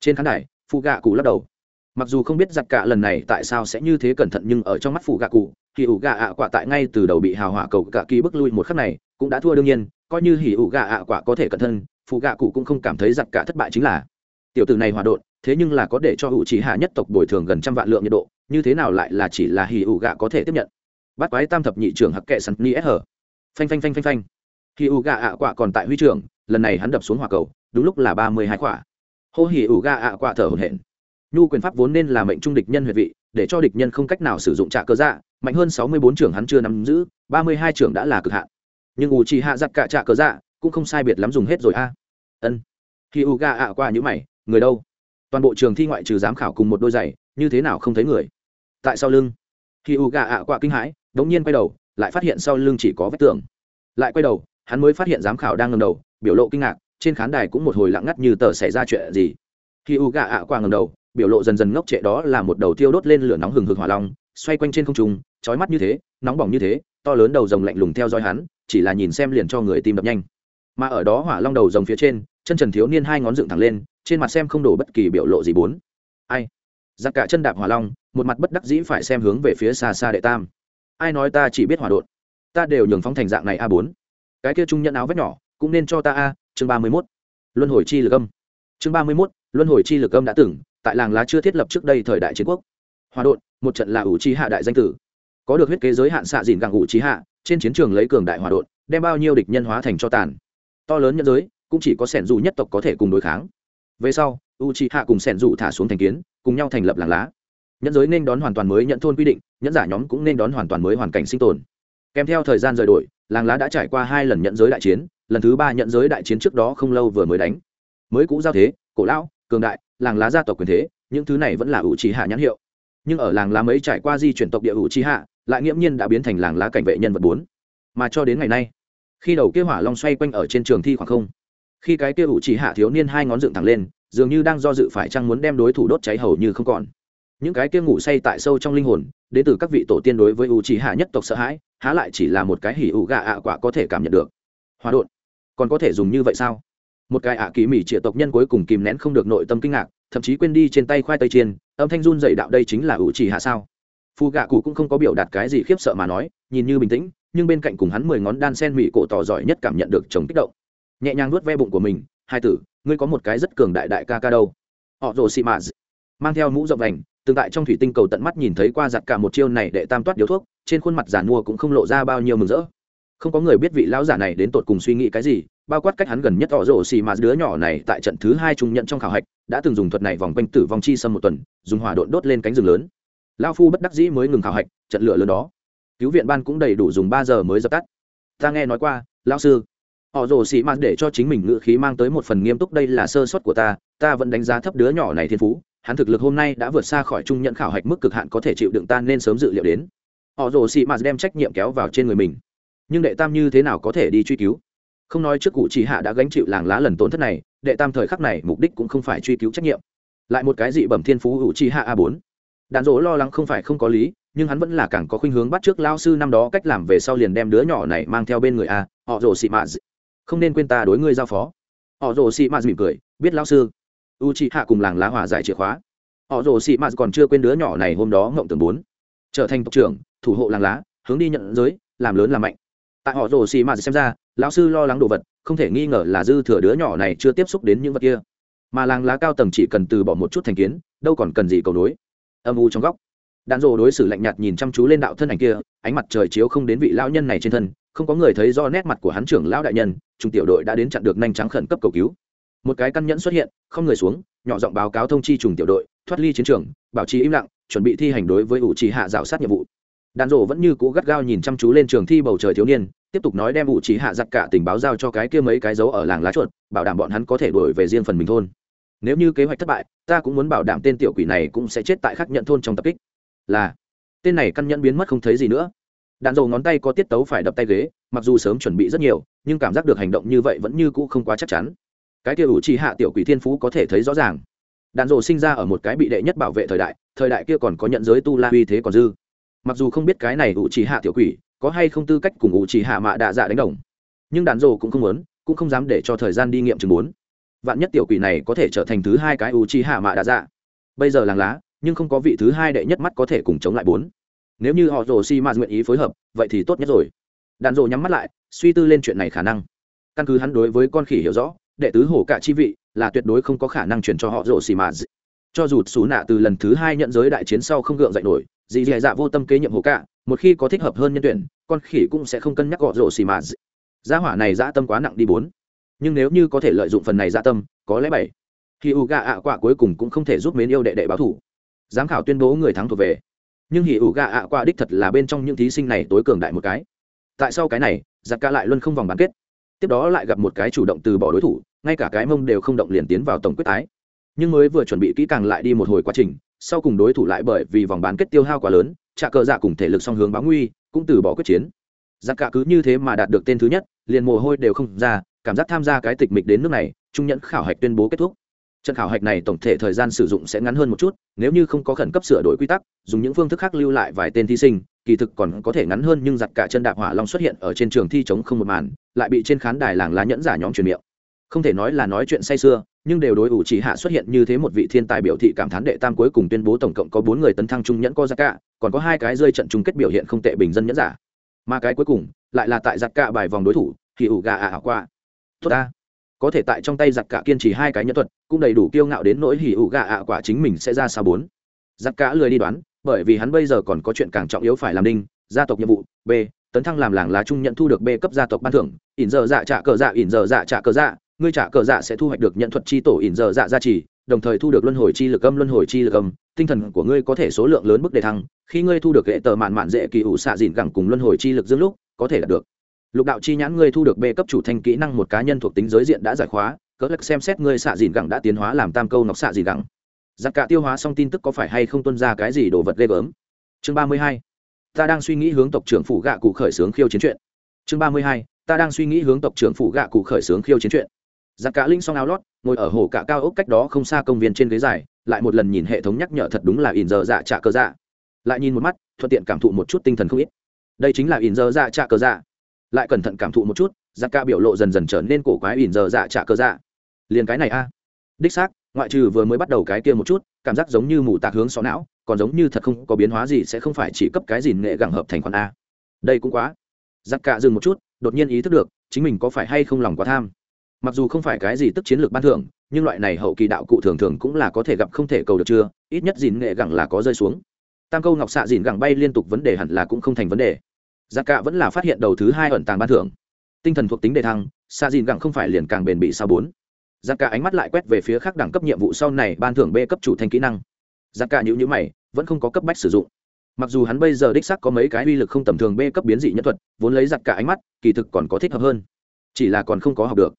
Speaker 1: Trên khán đài phụ gạ cụ lắc đầu. Mặc dù không biết giặt cả lần này tại sao sẽ như thế cẩn thận nhưng ở trong mắt phụ gạ cụ hì ủ gà ạ quả tại ngay từ đầu bị hào hỏa cầu cả kỳ bước lui một khắc này cũng đã thua đương nhiên coi như hì ủ gà ạ quả có thể cẩn thân, phụ gạ cụ cũng không cảm thấy giặt cả thất bại chính là tiểu tử này hòa đột thế nhưng là có để cho hữu trí hạ nhất tộc bồi thường gần trăm vạn lượng nhiệt độ như thế nào lại là chỉ là hì ủ gạ có thể tiếp nhận. Bắt quái tam thập nhị trưởng hặc kệ sắn ni s hở phanh phanh phanh phanh phanh. Hì ủ gà ạ quạ còn tại huy trường, lần này hắn đập xuống hỏa cầu đúng lúc là ba mươi hai quả. Hô hì ủ gà ạ quạ thở hổn hển. Nhu quyền pháp vốn nên là mệnh trung địch nhân huệ vị để cho địch nhân không cách nào sử dụng trả cơ dạ mạnh hơn sáu mươi bốn trưởng hắn chưa nắm giữ ba mươi hai trưởng đã là cực hạn. Nhưng ủ trì hạ giặc cả trả cơ dạ cũng không sai biệt lắm dùng hết rồi a. Ân. Khi u gạ ạ quạ nhữ mày người đâu? Toàn bộ trường thi ngoại trừ giám khảo cùng một đôi giày như thế nào không thấy người? Tại sau lưng. Khi u gà ạ quạ kinh hãi đ ỗ n g nhiên quay đầu lại phát hiện sau lưng chỉ có vết tường. Lại quay đầu, hắn mới phát hiện giám khảo đang ngầm đầu, biểu lộ kinh ngạc, trên khán đài cũng một hồi lặng ngắt như tờ xảy ra chuyện gì. Khi u gà ạ qua ngầm đầu, biểu lộ dần dần ngốc trệ đó là một đầu tiêu đốt lên lửa nóng hừng hực hỏa long, xoay quanh trên không trung trói mắt như thế, nóng bỏng như thế, to lớn đầu rồng lạnh lùng theo dõi hắn, chỉ là nhìn xem liền cho người tim đập nhanh. Mà ở đó hỏa long đầu rồng phía trên, chân trần thiếu niên hai ngón dựng thẳng lên, trên mặt xem không đổ bất kỳ biểu lộ gì bốn. Ai? Giặc cả chân đạp hỏa long, một mặt bất đắc dĩ phải xem hướng về phía xa xa đệ tam ai nói ta chỉ biết hòa đột ta đều nhường phóng thành dạng này a bốn. Cái kia trung nhận áo vét nhỏ, cũng nên cho ta a, chương ba mươi mốt. Luân hồi chi lực âm. Chương ba mươi mốt, luân hồi chi lực âm đã từng, tại làng lá chưa thiết lập trước đây thời đại chiến quốc. Hòa đột một trận là ủ trí hạ đại danh tử. Có được huyết kế giới hạn xạ dìn gặng ủ trí hạ, trên chiến trường lấy cường đại hòa đột đem bao nhiêu địch nhân hóa thành cho tàn. To lớn nhân giới, cũng chỉ có sẻn dù nhất tộc có thể cùng đối kháng. Về sau u c h i hạ cùng sẻn dù thả xuống thành kiến, cùng nhau thành lập làng lá. Nhẫn giới nên đón hoàn toàn mới nhận thôn quy định nhẫn giả nhóm cũng nên đón hoàn toàn mới hoàn cảnh sinh tồn. Kèm theo thời gian rời đổi, làng lá đã trải qua hai lần nhận giới đại chiến, lần thứ ba nhận giới đại chiến trước đó không lâu vừa mới đánh. Mới cũ giao thế, cổ lão, cường đại, làng lá gia tộc quyền thế, những thứ này vẫn là ủ trí hạ nhãn hiệu. Nhưng ở làng lá mấy trải qua di chuyển tộc địa ủ trí hạ, lại nghiễm nhiên đã biến thành làng lá cảnh vệ nhân vật bốn. Mà cho đến ngày nay, khi đầu kia hỏa long xoay quanh ở trên trường thi khoảng không, khi cái kia ủ chỉ hạ thiếu niên hai ngón dựng thẳng lên, dường như đang do dự phải chăng muốn đem đối thủ đốt cháy hầu như không còn những cái kia ngủ say tại sâu trong linh hồn, đến từ các vị tổ tiên đối với ủ chỉ hạ nhất tộc sợ hãi, há lại chỉ là một cái hỉ ủ gà ạ quả có thể cảm nhận được. Hòa đột còn có thể dùng như vậy sao? Một cái ạ kỳ mỹ trịa tộc nhân cuối cùng kìm nén không được nội tâm kinh ngạc, thậm chí quên đi trên tay khoai tây chiên, âm thanh run dày đạo đây chính là ủ chỉ hạ sao? Phù gạ cụ cũng không có biểu đạt cái gì khiếp sợ mà nói, nhìn như bình tĩnh, nhưng bên cạnh cùng hắn mười ngón đan sen mỹ cổ tỏ giỏi nhất cảm nhận được chồng kích động. Nhẹ nhàng nuốt ve bụng của mình, hai tử, ngươi có một cái rất cường đại đại ca ca đâu. Họ rồ xị mạ mang theo mũ rộng vành tương tại trong thủy tinh cầu tận mắt nhìn thấy qua giặt cả một chiêu này để tam toát điếu thuốc, trên khuôn mặt giả mua cũng không lộ ra bao nhiêu mừng rỡ. Không có người biết vị lão giả này đến tột cùng suy nghĩ cái gì, bao quát cách hắn gần nhất tỏ rổ xì mà đứa nhỏ này tại trận thứ hai trung nhận trong khảo hạch, đã từng dùng thuật này vòng quanh tử vong chi sâm một tuần, dùng hỏa độn đốt lên cánh rừng lớn. Lao phu bất đắc dĩ mới ngừng khảo hạch, trận lửa lớn đó. Cứu viện ban cũng đầy đủ dùng ba giờ mới dập tắt. Ta nghe nói qua, lão sư. Họ rồ xì mạt để cho chính mình ngự khí mang tới một phần nghiêm túc đây là sơ suất của ta ta vẫn đánh giá thấp đứa nhỏ này thiên phú hắn thực lực hôm nay đã vượt xa khỏi trung nhận khảo hạch mức cực hạn có thể chịu đựng tan nên sớm dự liệu đến. Họ rồ xì mạt đem trách nhiệm kéo vào trên người mình. Nhưng đệ tam như thế nào có thể đi truy cứu? Không nói trước cụ chỉ hạ đã gánh chịu làng lá lần tổn thất này, đệ tam thời khắc này mục đích cũng không phải truy cứu trách nhiệm. Lại một cái dị bẩm thiên phú hữu chi hạ a bốn. Đạn dỗ lo lắng không phải không có lý, nhưng hắn vẫn là càng có khuynh hướng bắt trước lao sư năm đó cách làm về sau liền đem đứa nhỏ này mang theo bên người a, họ rồ xị mạ không nên quên ta đối ngươi giao phó. Họ rồ xị mạ mỉm cười, biết lao sư u chi hạ cùng làng lá hòa giải chìa khóa. Họ rồ xị mạ còn chưa quên đứa nhỏ này hôm đó ngộng tưởng bốn. Trở thành tộc trưởng, thủ hộ làng lá, hướng đi nhận giới, làm lớn làm mạnh. Tại họ rồ xị mạ xem ra, lão sư lo lắng đồ vật, không thể nghi ngờ là dư thừa đứa nhỏ này chưa tiếp xúc đến những vật kia. Mà làng lá cao tầng chỉ cần từ bỏ một chút thành kiến, đâu còn cần gì cầu nối. Âm u trong góc. Đàn rồ đối xử lạnh nhạt nhìn chăm chú lên đạo thân ảnh kia, ánh mặt trời chiếu không đến vị lão nhân này trên thân, không có người thấy do nét mặt của hắn trưởng lão đại nhân trung tiểu đội đã đến chặn được nhanh trắng khẩn cấp cầu cứu một cái căn nhẫn xuất hiện, không người xuống, nhỏ giọng báo cáo thông chi trùng tiểu đội, thoát ly chiến trường, bảo trì im lặng, chuẩn bị thi hành đối với ủ trì hạ rào sát nhiệm vụ. Đàn rổ vẫn như cũ gắt gao nhìn chăm chú lên trường thi bầu trời thiếu niên, tiếp tục nói đem ủ trì hạ giặc cả tình báo giao cho cái kia mấy cái dấu ở làng lá chuột, bảo đảm bọn hắn có thể đổi về riêng phần mình thôn. Nếu như kế hoạch thất bại, ta cũng muốn bảo đảm tên tiểu quỷ này cũng sẽ chết tại khắc nhận thôn trong tập kích. Là, tên này căn nhẫn biến mất không thấy gì nữa. Đạn dầu ngón tay có tiết tấu phải đập tay ghế, mặc dù sớm chuẩn bị rất nhiều, nhưng cảm giác được hành động như vậy vẫn như cũ không quá chắc chắn cái kia ủ trì hạ tiểu quỷ thiên phú có thể thấy rõ ràng. Đạn dầu sinh ra ở một cái bị đệ nhất bảo vệ thời đại thời đại kia còn có nhận giới tu la uy thế còn dư. Mặc dù không biết cái này ủ trì hạ tiểu quỷ có hay không tư cách cùng ủ trì hạ mạ đạ dạ đánh đồng, nhưng đạn dầu cũng không muốn, cũng không dám để cho thời gian đi nghiệm chứng muốn vạn nhất tiểu quỷ này có thể trở thành thứ hai cái ủ trì hạ mạ đạ dạ. Bây giờ làng lá, nhưng không có vị thứ hai đệ nhất mắt có thể cùng chống lại bốn. Nếu như họ rồ si ma nguyện ý phối hợp, vậy thì tốt nhất rồi. Đạn dộ nhắm mắt lại, suy tư lên chuyện này khả năng. Căn cứ hắn đối với con khỉ hiểu rõ đệ tứ hổ cả chi vị, là tuyệt đối không có khả năng chuyển cho họ rộp xì mà ma cho dù xú nạ từ lần thứ hai nhận giới đại chiến sau không gượng dậy nổi dì dì dạ vô tâm kế nhiệm hổ cả, một khi có thích hợp hơn nhân tuyển, con khỉ cũng sẽ không cân nhắc họ xì mà ma gia hỏa này dã tâm quá nặng đi bốn. Nhưng nếu như có thể lợi dụng phần này dã tâm, có lẽ bảy. Khi u gà ạ quả cuối cùng cũng không thể giúp mến yêu đệ đệ báo thủ. Giám khảo tuyên bố người thắng thuộc về. Nhưng hỉ ủ gà ạ qua đích thật là bên trong những thí sinh này tối cường đại một cái. Tại sao cái này, giặc ca lại luôn không vòng bán kết. Tiếp đó lại gặp một cái chủ động từ bỏ đối thủ ngay cả cái mông đều không động liền tiến vào tổng quyết tái. Nhưng mới vừa chuẩn bị kỹ càng lại đi một hồi quá trình, sau cùng đối thủ lại bởi vì vòng bán kết tiêu hao quá lớn, trạ cờ dạ cùng thể lực song hướng báo nguy, cũng từ bỏ quyết chiến. Giặc cả cứ như thế mà đạt được tên thứ nhất, liền mồ hôi đều không ra, cảm giác tham gia cái tịch mịch đến nước này, trung nhẫn khảo hạch tuyên bố kết thúc. Trận khảo hạch này tổng thể thời gian sử dụng sẽ ngắn hơn một chút, nếu như không có khẩn cấp sửa đổi quy tắc, dùng những phương thức khác lưu lại vài tên thí sinh, kỳ thực còn có thể ngắn hơn nhưng giặt cả chân đạp hỏa long xuất hiện ở trên trường thi chống không một màn, lại bị trên khán đài làng lá nhẫn giả nhóm truyền miệng không thể nói là nói chuyện say sưa nhưng đều đối ủ chỉ hạ xuất hiện như thế một vị thiên tài biểu thị cảm thán đệ tam cuối cùng tuyên bố tổng cộng có bốn người tấn thăng trung nhẫn co giặc cả, còn có hai cái rơi trận chung kết biểu hiện không tệ bình dân nhẫn giả. Mà cái cuối cùng, lại là tại giặc cả bài vòng đối thủ, thì ủ gà ả qua. Tốt ta. Có thể tại trong tay giặc cả kiên trì hai cái nhẫn thuật, cũng đầy đủ kiêu ngạo đến nỗi hỉ ủ gà ạ quả chính mình sẽ ra sao bốn. Giặc cả lười đi đoán, bởi vì hắn bây giờ còn có chuyện càng trọng yếu phải làm đinh, gia tộc nhiệm vụ, b, tấn thăng làm làng lá trung nhận thu được b cấp gia tộc ban thưởng, ỉn giờ dạ trả cờ dạ ỉn giờ dạ trả cờ dạ ngươi trả cờ dạ sẽ thu hoạch được nhận thuật chi tổ ỉn giờ dạ gia trì, đồng thời thu được luân hồi chi lực âm, luân hồi chi lực âm. Tinh thần của ngươi có thể số lượng lớn mức đề thăng, khi ngươi thu được hệ tờ mạn mạn dễ kỳ ủ xạ dịn gẳng cùng luân hồi chi lực dương lúc, có thể đạt được. Lục đạo chi nhãn ngươi thu được b cấp chủ thành kỹ năng một cá nhân thuộc tính giới diện đã giải khóa cỡ lắc xem xét ngươi xạ dìn gẳng đã tiến hóa làm tam câu nọc xạ dìn gẳng. Giặc cả tiêu hóa xong tin tức có phải hay không tuân ra cái gì đồ vật ghê gớm? Chương ba mươi hai, ta đang suy nghĩ hướng tộc trưởng phủ gạ cụ khởi xướng khiêu chiến chuyện. Chương ba mươi hai, ta đang suy nghĩ hướng tộc trưởng phủ gạ cụ khởi xướng khiêu chiến chuyện giặc cả linh xong áo lót, ngồi ở hồ cả cao ốc cách đó không xa công viên trên ghế dài, lại một lần nhìn hệ thống nhắc nhở thật đúng là ỉn giờ dạ trả cờ dạ. Lại nhìn một mắt, thuận tiện cảm thụ một chút tinh thần không ít. Đây chính là ỉn giờ dạ trả cờ dạ. Lại cẩn thận cảm thụ một chút, giặc ca biểu lộ dần dần trở nên cổ quái ỉn giờ dạ trả cơ dạ. Liền cái này a. Đích xác, ngoại trừ vừa mới bắt đầu cái kia một chút, cảm giác giống như mù tạc hướng xó não, còn giống như thật không có biến hóa gì sẽ không phải chỉ cấp cái gì nghệ gẳng hợp thành khoản a. Đây cũng quá. Giặc cả dừng một chút, đột nhiên ý thức được, chính mình có phải hay không lòng quá tham mặc dù không phải cái gì tức chiến lược ban thưởng, nhưng loại này hậu kỳ đạo cụ thường thường cũng là có thể gặp không thể cầu được chưa, ít nhất dìn nghệ gẳng là có rơi xuống. Tam câu ngọc xạ dìn gẳng bay liên tục vấn đề hẳn là cũng không thành vấn đề. Giá cả vẫn là phát hiện đầu thứ hai ẩn tàng ban thưởng. Tinh thần thuộc tính đề thăng, xạ dìn gẳng không phải liền càng bền bị sao bốn. Giá cả ánh mắt lại quét về phía khác đẳng cấp nhiệm vụ sau này ban thưởng b cấp chủ thành kỹ năng. Giá cả nhữ nhữ mày, vẫn không có cấp bách sử dụng. Mặc dù hắn bây giờ đích sắc có mấy cái uy lực không tầm thường b cấp biến dị nhân thuật, vốn lấy giặt cả ánh mắt, kỳ thực còn có thích hợp hơn. Chỉ là còn không có học được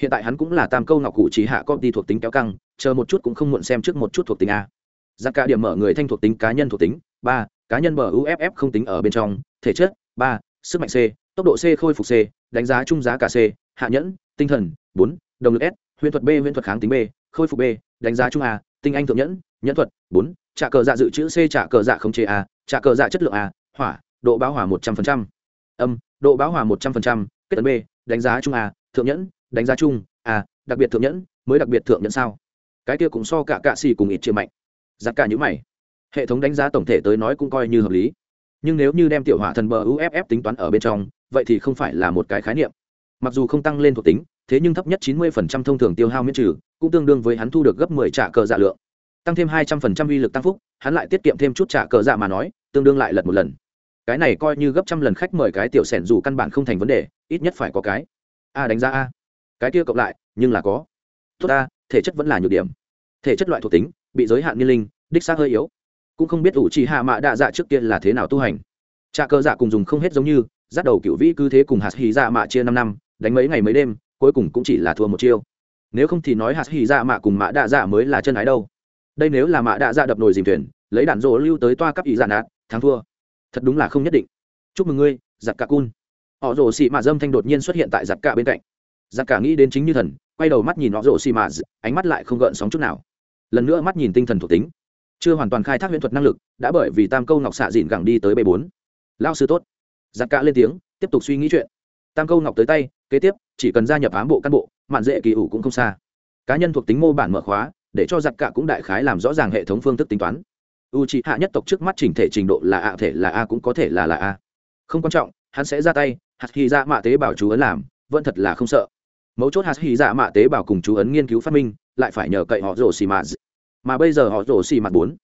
Speaker 1: hiện tại hắn cũng là tam câu ngọc cụ chỉ hạ công ty thuộc tính kéo căng, chờ một chút cũng không muộn xem trước một chút thuộc tính a. Giá cả điểm mở người thanh thuộc tính, cá nhân thuộc tính, ba, cá nhân mở uff không tính ở bên trong, thể chất, ba, sức mạnh c, tốc độ c, khôi phục c, đánh giá trung giá cả c, hạ nhẫn, tinh thần, bốn động lực s huyền thuật b huyền thuật kháng tính b, khôi phục b, đánh giá trung a, tinh anh thượng nhẫn nhẫn thuật, bốn, trả cờ dạ dự trữ c, trả cờ dạ không chế a, trả cờ dạ chất lượng a, hỏa, độ báo hỏa một trăm phần trăm. Âm, độ báo hỏa một trăm phần trăm, kết tấn b, đánh giá trung a, thượng nhẫn đánh giá chung, à, đặc biệt thượng nhẫn mới đặc biệt thượng nhẫn sao? Cái kia cũng so cả cạ xì cùng ít chia mạnh. Giá cả những mày. Hệ thống đánh giá tổng thể tới nói cũng coi như hợp lý. Nhưng nếu như đem tiểu hỏa thần bờ uff tính toán ở bên trong vậy thì không phải là một cái khái niệm. Mặc dù không tăng lên thuộc tính thế nhưng thấp nhất chín mươi thông thường tiêu hao miễn trừ cũng tương đương với hắn thu được gấp mười trả cờ dạ lượng. Tăng thêm hai trăm phần trăm uy lực tăng phúc hắn lại tiết kiệm thêm chút trả cờ dạ mà nói tương đương lại lật một lần. Cái này coi như gấp trăm lần khách mời cái tiểu sẻn dù căn bản không thành vấn đề ít nhất phải có cái. A đánh giá a cái kia cộng lại, nhưng là có. Tốt ta, thể chất vẫn là nhược điểm. Thể chất loại thuộc tính, bị giới hạn niên linh, đích xác hơi yếu. Cũng không biết ủ trì hạ mạ đạ dạ trước kia là thế nào tu hành. Trà cơ dạ cùng dùng không hết giống như, dắt đầu cựu vĩ cứ thế cùng hạt hì dạ mạ chia năm năm, đánh mấy ngày mấy đêm, cuối cùng cũng chỉ là thua một chiêu. Nếu không thì nói hạt hì dạ mạ cùng mạ đạ dạ mới là chân ái đâu. Đây nếu là mạ đạ dạ đập nồi dìm thuyền, lấy đạn rỗ lưu tới toa cấp ý dạ nạt, thắng thua. Thật đúng là không nhất định. Chúc mừng ngươi giặc cả cun. Họ rồ xị mạ dâm thanh đột nhiên xuất hiện tại giặc cả bên cạnh giặc cả nghĩ đến chính như thần, quay đầu mắt nhìn họ rồ xị mạ ánh mắt lại không gợn sóng chút nào. Lần nữa mắt nhìn tinh thần thuộc tính. Chưa hoàn toàn khai thác huyễn thuật năng lực, đã bởi vì tam câu ngọc xạ dịn gẳng đi tới b bốn. Lao sư tốt. Giặc cả lên tiếng, tiếp tục suy nghĩ chuyện. Tam câu ngọc tới tay, kế tiếp, chỉ cần gia nhập ám bộ cán bộ, mạn dễ kỳ ủ cũng không xa. Cá nhân thuộc tính mô bản mở khóa, để cho giặc cả cũng đại khái làm rõ ràng hệ thống phương thức tính toán. U c hạ nhất tộc trước mắt chỉnh thể trình độ là ạ thể là a cũng có thể là là a. Không quan trọng, hắn sẽ ra tay hạt khi ra mạ tế bào chú ấn làm, vẫn thật là không sợ mấu chốt hạt hy dạ mạ tế bào cùng chú ấn nghiên cứu phát minh, lại phải nhờ cậy họ rồ xì mạt. Mà bây giờ họ rồ xì mạt bốn.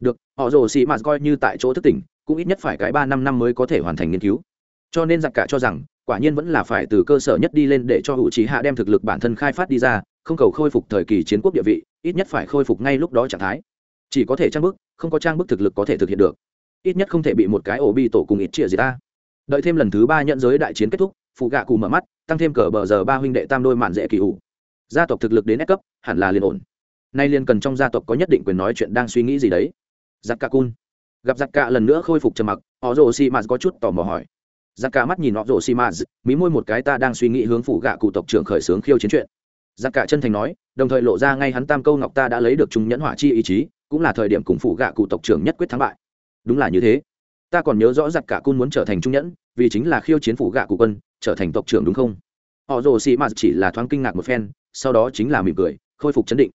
Speaker 1: Được, họ rồ xì mạt coi như tại chỗ thức tỉnh, cũng ít nhất phải cái ba năm năm mới có thể hoàn thành nghiên cứu. Cho nên giặc cả cho rằng, quả nhiên vẫn là phải từ cơ sở nhất đi lên để cho hữu trí hạ đem thực lực bản thân khai phát đi ra, không cầu khôi phục thời kỳ chiến quốc địa vị, ít nhất phải khôi phục ngay lúc đó trạng thái. Chỉ có thể trang bức, không có trang bức thực lực có thể thực hiện được. Ít nhất không thể bị một cái ổ bi tổ cùng ít chia gì ta đợi thêm lần thứ ba nhận giới đại chiến kết thúc phụ gạ cù mở mắt, tăng thêm cờ bờ giờ ba huynh đệ tam đôi mạn dễ kỳ ủ. Gia tộc thực lực đến ép cấp, hẳn là liền ổn. Nay liên cần trong gia tộc có nhất định quyền nói chuyện đang suy nghĩ gì đấy. Giặc ca cun gặp giặc ca lần nữa khôi phục trầm mặc họ rồ xì mạt có chút tò mò hỏi. Giặc ca mắt nhìn họ rồ xì mạt mí môi một cái ta đang suy nghĩ hướng phụ gạ cụ tộc trưởng khởi xướng khiêu chiến chuyện. Giặc cạ chân thành nói, đồng thời lộ ra ngay hắn tam câu ngọc ta đã lấy được trung nhẫn hỏa chi ý chí, cũng là thời điểm cùng phụ gạ cụ tộc trưởng nhất quyết thắng bại. Đúng là như thế ta còn nhớ rõ giặc cả cun muốn trở thành trung nhẫn, vì chính là khiêu chiến phủ gạ của quân, trở thành tộc trưởng đúng không? Họ rồ xì mạt chỉ là thoáng kinh ngạc một phen, sau đó chính là mỉm cười, khôi phục chấn định.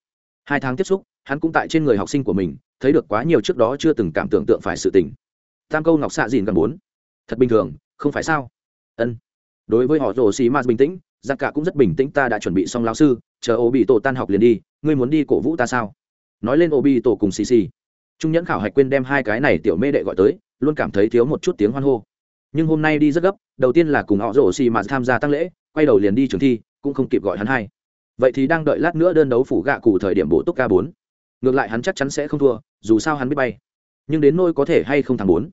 Speaker 1: Hai tháng tiếp xúc, hắn cũng tại trên người học sinh của mình, thấy được quá nhiều trước đó chưa từng cảm tưởng tượng phải sự tình. Tam câu ngọc xạ dìn gần bốn. Thật bình thường, không phải sao? Ân. Đối với họ rồ xì mạt bình tĩnh, giặc cả cũng rất bình tĩnh, ta đã chuẩn bị xong lao sư, chờ ô bị tổ tan học liền đi, ngươi muốn đi cổ vũ ta sao? Nói lên ô bị tổ cùng xì xì. Trung nhẫn khảo hạch quên đem hai cái này tiểu mê đệ gọi tới luôn cảm thấy thiếu một chút tiếng hoan hô. Nhưng hôm nay đi rất gấp, đầu tiên là cùng họ rổ xì mà tham gia tăng lễ, quay đầu liền đi trường thi, cũng không kịp gọi hắn hai vậy thì đang đợi lát nữa đơn đấu phủ gạ cụ thời điểm bổ túc ca bốn. Ngược lại hắn chắc chắn sẽ không thua, dù sao hắn biết bay. Nhưng đến nôi có thể hay không thắng bốn?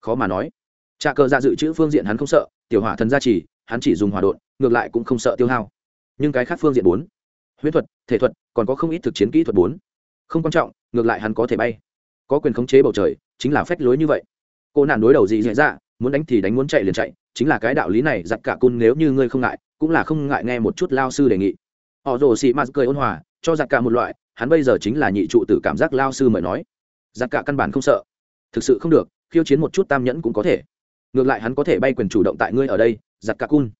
Speaker 1: Khó mà nói. Trà cờ ra dự trữ phương diện hắn không sợ, tiểu hỏa thần gia trì, hắn chỉ dùng hỏa đột ngược lại cũng không sợ tiêu hao. Nhưng cái khác phương diện bốn? Huyết thuật, thể thuật, còn có không ít thực chiến kỹ thuật bốn. Không quan trọng, ngược lại hắn có thể bay. Có quyền khống chế bầu trời, chính là phách lối như vậy cô nạn đối đầu gì dễ dạ muốn đánh thì đánh muốn chạy liền chạy, chính là cái đạo lý này, giặc cả cun nếu như ngươi không ngại, cũng là không ngại nghe một chút lao sư đề nghị. Họ rồ xị mạt cười ôn hòa, cho giặc cả một loại, hắn bây giờ chính là nhị trụ tử cảm giác lao sư mời nói. Giặc cả căn bản không sợ. Thực sự không được, khiêu chiến một chút tam nhẫn cũng có thể. Ngược lại hắn có thể bay quyền chủ động tại ngươi ở đây, giặc cả cun.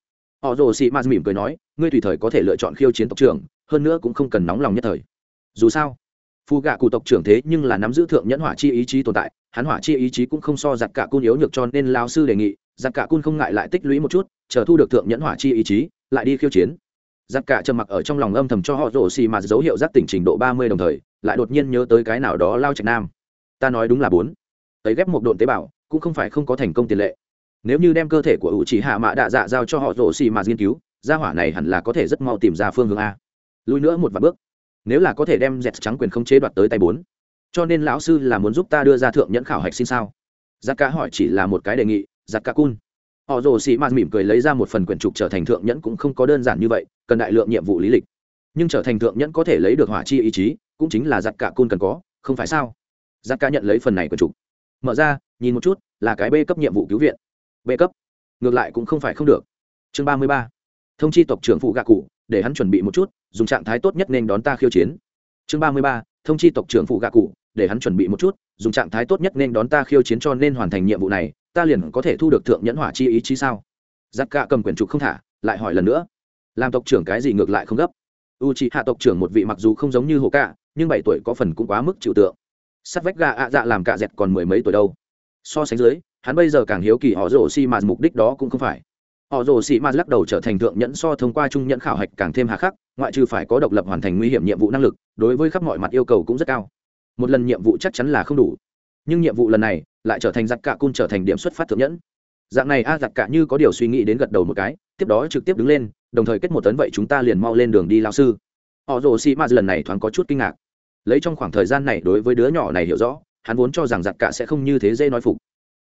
Speaker 1: Họ rồ xị mạt mỉm cười nói, ngươi tùy thời có thể lựa chọn khiêu chiến tộc trưởng, hơn nữa cũng không cần nóng lòng nhất thời. Dù sao phù gạ cụ tộc trưởng thế nhưng là nắm giữ thượng nhẫn hỏa chi ý chí tồn tại hắn hỏa chi ý chí cũng không so giặt cả cun yếu nhược cho nên lao sư đề nghị, giặt cả cun không ngại lại tích lũy một chút, chờ thu được thượng nhẫn hỏa chi ý chí, lại đi khiêu chiến. Giặt cả trầm mặc ở trong lòng âm thầm cho họ rổ xì mà dấu hiệu giác tỉnh trình độ ba mươi đồng thời, lại đột nhiên nhớ tới cái nào đó lao trạch nam. Ta nói đúng là bốn. Ấy ghép một độn tế bào, cũng không phải không có thành công tiền lệ. Nếu như đem cơ thể của ủ chỉ hạ mạ đạ dạ giao cho họ rổ xì mà nghiên cứu, gia hỏa này hẳn là có thể rất mau tìm ra phương hướng a. Lùi nữa một vài bước. Nếu là có thể đem dẹt trắng quyền không chế đoạt tới tay bốn cho nên lão sư là muốn giúp ta đưa ra thượng nhẫn khảo hạch xin sao? Giặc cá hỏi chỉ là một cái đề nghị, giặc cá cun. Họ rồ sĩ ma mỉm cười lấy ra một phần quyển trục trở thành thượng nhẫn cũng không có đơn giản như vậy, cần đại lượng nhiệm vụ lý lịch. Nhưng trở thành thượng nhẫn có thể lấy được hỏa chi ý chí, cũng chính là giặc cả cun cần có, không phải sao? Giặc cá nhận lấy phần này quyển trục. Mở ra, nhìn một chút, là cái b cấp nhiệm vụ cứu viện. B cấp. Ngược lại cũng không phải không được. Chương ba mươi ba. Thông chi tộc trưởng phụ gạ cụ, để hắn chuẩn bị một chút, dùng trạng thái tốt nhất nên đón ta khiêu chiến. Chương ba mươi ba, thông chi tộc trưởng phụ gạ cụ để hắn chuẩn bị một chút, dùng trạng thái tốt nhất nên đón ta khiêu chiến cho nên hoàn thành nhiệm vụ này, ta liền có thể thu được thượng nhẫn hỏa chi ý chí sao? Giặc cạ cầm quyển trục không thả, lại hỏi lần nữa. Làm tộc trưởng cái gì ngược lại không gấp. U c hạ tộc trưởng một vị mặc dù không giống như hồ cạ, nhưng bảy tuổi có phần cũng quá mức chịu tượng. Sắt vách gà ạ dạ làm cạ dẹt còn mười mấy tuổi đâu. So sánh dưới, hắn bây giờ càng hiếu kỳ họ rổ xi mà mục đích đó cũng không phải. Họ rồ sĩ ma lắc đầu trở thành thượng nhẫn so thông qua trung nhẫn khảo hạch càng thêm hà khắc, ngoại trừ phải có độc lập hoàn thành nguy hiểm nhiệm vụ năng lực, đối với khắp mọi mặt yêu cầu cũng rất cao một lần nhiệm vụ chắc chắn là không đủ. Nhưng nhiệm vụ lần này lại trở thành giặc cả cun trở thành điểm xuất phát thượng nhẫn. Dạng này a, giặc cả như có điều suy nghĩ đến gật đầu một cái, tiếp đó trực tiếp đứng lên, đồng thời kết một tấn vậy chúng ta liền mau lên đường đi lao sư. Họ rồ sĩ ma lần này thoáng có chút kinh ngạc. Lấy trong khoảng thời gian này đối với đứa nhỏ này hiểu rõ, hắn vốn cho rằng giặc cả sẽ không như thế dễ nói phục.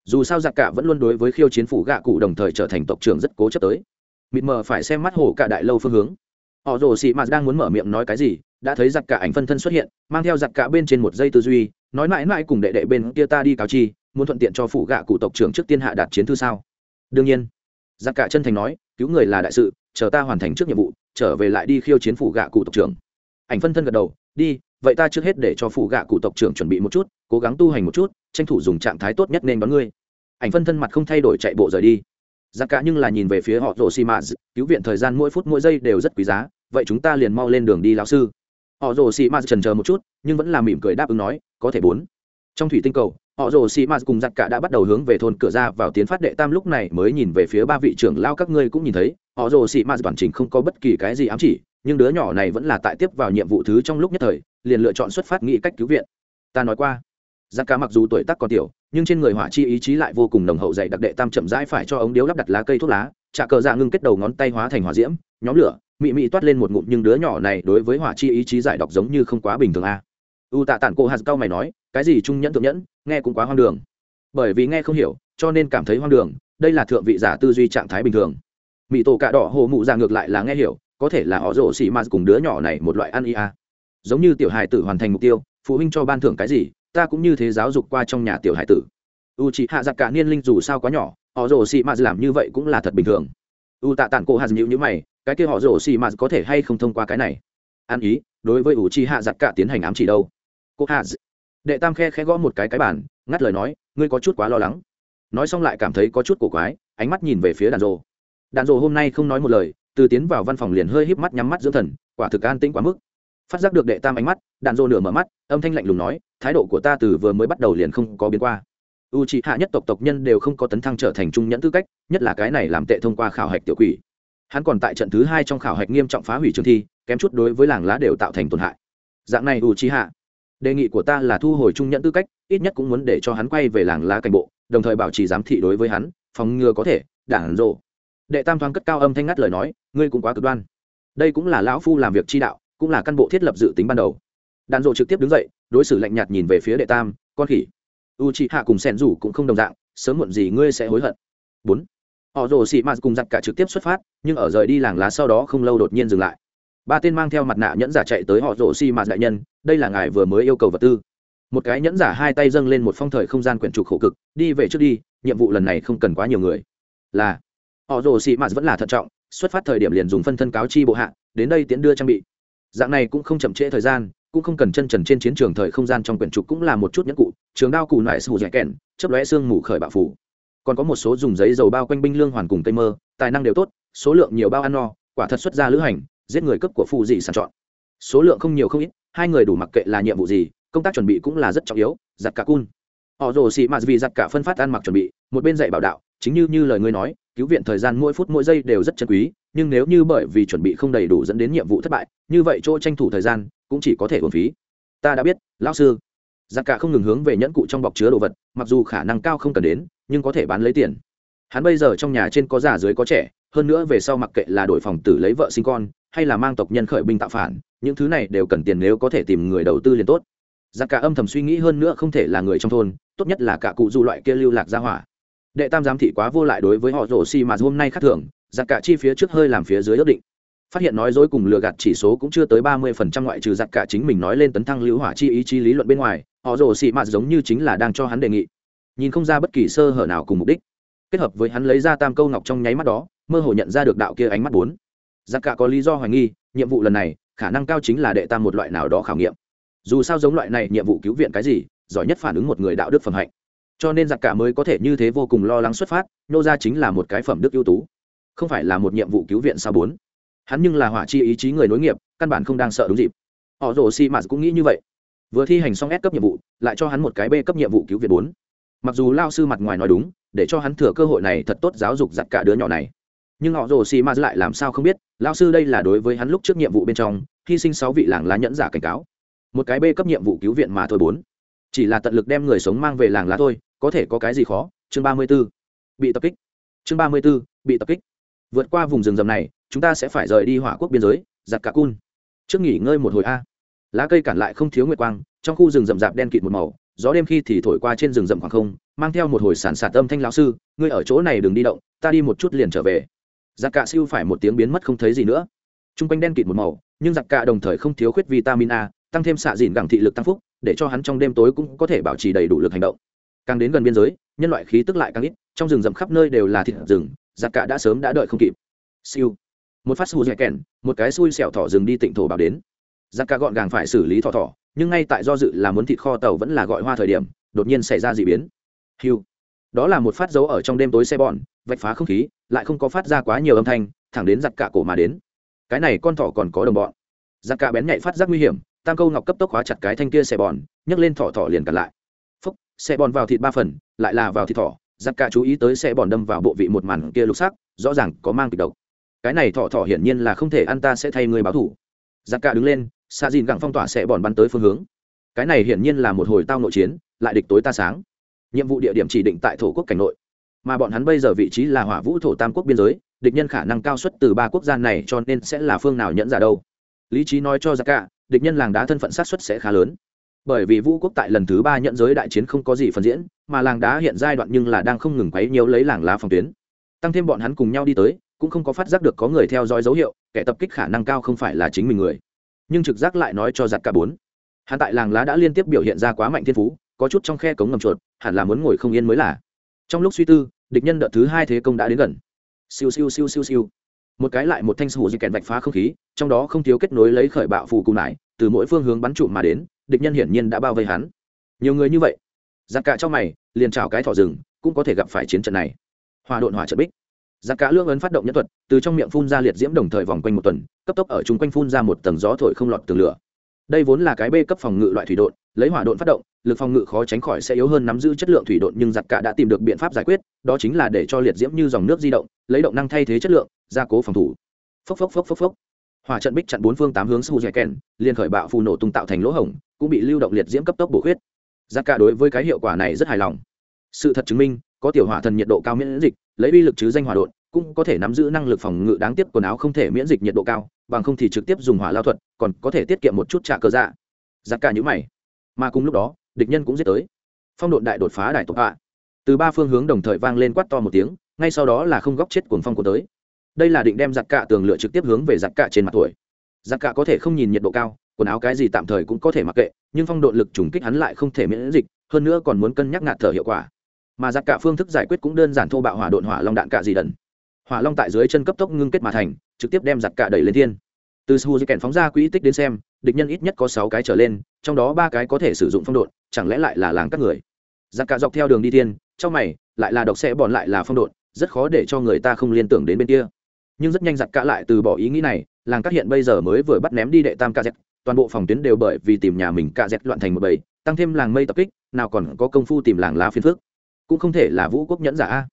Speaker 1: Dù sao giặc cả vẫn luôn đối với khiêu chiến phủ gạ cụ đồng thời trở thành tộc trưởng rất cố chấp tới. Mịt mờ phải xem mắt hồ cả đại lâu phương hướng. Họ rồ sĩ mạt đang muốn mở miệng nói cái gì đã thấy giặc cả ảnh phân thân xuất hiện, mang theo giặc cả bên trên một dây tư duy, nói mãi mãi cùng đệ đệ bên kia ta đi cáo chi, muốn thuận tiện cho phụ gạ cụ tộc trưởng trước tiên hạ đạt chiến thư sao? Đương nhiên. Giặc cả chân thành nói, cứu người là đại sự, chờ ta hoàn thành trước nhiệm vụ, trở về lại đi khiêu chiến phụ gạ cụ tộc trưởng. Ảnh phân thân gật đầu, đi, vậy ta trước hết để cho phụ gạ cụ tộc trưởng chuẩn bị một chút, cố gắng tu hành một chút, tranh thủ dùng trạng thái tốt nhất nên đón ngươi. Ảnh phân thân mặt không thay đổi chạy bộ rời đi. Giặc cả nhưng là nhìn về phía họ rồ xi mã cứu viện thời gian mỗi phút mỗi giây đều rất quý giá, vậy chúng ta liền mau lên đường đi lão sư họ rồ xi mã trần chờ một chút, nhưng vẫn là mỉm cười đáp ứng nói, có thể bốn. Trong thủy tinh cầu, họ rồ xi mã cùng giặc cả đã bắt đầu hướng về thôn cửa ra vào tiến phát đệ tam lúc này mới nhìn về phía ba vị trưởng lao các ngươi cũng nhìn thấy, họ rồ xi mã bản trình không có bất kỳ cái gì ám chỉ, nhưng đứa nhỏ này vẫn là tại tiếp vào nhiệm vụ thứ trong lúc nhất thời, liền lựa chọn xuất phát nghĩ cách cứu viện. Ta nói qua, giặc cả mặc dù tuổi tác còn tiểu, nhưng trên người hỏa chi ý chí lại vô cùng nồng hậu dày đặc đệ tam chậm rãi phải cho ống điếu lắp đặt lá cây thuốc lá trả cờ dạ ngưng kết đầu ngón tay hóa thành hỏa diễm, nhóm lửa mị mị toát lên một ngụm nhưng đứa nhỏ này đối với hỏa chi ý chí giải đọc giống như không quá bình thường a u tạ tản cô hạt cao mày nói, cái gì trung nhẫn thượng nhẫn, nghe cũng quá hoang đường. Bởi vì nghe không hiểu, cho nên cảm thấy hoang đường, đây là thượng vị giả tư duy trạng thái bình thường. Mị tổ cạ đỏ hồ mụ ra ngược lại là nghe hiểu, có thể là họ rổ xì ma cùng đứa nhỏ này một loại ăn ia à. giống như tiểu hài tử hoàn thành mục tiêu, phụ huynh cho ban thưởng cái gì, ta cũng như thế giáo dục qua trong nhà tiểu hải tử. U chị hạ giặc cả niên linh dù sao quá nhỏ, họ rồ xì m làm như vậy cũng là thật bình thường. U tạ tản cô hạt nhữ như mày cái kia họ rổ xì mà có thể hay không thông qua cái này? Ăn ý, đối với u chi hạ giặt cả tiến hành ám chỉ đâu? Cô hạ đệ tam khe khẽ gõ một cái cái bản ngắt lời nói, ngươi có chút quá lo lắng. Nói xong lại cảm thấy có chút cổ quái, ánh mắt nhìn về phía đàn rồ. Đàn rồ hôm nay không nói một lời, từ tiến vào văn phòng liền hơi híp mắt nhắm mắt dưỡng thần, quả thực an tĩnh quá mức. Phát giác được đệ tam ánh mắt, đạn dô nửa mở mắt, âm thanh lạnh lùng nói, thái độ của ta từ vừa mới bắt đầu liền không có biến qua. U c hạ nhất tộc tộc nhân đều không có tấn thăng trở thành trung nhẫn tư cách, nhất là cái này làm tệ thông qua khảo hạch tiểu quỷ hắn còn tại trận thứ hai trong khảo hạch nghiêm trọng phá hủy trường thi, kém chút đối với làng lá đều tạo thành tổn hại. Dạng này u c hạ đề nghị của ta là thu hồi trung nhận tư cách, ít nhất cũng muốn để cho hắn quay về làng lá cảnh bộ, đồng thời bảo trì giám thị đối với hắn, phòng ngừa có thể, đảng rộ đệ tam thoáng cất cao âm thanh ngắt lời nói, ngươi cũng quá cực đoan. Đây cũng là lão phu làm việc chi đạo, cũng là căn bộ thiết lập dự tính ban đầu. Đàn rộ trực tiếp đứng dậy, đối xử lạnh nhạt nhìn về phía đệ tam, con khỉ. U c hạ cùng sen rủ cũng không đồng dạng, sớm muộn gì ngươi sẽ hối hận. Bốn họ rồ xị mạt cùng giặt cả trực tiếp xuất phát, nhưng ở rời đi làng lá sau đó không lâu đột nhiên dừng lại. Ba tên mang theo mặt nạ nhẫn giả chạy tới họ rồ xị mạt đại nhân, đây là ngài vừa mới yêu cầu vật tư. Một cái nhẫn giả hai tay dâng lên một phong thời không gian quyển trục khổ cực, đi về trước đi, nhiệm vụ lần này không cần quá nhiều người. Là, họ rồ xị mạt vẫn là thận trọng, xuất phát thời điểm liền dùng phân thân cáo chi bộ hạ, đến đây tiến đưa trang bị. Dạng này cũng không chậm trễ thời gian, cũng không cần chân trần trên chiến trường thời không gian trong quyển trục cũng là một chút nhẫn cụ, trường đao cù nại sù dẻ kèn chấp lóe xương mù khởi bạo phủ còn có một số dùng giấy dầu bao quanh binh lương hoàn cùng cây mơ, tài năng đều tốt, số lượng nhiều bao ăn no, quả thật xuất ra lữ hành, giết người cấp của phụ dị sàn chọn. Số lượng không nhiều không ít, hai người đủ mặc kệ là nhiệm vụ gì, công tác chuẩn bị cũng là rất trọng yếu, giặt cả cun. Họ rồ xị mạt vì giặt cả phân phát ăn mặc chuẩn bị, một bên dạy bảo đạo, chính như như lời ngươi nói, cứu viện thời gian mỗi phút mỗi giây đều rất chân quý, nhưng nếu như bởi vì chuẩn bị không đầy đủ dẫn đến nhiệm vụ thất bại, như vậy chỗ tranh thủ thời gian cũng chỉ có thể uổng phí. Ta đã biết, lão sư. Giặc cả không ngừng hướng về nhẫn cụ trong bọc chứa đồ vật, mặc dù khả năng cao không cần đến nhưng có thể bán lấy tiền. Hắn bây giờ trong nhà trên có già dưới có trẻ, hơn nữa về sau mặc kệ là đổi phòng tử lấy vợ sinh con, hay là mang tộc nhân khởi binh tạo phản, những thứ này đều cần tiền nếu có thể tìm người đầu tư liền tốt. Giặc cả âm thầm suy nghĩ hơn nữa không thể là người trong thôn, tốt nhất là cả cụ du loại kia lưu lạc ra hỏa. Đệ tam giám thị quá vô lại đối với họ rổ xi mà hôm nay khác thường, giặc cả chi phía trước hơi làm phía dưới ước định. Phát hiện nói dối cùng lừa gạt chỉ số cũng chưa tới ba mươi phần trăm ngoại trừ giặc cả chính mình nói lên tấn thăng lưu hỏa chi ý chí lý luận bên ngoài, họ rổ xi mà giống như chính là đang cho hắn đề nghị nhìn không ra bất kỳ sơ hở nào cùng mục đích. Kết hợp với hắn lấy ra tam câu ngọc trong nháy mắt đó, mơ hồ nhận ra được đạo kia ánh mắt bốn. Giặc cả có lý do hoài nghi, nhiệm vụ lần này, khả năng cao chính là đệ tam một loại nào đó khảo nghiệm. Dù sao giống loại này nhiệm vụ cứu viện cái gì, giỏi nhất phản ứng một người đạo đức phẩm hạnh. Cho nên giặc cả mới có thể như thế vô cùng lo lắng xuất phát, nô ra chính là một cái phẩm đức ưu tú. Không phải là một nhiệm vụ cứu viện sao bốn? Hắn nhưng là hỏa chi ý chí người nối nghiệp, căn bản không đang sợ đúng dịp. Họ rồ xi mạt cũng nghĩ như vậy. Vừa thi hành xong S cấp nhiệm vụ, lại cho hắn một cái B cấp nhiệm vụ cứu viện bốn mặc dù lao sư mặt ngoài nói đúng, để cho hắn thừa cơ hội này thật tốt giáo dục giặt cả đứa nhỏ này. Nhưng họ rồ xì ma lại làm sao không biết, lao sư đây là đối với hắn lúc trước nhiệm vụ bên trong, hy sinh sáu vị làng lá nhẫn giả cảnh cáo. Một cái b cấp nhiệm vụ cứu viện mà thôi bốn. Chỉ là tận lực đem người sống mang về làng lá thôi, có thể có cái gì khó? Chương ba mươi b ố bị tập kích. Chương ba mươi b ố bị tập kích. Vượt qua vùng rừng rầm này, chúng ta sẽ phải rời đi hỏa quốc biên giới, giặt cả cun. Trước nghỉ ngơi một hồi a. Lá cây cản lại không thiếu nguyệt quang, trong khu rừng rậm rạp đen kịt một màu gió đêm khi thì thổi qua trên rừng rậm khoảng không, mang theo một hồi sản sạt âm thanh lão sư, ngươi ở chỗ này đừng đi động, ta đi một chút liền trở về. Giặc cạ siêu phải một tiếng biến mất không thấy gì nữa. T r u n g quanh đen kịt một màu, nhưng giặc cạ đồng thời không thiếu khuyết vitamin a, tăng thêm xạ dìn gẳng thị lực tăng phúc, để cho hắn trong đêm tối cũng có thể bảo trì đầy đủ lực hành động. Càng đến gần biên giới, nhân loại khí tức lại càng ít, trong rừng rậm khắp nơi đều là thịt rừng, giặc cạ đã sớm đã đợi không kịp. Siêu. Một phát xù dẻ kèn một cái xui xẻo thỏ rừng đi tịnh thổ bảo đến. Giặc cạ gọn gàng phải xử lý thỏ thỏ nhưng ngay tại do dự là muốn thịt kho tàu vẫn là gọi hoa thời điểm, đột nhiên xảy ra d ị biến. Hiu đó là một phát dấu ở trong đêm tối xe bòn, vạch phá không khí, lại không có phát ra quá nhiều âm thanh, thẳng đến giặt cả cổ mà đến. Cái này con thỏ còn có đồng bọn. Giặt cả bén nhạy phát giác nguy hiểm, tam câu ngọc cấp tốc hóa chặt cái thanh kia xe bòn, nhấc lên thỏ thỏ liền cặn lại. Phúc, xe bòn vào thịt ba phần, lại là vào thịt thỏ. Giặt cả chú ý tới xe bòn đâm vào bộ vị một màn kia lục sắc, rõ ràng có mang kịch độc. Cái này thỏ thỏ hiển nhiên là không thể ăn ta sẽ thay người báo thủ. Giặc cả đứng lên xạ dìn gặng phong tỏa sẽ bòn bắn tới phương hướng. Cái này hiển nhiên là một hồi tao nội chiến, lại địch tối ta sáng. Nhiệm vụ địa điểm chỉ định tại thổ quốc cảnh nội. Mà bọn hắn bây giờ vị trí là hỏa vũ thổ tam quốc biên giới, địch nhân khả năng cao suất từ ba quốc gia này cho nên sẽ là phương nào nhẫn giả đâu. Lý trí nói cho ra cả, địch nhân làng đá thân phận sát xuất sẽ khá lớn. Bởi vì vũ quốc tại lần thứ ba nhận giới đại chiến không có gì phần diễn, mà làng đá hiện giai đoạn nhưng là đang không ngừng quấy nhiều lấy làng lá phòng tuyến. Tăng thêm bọn hắn cùng nhau đi tới, cũng không có phát giác được có người theo dõi dấu hiệu, kẻ tập kích khả năng cao không phải là chính mình người nhưng trực giác lại nói cho giặt cả bốn. Hắn tại làng lá đã liên tiếp biểu hiện ra quá mạnh thiên phú, có chút trong khe cống ngầm chuột, hẳn là muốn ngồi không yên mới là. Trong lúc suy tư, địch nhân đợt thứ hai thế công đã đến gần. Siêu siêu siêu siêu siêu. Một cái lại một thanh sủ di kèn vạch phá không khí, trong đó không thiếu kết nối lấy khởi bạo phù cùng lại từ mỗi phương hướng bắn trụ mà đến, địch nhân hiển nhiên đã bao vây hắn. Nhiều người như vậy. Giặc cả trong mày, liền chào cái thỏ rừng, cũng có thể gặp phải chiến trận này. Hòa độn hỏa trận bích giặc cả lương ấn phát động nhân thuật, từ trong miệng phun ra liệt diễm đồng thời vòng quanh một tuần, cấp tốc ở chung quanh phun ra một tầng gió thổi không lọt tường lửa. Đây vốn là cái b cấp phòng ngự loại thủy độn, lấy hỏa độn phát động, lực phòng ngự khó tránh khỏi sẽ yếu hơn nắm giữ chất lượng thủy độn nhưng giặc cả đã tìm được biện pháp giải quyết, đó chính là để cho liệt diễm như dòng nước di động, lấy động năng thay thế chất lượng, gia cố phòng thủ. Phốc phốc phốc phốc phốc. Hỏa trận bích chặn bốn phương tám hướng su dẻ kèn, liền khởi bạo phù nổ tung tạo thành lỗ hổng, cũng bị lưu động liệt diễm cấp tốc bổ khuyết. Giặc cả đối với cái hiệu quả này rất hài lòng. Sự thật chứng minh có tiểu hỏa thần nhiệt độ cao miễn dịch, lấy uy lực chứ danh hỏa đột cũng có thể nắm giữ năng lực phòng ngự đáng tiếc quần áo không thể miễn dịch nhiệt độ cao, bằng không thì trực tiếp dùng hỏa lao thuật, còn có thể tiết kiệm một chút trả cơ dạ. Giặc cả những mày. Mà cùng lúc đó, địch nhân cũng giết tới. Phong độn đại đột phá đại tộc hạ từ ba phương hướng đồng thời vang lên quát to một tiếng, ngay sau đó là không góc chết cuồng phong của tới. Đây là định đem giặc cả tường lửa trực tiếp hướng về giặc cả trên mặt tuổi. Giặc cả có thể không nhìn nhiệt độ cao, quần áo cái gì tạm thời cũng có thể mặc kệ, nhưng phong độn lực trùng kích hắn lại không thể miễn dịch, hơn nữa còn muốn cân nhắc ngạt thở hiệu quả mà giặc cả phương thức giải quyết cũng đơn giản thô bạo hỏa độn hỏa long đạn cả gì đần. Hỏa long tại dưới chân cấp tốc ngưng kết mà thành, trực tiếp đem giặc cả đẩy lên thiên. Từ su kèn phóng ra quỹ tích đến xem, địch nhân ít nhất có sáu cái trở lên, trong đó ba cái có thể sử dụng phong độn, chẳng lẽ lại là làng các người? Giặc cả dọc theo đường đi thiên, trong mày, lại là độc sẽ bọn lại là phong độn, rất khó để cho người ta không liên tưởng đến bên kia. Nhưng rất nhanh giặc cả lại từ bỏ ý nghĩ này, làng các hiện bây giờ mới vừa bắt ném đi đệ tam kz toàn bộ phòng tuyến đều bởi vì tìm nhà mình kz loạn thành một bầy, tăng thêm làng mây tập kích, nào còn có công phu tìm làng lá phiên phước cũng không thể là vũ quốc nhẫn giả a.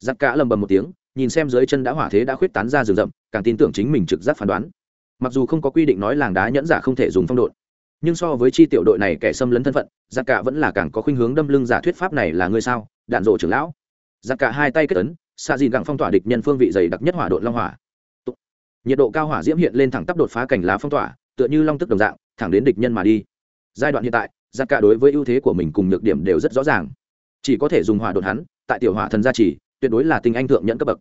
Speaker 1: Giặc cả lầm bầm một tiếng, nhìn xem dưới chân đã hỏa thế đã khuyết tán ra rừng rậm, càng tin tưởng chính mình trực giác phán đoán. Mặc dù không có quy định nói làng đá nhẫn giả không thể dùng phong độn, nhưng so với chi tiểu đội này kẻ xâm lấn thân phận, giặc cả vẫn là càng có khuynh hướng đâm lưng giả thuyết pháp này là ngươi sao? Đạn rộ trưởng lão. Giặc cả hai tay kết ấn xa dìn gặng phong tỏa địch nhân phương vị dày đặc nhất hỏa độn long hỏa. Nhiệt độ cao hỏa diễm hiện lên thẳng tắp đột phá cảnh lá phong tỏa, tựa như long tức đồng dạng, thẳng đến địch nhân mà đi. Giai đoạn hiện tại, giặc cả đối với ưu thế của mình cùng nhược điểm đều rất rõ ràng chỉ có thể dùng hỏa đột hắn, tại tiểu hỏa thần gia trì, tuyệt đối là tinh anh thượng nhận cấp bậc.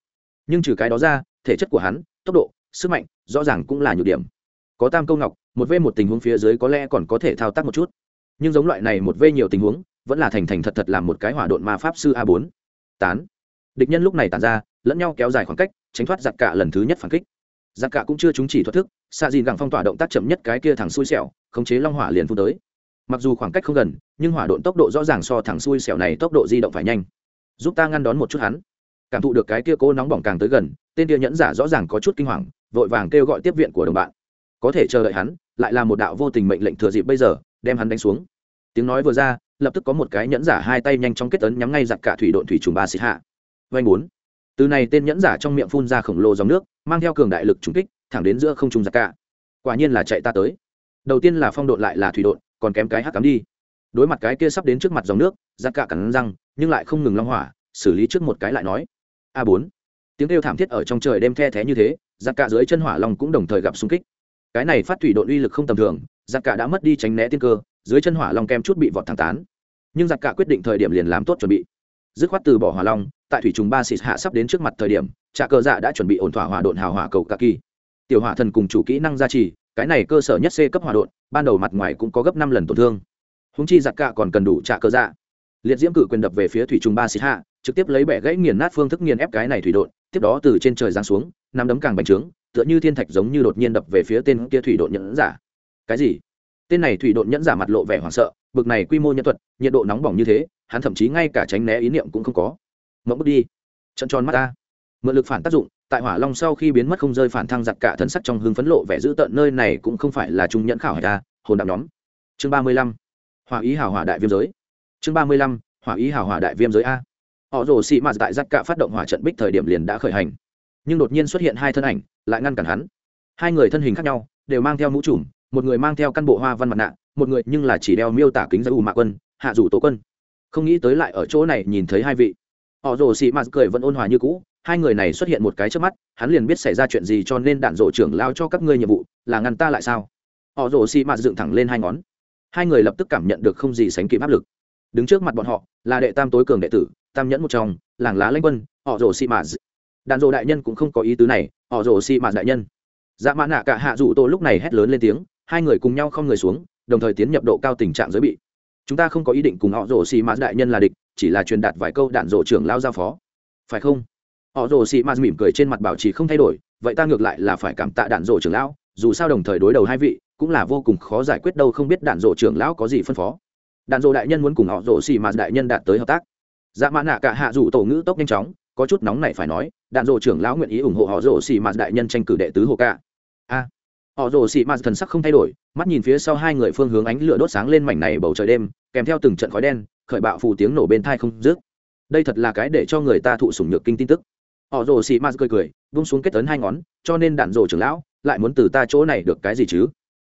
Speaker 1: Nhưng trừ cái đó ra, thể chất của hắn, tốc độ, sức mạnh, rõ ràng cũng là nhược điểm. Có tam câu ngọc, một v một tình huống phía dưới có lẽ còn có thể thao tác một chút. Nhưng giống loại này một v nhiều tình huống, vẫn là thành thành thật thật làm một cái hỏa độn ma pháp sư a bốn. Tán. Địch nhân lúc này tàn ra, lẫn nhau kéo dài khoảng cách, tránh thoát giặc cả lần thứ nhất phản kích. Giặc cả cũng chưa chúng chỉ thoát thức xa dìn gẳng phong tỏa động tác chậm nhất cái kia thẳng xui xẻo, khống chế long hỏa liền phun tới. Mặc dù khoảng cách không gần nhưng hỏa độn tốc độ rõ ràng so thẳng xui xẻo này tốc độ di động phải nhanh. Giúp ta ngăn đón một chút hắn. Cảm thụ được cái kia cố nóng bỏng càng tới gần, tên kia nhẫn giả rõ ràng có chút kinh hoàng, vội vàng kêu gọi tiếp viện của đồng bạn. Có thể chờ đợi hắn, lại là một đạo vô tình mệnh lệnh thừa dịp bây giờ, đem hắn đánh xuống. Tiếng nói vừa ra, lập tức có một cái nhẫn giả hai tay nhanh chóng kết ấn nhắm ngay giặc cả thủy độn thủy trùng ba xịt hạ. Vanh bốn. Từ này tên nhẫn giả trong miệng phun ra khổng lồ dòng nước, mang theo cường đại lực trùng kích, thẳng đến giữa không trung giặc cả. Quả nhiên là chạy ta tới. Đầu tiên là phong độn lại là thủy độn, còn kém cái hắc cắm đi đối mặt cái kia sắp đến trước mặt dòng nước, giặc cả cắn răng, nhưng lại không ngừng long hỏa, xử lý trước một cái lại nói. A bốn. Tiếng kêu thảm thiết ở trong trời đêm the thé như thế, giặc cả dưới chân hỏa long cũng đồng thời gặp xung kích. Cái này phát thủy độn uy lực không tầm thường, giặc cả đã mất đi tránh né tiên cơ, dưới chân hỏa long kem chút bị vọt thẳng tán. Nhưng giặc cả quyết định thời điểm liền làm tốt chuẩn bị. Dứt khoát từ bỏ hỏa long, tại thủy trùng ba xịt hạ sắp đến trước mặt thời điểm trà cờ dạ đã chuẩn bị ổn thỏa hỏa độn hào hỏa cầu cả kỳ. Tiểu hỏa thần cùng chủ kỹ năng gia trì, cái này cơ sở nhất c cấp hỏa độn, ban đầu mặt ngoài cũng có gấp năm lần tổn thương húng chi giặc cả còn cần đủ trả cơ dạ. Liệt diễm cử quyền đập về phía thủy trùng ba xịt hạ, trực tiếp lấy bẻ gãy nghiền nát phương thức nghiền ép cái này thủy độn, tiếp đó từ trên trời giáng xuống nằm đấm càng bành trướng, tựa như thiên thạch giống như đột nhiên đập về phía tên kia thủy độn nhẫn giả. Cái gì? Tên này thủy độn nhẫn giả mặt lộ vẻ hoảng sợ, bực này quy mô nhân thuật, nhiệt độ nóng bỏng như thế, hắn thậm chí ngay cả tránh né ý niệm cũng không có. Mẫu bước đi. Trận tròn mắt ta. Mượn lực phản tác dụng, tại hỏa long sau khi biến mất không rơi phản thăng giặc cả thần sắc trong hương phấn lộ vẻ giữ tận nơi này cũng không phải là trung nhẫn khảo hải ta, hồn đạo nhóm. Chương ba mươi lăm hỏa ý hào hỏa đại viêm giới. Chương ba mươi lăm, hỏa ý hào hỏa đại viêm giới a. Họ rồ xị mạt tại giặc cạ phát động hỏa trận bích thời điểm liền đã khởi hành. Nhưng đột nhiên xuất hiện hai thân ảnh, lại ngăn cản hắn. Hai người thân hình khác nhau, đều mang theo mũ trùm, một người mang theo căn bộ hoa văn mặt nạ, một người nhưng là chỉ đeo miêu tả kính giải ù mạ quân, hạ rủ tố quân. Không nghĩ tới lại ở chỗ này nhìn thấy hai vị. Họ rồ xị mạt cười vẫn ôn hòa như cũ, hai người này xuất hiện một cái trước mắt, hắn liền biết xảy ra chuyện gì cho nên đạn rộ trưởng lao cho các ngươi nhiệm vụ, là ngăn ta lại sao? Họ rồ xị mạt dựng thẳng lên hai ngón hai người lập tức cảm nhận được không gì sánh kịp áp lực. Đứng trước mặt bọn họ là đệ tam tối cường đệ tử, tam nhẫn một trong, làng lá lanh quân, họ rồ xị mạt. Đạn rồ đại nhân cũng không có ý tứ này, họ rồ xị mạt đại nhân. Dạ mã nạ cả hạ rủ tô lúc này hét lớn lên tiếng, hai người cùng nhau không người xuống, đồng thời tiến nhập độ cao tình trạng giới bị. Chúng ta không có ý định cùng họ rồ xì mạt đại nhân là địch, chỉ là truyền đạt vài câu đạn rồ trưởng lao giao phó. Phải không? Họ rồ xì mạt mỉm cười trên mặt bảo trì không thay đổi, vậy ta ngược lại là phải cảm tạ đạn rồ trưởng lão dù sao đồng thời đối đầu hai vị cũng là vô cùng khó giải quyết đâu, không biết đạn rộ trưởng lão có gì phân phó. Đạn rộ đại nhân muốn cùng họ rồ xì mà đại nhân đạt tới hợp tác. Dạ mã nạ cả hạ rủ tổ ngữ tốc nhanh chóng, có chút nóng này phải nói, đạn rộ trưởng lão nguyện ý ủng hộ họ rồ xì mà đại nhân tranh cử đệ tứ hồ cả. a. Họ rồ xì mà thần sắc không thay đổi, mắt nhìn phía sau hai người phương hướng ánh lửa đốt sáng lên mảnh này bầu trời đêm, kèm theo từng trận khói đen, khởi bạo phù tiếng nổ bên thai không dứt. Đây thật là cái để cho người ta thụ sủng nhược kinh tin tức. Họ rồ xì mạt cười cười vung xuống kết tấn hai ngón, cho nên đạn rồ trưởng lão lại muốn từ ta chỗ này được cái gì chứ?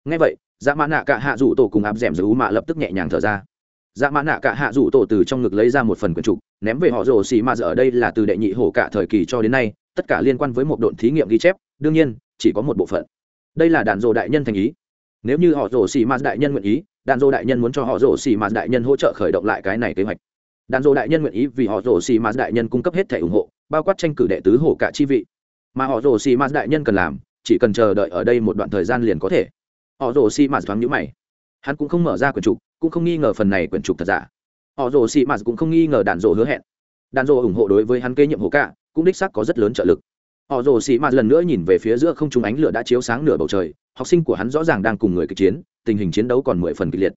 Speaker 1: Ngay vậy dạ mã nạ cả hạ rủ tổ cùng áp d ẻ m giữ mạ lập tức nhẹ nhàng thở ra. Dạ mã nạ cả hạ rủ tổ từ trong ngực lấy ra một phần quyển trục, ném về họ rồ xì mạt ở đây là từ đệ nhị hổ cả thời kỳ cho đến nay, tất cả liên quan với một độn thí nghiệm ghi chép, đương nhiên, chỉ có một bộ phận. Đây là đàn rồ đại nhân thành ý. Nếu như họ rồ xì ma đại nhân nguyện ý đàn rồ đại nhân muốn cho họ rồ xì ma đại nhân hỗ trợ khởi động lại cái này kế hoạch. Đàn rồ đại nhân nguyện ý vì họ rồ xì ma đại nhân cung cấp hết thẻ ủng hộ, bao quát tranh cử đệ tứ hổ cả chi vị. Mà họ rồ xì ma đại nhân cần làm, chỉ cần chờ đợi ở đây một đoạn thời gian liền có thể họ rồ xì mạt thoáng nhữ mày. Hắn cũng không mở ra quyển trục, cũng không nghi ngờ phần này quyển trục thật giả. Họ rồ xì mạt cũng không nghi ngờ đạn rồ hứa hẹn. Đạn rồ ủng hộ đối với hắn kế nhiệm hồ cả cũng đích xác có rất lớn trợ lực. Họ rồ xì mạt lần nữa nhìn về phía giữa không trung ánh lửa đã chiếu sáng nửa bầu trời, học sinh của hắn rõ ràng đang cùng người kịch chiến, tình hình chiến đấu còn mười phần kịch liệt.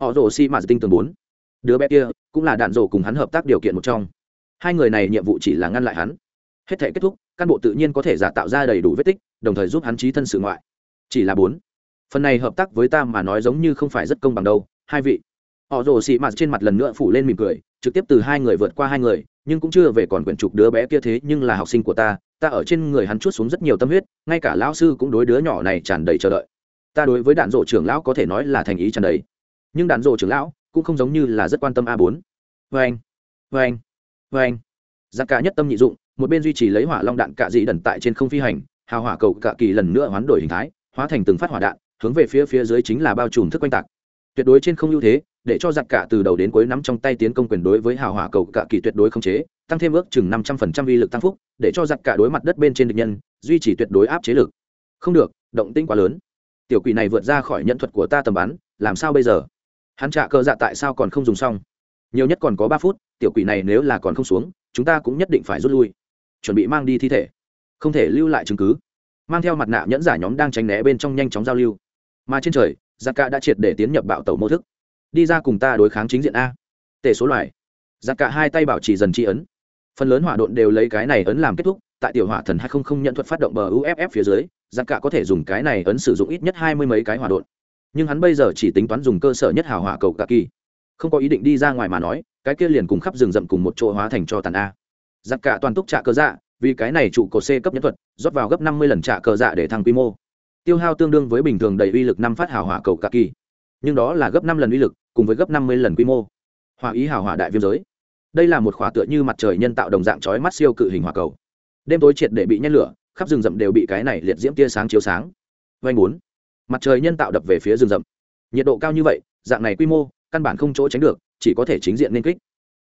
Speaker 1: Họ rồ xì mạt tinh tường bốn. Đứa bé kia cũng là đạn rồ cùng hắn hợp tác điều kiện một trong. Hai người này nhiệm vụ chỉ là ngăn lại hắn. Hết thể kết thúc, cán bộ tự nhiên có thể giả tạo ra đầy đủ vết tích, đồng thời giúp hắn trí thân sự ngoại. Chỉ là bốn phần này hợp tác với ta mà nói giống như không phải rất công bằng đâu. Hai vị. Họ rồ xị mạt trên mặt lần nữa phủ lên mỉm cười, trực tiếp từ hai người vượt qua hai người, nhưng cũng chưa về còn quyển trục đứa bé kia thế nhưng là học sinh của ta ta ở trên người hắn chút xuống rất nhiều tâm huyết, ngay cả lão sư cũng đối đứa nhỏ này tràn đầy chờ đợi. Ta đối với đạn rộ trưởng lão có thể nói là thành ý tràn đầy. Nhưng đạn rộ trưởng lão cũng không giống như là rất quan tâm a bốn. Vê anh vê anh vê anh giặc cả nhất tâm nhị dụng, một bên duy trì lấy hỏa long đạn cạ dị đần tại trên không phi hành, hào hỏa cầu cạ kỳ lần nữa hoán đổi hình thái, hóa thành từng phát hỏa đạn hướng về phía phía dưới chính là bao trùm thức quanh tạc. Tuyệt đối trên không ưu thế, để cho giặc cả từ đầu đến cuối nắm trong tay tiến công quyền đối với hào hỏa cầu cả kỳ tuyệt đối không chế, tăng thêm ước chừng năm trăm phần trăm vi lực tăng phúc, để cho giặc cả đối mặt đất bên trên địch nhân, duy trì tuyệt đối áp chế lực. Không được, động tinh quá lớn. Tiểu quỷ này vượt ra khỏi nhận thuật của ta tầm bắn, làm sao bây giờ? Hắn trả cơ dạ tại sao còn không dùng xong? Nhiều nhất còn có ba phút, tiểu quỷ này nếu là còn không xuống, chúng ta cũng nhất định phải rút lui. Chuẩn bị mang đi thi thể. Không thể lưu lại chứng cứ. Mang theo mặt nạ nhẫn giả nhóm đang tránh né bên trong nhanh chóng giao lưu mà trên trời, giặc cả đã triệt để tiến nhập bạo tàu mô thức. Đi ra cùng ta đối kháng chính diện a. Tể số loài. Giặc cả hai tay bảo trì dần tri ấn. Phần lớn hỏa độn đều lấy cái này ấn làm kết thúc, tại tiểu hỏa thần hai không không nhận thuật phát động bờ uff phía dưới, giặc cả có thể dùng cái này ấn sử dụng ít nhất hai mươi mấy cái hỏa độn. Nhưng hắn bây giờ chỉ tính toán dùng cơ sở nhất hào hỏa cầu cả kỳ. Không có ý định đi ra ngoài mà nói, cái kia liền cùng khắp rừng rậm cùng một chỗ hóa thành cho tàn a. Giặc cả toàn túc trạ cơ dạ vì cái này trụ cột c cấp nhân thuật, rót vào gấp năm mươi lần trạ cơ dạ để thăng quy mô tiêu hao tương đương với bình thường đầy uy lực năm phát hào hỏa cầu cả kỳ. Nhưng đó là gấp năm lần uy lực, cùng với gấp năm mươi lần quy mô. Hỏa ý hào hỏa đại viêm giới. Đây là một khỏa tựa như mặt trời nhân tạo đồng dạng chói mắt siêu cự hình hỏa cầu. Đêm tối triệt để bị nhét lửa, khắp rừng rậm đều bị cái này liệt diễm tia sáng chiếu sáng. Vanh bốn. Mặt trời nhân tạo đập về phía rừng rậm. Nhiệt độ cao như vậy, dạng này quy mô, căn bản không chỗ tránh được, chỉ có thể chính diện nên kích.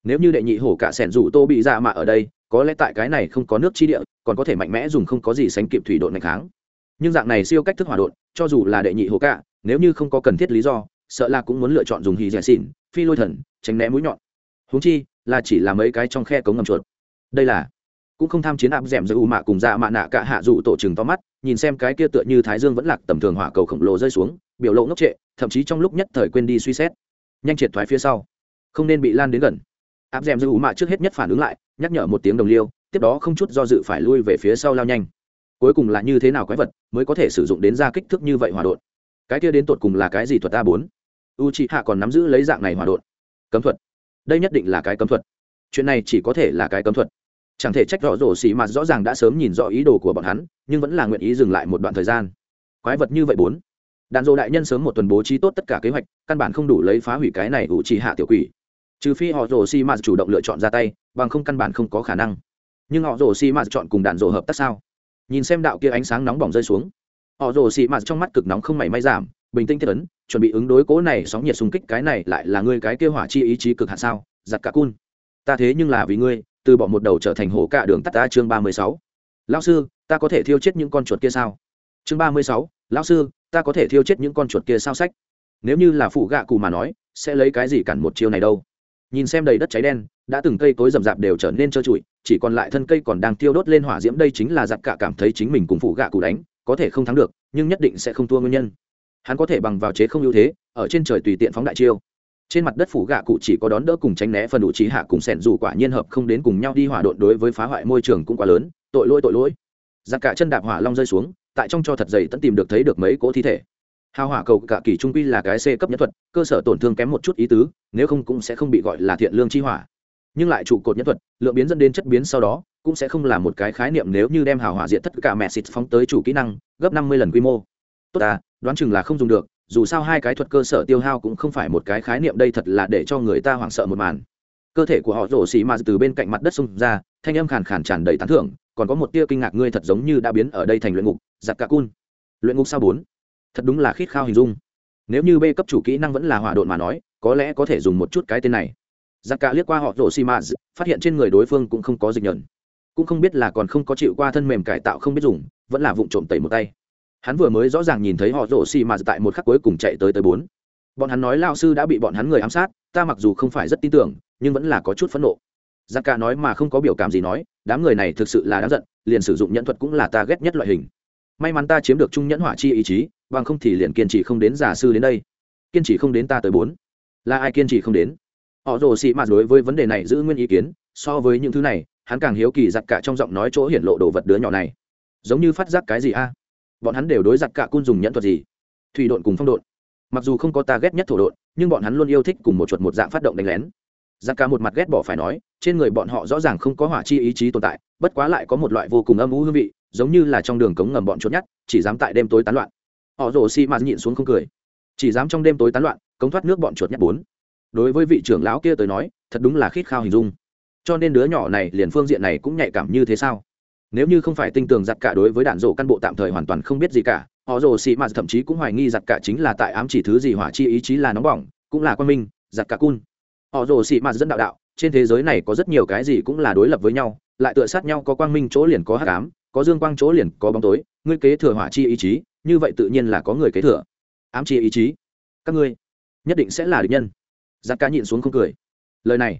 Speaker 1: Nếu như đệ nhị hổ cả sẻn rủ tô bị dạ mạ ở đây, có lẽ tại cái này không có nước chi địa, còn có thể mạnh mẽ dùng không có gì sánh kịp thủy độn ngày kháng nhưng dạng này siêu cách thức hỏa đột, cho dù là đệ nhị hồ cả nếu như không có cần thiết lý do sợ là cũng muốn lựa chọn dùng hì rẻ xỉn phi lôi thần tránh né mũi nhọn. Húng chi là chỉ là mấy cái trong khe cống ngầm chuột. Đây là cũng không tham chiến áp d ẻ m giữa u mạ cùng dạ mạ nạ cả hạ dụ tổ chừng to mắt nhìn xem cái kia tựa như thái dương vẫn lạc tầm thường hỏa cầu khổng lồ rơi xuống biểu lộ ngốc trệ thậm chí trong lúc nhất thời quên đi suy xét. Nhanh triệt thoái phía sau không nên bị lan đến gần. Áp d ẻ m giữa u mạ trước hết nhất phản ứng lại nhắc nhở một tiếng đồng liêu tiếp đó không chút do dự phải lui về phía sau lao nhanh cuối cùng là như thế nào quái vật mới có thể sử dụng đến ra kích thước như vậy hòa đột? Cái kia đến tột cùng là cái gì thuật a bốn? U c h i hạ còn nắm giữ lấy dạng này hòa đột. Cấm thuật. Đây nhất định là cái cấm thuật. Chuyện này chỉ có thể là cái cấm thuật. Chẳng thể trách rõ rổ xì mà rõ ràng đã sớm nhìn rõ ý đồ của bọn hắn, nhưng vẫn là nguyện ý dừng lại một đoạn thời gian. Quái vật như vậy bốn. Đàn dộ đại nhân sớm một tuần bố trí tốt tất cả kế hoạch, căn bản không đủ lấy phá hủy cái này u trì hạ tiểu quỷ. Trừ phi họ rổ xì mà chủ động lựa chọn ra tay, bằng không căn bản không có khả năng. Nhưng họ rổ xì mà chọn cùng đàn dộ hợp tác sao? Nhìn xem đạo kia ánh sáng nóng bỏng rơi xuống. Họ rồ xị mà trong mắt cực nóng không mảy may giảm, bình tĩnh thiết ấn, chuẩn bị ứng đối cố này sóng nhiệt xung kích cái này lại là ngươi cái kia hỏa chi ý chí cực hạn sao? Giặt cả cun. Ta thế nhưng là vì ngươi, từ bỏ một đầu trở thành hổ cả đường tắt ta chương ba mươi sáu. Lão sư, ta có thể thiêu chết những con chuột kia sao? Chương ba mươi sáu, lão sư, ta có thể thiêu chết những con chuột kia sao sách? Nếu như là phụ gạ cù mà nói, sẽ lấy cái gì cản một chiêu này đâu? Nhìn xem đầy đất cháy đen đã từng cây cối rậm rạp đều trở nên trơ trụi, chỉ còn lại thân cây còn đang thiêu đốt lên hỏa diễm đây chính là giặc cả cảm thấy chính mình cùng phụ gạ cụ đánh, có thể không thắng được, nhưng nhất định sẽ không thua nguyên nhân. Hắn có thể bằng vào chế không ưu thế, ở trên trời tùy tiện phóng đại chiêu. Trên mặt đất phủ gạ cụ chỉ có đón đỡ cùng tránh né phần đủ trí hạ cùng sẻn dù quả nhiên hợp không đến cùng nhau đi hỏa độn đối với phá hoại môi trường cũng quá lớn, tội lỗi tội lỗi. Giặc cả chân đạp hỏa long rơi xuống, tại trong cho thật dày tận tìm được thấy được mấy cỗ thi thể. Hào hỏa cầu cả kỳ trung quy là cái c cấp nhất thuật, cơ sở tổn thương kém một chút ý tứ, nếu không cũng sẽ không bị gọi là thiện lương chi hỏa nhưng lại trụ cột nhất thuật, lượng biến dẫn đến chất biến sau đó, cũng sẽ không là một cái khái niệm nếu như đem hào hỏa diện tất cả mẹ xịt phóng tới chủ kỹ năng, gấp năm mươi lần quy mô. Tốt à đoán chừng là không dùng được, dù sao hai cái thuật cơ sở tiêu hao cũng không phải một cái khái niệm đây thật là để cho người ta hoảng sợ một màn. Cơ thể của họ rổ xì mà từ bên cạnh mặt đất xông ra, thanh âm khàn khàn tràn đầy tán thưởng, còn có một tia kinh ngạc ngươi thật giống như đã biến ở đây thành luyện ngục, giặc cả cun. Luyện ngục sao bốn? Thật đúng là khít khao hình dung. Nếu như b cấp chủ kỹ năng vẫn là hỏa độn mà nói, có lẽ có thể dùng một chút cái tên này giặc cả liếc qua họ rổ xi mà phát hiện trên người đối phương cũng không có dịch nhẫn. Cũng không biết là còn không có chịu qua thân mềm cải tạo không biết dùng, vẫn là vụng trộm tẩy một tay. Hắn vừa mới rõ ràng nhìn thấy họ rổ xi mà tại một khắc cuối cùng chạy tới tới bốn. Bọn hắn nói lao sư đã bị bọn hắn người ám sát, ta mặc dù không phải rất tin tưởng, nhưng vẫn là có chút phẫn nộ. Giặc cả nói mà không có biểu cảm gì nói, đám người này thực sự là đáng giận, liền sử dụng nhẫn thuật cũng là ta ghét nhất loại hình. May mắn ta chiếm được trung nhẫn hỏa chi ý chí, bằng không thì liền kiên trì không đến giả sư đến đây. Kiên trì không đến ta tới bốn. Là ai kiên trì không đến? Họ rồ xị mạt đối với vấn đề này giữ nguyên ý kiến, so với những thứ này, hắn càng hiếu kỳ giặc cả trong giọng nói chỗ hiển lộ đồ vật đứa nhỏ này. Giống như phát giác cái gì a? Bọn hắn đều đối giặc cả cun dùng nhẫn thuật gì? Thủy độn cùng phong độn. Mặc dù không có ta ghét nhất thổ độn, nhưng bọn hắn luôn yêu thích cùng một chuột một dạng phát động đánh lén. Giặc cả một mặt ghét bỏ phải nói, trên người bọn họ rõ ràng không có hỏa chi ý chí tồn tại, bất quá lại có một loại vô cùng âm u hương vị, giống như là trong đường cống ngầm bọn chuột nhắt chỉ dám tại đêm tối tán loạn. Họ rồ xi mạt nhịn xuống không cười. Chỉ dám trong đêm tối tán loạn, cống thoát nước bọn chuột nhắt bốn đối với vị trưởng lão kia tới nói thật đúng là khít khao hình dung. Cho nên đứa nhỏ này liền phương diện này cũng nhạy cảm như thế sao? Nếu như không phải tinh tường giặt cả đối với đạn rổ căn bộ tạm thời hoàn toàn không biết gì cả họ rồ xị mạt thậm chí cũng hoài nghi giặt cả chính là tại ám chỉ thứ gì hỏa chi ý chí là nóng bỏng cũng là quan minh giặt cả cun. Họ rồ xị mạt dẫn đạo đạo trên thế giới này có rất nhiều cái gì cũng là đối lập với nhau lại tựa sát nhau có quang minh chỗ liền có hát ám, có dương quang chỗ liền có bóng tối ngươi kế thừa hỏa chi ý chí như vậy tự nhiên là có người kế thừa. Ám chi ý chí. Các ngươi nhất định sẽ là địch nhân giặc cả nhịn xuống không cười. Lời này,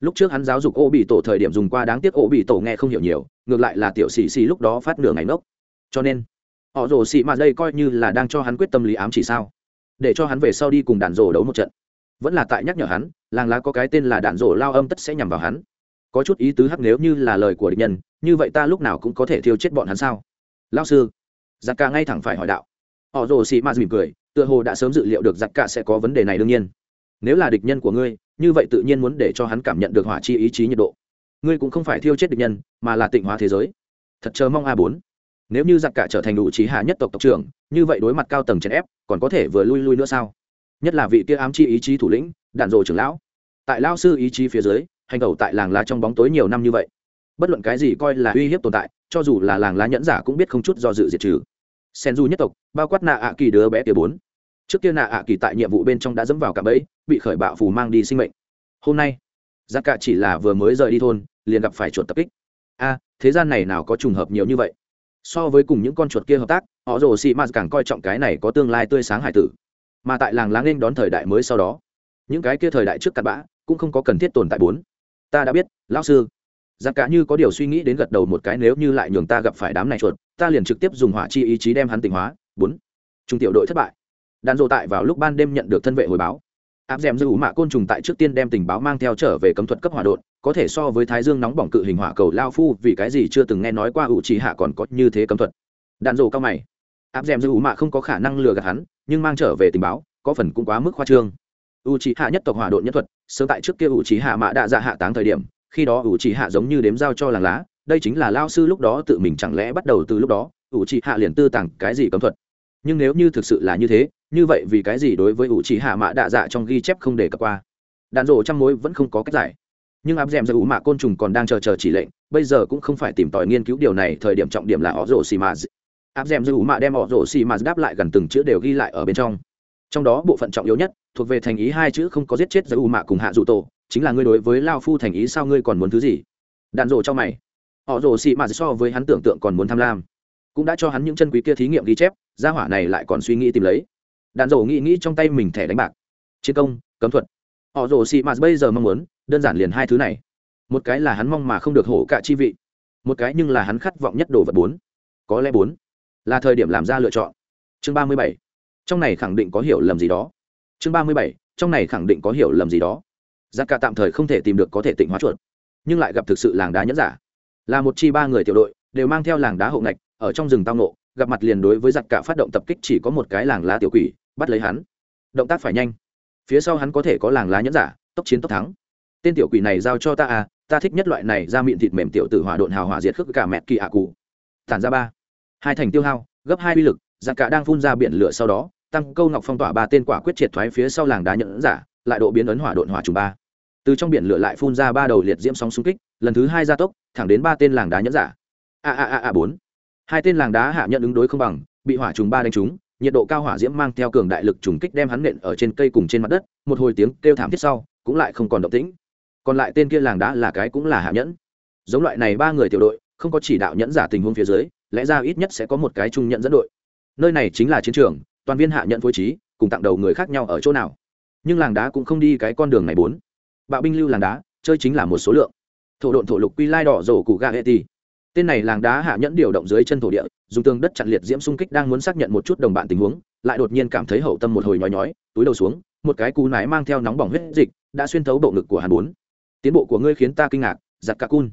Speaker 1: lúc trước hắn giáo dục ô bị tổ thời điểm dùng qua đáng tiếc ô bị tổ nghe không hiểu nhiều, ngược lại là tiểu xì xì lúc đó phát nửa ngày ngốc. Cho nên, họ rồ xì mà đây coi như là đang cho hắn quyết tâm lý ám chỉ sao? Để cho hắn về sau đi cùng đàn rổ đấu một trận. Vẫn là tại nhắc nhở hắn, làng lá có cái tên là đạn rổ lao âm tất sẽ nhằm vào hắn. Có chút ý tứ hắc nếu như là lời của địch nhân, như vậy ta lúc nào cũng có thể thiêu chết bọn hắn sao? Lao sư, giặc ca ngay thẳng phải hỏi đạo. Họ rồ xì ma mỉm cười, tựa hồ đã sớm dự liệu được giặc ca sẽ có vấn đề này đương nhiên nếu là địch nhân của ngươi, như vậy tự nhiên muốn để cho hắn cảm nhận được hỏa chi ý chí nhiệt độ. Ngươi cũng không phải thiêu chết địch nhân, mà là tịnh hóa thế giới. Thật chờ mong a bốn. Nếu như giặc cả trở thành đủ trí hạ nhất tộc tộc trưởng, như vậy đối mặt cao tầng chèn ép, còn có thể vừa lui lui nữa sao? Nhất là vị kia ám chi ý chí thủ lĩnh, đạn rồ trưởng lão. Tại lao sư ý chí phía dưới, hành tẩu tại làng lá trong bóng tối nhiều năm như vậy. Bất luận cái gì coi là uy hiếp tồn tại, cho dù là làng lá nhẫn giả cũng biết không chút do dự diệt trừ. Sen du nhất tộc, bao quát nạ ạ kỳ đứa bé kia bốn trước kia nạ ạ kỳ tại nhiệm vụ bên trong đã dẫm vào cả bẫy, bị khởi bạo phù mang đi sinh mệnh. Hôm nay giác cả chỉ là vừa mới rời đi thôn, liền gặp phải chuột tập kích. A, thế gian này nào có trùng hợp nhiều như vậy? So với cùng những con chuột kia hợp tác, họ rồ xị m càng coi trọng cái này có tương lai tươi sáng hải tử. Mà tại làng láng nên đón thời đại mới sau đó, những cái kia thời đại trước cặn bã cũng không có cần thiết tồn tại bốn. Ta đã biết, lão sư. Giặc cả như có điều suy nghĩ đến gật đầu một cái nếu như lại nhường ta gặp phải đám này chuột, ta liền trực tiếp dùng hỏa chi ý chí đem hắn tỉnh hóa. Bốn. Trung tiểu đội thất bại đàn dộ tại vào lúc ban đêm nhận được thân vệ hồi báo. Áp d dư ủ mạ côn trùng tại trước tiên đem tình báo mang theo trở về cấm thuật cấp hỏa đột có thể so với thái dương nóng bỏng cự hình hỏa cầu lao phu, vì cái gì chưa từng nghe nói qua ủ trì hạ còn có như thế cấm thuật. Đạn dộ cao mày. Áp d dư ủ mạ không có khả năng lừa gạt hắn, nhưng mang trở về tình báo, có phần cũng quá mức khoa trương. U trì hạ nhất tộc hỏa đột nhất thuật, sớm tại trước kia ủ trì hạ mạ đã dạ hạ táng thời điểm, khi đó ủ trì hạ giống như đếm giao cho làng lá, đây chính là lao sư lúc đó tự mình chẳng lẽ bắt đầu từ lúc đó ủ trì hạ liền tư tặng cái gì cấm thuật nhưng nếu như thực sự là như thế, như vậy vì cái gì đối với ủ trì hạ mạ đạ dạ trong ghi chép không để cập qua? Đạn rộ trăm mối vẫn không có cách giải. Nhưng áp d ẻ m ra ủ mạ côn trùng còn đang chờ chờ chỉ lệnh, bây giờ cũng không phải tìm tòi nghiên cứu điều này, thời điểm trọng điểm là họ rổ xì mà áp d ẻ m ra ủ mạ đem họ rổ xì mà đáp lại gần từng chữ đều ghi lại ở bên trong. Trong đó bộ phận trọng yếu nhất, thuộc về thành ý hai chữ không có giết chết ra ủ mạ cùng hạ dụ tổ, chính là ngươi đối với lao phu thành ý sao ngươi còn muốn thứ gì? Đạn rộ cho mày. Họ rổ xì mạt so với hắn tưởng tượng còn muốn tham lam cũng đã cho hắn những chân quý kia thí nghiệm ghi chép, gia hỏa này lại còn suy nghĩ tìm lấy. Đàn rổ nghĩ nghĩ trong tay mình thẻ đánh bạc. Chiến công, cấm thuật. Họ rổ xì mạt bây giờ mong muốn, đơn giản liền hai thứ này. Một cái là hắn mong mà không được hổ cả chi vị. Một cái nhưng là hắn khát vọng nhất đồ vật bốn. Có lẽ bốn. Là thời điểm làm ra lựa chọn. Chương ba mươi bảy. Trong này khẳng định có hiểu lầm gì đó. Chương ba mươi bảy. Trong này khẳng định có hiểu lầm gì đó. Giặc cả tạm thời không thể tìm được có thể tịnh hóa chuột. Nhưng lại gặp thực sự làng đá nhẫn giả. Là một chi ba người tiểu đội, đều mang theo làng đá hậu ngạch ở trong rừng tao nộ gặp mặt liền đối với giặc cả phát động tập kích chỉ có một cái làng lá tiểu quỷ, bắt lấy hắn. Động tác phải nhanh. Phía sau hắn có thể có làng lá nhẫn giả, tốc chiến tốc thắng. Tên tiểu quỷ này giao cho ta à ta thích nhất loại này ra miệng thịt mềm tiểu tử hỏa độn hào hỏa diệt khước cả mẹt kỳ ạ cụ. Tản ra ba. Hai thành tiêu hao, gấp hai uy lực, giặc cả đang phun ra biển lửa sau đó, tăng câu ngọc phong tỏa ba tên quả quyết triệt thoái phía sau làng đá nhẫn giả, lại độ biến ấn hỏa độn hỏa trùng ba. Từ trong biển lửa lại phun ra ba đầu liệt diễm sóng xung kích, lần thứ hai gia tốc, thẳng đến ba tên làng đá nhẫn giả. A a a a bốn hai tên làng đá hạ nhận ứng đối không bằng, bị hỏa trùng ba đánh trúng, nhiệt độ cao hỏa diễm mang theo cường đại lực trùng kích đem hắn nện ở trên cây cùng trên mặt đất, một hồi tiếng kêu thảm thiết sau, cũng lại không còn động tĩnh. Còn lại tên kia làng đá là cái cũng là hạ nhẫn. Giống loại này ba người tiểu đội, không có chỉ đạo nhẫn giả tình huống phía dưới, lẽ ra ít nhất sẽ có một cái trung nhận dẫn đội. Nơi này chính là chiến trường, toàn viên hạ nhận phối trí, cùng tặng đầu người khác nhau ở chỗ nào. Nhưng làng đá cũng không đi cái con đường này bốn. Bạo binh lưu làng đá, chơi chính là một số lượng. Thổ độn thổ lục quy lai đỏ rổ cụ gà hệ ti tên này làng đá hạ nhẫn điều động dưới chân thổ địa, dùng tường đất chặn liệt diễm xung kích đang muốn xác nhận một chút đồng bạn tình huống, lại đột nhiên cảm thấy hậu tâm một hồi nhói nhói, túi đầu xuống, một cái cú nái mang theo nóng bỏng huyết dịch, đã xuyên thấu bộ ngực của hắn bốn. Tiến bộ của ngươi khiến ta kinh ngạc, giặt cả cun.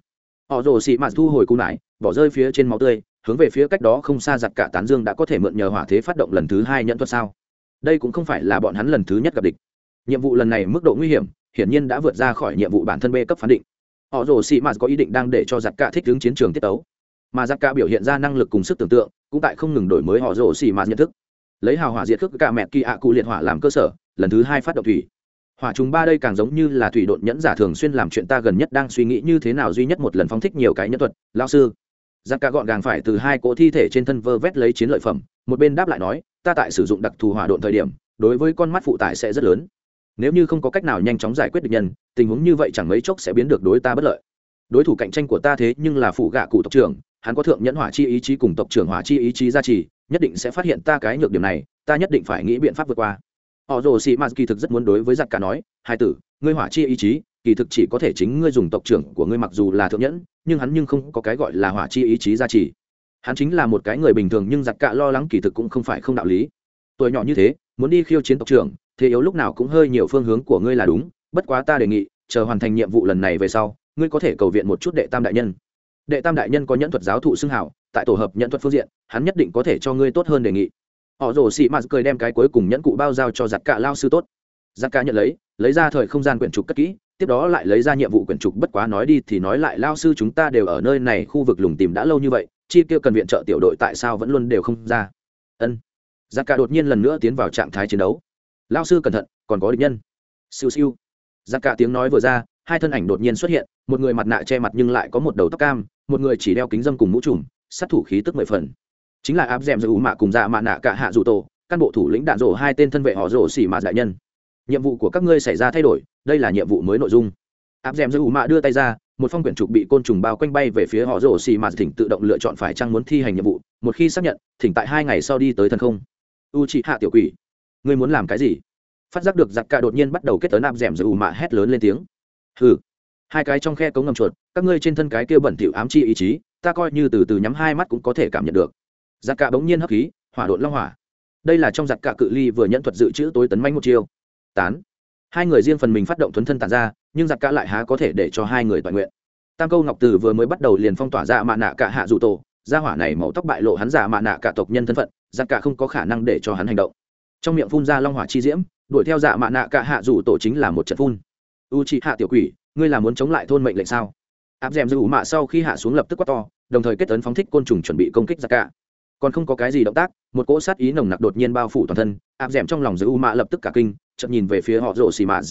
Speaker 1: Họ rồ xị mạt thu hồi cú nải, bỏ rơi phía trên máu tươi, hướng về phía cách đó không xa giặt cả tán dương đã có thể mượn nhờ hỏa thế phát động lần thứ hai nhận thuật sao? Đây cũng không phải là bọn hắn lần thứ nhất gặp địch. Nhiệm vụ lần này mức độ nguy hiểm, hiển nhiên đã vượt ra khỏi nhiệm vụ bản thân b cấp phán định họ rồ xì mạt có ý định đang để cho Giặc cả thích ứng chiến trường tiết tấu. Mà giặc ca biểu hiện ra năng lực cùng sức tưởng tượng, cũng tại không ngừng đổi mới họ rồ xì mạt nhận thức. Lấy hào hỏa diệt thức cả mẹ kỳ ạ cụ liệt hỏa làm cơ sở, lần thứ hai phát động thủy. Hỏa trùng ba đây càng giống như là thủy độn nhẫn giả thường xuyên làm chuyện ta gần nhất đang suy nghĩ như thế nào duy nhất một lần phóng thích nhiều cái nhân thuật lao sư. Giặc ca gọn gàng phải từ hai cỗ thi thể trên thân vơ vét lấy chiến lợi phẩm, một bên đáp lại nói, ta tại sử dụng đặc thù hỏa độn thời điểm, đối với con mắt phụ tải sẽ rất lớn nếu như không có cách nào nhanh chóng giải quyết được nhân, tình huống như vậy chẳng mấy chốc sẽ biến được đối ta bất lợi. Đối thủ cạnh tranh của ta thế nhưng là phụ gạ cụ tộc trưởng, hắn có thượng nhẫn hỏa chi ý chí cùng tộc trưởng hỏa chi ý chí gia trì, nhất định sẽ phát hiện ta cái nhược điểm này, ta nhất định phải nghĩ biện pháp vượt qua. Họ rồ sĩ mạt kỳ thực rất muốn đối với giặc cả nói, hai tử, ngươi hỏa chi ý chí, kỳ thực chỉ có thể chính ngươi dùng tộc trưởng của ngươi mặc dù là thượng nhẫn, nhưng hắn nhưng không có cái gọi là hỏa chi ý chí gia trì. Hắn chính là một cái người bình thường nhưng giặc cả lo lắng kỳ thực cũng không phải không đạo lý. Tuổi nhỏ như thế, muốn đi khiêu chiến tộc trưởng thế yếu lúc nào cũng hơi nhiều phương hướng của ngươi là đúng, bất quá ta đề nghị, chờ hoàn thành nhiệm vụ lần này về sau, ngươi có thể cầu viện một chút đệ tam đại nhân. Đệ tam đại nhân có nhẫn thuật giáo thụ xưng hảo, tại tổ hợp nhẫn thuật phương diện, hắn nhất định có thể cho ngươi tốt hơn đề nghị. Họ rồ xị mạt cười đem cái cuối cùng nhẫn cụ bao giao cho giặc cả lao sư tốt. Giặc cả nhận lấy lấy ra thời không gian quyển trục cất kỹ, tiếp đó lại lấy ra nhiệm vụ quyển trục bất quá nói đi thì nói lại, lao sư chúng ta đều ở nơi này, khu vực lùng tìm đã lâu như vậy, chi tiêu cần viện trợ tiểu đội tại sao vẫn luôn đều không ra? Ân. Giặc cả đột nhiên lần nữa tiến vào trạng thái chiến đấu lao sư cẩn thận, còn có địch nhân. Siêu siêu. Giặc cả tiếng nói vừa ra, hai thân ảnh đột nhiên xuất hiện, một người mặt nạ che mặt nhưng lại có một đầu tóc cam, một người chỉ đeo kính dâm cùng mũ trùm, sát thủ khí tức mười phần. Chính là áp d ẻ m mạ cùng dạ mạ nạ cả hạ dù tổ căn bộ thủ lĩnh đạn rổ hai tên thân vệ họ rổ xỉ mạ đại nhân. Nhiệm vụ của các ngươi xảy ra thay đổi, đây là nhiệm vụ mới nội dung. Áp d ẻ m mạ đưa tay ra, một phong quyển trục bị côn trùng bao quanh bay về phía họ rổ xỉ mạ thỉnh tự động lựa chọn phải chăng muốn thi hành nhiệm vụ, một khi xác nhận, thỉnh tại hai ngày sau đi tới thân không. U chị hạ tiểu quỷ ngươi muốn làm cái gì? Phát giác được giặc cả đột nhiên bắt đầu kết tấn áp d ẻ m mạ hét lớn lên tiếng. Hừ. Hai cái trong khe cống ngầm chuột, các ngươi trên thân cái kia bẩn thỉu ám chi ý chí, ta coi như từ từ nhắm hai mắt cũng có thể cảm nhận được. Giặc cả bỗng nhiên hấp khí, hỏa đột long hỏa. Đây là trong giặc cả cự ly vừa nhận thuật dự trữ tối tấn manh một chiêu. Tán. Hai người riêng phần mình phát động thuấn thân tàn ra, nhưng giặc cả lại há có thể để cho hai người toàn nguyện. Tam câu ngọc từ vừa mới bắt đầu liền phong tỏa ra mạ nạ cả hạ dù tổ. Gia hỏa này màu tóc bại lộ hắn giả mạ nạ cả tộc nhân thân phận, giặc cả không có khả năng để cho hắn hành động trong miệng phun ra long hỏa chi diễm, đuổi theo dạ mạ nạ cả hạ dù tổ chính là một trận phun. U chị hạ tiểu quỷ, ngươi là muốn chống lại thôn mệnh lệnh sao? Áp d è m giữ mạ sau khi hạ xuống lập tức quát to, đồng thời kết tấn phóng thích côn trùng chuẩn bị công kích ra cả. Còn không có cái gì động tác, một cỗ sát ý nồng nặc đột nhiên bao phủ toàn thân, áp d è m trong lòng giữ u mạ lập tức cả kinh chậm nhìn về phía họ rổ xì mạ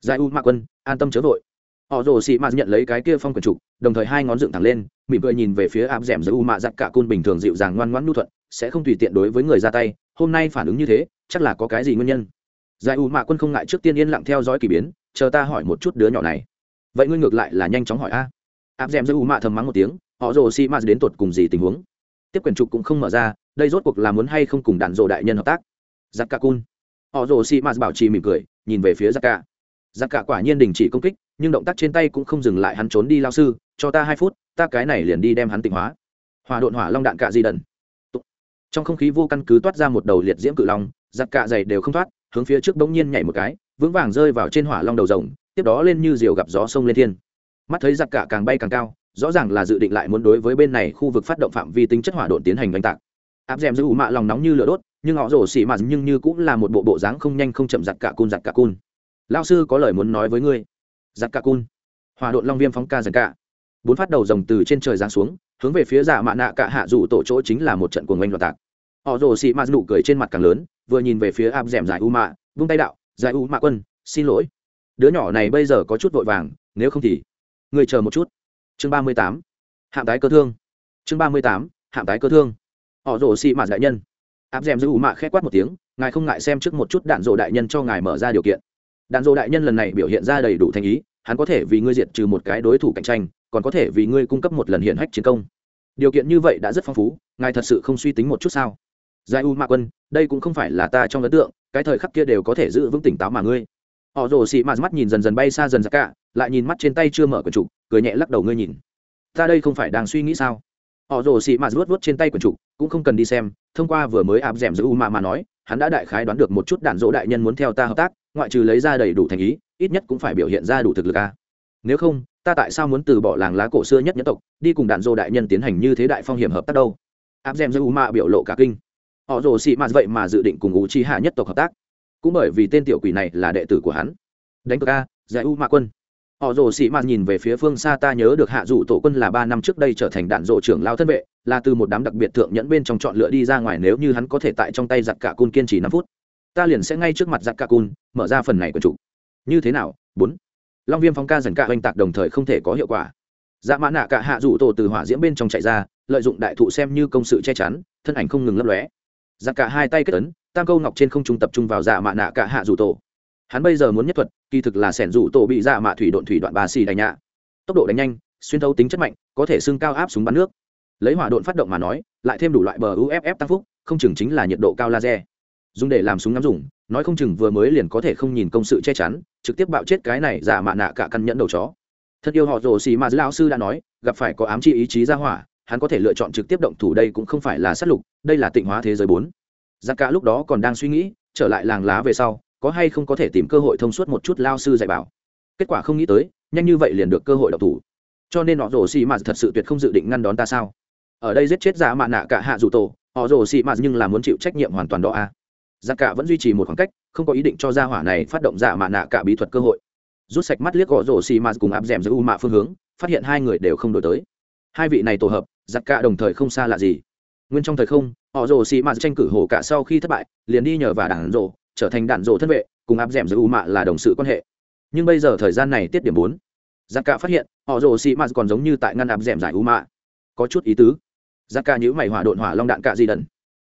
Speaker 1: giải u mạ quân, an tâm chớ vội. Họ rồ xì mạ nhận lấy cái kia phong quần trục đồng thời hai ngón dựng thẳng lên, mỉm cười nhìn về phía áp d ẻ m giữ u mạ giặc cả côn bình thường dịu dàng ngoan ngoãn nhu thuận, sẽ không tùy tiện đối với người ra tay, hôm nay phản ứng như thế chắc là có cái gì nguyên nhân? Giải u mạ quân không ngại trước tiên yên lặng theo dõi k ỳ biến, chờ ta hỏi một chút đứa nhỏ này. Vậy ngươi ngược lại là nhanh chóng hỏi a. Áp d è m giải u mạ thầm mắng một tiếng, họ rồ xi m đến tột cùng gì tình huống? Tiếp quyền trục cũng không mở ra, đây rốt cuộc là muốn hay không cùng đàn rộ đại nhân hợp tác? Giặc cả cun họ rồ xi m bảo trì mỉm cười, nhìn về phía giặc cả giặc cả quả nhiên đình chỉ công kích, nhưng động tác trên tay cũng không dừng lại hắn trốn đi lao sư, cho ta hai phút, ta cái này liền đi đem hắn tịnh hóa. Hòa độn hỏa long đạn cạ di đần. Trong không khí vô căn cứ toát ra một đầu liệt diễm cự long giặt cạ dày đều không thoát, hướng phía trước bỗng nhiên nhảy một cái, vững vàng rơi vào trên hỏa long đầu rồng, tiếp đó lên như diều gặp gió sông lên thiên. Mắt thấy giặt cạ càng bay càng cao, rõ ràng là dự định lại muốn đối với bên này khu vực phát động phạm vi tính chất hỏa độn tiến hành oanh tạc. Áp d ẻ m giữ ủ mạ lòng nóng như lửa đốt, nhưng họ rổ xỉ mạt nhưng như cũng là một bộ bộ dáng không nhanh không chậm giặt cả cun giặt cả cun. Lao sư có lời muốn nói với ngươi. Giặt cả cun. Hỏa độn long viêm phóng ca giặt cả bốn phát đầu rồng từ trên trời giáng xuống, hướng về phía giả mạ nạ cả hạ rủ tổ chỗ chính là một trận cuồng oanh loạt tạc. Họ rổ xỉ mạt nụ cười trên mặt càng lớn vừa nhìn về phía áp dẻm giải u mạ, vung tay đạo, giải u mạ quân, xin lỗi. Đứa nhỏ này bây giờ có chút vội vàng, nếu không thì người chờ một chút. Chương ba mươi tám hạng tái cơ thương. Chương ba mươi tám hạng tái cơ thương. Họ rổ xị mạt đại nhân. Áp dẻm giải u mạ k h quát một tiếng, ngài không ngại xem trước một chút đạn rộ đại nhân cho ngài mở ra điều kiện. Đạn rộ đại nhân lần này biểu hiện ra đầy đủ thành ý, hắn có thể vì ngươi diệt trừ một cái đối thủ cạnh tranh, còn có thể vì ngươi cung cấp một lần hiện hách chiến công. Điều kiện như vậy đã rất phong phú, ngài thật sự không suy tính một chút sao? Giải u mạ quân, đây cũng không phải là ta trong ấn tượng, cái thời khắc kia đều có thể giữ vững tỉnh táo mà ngươi. Họ rồ xị mạt mắt nhìn dần dần bay xa dần ra cả, lại nhìn mắt trên tay chưa mở quần trục, cười nhẹ lắc đầu ngươi nhìn. Ta đây không phải đang suy nghĩ sao? Họ rồ xị mạt vuốt vuốt trên tay quần trục, cũng không cần đi xem, thông qua vừa mới áp d ẻ m giữ u mạ mà nói, hắn đã đại khái đoán được một chút đạn dỗ đại nhân muốn theo ta hợp tác, ngoại trừ lấy ra đầy đủ thành ý, ít nhất cũng phải biểu hiện ra đủ thực lực a. Nếu không, ta tại sao muốn từ bỏ làng lá cổ xưa nhất nhất tộc, đi cùng đạn dỗ đại nhân tiến hành như thế đại phong hiểm hợp tác đâu? Áp d ẻ m giữ u mạ biểu lộ cả kinh họ rồ xị mạt vậy mà dự định cùng u chi hạ nhất tộc hợp tác. Cũng bởi vì tên tiểu quỷ này là đệ tử của hắn. Đánh cờ ca giải u mạ quân. Họ rồ sĩ mạt nhìn về phía phương xa ta nhớ được hạ dụ tổ quân là ba năm trước đây trở thành đạn rộ trưởng lao thân vệ, là từ một đám đặc biệt thượng nhẫn bên trong chọn lựa đi ra ngoài nếu như hắn có thể tại trong tay giặt cả cun kiên trì năm phút. Ta liền sẽ ngay trước mặt giặt cả cun, mở ra phần này của chủ. Như thế nào? Bốn. Long viêm phong ca dần cả oanh tạc đồng thời không thể có hiệu quả. Dạ mã nạ cả hạ dụ tổ từ hỏa diễm bên trong chạy ra, lợi dụng đại thụ xem như công sự che chắn, thân ảnh không ngừng lấp lóe giặc cả hai tay kết ấn, tam câu ngọc trên không trung tập trung vào dạ mạ nạ cả hạ rủ tổ. Hắn bây giờ muốn nhất thuật, kỳ thực là sẻn rủ tổ bị dạ mạ thủy độn thủy đoạn ba xì đánh nhạ tốc độ đánh nhanh, xuyên thấu tính chất mạnh, có thể xưng cao áp súng bắn nước. Lấy hỏa độn phát động mà nói, lại thêm đủ loại bờ uff tăng phúc, không chừng chính là nhiệt độ cao laser. Dùng để làm súng ngắm dùng, nói không chừng vừa mới liền có thể không nhìn công sự che chắn, trực tiếp bạo chết cái này giả mạ nạ cả căn nhẫn đầu chó. Thật yêu họ rồ xì mà lão sư đã nói, gặp phải có ám chi ý chí ra hỏa hắn có thể lựa chọn trực tiếp động thủ đây cũng không phải là sát lục, đây là tịnh hóa thế giới bốn. Giặc cả lúc đó còn đang suy nghĩ, trở lại làng lá về sau, có hay không có thể tìm cơ hội thông suốt một chút lao sư dạy bảo. Kết quả không nghĩ tới, nhanh như vậy liền được cơ hội đọc thủ. Cho nên họ rồ xì mà thật sự tuyệt không dự định ngăn đón ta sao? Ở đây giết chết giả mạ nạ cả hạ dù tổ, họ rồ xì mà nhưng là muốn chịu trách nhiệm hoàn toàn đó à? Giặc cả vẫn duy trì một khoảng cách, không có ý định cho gia hỏa này phát động giả mạ nạ cả bí thuật cơ hội. Rút sạch mắt liếc họ rồ xì mà cùng áp d ẻ m giữ u mạ phương hướng, phát hiện hai người đều không đổi tới. Hai vị này tổ hợp giặc cả đồng thời không xa lạ gì. Nguyên trong thời không, họ rồ xì mạt tranh cử hồ cả sau khi thất bại, liền đi nhờ vào đảng rồ, trở thành đạn rồ thân vệ, cùng áp dẻm giữa u mạ là đồng sự quan hệ. Nhưng bây giờ thời gian này tiết điểm bốn. Giặc cả phát hiện, họ rồ xì mạt còn giống như tại ngăn áp dẻm giải u mạ. Có chút ý tứ. Giặc cả nhữ mày hỏa độn hỏa long đạn cả gì đần.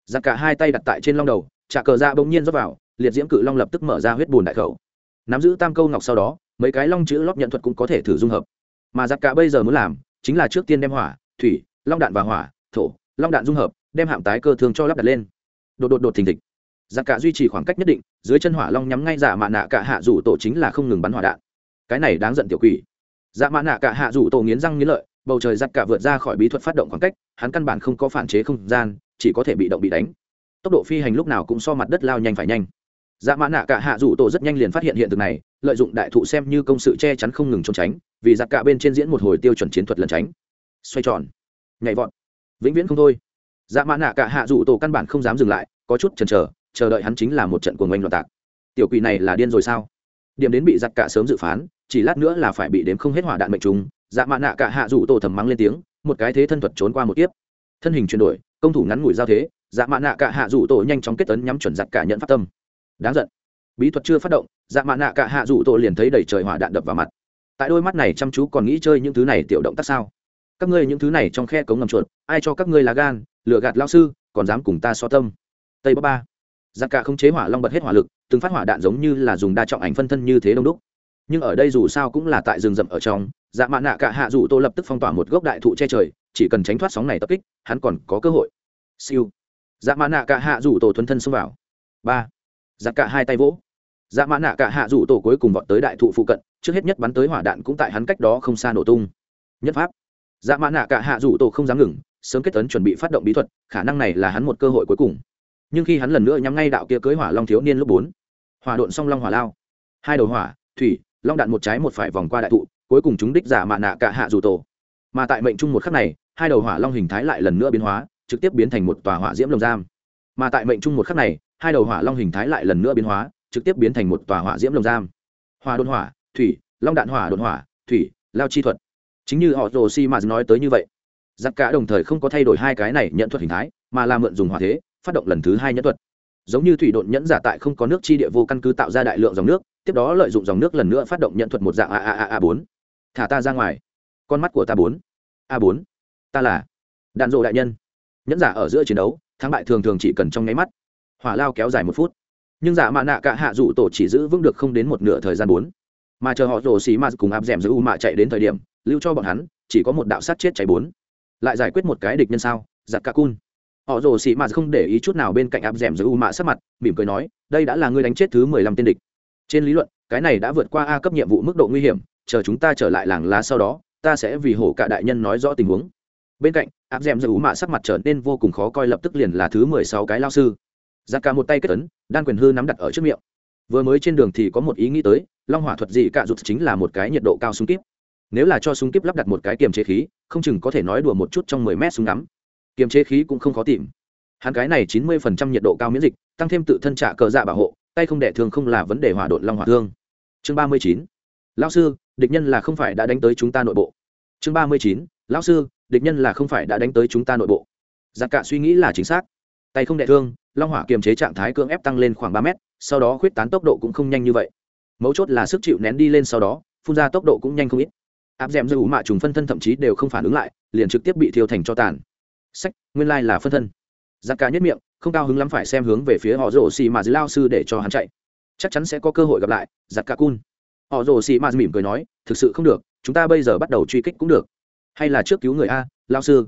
Speaker 1: Giặc cả hai tay đặt tại trên long đầu trả cờ ra bỗng nhiên rót vào, liệt diễm cự long lập tức mở ra huyết bùn đại khẩu. Nắm giữ tam câu ngọc sau đó, mấy cái long chữ lót nhận thuật cũng có thể thử dung hợp. Mà giặc cả bây giờ muốn làm, chính là trước tiên đem hỏa, thủy long đạn và hỏa, thổ, long đạn dung hợp, đem hạm tái cơ thương cho lắp đặt lên. Đột đột đột thình thịch. Giặc cả duy trì khoảng cách nhất định, dưới chân hỏa long nhắm ngay giả mạ nạ cả hạ rủ tổ chính là không ngừng bắn hỏa đạn. Cái này đáng giận tiểu quỷ. Dạ mạ nạ cả hạ rủ tổ nghiến răng nghiến lợi, bầu trời giặc cả vượt ra khỏi bí thuật phát động khoảng cách, hắn căn bản không có phản chế không gian, chỉ có thể bị động bị đánh. Tốc độ phi hành lúc nào cũng so mặt đất lao nhanh phải nhanh. Dạ mã nạ cả hạ rủ tổ rất nhanh liền phát hiện hiện thực này, lợi dụng đại thụ xem như công sự che chắn không ngừng trốn tránh, vì giặc cả bên trên diễn một hồi tiêu chuẩn chiến thuật lẩn tránh. Xoay tròn nhảy vọt. Vĩnh viễn không thôi. Dạ mã nạ cả hạ dụ tổ căn bản không dám dừng lại, có chút chần chờ chờ đợi hắn chính là một trận cuồng oanh loạn tạc. Tiểu quỷ này là điên rồi sao? Điểm đến bị giặc cả sớm dự phán, chỉ lát nữa là phải bị đếm không hết hỏa đạn mệnh trùng. Dạ mã nạ cả hạ dụ tổ thầm mắng lên tiếng, một cái thế thân thuật trốn qua một kiếp. Thân hình chuyển đổi, công thủ ngắn ngủi giao thế dạ mã nạ cả hạ dụ tổ nhanh chóng kết tấn nhắm chuẩn giặc cả nhận phát tâm. Đáng giận. Bí thuật chưa phát động dạ mã nạ cả hạ dụ tổ liền thấy đầy trời hỏa đạn đập vào mặt. Tại đôi mắt này chăm chú còn nghĩ chơi những thứ này tiểu động tác sao? Các ngươi những thứ này trong khe cống ngầm chuột, ai cho các ngươi là gan lựa gạt lao sư, còn dám cùng ta so tâm. Tây bắc ba. Giặc cả không chế hỏa long bật hết hỏa lực, từng phát hỏa đạn giống như là dùng đa trọng ảnh phân thân như thế đông đúc. Nhưng ở đây dù sao cũng là tại rừng rậm ở trong dạ mạ nạ cả hạ rủ tô lập tức phong tỏa một gốc đại thụ che trời, chỉ cần tránh thoát sóng này tập kích, hắn còn có cơ hội. Siêu. Dạ mã nạ cả hạ rủ tổ thuần thân xông vào. Ba. Giặc cả hai tay vỗ. Dạ mã nạ cả hạ rủ tổ cuối cùng vọt tới đại thụ phụ cận, trước hết nhất bắn tới hỏa đạn cũng tại hắn cách đó không xa nổ tung. Nhất pháp dạ mã nạ cả hạ rủ tổ không dám ngừng, sớm kết tấn chuẩn bị phát động bí thuật, khả năng này là hắn một cơ hội cuối cùng. Nhưng khi hắn lần nữa nhắm ngay đạo kia cưới hỏa long thiếu niên lúc bốn, hỏa độn song long hỏa lao. Hai đầu hỏa, thủy, long đạn một trái một phải vòng qua đại thụ, cuối cùng chúng đích dạ giả mạ nạ cả hạ rủ tổ. Mà tại mệnh trung một khắc này, hai đầu hỏa long hình thái lại lần nữa biến hóa, trực tiếp biến thành một tòa hỏa diễm lồng giam. Mà tại mệnh trung một khắc này, hai đầu hỏa long hình thái lại lần nữa biến hóa, trực tiếp biến thành một tòa hỏa diễm lồng giam. Hỏa đột hỏa, thủy, long đạn hỏa đột hỏa, thủy, lao chi thuật chính như họ rồ si mà nói tới như vậy, giặc cả đồng thời không có thay đổi hai cái này nhận thuật hình thái, mà là mượn dùng hỏa thế, phát động lần thứ hai nhẫn thuật. Giống như thủy đột nhẫn giả tại không có nước chi địa vô căn cứ tạo ra đại lượng dòng nước, tiếp đó lợi dụng dòng nước lần nữa phát động nhận thuật một dạng a a a a bốn. Thả ta ra ngoài. Con mắt của ta bốn. A bốn. Ta là đạn dộ đại nhân. Nhẫn giả ở giữa chiến đấu, thắng bại thường thường chỉ cần trong nháy mắt. Hỏa lao kéo dài một phút. Nhưng giả mạ nạ cả hạ dụ tổ chỉ giữ vững được không đến một nửa thời gian bốn mà chờ họ rổ xì ma cùng áp d ẻ m giữ u mạ chạy đến thời điểm, lưu cho bọn hắn, chỉ có một đạo sát chết cháy bốn. Lại giải quyết một cái địch nhân sao? Giặc ca cun. Họ rồ xì mà không để ý chút nào bên cạnh áp d ẻ m giữ u mạ sắc mặt, mỉm cười nói, đây đã là ngươi đánh chết thứ mười lăm tên địch. Trên lý luận, cái này đã vượt qua a cấp nhiệm vụ mức độ nguy hiểm, chờ chúng ta trở lại làng lá sau đó, ta sẽ vì hổ cả đại nhân nói rõ tình huống. Bên cạnh, áp d ẻ m giữ mạ sắc mặt trở nên vô cùng khó coi, lập tức liền là thứ mười sáu cái lao sư. Giặc ca một tay kết tấn đan quyền hư nắm đặt ở trước miệng vừa mới trên đường thì có một ý nghĩ tới, long hỏa thuật gì cả rụt chính là một cái nhiệt độ cao súng kíp. Nếu là cho súng kíp lắp đặt một cái kiềm chế khí, không chừng có thể nói đùa một chút trong mười mét súng ngắm. Kiềm chế khí cũng không khó tìm. Hắn cái này chín mươi phần trăm nhiệt độ cao miễn dịch, tăng thêm tự thân trả cờ dạ bảo hộ, tay không đẻ thương không là vấn đề hỏa đột long hỏa thương. Chương ba mươi chín. Lao sư, địch nhân là không phải đã đánh tới chúng ta nội bộ. Chương ba mươi chín. Lão sư, địch nhân là không phải đã đánh tới chúng ta nội bộ. Giặc cả suy nghĩ là chính xác tay không đệ thương, long hỏa kiềm chế trạng thái cưỡng ép tăng lên khoảng ba mét, sau đó khuyết tán tốc độ cũng không nhanh như vậy. Mấu chốt là sức chịu nén đi lên sau đó, phun ra tốc độ cũng nhanh không ít. Áp d ẻ m dư ủ mạ trùng phân thân thậm chí đều không phản ứng lại, liền trực tiếp bị thiêu thành cho tàn. Sách, nguyên lai là phân thân. Giặc cá nhất miệng, không cao hứng lắm phải xem hướng về phía họ rổ xì mà dư lao sư để cho hắn chạy. Chắc chắn sẽ có cơ hội gặp lại giặt cá cun. Họ rồ xì mà mỉm cười nói, thực sự không được, chúng ta bây giờ bắt đầu truy kích cũng được. Hay là trước cứu người a, lao sư?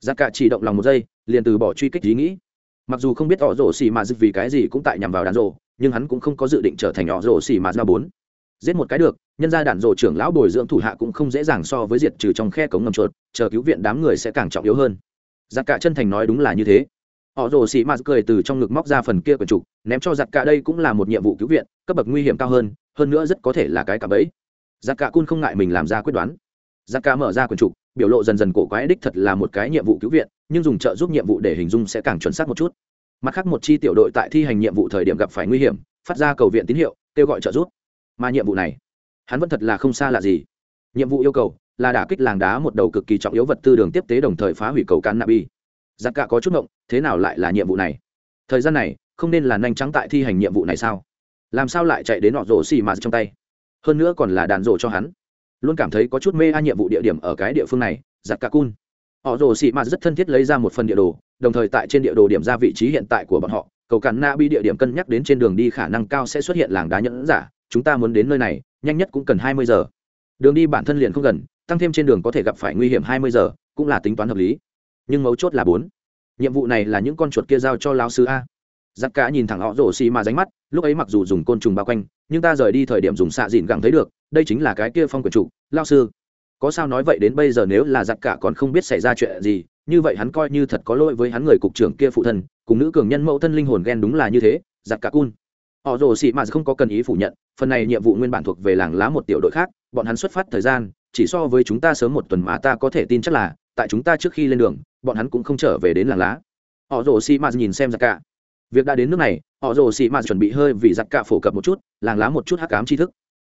Speaker 1: Giặt cá chỉ động lòng một giây, liền từ bỏ truy kích ý nghĩ mặc dù không biết họ rổ xì ma vì cái gì cũng tại nhằm vào đàn rổ, nhưng hắn cũng không có dự định trở thành họ rổ xì ma ra bốn. Giết một cái được nhân ra đàn rổ trưởng lão bồi dưỡng thủ hạ cũng không dễ dàng so với diệt trừ trong khe cống ngầm chuột chờ cứu viện đám người sẽ càng trọng yếu hơn. Giặc cả chân thành nói đúng là như thế. Họ rồ xì mạt cười từ trong ngực móc ra phần kia quần trục ném cho giặc cả đây cũng là một nhiệm vụ cứu viện cấp bậc nguy hiểm cao hơn hơn nữa rất có thể là cái cả bẫy. Giặc cả cun không ngại mình làm ra quyết đoán. Giặc cả mở ra quần trục biểu lộ dần dần cổ quái đích thật là một cái nhiệm vụ cứu viện, nhưng dùng trợ giúp nhiệm vụ để hình dung sẽ càng chuẩn xác một chút. Mặt khác một chi tiểu đội tại thi hành nhiệm vụ thời điểm gặp phải nguy hiểm, phát ra cầu viện tín hiệu, kêu gọi trợ giúp. Mà nhiệm vụ này, hắn vẫn thật là không xa lạ gì. Nhiệm vụ yêu cầu là đả kích làng đá một đầu cực kỳ trọng yếu vật tư đường tiếp tế đồng thời phá hủy cầu can nabi giặc cả có chút ngộng, thế nào lại là nhiệm vụ này? Thời gian này, không nên là nhanh trắng tại thi hành nhiệm vụ này sao? Làm sao lại chạy đến nọ rổ xì mà trong tay? Hơn nữa còn là đàn rổ cho hắn luôn cảm thấy có chút mê a nhiệm vụ địa điểm ở cái địa phương này giặc cả cun. Họ rồ xì mà rất thân thiết lấy ra một phần địa đồ, đồng thời tại trên địa đồ điểm ra vị trí hiện tại của bọn họ. Cầu cản na bi địa điểm cân nhắc đến trên đường đi khả năng cao sẽ xuất hiện làng đá nhẫn giả. Chúng ta muốn đến nơi này, nhanh nhất cũng cần hai mươi giờ. Đường đi bản thân liền không gần, tăng thêm trên đường có thể gặp phải nguy hiểm hai mươi giờ, cũng là tính toán hợp lý. Nhưng mấu chốt là bốn. Nhiệm vụ này là những con chuột kia giao cho lao sư a giặc cả nhìn thẳng họ rổ xì mà ránh mắt, lúc ấy mặc dù dùng côn trùng bao quanh, nhưng ta rời đi thời điểm dùng xạ dìn gẳng thấy được, đây chính là cái kia phong quyền chủ lao sư. Có sao nói vậy đến bây giờ nếu là giặc cả còn không biết xảy ra chuyện gì, như vậy hắn coi như thật có lỗi với hắn người cục trưởng kia phụ thân, cùng nữ cường nhân mẫu thân linh hồn ghen đúng là như thế, giặc cả cun. Họ rồ xị mà không có cần ý phủ nhận, phần này nhiệm vụ nguyên bản thuộc về làng lá một tiểu đội khác, bọn hắn xuất phát thời gian, chỉ so với chúng ta sớm một tuần mà ta có thể tin chắc là, tại chúng ta trước khi lên đường, bọn hắn cũng không trở về đến làng lá. Họ rồ xị mà nhìn xem giặc cả việc đã đến nước này, họ rồ xị mà chuẩn bị hơi vì giặc cả phổ cập một chút, làng lá một chút hắc cám tri thức.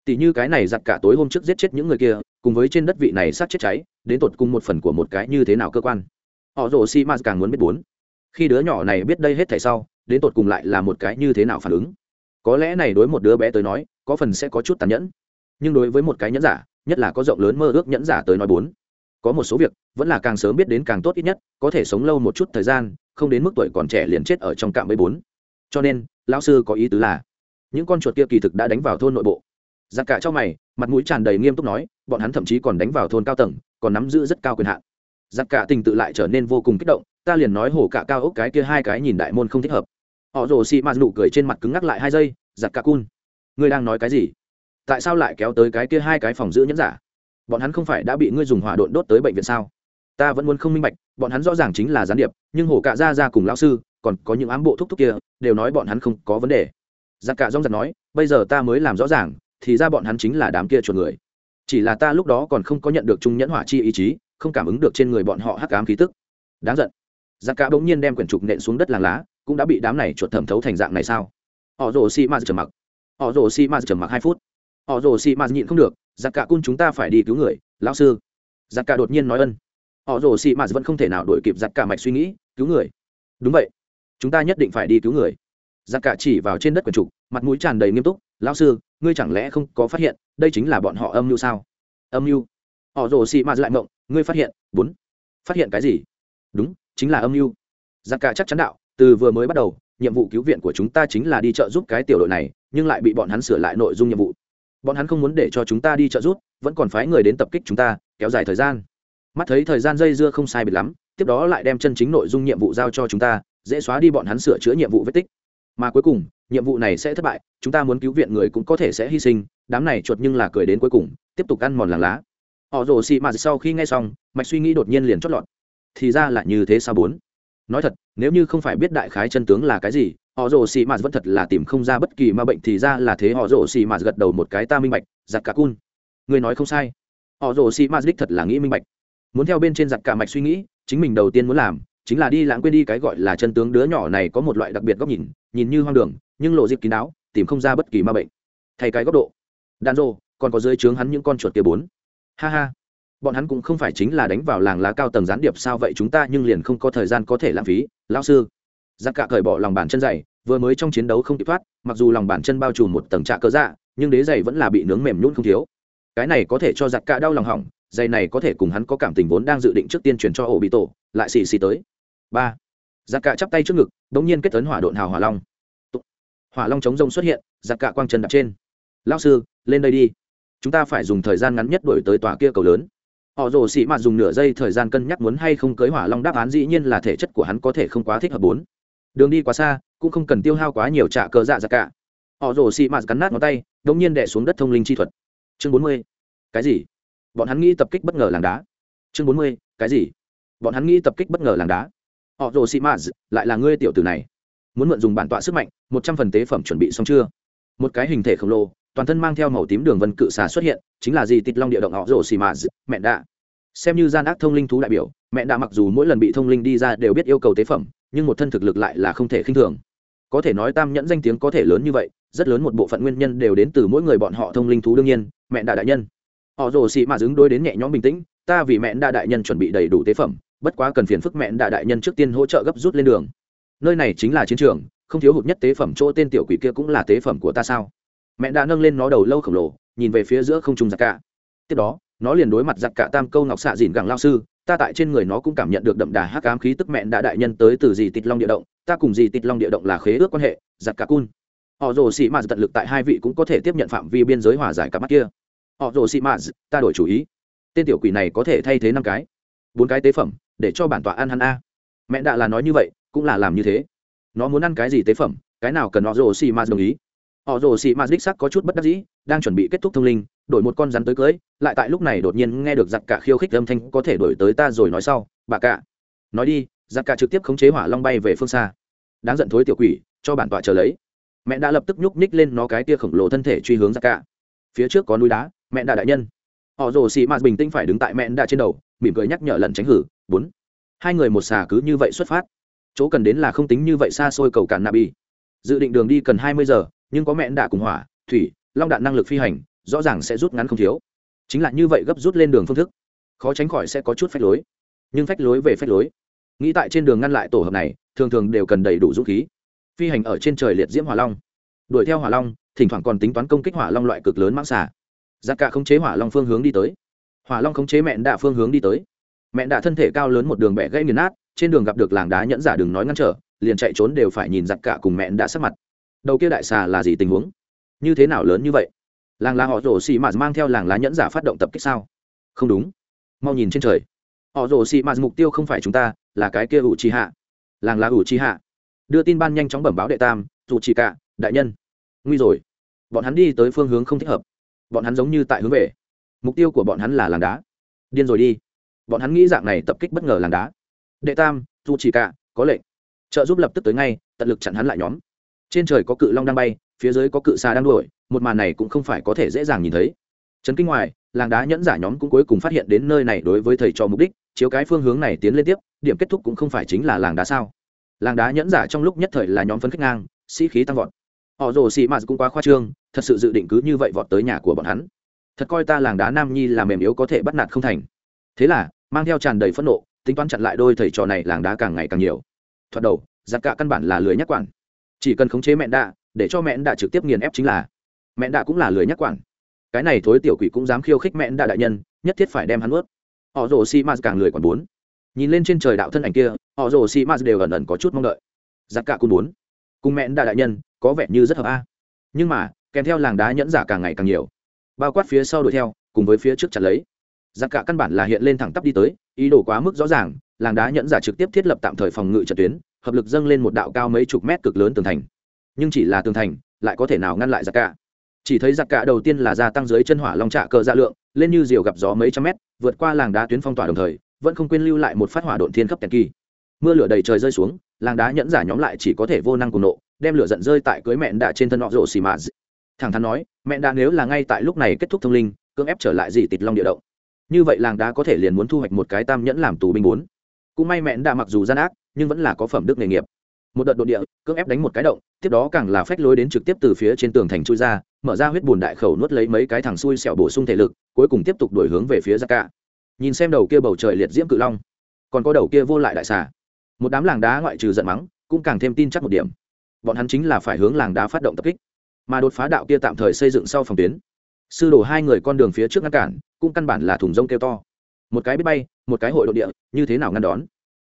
Speaker 1: Tỷ như cái này giặc cả tối hôm trước giết chết những người kia, cùng với trên đất vị này sát chết cháy, đến tột cùng một phần của một cái như thế nào cơ quan? Họ rồ xị mà càng muốn biết bốn. Khi đứa nhỏ này biết đây hết thảy sau, đến tột cùng lại là một cái như thế nào phản ứng? Có lẽ này đối một đứa bé tới nói, có phần sẽ có chút tàn nhẫn. Nhưng đối với một cái nhẫn giả, nhất là có rộng lớn mơ ước nhẫn giả tới nói bốn. Có một số việc, vẫn là càng sớm biết đến càng tốt ít nhất, có thể sống lâu một chút thời gian không đến mức tuổi còn trẻ liền chết ở trong cạm bẫy bốn. Cho nên, lão sư có ý tứ là, những con chuột kia kỳ thực đã đánh vào thôn nội bộ. Giặc cả trong mày, mặt mũi tràn đầy nghiêm túc nói, bọn hắn thậm chí còn đánh vào thôn cao tầng, còn nắm giữ rất cao quyền hạn. Giặc cả tình tự lại trở nên vô cùng kích động, ta liền nói hổ cả cao ốc cái kia hai cái nhìn đại môn không thích hợp. Họ rồ xị mạt nụ cười trên mặt cứng ngắc lại hai giây, giặc cả cun. Ngươi đang nói cái gì? Tại sao lại kéo tới cái kia hai cái phòng giữ nhẫn giả? Bọn hắn không phải đã bị ngươi dùng hỏa độn đốt tới bệnh viện sao? Ta vẫn muốn không minh bạch, bọn hắn rõ ràng chính là gián điệp, nhưng hổ cạ ra ra cùng lão sư, còn có những ám bộ thúc thúc kia, đều nói bọn hắn không có vấn đề. Giặc cả rong giặc nói, bây giờ ta mới làm rõ ràng, thì ra bọn hắn chính là đám kia chuột người. Chỉ là ta lúc đó còn không có nhận được trung nhẫn hỏa chi ý chí, không cảm ứng được trên người bọn họ hắc ám khí tức. Đáng giận. Giặc cả bỗng nhiên đem quyển trục nện xuống đất làng lá, cũng đã bị đám này chuột thẩm thấu thành dạng này sao? Họ rồ xi ma trầm mặc. Họ rồ xi ma trầm mặc hai phút. Họ rồ xi ma nhịn không được, giặc cả cun, chúng ta phải đi cứu người, lão sư. Giặc cả đột nhiên nói ân họ rồ xì mà vẫn không thể nào đổi kịp giặt cả mạch suy nghĩ, cứu người. Đúng vậy. Chúng ta nhất định phải đi cứu người. Giặt cả chỉ vào trên đất quần trục, mặt mũi tràn đầy nghiêm túc, lão sư, ngươi chẳng lẽ không có phát hiện, đây chính là bọn họ âm mưu sao? Âm mưu? Họ rồ xì mà lại mộng, ngươi phát hiện, bốn. Phát hiện cái gì? Đúng, chính là âm mưu. Giặc cả chắc chắn đạo, từ vừa mới bắt đầu, nhiệm vụ cứu viện của chúng ta chính là đi trợ giúp cái tiểu đội này, nhưng lại bị bọn hắn sửa lại nội dung nhiệm vụ. Bọn hắn không muốn để cho chúng ta đi trợ giúp, vẫn còn phái người đến tập kích chúng ta, kéo dài thời gian mắt thấy thời gian dây dưa không sai biệt lắm, tiếp đó lại đem chân chính nội dung nhiệm vụ giao cho chúng ta, dễ xóa đi bọn hắn sửa chữa nhiệm vụ vết tích. Mà cuối cùng, nhiệm vụ này sẽ thất bại, chúng ta muốn cứu viện người cũng có thể sẽ hy sinh, đám này chuột nhưng là cười đến cuối cùng, tiếp tục ăn mòn làng lá. Họ rồ xị mà sau khi nghe xong, mạch suy nghĩ đột nhiên liền chót lọt. Thì ra là như thế sao bốn? Nói thật, nếu như không phải biết đại khái chân tướng là cái gì, họ rồ xì mà vẫn thật là tìm không ra bất kỳ ma bệnh, thì ra là thế họ rồ xì mà gật đầu một cái, ta minh bạch, giặc cả cun. Người nói không sai. Họ rồ xì mà đích thật là nghĩ minh bạch muốn theo bên trên giặc cả mạch suy nghĩ, chính mình đầu tiên muốn làm, chính là đi lãng quên đi cái gọi là chân tướng đứa nhỏ này có một loại đặc biệt góc nhìn nhìn như hoang đường, nhưng lộ dịp kín đáo, tìm không ra bất kỳ ma bệnh. Thay cái góc độ. Đàn rô còn có dưới trướng hắn những con chuột kia bốn. Ha ha. Bọn hắn cũng không phải chính là đánh vào làng lá cao tầng gián điệp sao vậy chúng ta nhưng liền không có thời gian có thể lãng phí, lão sư. Giặc cả cởi bỏ lòng bàn chân dày, vừa mới trong chiến đấu không kịp thoát, mặc dù lòng bàn chân bao trùm một tầng trạ cơ dạ nhưng đế dày vẫn là bị nướng mềm nhún không thiếu. Cái này có thể cho giặc cả đau lòng hỏng giày này có thể cùng hắn có cảm tình vốn đang dự định trước tiên truyền cho ổ bị tổ, lại xì xì tới. Ba. Giặc cạ chắp tay trước ngực đ ỗ n g nhiên kết tấn hỏa độn hào hỏa long. Hỏa long chống rông xuất hiện, giặc cạ quang chân đặt trên. Lao sư, lên đây đi. Chúng ta phải dùng thời gian ngắn nhất đổi tới tòa kia cầu lớn. Họ rồ xị mạt dùng nửa giây thời gian cân nhắc muốn hay không cưới hỏa long đáp án dĩ nhiên là thể chất của hắn có thể không quá thích hợp bốn. Đường đi quá xa, cũng không cần tiêu hao quá nhiều trả cờ dạ giặc cả. Họ rồ xị mạt cắn nát ngón tay đ ỗ n g nhiên đẻ xuống đất thông linh chi thuật. Chương bốn mươi. Cái gì? Bọn hắn nghĩ tập kích bất ngờ làng đá. Chương bốn mươi, cái gì? Bọn hắn nghĩ tập kích bất ngờ làng đá. Họ rồ sĩ maz lại là ngươi tiểu tử này. Muốn mượn dùng bản tọa sức mạnh, một trăm phần tế phẩm chuẩn bị xong chưa? Một cái hình thể khổng lồ, toàn thân mang theo màu tím đường vân cự xà xuất hiện, chính là gì tịt long địa động họ rồ xì mà mẹ đạ. Xem như gian ác thông linh thú đại biểu, mẹ đạ mặc dù mỗi lần bị thông linh đi ra đều biết yêu cầu tế phẩm, nhưng một thân thực lực lại là không thể khinh thường. Có thể nói tam nhẫn danh tiếng có thể lớn như vậy, rất lớn một bộ phận nguyên nhân đều đến từ mỗi người bọn họ thông linh thú đương nhiên, mẹ đạ đại nhân họ rồ xị mạ đứng đôi đến nhẹ nhõm bình tĩnh, ta vì mẹ đa đại nhân chuẩn bị đầy đủ tế phẩm, bất quá cần phiền phức mẹ đa đại nhân trước tiên hỗ trợ gấp rút lên đường. Nơi này chính là chiến trường, không thiếu hụt nhất tế phẩm chỗ tên tiểu quỷ kia cũng là tế phẩm của ta sao? Mẹ đã nâng lên nó đầu lâu khổng lồ, nhìn về phía giữa không trung giặc cả. Tiếp đó, nó liền đối mặt giặc cả tam câu ngọc xạ dìn gẳng lao sư, ta tại trên người nó cũng cảm nhận được đậm đà hắc ám khí tức mẹ đã đại nhân tới từ gì tịt long địa động, ta cùng gì tịt long địa động là khế ước quan hệ, giặc cả cun. Họ rồ xị mạt tận lực tại hai vị cũng có thể tiếp nhận phạm vi biên giới hòa giải cả mắt kia họ rồ xị mạt ta đổi chủ ý. Tên tiểu quỷ này có thể thay thế năm cái. Bốn cái tế phẩm, để cho bản tọa ăn hắn a. Mẹ đã là nói như vậy, cũng là làm như thế. Nó muốn ăn cái gì tế phẩm, cái nào cần họ rồ xị mạt đồng ý. Họ rồ xị mạt đích sắc có chút bất đắc dĩ, đang chuẩn bị kết thúc thông linh, đổi một con rắn tới cưới, lại tại lúc này đột nhiên nghe được giặc cả khiêu khích âm thanh, có thể đổi tới ta rồi nói sau, bà cả. Nói đi, giặc cả trực tiếp khống chế hỏa long bay về phương xa. Đáng giận thối tiểu quỷ, cho bản tọa chờ lấy. Mẹ đã lập tức nhúc nhích lên nó cái tia khổng lồ thân thể truy hướng giặc cả. Phía trước có núi đá mẹ đà đại nhân. Họ rồ xì mạt bình tĩnh phải đứng tại mẹ đà trên đầu, mỉm cười nhắc nhở lần tránh hử. Bốn. Hai người một xà cứ như vậy xuất phát. Chỗ cần đến là không tính như vậy xa xôi cầu cản nabi dự định đường đi cần hai mươi giờ, nhưng có mẹ đạ cùng hỏa, thủy, long đạn năng lực phi hành, rõ ràng sẽ rút ngắn không thiếu. Chính là như vậy gấp rút lên đường phương thức, khó tránh khỏi sẽ có chút phách lối. Nhưng phách lối về phách lối. Nghĩ tại trên đường ngăn lại tổ hợp này, thường thường đều cần đầy đủ dũng khí. Phi hành ở trên trời liệt diễm hỏa long. Đuổi theo hỏa long, thỉnh thoảng còn tính toán công kích hỏa long loại cực lớn mãng xả giặc cả khống chế hỏa long phương hướng đi tới. Hỏa long khống chế mẹn đạ phương hướng đi tới. Mẹn đạ thân thể cao lớn một đường bẻ gãy nghiền nát, trên đường gặp được làng đá nhẫn giả đừng nói ngăn trở, liền chạy trốn đều phải nhìn giặc cả cùng mẹn đã sắc mặt. Đầu kia đại xà là gì tình huống? Như thế nào lớn như vậy? Làng lá họ rổ xì mạt mang theo làng lá nhẫn giả phát động tập kích sao? Không đúng. Mau nhìn trên trời. Họ rổ xì mạt mục tiêu không phải chúng ta, là cái kia ủ trì hạ. Làng lá ủ trì hạ. Đưa tin ban nhanh chóng bẩm báo đệ tam dù chỉ cả, đại nhân. Nguy rồi. Bọn hắn đi tới phương hướng không thích hợp bọn hắn giống như tại hướng về. Mục tiêu của bọn hắn là làng đá. Điên rồi đi. Bọn hắn nghĩ dạng này tập kích bất ngờ làng đá. Đệ tam dù chỉ cả, có lệnh. Trợ giúp lập tức tới ngay, tận lực chặn hắn lại nhóm. Trên trời có cự long đang bay, phía dưới có cự xà đang đuổi, một màn này cũng không phải có thể dễ dàng nhìn thấy. Trấn kinh ngoài, làng đá nhẫn giả nhóm cũng cuối cùng phát hiện đến nơi này đối với thầy cho mục đích, chiếu cái phương hướng này tiến lên tiếp, điểm kết thúc cũng không phải chính là làng đá sao? Làng đá nhẫn giả trong lúc nhất thời là nhóm phấn khích ngang, sĩ khí tăng vọt họ rồ xì mạt cũng quá khoa trương, thật sự dự định cứ như vậy vọt tới nhà của bọn hắn. Thật coi ta làng đá nam nhi là mềm yếu có thể bắt nạt không thành. Thế là, mang theo tràn đầy phẫn nộ, tính toán chặn lại đôi thầy trò này làng đá càng ngày càng nhiều. Thoạt đầu, giặc cả căn bản là lười nhắc quản. Chỉ cần khống chế mẹ đạ, để cho mẹ đạ trực tiếp nghiền ép chính là. Mẹ đạ cũng là lười nhắc quản. Cái này thối tiểu quỷ cũng dám khiêu khích mẹ đạ đại nhân, nhất thiết phải đem hắn ướt họ rồ si mạt càng lười còn bốn. Nhìn lên trên trời đạo thân ảnh kia, họ rồ si mạt đều ẩn ẩn có chút mong đợi. Giặc cả cũng bốn. Cùng mẹ đạ đại nhân có vẻ như rất hợp a. Nhưng mà, kèm theo làng đá nhẫn giả càng ngày càng nhiều. Bao quát phía sau đuổi theo, cùng với phía trước chặt lấy. Giặc cả căn bản là hiện lên thẳng tắp đi tới, ý đồ quá mức rõ ràng, làng đá nhẫn giả trực tiếp thiết lập tạm thời phòng ngự trận tuyến, hợp lực dâng lên một đạo cao mấy chục mét cực lớn tường thành. Nhưng chỉ là tường thành, lại có thể nào ngăn lại giặc cả. Chỉ thấy giặc cả đầu tiên là gia tăng dưới chân hỏa long trạ cờ dạ lượng, lên như diều gặp gió mấy trăm mét, vượt qua làng đá tuyến phong tỏa đồng thời, vẫn không quên lưu lại một phát hỏa độn thiên cấp tèn kỳ. Mưa lửa đầy trời rơi xuống, làng đá nhẫn giả nhóm lại chỉ có thể vô năng cùng nộ đem lửa giận rơi tại cưới mẹn đạ trên thân họ rộ xì mạ thẳng thắn nói, mẹn đạ nếu là ngay tại lúc này kết thúc thông linh, cưỡng ép trở lại gì tịt long địa động. Như vậy làng đá có thể liền muốn thu hoạch một cái tam nhẫn làm tù binh bốn. Cũng may mẹn đạ mặc dù gian ác, nhưng vẫn là có phẩm đức nghề nghiệp. Một đợt đ ộ địa, cưỡng ép đánh một cái động, tiếp đó càng là phách lối đến trực tiếp từ phía trên tường thành chui ra, mở ra huyết bùn đại khẩu nuốt lấy mấy cái thằng xui xẻo bổ sung thể lực, cuối cùng tiếp tục đổi hướng về phía ra cả nhìn xem đầu kia bầu trời liệt diễm cự long, còn có đầu kia vô lại đại xà. Một đám làng đá ngoại trừ giận mắng, cũng càng thêm tin chắc một điểm bọn hắn chính là phải hướng làng đá phát động tập kích. Mà đột phá đạo kia tạm thời xây dựng sau phòng tuyến, sư đổ hai người con đường phía trước ngăn cản, cũng căn bản là thùng rông kêu to. Một cái biết bay, một cái hội đội địa, như thế nào ngăn đón?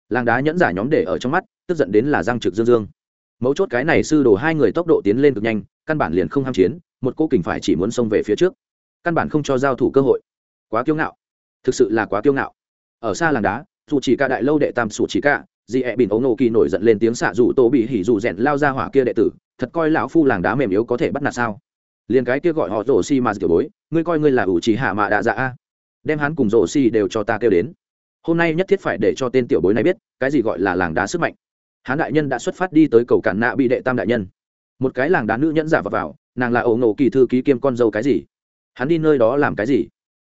Speaker 1: Làng đá nhẫn giả nhóm để ở trong mắt, tức giận đến là giang trực dương dương. Mấu chốt cái này sư đồ hai người tốc độ tiến lên cực nhanh, căn bản liền không ham chiến, một cô kình phải chỉ muốn xông về phía trước. Căn bản không cho giao thủ cơ hội. Quá kiêu ngạo. Thực sự là quá kiêu ngạo. Ở xa làng đá dù chỉ cả đại lâu đệ tam sủ chỉ cả dị ẹ e bỉn ấu nô kỳ nổi giận lên tiếng xạ dù tô bị hỉ dù rèn lao ra hỏa kia đệ tử thật coi lão phu làng đá mềm yếu có thể bắt nạt sao? Liền cái kia gọi họ rổ xi mà tiểu bối ngươi coi ngươi là ủ chỉ hạ mạ đạ dạ a? Đem hắn cùng rổ xi đều cho ta kêu đến. Hôm nay nhất thiết phải để cho tên tiểu bối này biết cái gì gọi là làng đá sức mạnh. Hán đại nhân đã xuất phát đi tới cầu cản nạ bị đệ tam đại nhân. Một cái làng đá nữ nhẫn giả vào, vào nàng là ổ nổ kỳ thư ký kiêm con dâu cái gì? Hắn đi nơi đó làm cái gì?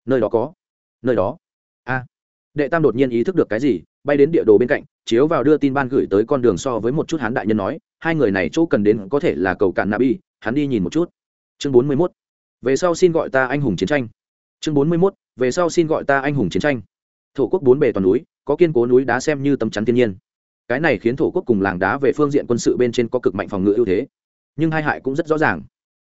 Speaker 1: Nơi đó có. Nơi đó. A. Đệ tam đột nhiên ý thức được cái gì? Bay đến địa đồ bên cạnh, chiếu vào đưa tin ban gửi tới con đường so với một chút hắn đại nhân nói, hai người này chỗ cần đến có thể là cầu cạn nabi hắn đi nhìn một chút. Chương bốn mươi 41. về sau xin gọi ta anh hùng chiến tranh. Chương bốn mươi 41. về sau xin gọi ta anh hùng chiến tranh. Thổ quốc bốn bề toàn núi, có kiên cố núi đá xem như tấm chắn thiên nhiên. Cái này khiến thổ quốc cùng làng đá về phương diện quân sự bên trên có cực mạnh phòng ngự ưu thế. Nhưng hai hại cũng rất rõ ràng.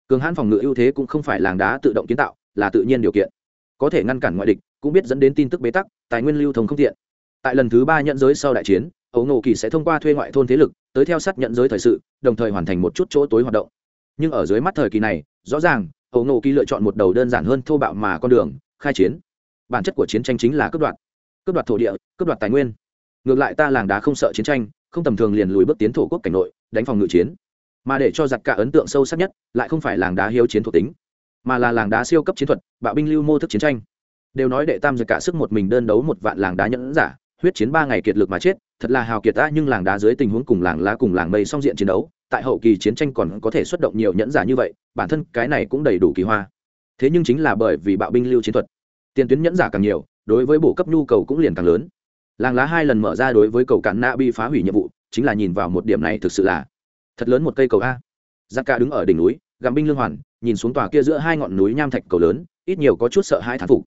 Speaker 1: Cường hãn phòng ngự ưu thế cũng không phải làng đá tự động kiến tạo, là tự nhiên điều kiện. Có thể ngăn cản ngoại địch, cũng biết dẫn đến tin tức bế tắc, tài nguyên lưu thông không tiện tại lần thứ ba nhận giới sau đại chiến ấu nổ kỳ sẽ thông qua thuê ngoại thôn thế lực, tới theo sát nhận giới thời sự, đồng thời hoàn thành một chút chỗ tối hoạt động. Nhưng ở dưới mắt thời kỳ này, rõ ràng ấu nổ kỳ lựa chọn một đầu đơn giản hơn thô bạo mà con đường, khai chiến. Bản chất của chiến tranh chính là cướp đoạt. Cướp đoạt thổ địa, cướp đoạt tài nguyên. Ngược lại ta làng đá không sợ chiến tranh, không tầm thường liền lùi bước tiến thổ quốc cảnh nội, đánh phòng ngự chiến. Mà để cho giặc cả ấn tượng sâu sắc nhất, lại không phải làng đá hiếu chiến thuộc tính, mà là làng đá siêu cấp chiến thuật, bạo binh lưu mô thức chiến tranh. Đều nói đệ tam giặc cả sức một mình đơn đấu một vạn làng đá nhẫn giả huyết chiến ba ngày kiệt lực mà chết, thật là hào kiệt ta, nhưng làng đá dưới tình huống cùng làng lá cùng làng mây song diện chiến đấu, tại hậu kỳ chiến tranh còn có thể xuất động nhiều nhẫn giả như vậy, bản thân cái này cũng đầy đủ kỳ hoa. Thế nhưng chính là bởi vì bạo binh lưu chiến thuật, tiền tuyến nhẫn giả càng nhiều, đối với bổ cấp nhu cầu cũng liền càng lớn. Làng lá hai lần mở ra đối với cầu cạn na bị phá hủy nhiệm vụ, chính là nhìn vào một điểm này thực sự là thật lớn một cây cầu a. Giặc ca đứng ở đỉnh núi, gặm binh lương hoàn, nhìn xuống tòa kia giữa hai ngọn núi nham thạch cầu lớn, ít nhiều có chút sợ hai thán phục.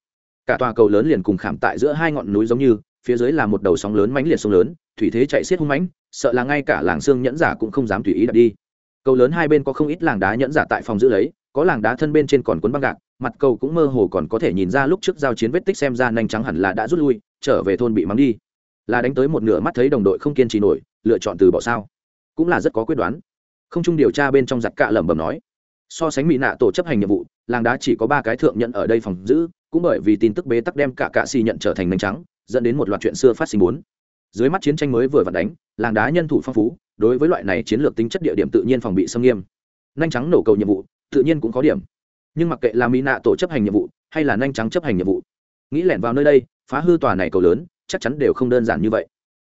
Speaker 1: Cả tòa cầu lớn liền cùng khảm tại giữa hai ngọn núi giống như phía dưới là một đầu sóng lớn mãnh liệt sông lớn, thủy thế chạy xiết hung mãnh, sợ là ngay cả làng xương nhẫn giả cũng không dám tùy ý đặt đi. Cầu lớn hai bên có không ít làng đá nhẫn giả tại phòng giữ lấy, có làng đá thân bên trên còn cuốn băng gạc, mặt cầu cũng mơ hồ còn có thể nhìn ra lúc trước giao chiến vết tích xem ra nhanh trắng hẳn là đã rút lui, trở về thôn bị mắng đi. Là đánh tới một nửa mắt thấy đồng đội không kiên trì nổi, lựa chọn từ bỏ sao? Cũng là rất có quyết đoán. Không chung điều tra bên trong giặc cạ lẩm bẩm nói, so sánh mỹ nạ tổ chấp hành nhiệm vụ, làng đá chỉ có ba cái thượng nhận ở đây phòng giữ, cũng bởi vì tin tức bế tắc đem cả cạ xì nhận trở thành nành trắng dẫn đến một loạt chuyện xưa phát sinh bốn. Dưới mắt chiến tranh mới vừa vặn đánh, làng đá nhân thủ phong phú, đối với loại này chiến lược tính chất địa điểm tự nhiên phòng bị xâm nghiêm. Nhanh trắng nổ cầu nhiệm vụ, tự nhiên cũng có điểm. Nhưng mặc kệ là mỹ nạ tổ chấp hành nhiệm vụ, hay là nhanh trắng chấp hành nhiệm vụ, nghĩ lẻn vào nơi đây, phá hư tòa này cầu lớn, chắc chắn đều không đơn giản như vậy.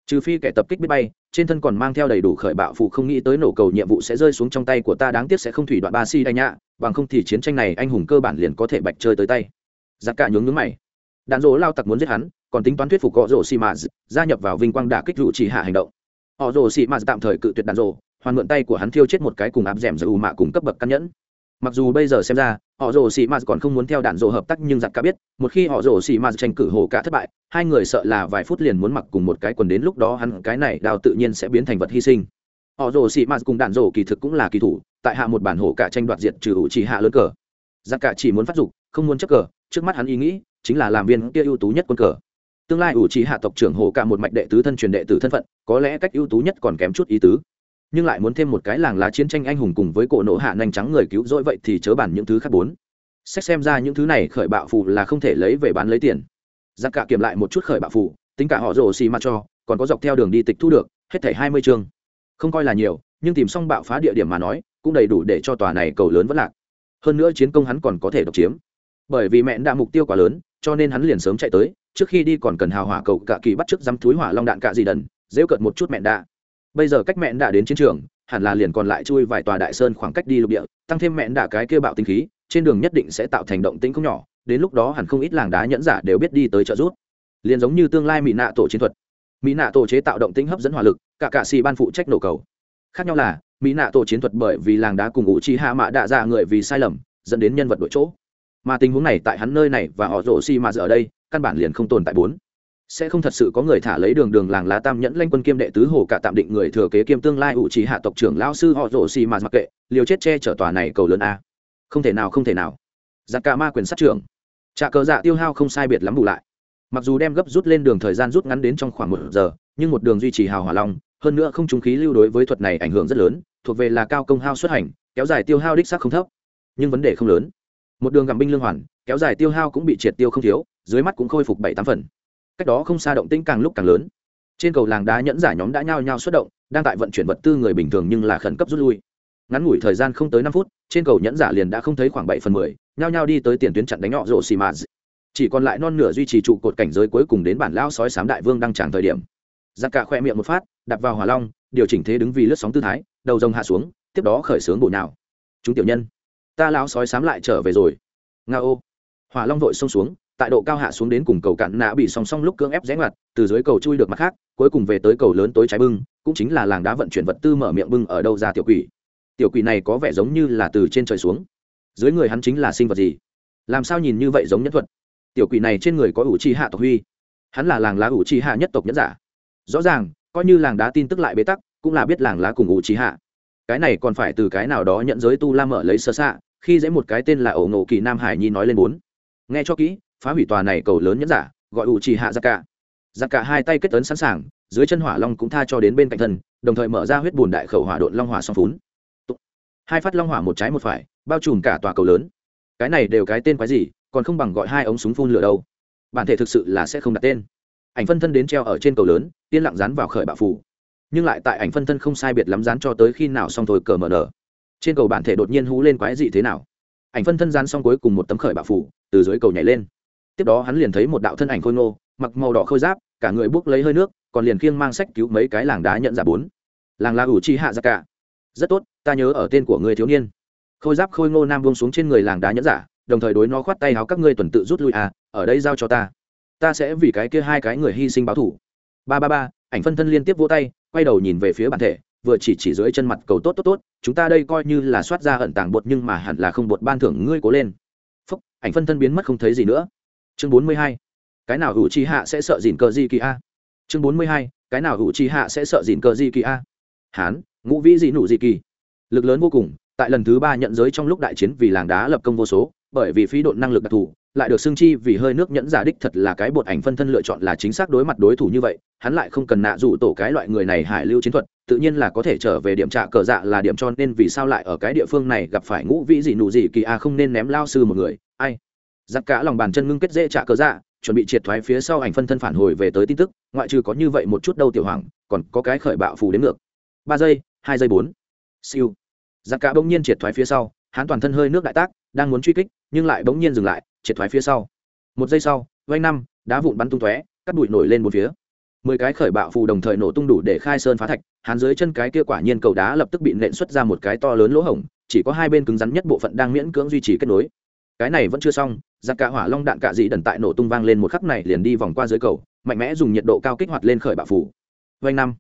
Speaker 1: Trừ phi kẻ tập kích biết bay, trên thân còn mang theo đầy đủ khởi bạo phụ không nghĩ tới nổ cầu nhiệm vụ sẽ rơi xuống trong tay của ta, đáng tiếc sẽ không thủy đoạn ba si đanh nhạ bằng không thì chiến tranh này anh hùng cơ bản liền có thể bạch chơi tới tay. Giặc cả nhướng nhướng mày đạn dỗ lao tặc muốn giết hắn, còn tính toán thuyết phục họ rồ xì mạt gia nhập vào vinh quang đả kích rủ chỉ hạ hành động. Họ rồ xì mạt tạm thời cự tuyệt đạn rồ, hoàn mượn tay của hắn thiêu chết một cái cùng áp d ẻ m ù mạ cùng cấp bậc căn nhẫn. Mặc dù bây giờ xem ra, họ rồ xì mạt còn không muốn theo đạn rồ hợp tác nhưng giặc cả biết, một khi họ rồ xì mạt tranh cử hồ cả thất bại, hai người sợ là vài phút liền muốn mặc cùng một cái quần đến lúc đó hắn cái này đào tự nhiên sẽ biến thành vật hy sinh. Họ rồ xì mạt cùng đạn rồ kỳ thực cũng là kỳ thủ, tại hạ một bản hồ cả tranh đoạt diện trừ ủ chỉ hạ lớn cờ. Giặc cả chỉ muốn phát dục, không muốn chấp cờ, trước mắt hắn ý nghĩ chính là làm viên kia ưu tú nhất quân cờ. Tương lai ủ trí hạ tộc trưởng hồ cả một mạch đệ tứ thân truyền đệ tử thân phận, có lẽ cách ưu tú nhất còn kém chút ý tứ. Nhưng lại muốn thêm một cái làng lá chiến tranh anh hùng cùng với cổ nổ hạ nhanh trắng người cứu rỗi vậy thì chớ bản những thứ khác bốn. Xét xem ra những thứ này khởi bạo phù là không thể lấy về bán lấy tiền. Giặc cả kiểm lại một chút khởi bạo phù, tính cả họ rồ xì mặt cho, còn có dọc theo đường đi tịch thu được, hết thảy hai mươi chương. Không coi là nhiều, nhưng tìm xong bạo phá địa điểm mà nói, cũng đầy đủ để cho tòa này cầu lớn vẫn lạc. Hơn nữa chiến công hắn còn có thể độc chiếm. Bởi vì mẹ đã mục tiêu quá lớn cho nên hắn liền sớm chạy tới, trước khi đi còn cần hào hỏa cầu cả kỳ bắt trước dám túi hỏa long đạn cạ gì đần dễu cợt một chút mẹn đạ. Bây giờ cách mẹn đạ đến chiến trường, hẳn là liền còn lại chui vài tòa đại sơn khoảng cách đi lục địa, tăng thêm mẹn đạ cái kia bạo tinh khí, trên đường nhất định sẽ tạo thành động tĩnh không nhỏ, đến lúc đó hẳn không ít làng đá nhẫn giả đều biết đi tới trợ rút liền giống như tương lai mỹ nạ tổ chiến thuật. Mỹ nạ tổ chế tạo động tĩnh hấp dẫn hỏa lực, cả cạ xì ban phụ trách nổ cầu. Khác nhau là mỹ nạ tổ chiến thuật bởi vì làng đá cùng ngụ chi hạ mạ đạ ra người vì sai lầm, dẫn đến nhân vật đội chỗ mà tình huống này tại hắn nơi này và họ rổ xi mà ở đây, căn bản liền không tồn tại bốn. Sẽ không thật sự có người thả lấy đường đường làng lá tam nhẫn lanh quân kiêm đệ tứ hồ cả tạm định người thừa kế kiêm tương lai ủ trí hạ tộc trưởng lao sư họ rổ xi mà mặc kệ, liều chết che chở tòa này cầu lớn a. Không thể nào, không thể nào. Giặc cả ma quyền sát trưởng. Trà cờ dạ tiêu hao không sai biệt lắm bù lại. Mặc dù đem gấp rút lên đường thời gian rút ngắn đến trong khoảng một giờ, nhưng một đường duy trì hào hỏa long, hơn nữa không trúng khí lưu đối với thuật này ảnh hưởng rất lớn, thuộc về là cao công hao xuất hành, kéo dài tiêu hao đích xác không thấp. Nhưng vấn đề không lớn một đường gặm binh lương hoàn, kéo dài tiêu hao cũng bị triệt tiêu không thiếu, dưới mắt cũng khôi phục bảy tám phần. Cách đó không xa động tĩnh càng lúc càng lớn. Trên cầu làng đá nhẫn giả nhóm đã nhao nhao xuất động, đang tại vận chuyển vật tư người bình thường nhưng là khẩn cấp rút lui. Ngắn ngủi thời gian không tới năm phút, trên cầu nhẫn giả liền đã không thấy khoảng bảy phần mười, nhao nhao đi tới tiền tuyến chặn đánh nhọ rộ xì mạt chỉ còn lại non nửa duy trì trụ cột cảnh giới cuối cùng đến bản lao sói sám đại vương đang tràng thời điểm. Giặc cả khoe miệng một phát, đạp vào hỏa long, điều chỉnh thế đứng vì lướt sóng tư thái, đầu rồng hạ xuống, tiếp đó khởi sướng bộ nào chúng tiểu nhân ta lão sói sám lại trở về rồi. Nga ô. Hỏa long vội xông xuống, tại độ cao hạ xuống đến cùng cầu cạn nã bị song song lúc cưỡng ép rẽ ngoặt, từ dưới cầu chui được mặt khác, cuối cùng về tới cầu lớn tối trái bưng, cũng chính là làng đá vận chuyển vật tư mở miệng bưng ở đâu ra tiểu quỷ. Tiểu quỷ này có vẻ giống như là từ trên trời xuống. Dưới người hắn chính là sinh vật gì? Làm sao nhìn như vậy giống nhân thuật? Tiểu quỷ này trên người có ủ trì hạ tộc huy. Hắn là làng lá ủ trì hạ nhất tộc nhất giả. Rõ ràng, coi như làng đá tin tức lại bế tắc, cũng là biết làng lá cùng ủ trì hạ cái này còn phải từ cái nào đó nhận giới tu la mở lấy sơ xạ, khi dễ một cái tên là ổ ngộ kỳ nam hải nhi nói lên bốn. Nghe cho kỹ, phá hủy tòa này cầu lớn nhất giả, gọi ủ trì hạ giặc cả. Giặc cả hai tay kết tấn sẵn sàng, dưới chân hỏa long cũng tha cho đến bên cạnh thân, đồng thời mở ra huyết bùn đại khẩu hỏa độn long hỏa song phún. Hai phát long hỏa một trái một phải, bao trùm cả tòa cầu lớn. Cái này đều cái tên quái gì, còn không bằng gọi hai ống súng phun lửa đâu. Bản thể thực sự là sẽ không đặt tên. Ảnh phân thân đến treo ở trên cầu lớn, yên lặng dán vào khởi bạo phủ nhưng lại tại ảnh phân thân không sai biệt lắm dán cho tới khi nào xong thôi cờ mở nở. Trên cầu bản thể đột nhiên hú lên quái gì thế nào? Ảnh phân thân dán xong cuối cùng một tấm khởi bạo phủ, từ dưới cầu nhảy lên. Tiếp đó hắn liền thấy một đạo thân ảnh khôi ngô, mặc màu đỏ khôi giáp, cả người buốc lấy hơi nước, còn liền khiêng mang sách cứu mấy cái làng đá nhận giả bốn. Làng la ủ chi hạ ra cả. Rất tốt, ta nhớ ở tên của người thiếu niên. Khôi giáp khôi ngô nam buông xuống trên người làng đá nhẫn giả, đồng thời đối nó khoát tay háo các ngươi tuần tự rút lui à ở đây giao cho ta. Ta sẽ vì cái kia hai cái người hy sinh báo thủ. Ba ba ba, ảnh phân thân liên tiếp vỗ tay quay đầu nhìn về phía bản thể, vừa chỉ chỉ dưới chân mặt cầu tốt tốt tốt, chúng ta đây coi như là soát ra ẩn tàng bột nhưng mà hẳn là không bột ban thưởng ngươi cố lên. Phúc, ảnh phân thân biến mất không thấy gì nữa. Chương bốn mươi hai, cái nào hữu chi hạ sẽ sợ dìn cờ di kỳ a? Chương bốn mươi hai, cái nào hữu chi hạ sẽ sợ dìn cờ di kỳ a? Hán, ngũ vĩ dị nụ dị kỳ. Lực lớn vô cùng, tại lần thứ ba nhận giới trong lúc đại chiến vì làng đá lập công vô số, bởi vì phí độn năng lực đặc thù lại được xưng chi vì hơi nước nhẫn giả đích thật là cái bột ảnh phân thân lựa chọn là chính xác đối mặt đối thủ như vậy, hắn lại không cần nạ dụ tổ cái loại người này hải lưu chiến thuật, tự nhiên là có thể trở về điểm trạ cờ dạ là điểm cho nên vì sao lại ở cái địa phương này gặp phải ngũ vĩ gì nụ gì kỳ a không nên ném lao sư một người, ai? Giặc cả lòng bàn chân ngưng kết dễ trạ cờ dạ chuẩn bị triệt thoái phía sau ảnh phân thân phản hồi về tới tin tức, ngoại trừ có như vậy một chút đâu tiểu hoàng, còn có cái khởi bạo phù đến ngược. Ba giây, hai giây bốn. Siêu. Giặc cả bỗng nhiên triệt thoái phía sau, hắn toàn thân hơi nước đại tác, đang muốn truy kích, nhưng lại bỗng nhiên dừng lại triệt thoái phía sau. Một giây sau vanh năm, đá vụn bắn tung tóe, cắt bụi nổi lên một phía. Mười cái khởi bạo phù đồng thời nổ tung đủ để khai sơn phá thạch hắn dưới chân cái kia quả nhiên cầu đá lập tức bị nện xuất ra một cái to lớn lỗ hổng, chỉ có hai bên cứng rắn nhất bộ phận đang miễn cưỡng duy trì kết nối. Cái này vẫn chưa xong, giặc cả hỏa long đạn cạ dị đần tại nổ tung vang lên một khắc này liền đi vòng qua dưới cầu, mạnh mẽ dùng nhiệt độ cao kích hoạt lên khởi bạo phủ vanh năm,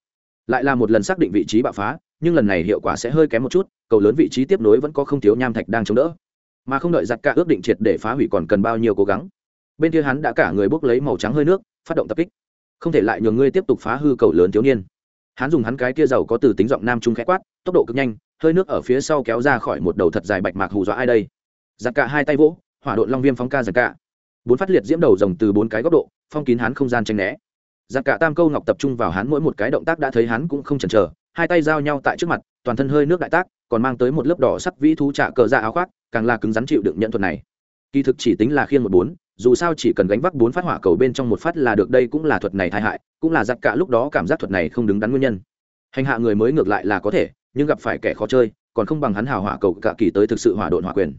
Speaker 1: lại là một lần xác định vị trí bạo phá, nhưng lần này hiệu quả sẽ hơi kém một chút, cầu lớn vị trí tiếp nối vẫn có không thiếu nham thạch đang chống đỡ mà không đợi giặt cả ước định triệt để phá hủy còn cần bao nhiêu cố gắng. Bên kia hắn đã cả người bốc lấy màu trắng hơi nước, phát động tập kích. Không thể lại nhường ngươi tiếp tục phá hư cầu lớn thiếu niên. Hắn dùng hắn cái kia giàu có từ tính giọng nam trung khẽ quát, tốc độ cực nhanh, hơi nước ở phía sau kéo ra khỏi một đầu thật dài bạch mạc hù dọa ai đây? Giặt cả hai tay vỗ, hỏa độn long viêm phóng ca giặt cả. Bốn phát liệt diễm đầu rồng từ bốn cái góc độ, phong kín hắn không gian tranh né. Giặt cả tam câu ngọc tập trung vào hắn, mỗi một cái động tác đã thấy hắn cũng không chần chờ, hai tay giao nhau tại trước mặt toàn thân hơi nước đại tác, còn mang tới một lớp đỏ sắc vĩ thú trả cờ ra áo khoác, càng là cứng rắn chịu đựng nhận thuật này. Kỳ thực chỉ tính là khiên một bốn, dù sao chỉ cần gánh vác bốn phát hỏa cầu bên trong một phát là được, đây cũng là thuật này tai hại, cũng là giặc cả lúc đó cảm giác thuật này không đứng đắn nguyên nhân. Hành hạ người mới ngược lại là có thể, nhưng gặp phải kẻ khó chơi, còn không bằng hắn hào hỏa cầu cả kỳ tới thực sự hỏa độn hỏa quyền.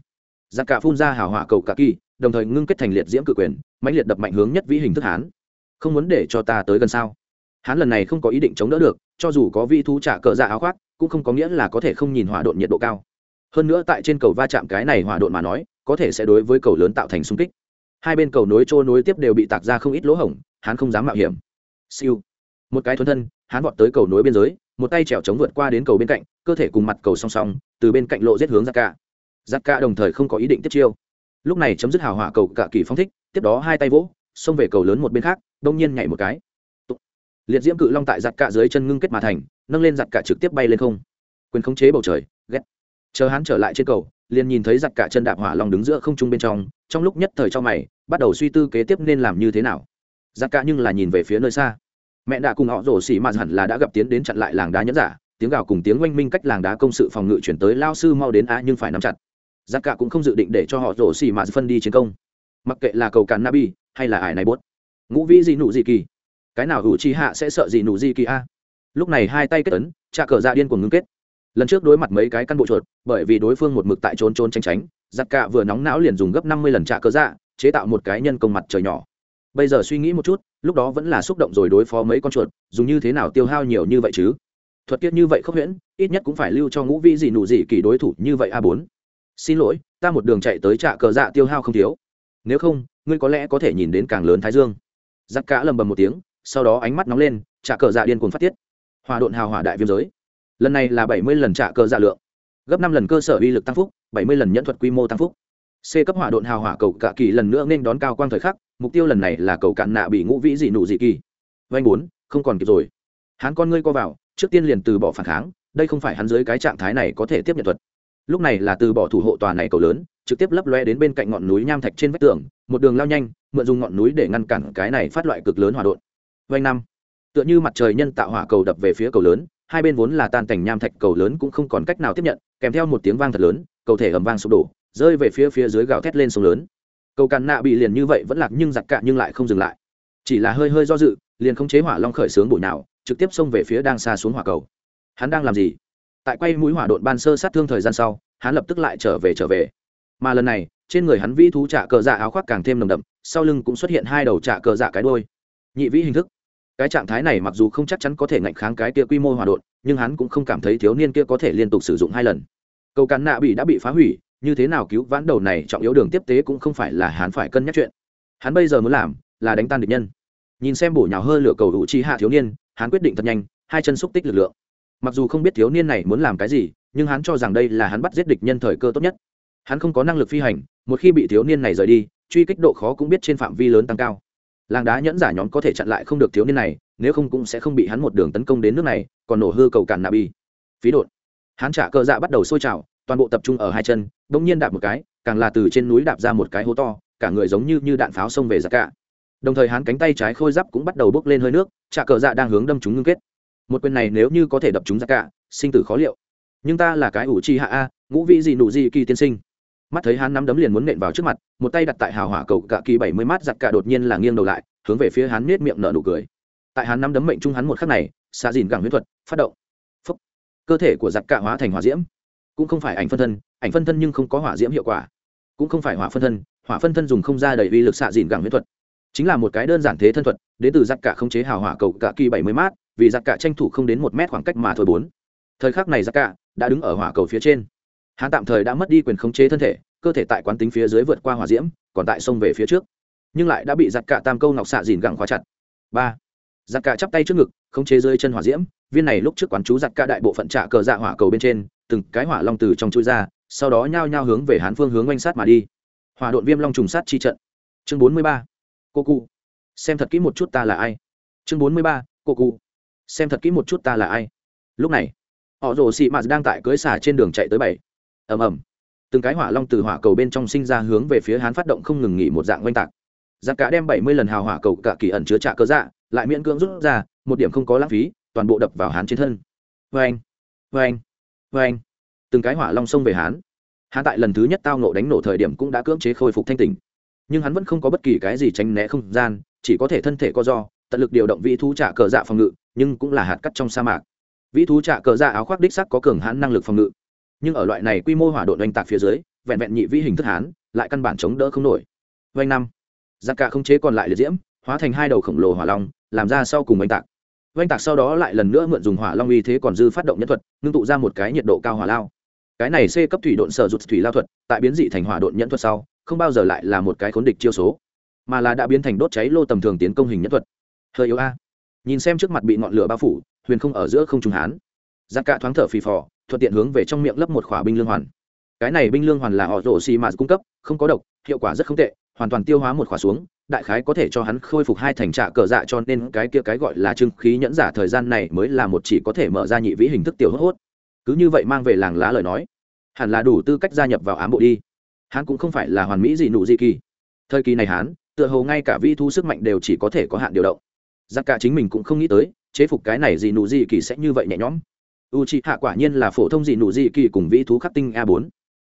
Speaker 1: Giặc cả phun ra hào hỏa cầu cả kỳ, đồng thời ngưng kết thành liệt diễm cự quyền, mãnh liệt đập mạnh hướng nhất vĩ hình thức hán. Không muốn để cho ta tới gần sao? Hắn lần này không có ý định chống đỡ được, cho dù có vi thú trả cờ dạ áo khoác cũng không có nghĩa là có thể không nhìn hỏa độn nhiệt độ cao. Hơn nữa tại trên cầu va chạm cái này hỏa độn mà nói, có thể sẽ đối với cầu lớn tạo thành xung kích. Hai bên cầu nối trôi nối tiếp đều bị tạc ra không ít lỗ hổng, hắn không dám mạo hiểm. Siêu. Một cái thuần thân, hắn vọt tới cầu nối biên giới, một tay trèo chống vượt qua đến cầu bên cạnh, cơ thể cùng mặt cầu song song, từ bên cạnh lộ giết hướng ra cả giặc cả đồng thời không có ý định tiếp chiêu. Lúc này chấm dứt hào hỏa cầu cả kỳ phong thích, tiếp đó hai tay vỗ, xông về cầu lớn một bên khác, đông nhiên nhảy một cái. Liệt diễm cự long tại giặt cả dưới chân ngưng kết mà thành nâng lên giặt cả trực tiếp bay lên không. Quyền khống chế bầu trời, ghét. Chờ hắn trở lại trên cầu, liền nhìn thấy giặt cả chân đạp hỏa long đứng giữa không trung bên trong trong lúc nhất thời cho mày, bắt đầu suy tư kế tiếp nên làm như thế nào. Giặt cả nhưng là nhìn về phía nơi xa. Mẹ đã cùng họ rổ xỉ mà hẳn là đã gặp tiến đến chặn lại làng đá nhẫn giả, tiếng gào cùng tiếng oanh minh cách làng đá công sự phòng ngự chuyển tới lao sư mau đến a nhưng phải nắm chặt. Giặc cả cũng không dự định để cho họ rổ xì mà phân đi chiến công. Mặc kệ là cầu càn nabi hay là ải này buốt ngũ vĩ gì nụ gì kỳ? Cái nào hữu chi hạ sẽ sợ gì nụ gì kỳ a? Lúc này hai tay kết ấn trà cờ dạ điên cuồng ngưng kết. Lần trước đối mặt mấy cái căn bộ chuột, bởi vì đối phương một mực tại trốn trốn tránh tránh, giặc cạ vừa nóng não liền dùng gấp năm mươi lần trà cờ dạ chế tạo một cái nhân công mặt trời nhỏ. Bây giờ suy nghĩ một chút, lúc đó vẫn là xúc động rồi đối phó mấy con chuột, dùng như thế nào tiêu hao nhiều như vậy chứ? Thuật kiết như vậy không huyễn, ít nhất cũng phải lưu cho ngũ vi gì nụ gì kỳ đối thủ như vậy a bốn. Xin lỗi, ta một đường chạy tới trạ cờ dạ tiêu hao không thiếu. Nếu không, ngươi có lẽ có thể nhìn đến càng lớn thái dương. Giặc cả lầm bầm một tiếng, sau đó ánh mắt nóng lên, trạ cờ dạ điên cuồng phát tiết hòa độn hào hỏa đại viêm giới. Lần này là bảy mươi lần trả cơ dạ lượng. Gấp năm lần cơ sở uy lực tăng phúc, bảy mươi lần nhẫn thuật quy mô tăng phúc. C cấp hỏa độn hào hỏa cầu cạ kỳ lần nữa nên đón cao quang thời khắc, mục tiêu lần này là cầu cạn nạ bị ngũ vĩ dị nụ dị kỳ. Vanh bốn, không còn kịp rồi. Hắn con ngươi co vào, trước tiên liền từ bỏ phản kháng, đây không phải hắn dưới cái trạng thái này có thể tiếp nhận thuật. Lúc này là từ bỏ thủ hộ tòa này cầu lớn, trực tiếp lấp loe đến bên cạnh ngọn núi nham thạch trên vách tường, một đường lao nhanh, mượn dùng ngọn núi để ngăn cản cái này phát loại cực lớn hỏa độn. Vanh năm tựa như mặt trời nhân tạo hỏa cầu đập về phía cầu lớn, hai bên vốn là tan cảnh nham thạch cầu lớn cũng không còn cách nào tiếp nhận, kèm theo một tiếng vang thật lớn, cầu thể ầm vang sụp đổ, rơi về phía phía dưới gào thét lên sông lớn. Cầu càn nạ bị liền như vậy vẫn lạc nhưng giặc cạn nhưng lại không dừng lại. Chỉ là hơi hơi do dự, liền không chế hỏa long khởi sướng bụi nào, trực tiếp xông về phía đang xa xuống hỏa cầu. Hắn đang làm gì? Tại quay mũi hỏa độn ban sơ sát thương thời gian sau, hắn lập tức lại trở về trở về. Mà lần này, trên người hắn vĩ thú trả cờ dạ áo khoác càng thêm nồng đậm, sau lưng cũng xuất hiện hai đầu trả cờ dạ cái đôi nhị vĩ hình thức cái trạng thái này mặc dù không chắc chắn có thể ngạnh kháng cái kia quy mô hòa đột, nhưng hắn cũng không cảm thấy thiếu niên kia có thể liên tục sử dụng hai lần. Cầu cắn nạ bị đã bị phá hủy như thế nào cứu vãn đầu này trọng yếu đường tiếp tế cũng không phải là hắn phải cân nhắc chuyện. Hắn bây giờ muốn làm là đánh tan địch nhân. Nhìn xem bổ nhào hơi lửa cầu hữu chi hạ thiếu niên hắn quyết định thật nhanh hai chân xúc tích lực lượng. Mặc dù không biết thiếu niên này muốn làm cái gì nhưng hắn cho rằng đây là hắn bắt giết địch nhân thời cơ tốt nhất. Hắn không có năng lực phi hành một khi bị thiếu niên này rời đi truy kích độ khó cũng biết trên phạm vi lớn tăng cao làng đá nhẫn giả nhóm có thể chặn lại không được thiếu niên này, nếu không cũng sẽ không bị hắn một đường tấn công đến nước này, còn nổ hư cầu cản nạ bi. Phí đột. Hắn trả cơ dạ bắt đầu sôi trào, toàn bộ tập trung ở hai chân, bỗng nhiên đạp một cái, càng là từ trên núi đạp ra một cái hố to, cả người giống như như đạn pháo xông về giặc cả đồng thời hắn cánh tay trái khôi giáp cũng bắt đầu bốc lên hơi nước, trả cờ dạ đang hướng đâm chúng ngưng kết. Một quyền này nếu như có thể đập chúng giặc cả sinh tử khó liệu. Nhưng ta là cái ủ chi hạ a, ngũ vị gì nụ gì kỳ tiên sinh mắt thấy hắn nắm đấm liền muốn nện vào trước mặt, một tay đặt tại hào hỏa cầu cạ kỳ bảy mươi mát giặc cả đột nhiên là nghiêng đầu lại, hướng về phía hắn nết miệng nở nụ cười. Tại hắn nắm đấm mệnh trung hắn một khắc này xa dìn gẳng huyết thuật, phát động. Phúc. cơ thể của giặc cả hóa thành hỏa diễm. Cũng không phải ảnh phân thân, ảnh phân thân nhưng không có hỏa diễm hiệu quả. Cũng không phải hỏa phân thân, hỏa phân thân dùng không ra đầy uy lực xạ dìn gẳng huyết thuật. Chính là một cái đơn giản thế thân thuật, đến từ giặc cả không chế hào hỏa cầu cả kỳ bảy mươi mát, vì giặc cả tranh thủ không đến một mét khoảng cách mà thôi bốn. Thời khắc này giặc cả đã đứng ở hỏa cầu phía trên hắn tạm thời đã mất đi quyền khống chế thân thể, cơ thể tại quán tính phía dưới vượt qua hỏa diễm, còn tại sông về phía trước. Nhưng lại đã bị giặt cả tam câu ngọc xạ dìn gẳng khóa chặt. Ba. Giặt cả chắp tay trước ngực, khống chế dưới chân hỏa diễm. Viên này lúc trước quán chú giặt cả đại bộ phận trạ cờ dạ hỏa cầu bên trên, từng cái hỏa long từ trong chui ra, sau đó nhao nhao hướng về hán phương hướng oanh sát mà đi. Hòa đội viêm long trùng sát chi trận. Chương bốn mươi ba. Cô cụ. Xem thật kỹ một chút ta là ai. Chương bốn mươi ba. Cô cụ. Xem thật kỹ một chút ta là ai. Lúc này, họ rồ xị mạt đang tại cưới xả trên đường chạy tới bảy ầm ầm. Từng cái hỏa long từ hỏa cầu bên trong sinh ra hướng về phía hán phát động không ngừng nghỉ một dạng oanh tạc. Giặc cả đem bảy mươi lần hào hỏa cầu cả kỳ ẩn chứa trạ cơ dạ lại miễn cưỡng rút ra, một điểm không có lãng phí, toàn bộ đập vào hán trên thân. Vê anh vê anh vê anh từng cái hỏa long xông về hán. Hắn tại lần thứ nhất tao nộ đánh nổ thời điểm cũng đã cưỡng chế khôi phục thanh tình nhưng hắn vẫn không có bất kỳ cái gì tránh né không gian, chỉ có thể thân thể co do, tận lực điều động vĩ thú trả cờ dạ phòng ngự, nhưng cũng là hạt cắt trong sa mạc. Vĩ thú trả cờ dạ áo khoác đích sắc có cường hãn năng lực phòng ngự nhưng ở loại này quy mô hỏa độn oanh tạc phía dưới, vẹn vẹn nhị vĩ hình thức hán, lại căn bản chống đỡ không nổi. Oanh năm. Giặc cả không chế còn lại liệt diễm, hóa thành hai đầu khổng lồ hỏa long, làm ra sau cùng oanh tạc. Oanh tạc sau đó lại lần nữa mượn dùng hỏa long uy thế còn dư phát động nhân thuật, ngưng tụ ra một cái nhiệt độ cao hỏa lao. Cái này c cấp thủy độn sở rụt thủy lao thuật, tại biến dị thành hỏa độn nhân thuật sau, không bao giờ lại là một cái khốn địch chiêu số, mà là đã biến thành đốt cháy lô tầm thường tiến công hình nhân thuật. Hơi yếu a. Nhìn xem trước mặt bị ngọn lửa bao phủ, huyền không ở giữa không trung hán. Giặc cả thoáng thở phì phò thuận tiện hướng về trong miệng lấp một khỏa binh lương hoàn. Cái này binh lương hoàn là họ rổ xì mà cung cấp, không có độc, hiệu quả rất không tệ, hoàn toàn tiêu hóa một khỏa xuống, đại khái có thể cho hắn khôi phục hai thành trạ cờ dạ cho nên cái kia cái gọi là trưng khí nhẫn giả thời gian này mới là một chỉ có thể mở ra nhị vĩ hình thức tiểu hốt hốt. Cứ như vậy mang về làng lá lời nói, hẳn là đủ tư cách gia nhập vào ám bộ đi. Hắn cũng không phải là hoàn mỹ gì nụ gì kỳ. Thời kỳ này hắn, tựa hồ ngay cả vi thu sức mạnh đều chỉ có thể có hạn điều động. Giặc cả chính mình cũng không nghĩ tới, chế phục cái này gì nụ gì kỳ sẽ như vậy nhẹ nhõm u c hạ quả nhiên là phổ thông dị nụ dị kỳ cùng vĩ thú khắc tinh a bốn.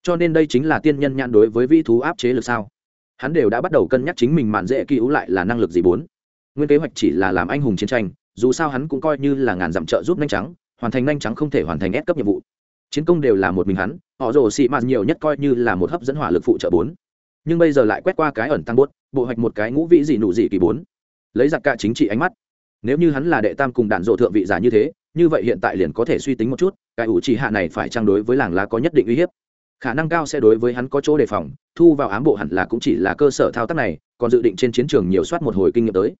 Speaker 1: Cho nên đây chính là tiên nhân nhãn đối với vĩ thú áp chế lực sao? Hắn đều đã bắt đầu cân nhắc chính mình mạn dễ kỳ ưu lại là năng lực gì bốn. Nguyên kế hoạch chỉ là làm anh hùng chiến tranh, dù sao hắn cũng coi như là ngàn dặm trợ giúp nhanh trắng, hoàn thành nhanh trắng không thể hoàn thành ép cấp nhiệm vụ. Chiến công đều là một mình hắn, họ rồ xị mạt nhiều nhất coi như là một hấp dẫn hỏa lực phụ trợ bốn. Nhưng bây giờ lại quét qua cái ẩn tăng bốt bộ hoạch một cái ngũ vị dị nụ dị kỳ bốn. Lấy giặc cả chính trị ánh mắt. Nếu như hắn là đệ tam cùng đạn dộ thượng vị giả như thế như vậy hiện tại liền có thể suy tính một chút, cái ủ trì hạ này phải trang đối với làng lá có nhất định uy hiếp? Khả năng cao sẽ đối với hắn có chỗ đề phòng, thu vào ám bộ hẳn là cũng chỉ là cơ sở thao tác này, còn dự định trên chiến trường nhiều soát một hồi kinh nghiệm tới.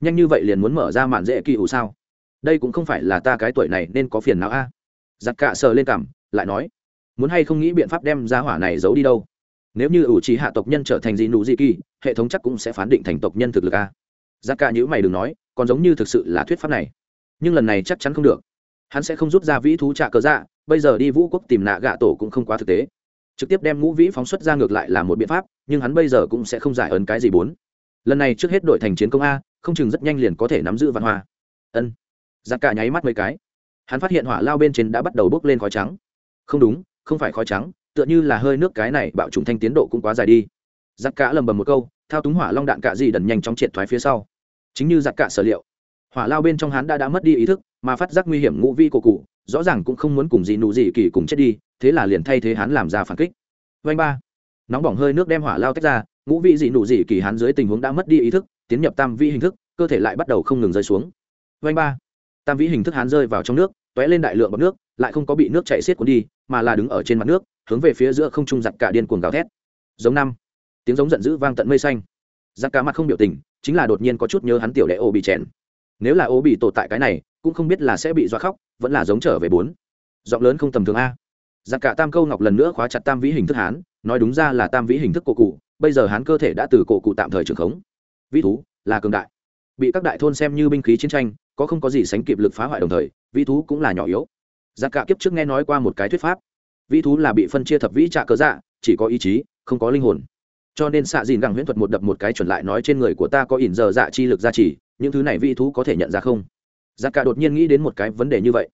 Speaker 1: Nhanh như vậy liền muốn mở ra mạn dễ kỳ ủ sao? Đây cũng không phải là ta cái tuổi này nên có phiền não a. Giặc cạ sờ lên cảm, lại nói, muốn hay không nghĩ biện pháp đem ra hỏa này giấu đi đâu? Nếu như ủ trì hạ tộc nhân trở thành gì nụ gì kỳ, hệ thống chắc cũng sẽ phán định thành tộc nhân thực lực a. Giặc cạ nhữ mày đừng nói, còn giống như thực sự là thuyết pháp này nhưng lần này chắc chắn không được. Hắn sẽ không rút ra vĩ thú trạ cờ dạ bây giờ đi vũ quốc tìm nạ gạ tổ cũng không quá thực tế. Trực tiếp đem ngũ vĩ phóng xuất ra ngược lại là một biện pháp, nhưng hắn bây giờ cũng sẽ không giải ấn cái gì bốn. Lần này trước hết đội thành chiến công a, không chừng rất nhanh liền có thể nắm giữ văn hoa. Ân. Giặc cả nháy mắt mấy cái. Hắn phát hiện hỏa lao bên trên đã bắt đầu bốc lên khói trắng. Không đúng, không phải khói trắng, tựa như là hơi nước cái này bạo trùng thanh tiến độ cũng quá dài đi. Giặc cả lầm bầm một câu, thao túng hỏa long đạn cả gì đần nhanh chóng triệt thoái phía sau. Chính như giặc cả sở liệu hỏa lao bên trong hắn đã đã mất đi ý thức, mà phát giác nguy hiểm ngũ vi của cụ, rõ ràng cũng không muốn cùng gì nụ gì kỳ cùng chết đi, thế là liền thay thế hắn làm ra phản kích. Vanh ba. Nóng bỏng hơi nước đem hỏa lao tách ra, ngũ vị dị nụ dị kỳ hắn dưới tình huống đã mất đi ý thức, tiến nhập tam vị hình thức, cơ thể lại bắt đầu không ngừng rơi xuống. Vanh ba. Tam vĩ hình thức hắn rơi vào trong nước t ó é lên đại lượng bọc nước, lại không có bị nước chạy xiết cuốn đi, mà là đứng ở trên mặt nước, hướng về phía giữa không trung giặc cả điên cuồng gào thét. Giống năm. Tiếng giống giận dữ vang tận mây xanh. Giặc cả mặt không biểu tình, chính là đột nhiên có chút nhớ hắn tiểu đệ ô bị chèn nếu là ô bị tổ tại cái này, cũng không biết là sẽ bị doa khóc, vẫn là giống trở về bốn. Giọng lớn không tầm thường a. Giặc cả tam câu ngọc lần nữa khóa chặt tam vĩ hình thức hán, nói đúng ra là tam vĩ hình thức cổ cụ, bây giờ hán cơ thể đã từ cổ cụ tạm thời trường khống. Vĩ thú, là cường đại. Bị các đại thôn xem như binh khí chiến tranh, có không có gì sánh kịp lực phá hoại đồng thời, vĩ thú cũng là nhỏ yếu. Giặc cả kiếp trước nghe nói qua một cái thuyết pháp. Vĩ thú là bị phân chia thập vĩ trạ cớ dạ chỉ có ý chí, không có linh hồn. Cho nên xạ dìn gẳng huyễn thuật một đập một cái chuẩn lại nói trên người của ta có ỉn giờ dạ chi lực gia trì những thứ này vĩ thú có thể nhận ra không? Giặc cả đột nhiên nghĩ đến một cái vấn đề như vậy.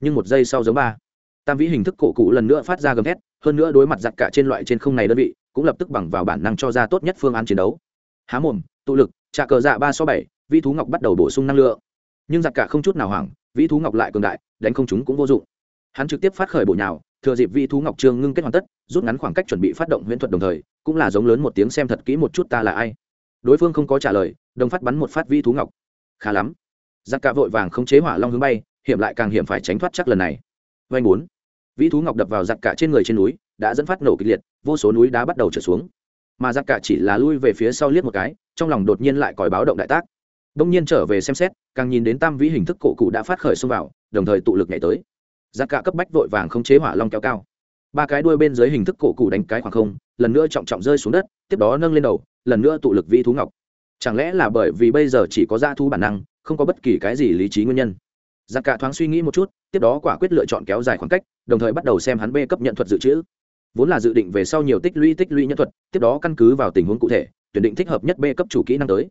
Speaker 1: Nhưng một giây sau giống ba. Tam vĩ hình thức cổ cụ lần nữa phát ra gầm thét, hơn nữa đối mặt giặc cả trên loại trên không này đơn vị, cũng lập tức bằng vào bản năng cho ra tốt nhất phương án chiến đấu. Há mồm, tụ lực trà cờ dạ ba số bảy, vĩ thú ngọc bắt đầu bổ sung năng lượng. Nhưng giặc cả không chút nào hoảng, vĩ thú ngọc lại cường đại, đánh không chúng cũng vô dụng. Hắn trực tiếp phát khởi bộ nhào, thừa dịp vĩ thú ngọc trương ngưng kết hoàn tất, rút ngắn khoảng cách chuẩn bị phát động huyễn thuật đồng thời, cũng là giống lớn một tiếng xem thật kỹ một chút ta là ai đối phương không có trả lời, đồng phát bắn một phát vĩ thú ngọc. Khá lắm. Giặc cả vội vàng không chế hỏa long hướng bay, hiểm lại càng hiểm phải tránh thoát chắc lần này. Vanh bốn. Vĩ thú ngọc đập vào giặc cả trên người trên núi, đã dẫn phát nổ kịch liệt, vô số núi đá bắt đầu trở xuống. Mà giặc cả chỉ là lui về phía sau liếc một cái, trong lòng đột nhiên lại còi báo động đại tác. Đông nhiên trở về xem xét, càng nhìn đến tam vĩ hình thức cổ cụ đã phát khởi xông vào, đồng thời tụ lực nhảy tới. Giặc cả cấp bách vội vàng không chế hỏa long kéo cao. Ba cái đuôi bên dưới hình thức cổ cụ đánh cái khoảng không, lần nữa trọng trọng rơi xuống đất, tiếp đó nâng lên đầu lần nữa tụ lực Vi thú ngọc. Chẳng lẽ là bởi vì bây giờ chỉ có da thu bản năng, không có bất kỳ cái gì lý trí nguyên nhân? Giặc cả thoáng suy nghĩ một chút, tiếp đó quả quyết lựa chọn kéo dài khoảng cách, đồng thời bắt đầu xem hắn b cấp nhận thuật dự trữ. Vốn là dự định về sau nhiều tích lũy tích lũy nhân thuật, tiếp đó căn cứ vào tình huống cụ thể, tuyển định thích hợp nhất b cấp chủ kỹ năng tới.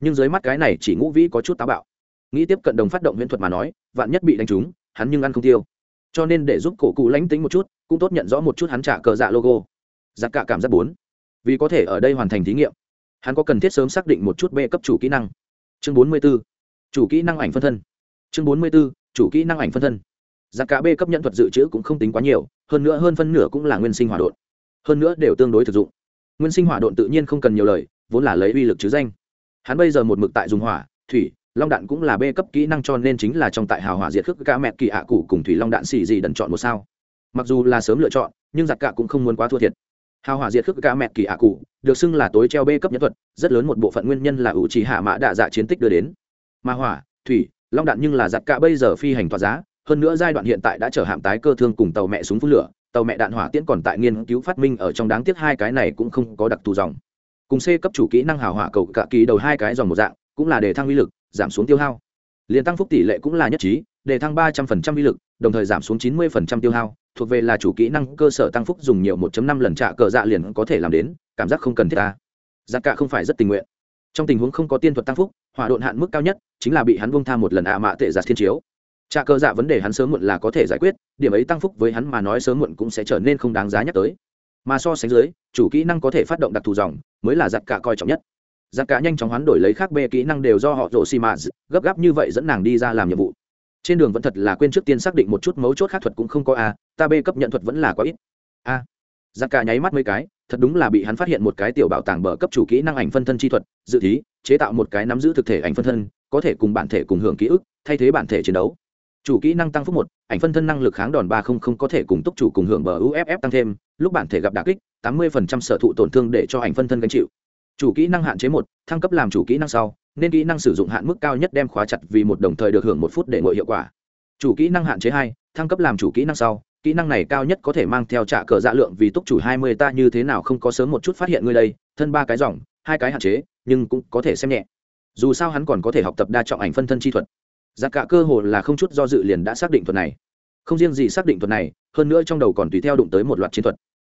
Speaker 1: Nhưng dưới mắt cái này chỉ ngũ vĩ có chút táo bạo. Nghĩ tiếp cận đồng phát động huyễn thuật mà nói, vạn nhất bị đánh trúng, hắn nhưng ăn không tiêu. Cho nên để giúp cổ cụ lánh tính một chút, cũng tốt nhận rõ một chút hắn trả cờ dạ logo. Giặc cả cảm giác bốn. Vì có thể ở đây hoàn thành thí nghiệm hắn có cần thiết sớm xác định một chút b cấp chủ kỹ năng. Chương bốn mươi b ố chủ kỹ năng ảnh phân thân. Chương bốn mươi b ố chủ kỹ năng ảnh phân thân. Giá cả b cấp nhận thuật dự trữ cũng không tính quá nhiều, hơn nữa hơn phân nửa cũng là nguyên sinh hỏa độn. Hơn nữa đều tương đối thực dụng. Nguyên sinh hỏa độn tự nhiên không cần nhiều lời, vốn là lấy uy lực chứ danh. Hắn bây giờ một mực tại dùng hỏa, thủy, long đạn cũng là b cấp kỹ năng cho nên chính là trong tại hào hỏa diệt khước ca mẹ kỳ hạ cụ cùng thủy long đạn xì gì đần chọn một sao. Mặc dù là sớm lựa chọn, nhưng giặc cả cũng không muốn quá thua thiệt hào hỏa diệt khước ca mẹ kỳ hạ cụ, được xưng là tối treo b cấp nhân thuật, rất lớn một bộ phận nguyên nhân là ủ trì hạ mã đạ dạ chiến tích đưa đến. Mà hỏa, thủy, long đạn nhưng là giặt cả bây giờ phi hành tỏa giá, hơn nữa giai đoạn hiện tại đã trở hạm tái cơ thương cùng tàu mẹ súng phun lửa, tàu mẹ đạn hỏa tiễn còn tại nghiên cứu phát minh ở trong đáng tiếc hai cái này cũng không có đặc thù dòng. Cùng c cấp chủ kỹ năng hào hỏa cầu cả kỳ đầu hai cái dòng một dạng, cũng là để thăng uy lực, giảm xuống tiêu hao. Liền tăng phúc tỷ lệ cũng là nhất trí, để thăng ba trăm phần trăm uy lực, đồng thời giảm xuống chín mươi phần trăm tiêu hao thuộc về là chủ kỹ năng cơ sở tăng phúc dùng nhiều 1 năm lần trả cờ dạ liền có thể làm đến, cảm giác không cần thiết ta. Giá cả không phải rất tình nguyện. Trong tình huống không có tiên thuật tăng phúc, hỏa độn hạn mức cao nhất chính là bị hắn vung tha một lần ạ mạ tệ giả thiên chiếu. Trả cờ dạ vấn đề hắn sớm muộn là có thể giải quyết, điểm ấy tăng phúc với hắn mà nói sớm muộn cũng sẽ trở nên không đáng giá nhắc tới. Mà so sánh dưới, chủ kỹ năng có thể phát động đặc thù dòng mới là giặc cả coi trọng nhất. Giặc cả nhanh chóng hoán đổi lấy khác bê kỹ năng đều do họ rổ xì mã gấp gáp như vậy dẫn nàng đi ra làm nhiệm vụ trên đường vẫn thật là quên trước tiên xác định một chút mấu chốt khác thuật cũng không có a, ta b cấp nhận thuật vẫn là quá ít. A. À. giặc cả nháy mắt mấy cái, thật đúng là bị hắn phát hiện một cái tiểu bảo tàng bờ cấp chủ kỹ năng ảnh phân thân chi thuật, dự thí, chế tạo một cái nắm giữ thực thể ảnh phân thân, có thể cùng bản thể cùng hưởng ký ức, thay thế bản thể chiến đấu. Chủ kỹ năng tăng phúc một, ảnh phân thân năng lực kháng đòn ba không không có thể cùng túc chủ cùng hưởng bờ uff tăng thêm, lúc bản thể gặp đà kích, tám mươi phần trăm sở thụ tổn thương để cho ảnh phân thân gánh chịu. Chủ kỹ năng hạn chế một, thăng cấp làm chủ kỹ năng sau nên kỹ năng sử dụng hạn mức cao nhất đem khóa chặt vì một đồng thời được hưởng một phút để ngồi hiệu quả. Chủ kỹ năng hạn chế hai, thăng cấp làm chủ kỹ năng sau, kỹ năng này cao nhất có thể mang theo trả cờ dạ lượng vì túc chủ hai mươi ta như thế nào không có sớm một chút phát hiện ngươi đây, thân ba cái dòng, hai cái hạn chế, nhưng cũng có thể xem nhẹ. Dù sao hắn còn có thể học tập đa trọng ảnh phân thân chi thuật. Giá cả cơ hồ là không chút do dự liền đã xác định thuật này. Không riêng gì xác định thuật này, hơn nữa trong đầu còn tùy theo đụng tới một loạt chiến thuật.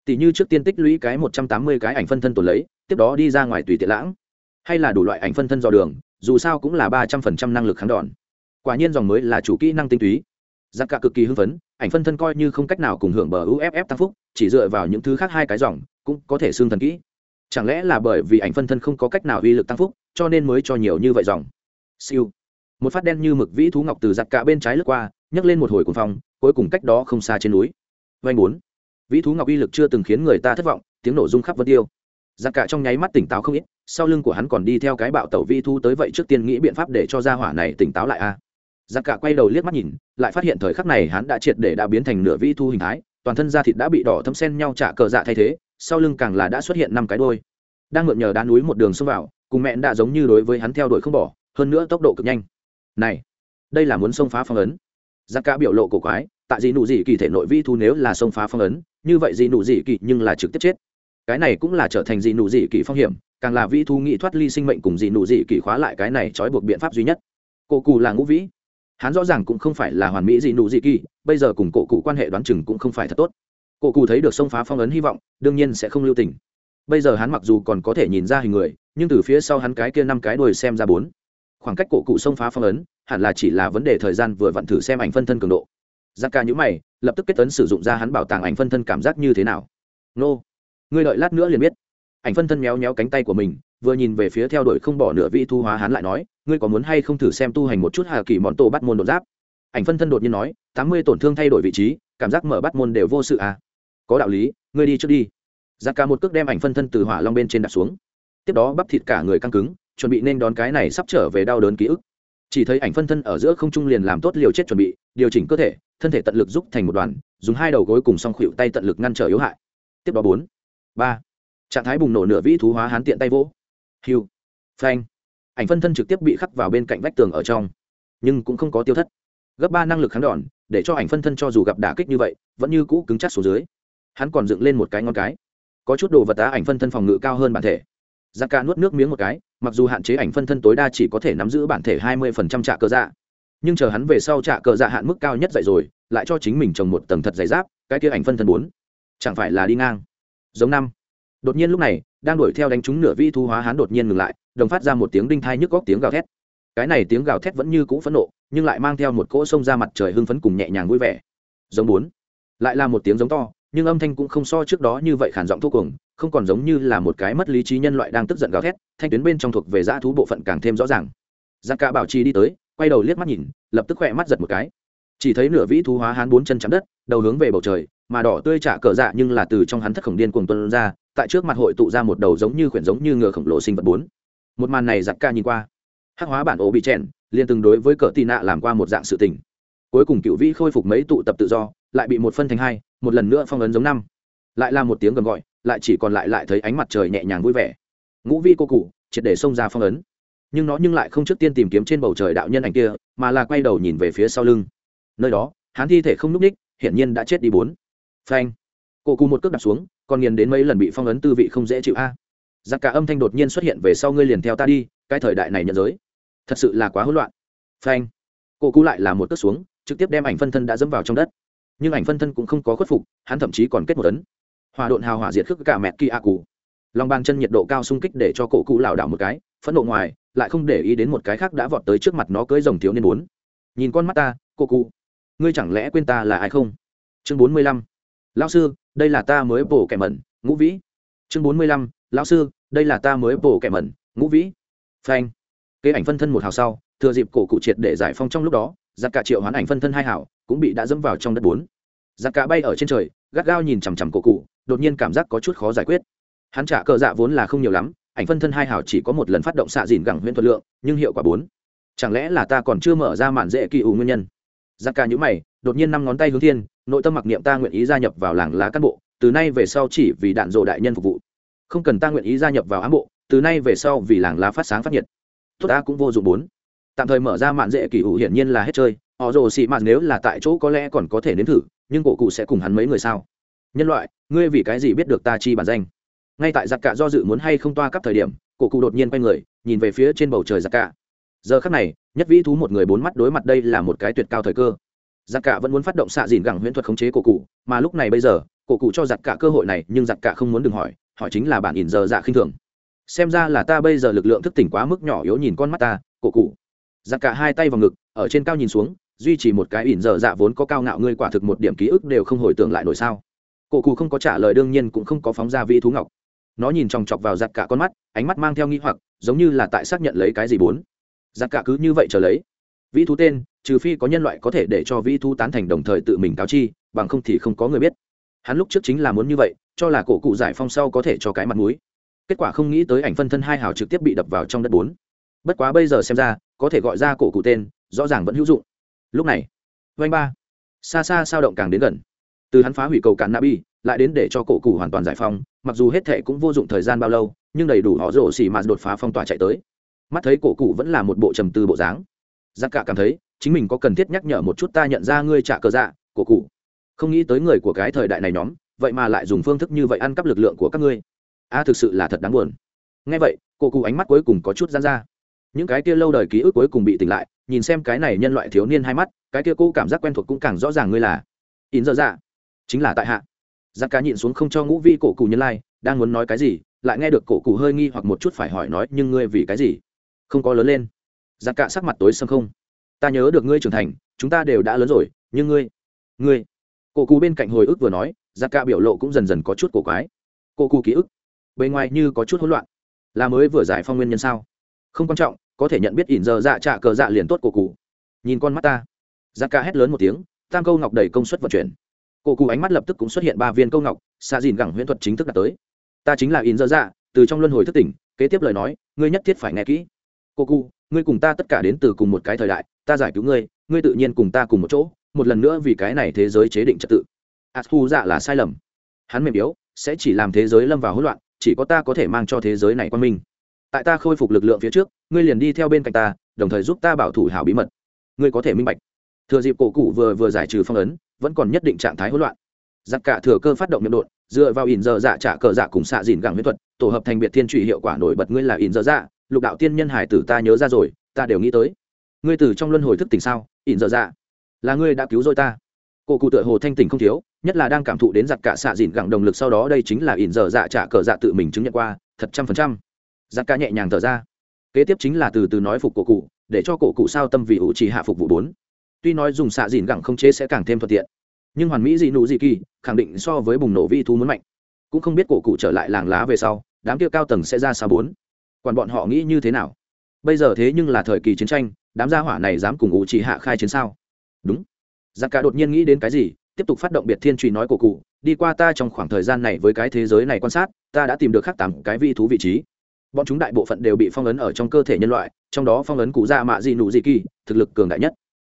Speaker 1: Tỷ như trước tiên tích lũy cái một trăm tám mươi cái ảnh phân thân tồn lấy, tiếp đó đi ra ngoài tùy tiện lãng hay là đủ loại ảnh phân thân dò đường, dù sao cũng là ba trăm phần trăm năng lực kháng đòn. Quả nhiên dòng mới là chủ kỹ năng tinh túy. Giặc cả cực kỳ hưng phấn, ảnh phân thân coi như không cách nào cùng hưởng bờ uff tăng phúc, chỉ dựa vào những thứ khác hai cái dòng, cũng có thể xương thần kỹ. Chẳng lẽ là bởi vì ảnh phân thân không có cách nào uy lực tăng phúc, cho nên mới cho nhiều như vậy dòng? Siêu. Một phát đen như mực vĩ thú ngọc từ giặc cả bên trái lướt qua, nhấc lên một hồi cuồng phong, cuối cùng cách đó không xa trên núi. Vanh bốn. Vĩ thú ngọc uy lực chưa từng khiến người ta thất vọng, tiếng nổ rung khắp vân tiêu giặc cả trong nháy mắt tỉnh táo không ít, sau lưng của hắn còn đi theo cái bạo tẩu vi thu tới vậy trước tiên nghĩ biện pháp để cho gia hỏa này tỉnh táo lại a. Giặc cả quay đầu liếc mắt nhìn, lại phát hiện thời khắc này hắn đã triệt để đã biến thành nửa vi thu hình thái, toàn thân da thịt đã bị đỏ thấm sen nhau trả cờ dạ thay thế, sau lưng càng là đã xuất hiện năm cái đôi đang ngượn nhờ đá núi một đường xông vào, cùng mẹ đã giống như đối với hắn theo đuổi không bỏ, hơn nữa tốc độ cực nhanh. Này, đây là muốn xông phá phong ấn. Giặc cả biểu lộ cổ quái, tại gì nụ gì kỳ thể nội vi thu nếu là xông phá phong ấn, như vậy gì nụ gì kỳ nhưng là trực tiếp chết cái này cũng là trở thành dị nụ dị kỳ phong hiểm, càng là vĩ thu nghị thoát ly sinh mệnh cùng dị nụ dị kỳ khóa lại cái này trói buộc biện pháp duy nhất. Cổ cụ là ngũ vĩ. Hắn rõ ràng cũng không phải là hoàn mỹ dị nụ dị kỳ bây giờ cùng cổ cụ quan hệ đoán chừng cũng không phải thật tốt. Cổ cụ thấy được sông phá phong ấn hy vọng, đương nhiên sẽ không lưu tình. Bây giờ hắn mặc dù còn có thể nhìn ra hình người, nhưng từ phía sau hắn cái kia năm cái đuôi xem ra bốn. Khoảng cách cổ cụ sông phá phong ấn, hẳn là chỉ là vấn đề thời gian vừa vặn thử xem ảnh phân thân cường độ. Giặc ca nhữ mày, lập tức kết tấn sử dụng ra hắn bảo tàng ảnh phân thân cảm giác như thế nào. Nô ngươi đợi lát nữa liền biết. Ảnh phân thân méo méo cánh tay của mình, vừa nhìn về phía theo đuổi không bỏ nửa vị thu hóa hắn lại nói, ngươi có muốn hay không thử xem tu hành một chút hà kỳ món tổ bắt môn đột giáp? Ảnh phân thân đột nhiên nói, tám mươi tổn thương thay đổi vị trí, cảm giác mở bắt môn đều vô sự à? Có đạo lý, ngươi đi trước đi. Giặc ca một cước đem ảnh phân thân từ hỏa long bên trên đặt xuống. Tiếp đó bắp thịt cả người căng cứng, chuẩn bị nên đón cái này sắp trở về đau đớn ký ức. Chỉ thấy ảnh phân thân ở giữa không trung liền làm tốt liều chết chuẩn bị, điều chỉnh cơ thể, thân thể tận lực giúp thành một đoàn, dùng hai đầu gối cùng song khuỵu tay tận lực ngăn trở yếu hại. Tiếp đó bốn ba trạng thái bùng nổ nửa vĩ thú hóa hán tiện tay vỗ hiu phanh ảnh phân thân trực tiếp bị khắc vào bên cạnh vách tường ở trong nhưng cũng không có tiêu thất gấp ba năng lực kháng đòn để cho ảnh phân thân cho dù gặp đả kích như vậy vẫn như cũ cứng chắc xuống dưới hắn còn dựng lên một cái ngon cái có chút đồ vật tá ảnh phân thân phòng ngự cao hơn bản thể Giác ca nuốt nước miếng một cái mặc dù hạn chế ảnh phân thân tối đa chỉ có thể nắm giữ bản thể hai mươi phần trăm trạ cơ dạ nhưng chờ hắn về sau trạ cờ dạ hạn mức cao nhất dạy rồi lại cho chính mình trồng một tầng thật dày giáp cái kia ảnh phân thân bốn chẳng phải là đi ngang giống năm. Đột nhiên lúc này, đang đuổi theo đánh trúng nửa vi thu hóa hán đột nhiên ngừng lại, đồng phát ra một tiếng đinh thai nhức góc tiếng gào thét. Cái này tiếng gào thét vẫn như cũ phẫn nộ, nhưng lại mang theo một cỗ sông ra mặt trời hưng phấn cùng nhẹ nhàng vui vẻ. Giống bốn. Lại là một tiếng giống to, nhưng âm thanh cũng không so trước đó như vậy khản giọng thô cùng không còn giống như là một cái mất lý trí nhân loại đang tức giận gào thét, thanh tuyến bên trong thuộc về dã thú bộ phận càng thêm rõ ràng. Giang ca bảo trì đi tới, quay đầu liếc mắt nhìn, lập tức khỏe mắt giật một cái chỉ thấy nửa vĩ thú hóa hắn bốn chân chạm đất, đầu hướng về bầu trời, mà đỏ tươi trả cờ dạ nhưng là từ trong hắn thất khổng điên cuồng tuân ra, tại trước mặt hội tụ ra một đầu giống như khuyển giống như ngựa khổng lồ sinh vật bốn. Một màn này giặc ca nhìn qua, hắc hóa bản ổ bị chèn, liền từng đối với cờ tị nạ làm qua một dạng sự tình. Cuối cùng cựu vĩ khôi phục mấy tụ tập tự do, lại bị một phân thành hai, một lần nữa phong ấn giống năm. Lại là một tiếng gầm gọi, lại chỉ còn lại lại thấy ánh mặt trời nhẹ nhàng vui vẻ. Ngũ vi cô cụ, triệt để xông ra phong ấn. Nhưng nó nhưng lại không trước tiên tìm kiếm trên bầu trời đạo nhân ảnh kia, mà là quay đầu nhìn về phía sau lưng nơi đó, hắn thi thể không n ú c ních, hiển nhiên đã chết đi bốn. Phanh. Cổ cù một cước đặt xuống, còn nghiền đến mấy lần bị phong ấn tư vị không dễ chịu a. Giặc cả âm thanh đột nhiên xuất hiện về sau ngươi liền theo ta đi, cái thời đại này nhận giới. Thật sự là quá hỗn loạn. Phanh. Cổ cụ lại là một cước xuống, trực tiếp đem ảnh phân thân đã dẫm vào trong đất. Nhưng ảnh phân thân cũng không có khuất phục, hắn thậm chí còn kết một tấn hòa độn hào hỏa diệt khước cả mẹ kỳ a cù. lòng bàn chân nhiệt độ cao xung kích để cho cổ cụ lảo đảo một cái, phẫn nộ ngoài, lại không để ý đến một cái khác đã vọt tới trước mặt nó cưới rồng thiếu niên bốn. Nhìn con mắt ta cô cụ ngươi chẳng lẽ quên ta là ai không? Chương bốn mươi lăm. Lao sư, đây là ta mới bổ kẻ mẩn, ngũ vĩ. Chương bốn mươi lăm. Lao sư, đây là ta mới bổ kẻ mẩn, ngũ vĩ. Phanh. Kế ảnh phân thân một hào sau, thừa dịp cổ cụ triệt để giải phong trong lúc đó, giặc cả triệu hoán ảnh phân thân hai hảo cũng bị đã dẫm vào trong đất bốn. Giặc cả bay ở trên trời, gắt gao nhìn chằm chằm cổ cụ, đột nhiên cảm giác có chút khó giải quyết. Hắn trả cờ dạ vốn là không nhiều lắm, ảnh phân thân hai hảo chỉ có một lần phát động xạ dìn gẳng huyễn thuật lượng, nhưng hiệu quả bốn. Chẳng lẽ là ta còn chưa mở ra màn dễ kỳ ủ nguyên nhân? Giặc cả nhữ mày, đột nhiên năm ngón tay hướng thiên, nội tâm mặc niệm ta nguyện ý gia nhập vào làng lá cán bộ, từ nay về sau chỉ vì đạn dộ đại nhân phục vụ. Không cần ta nguyện ý gia nhập vào ám bộ, từ nay về sau vì làng lá phát sáng phát nhiệt. Tốt ta cũng vô dụng bốn. Tạm thời mở ra mạn dễ kỳ ủ hiển nhiên là hết chơi, họ rồ xị mạn nếu là tại chỗ có lẽ còn có thể nếm thử, nhưng cổ cụ sẽ cùng hắn mấy người sao? Nhân loại, ngươi vì cái gì biết được ta chi bản danh? Ngay tại giặc cạ do dự muốn hay không toa cấp thời điểm, cổ cụ đột nhiên quay người, nhìn về phía trên bầu trời giặc cạ. Giờ khắc này nhất vĩ thú một người bốn mắt đối mặt đây là một cái tuyệt cao thời cơ. Giặc cạ vẫn muốn phát động xạ dìn gẳng huyễn thuật khống chế cổ cụ, mà lúc này bây giờ, cổ cụ cho giặc cạ cơ hội này, nhưng giặc cạ không muốn đừng hỏi hỏi chính là bản ỉn giờ dạ khinh thường. Xem ra là ta bây giờ lực lượng thức tỉnh quá mức nhỏ yếu nhìn con mắt ta, cổ cụ. Giặc cả hai tay vào ngực, ở trên cao nhìn xuống, duy trì một cái ỉn dở dạ vốn có cao ngạo, ngươi quả thực một điểm ký ức đều không hồi tưởng lại nổi sao. Cổ cụ không có trả lời, đương nhiên cũng không có phóng ra vĩ thú ngọc. Nó nhìn chòng chọc vào giặc cả con mắt, ánh mắt mang theo nghi hoặc, giống như là tại xác nhận lấy cái gì bốn giặc cả cứ như vậy trở lấy. Vĩ thú tên trừ phi có nhân loại có thể để cho vĩ thú tán thành đồng thời tự mình cáo chi bằng không thì không có người biết. Hắn lúc trước chính là muốn như vậy cho là cổ cụ giải phong sau có thể cho cái mặt mũi. Kết quả không nghĩ tới ảnh phân thân hai hào trực tiếp bị đập vào trong đất bốn. Bất quá bây giờ xem ra có thể gọi ra cổ cụ tên rõ ràng vẫn hữu dụng. Lúc này vanh ba xa xa sao động càng đến gần. Từ hắn phá hủy cầu cản nabi lại đến để cho cổ cụ hoàn toàn giải phong, mặc dù hết thệ cũng vô dụng thời gian bao lâu nhưng đầy đủ họ rổ xỉ mà đột phá phong tỏa chạy tới mắt thấy cổ cụ vẫn là một bộ trầm tư bộ dáng. Giặc cả cảm thấy, chính mình có cần thiết nhắc nhở một chút ta nhận ra ngươi trả cờ dạ cổ cụ. Không nghĩ tới người của cái thời đại này nhóm, vậy mà lại dùng phương thức như vậy ăn cắp lực lượng của các ngươi. A, thực sự là thật đáng buồn. Ngay vậy, cổ cụ ánh mắt cuối cùng có chút gian ra. Những cái kia lâu đời ký ức cuối cùng bị tỉnh lại, nhìn xem cái này nhân loại thiếu niên hai mắt, cái kia cô cảm giác quen thuộc cũng càng rõ ràng ngươi là. In dơ dạ chính là tại hạ. Giặc cá nhịn xuống không cho ngũ vi cổ cụ nhân lai, đang muốn nói cái gì, lại nghe được cổ cụ hơi nghi hoặc một chút phải hỏi nói, nhưng ngươi vì cái gì? Không có lớn lên. Giặc cả sắc mặt tối sâm không. Ta nhớ được ngươi trưởng thành, chúng ta đều đã lớn rồi, nhưng ngươi ngươi. Cổ cụ bên cạnh hồi ức vừa nói, giặc cả biểu lộ cũng dần dần có chút cổ quái. Cổ cụ ký ức, bề ngoài như có chút hỗn loạn. Là mới vừa giải phong nguyên nhân sao? Không quan trọng, có thể nhận biết ỉn giờ dạ trạ cờ dạ liền tốt cổ cụ nhìn con mắt ta. Giặc cạ hét lớn một tiếng, tam câu ngọc đầy công suất vận chuyển. Cổ cụ ánh mắt lập tức cũng xuất hiện ba viên câu ngọc xa dìn gẳng huyễn thuật chính thức đã tới. Ta chính là ỉn giờ dạ từ trong luân hồi thức tỉnh, kế tiếp lời nói, ngươi nhất thiết phải nghe kỹ cô cụ ngươi cùng ta tất cả đến từ cùng một cái thời đại, ta giải cứu ngươi ngươi tự nhiên cùng ta cùng một chỗ, một lần nữa vì cái này thế giới chế định trật tự. Ạt thu dạ là sai lầm. Hắn mềm yếu, sẽ chỉ làm thế giới lâm vào hỗn loạn, chỉ có ta có thể mang cho thế giới này quan minh. Tại ta khôi phục lực lượng phía trước, ngươi liền đi theo bên cạnh ta, đồng thời giúp ta bảo thủ hảo bí mật. Ngươi có thể minh bạch. Thừa dịp cổ cụ vừa vừa giải trừ phong ấn, vẫn còn nhất định trạng thái hỗn loạn. Giặc cả thừa cơ phát động miệng đột dựa vào ỉn dơ dạ trả cờ dạ cùng xạ dìn gẳng huyết thuật, tổ hợp thành biệt thiên trụy hiệu quả nổi bật ngươi là ỉn dơ dạ lục đạo tiên nhân hải tử ta nhớ ra rồi, ta đều nghĩ tới. Ngươi từ trong luân hồi thức tỉnh sao? Ỉn dở dạ. Là ngươi đã cứu rồi ta. Cổ cụ tựa hồ thanh tỉnh không thiếu, nhất là đang cảm thụ đến giặt cả xạ dìn gẳng đồng lực sau đó đây chính là ỉn dở dạ trả cờ dạ tự mình chứng nhận qua, thật trăm phần trăm. Giặt ca nhẹ nhàng thở ra. Kế tiếp chính là từ từ nói phục cổ cụ, để cho cổ cụ sao tâm vị ủ chỉ hạ phục vụ bốn. Tuy nói dùng xạ dìn gẳng không chế sẽ càng thêm thuận tiện, nhưng hoàn mỹ dị nụ dị kỳ, khẳng định so với bùng nổ vi thu muốn mạnh. Cũng không biết cổ cụ trở lại làng lá về sau, đám kia cao tầng sẽ ra sao bốn còn bọn họ nghĩ như thế nào? Bây giờ thế nhưng là thời kỳ chiến tranh, đám gia hỏa này dám cùng ủ chỉ hạ khai chiến sao? Đúng. Giặc cả đột nhiên nghĩ đến cái gì, tiếp tục phát động biệt thiên truy nói của cụ, đi qua ta trong khoảng thời gian này với cái thế giới này quan sát, ta đã tìm được khắc tám cái vi thú vị trí. Bọn chúng đại bộ phận đều bị phong ấn ở trong cơ thể nhân loại, trong đó phong ấn cụ dạ mạ dị nụ dị kỳ, thực lực cường đại nhất.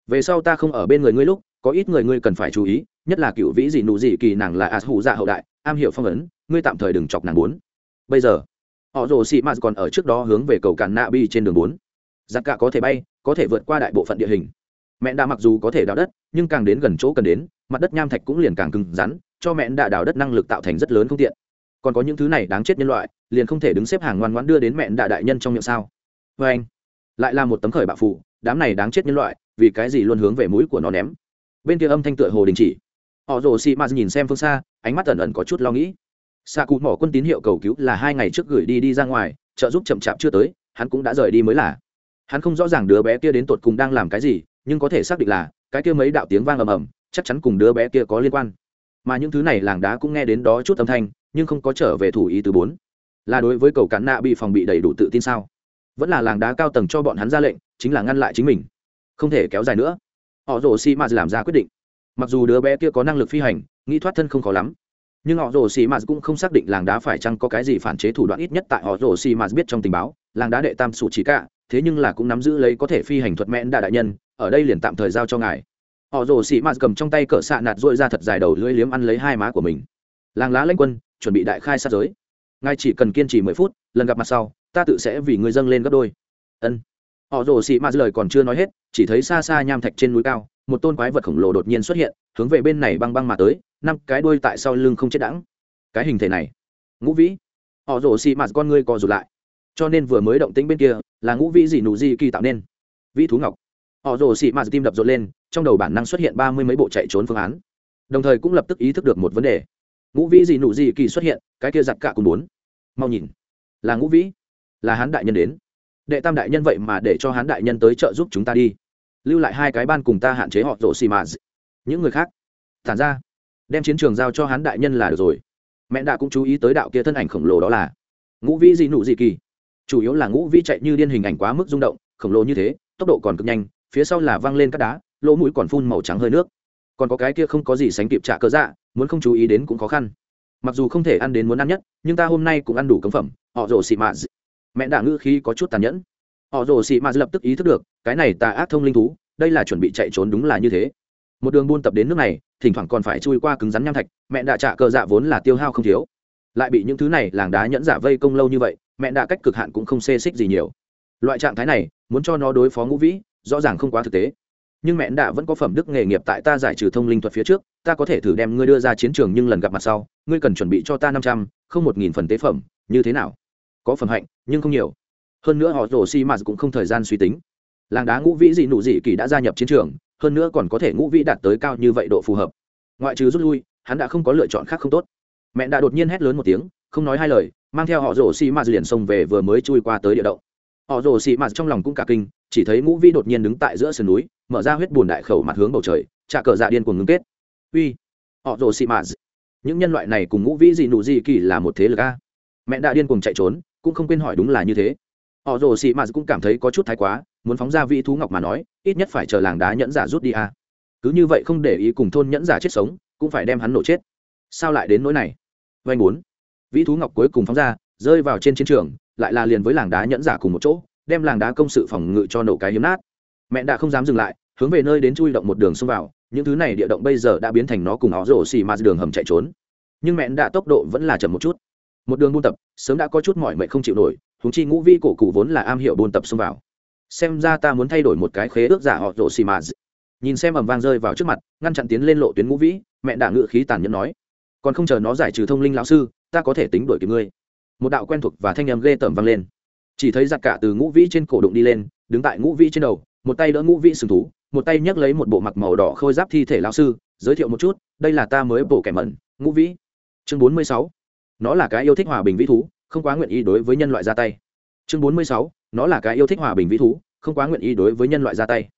Speaker 1: Về sau ta không ở bên người ngươi lúc, có ít người ngươi cần phải chú ý, nhất là cựu vĩ dị nụ dị kỳ nàng là as hủ dạ hậu đại, am hiểu phong ấn, ngươi tạm thời đừng chọc nàng muốn. bây giờ họ rồ xị mạt còn ở trước đó hướng về cầu cản nạ bi trên đường bốn. Giặc cả có thể bay, có thể vượt qua đại bộ phận địa hình. Mẹ đã mặc dù có thể đào đất, nhưng càng đến gần chỗ cần đến, mặt đất nham thạch cũng liền càng cứng rắn, cho mẹ đã đào đất năng lực tạo thành rất lớn không tiện. Còn có những thứ này đáng chết nhân loại, liền không thể đứng xếp hàng ngoan ngoãn đưa đến mẹ đạ đại nhân trong miệng sao? Vê anh, lại là một tấm khởi bạo phụ đám này đáng chết nhân loại, vì cái gì luôn hướng về mũi của nó ném? Bên kia âm thanh tựa hồ đình chỉ. Họ rồ xị mạt nhìn xem phương xa, ánh mắt ẩn ẩn có chút lo nghĩ xạ cụ mỏ quân tín hiệu cầu cứu là hai ngày trước gửi đi đi ra ngoài, trợ giúp chậm chạp chưa tới, hắn cũng đã rời đi mới là. Hắn không rõ ràng đứa bé kia đến tột cùng đang làm cái gì, nhưng có thể xác định là, cái kia mấy đạo tiếng vang ầm ầm, chắc chắn cùng đứa bé kia có liên quan. Mà những thứ này làng đá cũng nghe đến đó chút âm thanh, nhưng không có trở về thủ ý từ bốn. Là đối với cầu cán nạ bị phòng bị đầy đủ tự tin sao? Vẫn là làng đá cao tầng cho bọn hắn ra lệnh, chính là ngăn lại chính mình. Không thể kéo dài nữa. Họ rồ xi maz làm ra quyết định. Mặc dù đứa bé kia có năng lực phi hành, nghĩ thoát thân không khó lắm nhưng họ rồ xì mạt cũng không xác định làng đá phải chăng có cái gì phản chế thủ đoạn ít nhất tại họ rồ xì mạt biết trong tình báo, làng đá đệ tam sủ chỉ cả, thế nhưng là cũng nắm giữ lấy có thể phi hành thuật mẽn đa đại nhân, ở đây liền tạm thời giao cho ngài. Họ rồ xì mạt cầm trong tay cỡ xạ nạt dội ra thật dài đầu lưỡi liếm ăn lấy hai má của mình. Làng lá lãnh quân, chuẩn bị đại khai sát giới. Ngài chỉ cần kiên trì mười phút, lần gặp mặt sau, ta tự sẽ vì người dâng lên gấp đôi. Ân. Họ rồ xì mạt lời còn chưa nói hết, chỉ thấy xa xa nham thạch trên núi cao, một tôn quái vật khổng lồ đột nhiên xuất hiện, hướng về bên này băng băng mà tới năm cái đuôi tại sau lưng không chết đắng cái hình thể này. Ngũ vĩ. Họ rổ xì mạt con ngươi co rụt lại. Cho nên vừa mới động tĩnh bên kia, là ngũ vĩ gì nụ gì kỳ tạo nên. Vĩ thú ngọc. Họ rổ xì mạt tim đập rộn lên, trong đầu bản năng xuất hiện ba mươi mấy bộ chạy trốn phương án. Đồng thời cũng lập tức ý thức được một vấn đề. Ngũ vĩ gì nụ gì kỳ xuất hiện, cái kia giặt cả cùng bốn. Mau nhìn. Là ngũ vĩ. Là hán đại nhân đến. Đệ tam đại nhân vậy mà để cho hán đại nhân tới trợ giúp chúng ta đi. Lưu lại hai cái ban cùng ta hạn chế họ rổ xì mà. Những người khác. Thản ra đem chiến trường giao cho hắn đại nhân là được rồi. Mẹ đã cũng chú ý tới đạo kia thân ảnh khổng lồ đó là ngũ vĩ gì nụ gì kỳ. Chủ yếu là ngũ vĩ chạy như điên hình ảnh quá mức rung động, khổng lồ như thế, tốc độ còn cực nhanh, phía sau là văng lên các đá, lỗ mũi còn phun màu trắng hơi nước. Còn có cái kia không có gì sánh kịp trả cơ dạ muốn không chú ý đến cũng khó khăn. Mặc dù không thể ăn đến muốn ăn nhất, nhưng ta hôm nay cũng ăn đủ cấm phẩm, họ rồ xị mạ mẹ đạ ngữ khí có chút tàn nhẫn. Họ rồ xị mạ lập tức ý thức được, cái này ta ác thông linh thú, đây là chuẩn bị chạy trốn đúng là như thế một đường buôn tập đến nước này, thỉnh thoảng còn phải chui qua cứng rắn nham thạch, mẹ đạ trả cờ dạ vốn là tiêu hao không thiếu. Lại bị những thứ này làng đá nhẫn giả vây công lâu như vậy, mẹ đạ cách cực hạn cũng không xê xích gì nhiều. Loại trạng thái này, muốn cho nó đối phó ngũ vĩ, rõ ràng không quá thực tế. Nhưng mẹ đã vẫn có phẩm đức nghề nghiệp tại ta giải trừ thông linh thuật phía trước, ta có thể thử đem ngươi đưa ra chiến trường nhưng lần gặp mặt sau, ngươi cần chuẩn bị cho ta năm trăm, không một nghìn phần tế phẩm, như thế nào? Có phẩm hạnh, nhưng không nhiều. Hơn nữa họ rổ xi mạt cũng không thời gian suy tính làng đá ngũ vĩ dị nụ dị kỳ đã gia nhập chiến trường, hơn nữa còn có thể ngũ vĩ đạt tới cao như vậy độ phù hợp. Ngoại trừ rút lui, hắn đã không có lựa chọn khác không tốt. Mẹ đã đột nhiên hét lớn một tiếng, không nói hai lời, mang theo họ rổ xi mạt liền xông về vừa mới chui qua tới địa động. Họ rồ xì mạt trong lòng cũng cả kinh, chỉ thấy ngũ vĩ đột nhiên đứng tại giữa sườn núi, mở ra huyết bùn đại khẩu mặt hướng bầu trời, trả cờ dạ điên cuồng ngưng kết. Uy, họ rồ xì mạt. Những nhân loại này cùng ngũ vĩ dị nụ dị kỳ là một thế lực a. Mẹ đã điên cuồng chạy trốn, cũng không quên hỏi đúng là như thế. Họ rồ xì mạt cũng cảm thấy có chút thái quá muốn phóng ra vị thú ngọc mà nói, ít nhất phải chờ làng đá nhẫn giả rút đi a. Cứ như vậy không để ý cùng thôn nhẫn giả chết sống, cũng phải đem hắn nổ chết. Sao lại đến nỗi này? Vanh bốn. Vĩ thú ngọc cuối cùng phóng ra, rơi vào trên chiến trường, lại là liền với làng đá nhẫn giả cùng một chỗ, đem làng đá công sự phòng ngự cho nổ cái hiếm nát. Mẹ đã không dám dừng lại, hướng về nơi đến chui động một đường xông vào, những thứ này địa động bây giờ đã biến thành nó cùng họ rổ xì mà đường hầm chạy trốn. Nhưng mẹ đã tốc độ vẫn là chậm một chút. Một đường buôn tập, sớm đã có chút mỏi mệt không chịu nổi húng chi ngũ vi cổ cụ vốn là am hiểu buôn tập xông vào xem ra ta muốn thay đổi một cái khế ước giả họ rổ xì mà. Nhìn xem ầm vang rơi vào trước mặt, ngăn chặn tiến lên lộ tuyến ngũ vĩ, mẹ đạ ngự khí tàn nhẫn nói. Còn không chờ nó giải trừ thông linh lão sư, ta có thể tính đổi kịp ngươi. Một đạo quen thuộc và thanh âm ghê tởm vang lên. Chỉ thấy giặc cả từ ngũ vĩ trên cổ đụng đi lên, đứng tại ngũ vĩ trên đầu, một tay đỡ ngũ vĩ sừng thú, một tay nhấc lấy một bộ mặc màu đỏ khôi giáp thi thể lão sư, giới thiệu một chút, đây là ta mới bổ kẻ mẩn, ngũ vĩ. Chương bốn mươi sáu. Nó là cái yêu thích hòa bình vĩ thú, không quá nguyện ý đối với nhân loại ra tay. Chương bốn mươi sáu nó là cái yêu thích hòa bình vĩ thú, không quá nguyện ý đối với nhân loại ra tay.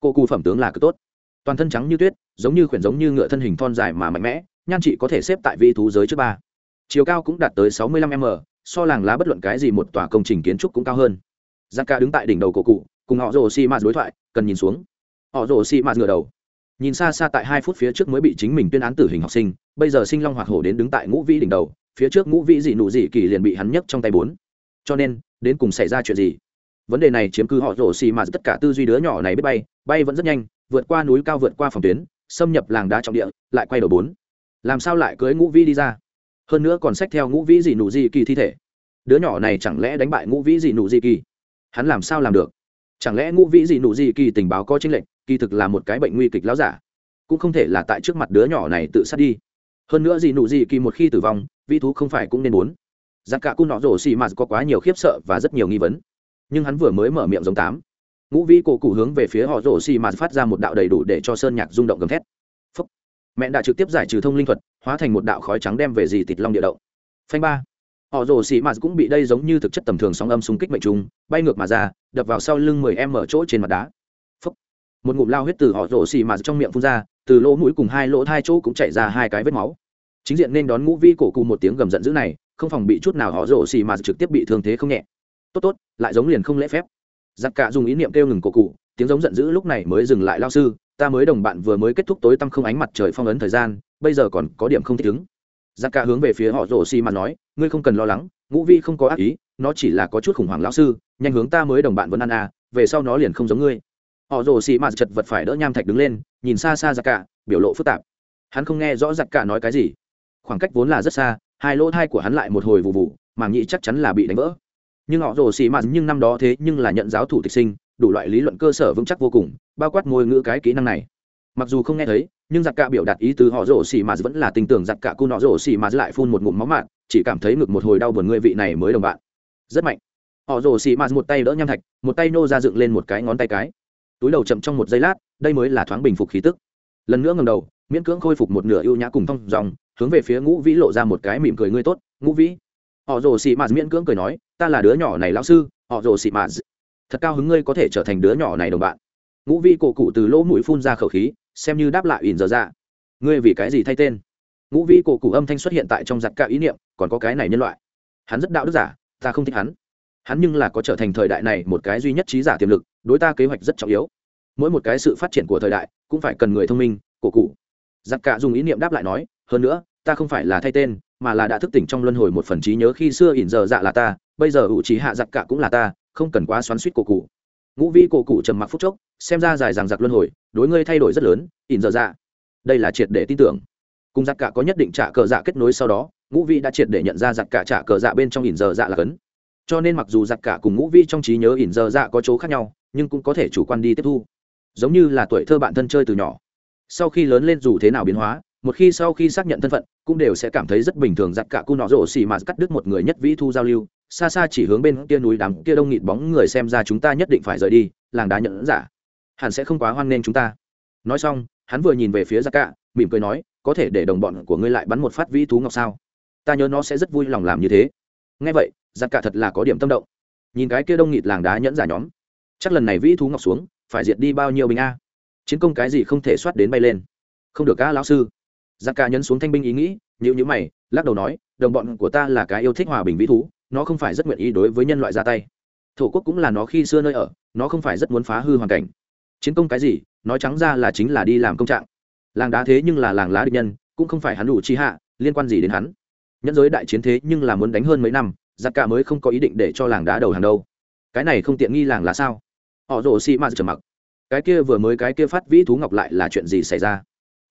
Speaker 1: Cô cù phẩm tướng là cực tốt. Toàn thân trắng như tuyết, giống như khuyển giống như ngựa thân hình thon dài mà mạnh mẽ, nhan chị có thể xếp tại vĩ thú giới trước ba. Chiều cao cũng đạt tới sáu mươi lăm m, so làng lá bất luận cái gì một tòa công trình kiến trúc cũng cao hơn. Giặc ca đứng tại đỉnh đầu cổ cụ, cùng họ rồ xi mạt đối thoại, cần nhìn xuống. Họ rồ xi mạt ngửa đầu. Nhìn xa xa tại hai phút phía trước mới bị chính mình tuyên án tử hình học sinh, bây giờ sinh long hoạt hổ đến đứng tại ngũ vĩ đỉnh đầu, phía trước ngũ vĩ dị nụ dị kỳ liền bị hắn nhấc trong tay bốn. Cho nên, đến cùng xảy ra chuyện gì? Vấn đề này chiếm cứ họ rổ xì mà tất cả tư duy đứa nhỏ này biết bay bay vẫn rất nhanh, vượt qua núi cao vượt qua phòng tuyến, xâm nhập làng đá trọng địa, lại quay đầu bốn. Làm sao lại cưới ngũ vĩ đi ra? Hơn nữa còn xách theo ngũ vĩ dị nụ dị kỳ thi thể. Đứa nhỏ này chẳng lẽ đánh bại ngũ vĩ dị nụ dị kỳ? Hắn làm sao làm được? Chẳng lẽ ngũ vĩ dị nụ dị kỳ tình báo có chính lệnh kỳ thực là một cái bệnh nguy kịch láo giả. Cũng không thể là tại trước mặt đứa nhỏ này tự sát đi. Hơn nữa dị nụ dị kỳ một khi tử vong, vĩ thú không phải cũng nên muốn giặc cả cung nọ rổ xì mà có quá nhiều khiếp sợ và rất nhiều nghi vấn nhưng hắn vừa mới mở miệng giống tám. Ngũ vĩ cổ cụ hướng về phía họ rổ xì mà phát ra một đạo đầy đủ để cho sơn nhạc rung động gầm thét. Phúc. mẹ đã trực tiếp giải trừ thông linh thuật, hóa thành một đạo khói trắng đem về dì tịt long địa động. Phanh ba. Họ rổ xì mạt cũng bị đây giống như thực chất tầm thường sóng âm xung kích mệnh trùng, bay ngược mà ra, đập vào sau lưng mười em mở chỗ trên mặt đá. Phúc. một ngụm lao huyết từ họ rổ xì mà trong miệng phun ra, từ lỗ mũi cùng hai lỗ hai chỗ cũng chảy ra hai cái vết máu. Chính diện nên đón ngũ vi cổ cụ một tiếng gầm giận dữ này, không phòng bị chút nào họ rổ xì mà trực tiếp bị thương thế không nhẹ tốt tốt, lại giống liền không lễ phép. Giặc cả dùng ý niệm kêu ngừng cổ cụ, tiếng giống giận dữ lúc này mới dừng lại lao sư, ta mới đồng bạn vừa mới kết thúc tối tăm không ánh mặt trời phong ấn thời gian, bây giờ còn có điểm không thích ứng. Giặc cả hướng về phía họ rổ xi mà nói, ngươi không cần lo lắng, ngũ vi không có ác ý, nó chỉ là có chút khủng hoảng lão sư, nhanh hướng ta mới đồng bạn vẫn ăn à về sau nó liền không giống ngươi. Họ rồ xì mạt chật vật phải đỡ nham thạch đứng lên, nhìn xa xa giặc cả, biểu lộ phức tạp. Hắn không nghe rõ giặc cả nói cái gì. Khoảng cách vốn là rất xa, hai lỗ thai của hắn lại một hồi vụ vụ màng nhĩ chắc chắn là bị đánh vỡ nhưng họ rồ xì mạt nhưng năm đó thế nhưng là nhận giáo thủ tịch sinh, đủ loại lý luận cơ sở vững chắc vô cùng, bao quát ngôi ngữ cái kỹ năng này. Mặc dù không nghe thấy, nhưng giặc cả biểu đạt ý tứ họ rồ xì mạt vẫn là tình tưởng giặc cả cun họ rồ xì mạt lại phun một ngụm máu mạt, chỉ cảm thấy ngực một hồi đau buồn ngươi vị này mới đồng bạn. Rất mạnh. Họ rồ xì mạt một tay đỡ nham thạch, một tay nô ra dựng lên một cái ngón tay cái. Túi đầu chậm trong một giây lát, đây mới là thoáng bình phục khí tức. Lần nữa ngầm đầu, miễn cưỡng khôi phục một nửa ưu nhã cùng thong dòng, hướng về phía ngũ vĩ lộ ra một cái mỉm cười, ngươi tốt, ngũ vĩ họ rồ xì mạt miễn cưỡng cười nói, ta là đứa nhỏ này lão sư, họ rồ xì mạt. Thật cao hứng ngươi có thể trở thành đứa nhỏ này đồng bạn. Ngũ vi cổ cụ từ lỗ mũi phun ra khẩu khí, xem như đáp lại ỉn giờ ra dạ. ngươi vì cái gì thay tên? Ngũ vi cổ cụ âm thanh xuất hiện tại trong giặt cả ý niệm, còn có cái này nhân loại. Hắn rất đạo đức giả, ta không thích hắn. Hắn nhưng là có trở thành thời đại này một cái duy nhất trí giả tiềm lực, đối ta kế hoạch rất trọng yếu. Mỗi một cái sự phát triển của thời đại cũng phải cần người thông minh, cổ cụ. Giặc cả dùng ý niệm đáp lại nói, hơn nữa, ta không phải là thay tên mà là đã thức tỉnh trong luân hồi một phần trí nhớ khi xưa ỉn giờ dạ là ta, bây giờ ủ trí hạ giặc cả cũng là ta, không cần quá xoắn suýt cổ cụ. Ngũ vi cổ cụ trầm mặc phúc chốc, xem ra dài rằng giặc luân hồi, đối ngươi thay đổi rất lớn, ỉn giờ dạ. Đây là triệt để tin tưởng. Cùng giặc cả có nhất định trả cờ dạ kết nối sau đó, ngũ vi đã triệt để nhận ra giặc cả trả cờ dạ bên trong ỉn giờ dạ là cấn. Cho nên mặc dù giặc cả cùng ngũ vi trong trí nhớ ỉn giờ dạ có chỗ khác nhau, nhưng cũng có thể chủ quan đi tiếp thu. Giống như là tuổi thơ bạn thân chơi từ nhỏ. Sau khi lớn lên dù thế nào biến hóa một khi sau khi xác nhận thân phận, cũng đều sẽ cảm thấy rất bình thường, giặc cả cu nọ rổ xì mà cắt đứt một người nhất vĩ thu giao lưu. Xa xa chỉ hướng bên kia núi đám kia đông nghịt bóng người xem ra chúng ta nhất định phải rời đi, làng đá nhận giả. Hẳn sẽ không quá hoan nghênh chúng ta. Nói xong, hắn vừa nhìn về phía giặc cả, mỉm cười nói, có thể để đồng bọn của ngươi lại bắn một phát vĩ thú ngọc sao? Ta nhớ nó sẽ rất vui lòng làm như thế. Ngay vậy, giặc cả thật là có điểm tâm động. Nhìn cái kia đông nghịt làng đá nhẫn giả nhóm, chắc lần này vĩ thú ngọc xuống, phải diệt đi bao nhiêu bình a? Chiến công cái gì không thể soát đến bay lên? Không được ca lão sư giặc cả nhấn xuống thanh binh ý nghĩ nhữ nhữ mày, lắc đầu nói, đồng bọn của ta là cái yêu thích hòa bình vĩ thú, nó không phải rất nguyện ý đối với nhân loại ra tay. Thổ quốc cũng là nó khi xưa nơi ở, nó không phải rất muốn phá hư hoàn cảnh. Chiến công cái gì, nói trắng ra là chính là đi làm công trạng. Làng đá thế nhưng là làng lá địch nhân, cũng không phải hắn đủ chi hạ, liên quan gì đến hắn. Nhẫn giới đại chiến thế nhưng là muốn đánh hơn mấy năm giặc cả mới không có ý định để cho làng đá đầu hàng đâu. Cái này không tiện nghi làng lá sao? Họ rồ xị mạt trầm mặc. Cái kia vừa mới cái kia phát vĩ thú ngọc lại là chuyện gì xảy ra?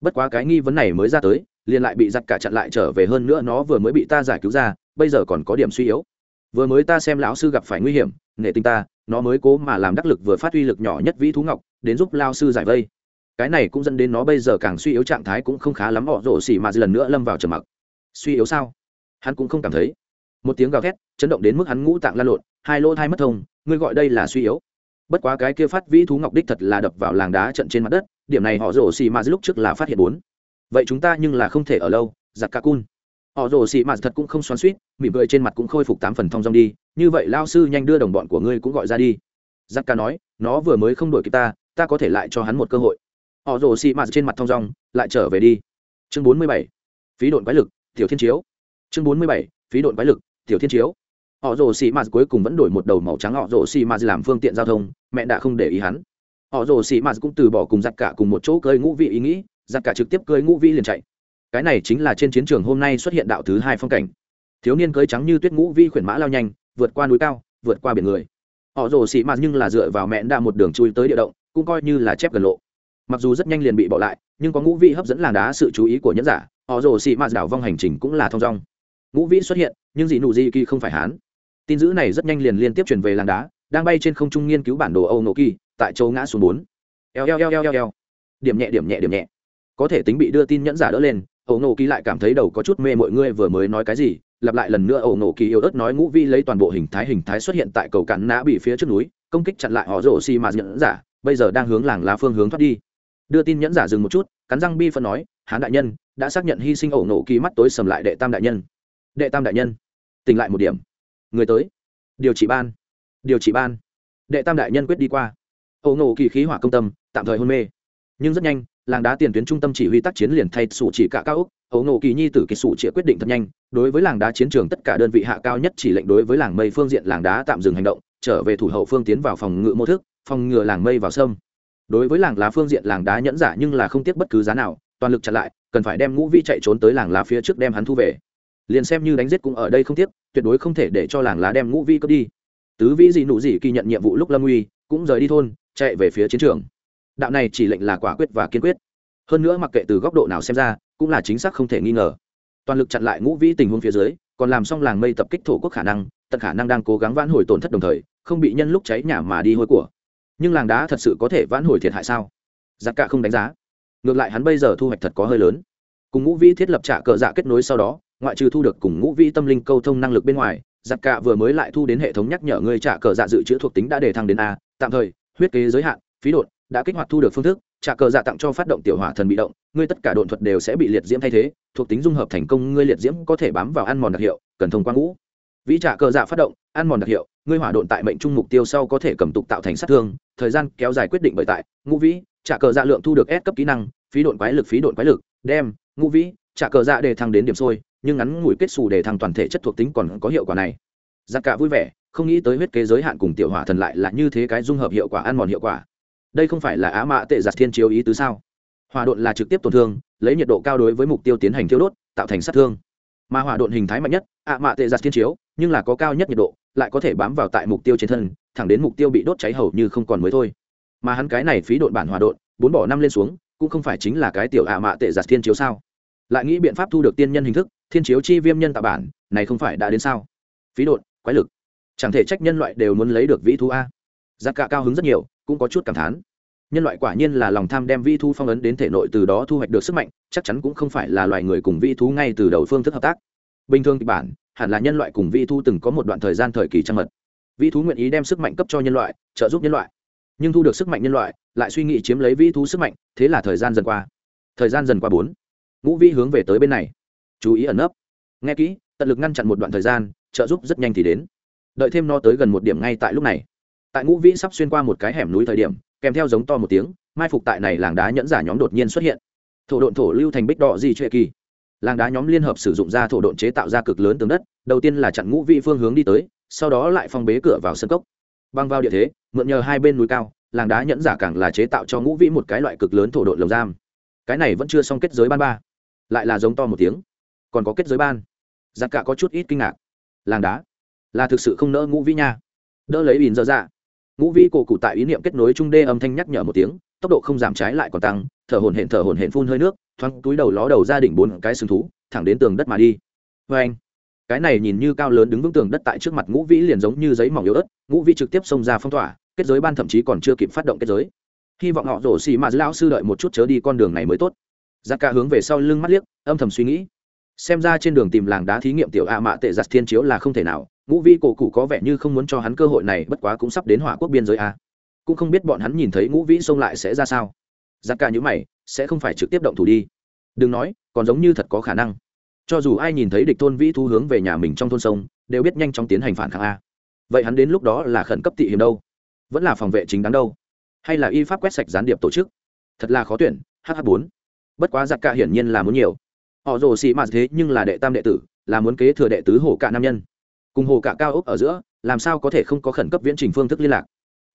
Speaker 1: Bất quá cái nghi vấn này mới ra tới, liền lại bị giặt cả chặn lại trở về hơn nữa nó vừa mới bị ta giải cứu ra, bây giờ còn có điểm suy yếu. Vừa mới ta xem lão sư gặp phải nguy hiểm, nể tình ta, nó mới cố mà làm đắc lực vừa phát huy lực nhỏ nhất vĩ thú ngọc, đến giúp lao sư giải vây. Cái này cũng dẫn đến nó bây giờ càng suy yếu trạng thái cũng không khá lắm, họ rổ xỉ mà lần nữa lâm vào trầm mặc. Suy yếu sao? Hắn cũng không cảm thấy. Một tiếng gào thét, chấn động đến mức hắn ngũ tạng lan lộn, hai lỗ thai mất thông, ngươi gọi đây là suy yếu. Bất quá cái kia phát vĩ thú ngọc đích thật là đập vào làng đá trận trên mặt đất điểm này họ rổ xì mà lúc trước là phát hiện bốn. Vậy chúng ta nhưng là không thể ở lâu, giặc ca cun. Họ rồ xì mà thật cũng không xoắn suýt mỉm cười trên mặt cũng khôi phục tám phần thong dong đi. Như vậy lao sư nhanh đưa đồng bọn của ngươi cũng gọi ra đi. Giặc ca nói, nó vừa mới không đổi kịp ta ta có thể lại cho hắn một cơ hội. Họ rồ xì mà trên mặt thong dong, lại trở về đi. Chương bốn mươi bảy. Phí độn quái lực, tiểu thiên chiếu. Chương bốn mươi bảy. Phí độn quái lực, tiểu thiên chiếu. Họ rồ xì mạt cuối cùng vẫn đổi một đầu màu trắng, họ rồ xì mạt làm phương tiện giao thông, mẹ đã không để ý hắn họ rồ xì mạt cũng từ bỏ cùng giặc cả cùng một chỗ cơi ngũ vị ý nghĩ, giặc cả trực tiếp cơi ngũ vị liền chạy. Cái này chính là trên chiến trường hôm nay xuất hiện đạo thứ hai phong cảnh. Thiếu niên cơi trắng như tuyết ngũ vi khuyển mã lao nhanh, vượt qua núi cao, vượt qua biển người. Họ rồ xì mạt nhưng là dựa vào mẹ đã một đường chui tới địa động, cũng coi như là chép gần lộ. Mặc dù rất nhanh liền bị bỏ lại, nhưng có ngũ vị hấp dẫn làng đá sự chú ý của nhẫn giả, họ rồ xì mạt đảo vong hành trình cũng là thong dong. Ngũ vị xuất hiện, nhưng dị nụ di kỳ không phải hán. Tin dữ này rất nhanh liền liên tiếp chuyển về làng đá, đang bay trên không trung nghiên cứu bản đồ âu nộ kỳ tại chỗ ngã xuống bốn. Eo eo eo eo eo eo. Điểm nhẹ điểm nhẹ điểm nhẹ. Có thể tính bị đưa tin nhẫn giả đỡ lên, âu nổ kỳ lại cảm thấy đầu có chút mê mọi người vừa mới nói cái gì, lặp lại lần nữa âu nổ kỳ yếu ớt nói ngũ vi lấy toàn bộ hình thái hình thái xuất hiện tại cầu cạn nã bị phía trước núi, công kích chặn lại họ rổ xi mà nhẫn giả, bây giờ đang hướng làng lá phương hướng thoát đi. Đưa tin nhẫn giả dừng một chút, cắn răng bi phân nói, hán đại nhân, đã xác nhận hy sinh ẩu nổ kỳ mắt tối sầm lại đệ tam đại nhân. Đệ tam đại nhân? Tỉnh lại một điểm. Người tới. Điều trị ban. Điều trị ban. Đệ tam đại nhân quyết đi qua ẩu nổ kỳ khí hỏa công tâm, tạm thời hôn mê. Nhưng rất nhanh, làng đá tiền tuyến trung tâm chỉ huy tác chiến liền thay sủ chỉ cả cao úc ấu nộ kỳ nhi tử kỳ sủ chỉ quyết định thật nhanh, đối với làng đá chiến trường tất cả đơn vị hạ cao nhất chỉ lệnh đối với làng mây phương diện làng đá tạm dừng hành động, trở về thủ hậu phương tiến vào phòng ngự mô thức, phòng ngừa làng mây vào sâm. Đối với làng lá phương diện làng đá nhẫn giả nhưng là không tiếc bất cứ giá nào, toàn lực chặn lại, cần phải đem ngũ vi chạy trốn tới làng lá phía trước đem hắn thu về. Liền xem như đánh giết cũng ở đây không tiếc, tuyệt đối không thể để cho làng lá đem ngũ vi cướp đi. Tứ vĩ gì nụ gì kỳ nhận nhiệm vụ lúc lâm uy cũng rời đi thôn chạy về phía chiến trường. Đạo này chỉ lệnh là quả quyết và kiên quyết. Hơn nữa mặc kệ từ góc độ nào xem ra, cũng là chính xác không thể nghi ngờ. Toàn lực chặn lại ngũ vĩ tình huống phía dưới, còn làm xong làng mây tập kích thổ quốc khả năng, tận khả năng đang cố gắng vãn hồi tổn thất đồng thời, không bị nhân lúc cháy nhà mà đi hôi của. Nhưng làng đá thật sự có thể vãn hồi thiệt hại sao? Giặc cả không đánh giá. Ngược lại hắn bây giờ thu hoạch thật có hơi lớn. Cùng ngũ vĩ thiết lập trả cờ dạ kết nối sau đó, ngoại trừ thu được cùng ngũ vĩ tâm linh câu thông năng lực bên ngoài, giặc cả vừa mới lại thu đến hệ thống nhắc nhở người trả cờ dạ dự trữ thuộc tính đã đề thăng đến a, tạm thời huyết kế giới hạn, phí đột đã kích hoạt thu được phương thức, trả cờ dạ tặng cho phát động tiểu hỏa thần bị động, ngươi tất cả độn thuật đều sẽ bị liệt diễm thay thế, thuộc tính dung hợp thành công, ngươi liệt diễm có thể bám vào ăn mòn đặc hiệu, cần thông qua ngũ. Vĩ trả cờ dạ phát động, ăn mòn đặc hiệu, ngươi hỏa độn tại mệnh trung mục tiêu sau có thể cầm tục tạo thành sát thương, thời gian kéo dài quyết định bởi tại, ngũ vĩ, trả cờ dạ lượng thu được S cấp kỹ năng, phí độn quái lực, phí độn quái lực, đem, ngũ vĩ, trả cờ dạ đề thăng đến điểm sôi, nhưng ngắn ngủi kết xù đề thăng toàn thể chất thuộc tính còn có hiệu quả này. Giặc cả vui vẻ không nghĩ tới huyết kế giới hạn cùng tiểu hỏa thần lại là như thế cái dung hợp hiệu quả ăn mòn hiệu quả. Đây không phải là á mạ tệ giặt thiên chiếu ý tứ sao? Hỏa độn là trực tiếp tổn thương, lấy nhiệt độ cao đối với mục tiêu tiến hành thiêu đốt, tạo thành sát thương. Mà hỏa độn hình thái mạnh nhất ạ mạ tệ giặt thiên chiếu, nhưng là có cao nhất nhiệt độ, lại có thể bám vào tại mục tiêu trên thân, thẳng đến mục tiêu bị đốt cháy hầu như không còn mới thôi. Mà hắn cái này phí độn bản hỏa độn, bốn bỏ năm lên xuống, cũng không phải chính là cái tiểu ạ mạ tệ giặt thiên chiếu sao? Lại nghĩ biện pháp thu được tiên nhân hình thức, thiên chiếu chi viêm nhân tạo bản, này không phải đã đến sao? Phí độn, quái lực chẳng thể trách nhân loại đều muốn lấy được vĩ thú a. Giá cả cao hứng rất nhiều, cũng có chút cảm thán. Nhân loại quả nhiên là lòng tham đem vi thu phong ấn đến thể nội từ đó thu hoạch được sức mạnh, chắc chắn cũng không phải là loài người cùng vi thú ngay từ đầu phương thức hợp tác. Bình thường kịch bản, hẳn là nhân loại cùng vi thu từng có một đoạn thời gian thời kỳ trăng mật. Vi thú nguyện ý đem sức mạnh cấp cho nhân loại, trợ giúp nhân loại. Nhưng thu được sức mạnh nhân loại, lại suy nghĩ chiếm lấy vi thú sức mạnh, thế là thời gian dần qua. Thời gian dần qua bốn. Ngũ vi hướng về tới bên này. Chú ý ẩn nấp. Nghe kỹ, tận lực ngăn chặn một đoạn thời gian, trợ giúp rất nhanh thì đến đợi thêm nó tới gần một điểm ngay tại lúc này. Tại ngũ vĩ sắp xuyên qua một cái hẻm núi thời điểm, kèm theo giống to một tiếng, mai phục tại này làng đá nhẫn giả nhóm đột nhiên xuất hiện. Thổ độn thổ lưu thành bích đỏ di trệ kỳ. Làng đá nhóm liên hợp sử dụng ra thổ độn chế tạo ra cực lớn tường đất, đầu tiên là chặn ngũ vị phương hướng đi tới, sau đó lại phong bế cửa vào sân cốc. Băng vào địa thế, mượn nhờ hai bên núi cao, làng đá nhẫn giả càng là chế tạo cho ngũ vĩ một cái loại cực lớn thổ độn lồng giam. Cái này vẫn chưa xong kết giới ban ba. Lại là giống to một tiếng. Còn có kết giới ban. Giặc cả có chút ít kinh ngạc. Làng đá là thực sự không nỡ ngũ vĩ nha. Đỡ lấy bìn dơ dạ. Ngũ vĩ cổ cụ tại ý niệm kết nối trung đê âm thanh nhắc nhở một tiếng, tốc độ không giảm trái lại còn tăng, thở hồn hển thở hồn hển phun hơi nước, thoáng túi đầu ló đầu ra đỉnh bốn cái sừng thú, thẳng đến tường đất mà đi. Vê anh, cái này nhìn như cao lớn đứng vững tường đất tại trước mặt ngũ vĩ liền giống như giấy mỏng yếu ớt, ngũ vĩ trực tiếp xông ra phong tỏa, kết giới ban thậm chí còn chưa kịp phát động kết giới. Hy vọng họ rổ xì mà lão sư đợi một chút chớ đi con đường này mới tốt. Giặc ca hướng về sau lưng mắt liếc, âm thầm suy nghĩ xem ra trên đường tìm làng đá thí nghiệm tiểu a mạ tệ giặt thiên chiếu là không thể nào. Ngũ vi cổ cụ có vẻ như không muốn cho hắn cơ hội này, bất quá cũng sắp đến hỏa quốc biên giới a. Cũng không biết bọn hắn nhìn thấy ngũ vĩ xông lại sẽ ra sao. Giặc ca nhữ mày, sẽ không phải trực tiếp động thủ đi. Đừng nói, còn giống như thật có khả năng. Cho dù ai nhìn thấy địch thôn vĩ thu hướng về nhà mình trong thôn sông, đều biết nhanh chóng tiến hành phản kháng a. Vậy hắn đến lúc đó là khẩn cấp tị hiểm đâu? Vẫn là phòng vệ chính đáng đâu? Hay là y pháp quét sạch gián điệp tổ chức? Thật là khó tuyển hh bốn. Bất quá giặc ca hiển nhiên là muốn nhiều họ rồ xì mạt thế nhưng là đệ tam đệ tử, là muốn kế thừa đệ tứ hồ cả nam nhân. Cùng hồ cả cao ốc ở giữa, làm sao có thể không có khẩn cấp viễn trình phương thức liên lạc?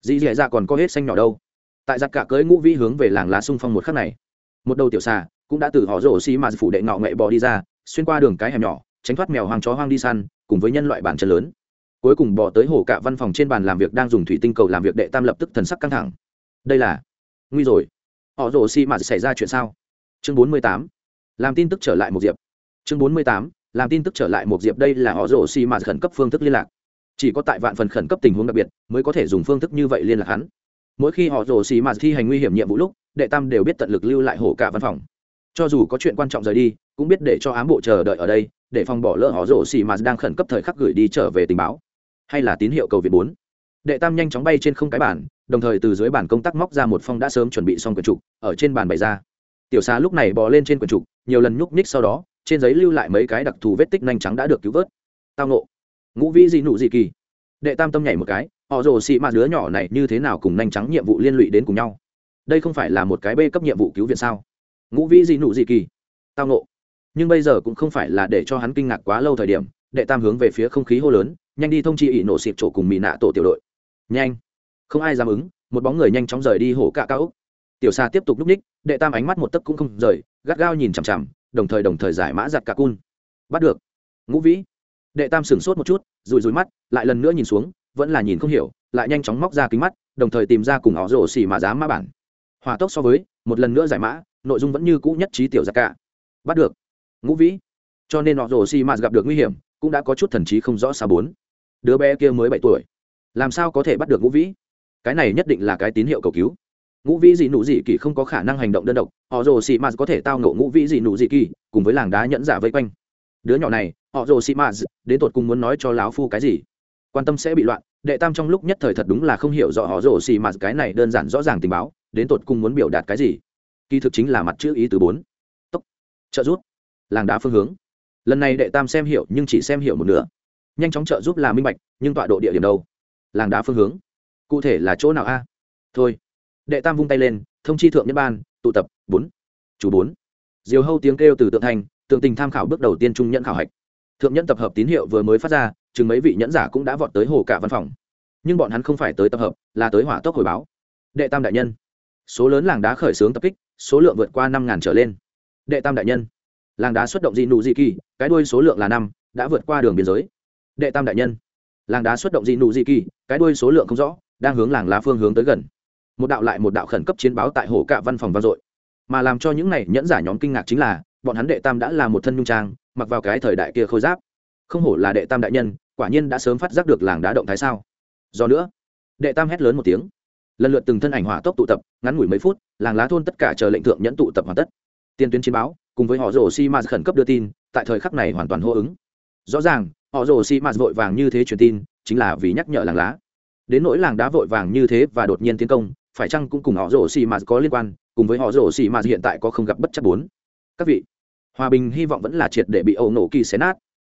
Speaker 1: Dì dì dạ còn có hết xanh nhỏ đâu. Tại giặc cả cưới ngũ vĩ hướng về làng lá sung phong một khắc này, một đầu tiểu xà cũng đã từ họ rồ xì mạt phủ đệ ngọ nghệ bò đi ra, xuyên qua đường cái hẻm nhỏ, tránh thoát mèo hoang chó hoang đi săn, cùng với nhân loại bản chân lớn. Cuối cùng bỏ tới hồ cả văn phòng trên bàn làm việc đang dùng thủy tinh cầu làm việc đệ tam lập tức thần sắc căng thẳng. Đây là nguy rồi. Họ rồ xì mạt xảy ra chuyện sao? Chương bốn mươi tám làm tin tức trở lại một diệp. Chương bốn mươi tám, làm tin tức trở lại một diệp đây là họ rổ xì mà khẩn cấp phương thức liên lạc. Chỉ có tại vạn phần khẩn cấp tình huống đặc biệt, mới có thể dùng phương thức như vậy liên lạc hắn. Mỗi khi họ rổ xì mà thi hành nguy hiểm nhiệm vụ lúc, đệ tam đều biết tận lực lưu lại hổ cả văn phòng. Cho dù có chuyện quan trọng rời đi, cũng biết để cho ám bộ chờ đợi ở đây, để phòng bỏ lỡ họ rổ xì mà đang khẩn cấp thời khắc gửi đi trở về tình báo. Hay là tín hiệu cầu viện bốn. Đệ tam nhanh chóng bay trên không cái bản, đồng thời từ dưới bản công tác móc ra một phong đã sớm chuẩn bị xong quyển trục, ở trên bàn bày ra. Tiểu xá lúc này bò lên trên quyển trục nhiều lần nhúc nhích sau đó, trên giấy lưu lại mấy cái đặc thù vết tích nhanh trắng đã được cứu vớt. Tao nộ ngũ vĩ dị nụ dị kỳ. Đệ tam tâm nhảy một cái, họ rồ xị mà đứa nhỏ này như thế nào cùng nhanh trắng nhiệm vụ liên lụy đến cùng nhau? Đây không phải là một cái b cấp nhiệm vụ cứu viện sao? Ngũ vĩ dị nụ dị kỳ. Tao nộ nhưng bây giờ cũng không phải là để cho hắn kinh ngạc quá lâu thời điểm, đệ tam hướng về phía không khí hô lớn, nhanh đi thông chi ỷ nổ xịp chỗ cùng mỹ nạ tổ tiểu đội. Nhanh. Không ai dám ứng, một bóng người nhanh chóng rời đi hổ cạ cao úc tiểu xa tiếp tục núp ních đệ tam ánh mắt một tấc cũng không rời gắt gao nhìn chằm chằm, đồng thời đồng thời giải mã giặt cả cun. Bắt được. Ngũ vĩ. Đệ tam sửng sốt một chút rùi rùi mắt, lại lần nữa nhìn xuống, vẫn là nhìn không hiểu, lại nhanh chóng móc ra kính mắt, đồng thời tìm ra cùng họ rổ xỉ mà giá mã bản. Hòa tốc so với, một lần nữa giải mã, nội dung vẫn như cũ nhất trí tiểu giặc cả. Bắt được. Ngũ vĩ. Cho nên họ rổ xỉ mà gặp được nguy hiểm, cũng đã có chút thần trí không rõ xa bốn. Đứa bé kia mới bảy tuổi. Làm sao có thể bắt được ngũ vĩ? Cái này nhất định là cái tín hiệu cầu cứu ngũ vĩ dị nụ dị kỳ không có khả năng hành động đơn độc, họ rồ xì mạt có thể tao ngộ ngũ vĩ dị nụ dị kỳ cùng với làng đá nhẫn giả vây quanh. Đứa nhỏ này, họ rồ xì mạt, đến tột cùng muốn nói cho láo phu cái gì? Quan tâm sẽ bị loạn, đệ tam trong lúc nhất thời thật đúng là không hiểu rõ họ rồ xì mạt cái này đơn giản rõ ràng tình báo, đến tột cùng muốn biểu đạt cái gì? Kỳ thực chính là mặt chữ ý từ bốn. Tốc, trợ rút làng đá phương hướng. Lần này đệ tam xem hiểu nhưng chỉ xem hiểu một nửa. Nhanh chóng trợ giúp là minh bạch, nhưng tọa độ địa điểm đâu? Làng đá phương hướng. Cụ thể là chỗ nào a? Thôi đệ tam vung tay lên, thông chi thượng nhân ban, tụ tập, bốn, chủ bốn. Diều hâu tiếng kêu từ tượng thành, tượng tình tham khảo bước đầu tiên trung nhận khảo hạch. Thượng nhân tập hợp tín hiệu vừa mới phát ra, chừng mấy vị nhẫn giả cũng đã vọt tới hồ cả văn phòng. Nhưng bọn hắn không phải tới tập hợp, là tới hỏa tốc hồi báo. Đệ tam đại nhân. Số lớn làng đá khởi xướng tập kích, số lượng vượt qua năm ngàn trở lên. Đệ tam đại nhân. Làng đá xuất động dị nụ dị kỳ, cái đuôi số lượng là năm, đã vượt qua đường biên giới. Đệ tam đại nhân. Làng đá xuất động dị nụ dị kỳ, cái đuôi số lượng không rõ, đang hướng làng lá phương hướng tới gần một đạo lại một đạo khẩn cấp chiến báo tại hồ cạ văn phòng vang dội. Mà làm cho những này nhẫn giả nhóm kinh ngạc chính là, bọn hắn đệ tam đã là một thân nhung trang, mặc vào cái thời đại kia khôi giáp. Không hổ là đệ tam đại nhân, quả nhiên đã sớm phát giác được làng đá động thái sao. Do nữa, đệ tam hét lớn một tiếng. Lần lượt từng thân ảnh hỏa tốc tụ tập, ngắn ngủi mấy phút, làng lá thôn tất cả chờ lệnh thượng nhẫn tụ tập hoàn tất. Tiên tuyến chiến báo, cùng với họ rồ si m khẩn cấp đưa tin, tại thời khắc này hoàn toàn hô ứng. Rõ ràng, họ rồ si ma vội vàng như thế truyền tin, chính là vì nhắc nhở làng lá. Đến nỗi làng đá vội vàng như thế và đột nhiên tiến công phải chăng cũng cùng họ rổ xì mà có liên quan, cùng với họ rổ xì mà hiện tại có không gặp bất chấp bốn? Các vị, hòa bình hy vọng vẫn là triệt để bị âu nổ kỳ xé nát.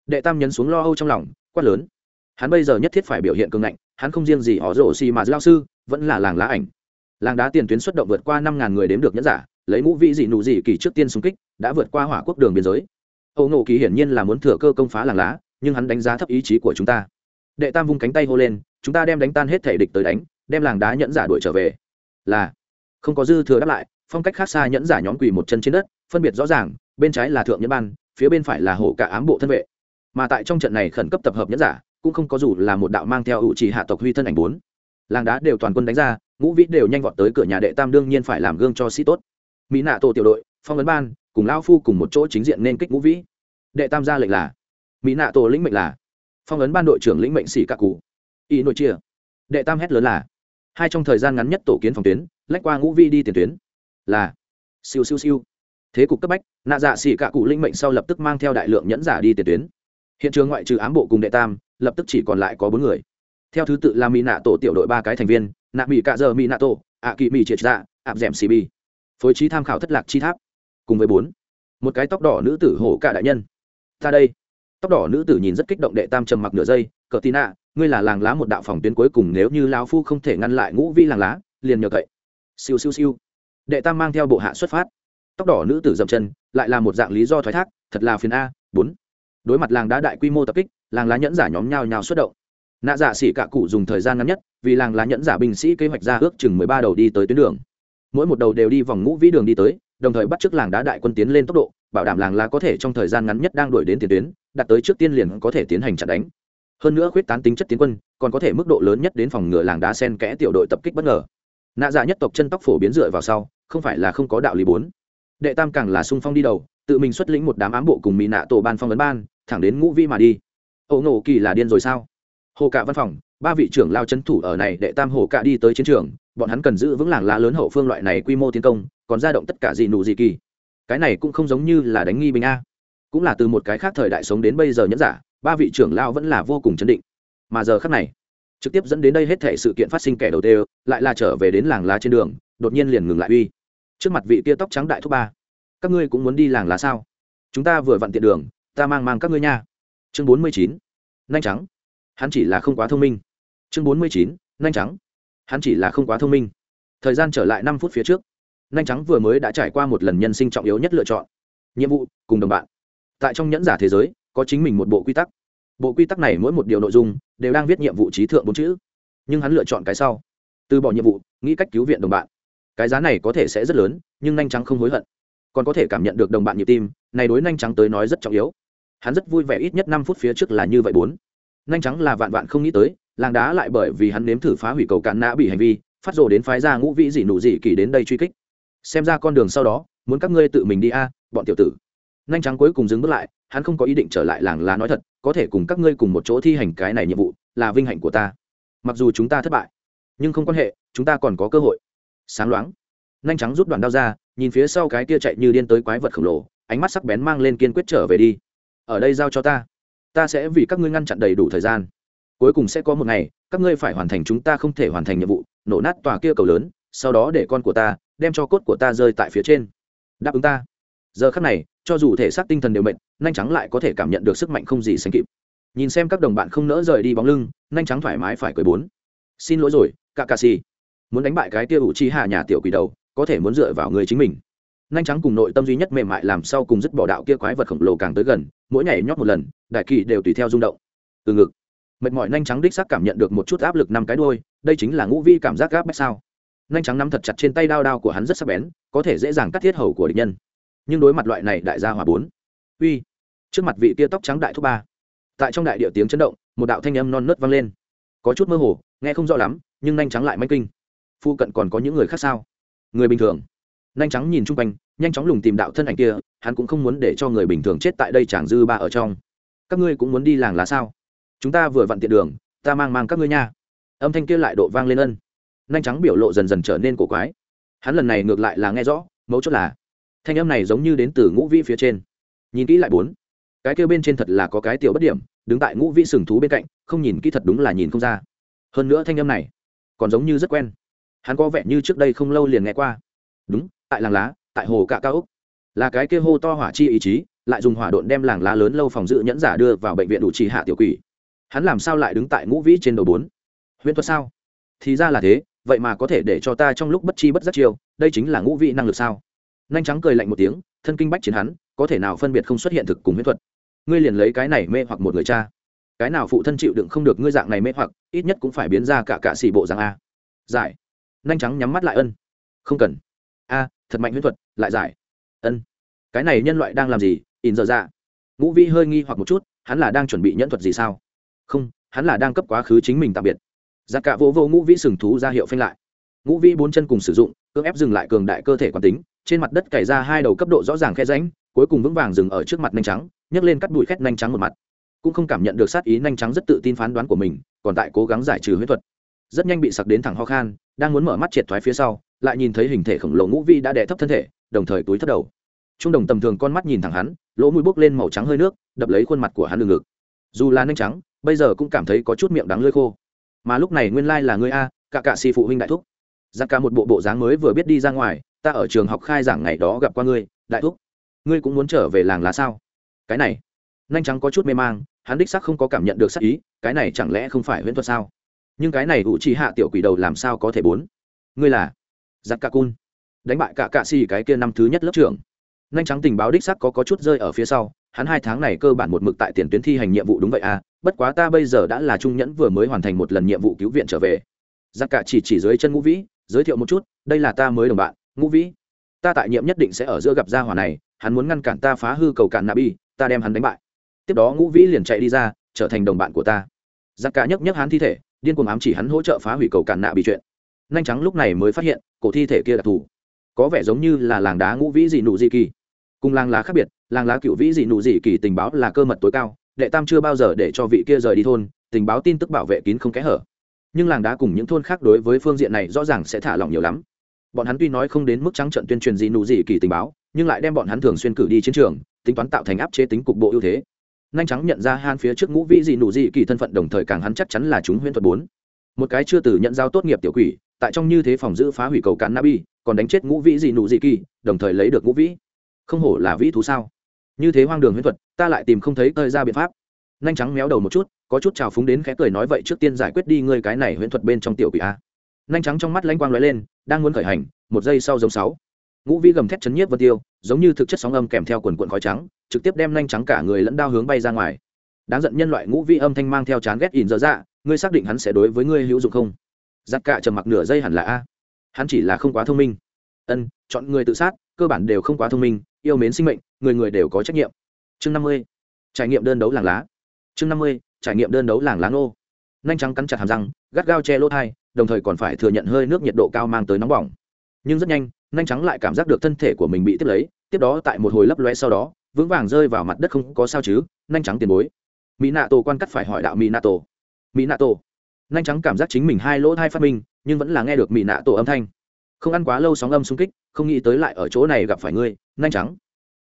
Speaker 1: Đệ tam nhấn xuống lo âu trong lòng, quát lớn. Hắn bây giờ nhất thiết phải biểu hiện cường ngạnh, hắn không riêng gì họ rổ xì mà lao sư, vẫn là làng lá ảnh. Làng đá tiền tuyến xuất động vượt qua năm ngàn người đếm được nhẫn giả, lấy mũ vị dị nụ dị kỳ trước tiên xung kích, đã vượt qua hỏa quốc đường biên giới. Âu nổ kỳ hiển nhiên là muốn thừa cơ công phá làng lá, nhưng hắn đánh giá thấp ý chí của chúng ta. Đệ tam vung cánh tay hô lên, chúng ta đem đánh tan hết thể địch tới đánh, đem làng đá nhẫn giả đuổi trở về là không có dư thừa đáp lại, phong cách khác xa nhẫn giả nhóm quỳ một chân trên đất, phân biệt rõ ràng, bên trái là thượng nhẫn ban, phía bên phải là hổ cả ám bộ thân vệ. Mà tại trong trận này khẩn cấp tập hợp nhẫn giả, cũng không có dù là một đạo mang theo ủ trì hạ tộc huy thân ảnh bốn. Làng đá đều toàn quân đánh ra, ngũ vĩ đều nhanh vọt tới cửa nhà đệ tam đương nhiên phải làm gương cho sĩ tốt. Mỹ nạ tổ tiểu đội, phong ấn ban, cùng lao phu cùng một chỗ chính diện nên kích ngũ vĩ. Đệ tam ra lệnh là, mỹ nạ tổ lĩnh mệnh là, phong ấn ban đội trưởng lĩnh mệnh sĩ cả cụ. Y nội chia. Đệ tam hét lớn là hai trong thời gian ngắn nhất tổ kiến phòng tuyến, lách qua ngũ vi đi tiền tuyến. Là, siêu siêu siêu. Thế cục cấp bách, nạ dạ xỉ cả cụ linh mệnh sau lập tức mang theo đại lượng nhẫn giả đi tiền tuyến. Hiện trường ngoại trừ ám bộ cùng đệ tam, lập tức chỉ còn lại có bốn người. Theo thứ tự là mỹ nạ tổ tiểu đội ba cái thành viên, nạ mỹ cạ giờ mỹ nạ tổ ạ kỳ mỹ triệt dạ ạp d ẻ m cb phối trí tham khảo thất lạc chi tháp. Cùng với bốn. Một cái tóc đỏ nữ tử hổ cả đại nhân. Ta đây. Tóc đỏ nữ tử nhìn rất kích động đệ tam trầm mặc nửa giây cờ tì ạ ngươi là làng lá một đạo phòng tuyến cuối cùng nếu như lao phu không thể ngăn lại ngũ vi làng lá, liền nhờ cậy. Siêu siêu siêu. Đệ tam mang theo bộ hạ xuất phát. Tóc đỏ nữ tử dậm chân, lại là một dạng lý do thoái thác, thật là phiền a, bốn. Đối mặt làng đá đại quy mô tập kích, làng lá nhẫn giả nhóm nhào nhào xuất động. Nạ giả xỉ cả cụ dùng thời gian ngắn nhất, vì làng lá nhẫn giả binh sĩ kế hoạch ra ước chừng mười ba đầu đi tới tuyến đường. Mỗi một đầu đều đi vòng ngũ vĩ đường đi tới, đồng thời bắt t r ư ớ c làng đá đại quân tiến lên tốc độ, bảo đảm làng lá có thể trong thời gian ngắn nhất đang đuổi đến tiền tuyến đặt tới trước tiên liền có thể tiến hành chặn đánh hơn nữa khuyết tán tính chất tiến quân, còn có thể mức độ lớn nhất đến phòng ngừa làng đá sen kẽ tiểu đội tập kích bất ngờ. Nạ dạ nhất tộc chân tóc phổ biến dựa vào sau, không phải là không có đạo lý bốn. Đệ tam càng là sung phong đi đầu, tự mình xuất lĩnh một đám ám bộ cùng mỹ nạ tổ ban phong vấn ban, thẳng đến ngũ vi mà đi. Ẩu nổ kỳ là điên rồi sao? Hồ cạ văn phòng, ba vị trưởng lao chân thủ ở này, đệ tam hồ cạ đi tới chiến trường, bọn hắn cần giữ vững làng lá lớn hậu phương loại này quy mô tiến công, còn ra động tất cả gì nụ gì kỳ. Cái này cũng không giống như là đánh nghi binh a. Cũng là từ một cái khác thời đại sống đến bây giờ nhẫn giả ba vị trưởng lao vẫn là vô cùng chấn định. Mà giờ khắc này, trực tiếp dẫn đến đây hết thể sự kiện phát sinh kẻ đầu tiên lại là trở về đến làng lá trên đường, đột nhiên liền ngừng lại uy. Trước mặt vị tia tóc trắng đại thúc ba, các ngươi cũng muốn đi làng lá sao? Chúng ta vừa vặn tiện đường, ta mang mang các ngươi nha. Chương bốn mươi chín, nhanh trắng hắn chỉ là không quá thông minh. Chương bốn mươi chín, nhanh trắng hắn chỉ là không quá thông minh. Thời gian trở lại năm phút phía trước, nhanh trắng vừa mới đã trải qua một lần nhân sinh trọng yếu nhất lựa chọn. Nhiệm vụ, cùng đồng bạn. Tại trong nhẫn giả thế giới có chính mình một bộ quy tắc. Bộ quy tắc này mỗi một điều nội dung đều đang viết nhiệm vụ trí thượng bốn chữ, nhưng hắn lựa chọn cái sau. Từ bỏ nhiệm vụ, nghĩ cách cứu viện đồng bạn. Cái giá này có thể sẽ rất lớn, nhưng nhanh trắng không hối hận. Còn có thể cảm nhận được đồng bạn nhịp tim, này đối nhanh trắng tới nói rất trọng yếu. Hắn rất vui vẻ ít nhất năm phút phía trước là như vậy bốn. Nhanh trắng là vạn vạn không nghĩ tới, làng đá lại bởi vì hắn nếm thử phá hủy cầu cạn nã bị hành vi, phát rồ đến phái ra ngũ vĩ dị nụ dị kỳ đến đây truy kích. Xem ra con đường sau đó, muốn các ngươi tự mình đi a, bọn tiểu tử nhanh trắng cuối cùng dừng bước lại, hắn không có ý định trở lại làng lá nói thật, có thể cùng các ngươi cùng một chỗ thi hành cái này nhiệm vụ, là vinh hạnh của ta. Mặc dù chúng ta thất bại, nhưng không quan hệ, chúng ta còn có cơ hội. Sáng loáng, nhanh trắng rút đoạn đao ra, nhìn phía sau cái kia chạy như điên tới quái vật khổng lồ, ánh mắt sắc bén mang lên kiên quyết trở về đi. Ở đây giao cho ta. Ta sẽ vì các ngươi ngăn chặn đầy đủ thời gian. Cuối cùng sẽ có một ngày, các ngươi phải hoàn thành chúng ta không thể hoàn thành nhiệm vụ, nổ nát tòa kia cầu lớn, sau đó để con của ta, đem cho cốt của ta rơi tại phía trên. Đáp ứng ta giờ khắc này, cho dù thể xác tinh thần đều mệt, nhanh trắng lại có thể cảm nhận được sức mạnh không gì sánh kịp. Nhìn xem các đồng bạn không nỡ rời đi bóng lưng, nhanh trắng thoải mái phải cười bốn. Xin lỗi rồi cả cà xì muốn đánh bại cái tia ủ chi hạ nhà tiểu quỷ đầu, có thể muốn dựa vào người chính mình. Nhanh trắng cùng nội tâm duy nhất mềm mại làm sau cùng dứt bỏ đạo kia quái vật khổng lồ càng tới gần, mỗi nhảy nhót một lần, đại kỳ đều tùy theo rung động. Từ ngực, mệt mỏi nhanh trắng đích xác cảm nhận được một chút áp lực năm cái đôi đây chính là ngũ vi cảm giác gáp bách sao. Nhanh trắng nắm thật chặt trên tay đao đao của hắn rất sắc bén, có thể dễ dàng cắt thiết hầu của địch nhân nhưng đối mặt loại này đại gia hòa bốn. Uy, trước mặt vị kia tóc trắng đại thúc ba. Tại trong đại địa tiếng chấn động, một đạo thanh âm non nớt vang lên. Có chút mơ hồ, nghe không rõ lắm, nhưng nhanh trắng lại manh kinh. Phu cận còn có những người khác sao? Người bình thường. Nhanh trắng nhìn chung quanh, nhanh chóng lùng tìm đạo thân ảnh kia, hắn cũng không muốn để cho người bình thường chết tại đây chàng dư ba ở trong. Các ngươi cũng muốn đi làng lá sao? Chúng ta vừa vặn tiện đường, ta mang mang các ngươi nha. Âm thanh kia lại độ vang lên ân. Nhanh trắng biểu lộ dần dần trở nên cổ quái. Hắn lần này ngược lại là nghe rõ, mấu chốt là thanh âm này giống như đến từ ngũ vĩ phía trên. Nhìn kỹ lại bốn. Cái kêu bên trên thật là có cái tiểu bất điểm, đứng tại ngũ vĩ sừng thú bên cạnh, không nhìn kỹ thật đúng là nhìn không ra. Hơn nữa thanh âm này còn giống như rất quen. Hắn có vẻ như trước đây không lâu liền nghe qua. Đúng, tại làng lá, tại hồ cạ cao úc. Là cái kia hô to hỏa chi ý chí, lại dùng hỏa độn đem làng lá lớn lâu phòng dự nhẫn giả đưa vào bệnh viện đủ trì hạ tiểu quỷ. Hắn làm sao lại đứng tại ngũ vĩ trên đầu bốn? Huyễn thuật sao? Thì ra là thế, vậy mà có thể để cho ta trong lúc bất chi bất giác chiêu, đây chính là ngũ vĩ năng lực sao? Nhanh trắng cười lạnh một tiếng, thân kinh bách chiến hắn, có thể nào phân biệt không xuất hiện thực cùng huyễn thuật? Ngươi liền lấy cái này mê hoặc một người cha. Cái nào phụ thân chịu đựng không được ngươi dạng này mê hoặc, ít nhất cũng phải biến ra cả cả xỉ bộ dạng a. Giải. Nhanh trắng nhắm mắt lại ân. Không cần. A, thật mạnh huyễn thuật, lại giải. Ân. Cái này nhân loại đang làm gì? In giờ ra ngũ Vi hơi nghi hoặc một chút, hắn là đang chuẩn bị nhẫn thuật gì sao? Không, hắn là đang cấp quá khứ chính mình tạm biệt. Dạ Giá cả vô vô ngũ vĩ sừng thú ra hiệu phanh lại. Ngũ vĩ bốn chân cùng sử dụng cưỡng ép dừng lại cường đại cơ thể quán tính, trên mặt đất cày ra hai đầu cấp độ rõ ràng khe ránh cuối cùng vững vàng dừng ở trước mặt nhanh trắng, nhấc lên cắt bụi khét nhanh trắng một mặt. Cũng không cảm nhận được sát ý nhanh trắng rất tự tin phán đoán của mình, còn tại cố gắng giải trừ huyết thuật. Rất nhanh bị sặc đến thẳng ho khan, đang muốn mở mắt triệt thoái phía sau, lại nhìn thấy hình thể khổng lồ ngũ vi đã đè thấp thân thể, đồng thời túi thấp đầu. Trung đồng tầm thường con mắt nhìn thẳng hắn, lỗ mũi bốc lên màu trắng hơi nước, đập lấy khuôn mặt của hắn đường ngực. Dù là nhanh trắng, bây giờ cũng cảm thấy có chút miệng đắng lơi khô. Mà lúc này nguyên lai là ngươi a, cả cả si phụ huynh đại thúc giặc cả một bộ bộ dáng mới vừa biết đi ra ngoài ta ở trường học khai giảng ngày đó gặp qua ngươi đại thúc. Ngươi cũng muốn trở về làng là sao? Cái này nhanh trắng có chút mê mang hắn đích sắc không có cảm nhận được sắc ý cái này chẳng lẽ không phải huyễn thuật sao? Nhưng cái này ủ trì hạ tiểu quỷ đầu làm sao có thể bốn? Ngươi là giặc cả cun đánh bại cả cạ xì cái kia năm thứ nhất lớp trưởng. Nhanh trắng tình báo đích sắc có, có chút rơi ở phía sau hắn hai tháng này cơ bản một mực tại tiền tuyến thi hành nhiệm vụ đúng vậy à bất quá ta bây giờ đã là trung nhẫn vừa mới hoàn thành một lần nhiệm vụ cứu viện trở về. Giặc cả chỉ chỉ dưới chân ngũ vĩ giới thiệu một chút đây là ta mới đồng bạn ngũ vĩ. Ta tại nhiệm nhất định sẽ ở giữa gặp gia hỏa này hắn muốn ngăn cản ta phá hư cầu cản bi, ta đem hắn đánh bại. Tiếp đó ngũ vĩ liền chạy đi ra trở thành đồng bạn của ta. Giặc cả nhấc nhấc hắn thi thể điên cuồng ám chỉ hắn hỗ trợ phá hủy cầu cản nạ bị chuyện. Nhanh trắng lúc này mới phát hiện cổ thi thể kia đặc thù có vẻ giống như là làng đá ngũ vĩ dị nụ dị kỳ. Cùng làng lá khác biệt làng lá cựu vĩ dị nụ dị kỳ tình báo là cơ mật tối cao đệ tam chưa bao giờ để cho vị kia rời đi thôn tình báo tin tức bảo vệ kín không kẽ hở nhưng làng đá cùng những thôn khác đối với phương diện này rõ ràng sẽ thả lỏng nhiều lắm. Bọn hắn tuy nói không đến mức trắng trận tuyên truyền gì nụ gì kỳ tình báo, nhưng lại đem bọn hắn thường xuyên cử đi chiến trường, tính toán tạo thành áp chế tính cục bộ ưu thế. Nhanh trắng nhận ra han phía trước ngũ vĩ gì nụ gì kỳ thân phận đồng thời càng hắn chắc chắn là chúng huyễn thuật bốn. Một cái chưa từ nhận giao tốt nghiệp tiểu quỷ, tại trong như thế phòng giữ phá hủy cầu cán nabi, còn đánh chết ngũ vĩ gì nụ gì kỳ, đồng thời lấy được ngũ vĩ. Không hổ là vĩ thú sao? Như thế hoang đường huyễn thuật, ta lại tìm không thấy thời ra biện pháp nhanh trắng méo đầu một chút, có chút trào phúng đến khẽ cười nói vậy trước tiên giải quyết đi ngươi cái này huyễn thuật bên trong tiểu quỷ a. Nhanh trắng trong mắt lanh quang lóe lên, đang muốn khởi hành, một giây sau giống sáu. Ngũ vi gầm thét chấn nhiếp vân tiêu, giống như thực chất sóng âm kèm theo quần quận khói trắng, trực tiếp đem nhanh trắng cả người lẫn đao hướng bay ra ngoài. Đáng giận nhân loại ngũ vi âm thanh mang theo chán ghét ỉn dở dạ ngươi xác định hắn sẽ đối với ngươi hữu dụng không? Giặc cả trầm mặc nửa giây hẳn là a. Hắn chỉ là không quá thông minh. Ân, chọn người tự sát, cơ bản đều không quá thông minh, yêu mến sinh mệnh, người người đều có trách nhiệm. Chương năm mươi, trải nghiệm đơn đấu làng lá chương năm mươi, trải nghiệm đơn đấu làng lá ngô. Nhanh trắng cắn chặt hàm răng, gắt gao che lỗ thai, đồng thời còn phải thừa nhận hơi nước nhiệt độ cao mang tới nóng bỏng. Nhưng rất nhanh nhanh trắng lại cảm giác được thân thể của mình bị tiếp lấy, tiếp đó tại một hồi lấp loe sau đó, vững vàng rơi vào mặt đất không có sao chứ nhanh trắng tiền bối. Mỹ nạ tổ quan cắt phải hỏi đạo mỹ nạ tổ mỹ nạ tổ nhanh trắng cảm giác chính mình hai lỗ thai phát minh, nhưng vẫn là nghe được mỹ nạ tổ âm thanh. Không ăn quá lâu sóng âm xung kích, không nghĩ tới lại ở chỗ này gặp phải ngươi nhanh trắng.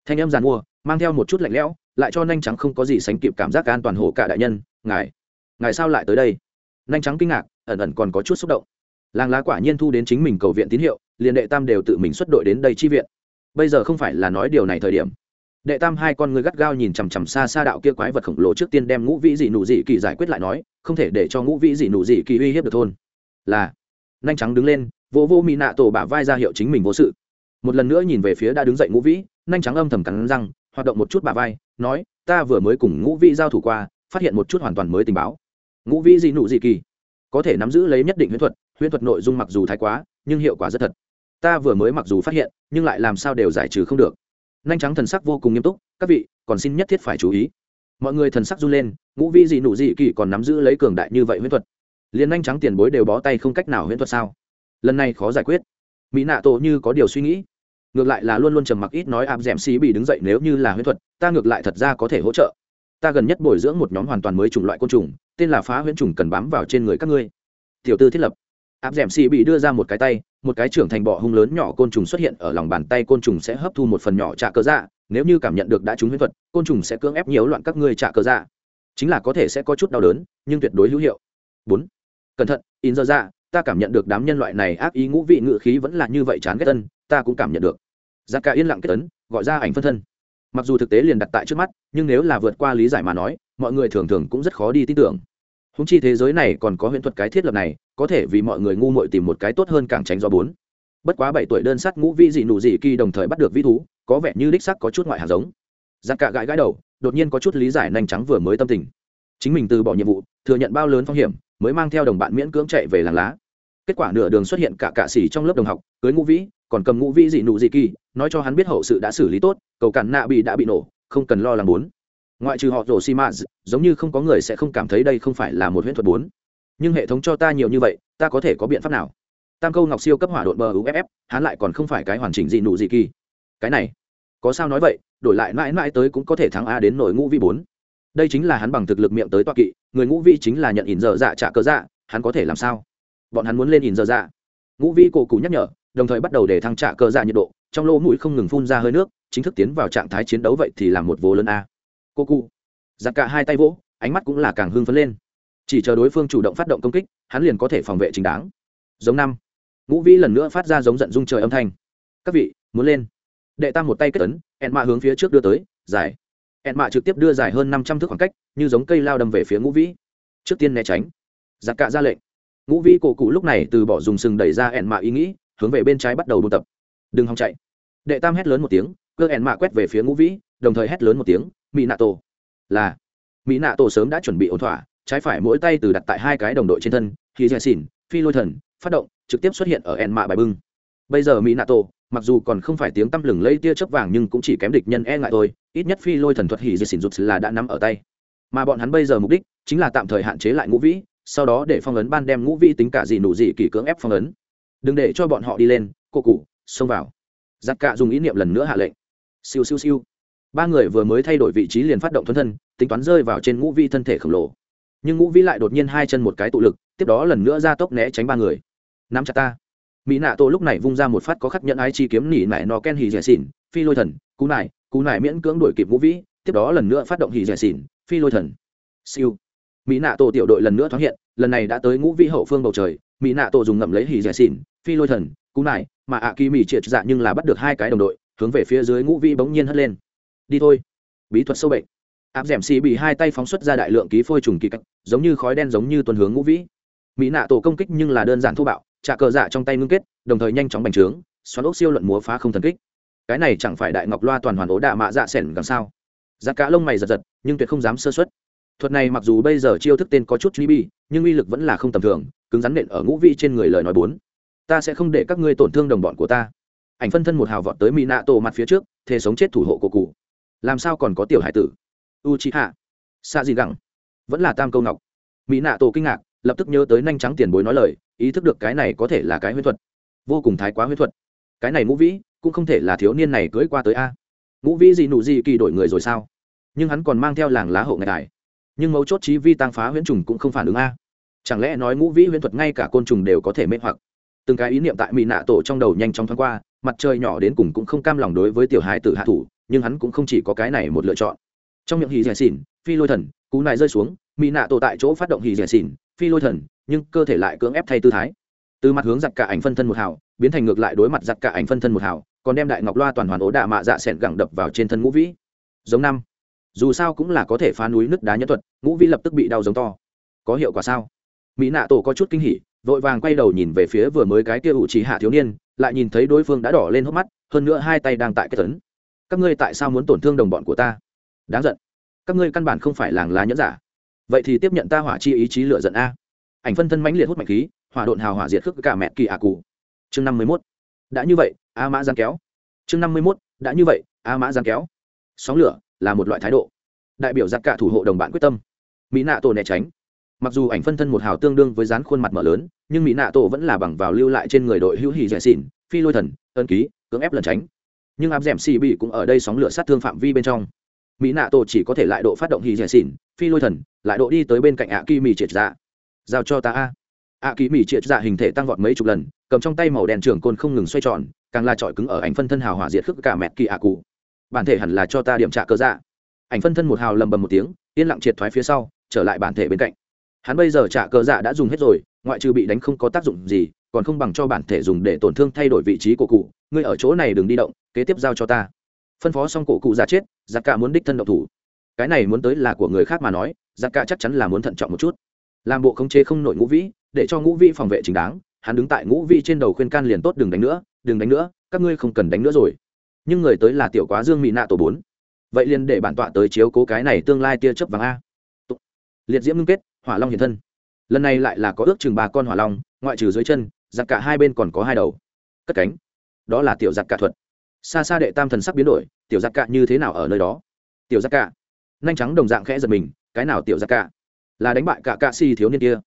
Speaker 1: Thanh âm giàn mua, mang theo một chút lạnh lẽo lại cho nhanh trắng không có gì sánh kịp cảm giác an toàn hổ cả đại nhân, ngài ngài sao lại tới đây? Nhanh trắng kinh ngạc, ẩn ẩn còn có chút xúc động. Làng lá quả nhiên thu đến chính mình cầu viện tín hiệu, liền đệ tam đều tự mình xuất đội đến đây chi viện. Bây giờ không phải là nói điều này thời điểm. Đệ tam hai con người gắt gao nhìn chằm chằm xa xa đạo kia quái vật khổng lồ trước tiên đem ngũ vĩ dị nụ dị kỳ giải quyết lại nói, không thể để cho ngũ vĩ dị nụ dị kỳ uy hiếp được thôn. Là nhanh trắng đứng lên vô vô mỹ nạ tổ bả vai ra hiệu chính mình vô sự. Một lần nữa nhìn về phía đã đứng dậy ngũ vĩ nhanh trắng âm thầm cắn răng hoạt động một chút bà vai, nói, ta vừa mới cùng ngũ vị giao thủ qua, phát hiện một chút hoàn toàn mới tình báo. Ngũ vị dị nụ dị kỳ? Có thể nắm giữ lấy nhất định huyễn thuật huyễn thuật nội dung mặc dù thái quá, nhưng hiệu quả rất thật. Ta vừa mới mặc dù phát hiện, nhưng lại làm sao đều giải trừ không được. Nhanh trắng thần sắc vô cùng nghiêm túc, các vị, còn xin nhất thiết phải chú ý. Mọi người thần sắc run lên, ngũ vi dị nụ dị kỳ còn nắm giữ lấy cường đại như vậy huyễn thuật? Liền nhanh trắng tiền bối đều bó tay không cách nào huyễn thuật sao? Lần này khó giải quyết. Mỹ nạ tổ như có điều suy nghĩ ngược lại là luôn luôn trầm mặc ít nói áp d ẻ m xì bị đứng dậy nếu như là huyết thuật, ta ngược lại thật ra có thể hỗ trợ. Ta gần nhất bồi dưỡng một nhóm hoàn toàn mới chủng loại côn trùng, tên là phá huyễn trùng cần bám vào trên người các ngươi. Tiểu tư thiết lập. Áp d ẻ m xì bị đưa ra một cái tay, một cái trưởng thành bọ hung lớn nhỏ côn trùng xuất hiện ở lòng bàn tay côn trùng sẽ hấp thu một phần nhỏ trạ cơ dạ nếu như cảm nhận được đã trúng huyết thuật, côn trùng sẽ cưỡng ép nhiều loạn các ngươi trạ cơ dạ. Chính là có thể sẽ có chút đau đớn, nhưng tuyệt đối hữu hiệu. Bốn. Cẩn thận, in giờ ra, ta cảm nhận được đám nhân loại này ác ý ngũ vị ngự khí vẫn là như vậy chán ghét tân ta cũng cảm nhận được. Giá cả yên lặng kết tấn gọi ra ảnh phân thân. Mặc dù thực tế liền đặt tại trước mắt, nhưng nếu là vượt qua lý giải mà nói, mọi người thường thường cũng rất khó đi tin tưởng. Húng chi thế giới này còn có huyễn thuật cái thiết lập này, có thể vì mọi người ngu muội tìm một cái tốt hơn càng tránh do bốn. Bất quá bảy tuổi đơn sắt ngũ vị dị nụ dị kỳ đồng thời bắt được vĩ thú, có vẻ như đích sắc có chút ngoại hạt giống. Giặc cả gãi gãi đầu, đột nhiên có chút lý giải nhanh trắng vừa mới tâm tình. Chính mình từ bỏ nhiệm vụ, thừa nhận bao lớn phong hiểm, mới mang theo đồng bạn miễn cưỡng chạy về làng lá kết quả nửa đường xuất hiện cả cạ xỉ trong lớp đồng học, cưới ngũ vĩ, còn cầm ngũ vĩ dị nụ dị kỳ, nói cho hắn biết hậu sự đã xử lý tốt, cầu cản nạ bị đã bị nổ, không cần lo lắng bốn. Ngoại trừ họ rổ xi mã giống như không có người sẽ không cảm thấy đây không phải là một huyễn thuật bốn. Nhưng hệ thống cho ta nhiều như vậy, ta có thể có biện pháp nào? Tam câu ngọc siêu cấp hỏa độn bờ uff hắn lại còn không phải cái hoàn chỉnh dị nụ dị kỳ. Cái này, có sao nói vậy, đổi lại mãi mãi tới cũng có thể thắng a đến nổi ngũ vi bốn. Đây chính là hắn bằng thực lực miệng tới toa kỵ, người ngũ vi chính là nhận ỉn dở dạ trả cớ dạ hắn có thể làm sao? Bọn hắn muốn lên ỉn giờ dạ. Ngũ vi cổ cụ nhắc nhở đồng thời bắt đầu để thăng trạ cờ dạ nhiệt độ. Trong lỗ mũi không ngừng phun ra hơi nước chính thức tiến vào trạng thái chiến đấu vậy thì làm một vô lớn a. Cô cụ giặc cả hai tay vỗ ánh mắt cũng là càng hưng phấn lên. Chỉ chờ đối phương chủ động phát động công kích hắn liền có thể phòng vệ chính đáng. Giống năm ngũ vĩ lần nữa phát ra giống giận dung trời âm thanh. Các vị muốn lên. Đệ tam một tay kết tấn ẹn mạ hướng phía trước đưa tới giải, ẹn mạ trực tiếp đưa dài hơn năm trăm thước khoảng cách như giống cây lao đâm về phía ngũ vĩ trước tiên né tránh. Giặc cạ ra lệnh ngũ vĩ cổ cụ lúc này từ bỏ dùng sừng đẩy ra ẹn mạ ý nghĩ, hướng về bên trái bắt đầu buôn tập. Đừng hòng chạy. Đệ tam hét lớn một tiếng, cơ ẹn mạ quét về phía ngũ vĩ, đồng thời hét lớn một tiếng mỹ nạ tổ. Là mỹ nạ tổ sớm đã chuẩn bị ổn thỏa, trái phải mỗi tay từ đặt tại hai cái đồng đội trên thân khi dè dạ xỉn phi lôi thần, phát động, trực tiếp xuất hiện ở ẹn mạ bài bưng. Bây giờ mỹ nạ tổ, mặc dù còn không phải tiếng tăm lừng lây tia chớp vàng nhưng cũng chỉ kém địch nhân e ngại thôi, ít nhất phi lôi thần thuật hỉ dạ dè xỉn rụt là đã nắm ở tay. Mà bọn hắn bây giờ mục đích chính là tạm thời hạn chế lại ngũ vĩ sau đó để phong ấn ban đem ngũ vĩ tính cả gì nụ gì kỳ cưỡng ép phong ấn. Đừng để cho bọn họ đi lên, cô cụ, xông vào. Giặc cạ dùng ý niệm lần nữa hạ lệnh. Siêu siêu siêu. Ba người vừa mới thay đổi vị trí liền phát động thuần thân, tính toán rơi vào trên ngũ vi thân thể khổng lồ. Nhưng ngũ vi lại đột nhiên hai chân một cái tụ lực, tiếp đó lần nữa ra tốc né tránh ba người. Nắm chặt ta. Mỹ nạ tổ lúc này vung ra một phát có khắc nhận ái chi kiếm nỉ nải nó ken hì rẻ xỉn, phi lôi thần, cú nải cú nải miễn cưỡng đuổi kịp ngũ vĩ, tiếp đó lần nữa phát động hì rẻ xỉn, phi lôi thần. Siêu mỹ nạ tổ tiểu đội lần nữa thoáng hiện, lần này đã tới ngũ vĩ hậu phương bầu trời. Mỹ nạ tổ dùng ngậm lấy hì rẻ xỉn, phi lôi thần, cú nải, mà ạ kỳ mỹ triệt dạ nhưng là bắt được hai cái đồng đội, hướng về phía dưới ngũ vĩ bỗng nhiên hất lên. Đi thôi. Bí thuật sâu bệnh. Áp d ẻ m xì bị hai tay phóng xuất ra đại lượng ký phôi trùng kỳ cách, giống như khói đen giống như tuần hướng ngũ vĩ mỹ nạ tổ công kích nhưng là đơn giản thô bạo, trả cờ dạ trong tay ngưng kết, đồng thời nhanh chóng bành trướng, xoắn ốc siêu luận múa phá không thần kích. Cái này chẳng phải đại ngọc loa toàn hoàn ố đạ mạ dạ sẻn gần sao? Dạ Giá cá lông mày giật giật, nhưng tuyệt không dám sơ xuất thuật này mặc dù bây giờ chiêu thức tên có chút truy bi, nhưng uy lực vẫn là không tầm thường, cứng rắn nện ở ngũ vị trên người lời nói bốn. Ta sẽ không để các ngươi tổn thương đồng bọn của ta. Ảnh phân thân một hào vọt tới mỹ nạ tổ mặt phía trước, thề sống chết thủ hộ của cụ. Làm sao còn có tiểu hải tử? U chi hạ xa gì gẳng vẫn là tam câu ngọc. Mỹ nạ tổ kinh ngạc, lập tức nhớ tới nhanh trắng tiền bối nói lời, ý thức được cái này có thể là cái huyết thuật. Vô cùng thái quá huyết thuật. Cái này ngũ vĩ, cũng không thể là thiếu niên này cưới qua tới a. Ngũ vĩ gì nụ gì kỳ đổi người rồi sao? Nhưng hắn còn mang theo làng lá hậu ngày tài nhưng mấu chốt trí vi tăng phá huyễn trùng cũng không phản ứng a. Chẳng lẽ nói ngũ vĩ huyễn thuật ngay cả côn trùng đều có thể mê hoặc? Từng cái ý niệm tại mỹ nạ tổ trong đầu nhanh chóng thoáng qua, mặt trời nhỏ đến cùng cũng không cam lòng đối với tiểu hài tử hạ thủ, nhưng hắn cũng không chỉ có cái này một lựa chọn. Trong miệng hì rẻ xỉn phi lôi thần, cú này rơi xuống mỹ nạ tổ tại chỗ phát động hì rẻ xỉn phi lôi thần, nhưng cơ thể lại cưỡng ép thay tư thái. Từ mặt hướng giặt cả ảnh phân thân một hào, biến thành ngược lại đối mặt giặt cả ảnh phân thân một hào, còn đem đại ngọc loa toàn hoàn ố đạ mạ dạ s gẳng đập vào trên thân ngũ vĩ. Giống năm dù sao cũng là có thể phá núi nước đá nhẫn thuật, ngũ vĩ lập tức bị đau giống to. Có hiệu quả sao? Mỹ nạ tổ có chút kinh hỉ, vội vàng quay đầu nhìn về phía vừa mới cái kia ủ trí hạ thiếu niên, lại nhìn thấy đối phương đã đỏ lên hốc mắt, hơn nữa hai tay đang tại cái tấn. Các ngươi tại sao muốn tổn thương đồng bọn của ta? Đáng giận. Các ngươi căn bản không phải làng lá nhẫn giả. Vậy thì tiếp nhận ta hỏa chi ý chí lựa giận a. Ảnh phân thân mãnh liệt hút mạnh khí, hỏa độn hào hỏa diệt khước cả mẹ kỳ ạ cụ. Chương năm mươi mốt. Đã như vậy, a mã giang kéo. Chương năm mươi mốt. Đã như vậy, a mã giang kéo. Sóng lửa là một loại thái độ. Đại biểu giặc cả thủ hộ đồng bạn quyết tâm. Mỹ nạ tổ né tránh. Mặc dù ảnh phân thân một hào tương đương với dán khuôn mặt mở lớn, nhưng mỹ nạ tổ vẫn là bằng vào lưu lại trên người đội hữu hì dẻ xỉn, phi lôi thần, ân ký, cưỡng ép lẩn tránh. Nhưng áp d ẻ m xì bị cũng ở đây sóng lửa sát thương phạm vi bên trong. Mỹ nạ tổ chỉ có thể lại độ phát động hì dẻ xỉn, phi lôi thần, lại độ đi tới bên cạnh ạ kỳ mỹ triệt dạ. Giao cho ta a. Ạ kỳ mỹ triệt dạ hình thể tăng vọt mấy chục lần, cầm trong tay màu đèn trường côn không ngừng xoay tròn, càng là trọi cứng ở ảnh phân thân hào hỏa diệt khước cả mẹt kỳ ạ cụ bản thể hẳn là cho ta điểm trả cơ dạ. Ảnh phân thân một hào lầm bầm một tiếng, yên lặng triệt thoái phía sau, trở lại bản thể bên cạnh. Hắn bây giờ trả cơ dạ đã dùng hết rồi, ngoại trừ bị đánh không có tác dụng gì, còn không bằng cho bản thể dùng để tổn thương thay đổi vị trí của cụ. Ngươi ở chỗ này đừng đi động, kế tiếp giao cho ta. Phân phó xong cổ cụ già chết, giặc cả muốn đích thân động thủ. Cái này muốn tới là của người khác mà nói, giặc cả chắc chắn là muốn thận trọng một chút. Làm bộ khống chế không nổi ngũ vĩ, để cho ngũ vĩ phòng vệ chính đáng, hắn đứng tại ngũ vĩ trên đầu khuyên can liền tốt, đừng đánh nữa, đừng đánh nữa, các ngươi không cần đánh nữa rồi nhưng người tới là tiểu quá dương mỹ nạ tổ bốn. Vậy liền để bản tọa tới chiếu cố cái này tương lai tia chớp vàng a. Liệt diễm ngưng kết, hỏa long hiện thân. Lần này lại là có ước chừng ba con hỏa long, ngoại trừ dưới chân, giặc cả hai bên còn có hai đầu. Cất cánh. Đó là tiểu giặc cả thuật. Xa xa đệ tam thần sắc biến đổi, tiểu giặc cả như thế nào ở nơi đó? Tiểu giặc cả. Nhanh trắng đồng dạng khẽ giật mình, cái nào tiểu giặc cả? Là đánh bại cả cạ si thiếu niên kia.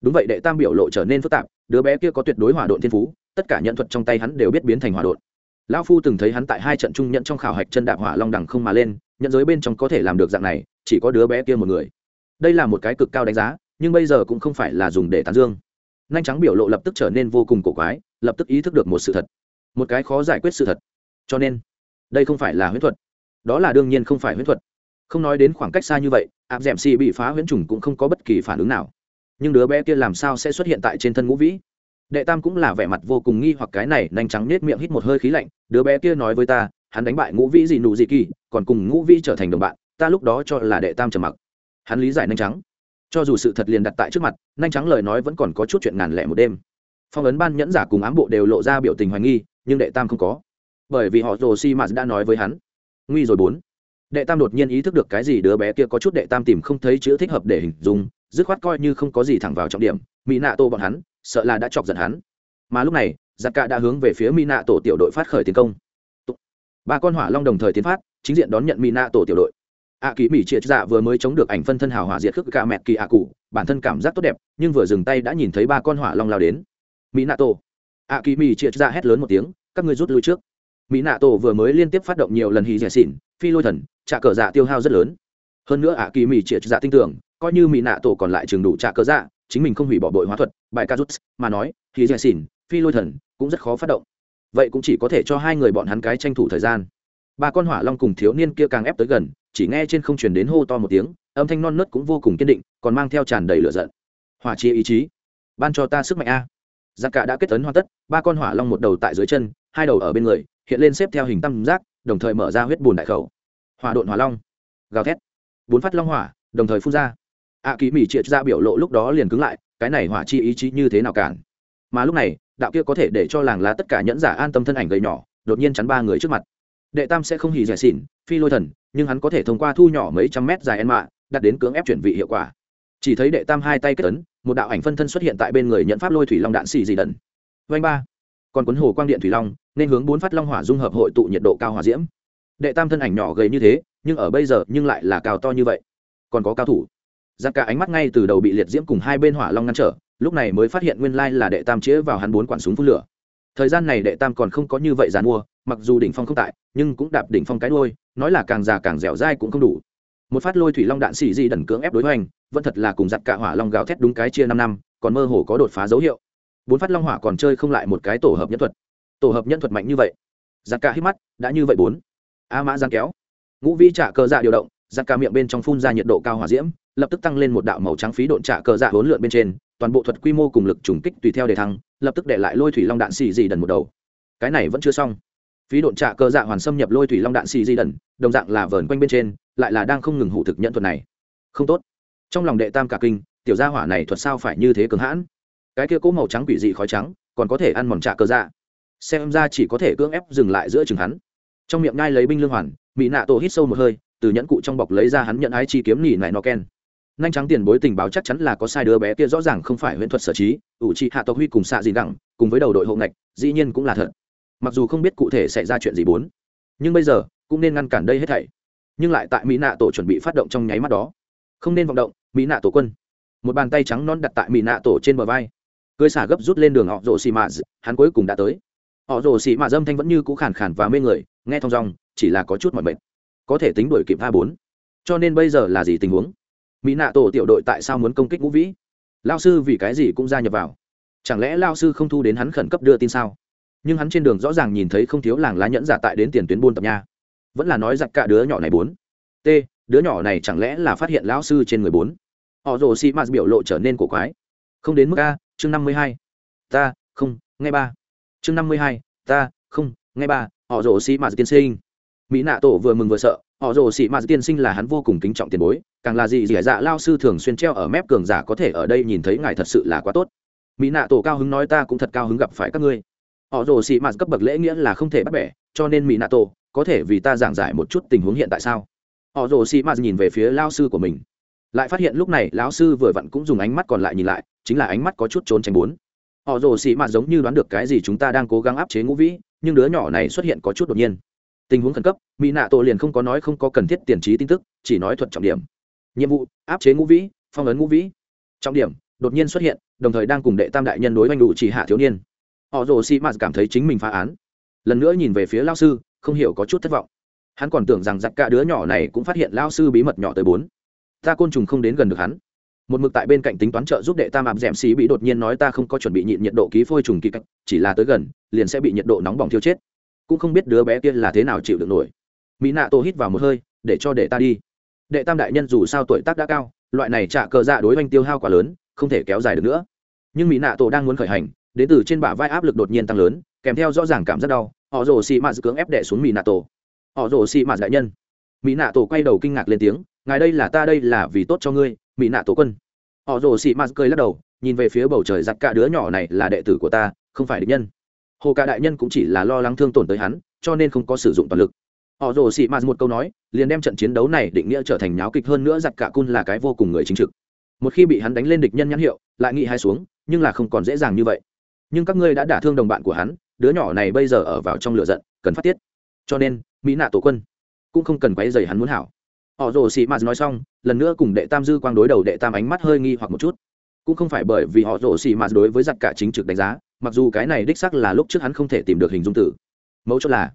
Speaker 1: Đúng vậy đệ tam biểu lộ trở nên phức tạp, đứa bé kia có tuyệt đối hỏa độn thiên phú, tất cả nhận thuật trong tay hắn đều biết biến thành hỏa độn lão phu từng thấy hắn tại hai trận trung nhận trong khảo hạch chân đạp hỏa long đẳng không mà lên, nhận giới bên trong có thể làm được dạng này, chỉ có đứa bé kia một người. Đây là một cái cực cao đánh giá, nhưng bây giờ cũng không phải là dùng để tán dương. Nhanh trắng biểu lộ lập tức trở nên vô cùng cổ quái, lập tức ý thức được một sự thật. Một cái khó giải quyết sự thật. Cho nên, đây không phải là huyễn thuật. Đó là đương nhiên không phải huyễn thuật. Không nói đến khoảng cách xa như vậy, áp d ẻ m xì bị phá huyễn trùng cũng không có bất kỳ phản ứng nào. Nhưng đứa bé kia làm sao sẽ xuất hiện tại trên thân ngũ vĩ? Đệ tam cũng là vẻ mặt vô cùng nghi hoặc cái này, nhanh trắng nết miệng hít một hơi khí lạnh, đứa bé kia nói với ta, hắn đánh bại ngũ vĩ gì nụ gì kỳ, còn cùng ngũ vĩ trở thành đồng bạn, ta lúc đó cho là đệ tam trầm mặc. Hắn lý giải nhanh trắng cho dù sự thật liền đặt tại trước mặt, nhanh trắng lời nói vẫn còn có chút chuyện ngàn lẻ một đêm. Phong ấn ban nhẫn giả cùng ám bộ đều lộ ra biểu tình hoài nghi, nhưng đệ tam không có. Bởi vì họ rồ si mạt đã nói với hắn, nguy rồi bốn. Đệ tam đột nhiên ý thức được cái gì đứa bé kia có chút đệ tam tìm không thấy chữ thích hợp để hình dung dứt khoát coi như không có gì thẳng vào trọng điểm mỹ nạ tổ bọn hắn, sợ là đã chọc giận hắn. Mà lúc này, giặc cạ đã hướng về phía mỹ nạ tổ tiểu đội phát khởi tiến công. Ba con hỏa long đồng thời tiến phát, chính diện đón nhận mỹ nạ tổ tiểu đội. Ạ kỳ mỹ triệt dạ vừa mới chống được ảnh phân thân hào hỏa diệt khước cả mẹ kỳ ạ cụ bản thân cảm giác tốt đẹp, nhưng vừa dừng tay đã nhìn thấy ba con hỏa long lao đến. Mỹ nạ tổ ạ kỳ mỹ triệt dạ hét lớn một tiếng, các ngươi rút lui trước. Mỹ nạ tổ vừa mới liên tiếp phát động nhiều lần hì dẻ xỉn, phi lôi thần, trả cờ dạ tiêu hao rất lớn. Hơn nữa ạ kỳ mỹ triệt dạ tin tưởng coi như mỹ nạ tổ còn lại trường đủ trả cơ dạ chính mình không hủy bỏ bội hóa thuật, bài ca rút, mà nói thì dè xỉn, phi lôi thần, cũng rất khó phát động. Vậy cũng chỉ có thể cho hai người bọn hắn cái tranh thủ thời gian. Ba con hỏa long cùng thiếu niên kia càng ép tới gần, chỉ nghe trên không truyền đến hô to một tiếng, âm thanh non nớt cũng vô cùng kiên định, còn mang theo tràn đầy lửa giận. Hỏa chia ý chí, ban cho ta sức mạnh a. Giặc cả đã kết tấn hoàn tất, ba con hỏa long một đầu tại dưới chân, hai đầu ở bên người, hiện lên xếp theo hình tam giác, đồng thời mở ra huyết bùn đại khẩu. Hỏa độn hỏa long, gào thét. Bốn phát long hỏa, đồng thời phun ra ạ kỳ mỹ triệt ra biểu lộ lúc đó liền cứng lại, cái này hỏa chi ý chí như thế nào cản? Mà lúc này, đạo kia có thể để cho làng lá tất cả nhẫn giả an tâm thân ảnh gầy nhỏ, đột nhiên chắn ba người trước mặt. Đệ tam sẽ không hì rẻ xỉn, phi lôi thần, nhưng hắn có thể thông qua thu nhỏ mấy trăm mét dài en mạ đặt đến cưỡng ép chuyển vị hiệu quả. Chỉ thấy đệ tam hai tay kết tấn một đạo ảnh phân thân xuất hiện tại bên người nhận pháp lôi thủy long đạn xì dị đần. Vanh ba. Còn cuốn hồ quang điện thủy long, nên hướng bốn phát long hỏa dung hợp hội tụ nhiệt độ cao hỏa diễm. Đệ tam thân ảnh nhỏ gầy như thế, nhưng ở bây giờ nhưng lại là cao to như vậy. Còn có cao thủ giặc cả ánh mắt ngay từ đầu bị liệt diễm cùng hai bên hỏa long ngăn trở, lúc này mới phát hiện nguyên lai là đệ tam chĩa vào hắn bốn quản súng phun lửa. Thời gian này đệ tam còn không có như vậy dàn mua, mặc dù đỉnh phong không tại, nhưng cũng đạp đỉnh phong cái đôi nói là càng già càng dẻo dai cũng không đủ. Một phát lôi thủy long đạn xì di đẩn cưỡng ép đối hoành, vẫn thật là cùng giặt cả hỏa long gào thét đúng cái chia năm năm, còn mơ hồ có đột phá dấu hiệu. Bốn phát long hỏa còn chơi không lại một cái tổ hợp nhân thuật. Tổ hợp nhân thuật mạnh như vậy. Giặt cả hít mắt, đã như vậy bốn. A mã giang kéo. Ngũ vi trả cờ dạ điều động giặc cả miệng bên trong phun ra nhiệt độ cao hỏa diễm, lập tức tăng lên một đạo màu trắng phí độn trả cờ dạ hỗn lượn bên trên, toàn bộ thuật quy mô cùng lực trùng kích tùy theo đề thăng, lập tức để lại lôi thủy long đạn xì dị đần một đầu. Cái này vẫn chưa xong. Phí độn trả cờ dạ hoàn xâm nhập lôi thủy long đạn xì dị đần, đồng dạng là vờn quanh bên trên, lại là đang không ngừng hủ thực nhận thuật này. Không tốt. Trong lòng đệ tam cả kinh, tiểu gia hỏa này thuật sao phải như thế cường hãn? Cái kia cố màu trắng quỷ dị khói trắng, còn có thể ăn mòn trạ cơ dạ. Xem ra chỉ có thể cưỡng ép dừng lại giữa chừng hắn. Trong miệng ngai lấy binh lương hoàn, mỹ nạ tổ hít sâu một hơi từ nhẫn cụ trong bọc lấy ra hắn nhận ái chi kiếm nỉ này nó ken. Nhanh trắng tiền bối tình báo chắc chắn là có sai đứa bé kia rõ ràng không phải huyễn thuật sở trí, ủ trị hạ tộc huy cùng xạ dìn đẳng, cùng với đầu đội hộ ngạch, dĩ nhiên cũng là thật. Mặc dù không biết cụ thể xảy ra chuyện gì bốn, nhưng bây giờ, cũng nên ngăn cản đây hết thảy. Nhưng lại tại mỹ nạ tổ chuẩn bị phát động trong nháy mắt đó. Không nên vọng động, mỹ nạ tổ quân. Một bàn tay trắng non đặt tại mỹ nạ tổ trên bờ vai. Cưới xả gấp rút lên đường họ rồ xì mạ hắn cuối cùng đã tới. Họ rồ xì mạ dâm thanh vẫn như cũ khàn khàn và mê người, nghe thong dong, chỉ là có chút mọi bệnh có thể tính đuổi kịp a bốn. Cho nên bây giờ là gì tình huống? Mỹ nạ tổ tiểu đội tại sao muốn công kích ngũ vĩ? Lao sư vì cái gì cũng gia nhập vào? Chẳng lẽ lao sư không thu đến hắn khẩn cấp đưa tin sao? Nhưng hắn trên đường rõ ràng nhìn thấy không thiếu làng lá nhẫn giả tại đến tiền tuyến buôn tập nha. Vẫn là nói giặc cả đứa nhỏ này bốn. T, đứa nhỏ này chẳng lẽ là phát hiện lão sư trên người bốn? Họ rồ si mạt biểu lộ trở nên cổ quái. Không đến mức a, chương năm mươi hai. Ta, không, nghe ba. Chương năm mươi hai, ta, không, nghe ba, họ rồ si mạt tiên sinh mỹ nạ tổ vừa mừng vừa sợ, họ rồ sĩ mạt tiên sinh là hắn vô cùng kính trọng tiền bối, càng là gì dỉ dạ lao sư thường xuyên treo ở mép cường giả có thể ở đây nhìn thấy ngài thật sự là quá tốt. Mỹ nạ tổ cao hứng nói ta cũng thật cao hứng gặp phải các ngươi. Họ rồ sĩ mạt cấp bậc lễ nghĩa là không thể bắt bẻ, cho nên mỹ nạ tổ, có thể vì ta giảng giải một chút tình huống hiện tại sao? Họ rồ sĩ mạt nhìn về phía lao sư của mình, lại phát hiện lúc này lão sư vừa vặn cũng dùng ánh mắt còn lại nhìn lại, chính là ánh mắt có chút trốn tránh bốn. Họ rồ sĩ mạt giống như đoán được cái gì chúng ta đang cố gắng áp chế ngũ vĩ, nhưng đứa nhỏ này xuất hiện có chút đột nhiên tình huống khẩn cấp, mỹ nạ tổ liền không có nói không có cần thiết tiền trí tin tức, chỉ nói thuật trọng điểm. Nhiệm vụ, áp chế ngũ vĩ, phong ấn ngũ vĩ. Trọng điểm, đột nhiên xuất hiện, đồng thời đang cùng đệ tam đại nhân đối oanh đủ chỉ hạ thiếu niên. Họ rồ xì mạt cảm thấy chính mình phá án. Lần nữa nhìn về phía lao sư, không hiểu có chút thất vọng. Hắn còn tưởng rằng giặc cả đứa nhỏ này cũng phát hiện lao sư bí mật nhỏ tới bốn. Ta côn trùng không đến gần được hắn. Một mực tại bên cạnh tính toán trợ giúp đệ tam ạp d ẻ m xì bị đột nhiên nói ta không có chuẩn bị nhịn nhiệt độ ký phôi trùng kỳ cách, chỉ là tới gần, liền sẽ bị nhiệt độ nóng bỏng thiêu chết cũng không biết đứa bé kia là thế nào chịu được nổi. Mỹ nạ tô hít vào một hơi, để cho đệ ta đi. Đệ tam đại nhân dù sao tuổi tác đã cao, loại này trả cờ dạ đối oanh tiêu hao quá lớn, không thể kéo dài được nữa. Nhưng mỹ nạ tổ đang muốn khởi hành, đến từ trên bả vai áp lực đột nhiên tăng lớn, kèm theo rõ ràng cảm giác đau, họ rồ xì mạt cưỡng ép đệ xuống mỹ nạ tổ họ rồ xì mạt đại nhân. Mỹ nạ tổ quay đầu kinh ngạc lên tiếng, ngài đây là ta, đây là vì tốt cho ngươi, mỹ nạ tổ quân. Họ rồ xì mạt cười lắc đầu, nhìn về phía bầu trời giặt cả đứa nhỏ này là đệ tử của ta, không phải địch nhân hồ Cả đại nhân cũng chỉ là lo lắng thương tổn tới hắn, cho nên không có sử dụng toàn lực. Họ rồ xì mạt một câu nói, liền đem trận chiến đấu này định nghĩa trở thành nháo kịch hơn nữa giặt cả cun là cái vô cùng người chính trực. Một khi bị hắn đánh lên địch nhân nhãn hiệu, lại nghĩ hai xuống, nhưng là không còn dễ dàng như vậy. Nhưng các ngươi đã đả thương đồng bạn của hắn, đứa nhỏ này bây giờ ở vào trong lửa giận, cần phát tiết. Cho nên, mỹ nạ tổ quân cũng không cần quấy dày hắn muốn hảo. Họ rồ xì mạt nói xong, lần nữa cùng đệ tam dư quang đối đầu đệ tam ánh mắt hơi nghi hoặc một chút. Cũng không phải bởi vì họ rồ xì mạt đối với giặc cả chính trực đánh giá mặc dù cái này đích sắc là lúc trước hắn không thể tìm được hình dung tử. Mấu chốt là,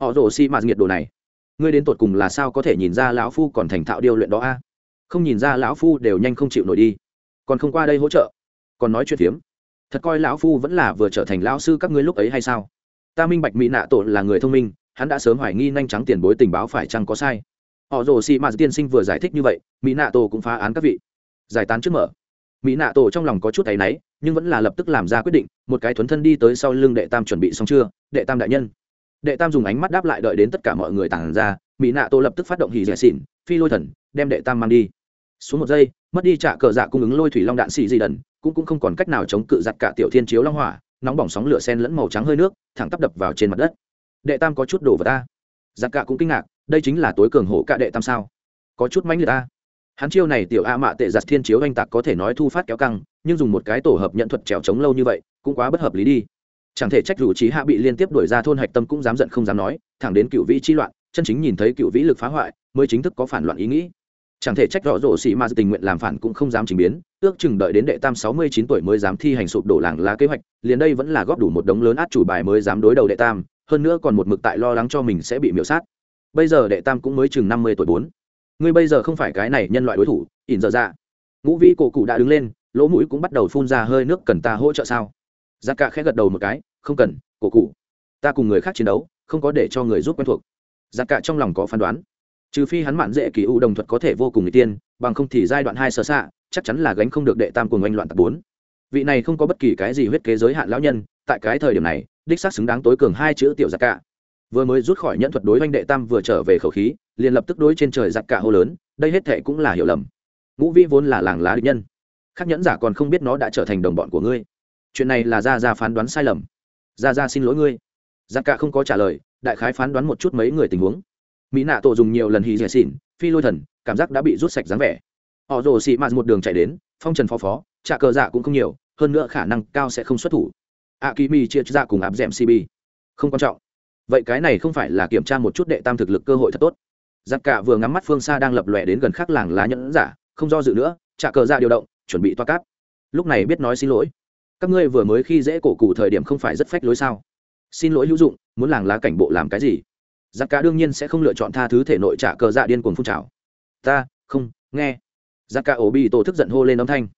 Speaker 1: họ rồ xi mạt nghiệt đồ này, ngươi đến tột cùng là sao có thể nhìn ra lão phu còn thành thạo điêu luyện đó a? Không nhìn ra lão phu đều nhanh không chịu nổi đi. Còn không qua đây hỗ trợ, còn nói chuyện phiếm. Thật coi lão phu vẫn là vừa trở thành lão sư các ngươi lúc ấy hay sao? Ta minh bạch mỹ nạ tổ là người thông minh, hắn đã sớm hoài nghi nhanh trắng tiền bối tình báo phải chăng có sai. Họ rồ xì mạt tiên sinh vừa giải thích như vậy, mỹ nạ tổ cũng phá án các vị. Giải tán trước mở mỹ nạ tổ trong lòng có chút áy náy, nhưng vẫn là lập tức làm ra quyết định, một cái thuấn thân đi tới sau lưng đệ tam chuẩn bị xong chưa, đệ tam đại nhân. Đệ tam dùng ánh mắt đáp lại đợi đến tất cả mọi người tản ra, mỹ nạ tổ lập tức phát động hì rẻ xỉn, phi lôi thần, đem đệ tam mang đi. Xuống một giây, mất đi trả cờ dạ cung ứng lôi thủy long đạn xì di đần, cũng cũng không còn cách nào chống cự giặt cả tiểu thiên chiếu long hỏa, nóng bỏng sóng lửa sen lẫn màu trắng hơi nước, thẳng tắp đập vào trên mặt đất. Đệ tam có chút đổ vào ta. Giặc cả cũng kinh ngạc, đây chính là tối cường hổ cả đệ tam sao? Có chút mánh người ta hắn chiêu này tiểu a mạ tệ giặt thiên chiếu anh tạc có thể nói thu phát kéo căng, nhưng dùng một cái tổ hợp nhận thuật trèo trống lâu như vậy, cũng quá bất hợp lý đi. Chẳng thể trách rủ trí hạ bị liên tiếp đuổi ra thôn hạch tâm cũng dám giận không dám nói, thẳng đến cựu vĩ chi loạn, chân chính nhìn thấy cựu vĩ lực phá hoại, mới chính thức có phản loạn ý nghĩ. Chẳng thể trách rõ rổ xị ma tình nguyện làm phản cũng không dám trình biến, ước chừng đợi đến đệ tam sáu mươi chín tuổi mới dám thi hành sụp đổ làng lá kế hoạch, liền đây vẫn là góp đủ một đống lớn át chủ bài mới dám đối đầu đệ tam, hơn nữa còn một mực tại lo lắng cho mình sẽ bị miễu sát. Bây giờ đệ tam cũng mới chừng năm mươi tuổi bốn ngươi bây giờ không phải cái này nhân loại đối thủ, ỉn giờ ra dạ. ngũ vĩ cổ cụ đã đứng lên, lỗ mũi cũng bắt đầu phun ra hơi nước cần ta hỗ trợ sao? Giặc Cả khẽ gật đầu một cái, không cần, cổ cụ. Ta cùng người khác chiến đấu, không có để cho người giúp quen thuộc. Giặc Cả trong lòng có phán đoán. Trừ phi hắn mạn dễ kỳ u đồng thuật có thể vô cùng người tiên, bằng không thì giai đoạn hai sơ xạ, chắc chắn là gánh không được đệ tam cùng oanh loạn tập bốn. Vị này không có bất kỳ cái gì huyết kế giới hạn lão nhân, tại cái thời điểm này, đích xác xứng đáng tối cường hai chữ tiểu giặc cả vừa mới rút khỏi nhẫn thuật đối oanh đệ tam vừa trở về khẩu khí, liền lập tức đối trên trời giặc cả hô lớn, đây hết thệ cũng là hiểu lầm. Ngũ vĩ vốn là làng lá địch nhân, khác nhẫn giả còn không biết nó đã trở thành đồng bọn của ngươi. Chuyện này là ra ra phán đoán sai lầm. Ra ra xin lỗi ngươi. Giặc cả không có trả lời, đại khái phán đoán một chút mấy người tình huống. Mỹ nạ tổ dùng nhiều lần hì dẻ xỉn, phi lôi thần, cảm giác đã bị rút sạch dáng vẻ. Họ rồ xị mạt một đường chạy đến, phong trần phó phó, trả cờ dạ cũng không nhiều, hơn nữa khả năng cao sẽ không xuất thủ. A kỳ mi chia ra cùng áp d ẻ m cb không quan trọng vậy cái này không phải là kiểm tra một chút đệ tam thực lực cơ hội thật tốt. Giặc cả vừa ngắm mắt phương xa đang lập lòe đến gần khắc làng lá nhẫn giả, không do dự nữa, trả cờ ra điều động, chuẩn bị toa cáp. Lúc này biết nói xin lỗi. Các ngươi vừa mới khi dễ cổ cụ thời điểm không phải rất phách lối sao? Xin lỗi hữu dụng, muốn làng lá cảnh bộ làm cái gì? Giặc cả đương nhiên sẽ không lựa chọn tha thứ thể nội trả cờ dạ điên cuồng phun trào. Ta, không, nghe. Giặc cả ổ bị tổ thức giận hô lên âm thanh.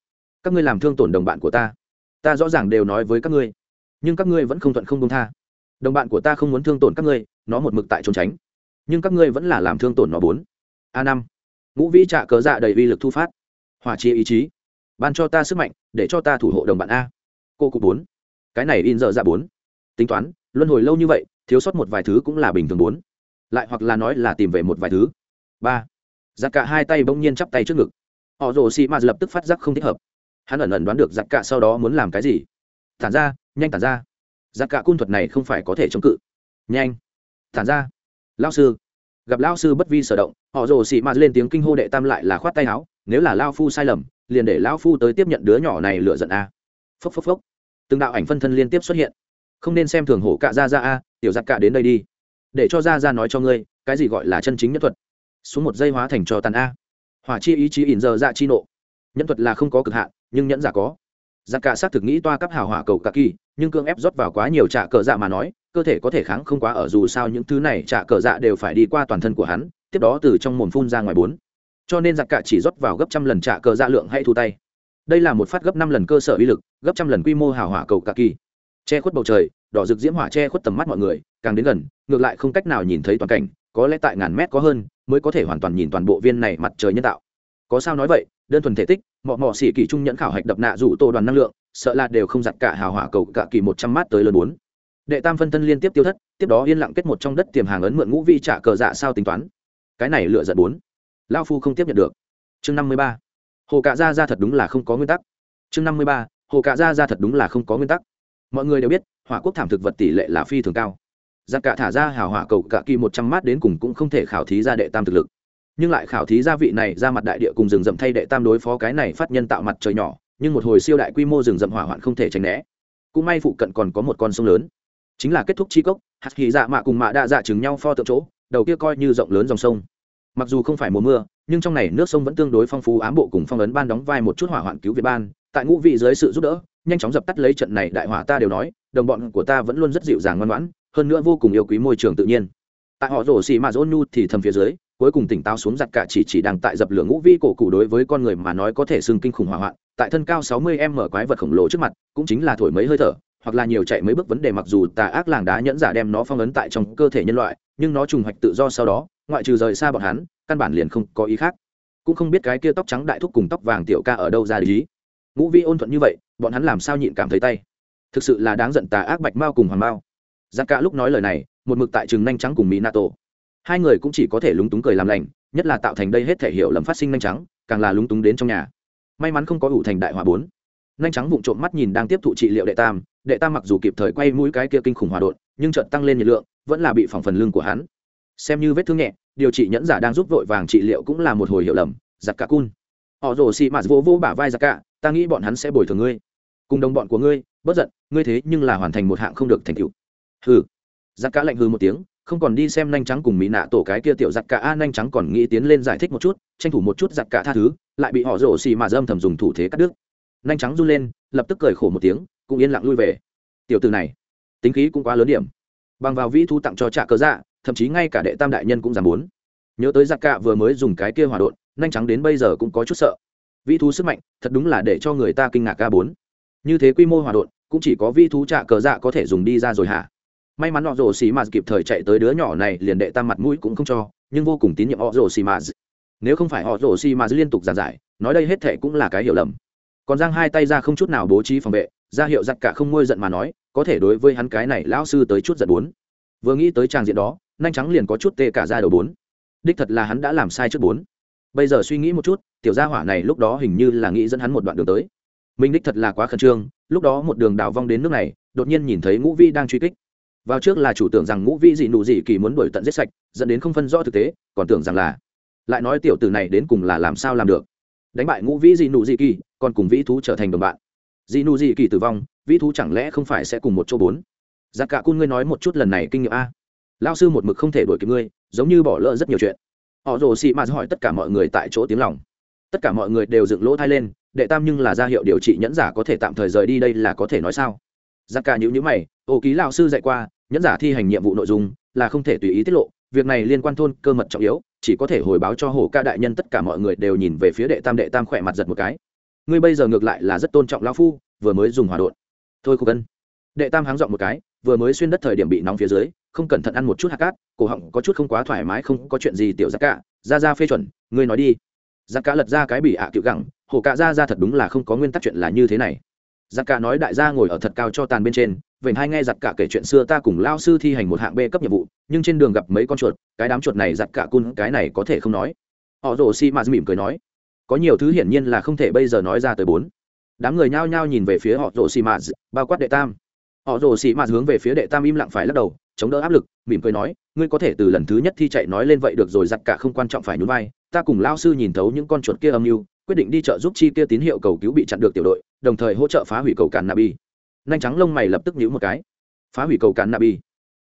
Speaker 1: Các ngươi làm thương tổn đồng bạn của ta. Ta rõ ràng đều nói với các ngươi, nhưng các ngươi vẫn không thuận không công tha đồng bạn của ta không muốn thương tổn các ngươi, nó một mực tại trốn tránh. Nhưng các ngươi vẫn là làm thương tổn nó bốn. A năm. Ngũ vĩ trạ cớ dạ đầy uy lực thu phát. Hòa chia ý chí. Ban cho ta sức mạnh, để cho ta thủ hộ đồng bạn a. Cô cụ bốn. Cái này in dở dạ bốn. Tính toán, luân hồi lâu như vậy, thiếu sót một vài thứ cũng là bình thường bốn. Lại hoặc là nói là tìm về một vài thứ. Ba. Giặc cả hai tay bỗng nhiên chắp tay trước ngực. Họ rồ xị m lập tức phát giác không thích hợp. Hắn ẩn ẩn đoán được giặc cả sau đó muốn làm cái gì. Tản ra, nhanh tản ra giặc cả cung thuật này không phải có thể chống cự. Nhanh. Tản ra. Lao sư. Gặp lao sư bất vi sở động, họ rồ xị mạt lên tiếng kinh hô đệ tam lại là khoát tay áo, nếu là lao phu sai lầm, liền để lao phu tới tiếp nhận đứa nhỏ này lựa giận a. Phốc phốc phốc. Từng đạo ảnh phân thân liên tiếp xuất hiện. Không nên xem thường hổ cạ ra ra a, tiểu giặc cả đến đây đi. Để cho ra ra nói cho ngươi, cái gì gọi là chân chính nhất thuật? Xuống một giây hóa thành cho tàn a. Hỏa chi ý chí ỉn giờ dạ chi nộ. Nhân thuật là không có cực hạn, nhưng nhẫn giả có. Giặc cả xác thực nghĩ toa cấp hào hỏa cầu cả kỳ nhưng cương ép rót vào quá nhiều trạ cờ dạ mà nói, cơ thể có thể kháng không quá ở dù sao những thứ này trạ cờ dạ đều phải đi qua toàn thân của hắn, tiếp đó từ trong mồm phun ra ngoài bốn. Cho nên giặc cả chỉ rót vào gấp trăm lần trạ cờ dạ lượng hay thu tay. Đây là một phát gấp năm lần cơ sở uy lực, gấp trăm lần quy mô hào hỏa cầu cà kỳ. Che khuất bầu trời, đỏ rực diễm hỏa che khuất tầm mắt mọi người, càng đến gần, ngược lại không cách nào nhìn thấy toàn cảnh, có lẽ tại ngàn mét có hơn, mới có thể hoàn toàn nhìn toàn bộ viên này mặt trời nhân tạo. Có sao nói vậy, đơn thuần thể tích, mọ mọ xỉ kỳ trung nhẫn khảo hạch đập nạ rủ tô đoàn năng lượng sợ là đều không giặt cả hào hỏa cầu cả kỳ một trăm mát tới lớn bốn. Đệ tam phân thân liên tiếp tiêu thất, tiếp đó yên lặng kết một trong đất tiềm hàng ấn mượn ngũ vi trả cờ dạ sao tính toán. Cái này lựa giận bốn. Lao phu không tiếp nhận được. Chương năm mươi ba. Hồ cạ ra ra thật đúng là không có nguyên tắc. Chương năm mươi ba. Hồ cạ ra ra thật đúng là không có nguyên tắc. Mọi người đều biết, hỏa quốc thảm thực vật tỷ lệ là phi thường cao. Giặc cả thả ra hào hỏa cầu cả kỳ một trăm mát đến cùng cũng không thể khảo thí ra đệ tam thực lực. Nhưng lại khảo thí gia vị này ra mặt đại địa cùng rừng rậm thay đệ tam đối phó cái này phát nhân tạo mặt trời nhỏ nhưng một hồi siêu đại quy mô rừng rậm hỏa hoạn không thể tránh né. Cũng may phụ cận còn có một con sông lớn. Chính là kết thúc chi cốc hạt kỳ dạ mạ cùng mạ đa dạ chừng nhau pho tượng chỗ, đầu kia coi như rộng lớn dòng sông. Mặc dù không phải mùa mưa, nhưng trong này nước sông vẫn tương đối phong phú ám bộ cùng phong ấn ban đóng vai một chút hỏa hoạn cứu việt ban. Tại ngũ vị dưới sự giúp đỡ, nhanh chóng dập tắt lấy trận này đại hỏa ta đều nói, đồng bọn của ta vẫn luôn rất dịu dàng ngoan ngoãn, hơn nữa vô cùng yêu quý môi trường tự nhiên. Tại họ rổ xì mà dỗ nhu thì thầm phía dưới, cuối cùng tỉnh táo xuống giặt cả chỉ chỉ đang tại dập lửa ngũ vi cổ cụ đối với con người mà nói có thể xưng kinh khủng hỏa hoạn tại thân cao 60 m quái vật khổng lồ trước mặt, cũng chính là thổi mấy hơi thở, hoặc là nhiều chạy mấy bước vấn đề mặc dù tà ác làng đá nhẫn giả đem nó phong ấn tại trong cơ thể nhân loại, nhưng nó trùng hoạch tự do sau đó, ngoại trừ rời xa bọn hắn, căn bản liền không có ý khác. Cũng không biết cái kia tóc trắng đại thúc cùng tóc vàng tiểu ca ở đâu ra lý. Ngũ vi ôn thuận như vậy, bọn hắn làm sao nhịn cảm thấy tay? Thực sự là đáng giận tà ác bạch mao cùng hoàng mao. Giặc cả lúc nói lời này, một mực tại trường nhanh trắng cùng mỹ nato hai người cũng chỉ có thể lúng túng cười làm lành, nhất là tạo thành đây hết thể hiệu lầm phát sinh nhanh trắng, càng là lúng túng đến trong nhà may mắn không có ủ thành đại hỏa bốn. Nhanh trắng vụng trộm mắt nhìn đang tiếp thụ trị liệu đệ tam đệ tam mặc dù kịp thời quay mũi cái kia kinh khủng hòa đột nhưng trận tăng lên nhiệt lượng, vẫn là bị phỏng phần lưng của hắn. Xem như vết thương nhẹ, điều trị nhẫn giả đang giúp vội vàng trị liệu cũng là một hồi hiểu lầm, giặc cả cun. Họ rồ xị mạt vô vô bả vai giặc cả, ta nghĩ bọn hắn sẽ bồi thường ngươi. Cùng đồng bọn của ngươi bất giận, ngươi thế nhưng là hoàn thành một hạng không được thành tựu. Hừ. Giặc cả lạnh hừ một tiếng, không còn đi xem nhanh trắng cùng mỹ nạ tổ cái kia tiểu giặc cả. A, nhanh trắng còn nghĩ tiến lên giải thích một chút, tranh thủ một chút giặc cả tha thứ lại bị họ rổ xì mà dâm thầm dùng thủ thế cắt đứt. Nhanh trắng run lên, lập tức cười khổ một tiếng, cũng yên lặng lui về. Tiểu từ này, tính khí cũng quá lớn điểm. Bằng vào vĩ thu tặng cho trạ cớ dạ thậm chí ngay cả đệ tam đại nhân cũng giảm bốn nhớ tới giặc cả vừa mới dùng cái kia hòa đột nhanh trắng đến bây giờ cũng có chút sợ. Vĩ thú sức mạnh, thật đúng là để cho người ta kinh ngạc ca bốn. Như thế quy mô hòa đột cũng chỉ có vĩ thú trạ cờ dạ có thể dùng đi ra rồi hả? May mắn họ rồ xì mạt kịp thời chạy tới đứa nhỏ này, liền đệ tam mặt mũi cũng không cho, nhưng vô cùng tín nhiệm họ rồ xì mạt nếu không phải họ rổ xi mà liên tục giàn giải, nói đây hết thệ cũng là cái hiểu lầm. Còn giang hai tay ra không chút nào bố trí phòng vệ, ra hiệu giặc cả không ngôi giận mà nói, có thể đối với hắn cái này lão sư tới chút giận bốn. Vừa nghĩ tới tràng diện đó, nhanh trắng liền có chút tê cả ra đầu bốn. Đích thật là hắn đã làm sai trước bốn. Bây giờ suy nghĩ một chút, tiểu gia hỏa này lúc đó hình như là nghĩ dẫn hắn một đoạn đường tới. Mình đích thật là quá khẩn trương, lúc đó một đường đào vong đến nước này, đột nhiên nhìn thấy ngũ vi đang truy kích. Vào trước là chủ tưởng rằng ngũ vi dị nụ dị kỳ muốn đuổi tận giết sạch, dẫn đến không phân rõ thực tế, còn tưởng rằng là lại nói tiểu tử này đến cùng là làm sao làm được? Đánh bại ngũ vĩ dị nụ dị kỳ còn cùng vĩ thú trở thành đồng bạn. Dị nụ dị kỳ tử vong, vĩ thú chẳng lẽ không phải sẽ cùng một chỗ bốn? Giặc cả cun ngươi nói một chút lần này kinh nghiệm a. Lao sư một mực không thể đuổi kịp ngươi, giống như bỏ lỡ rất nhiều chuyện. Họ rồ xị mạt hỏi tất cả mọi người tại chỗ tiếng lòng. Tất cả mọi người đều dựng lỗ thai lên, đệ tam nhưng là ra hiệu điều trị nhẫn giả có thể tạm thời rời đi đây là có thể nói sao? Giặc cả nhữ nhữ mày, ô ký lao sư dạy qua, nhẫn giả thi hành nhiệm vụ nội dung là không thể tùy ý tiết lộ việc này liên quan thôn cơ mật trọng yếu, chỉ có thể hồi báo cho hồ ca đại nhân, tất cả mọi người đều nhìn về phía đệ tam đệ tam khỏe mặt giật một cái. Ngươi bây giờ ngược lại là rất tôn trọng lao phu, vừa mới dùng hòa đột thôi khô cân đệ tam háng dọn một cái, vừa mới xuyên đất thời điểm bị nóng phía dưới, không cẩn thận ăn một chút hạt cát, cổ họng có chút không quá thoải mái, không có chuyện gì, tiểu giác cả, ra ra phê chuẩn, ngươi nói đi. Giác cả lật ra cái bị ạ à cựu gẳng, hồ cạ ra ra thật đúng là không có nguyên tắc chuyện là như thế này giặc cả nói đại gia ngồi ở thật cao cho tàn bên trên vậy hai nghe giặc cả kể chuyện xưa ta cùng lao sư thi hành một hạng b cấp nhiệm vụ, nhưng trên đường gặp mấy con chuột, cái đám chuột này giặc cả cun, cái này có thể không nói. Họ rồ si maz mỉm cười nói, có nhiều thứ hiển nhiên là không thể bây giờ nói ra tới bốn. Đám người nhao nhao nhìn về phía họ rồ si maz bao quát đệ tam. Họ rồ si maz hướng về phía đệ tam im lặng phải lắc đầu, chống đỡ áp lực, mỉm cười nói, ngươi có thể từ lần thứ nhất thi chạy nói lên vậy được rồi, giặc cả không quan trọng phải nhún vai, ta cùng lao sư nhìn thấu những con chuột kia âm mưu, quyết định đi chợ giúp chi kia tín hiệu cầu cứu bị chặn được tiểu đội đồng thời hỗ trợ phá hủy cầu cản nabi. Nhanh trắng lông mày lập tức nhíu một cái. Phá hủy cầu cản nabi.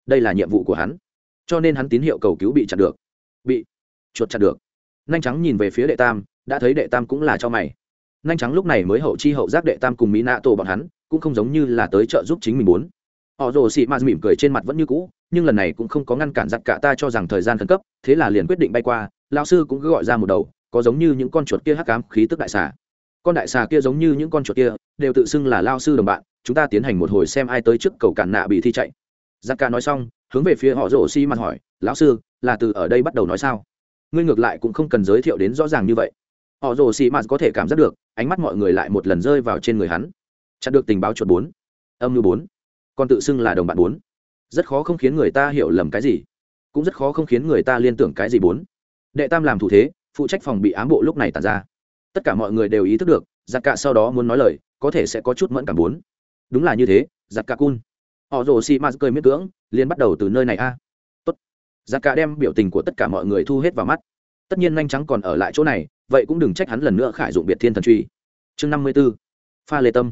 Speaker 1: Đây là nhiệm vụ của hắn. Cho nên hắn tín hiệu cầu cứu bị chặn được. Bị chuột chặn được. Nhanh trắng nhìn về phía đệ tam, đã thấy đệ tam cũng là cho mày. Nhanh trắng lúc này mới hậu chi hậu giác đệ tam cùng mỹ nạ tổ bọn hắn, cũng không giống như là tới chợ giúp chính mình muốn. Họ rồ xị mạt mỉm cười trên mặt vẫn như cũ, nhưng lần này cũng không có ngăn cản giặc cả ta cho rằng thời gian khẩn cấp, thế là liền quyết định bay qua lao sư cũng cứ gọi ra một đầu, có giống như những con chuột kia hắc cám khí tức đại xà con đại xà kia giống như những con chuột kia, đều tự xưng là lao sư đồng bạn, chúng ta tiến hành một hồi xem ai tới trước cầu cản nạ bị thi chạy. Giặc ca nói xong, hướng về phía họ rổ xi mặt hỏi, lão sư, là từ ở đây bắt đầu nói sao? Ngươi ngược lại cũng không cần giới thiệu đến rõ ràng như vậy. Họ rồ xì mạt có thể cảm giác được, ánh mắt mọi người lại một lần rơi vào trên người hắn. Chặn được tình báo chuột bốn. Âm như bốn. Còn tự xưng là đồng bạn bốn. Rất khó không khiến người ta hiểu lầm cái gì. Cũng rất khó không khiến người ta liên tưởng cái gì bốn. Đệ tam làm thủ thế, phụ trách phòng bị ám bộ lúc này tàn ra tất cả mọi người đều ý thức được, giặc cạ sau đó muốn nói lời, có thể sẽ có chút mẫn cảm bốn. Đúng là như thế, giặc cạ cun. Họ rồ xì mạt cười miết cưỡng, liền bắt đầu từ nơi này a. Tốt. Giặc cạ đem biểu tình của tất cả mọi người thu hết vào mắt. Tất nhiên nhanh trắng còn ở lại chỗ này, vậy cũng đừng trách hắn lần nữa khải dụng biệt thiên thần truy. Chương năm mươi b ố pha lê tâm.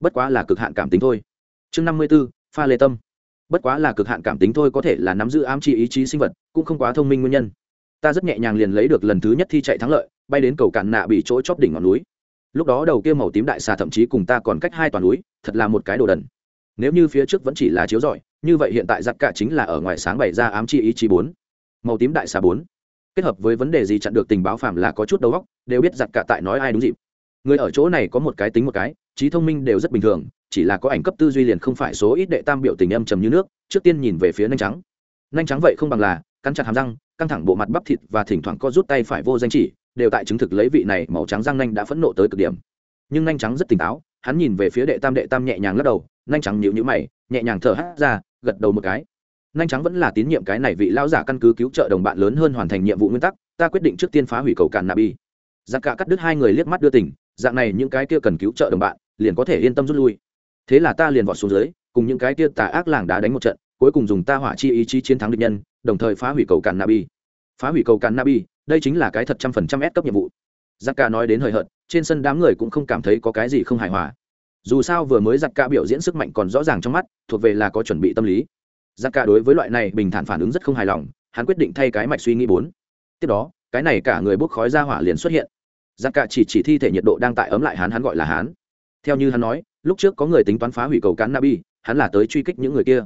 Speaker 1: Bất quá là cực hạn cảm tính thôi. Chương năm mươi b ố pha lê tâm. Bất quá là cực hạn cảm tính thôi có thể là nắm giữ ám chi ý chí sinh vật, cũng không quá thông minh nguyên nhân. Ta rất nhẹ nhàng liền lấy được lần thứ nhất thi chạy thắng lợi bay đến cầu cạn nạ bị chỗ chóp đỉnh ngọn núi. Lúc đó đầu kia màu tím đại xà thậm chí cùng ta còn cách hai toàn núi, thật là một cái đồ đần. Nếu như phía trước vẫn chỉ là chiếu rọi, như vậy hiện tại giặc cả chính là ở ngoài sáng bày ra ám chi ý chí bốn. Màu tím đại xà bốn. Kết hợp với vấn đề gì chặn được tình báo phạm là có chút đầu óc, đều biết giặc cả tại nói ai đúng dịp. Người ở chỗ này có một cái tính một cái, trí thông minh đều rất bình thường, chỉ là có ảnh cấp tư duy liền không phải số ít đệ tam biểu tình âm trầm như nước, trước tiên nhìn về phía nhanh trắng. Nhanh trắng vậy không bằng là, cắn chặt hàm răng, căng thẳng bộ mặt bắp thịt và thỉnh thoảng co rút tay phải vô danh chỉ đều tại chứng thực lấy vị này màu trắng răng nanh đã phẫn nộ tới cực điểm. Nhưng nanh trắng rất tỉnh táo, hắn nhìn về phía đệ tam đệ tam nhẹ nhàng lắc đầu, nanh trắng nhịu nhữ mày, nhẹ nhàng thở hát ra, gật đầu một cái. Nhanh trắng vẫn là tín nhiệm cái này vị lão giả căn cứ cứu trợ đồng bạn lớn hơn hoàn thành nhiệm vụ nguyên tắc, ta quyết định trước tiên phá hủy cầu cản nabi giặc cả cắt đứt hai người liếc mắt đưa tỉnh dạng này những cái kia cần cứu trợ đồng bạn, liền có thể yên tâm rút lui. Thế là ta liền vọt xuống dưới, cùng những cái kia tà ác làng đá đánh một trận, cuối cùng dùng ta hỏa chi ý chí chiến thắng địch nhân, đồng thời phá hủy cầu càn nabi phá hủy cầu càn nabi đây chính là cái thật trăm phần trăm ép cấp nhiệm vụ. Giặc ca nói đến hời hợt, trên sân đám người cũng không cảm thấy có cái gì không hài hòa. Dù sao vừa mới giặc ca biểu diễn sức mạnh còn rõ ràng trong mắt, thuộc về là có chuẩn bị tâm lý. Giặc ca đối với loại này bình thản phản ứng rất không hài lòng, hắn quyết định thay cái mạch suy nghĩ bốn. Tiếp đó, cái này cả người bốc khói ra hỏa liền xuất hiện. Giặc ca chỉ chỉ thi thể nhiệt độ đang tại ấm lại hắn hắn gọi là hắn. Theo như hắn nói, lúc trước có người tính toán phá hủy cầu cán nabi, hắn là tới truy kích những người kia.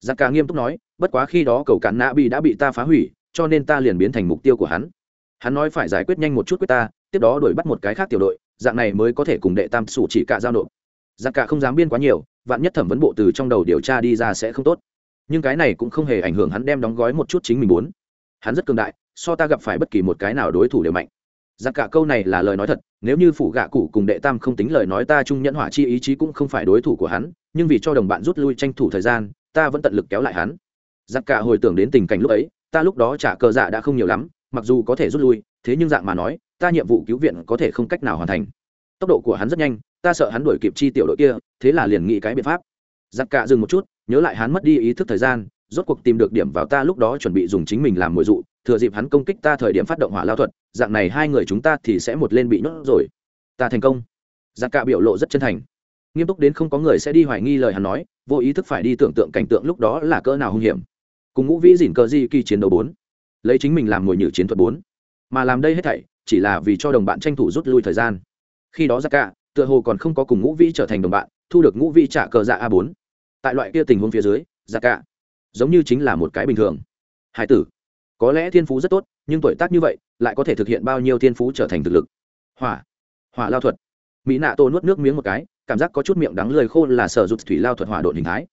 Speaker 1: Giặc ca nghiêm túc nói, bất quá khi đó cầu cán nabi đã bị ta phá hủy, cho nên ta liền biến thành mục tiêu của hắn hắn nói phải giải quyết nhanh một chút quyết ta, tiếp đó đuổi bắt một cái khác tiểu đội, dạng này mới có thể cùng đệ tam sủ chỉ cả giao nộp. Giặc cả không dám biên quá nhiều, vạn nhất thẩm vấn bộ từ trong đầu điều tra đi ra sẽ không tốt. Nhưng cái này cũng không hề ảnh hưởng hắn đem đóng gói một chút chính mình muốn. Hắn rất cường đại, so ta gặp phải bất kỳ một cái nào đối thủ đều mạnh. Giặc cả câu này là lời nói thật, nếu như phủ gạ cụ cùng đệ tam không tính lời nói ta trung nhẫn hỏa chi ý chí cũng không phải đối thủ của hắn, nhưng vì cho đồng bạn rút lui tranh thủ thời gian, ta vẫn tận lực kéo lại hắn. Giặc cả hồi tưởng đến tình cảnh lúc ấy, ta lúc đó trả cờ dạ đã không nhiều lắm mặc dù có thể rút lui, thế nhưng dạng mà nói, ta nhiệm vụ cứu viện có thể không cách nào hoàn thành. Tốc độ của hắn rất nhanh, ta sợ hắn đuổi kịp chi tiểu đội kia, thế là liền nghĩ cái biện pháp. Giặc cả dừng một chút, nhớ lại hắn mất đi ý thức thời gian, rốt cuộc tìm được điểm vào ta lúc đó chuẩn bị dùng chính mình làm mồi dụ, thừa dịp hắn công kích ta thời điểm phát động hỏa lao thuật, dạng này hai người chúng ta thì sẽ một lên bị nhốt rồi. Ta thành công. Giặc cả biểu lộ rất chân thành. Nghiêm túc đến không có người sẽ đi hoài nghi lời hắn nói, vô ý thức phải đi tưởng tượng cảnh tượng lúc đó là cỡ nào hung hiểm. Cùng ngũ vĩ dìn cờ di kỳ chiến đấu bốn lấy chính mình làm mồi nhử chiến thuật bốn. Mà làm đây hết thảy, chỉ là vì cho đồng bạn tranh thủ rút lui thời gian. Khi đó giặc cả, tựa hồ còn không có cùng ngũ vĩ trở thành đồng bạn, thu được ngũ vĩ trả cờ dạ a bốn. Tại loại kia tình huống phía dưới, giặc cả giống như chính là một cái bình thường. Hải tử, có lẽ thiên phú rất tốt, nhưng tuổi tác như vậy, lại có thể thực hiện bao nhiêu thiên phú trở thành thực lực? Hỏa hỏa lao thuật. Mỹ nạ tô nuốt nước miếng một cái, cảm giác có chút miệng đắng lời khô là sở rụt thủy lao thuật hỏa độn hình thái.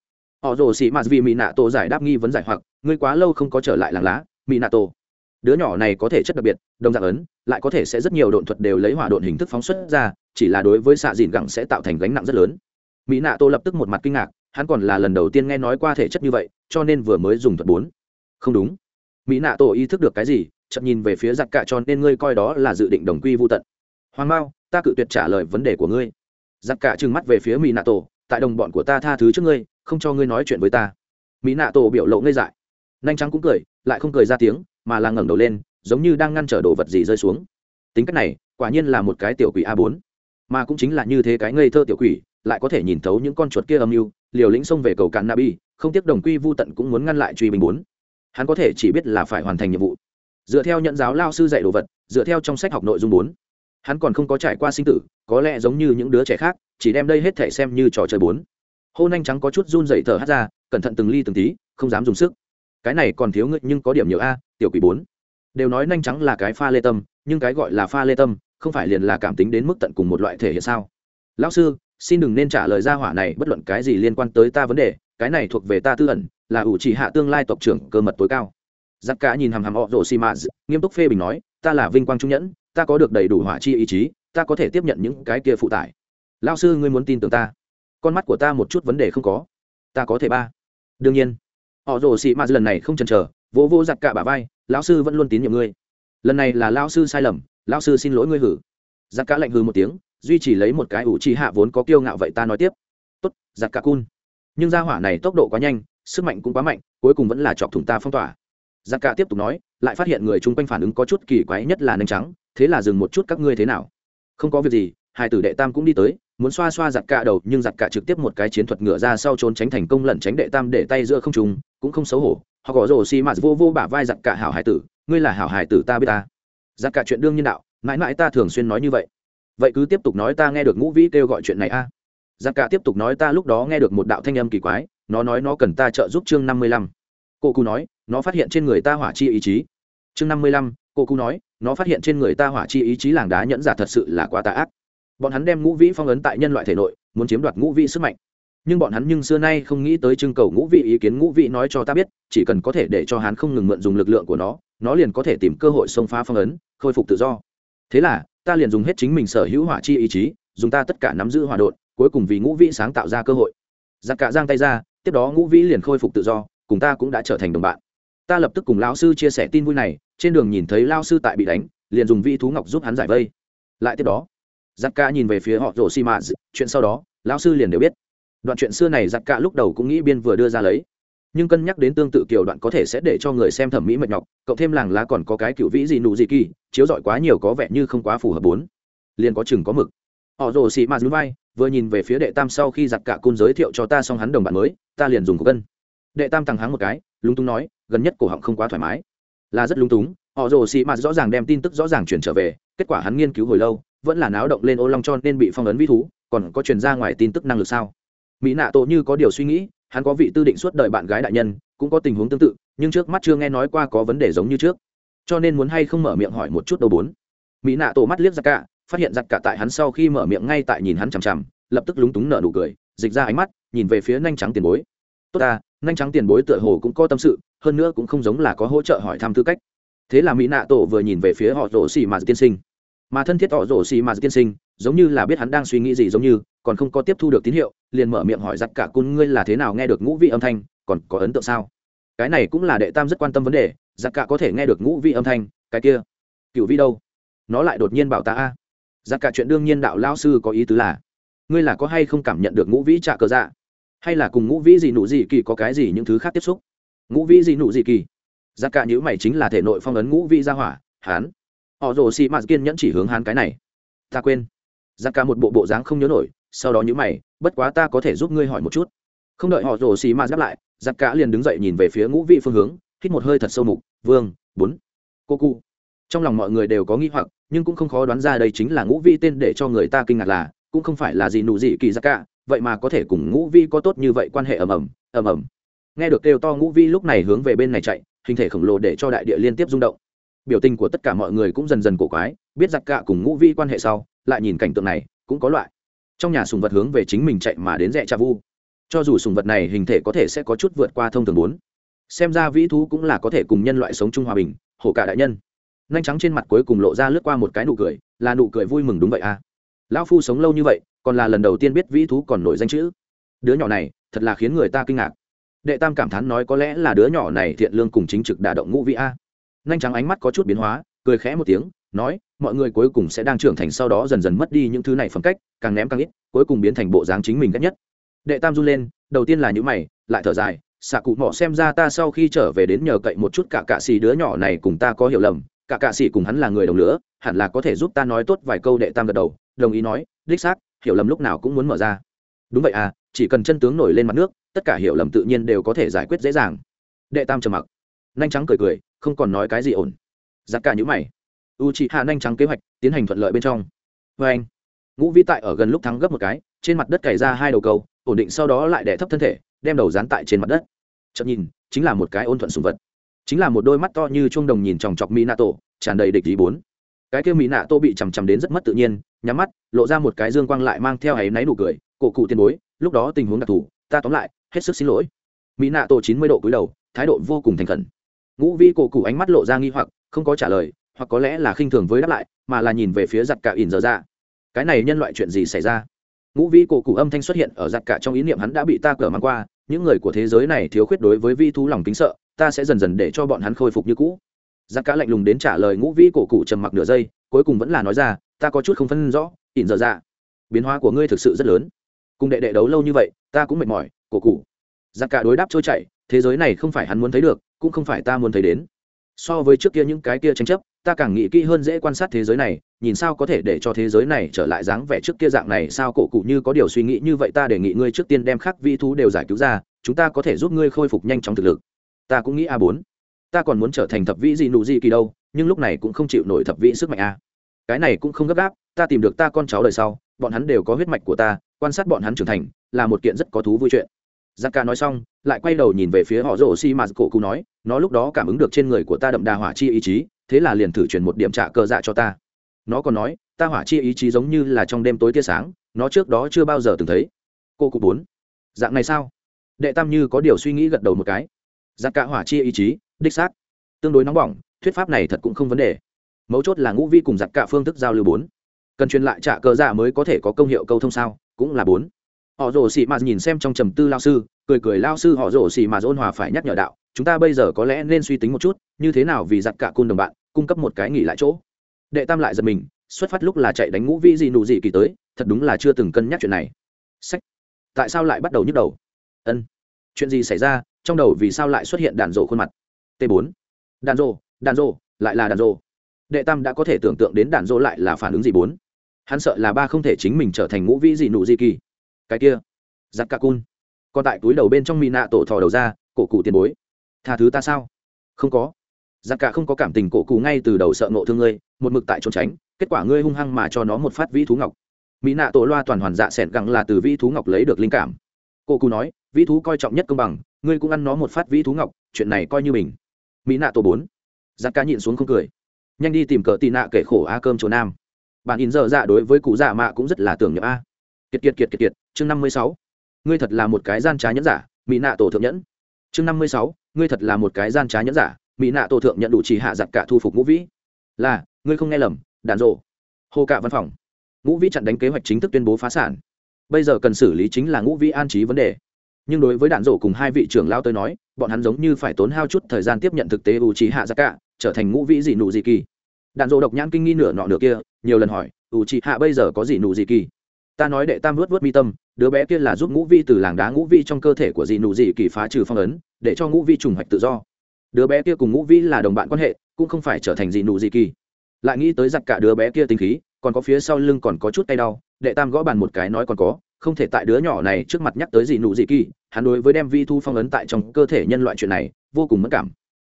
Speaker 1: Họ rồ xị mạt vì mỹ nạ tô giải đáp nghi vấn giải hoặc, ngươi quá lâu không có trở lại làng lá mỹ nạ tô đứa nhỏ này có thể chất đặc biệt, đồng dạng ấn, lại có thể sẽ rất nhiều độn thuật đều lấy hỏa độn hình thức phóng xuất ra, chỉ là đối với xạ dìn gẳng sẽ tạo thành gánh nặng rất lớn. Mỹ nạ tô lập tức một mặt kinh ngạc, hắn còn là lần đầu tiên nghe nói qua thể chất như vậy, cho nên vừa mới dùng thuật bốn. Không đúng. Mỹ nạ Tô ý thức được cái gì, chậm nhìn về phía giặc cả cho nên ngươi coi đó là dự định đồng quy vô tận. Hoàng mao, ta cự tuyệt trả lời vấn đề của ngươi. Giặc cả trừng mắt về phía mỹ nạ tổ, tại đồng bọn của ta tha thứ trước ngươi, không cho ngươi nói chuyện với ta. Mỹ nạ tổ biểu lộ ngây dại. Nhanh trắng cũng cười lại không cười ra tiếng, mà là ngẩng đầu lên, giống như đang ngăn trở đồ vật gì rơi xuống. Tính cách này, quả nhiên là một cái tiểu quỷ a bốn. Mà cũng chính là như thế cái ngây thơ tiểu quỷ, lại có thể nhìn thấu những con chuột kia âm mưu, liều lĩnh xông về cầu cạn nabi, không tiếc đồng quy vô tận cũng muốn ngăn lại truy bình bốn. Hắn có thể chỉ biết là phải hoàn thành nhiệm vụ. Dựa theo nhận giáo lao sư dạy đồ vật, dựa theo trong sách học nội dung bốn. Hắn còn không có trải qua sinh tử, có lẽ giống như những đứa trẻ khác, chỉ đem đây hết thể xem như trò chơi bốn. Hô nhanh trắng có chút run dậy thở hát ra, cẩn thận từng ly từng tí, không dám dùng sức cái này còn thiếu ngươi nhưng có điểm nhiều a, tiểu quỷ bốn. Đều nói nhanh trắng là cái pha lê tâm, nhưng cái gọi là pha lê tâm, không phải liền là cảm tính đến mức tận cùng một loại thể hiện sao? Lão sư, xin đừng nên trả lời ra hỏa này bất luận cái gì liên quan tới ta vấn đề, cái này thuộc về ta tư ẩn, là ủ chỉ hạ tương lai tộc trưởng cơ mật tối cao. Giặc cả nhìn hàm hàm họ rồ xì mã nghiêm túc phê bình nói, ta là vinh quang trung nhẫn, ta có được đầy đủ hỏa chi ý chí, ta có thể tiếp nhận những cái kia phụ tải. Lao sư, ngươi muốn tin tưởng ta? Con mắt của ta một chút vấn đề không có. Ta có thể ba. Đương nhiên họ rồ xì mã lần này không chần chờ, vỗ vỗ giặc cả bả vai, lão sư vẫn luôn tín nhiệm ngươi. Lần này là lão sư sai lầm, lão sư xin lỗi ngươi hử. Giặc cả lạnh hư một tiếng, duy chỉ lấy một cái ủ trì hạ vốn có kiêu ngạo vậy ta nói tiếp. Tốt, giặc cả cun. Nhưng gia hỏa này tốc độ quá nhanh, sức mạnh cũng quá mạnh, cuối cùng vẫn là chọc thủng ta phong tỏa. Giặc cả tiếp tục nói, lại phát hiện người chung quanh phản ứng có chút kỳ quái nhất là nâng trắng, thế là dừng một chút các ngươi thế nào? Không có việc gì, hai tử đệ tam cũng đi tới muốn xoa xoa giặt cả đầu, nhưng giặt cả trực tiếp một cái chiến thuật ngựa ra sau trốn tránh thành công lẩn tránh đệ tam để tay giữa không trùng cũng không xấu hổ. Họ gõ rổ xi mạt vô vô bả vai giặt cả hảo hải tử, ngươi là hảo hải tử ta biết ta. Giặt cả chuyện đương nhiên đạo, mãi mãi ta thường xuyên nói như vậy. Vậy cứ tiếp tục nói ta nghe được ngũ vĩ kêu gọi chuyện này a. Giặt cả tiếp tục nói ta lúc đó nghe được một đạo thanh âm kỳ quái, nó nói nó cần ta trợ giúp chương năm mươi lăm. Cô cụ nói, nó phát hiện trên người ta hỏa chi ý chí. Chương năm mươi lăm, cô cụ nói, nó phát hiện trên người ta hỏa chi ý chí làng đá nhẫn giả thật sự là quá tà ác bọn hắn đem ngũ vĩ phong ấn tại nhân loại thể nội, muốn chiếm đoạt ngũ vĩ sức mạnh. Nhưng bọn hắn nhưng xưa nay không nghĩ tới trưng cầu ngũ vị ý kiến, ngũ vị nói cho ta biết, chỉ cần có thể để cho hắn không ngừng mượn dùng lực lượng của nó nó liền có thể tìm cơ hội xông phá phong ấn, khôi phục tự do. Thế là, ta liền dùng hết chính mình sở hữu hỏa chi ý chí, dùng ta tất cả nắm giữ hòa đột cuối cùng vì ngũ vĩ sáng tạo ra cơ hội. Giặc cả giang tay ra, tiếp đó ngũ vĩ liền khôi phục tự do, cùng ta cũng đã trở thành đồng bạn. Ta lập tức cùng lão sư chia sẻ tin vui này, trên đường nhìn thấy lao sư tại bị đánh, liền dùng vi thú ngọc giúp hắn giải vây. Lại tiếp đó giặc ca nhìn về phía họ rổ xi mã chuyện sau đó, lão sư liền đều biết. Đoạn chuyện xưa này giặc ca lúc đầu cũng nghĩ biên vừa đưa ra lấy. Nhưng cân nhắc đến tương tự kiểu đoạn có thể sẽ để cho người xem thẩm mỹ mệt nhọc, cộng thêm làng lá còn có cái cựu vĩ gì nụ gì kỳ, chiếu rọi quá nhiều có vẻ như không quá phù hợp bốn. Liền có chừng có mực. Họ rồ xị mạt núi vai, vừa nhìn về phía đệ tam sau khi giặc cả côn giới thiệu cho ta xong hắn đồng bạn mới, ta liền dùng của cân. Đệ tam thằng hắng một cái, lúng túng nói, gần nhất cổ họng không quá thoải mái. Là rất lúng túng, họ rồ xì mạt rõ ràng đem tin tức rõ ràng chuyển trở về, kết quả hắn nghiên cứu hồi lâu vẫn là náo động lên ô long cho nên bị phong ấn vi thú, còn có truyền ra ngoài tin tức năng lực sao? Mỹ nạ tổ như có điều suy nghĩ, hắn có vị tư định suốt đời bạn gái đại nhân, cũng có tình huống tương tự, nhưng trước mắt chưa nghe nói qua có vấn đề giống như trước. Cho nên muốn hay không mở miệng hỏi một chút đâu bốn. Mỹ nạ tổ mắt liếc giặc cả phát hiện giặc cả tại hắn sau khi mở miệng ngay tại nhìn hắn chằm chằm, lập tức lúng túng nở nụ cười, dịch ra ánh mắt, nhìn về phía nhanh trắng tiền bối. Tốt ta nhanh trắng tiền bối tựa hồ cũng có tâm sự, hơn nữa cũng không giống là có hỗ trợ hỏi thăm tư cách. Thế là mỹ nạ tổ vừa nhìn về phía họ rổ xì mà tiên sinh mà thân thiết tỏ rổ xì mà tiên sinh, giống như là biết hắn đang suy nghĩ gì giống như, còn không có tiếp thu được tín hiệu, liền mở miệng hỏi giặc cả cun ngươi là thế nào nghe được ngũ vị âm thanh, còn có ấn tượng sao? Cái này cũng là đệ tam rất quan tâm vấn đề giặc cả có thể nghe được ngũ vị âm thanh, cái kia, cựu vi đâu? Nó lại đột nhiên bảo ta a. Giặc cả chuyện đương nhiên đạo lao sư có ý tứ là, ngươi là có hay không cảm nhận được ngũ vĩ trạ cờ dạ? Hay là cùng ngũ vĩ gì nụ gì kỳ có cái gì những thứ khác tiếp xúc? Ngũ vĩ gì nụ gì kỳ? Giặc cả nhữ mày chính là thể nội phong ấn ngũ vĩ ra hỏa, hán họ rồ xì mạt kiên nhẫn chỉ hướng hắn cái này. Ta quên. Giặc cả một bộ bộ dáng không nhớ nổi, sau đó nhữ mày, bất quá ta có thể giúp ngươi hỏi một chút. Không đợi họ rồ xì mạt đáp lại, giặc cả liền đứng dậy nhìn về phía ngũ vị phương hướng, hít một hơi thật sâu mục, vương, bốn, cô cụ trong lòng mọi người đều có nghi hoặc, nhưng cũng không khó đoán ra đây chính là ngũ vi tên để cho người ta kinh ngạc là, cũng không phải là gì nụ gì kỳ ra cả, vậy mà có thể cùng ngũ vi có tốt như vậy quan hệ ầm ầm ầm ầm. Nghe được kêu to ngũ vi lúc này hướng về bên này chạy, hình thể khổng lồ để cho đại địa liên tiếp rung động biểu tình của tất cả mọi người cũng dần dần cổ quái, biết giặc cả cùng ngũ vi quan hệ sau, lại nhìn cảnh tượng này, cũng có loại. Trong nhà sùng vật hướng về chính mình chạy mà đến rẽ cha vu. Cho dù sùng vật này hình thể có thể sẽ có chút vượt qua thông thường bốn. Xem ra vĩ thú cũng là có thể cùng nhân loại sống chung hòa bình, hổ cả đại nhân. Nhanh trắng trên mặt cuối cùng lộ ra lướt qua một cái nụ cười, là nụ cười vui mừng đúng vậy à? Lão phu sống lâu như vậy, còn là lần đầu tiên biết vĩ thú còn nổi danh chữ. Đứa nhỏ này, thật là khiến người ta kinh ngạc. Đệ tam cảm thán nói có lẽ là đứa nhỏ này thiện lương cùng chính trực đả động ngũ vĩ a nhanh trắng ánh mắt có chút biến hóa, cười khẽ một tiếng, nói, mọi người cuối cùng sẽ đang trưởng thành sau đó dần dần mất đi những thứ này phẩm cách, càng ném càng ít, cuối cùng biến thành bộ dáng chính mình ghét nhất. Đệ tam run lên, đầu tiên là những mày, lại thở dài, xạ cụ mỏ xem ra ta sau khi trở về đến nhờ cậy một chút cả cạ xì đứa nhỏ này cùng ta có hiểu lầm, cả cạ xì cùng hắn là người đồng lửa, hẳn là có thể giúp ta nói tốt vài câu đệ tam gật đầu, đồng ý nói, đích xác, hiểu lầm lúc nào cũng muốn mở ra. Đúng vậy à chỉ cần chân tướng nổi lên mặt nước, tất cả hiểu lầm tự nhiên đều có thể giải quyết dễ dàng. Đệ tam trầm mặc, nhanh trắng cười cười không còn nói cái gì ổn. Giặc cả những mày. U chị hạ nhanh trắng kế hoạch, tiến hành thuận lợi bên trong. Vê anh, ngũ vi tại ở gần lúc thắng gấp một cái, trên mặt đất cày ra hai đầu cầu ổn định sau đó lại đẻ thấp thân thể, đem đầu dán tại trên mặt đất. Chậm nhìn, chính là một cái ôn thuận sùng vật. Chính là một đôi mắt to như chuông đồng nhìn chòng chọc mỹ nạ tổ tràn đầy địch ý bốn. Cái kia mỹ nạ tô bị chằm chằm đến rất mất tự nhiên, nhắm mắt, lộ ra một cái dương quang lại mang theo áy náy nụ cười, cổ cụ tiền bối, lúc đó tình huống đặc thù, ta tóm lại, hết sức xin lỗi. Mỹ nạ tô chín mươi độ cúi đầu, thái độ vô cùng thành khẩn ngũ vi cổ cụ ánh mắt lộ ra nghi hoặc, không có trả lời, hoặc có lẽ là khinh thường với đáp lại, mà là nhìn về phía giặt cả ỉn dở ra. Cái này nhân loại chuyện gì xảy ra? Ngũ vi cổ cụ âm thanh xuất hiện ở giặt cả trong ý niệm hắn đã bị ta cờ mang qua, những người của thế giới này thiếu khuyết đối với vi thú lòng kính sợ, ta sẽ dần dần để cho bọn hắn khôi phục như cũ. Giặc cả lạnh lùng đến trả lời ngũ vĩ cổ cụ trầm mặc nửa giây, cuối cùng vẫn là nói ra, ta có chút không phân rõ, ỉn giờ ra. Biến hóa của ngươi thực sự rất lớn. Cùng đệ đệ đấu lâu như vậy, ta cũng mệt mỏi, cổ cụ giặc cả đối đáp trôi chảy, thế giới này không phải hắn muốn thấy được cũng không phải ta muốn thấy đến. So với trước kia những cái kia tranh chấp, ta càng nghĩ kỹ hơn dễ quan sát thế giới này, nhìn sao có thể để cho thế giới này trở lại dáng vẻ trước kia dạng này, sao cổ cụ như có điều suy nghĩ như vậy ta đề nghị ngươi trước tiên đem khắc vi thú đều giải cứu ra, chúng ta có thể giúp ngươi khôi phục nhanh chóng thực lực. Ta cũng nghĩ a bốn. Ta còn muốn trở thành thập vĩ gì nụ gì kỳ đâu, nhưng lúc này cũng không chịu nổi thập vĩ sức mạnh a. Cái này cũng không gấp gáp, ta tìm được ta con cháu đời sau, bọn hắn đều có huyết mạch của ta, quan sát bọn hắn trưởng thành, là một kiện rất có thú vui chuyện giặc ca nói xong, lại quay đầu nhìn về phía họ rổ xi mà cổ cụ nói, nó lúc đó cảm ứng được trên người của ta đậm đà hỏa chi ý chí, thế là liền thử chuyển một điểm trả cờ dạ cho ta. Nó còn nói, ta hỏa chi ý chí giống như là trong đêm tối tia sáng, nó trước đó chưa bao giờ từng thấy. Cô cụ bốn, dạng này sao? Đệ tam như có điều suy nghĩ gật đầu một cái. Giặc cả hỏa chi ý chí, đích xác. Tương đối nóng bỏng, thuyết pháp này thật cũng không vấn đề. Mấu chốt là ngũ vi cùng giặc cả phương thức giao lưu bốn. Cần truyền lại trả cờ dạ mới có thể có công hiệu câu thông sao, cũng là bốn họ rồ xì mạt nhìn xem trong trầm tư lao sư, cười cười, lao sư, họ rồ xì mà ôn hòa phải nhắc nhở đạo, chúng ta bây giờ có lẽ nên suy tính một chút, như thế nào vì giặt cả côn đồng bạn, cung cấp một cái nghỉ lại chỗ. Đệ tam lại giật mình, xuất phát lúc là chạy đánh ngũ vĩ gì nụ gì kỳ tới, thật đúng là chưa từng cân nhắc chuyện này. Sách. Tại sao lại bắt đầu nhức đầu? Ân. Chuyện gì xảy ra, trong đầu vì sao lại xuất hiện đàn rổ khuôn mặt? T 4 đàn rổ đàn rổ lại là đàn rổ đệ tam đã có thể tưởng tượng đến đàn rổ lại là phản ứng gì bốn? Hắn sợ là ba không thể chính mình trở thành ngũ vĩ gì nụ gì kỳ cái kia giặc ca cun. Còn tại túi đầu bên trong mỹ nạ tổ thò đầu ra, cổ cụ tiền bối. Tha thứ ta sao? Không có. Giặc cả không có cảm tình cổ cụ ngay từ đầu sợ nộ thương ngươi, một mực tại trốn tránh, kết quả ngươi hung hăng mà cho nó một phát vĩ thú ngọc. Mỹ nạ tổ loa toàn hoàn dạ s ẻ n gẳng là từ vĩ thú ngọc lấy được linh cảm. Cổ cụ nói, vĩ thú coi trọng nhất công bằng, ngươi cũng ăn nó một phát vĩ thú ngọc, chuyện này coi như mình. Mỹ nạ tổ bốn. Giặc cả nhịn xuống không cười. Nhanh đi tìm cờ tị nạ kể khổ a cơm chỗ nam. Bạn in dở dạ đối với cụ dạ mạ cũng rất là tưởng nhớ a kiệt kiệt kiệt kiệt kiệt, chương năm mươi sáu. Ngươi thật là một cái gian trá nhẫn giả, mỹ nạ tổ thượng nhẫn. Chương năm mươi sáu, ngươi thật là một cái gian trá nhẫn giả, mỹ nạ tổ thượng nhận đủ chỉ hạ giặc cả thu phục ngũ vĩ. Là, ngươi không nghe lầm đàn rộ hồ cạ văn phòng. Ngũ vĩ chặn đánh kế hoạch chính thức tuyên bố phá sản. Bây giờ cần xử lý chính là ngũ vĩ an trí vấn đề. Nhưng đối với đạn rổ cùng hai vị trưởng lao tới nói, bọn hắn giống như phải tốn hao chút thời gian tiếp nhận thực tế u trí hạ giặc cả, trở thành ngũ vĩ gì nụ gì kỳ. Đạn rổ độc nhãn kinh nghi nửa nọ nửa kia, nhiều lần hỏi u trí hạ bây giờ có gì nụ gì kỳ? Ta nói đệ tam vớt vớt mi tâm, đứa bé kia là giúp ngũ vi từ làng đá ngũ vi trong cơ thể của dị nụ dị kỳ phá trừ phong ấn, để cho ngũ vi trùng hoạch tự do. Đứa bé kia cùng ngũ vi là đồng bạn quan hệ, cũng không phải trở thành dị nụ dị kỳ. Lại nghĩ tới giặc cả đứa bé kia tinh khí, còn có phía sau lưng còn có chút tay đau, đệ tam gõ bàn một cái nói còn có, không thể tại đứa nhỏ này trước mặt nhắc tới dị nụ dị kỳ, hắn đối với đem vi thu phong ấn tại trong cơ thể nhân loại chuyện này, vô cùng mất cảm.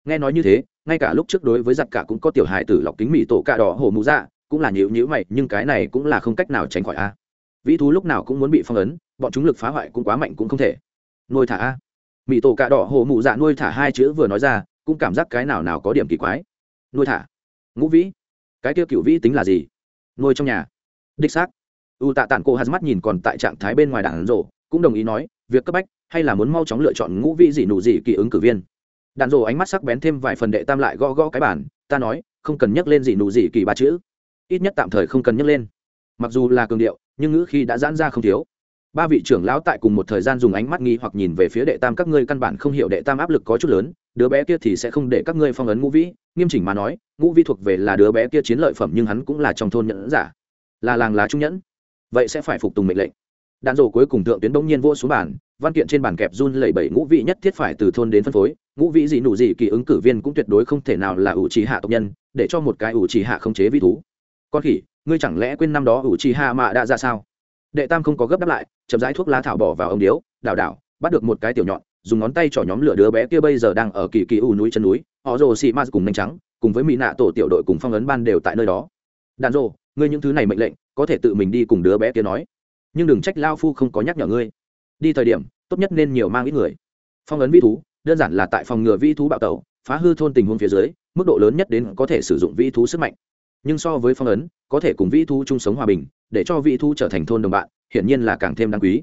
Speaker 1: Nghe nói như thế, ngay cả lúc trước đối với giặc cả cũng có tiểu hài tử lọc kính mỹ tổ cạ đỏ hổ mũ dạ cũng là nhịu nhữ mày, nhưng cái này cũng là không cách nào tránh khỏi a vĩ thú lúc nào cũng muốn bị phong ấn, bọn chúng lực phá hoại cũng quá mạnh cũng không thể. Nuôi thả a. Mỹ tổ cạ đỏ hồ mụ dạ nuôi thả hai chữ vừa nói ra, cũng cảm giác cái nào nào có điểm kỳ quái. Nuôi thả. Ngũ vĩ. Cái tiêu cựu vĩ tính là gì? Nuôi trong nhà. Đích xác. U tạ tản cô hạt mắt nhìn còn tại trạng thái bên ngoài đảng rộ, cũng đồng ý nói, việc cấp bách hay là muốn mau chóng lựa chọn ngũ vĩ gì nụ gì kỳ ứng cử viên. Đàn rộ ánh mắt sắc bén thêm vài phần đệ tam lại gõ gõ cái bản ta nói, không cần nhắc lên gì nụ gì kỳ ba chữ. Ít nhất tạm thời không cần nhắc lên. Mặc dù là cường điệu nhưng ngữ khi đã giãn ra không thiếu. Ba vị trưởng lão tại cùng một thời gian dùng ánh mắt nghi hoặc nhìn về phía đệ tam các ngươi căn bản không hiểu đệ tam áp lực có chút lớn, đứa bé kia thì sẽ không để các ngươi phong ấn ngũ vĩ. Nghiêm chỉnh mà nói, ngũ vĩ thuộc về là đứa bé kia chiến lợi phẩm nhưng hắn cũng là trong thôn nhẫn giả, là làng lá trung nhẫn. Vậy sẽ phải phục tùng mệnh lệnh. Đạn rổ cuối cùng thượng tuyến bỗng nhiên vô xuống bản văn kiện trên bản kẹp run lẩy bẩy ngũ vị nhất thiết phải từ thôn đến phân phối. Ngũ vị gì nụ gì kỳ ứng cử viên cũng tuyệt đối không thể nào là ủ trì hạ tộc nhân, để cho một cái ủ trì hạ không chế vi thú con khỉ, ngươi chẳng lẽ quên năm đó ủ trì hạ mạ đã ra sao? Đệ tam không có gấp đáp lại, chậm rãi thuốc lá thảo bỏ vào ống điếu, đảo đảo, bắt được một cái tiểu nhọn, dùng ngón tay trỏ nhóm lửa đứa bé kia bây giờ đang ở kỳ kỳ u núi chân núi, họ rồ xị ma cùng nhanh trắng, cùng với mỹ nạ tổ tiểu đội cùng phong ấn ban đều tại nơi đó. Đàn rồ, ngươi những thứ này mệnh lệnh, có thể tự mình đi cùng đứa bé kia nói. Nhưng đừng trách lao phu không có nhắc nhở ngươi. Đi thời điểm, tốt nhất nên nhiều mang ít người. Phong ấn vi thú, đơn giản là tại phòng ngừa vi thú bạo tẩu, phá hư thôn tình huống phía dưới, mức độ lớn nhất đến có thể sử dụng vi thú sức mạnh nhưng so với phong ấn, có thể cùng vĩ thu chung sống hòa bình, để cho vĩ thu trở thành thôn đồng bạn, hiển nhiên là càng thêm đáng quý.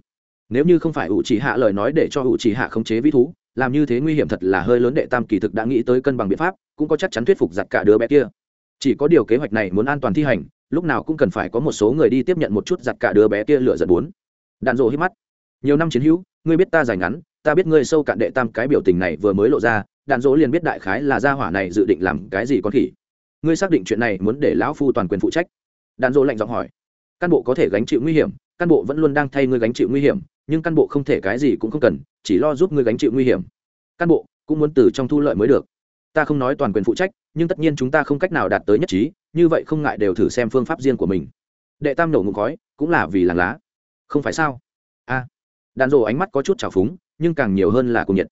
Speaker 1: Nếu như không phải ủ chỉ hạ lời nói để cho ủ chỉ hạ khống chế vĩ thú, làm như thế nguy hiểm thật là hơi lớn đệ tam kỳ thực đã nghĩ tới cân bằng biện pháp, cũng có chắc chắn thuyết phục giặt cả đứa bé kia. Chỉ có điều kế hoạch này muốn an toàn thi hành, lúc nào cũng cần phải có một số người đi tiếp nhận một chút giặt cả đứa bé kia lựa giật bốn. Đạn rộ hít mắt. Nhiều năm chiến hữu, ngươi biết ta dài ngắn, ta biết ngươi sâu cạn đệ tam cái biểu tình này vừa mới lộ ra, đạn dỗ liền biết đại khái là gia hỏa này dự định làm cái gì con khỉ ngươi xác định chuyện này muốn để lão phu toàn quyền phụ trách. Đạn dỗ lạnh giọng hỏi. Căn bộ có thể gánh chịu nguy hiểm căn bộ vẫn luôn đang thay ngươi gánh chịu nguy hiểm nhưng căn bộ không thể cái gì cũng không cần chỉ lo giúp ngươi gánh chịu nguy hiểm. Căn bộ cũng muốn từ trong thu lợi mới được. Ta không nói toàn quyền phụ trách nhưng tất nhiên chúng ta không cách nào đạt tới nhất trí như vậy không ngại đều thử xem phương pháp riêng của mình. Đệ tam nổ ngụm khói cũng là vì làng lá. Không phải sao? A. À, đàn Dỗ ánh mắt có chút trào phúng nhưng càng nhiều hơn là cùng nhiệt.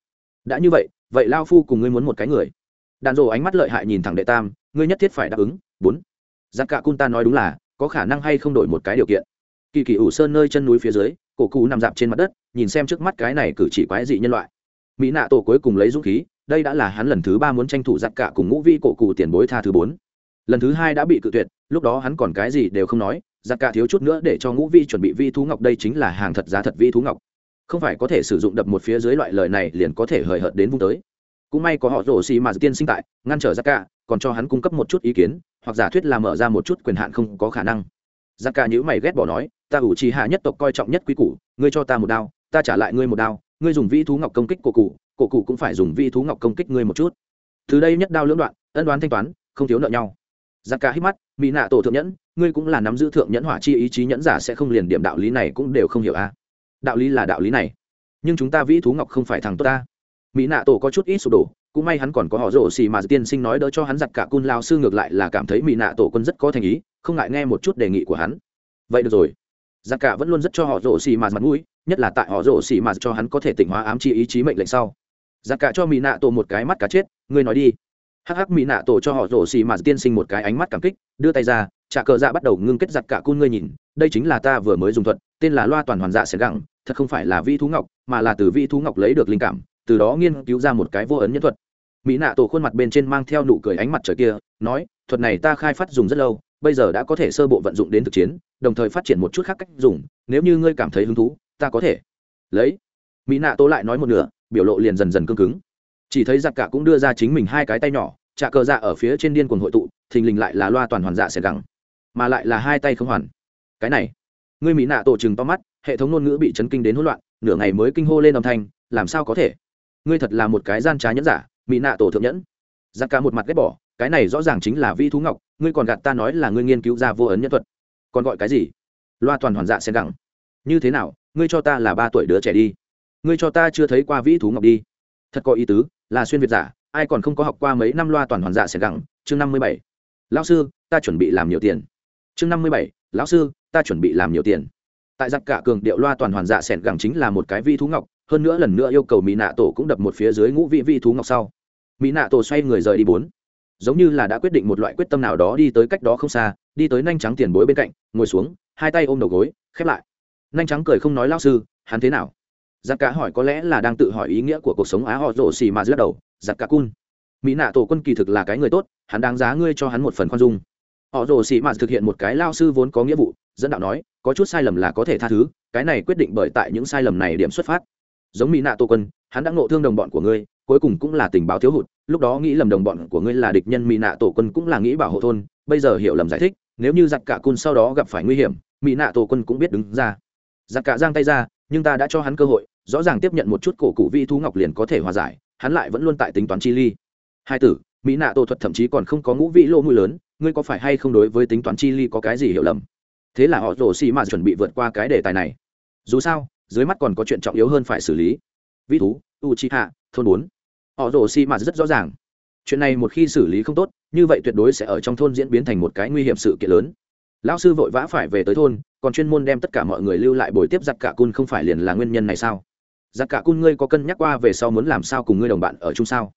Speaker 1: Đã như vậy vậy lao phu cùng ngươi muốn một cái người đàn rồ ánh mắt lợi hại nhìn thẳng đệ tam, ngươi nhất thiết phải đáp ứng. Bốn. Giặc cạ cun ta nói đúng là, có khả năng hay không đổi một cái điều kiện. Kỳ kỳ ủ sơn nơi chân núi phía dưới, cổ cụ nằm dạp trên mặt đất, nhìn xem trước mắt cái này cử chỉ quái dị nhân loại. Mỹ nạ tổ cuối cùng lấy dũng khí, đây đã là hắn lần thứ ba muốn tranh thủ giặc cả cùng ngũ vi cổ cụ tiền bối tha thứ bốn. Lần thứ hai đã bị cự tuyệt, lúc đó hắn còn cái gì đều không nói, giặc cả thiếu chút nữa để cho ngũ vi chuẩn bị vi thú ngọc đây chính là hàng thật giá thật vi thú ngọc. Không phải có thể sử dụng đập một phía dưới loại lời này liền có thể hời hợt đến vung tới cũng may có họ rổ xì mà tiên sinh tại, ngăn trở giặc cả, còn cho hắn cung cấp một chút ý kiến, hoặc giả thuyết là mở ra một chút quyền hạn không có khả năng. Giặc cả nhữ mày ghét bỏ nói, ta ủ trì hạ nhất tộc coi trọng nhất quý củ, ngươi cho ta một đao, ta trả lại ngươi một đao, ngươi dùng vi thú ngọc công kích cổ cụ cổ cụ cũng phải dùng vi thú ngọc công kích ngươi một chút. Từ đây nhất đao lưỡng đoạn, ân đoán thanh toán, không thiếu nợ nhau. Giặc cả hít mắt mỹ nạ tổ thượng nhẫn, ngươi cũng là nắm giữ thượng nhẫn hỏa chi ý chí nhẫn giả sẽ không liền điểm đạo lý này cũng đều không hiểu a đạo lý là đạo lý này, nhưng chúng ta vĩ thú ngọc không phải thằng tốt ta mỹ nạ tổ có chút ít sụp đổ, cũng may hắn còn có họ rổ xì mà tiên sinh nói đỡ cho hắn giặt cả cun lao sư ngược lại là cảm thấy mỹ nạ tổ quân rất có thành ý, không ngại nghe một chút đề nghị của hắn. Vậy được rồi. Giặt cả vẫn luôn rất cho họ rổ xì mà mặt mũi, nhất là tại họ rổ xì mà cho hắn có thể tỉnh hóa ám chi ý chí mệnh lệnh sau. Giặt cả cho mỹ nạ tổ một cái mắt cá chết, ngươi nói đi. Hắc hắc, mỹ nạ tổ cho họ rổ xì mà tiên sinh một cái ánh mắt cảm kích, đưa tay ra, trả cờ dạ bắt đầu ngưng kết giặt cả cun ngươi nhìn, đây chính là ta vừa mới dùng thuật, tên là loa toàn hoàn dạ sẽ gẳng, thật không phải là vi thú ngọc, mà là từ vi thú ngọc lấy được linh cảm từ đó nghiên cứu ra một cái vô ấn nhân thuật. Mỹ nạ tổ khuôn mặt bên trên mang theo nụ cười ánh mặt trời kia, nói, thuật này ta khai phát dùng rất lâu, bây giờ đã có thể sơ bộ vận dụng đến thực chiến, đồng thời phát triển một chút khác cách dùng, nếu như ngươi cảm thấy hứng thú, ta có thể. Lấy, mỹ nạ tổ lại nói một nửa, biểu lộ liền dần dần cương cứng. Chỉ thấy giặc cả cũng đưa ra chính mình hai cái tay nhỏ, trả cờ dạ ở phía trên điên cuồng hội tụ, thình lình lại là loa toàn hoàn dạ sẽ gẳng, mà lại là hai tay không hoàn. Cái này, ngươi mỹ nạ tổ chừng to mắt, hệ thống ngôn ngữ bị chấn kinh đến hỗn loạn, nửa ngày mới kinh hô lên âm thanh, làm sao có thể? Ngươi thật là một cái gian trá nhẫn giả mỹ nạ tổ thượng nhẫn. Giặc cả một mặt ghét bỏ, cái này rõ ràng chính là vi thú ngọc, ngươi còn gạt ta nói là ngươi nghiên cứu ra vô ấn nhân thuật. Còn gọi cái gì? Loa toàn hoàn dạ xen gẳng như thế nào, ngươi cho ta là ba tuổi đứa trẻ đi. Ngươi cho ta chưa thấy qua vĩ thú ngọc đi. Thật có ý tứ, là xuyên việt giả, ai còn không có học qua mấy năm loa toàn hoàn dạ xen gẳng chương năm mươi bảy. Lão sư, ta chuẩn bị làm nhiều tiền. Chương năm mươi bảy, lão sư, ta chuẩn bị làm nhiều tiền. Tại giặc cả cường điệu loa toàn hoàn dạ sẻn gẳng chính là một cái vi thú ngọc hơn nữa lần nữa yêu cầu mỹ nạ tổ cũng đập một phía dưới ngũ vị vi thú ngọc sau. Mỹ nạ tổ xoay người rời đi bốn. Giống như là đã quyết định một loại quyết tâm nào đó đi tới cách đó không xa, đi tới nhanh trắng tiền bối bên cạnh, ngồi xuống, hai tay ôm đầu gối, khép lại. Nhanh trắng cười không nói lao sư, hắn thế nào? Giặc cả hỏi có lẽ là đang tự hỏi ý nghĩa của cuộc sống á họ rổ xì mà giữa đầu, giặc cả cun. Mỹ nạ tổ quân kỳ thực là cái người tốt, hắn đáng giá ngươi cho hắn một phần khoan dung. Họ rồ xì mà thực hiện một cái lao sư vốn có nghĩa vụ, dẫn đạo nói, có chút sai lầm là có thể tha thứ, cái này quyết định bởi tại những sai lầm này điểm xuất phát giống mỹ nạ tô quân, hắn đã ngộ thương đồng bọn của ngươi, cuối cùng cũng là tình báo thiếu hụt, lúc đó nghĩ lầm đồng bọn của ngươi là địch nhân mỹ nạ tổ quân cũng là nghĩ bảo hộ thôn, bây giờ hiểu lầm giải thích, nếu như giặc cả cun sau đó gặp phải nguy hiểm, mỹ nạ tổ quân cũng biết đứng ra. Giặc cả giang tay ra, nhưng ta đã cho hắn cơ hội, rõ ràng tiếp nhận một chút cổ cụ vi thú ngọc liền có thể hòa giải, hắn lại vẫn luôn tại tính toán chi ly. Hai tử, mỹ nạ tổ thuật thậm chí còn không có ngũ vị lô mũi lớn, ngươi có phải hay không đối với tính toán chi ly có cái gì hiểu lầm? Thế là họ rổ xì mà chuẩn bị vượt qua cái đề tài này. Dù sao dưới mắt còn có chuyện trọng yếu hơn phải xử lý. Vĩ thú u chi hạ thôn bốn. Họ rồ xi mạt rất rõ ràng. Chuyện này một khi xử lý không tốt, như vậy tuyệt đối sẽ ở trong thôn diễn biến thành một cái nguy hiểm sự kiện lớn. Lão sư vội vã phải về tới thôn, còn chuyên môn đem tất cả mọi người lưu lại buổi tiếp giặc cả cun không phải liền là nguyên nhân này sao? Giặc cả cun ngươi có cân nhắc qua về sau muốn làm sao cùng ngươi đồng bạn ở chung sao?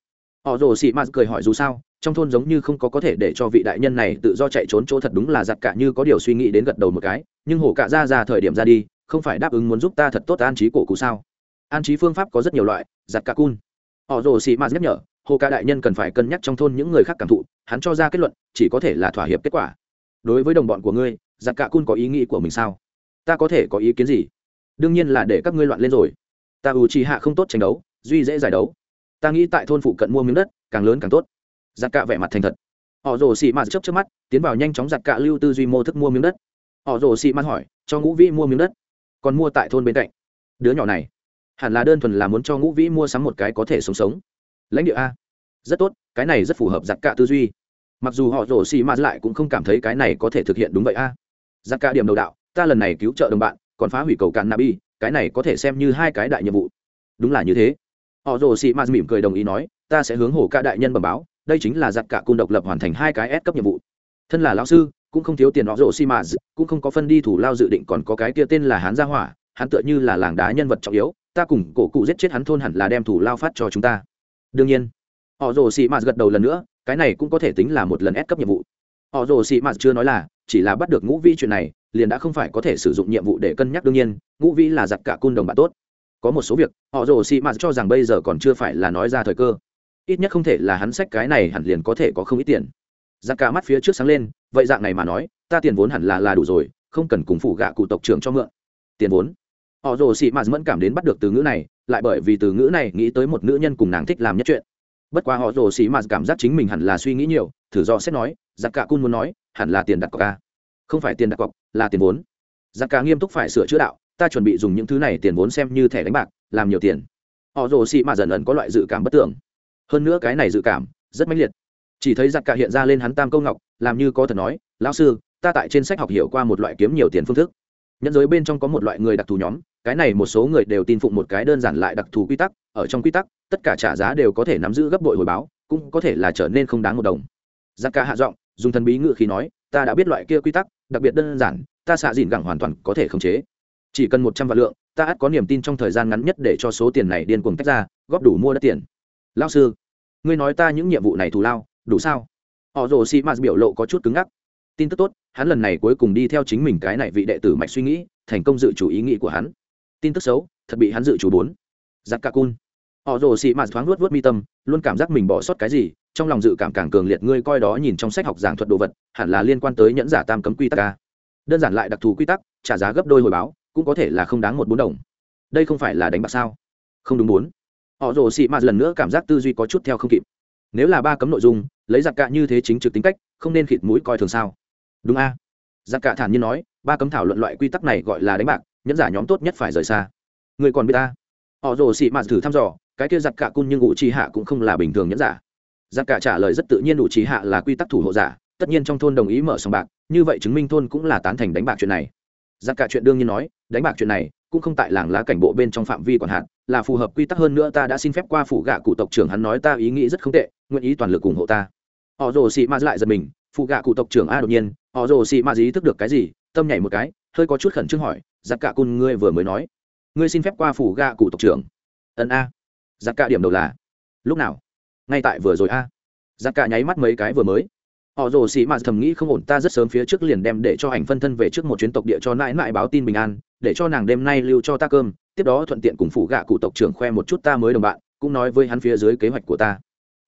Speaker 1: Họ rồ xì mạt cười hỏi dù sao, trong thôn giống như không có có thể để cho vị đại nhân này tự do chạy trốn chỗ thật đúng là giặc cả như có điều suy nghĩ đến gật đầu một cái, nhưng hổ cả ra ra thời điểm ra đi không phải đáp ứng muốn giúp ta thật tốt an trí cổ cụ sao? An trí phương pháp có rất nhiều loại, giặt cả cun. Họ rồ xì m nhắc nhở, hồ ca đại nhân cần phải cân nhắc trong thôn những người khác cảm thụ, hắn cho ra kết luận, chỉ có thể là thỏa hiệp kết quả. Đối với đồng bọn của ngươi, giặt cả cun có ý nghĩ của mình sao? Ta có thể có ý kiến gì? Đương nhiên là để các ngươi loạn lên rồi. Ta ủ trì hạ không tốt tranh đấu, duy dễ giải đấu. Ta nghĩ tại thôn phụ cận mua miếng đất, càng lớn càng tốt. Giặt cạ vẻ mặt thành thật. Họ rồ xì mạt chấp trước mắt, tiến vào nhanh chóng giặt cạ lưu tư duy mô thức mua miếng đất. Họ rồ xì mạt hỏi, cho ngũ vĩ mua miếng đất còn mua tại thôn bên cạnh. Đứa nhỏ này, hẳn là đơn thuần là muốn cho ngũ vĩ mua sắm một cái có thể sống sống. Lãnh địa a. Rất tốt, cái này rất phù hợp giặt cạ tư duy. Mặc dù họ rồ xì mạt lại cũng không cảm thấy cái này có thể thực hiện đúng vậy a. Giặt cạ điểm đầu đạo, ta lần này cứu trợ đồng bạn, còn phá hủy cầu cạn nabi, cái này có thể xem như hai cái đại nhiệm vụ. Đúng là như thế. Họ rồ xị mạt mỉm cười đồng ý nói, ta sẽ hướng hồ ca đại nhân bẩm báo, đây chính là giặc cả cung độc lập hoàn thành hai cái S cấp nhiệm vụ. Thân là lão sư cũng không thiếu tiền họ rồ xị cũng không có phân đi thủ lao dự định, còn có cái kia tên là hán gia hỏa, hắn tựa như là làng đá nhân vật trọng yếu, ta cùng cổ cụ giết chết hắn thôn hẳn là đem thủ lao phát cho chúng ta. Đương nhiên, họ rồ xị mà gật đầu lần nữa, cái này cũng có thể tính là một lần ép cấp nhiệm vụ. Họ rồ xị mạt chưa nói là, chỉ là bắt được ngũ vi chuyện này, liền đã không phải có thể sử dụng nhiệm vụ để cân nhắc, đương nhiên, ngũ vi là giặc cả cung đồng bạn tốt. Có một số việc, họ rồ xị mạt cho rằng bây giờ còn chưa phải là nói ra thời cơ. Ít nhất không thể là hắn sách cái này hẳn liền có thể có không ít tiền. Giặc cả mắt phía trước sáng lên vậy dạng này mà nói, ta tiền vốn hẳn là là đủ rồi, không cần cùng phụ gạ cụ tộc trưởng cho mượn. Tiền vốn? Họ rồ sĩ mạt mẫn cảm đến bắt được từ ngữ này, lại bởi vì từ ngữ này nghĩ tới một nữ nhân cùng nàng thích làm nhất chuyện. Bất quá họ rồ sĩ mạt cảm giác chính mình hẳn là suy nghĩ nhiều, thử do xét nói, giặc cả cun muốn nói, hẳn là tiền đặt cọc ca không phải tiền đặt cọc, là tiền vốn. Giặc cả nghiêm túc phải sửa chữa đạo, ta chuẩn bị dùng những thứ này tiền vốn xem như thẻ đánh bạc, làm nhiều tiền. Họ rồ sĩ mạt dần ẩn có loại dự cảm bất tưởng hơn nữa cái này dự cảm, rất mãnh liệt chỉ thấy giặc cả hiện ra lên hắn tam câu ngọc, làm như có thật nói, lão sư, ta tại trên sách học hiểu qua một loại kiếm nhiều tiền phương thức. Nhẫn giới bên trong có một loại người đặc thù nhóm, cái này một số người đều tin phụng một cái đơn giản lại đặc thù quy tắc, ở trong quy tắc, tất cả trả giá đều có thể nắm giữ gấp bội hồi báo, cũng có thể là trở nên không đáng một đồng. Giặc cả hạ giọng, dùng thần bí ngự khi nói, ta đã biết loại kia quy tắc, đặc biệt đơn giản, ta xạ dìn gẳng hoàn toàn có thể khống chế. Chỉ cần một trăm vạn lượng, ta ắt có niềm tin trong thời gian ngắn nhất để cho số tiền này điên cuồng tách ra, góp đủ mua đất tiền. Lao sư, ngươi nói ta những nhiệm vụ này thù lao đủ sao? Họ rồ xị mạt biểu lộ có chút cứng ngắc. Tin tức tốt, hắn lần này cuối cùng đi theo chính mình cái này vị đệ tử mạch suy nghĩ, thành công dự chủ ý nghĩ của hắn. Tin tức xấu, thật bị hắn dự chủ bốn. Giặc ca cun. Họ rồ xị mạt thoáng luốt vớt mi tâm, luôn cảm giác mình bỏ sót cái gì, trong lòng dự cảm càng cường liệt, ngươi coi đó nhìn trong sách học giảng thuật đồ vật, hẳn là liên quan tới nhẫn giả tam cấm quy tắc ca đơn giản lại đặc thù quy tắc, trả giá gấp đôi hồi báo, cũng có thể là không đáng một bốn đồng. Đây không phải là đánh bạc sao? Không đúng bốn. Họ rồ xị mạt lần nữa cảm giác tư duy có chút theo không kịp nếu là ba cấm nội dung, lấy giặc cạ như thế chính trực tính cách, không nên khịt mũi coi thường sao? Đúng a. À? giặc cạ thản nhiên nói, ba cấm thảo luận loại quy tắc này gọi là đánh bạc, nhẫn giả nhóm tốt nhất phải rời xa. Người còn biết ta họ rồ xị mạt thử thăm dò, cái kia giặc cạ cung nhưng ủ trì hạ cũng không là bình thường nhẫn giả. Giặc cạ trả lời rất tự nhiên ủ trì hạ là quy tắc thủ hộ giả, tất nhiên trong thôn đồng ý mở sòng bạc, như vậy chứng minh thôn cũng là tán thành đánh bạc chuyện này. Giặc cạ chuyện đương nhiên nói, đánh bạc chuyện này cũng không tại làng lá cảnh bộ bên trong phạm vi quản hạn, là phù hợp quy tắc hơn nữa ta đã xin phép qua phủ gạ cụ tộc trưởng hắn nói ta ý nghĩ rất không tệ, nguyện ý toàn lực ủng hộ ta. Họ rồ xị ma lại giật mình phụ gạ cụ tộc trưởng a đột nhiên, họ rồ xị ma ý thức được cái gì, tâm nhảy một cái, hơi có chút khẩn trương hỏi, giặc cả cun ngươi vừa mới nói, ngươi xin phép qua phủ gạ cụ tộc trưởng? Ân a. Giặc cả điểm đầu là, lúc nào? Ngay tại vừa rồi a. Giặc cả nháy mắt mấy cái vừa mới họ rồ xì mạt thầm nghĩ không ổn, ta rất sớm phía trước liền đem để cho ảnh phân thân về trước một chuyến tộc địa cho nãi nãi báo tin bình an, để cho nàng đêm nay lưu cho ta cơm, tiếp đó thuận tiện cùng phụ gạ cụ tộc trưởng khoe một chút ta mới đồng bạn, cũng nói với hắn phía dưới kế hoạch của ta.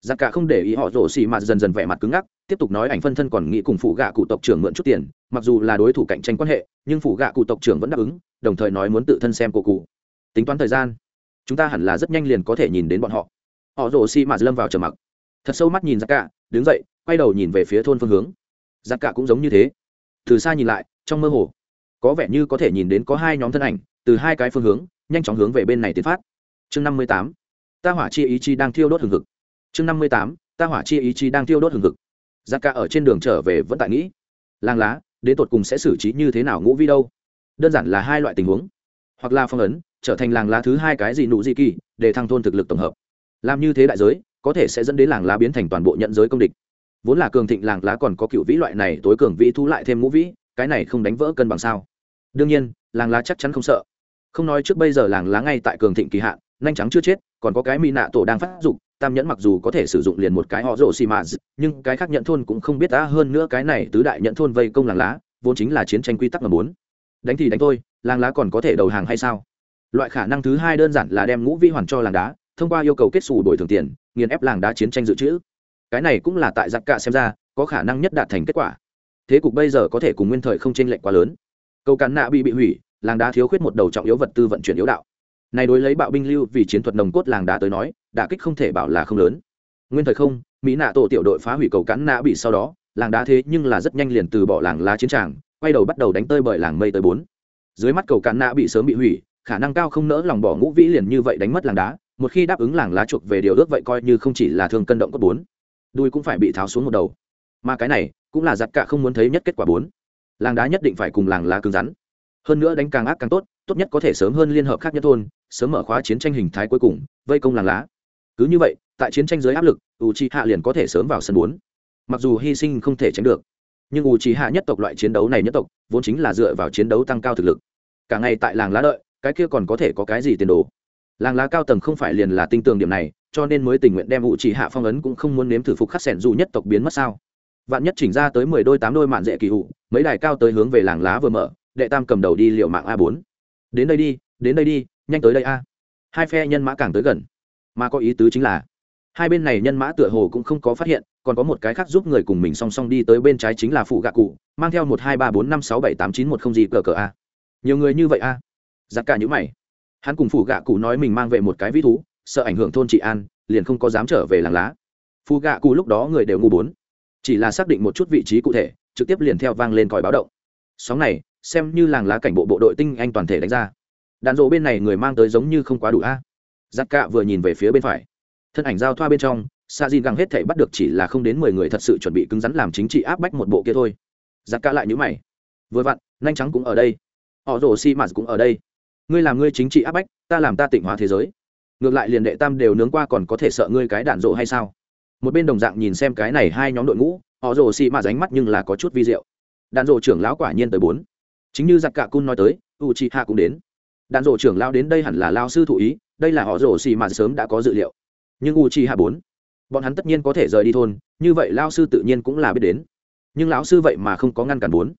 Speaker 1: Giặc cả không để ý họ rồ xì mạt dần dần vẻ mặt cứng ngắc, tiếp tục nói ảnh phân thân còn nghĩ cùng phụ gạ cụ tộc trưởng mượn chút tiền, mặc dù là đối thủ cạnh tranh quan hệ, nhưng phụ gạ cụ tộc trưởng vẫn đáp ứng, đồng thời nói muốn tự thân xem cổ cụ. Tính toán thời gian, chúng ta hẳn là rất nhanh liền có thể nhìn đến bọn họ. Họ rồ xì mạt lâm vào trầm mặc. Thật sâu mắt nhìn giặc cả, đứng dậy quay đầu nhìn về phía thôn phương hướng. Giặc cả cũng giống như thế. Từ xa nhìn lại, trong mơ hồ, có vẻ như có thể nhìn đến có hai nhóm thân ảnh từ hai cái phương hướng, nhanh chóng hướng về bên này tiến phát. Chương năm mươi tám, ta hỏa chi ý chi đang thiêu đốt hừng hực. Chương năm mươi tám, ta hỏa chi ý chi đang thiêu đốt hừng hực. Giặc cả ở trên đường trở về vẫn tại nghĩ làng lá, đến tột cùng sẽ xử trí như thế nào ngũ vi đâu? Đơn giản là hai loại tình huống. Hoặc là phong ấn, trở thành làng lá thứ hai cái gì nụ di kỳ, để thăng thôn thực lực tổng hợp. Làm như thế đại giới, có thể sẽ dẫn đến làng lá biến thành toàn bộ nhận giới công địch vốn là cường thịnh làng lá còn có cựu vĩ loại này tối cường vĩ thu lại thêm ngũ vĩ, cái này không đánh vỡ cân bằng sao? Đương nhiên, làng lá chắc chắn không sợ. Không nói trước bây giờ làng lá ngay tại cường thịnh kỳ hạn, nhanh trắng chưa chết, còn có cái mỹ nạ tổ đang phát dụng tam nhẫn mặc dù có thể sử dụng liền một cái họ rổ xì mạ nhưng cái khác nhận thôn cũng không biết đã hơn nữa cái này tứ đại nhận thôn vây công làng lá, vốn chính là chiến tranh quy tắc mà muốn. Đánh thì đánh thôi, làng lá còn có thể đầu hàng hay sao? Loại khả năng thứ hai đơn giản là đem ngũ vi hoàn cho làng đá, thông qua yêu cầu kết xù đổi thường tiền, nghiền ép làng đá chiến tranh dự trữ cái này cũng là tại giặc cạ xem ra, có khả năng nhất đạt thành kết quả. Thế cục bây giờ có thể cùng nguyên thời không chênh lệch quá lớn. Cầu cán nạ bị bị hủy, làng đá thiếu khuyết một đầu trọng yếu vật tư vận chuyển yếu đạo. Này đối lấy bạo binh lưu vì chiến thuật nồng cốt làng đá tới nói, đả kích không thể bảo là không lớn. Nguyên thời không, mỹ nạ tổ tiểu đội phá hủy cầu cán nạ bị sau đó, làng đá thế nhưng là rất nhanh liền từ bỏ làng lá chiến tràng, quay đầu bắt đầu đánh tơi bởi làng mây tới bốn. Dưới mắt cầu cán nạ bị sớm bị hủy, khả năng cao không nỡ lòng bỏ ngũ vĩ liền như vậy đánh mất làng đá, một khi đáp ứng làng lá chuộc về điều ước vậy coi như không chỉ là thương cân động cấp bốn đuôi cũng phải bị tháo xuống một đầu. Mà cái này cũng là giặt cả không muốn thấy nhất kết quả bốn. Làng đá nhất định phải cùng làng lá cứng rắn. Hơn nữa đánh càng ác càng tốt tốt nhất có thể sớm hơn liên hợp khác nhất thôn, sớm mở khóa chiến tranh hình thái cuối cùng, vây công làng lá. Cứ như vậy, tại chiến tranh dưới áp lực u chi hạ liền có thể sớm vào sân bốn. Mặc dù hy sinh không thể tránh được, nhưng u chi hạ nhất tộc loại chiến đấu này nhất tộc, vốn chính là dựa vào chiến đấu tăng cao thực lực. Cả ngày tại làng lá đợi, cái kia còn có thể có cái gì tiền đồ? Làng lá cao tầng không phải liền là tinh tường điểm này cho nên mới tình nguyện đem vụ chỉ hạ phong ấn cũng không muốn nếm thử phục khắc sẻn dù nhất tộc biến mất sao. Vạn nhất chỉnh ra tới mười đôi tám đôi mạn dễ kỳ hụ, mấy đài cao tới hướng về làng lá vừa mở, đệ tam cầm đầu đi liệu mạng a bốn. Đến đây đi, đến đây đi, nhanh tới đây a. Hai phe nhân mã càng tới gần. Mà có ý tứ chính là, hai bên này nhân mã tựa hồ cũng không có phát hiện, còn có một cái khác giúp người cùng mình song song đi tới bên trái chính là phụ gạ cụ, mang theo một hai ba bốn năm sáu bảy tám chín một không gì cờ cờ a. Nhiều người như vậy a. Giặc cả những mày. Hắn cùng phụ gạ cụ nói mình mang về một cái vĩ thú sợ ảnh hưởng thôn trị an, liền không có dám trở về làng lá. Phụ gạ cụ lúc đó người đều ngu bốn. Chỉ là xác định một chút vị trí cụ thể, trực tiếp liền theo vang lên còi báo động. Sóng này, xem như làng lá cảnh bộ bộ đội tinh anh toàn thể đánh ra. Đạn dộ bên này người mang tới giống như không quá đủ a. Giặc cạ vừa nhìn về phía bên phải. Thân ảnh giao thoa bên trong, sa di găng hết thể bắt được chỉ là không đến mười người thật sự chuẩn bị cứng rắn làm chính trị áp bách một bộ kia thôi. Giặc cạ lại nhữ mày. Vừa vặn, nhanh trắng cũng ở đây. Họ rồ xi mạt cũng ở đây. Ngươi làm ngươi chính trị áp bách, ta làm ta tịnh hóa thế giới ngược lại liền đệ tam đều nướng qua còn có thể sợ ngươi cái đạn rộ hay sao? Một bên đồng dạng nhìn xem cái này hai nhóm đội ngũ, họ rồ xị mà ránh mắt nhưng là có chút vi diệu. Đạn rộ trưởng lão quả nhiên tới bốn. Chính như giặc cạ cun nói tới u chi hạ cũng đến. Đạn rộ trưởng lão đến đây hẳn là lao sư thụ ý, đây là họ rồ xị mà sớm đã có dự liệu. Nhưng u chi hạ bốn, bọn hắn tất nhiên có thể rời đi thôn, như vậy lao sư tự nhiên cũng là biết đến. Nhưng lão sư vậy mà không có ngăn cản bốn.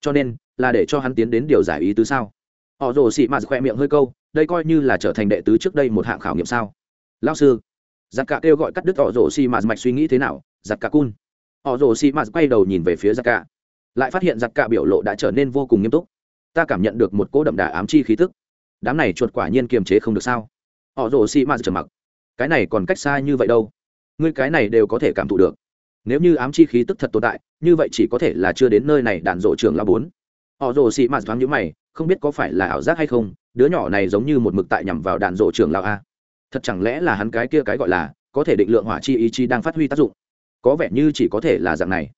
Speaker 1: Cho nên, là để cho hắn tiến đến điều giải ý tứ sao? Họ rồ xị mạt khoe miệng hơi câu, đây coi như là trở thành đệ tứ trước đây một hạng khảo nghiệm sao? Lao sư, giặc cả kêu gọi cắt đứt họ rồ xị mạt mạch suy nghĩ thế nào? Giặc cả cun. Họ rồ xị mạt quay đầu nhìn về phía giặc cả, lại phát hiện giặc cả biểu lộ đã trở nên vô cùng nghiêm túc. Ta cảm nhận được một cỗ đậm đà ám chi khí tức. Đám này chuột quả nhiên kiềm chế không được sao? Họ rồ xị mạt trầm mặc. Cái này còn cách xa như vậy đâu? Ngươi cái này đều có thể cảm thụ được. Nếu như ám chi khí tức thật tồn tại, như vậy chỉ có thể là chưa đến nơi này đạn rộ trường là bốn. Họ rồ xị mạt thoáng nhữ mày không biết có phải là ảo giác hay không, đứa nhỏ này giống như một mực tại nhằm vào đạn rộ trưởng lao a. Thật chẳng lẽ là hắn cái kia cái gọi là, có thể định lượng hỏa chi ý chí đang phát huy tác dụng? Có vẻ như chỉ có thể là dạng này.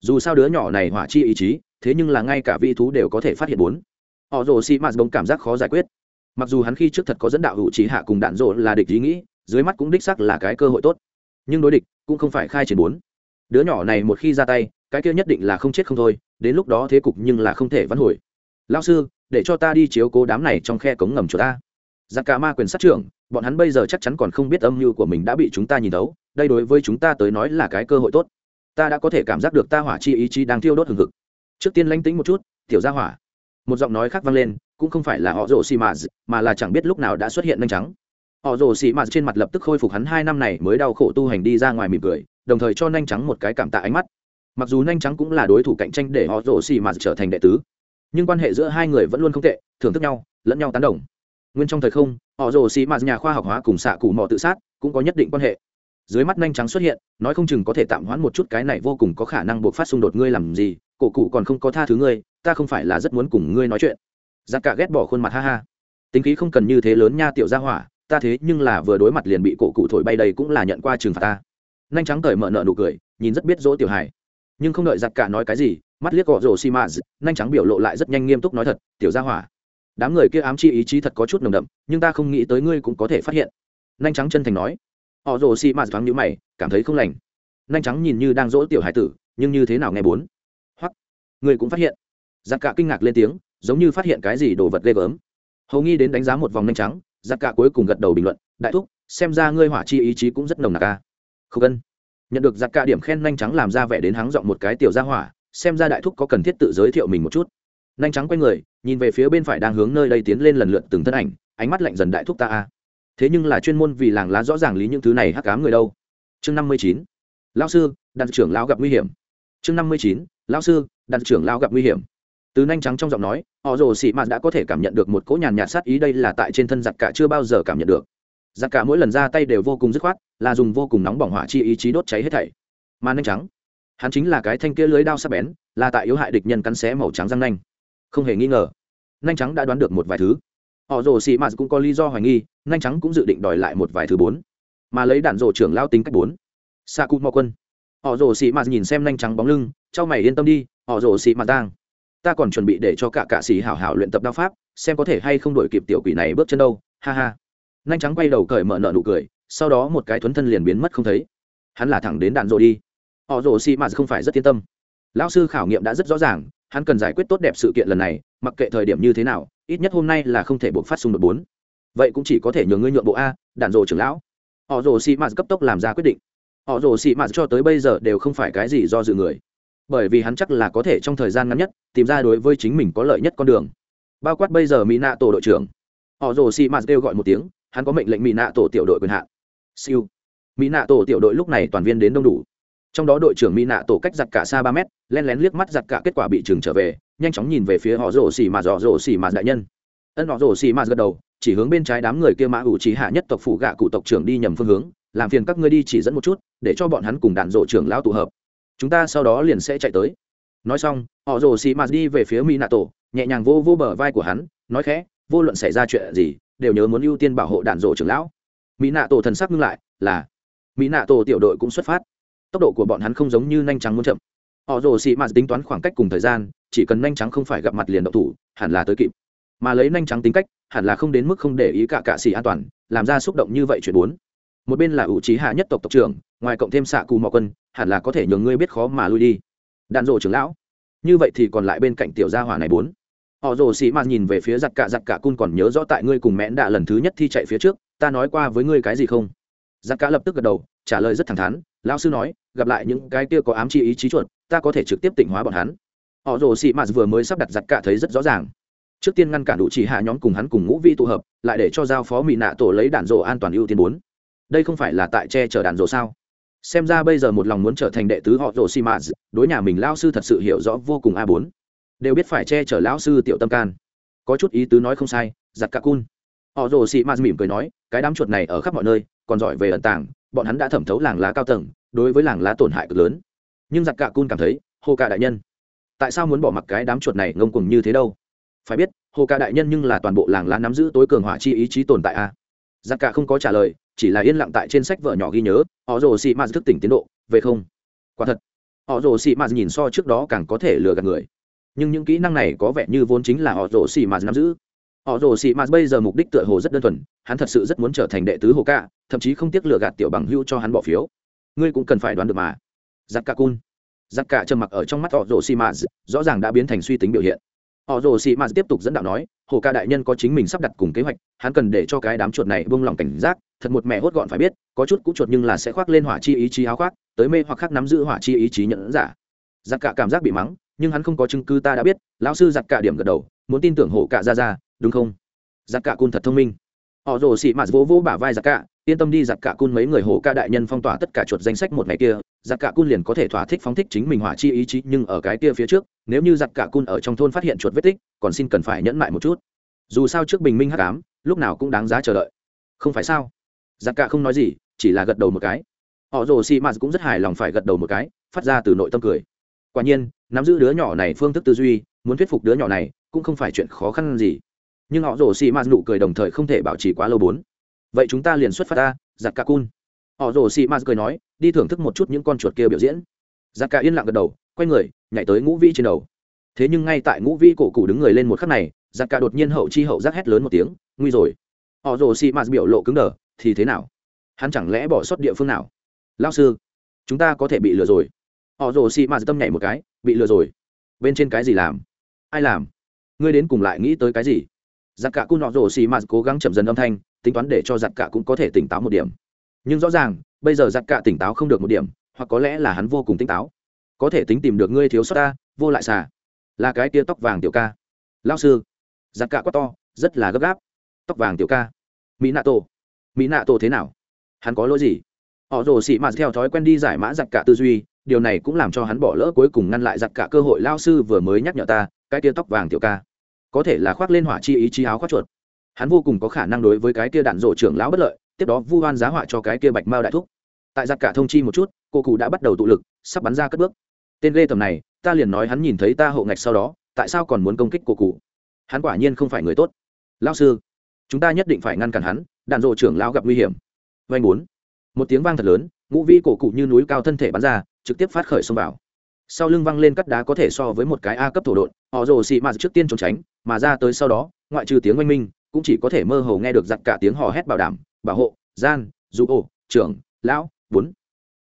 Speaker 1: Dù sao đứa nhỏ này hỏa chi ý chí, thế nhưng là ngay cả vi thú đều có thể phát hiện bốn. Họ rồ xị mạt bông cảm giác khó giải quyết. Mặc dù hắn khi trước thật có dẫn đạo hữu trí hạ cùng đạn rộ là địch ý nghĩ, dưới mắt cũng đích sắc là cái cơ hội tốt. Nhưng đối địch cũng không phải khai triển bốn. Đứa nhỏ này một khi ra tay, cái kia nhất định là không chết không thôi, đến lúc đó thế cục nhưng là không thể vãn hồi lao sư, để cho ta đi chiếu cố đám này trong khe cống ngầm chỗ ta. Giặc cả ma quyền sát trưởng, bọn hắn bây giờ chắc chắn còn không biết âm mưu của mình đã bị chúng ta nhìn thấu, đây đối với chúng ta tới nói là cái cơ hội tốt. Ta đã có thể cảm giác được ta hỏa chi ý chí đang thiêu đốt hừng hực. Trước tiên lánh tính một chút, tiểu ra hỏa. Một giọng nói khác vang lên, cũng không phải là họ rồ xì mà mà là chẳng biết lúc nào đã xuất hiện nhanh trắng. Họ rồ xì mà trên mặt lập tức khôi phục hắn hai năm này mới đau khổ tu hành đi ra ngoài mỉm cười, đồng thời cho nhanh trắng một cái cảm tạ ánh mắt. Mặc dù nhanh trắng cũng là đối thủ cạnh tranh để họ rồ xì mà trở thành đệ tứ nhưng quan hệ giữa hai người vẫn luôn không tệ, thưởng thức nhau, lẫn nhau tán đồng. Nguyên trong thời không, họ rồ xì mà nhà khoa học hóa cùng xạ cụ mò tự sát, cũng có nhất định quan hệ. Dưới mắt nhanh trắng xuất hiện, nói không chừng có thể tạm hoãn một chút cái này vô cùng có khả năng buộc phát xung đột ngươi làm gì, cổ cụ còn không có tha thứ ngươi, ta không phải là rất muốn cùng ngươi nói chuyện. Giặc cả ghét bỏ khuôn mặt ha ha. Tính khí không cần như thế lớn nha tiểu gia hỏa, ta thế nhưng là vừa đối mặt liền bị cổ cụ thổi bay đây cũng là nhận qua trừng phạt ta. Nhanh trắng cởi mở nợ nụ cười, nhìn rất biết dỗ tiểu hải nhưng không đợi giặc cả nói cái gì, mắt liếc gõ rổ xi mã nhanh trắng biểu lộ lại rất nhanh nghiêm túc nói thật, tiểu gia hỏa, đám người kia ám chi ý chí thật có chút nồng đậm, nhưng ta không nghĩ tới ngươi cũng có thể phát hiện. Nhanh trắng chân thành nói. Họ rồ xi mã thoáng nhíu mày, cảm thấy không lành. Nhanh trắng nhìn như đang dỗ tiểu hải tử, nhưng như thế nào nghe bốn. Hoặc ngươi cũng phát hiện. Giặc cả kinh ngạc lên tiếng, giống như phát hiện cái gì đồ vật ghê gớm. Hầu nghi đến đánh giá một vòng nhanh trắng giặc cả cuối cùng gật đầu bình luận, đại thúc, xem ra ngươi hỏa chi ý chí cũng rất nồng nặc à. ca không cần nhận được giặc cả điểm khen nhanh trắng làm ra vẻ đến hắng giọng một cái tiểu gia hỏa, xem ra đại thúc có cần thiết tự giới thiệu mình một chút. Nhanh trắng quay người, nhìn về phía bên phải đang hướng nơi đây tiến lên lần lượt từng thân ảnh, ánh mắt lạnh dần đại thúc ta a. Thế nhưng là chuyên môn vì làng lá rõ ràng lý những thứ này hắc cám người đâu. Chương năm mươi chín lao sư đàn trưởng lao gặp nguy hiểm. Chương năm mươi chín lao sư đàn trưởng lao gặp nguy hiểm. Từ nhanh trắng trong giọng nói, họ rồ xị mạt đã có thể cảm nhận được một cỗ nhàn nhạt sát ý, đây là tại trên thân giặc cả chưa bao giờ cảm nhận được giặc cả mỗi lần ra tay đều vô cùng dứt khoát, là dùng vô cùng nóng bỏng hỏa chi ý chí đốt cháy hết thảy. Mà nhanh trắng, hắn chính là cái thanh kia lưới đao sắc bén, là tại yếu hại địch nhân cắn xé màu trắng răng nanh. Không hề nghi ngờ nhanh trắng đã đoán được một vài thứ. Họ rồ xì mạt cũng có lý do hoài nghi nhanh trắng cũng dự định đòi lại một vài thứ bốn, mà lấy đạn rồ trưởng lao tính cách bốn. Sa cụ mò quân họ rồ xì mạt nhìn xem nhanh trắng bóng lưng cho mày, yên tâm đi, họ rồ xì mạt tang. Ta còn chuẩn bị để cho cả cạ xì hảo hảo luyện tập đao pháp, xem có thể hay không đổi kịp tiểu quỷ này bước chân đâu. Ha ha nhanh trắng quay đầu cởi mở nợ nụ cười, sau đó một cái thuấn thân liền biến mất không thấy. Hắn là thẳng đến đạn rồ đi. Họ rồ xì mạt không phải rất yên tâm. Lão sư khảo nghiệm đã rất rõ ràng, hắn cần giải quyết tốt đẹp sự kiện lần này, mặc kệ thời điểm như thế nào, ít nhất hôm nay là không thể buộc phát xung đột bốn. Vậy cũng chỉ có thể nhường ngươi nhượng bộ a, đạn rồ trưởng lão. Họ rồ xì mạt cấp tốc làm ra quyết định. Họ rồ xì mạt cho tới bây giờ đều không phải cái gì do dự người. Bởi vì hắn chắc là có thể trong thời gian ngắn nhất, tìm ra đối với chính mình có lợi nhất con đường. Bao quát bây giờ mỹ nạ tổ đội trưởng. Họ rồ xì mạt kêu gọi một tiếng hắn có mệnh lệnh mỹ nạ tổ tiểu đội quyền hạn. Siêu. Mỹ nạ tổ tiểu đội lúc này toàn viên đến đông đủ. Trong đó đội trưởng mỹ nạ tổ cách giặt cả xa ba mét, len lén liếc mắt giặt cả kết quả bị trừng trở về, nhanh chóng nhìn về phía họ rồ xì mà dò rồ xì mà đại nhân. Ân, họ rồ xì mà gật đầu, chỉ hướng bên trái đám người kia mã ủ trí hạ nhất tộc phủ gạ cụ tộc trưởng đi nhầm phương hướng, làm phiền các ngươi đi chỉ dẫn một chút, để cho bọn hắn cùng đàn rổ trưởng lão tụ hợp. Chúng ta sau đó liền sẽ chạy tới. Nói xong, họ rồ xì mà đi về phía mỹ nạ tổ, nhẹ nhàng vô vô bờ vai của hắn, nói khẽ, vô luận xảy ra chuyện gì đều nhớ muốn ưu tiên bảo hộ đạn rộ trưởng lão. Mỹ nạ tổ thần sắc ngưng lại, là, mỹ nạ tổ tiểu đội cũng xuất phát. Tốc độ của bọn hắn không giống như nhanh trắng muốn chậm. Họ rồ xị mạt tính toán khoảng cách cùng thời gian, chỉ cần nhanh trắng không phải gặp mặt liền động thủ, hẳn là tới kịp. Mà lấy nhanh trắng tính cách, hẳn là không đến mức không để ý cả cạ xỉ an toàn, làm ra xúc động như vậy chuyển bốn. Một bên là ủ trí hạ nhất tộc tộc trưởng, ngoài cộng thêm xạ cù mò quân, hẳn là có thể nhường ngươi biết khó mà lui đi. Đạn rộ trưởng lão. Như vậy thì còn lại bên cạnh tiểu gia hỏa này bốn họ rồ xì Mạt nhìn về phía giặc cả giặc cả cun còn nhớ rõ tại ngươi cùng mẽn đạ lần thứ nhất thi chạy phía trước, ta nói qua với ngươi cái gì không? Giặc cả lập tức gật đầu, trả lời rất thẳng thắn, lão sư nói, gặp lại những cái kia có ám chi ý chí chuột, ta có thể trực tiếp tỉnh hóa bọn hắn. Họ rồ xì Mạt vừa mới sắp đặt giặc cả thấy rất rõ ràng. Trước tiên ngăn cản đủ chỉ hạ nhóm cùng hắn cùng ngũ vi tụ hợp, lại để cho giao phó mỹ nạ tổ lấy đạn rộ an toàn ưu tiên bốn. Đây không phải là tại che chở đạn rộ sao? Xem ra bây giờ một lòng muốn trở thành đệ tứ họ rồ Sĩ mạt đối nhà mình lao sư thật sự hiểu rõ vô cùng a bốn đều biết phải che chở lão sư tiểu tâm can. Có chút ý tứ nói không sai, giặt cả cun. Họ rồ xì mạt mỉm cười nói, cái đám chuột này ở khắp mọi nơi, còn giỏi về ẩn tàng, bọn hắn đã thẩm thấu làng lá cao tầng, đối với làng lá tổn hại cực lớn. Nhưng giặt cả cun cảm thấy hô ca đại nhân, tại sao muốn bỏ mặc cái đám chuột này ngông cùng như thế đâu? Phải biết, hồ ca đại nhân nhưng là toàn bộ làng lá nắm giữ tối cường hỏa chi ý chí tồn tại a. Giặt cả không có trả lời, chỉ là yên lặng tại trên sách vợ nhỏ ghi nhớ, họ rồ xị mạt thức tỉnh tiến độ, về không? Quả thật, họ rồ xị mạt nhìn so trước đó càng có thể lừa gạt người nhưng những kỹ năng này có vẻ như vốn chính là họ rồ xì mạt nắm giữ. Họ rồ xì mạt bây giờ mục đích tựa hồ rất đơn thuần, hắn thật sự rất muốn trở thành đệ tứ hồ ca, thậm chí không tiếc lừa gạt tiểu bằng hưu cho hắn bỏ phiếu. Ngươi cũng cần phải đoán được mà. Giặc cả cun giặc cả trầm mặc ở trong mắt họ rồ xì mạt, rõ ràng đã biến thành suy tính biểu hiện. Họ rồ xì mạt tiếp tục dẫn đạo nói, hồ ca đại nhân có chính mình sắp đặt cùng kế hoạch, hắn cần để cho cái đám chuột này bông lòng cảnh giác, thật một mẹ hốt gọn phải biết, có chút cũ chuột nhưng là sẽ khoác lên hỏa chi ý chí áo khoác, tới mê hoặc khác nắm giữ hỏa chi ý chí nhận giả. Giặc cả cảm giác bị mắng nhưng hắn không có chứng cứ ta đã biết, lão sư giặt cả điểm gật đầu, muốn tin tưởng hổ cả ra ra, đúng không? Giặt cả cun thật thông minh. Họ rồ xị mạt vỗ vỗ bả vai giặt cả, yên tâm đi giặt cả cun mấy người hổ ca đại nhân phong tỏa tất cả chuột danh sách một ngày kia, giặt cả cun liền có thể thỏa thích phóng thích chính mình hỏa chi ý chí, nhưng ở cái kia phía trước, nếu như giặt cả cun ở trong thôn phát hiện chuột vết tích, còn xin cần phải nhẫn mại một chút. Dù sao trước bình minh hắc ám, lúc nào cũng đáng giá chờ đợi. Không phải sao? Giặt cả không nói gì, chỉ là gật đầu một cái. Họ rồ xị mạt cũng rất hài lòng phải gật đầu một cái, phát ra từ nội tâm cười quả nhiên, nắm giữ đứa nhỏ này phương thức tư duy, muốn thuyết phục đứa nhỏ này cũng không phải chuyện khó khăn gì. Nhưng họ rồ xị mạt nụ cười đồng thời không thể bảo trì quá lâu bốn. Vậy chúng ta liền xuất phát ta giặc cả cun. Họ rồ xị mạt cười nói, đi thưởng thức một chút những con chuột kia biểu diễn. Giặc cả yên lặng gật đầu, quay người, nhảy tới ngũ vi trên đầu. Thế nhưng ngay tại ngũ vi cổ cụ đứng người lên một khắc này giặc cả đột nhiên hậu chi hậu giác hét lớn một tiếng, nguy rồi. Họ rồ xị mạt biểu lộ cứng đờ, thì thế nào? Hắn chẳng lẽ bỏ sót địa phương nào? Lao sư, chúng ta có thể bị lừa rồi họ rồ xì mạt tâm nhảy một cái, bị lừa rồi. Bên trên cái gì làm? Ai làm? Ngươi đến cùng lại nghĩ tới cái gì? Giặc cả cung họ rồ xì mạt cố gắng chậm dần âm thanh, tính toán để cho giặc cả cũng có thể tỉnh táo một điểm. Nhưng rõ ràng, bây giờ giặc cả tỉnh táo không được một điểm, hoặc có lẽ là hắn vô cùng tỉnh táo. Có thể tính tìm được ngươi thiếu sót ta, vô lại xà. Là cái tia tóc vàng tiểu ca. Lao sư. Giặc cả quá to, rất là gấp gáp. Tóc vàng tiểu ca. Mỹ nạ tổ mỹ nạ tổ thế nào? Hắn có lỗi gì? Họ rồ xị mạt theo thói quen đi giải mã giặc cả tư duy điều này cũng làm cho hắn bỏ lỡ cuối cùng ngăn lại giặc cả cơ hội lao sư vừa mới nhắc nhở ta, cái tia tóc vàng tiểu ca. Có thể là khoác lên hỏa chi ý chí áo khoác chuột. Hắn vô cùng có khả năng đối với cái kia đạn rộ trưởng lão bất lợi, tiếp đó vu oan giá họa cho cái kia bạch mao đại thúc. Tại giặc cả thông chi một chút, cô cụ đã bắt đầu tụ lực, sắp bắn ra cất bước. Tên lê tầm này, ta liền nói hắn nhìn thấy ta hậu ngạch sau đó, tại sao còn muốn công kích cô cụ? Hắn quả nhiên không phải người tốt. Lao sư, chúng ta nhất định phải ngăn cản hắn, đạn rộ trưởng lão gặp nguy hiểm. Vanh bốn một tiếng vang thật lớn, ngũ vi cổ cụ như núi cao thân thể bắn ra, trực tiếp phát khởi xông vào. Sau lưng văng lên cắt đá có thể so với một cái a cấp thổ độn, họ rồ xị mà trước tiên trốn tránh, mà ra tới sau đó, ngoại trừ tiếng oanh minh, cũng chỉ có thể mơ hồ nghe được giặc cả tiếng hò hét bảo đảm, bảo hộ, gian, dụ ổ trưởng, lão, bốn.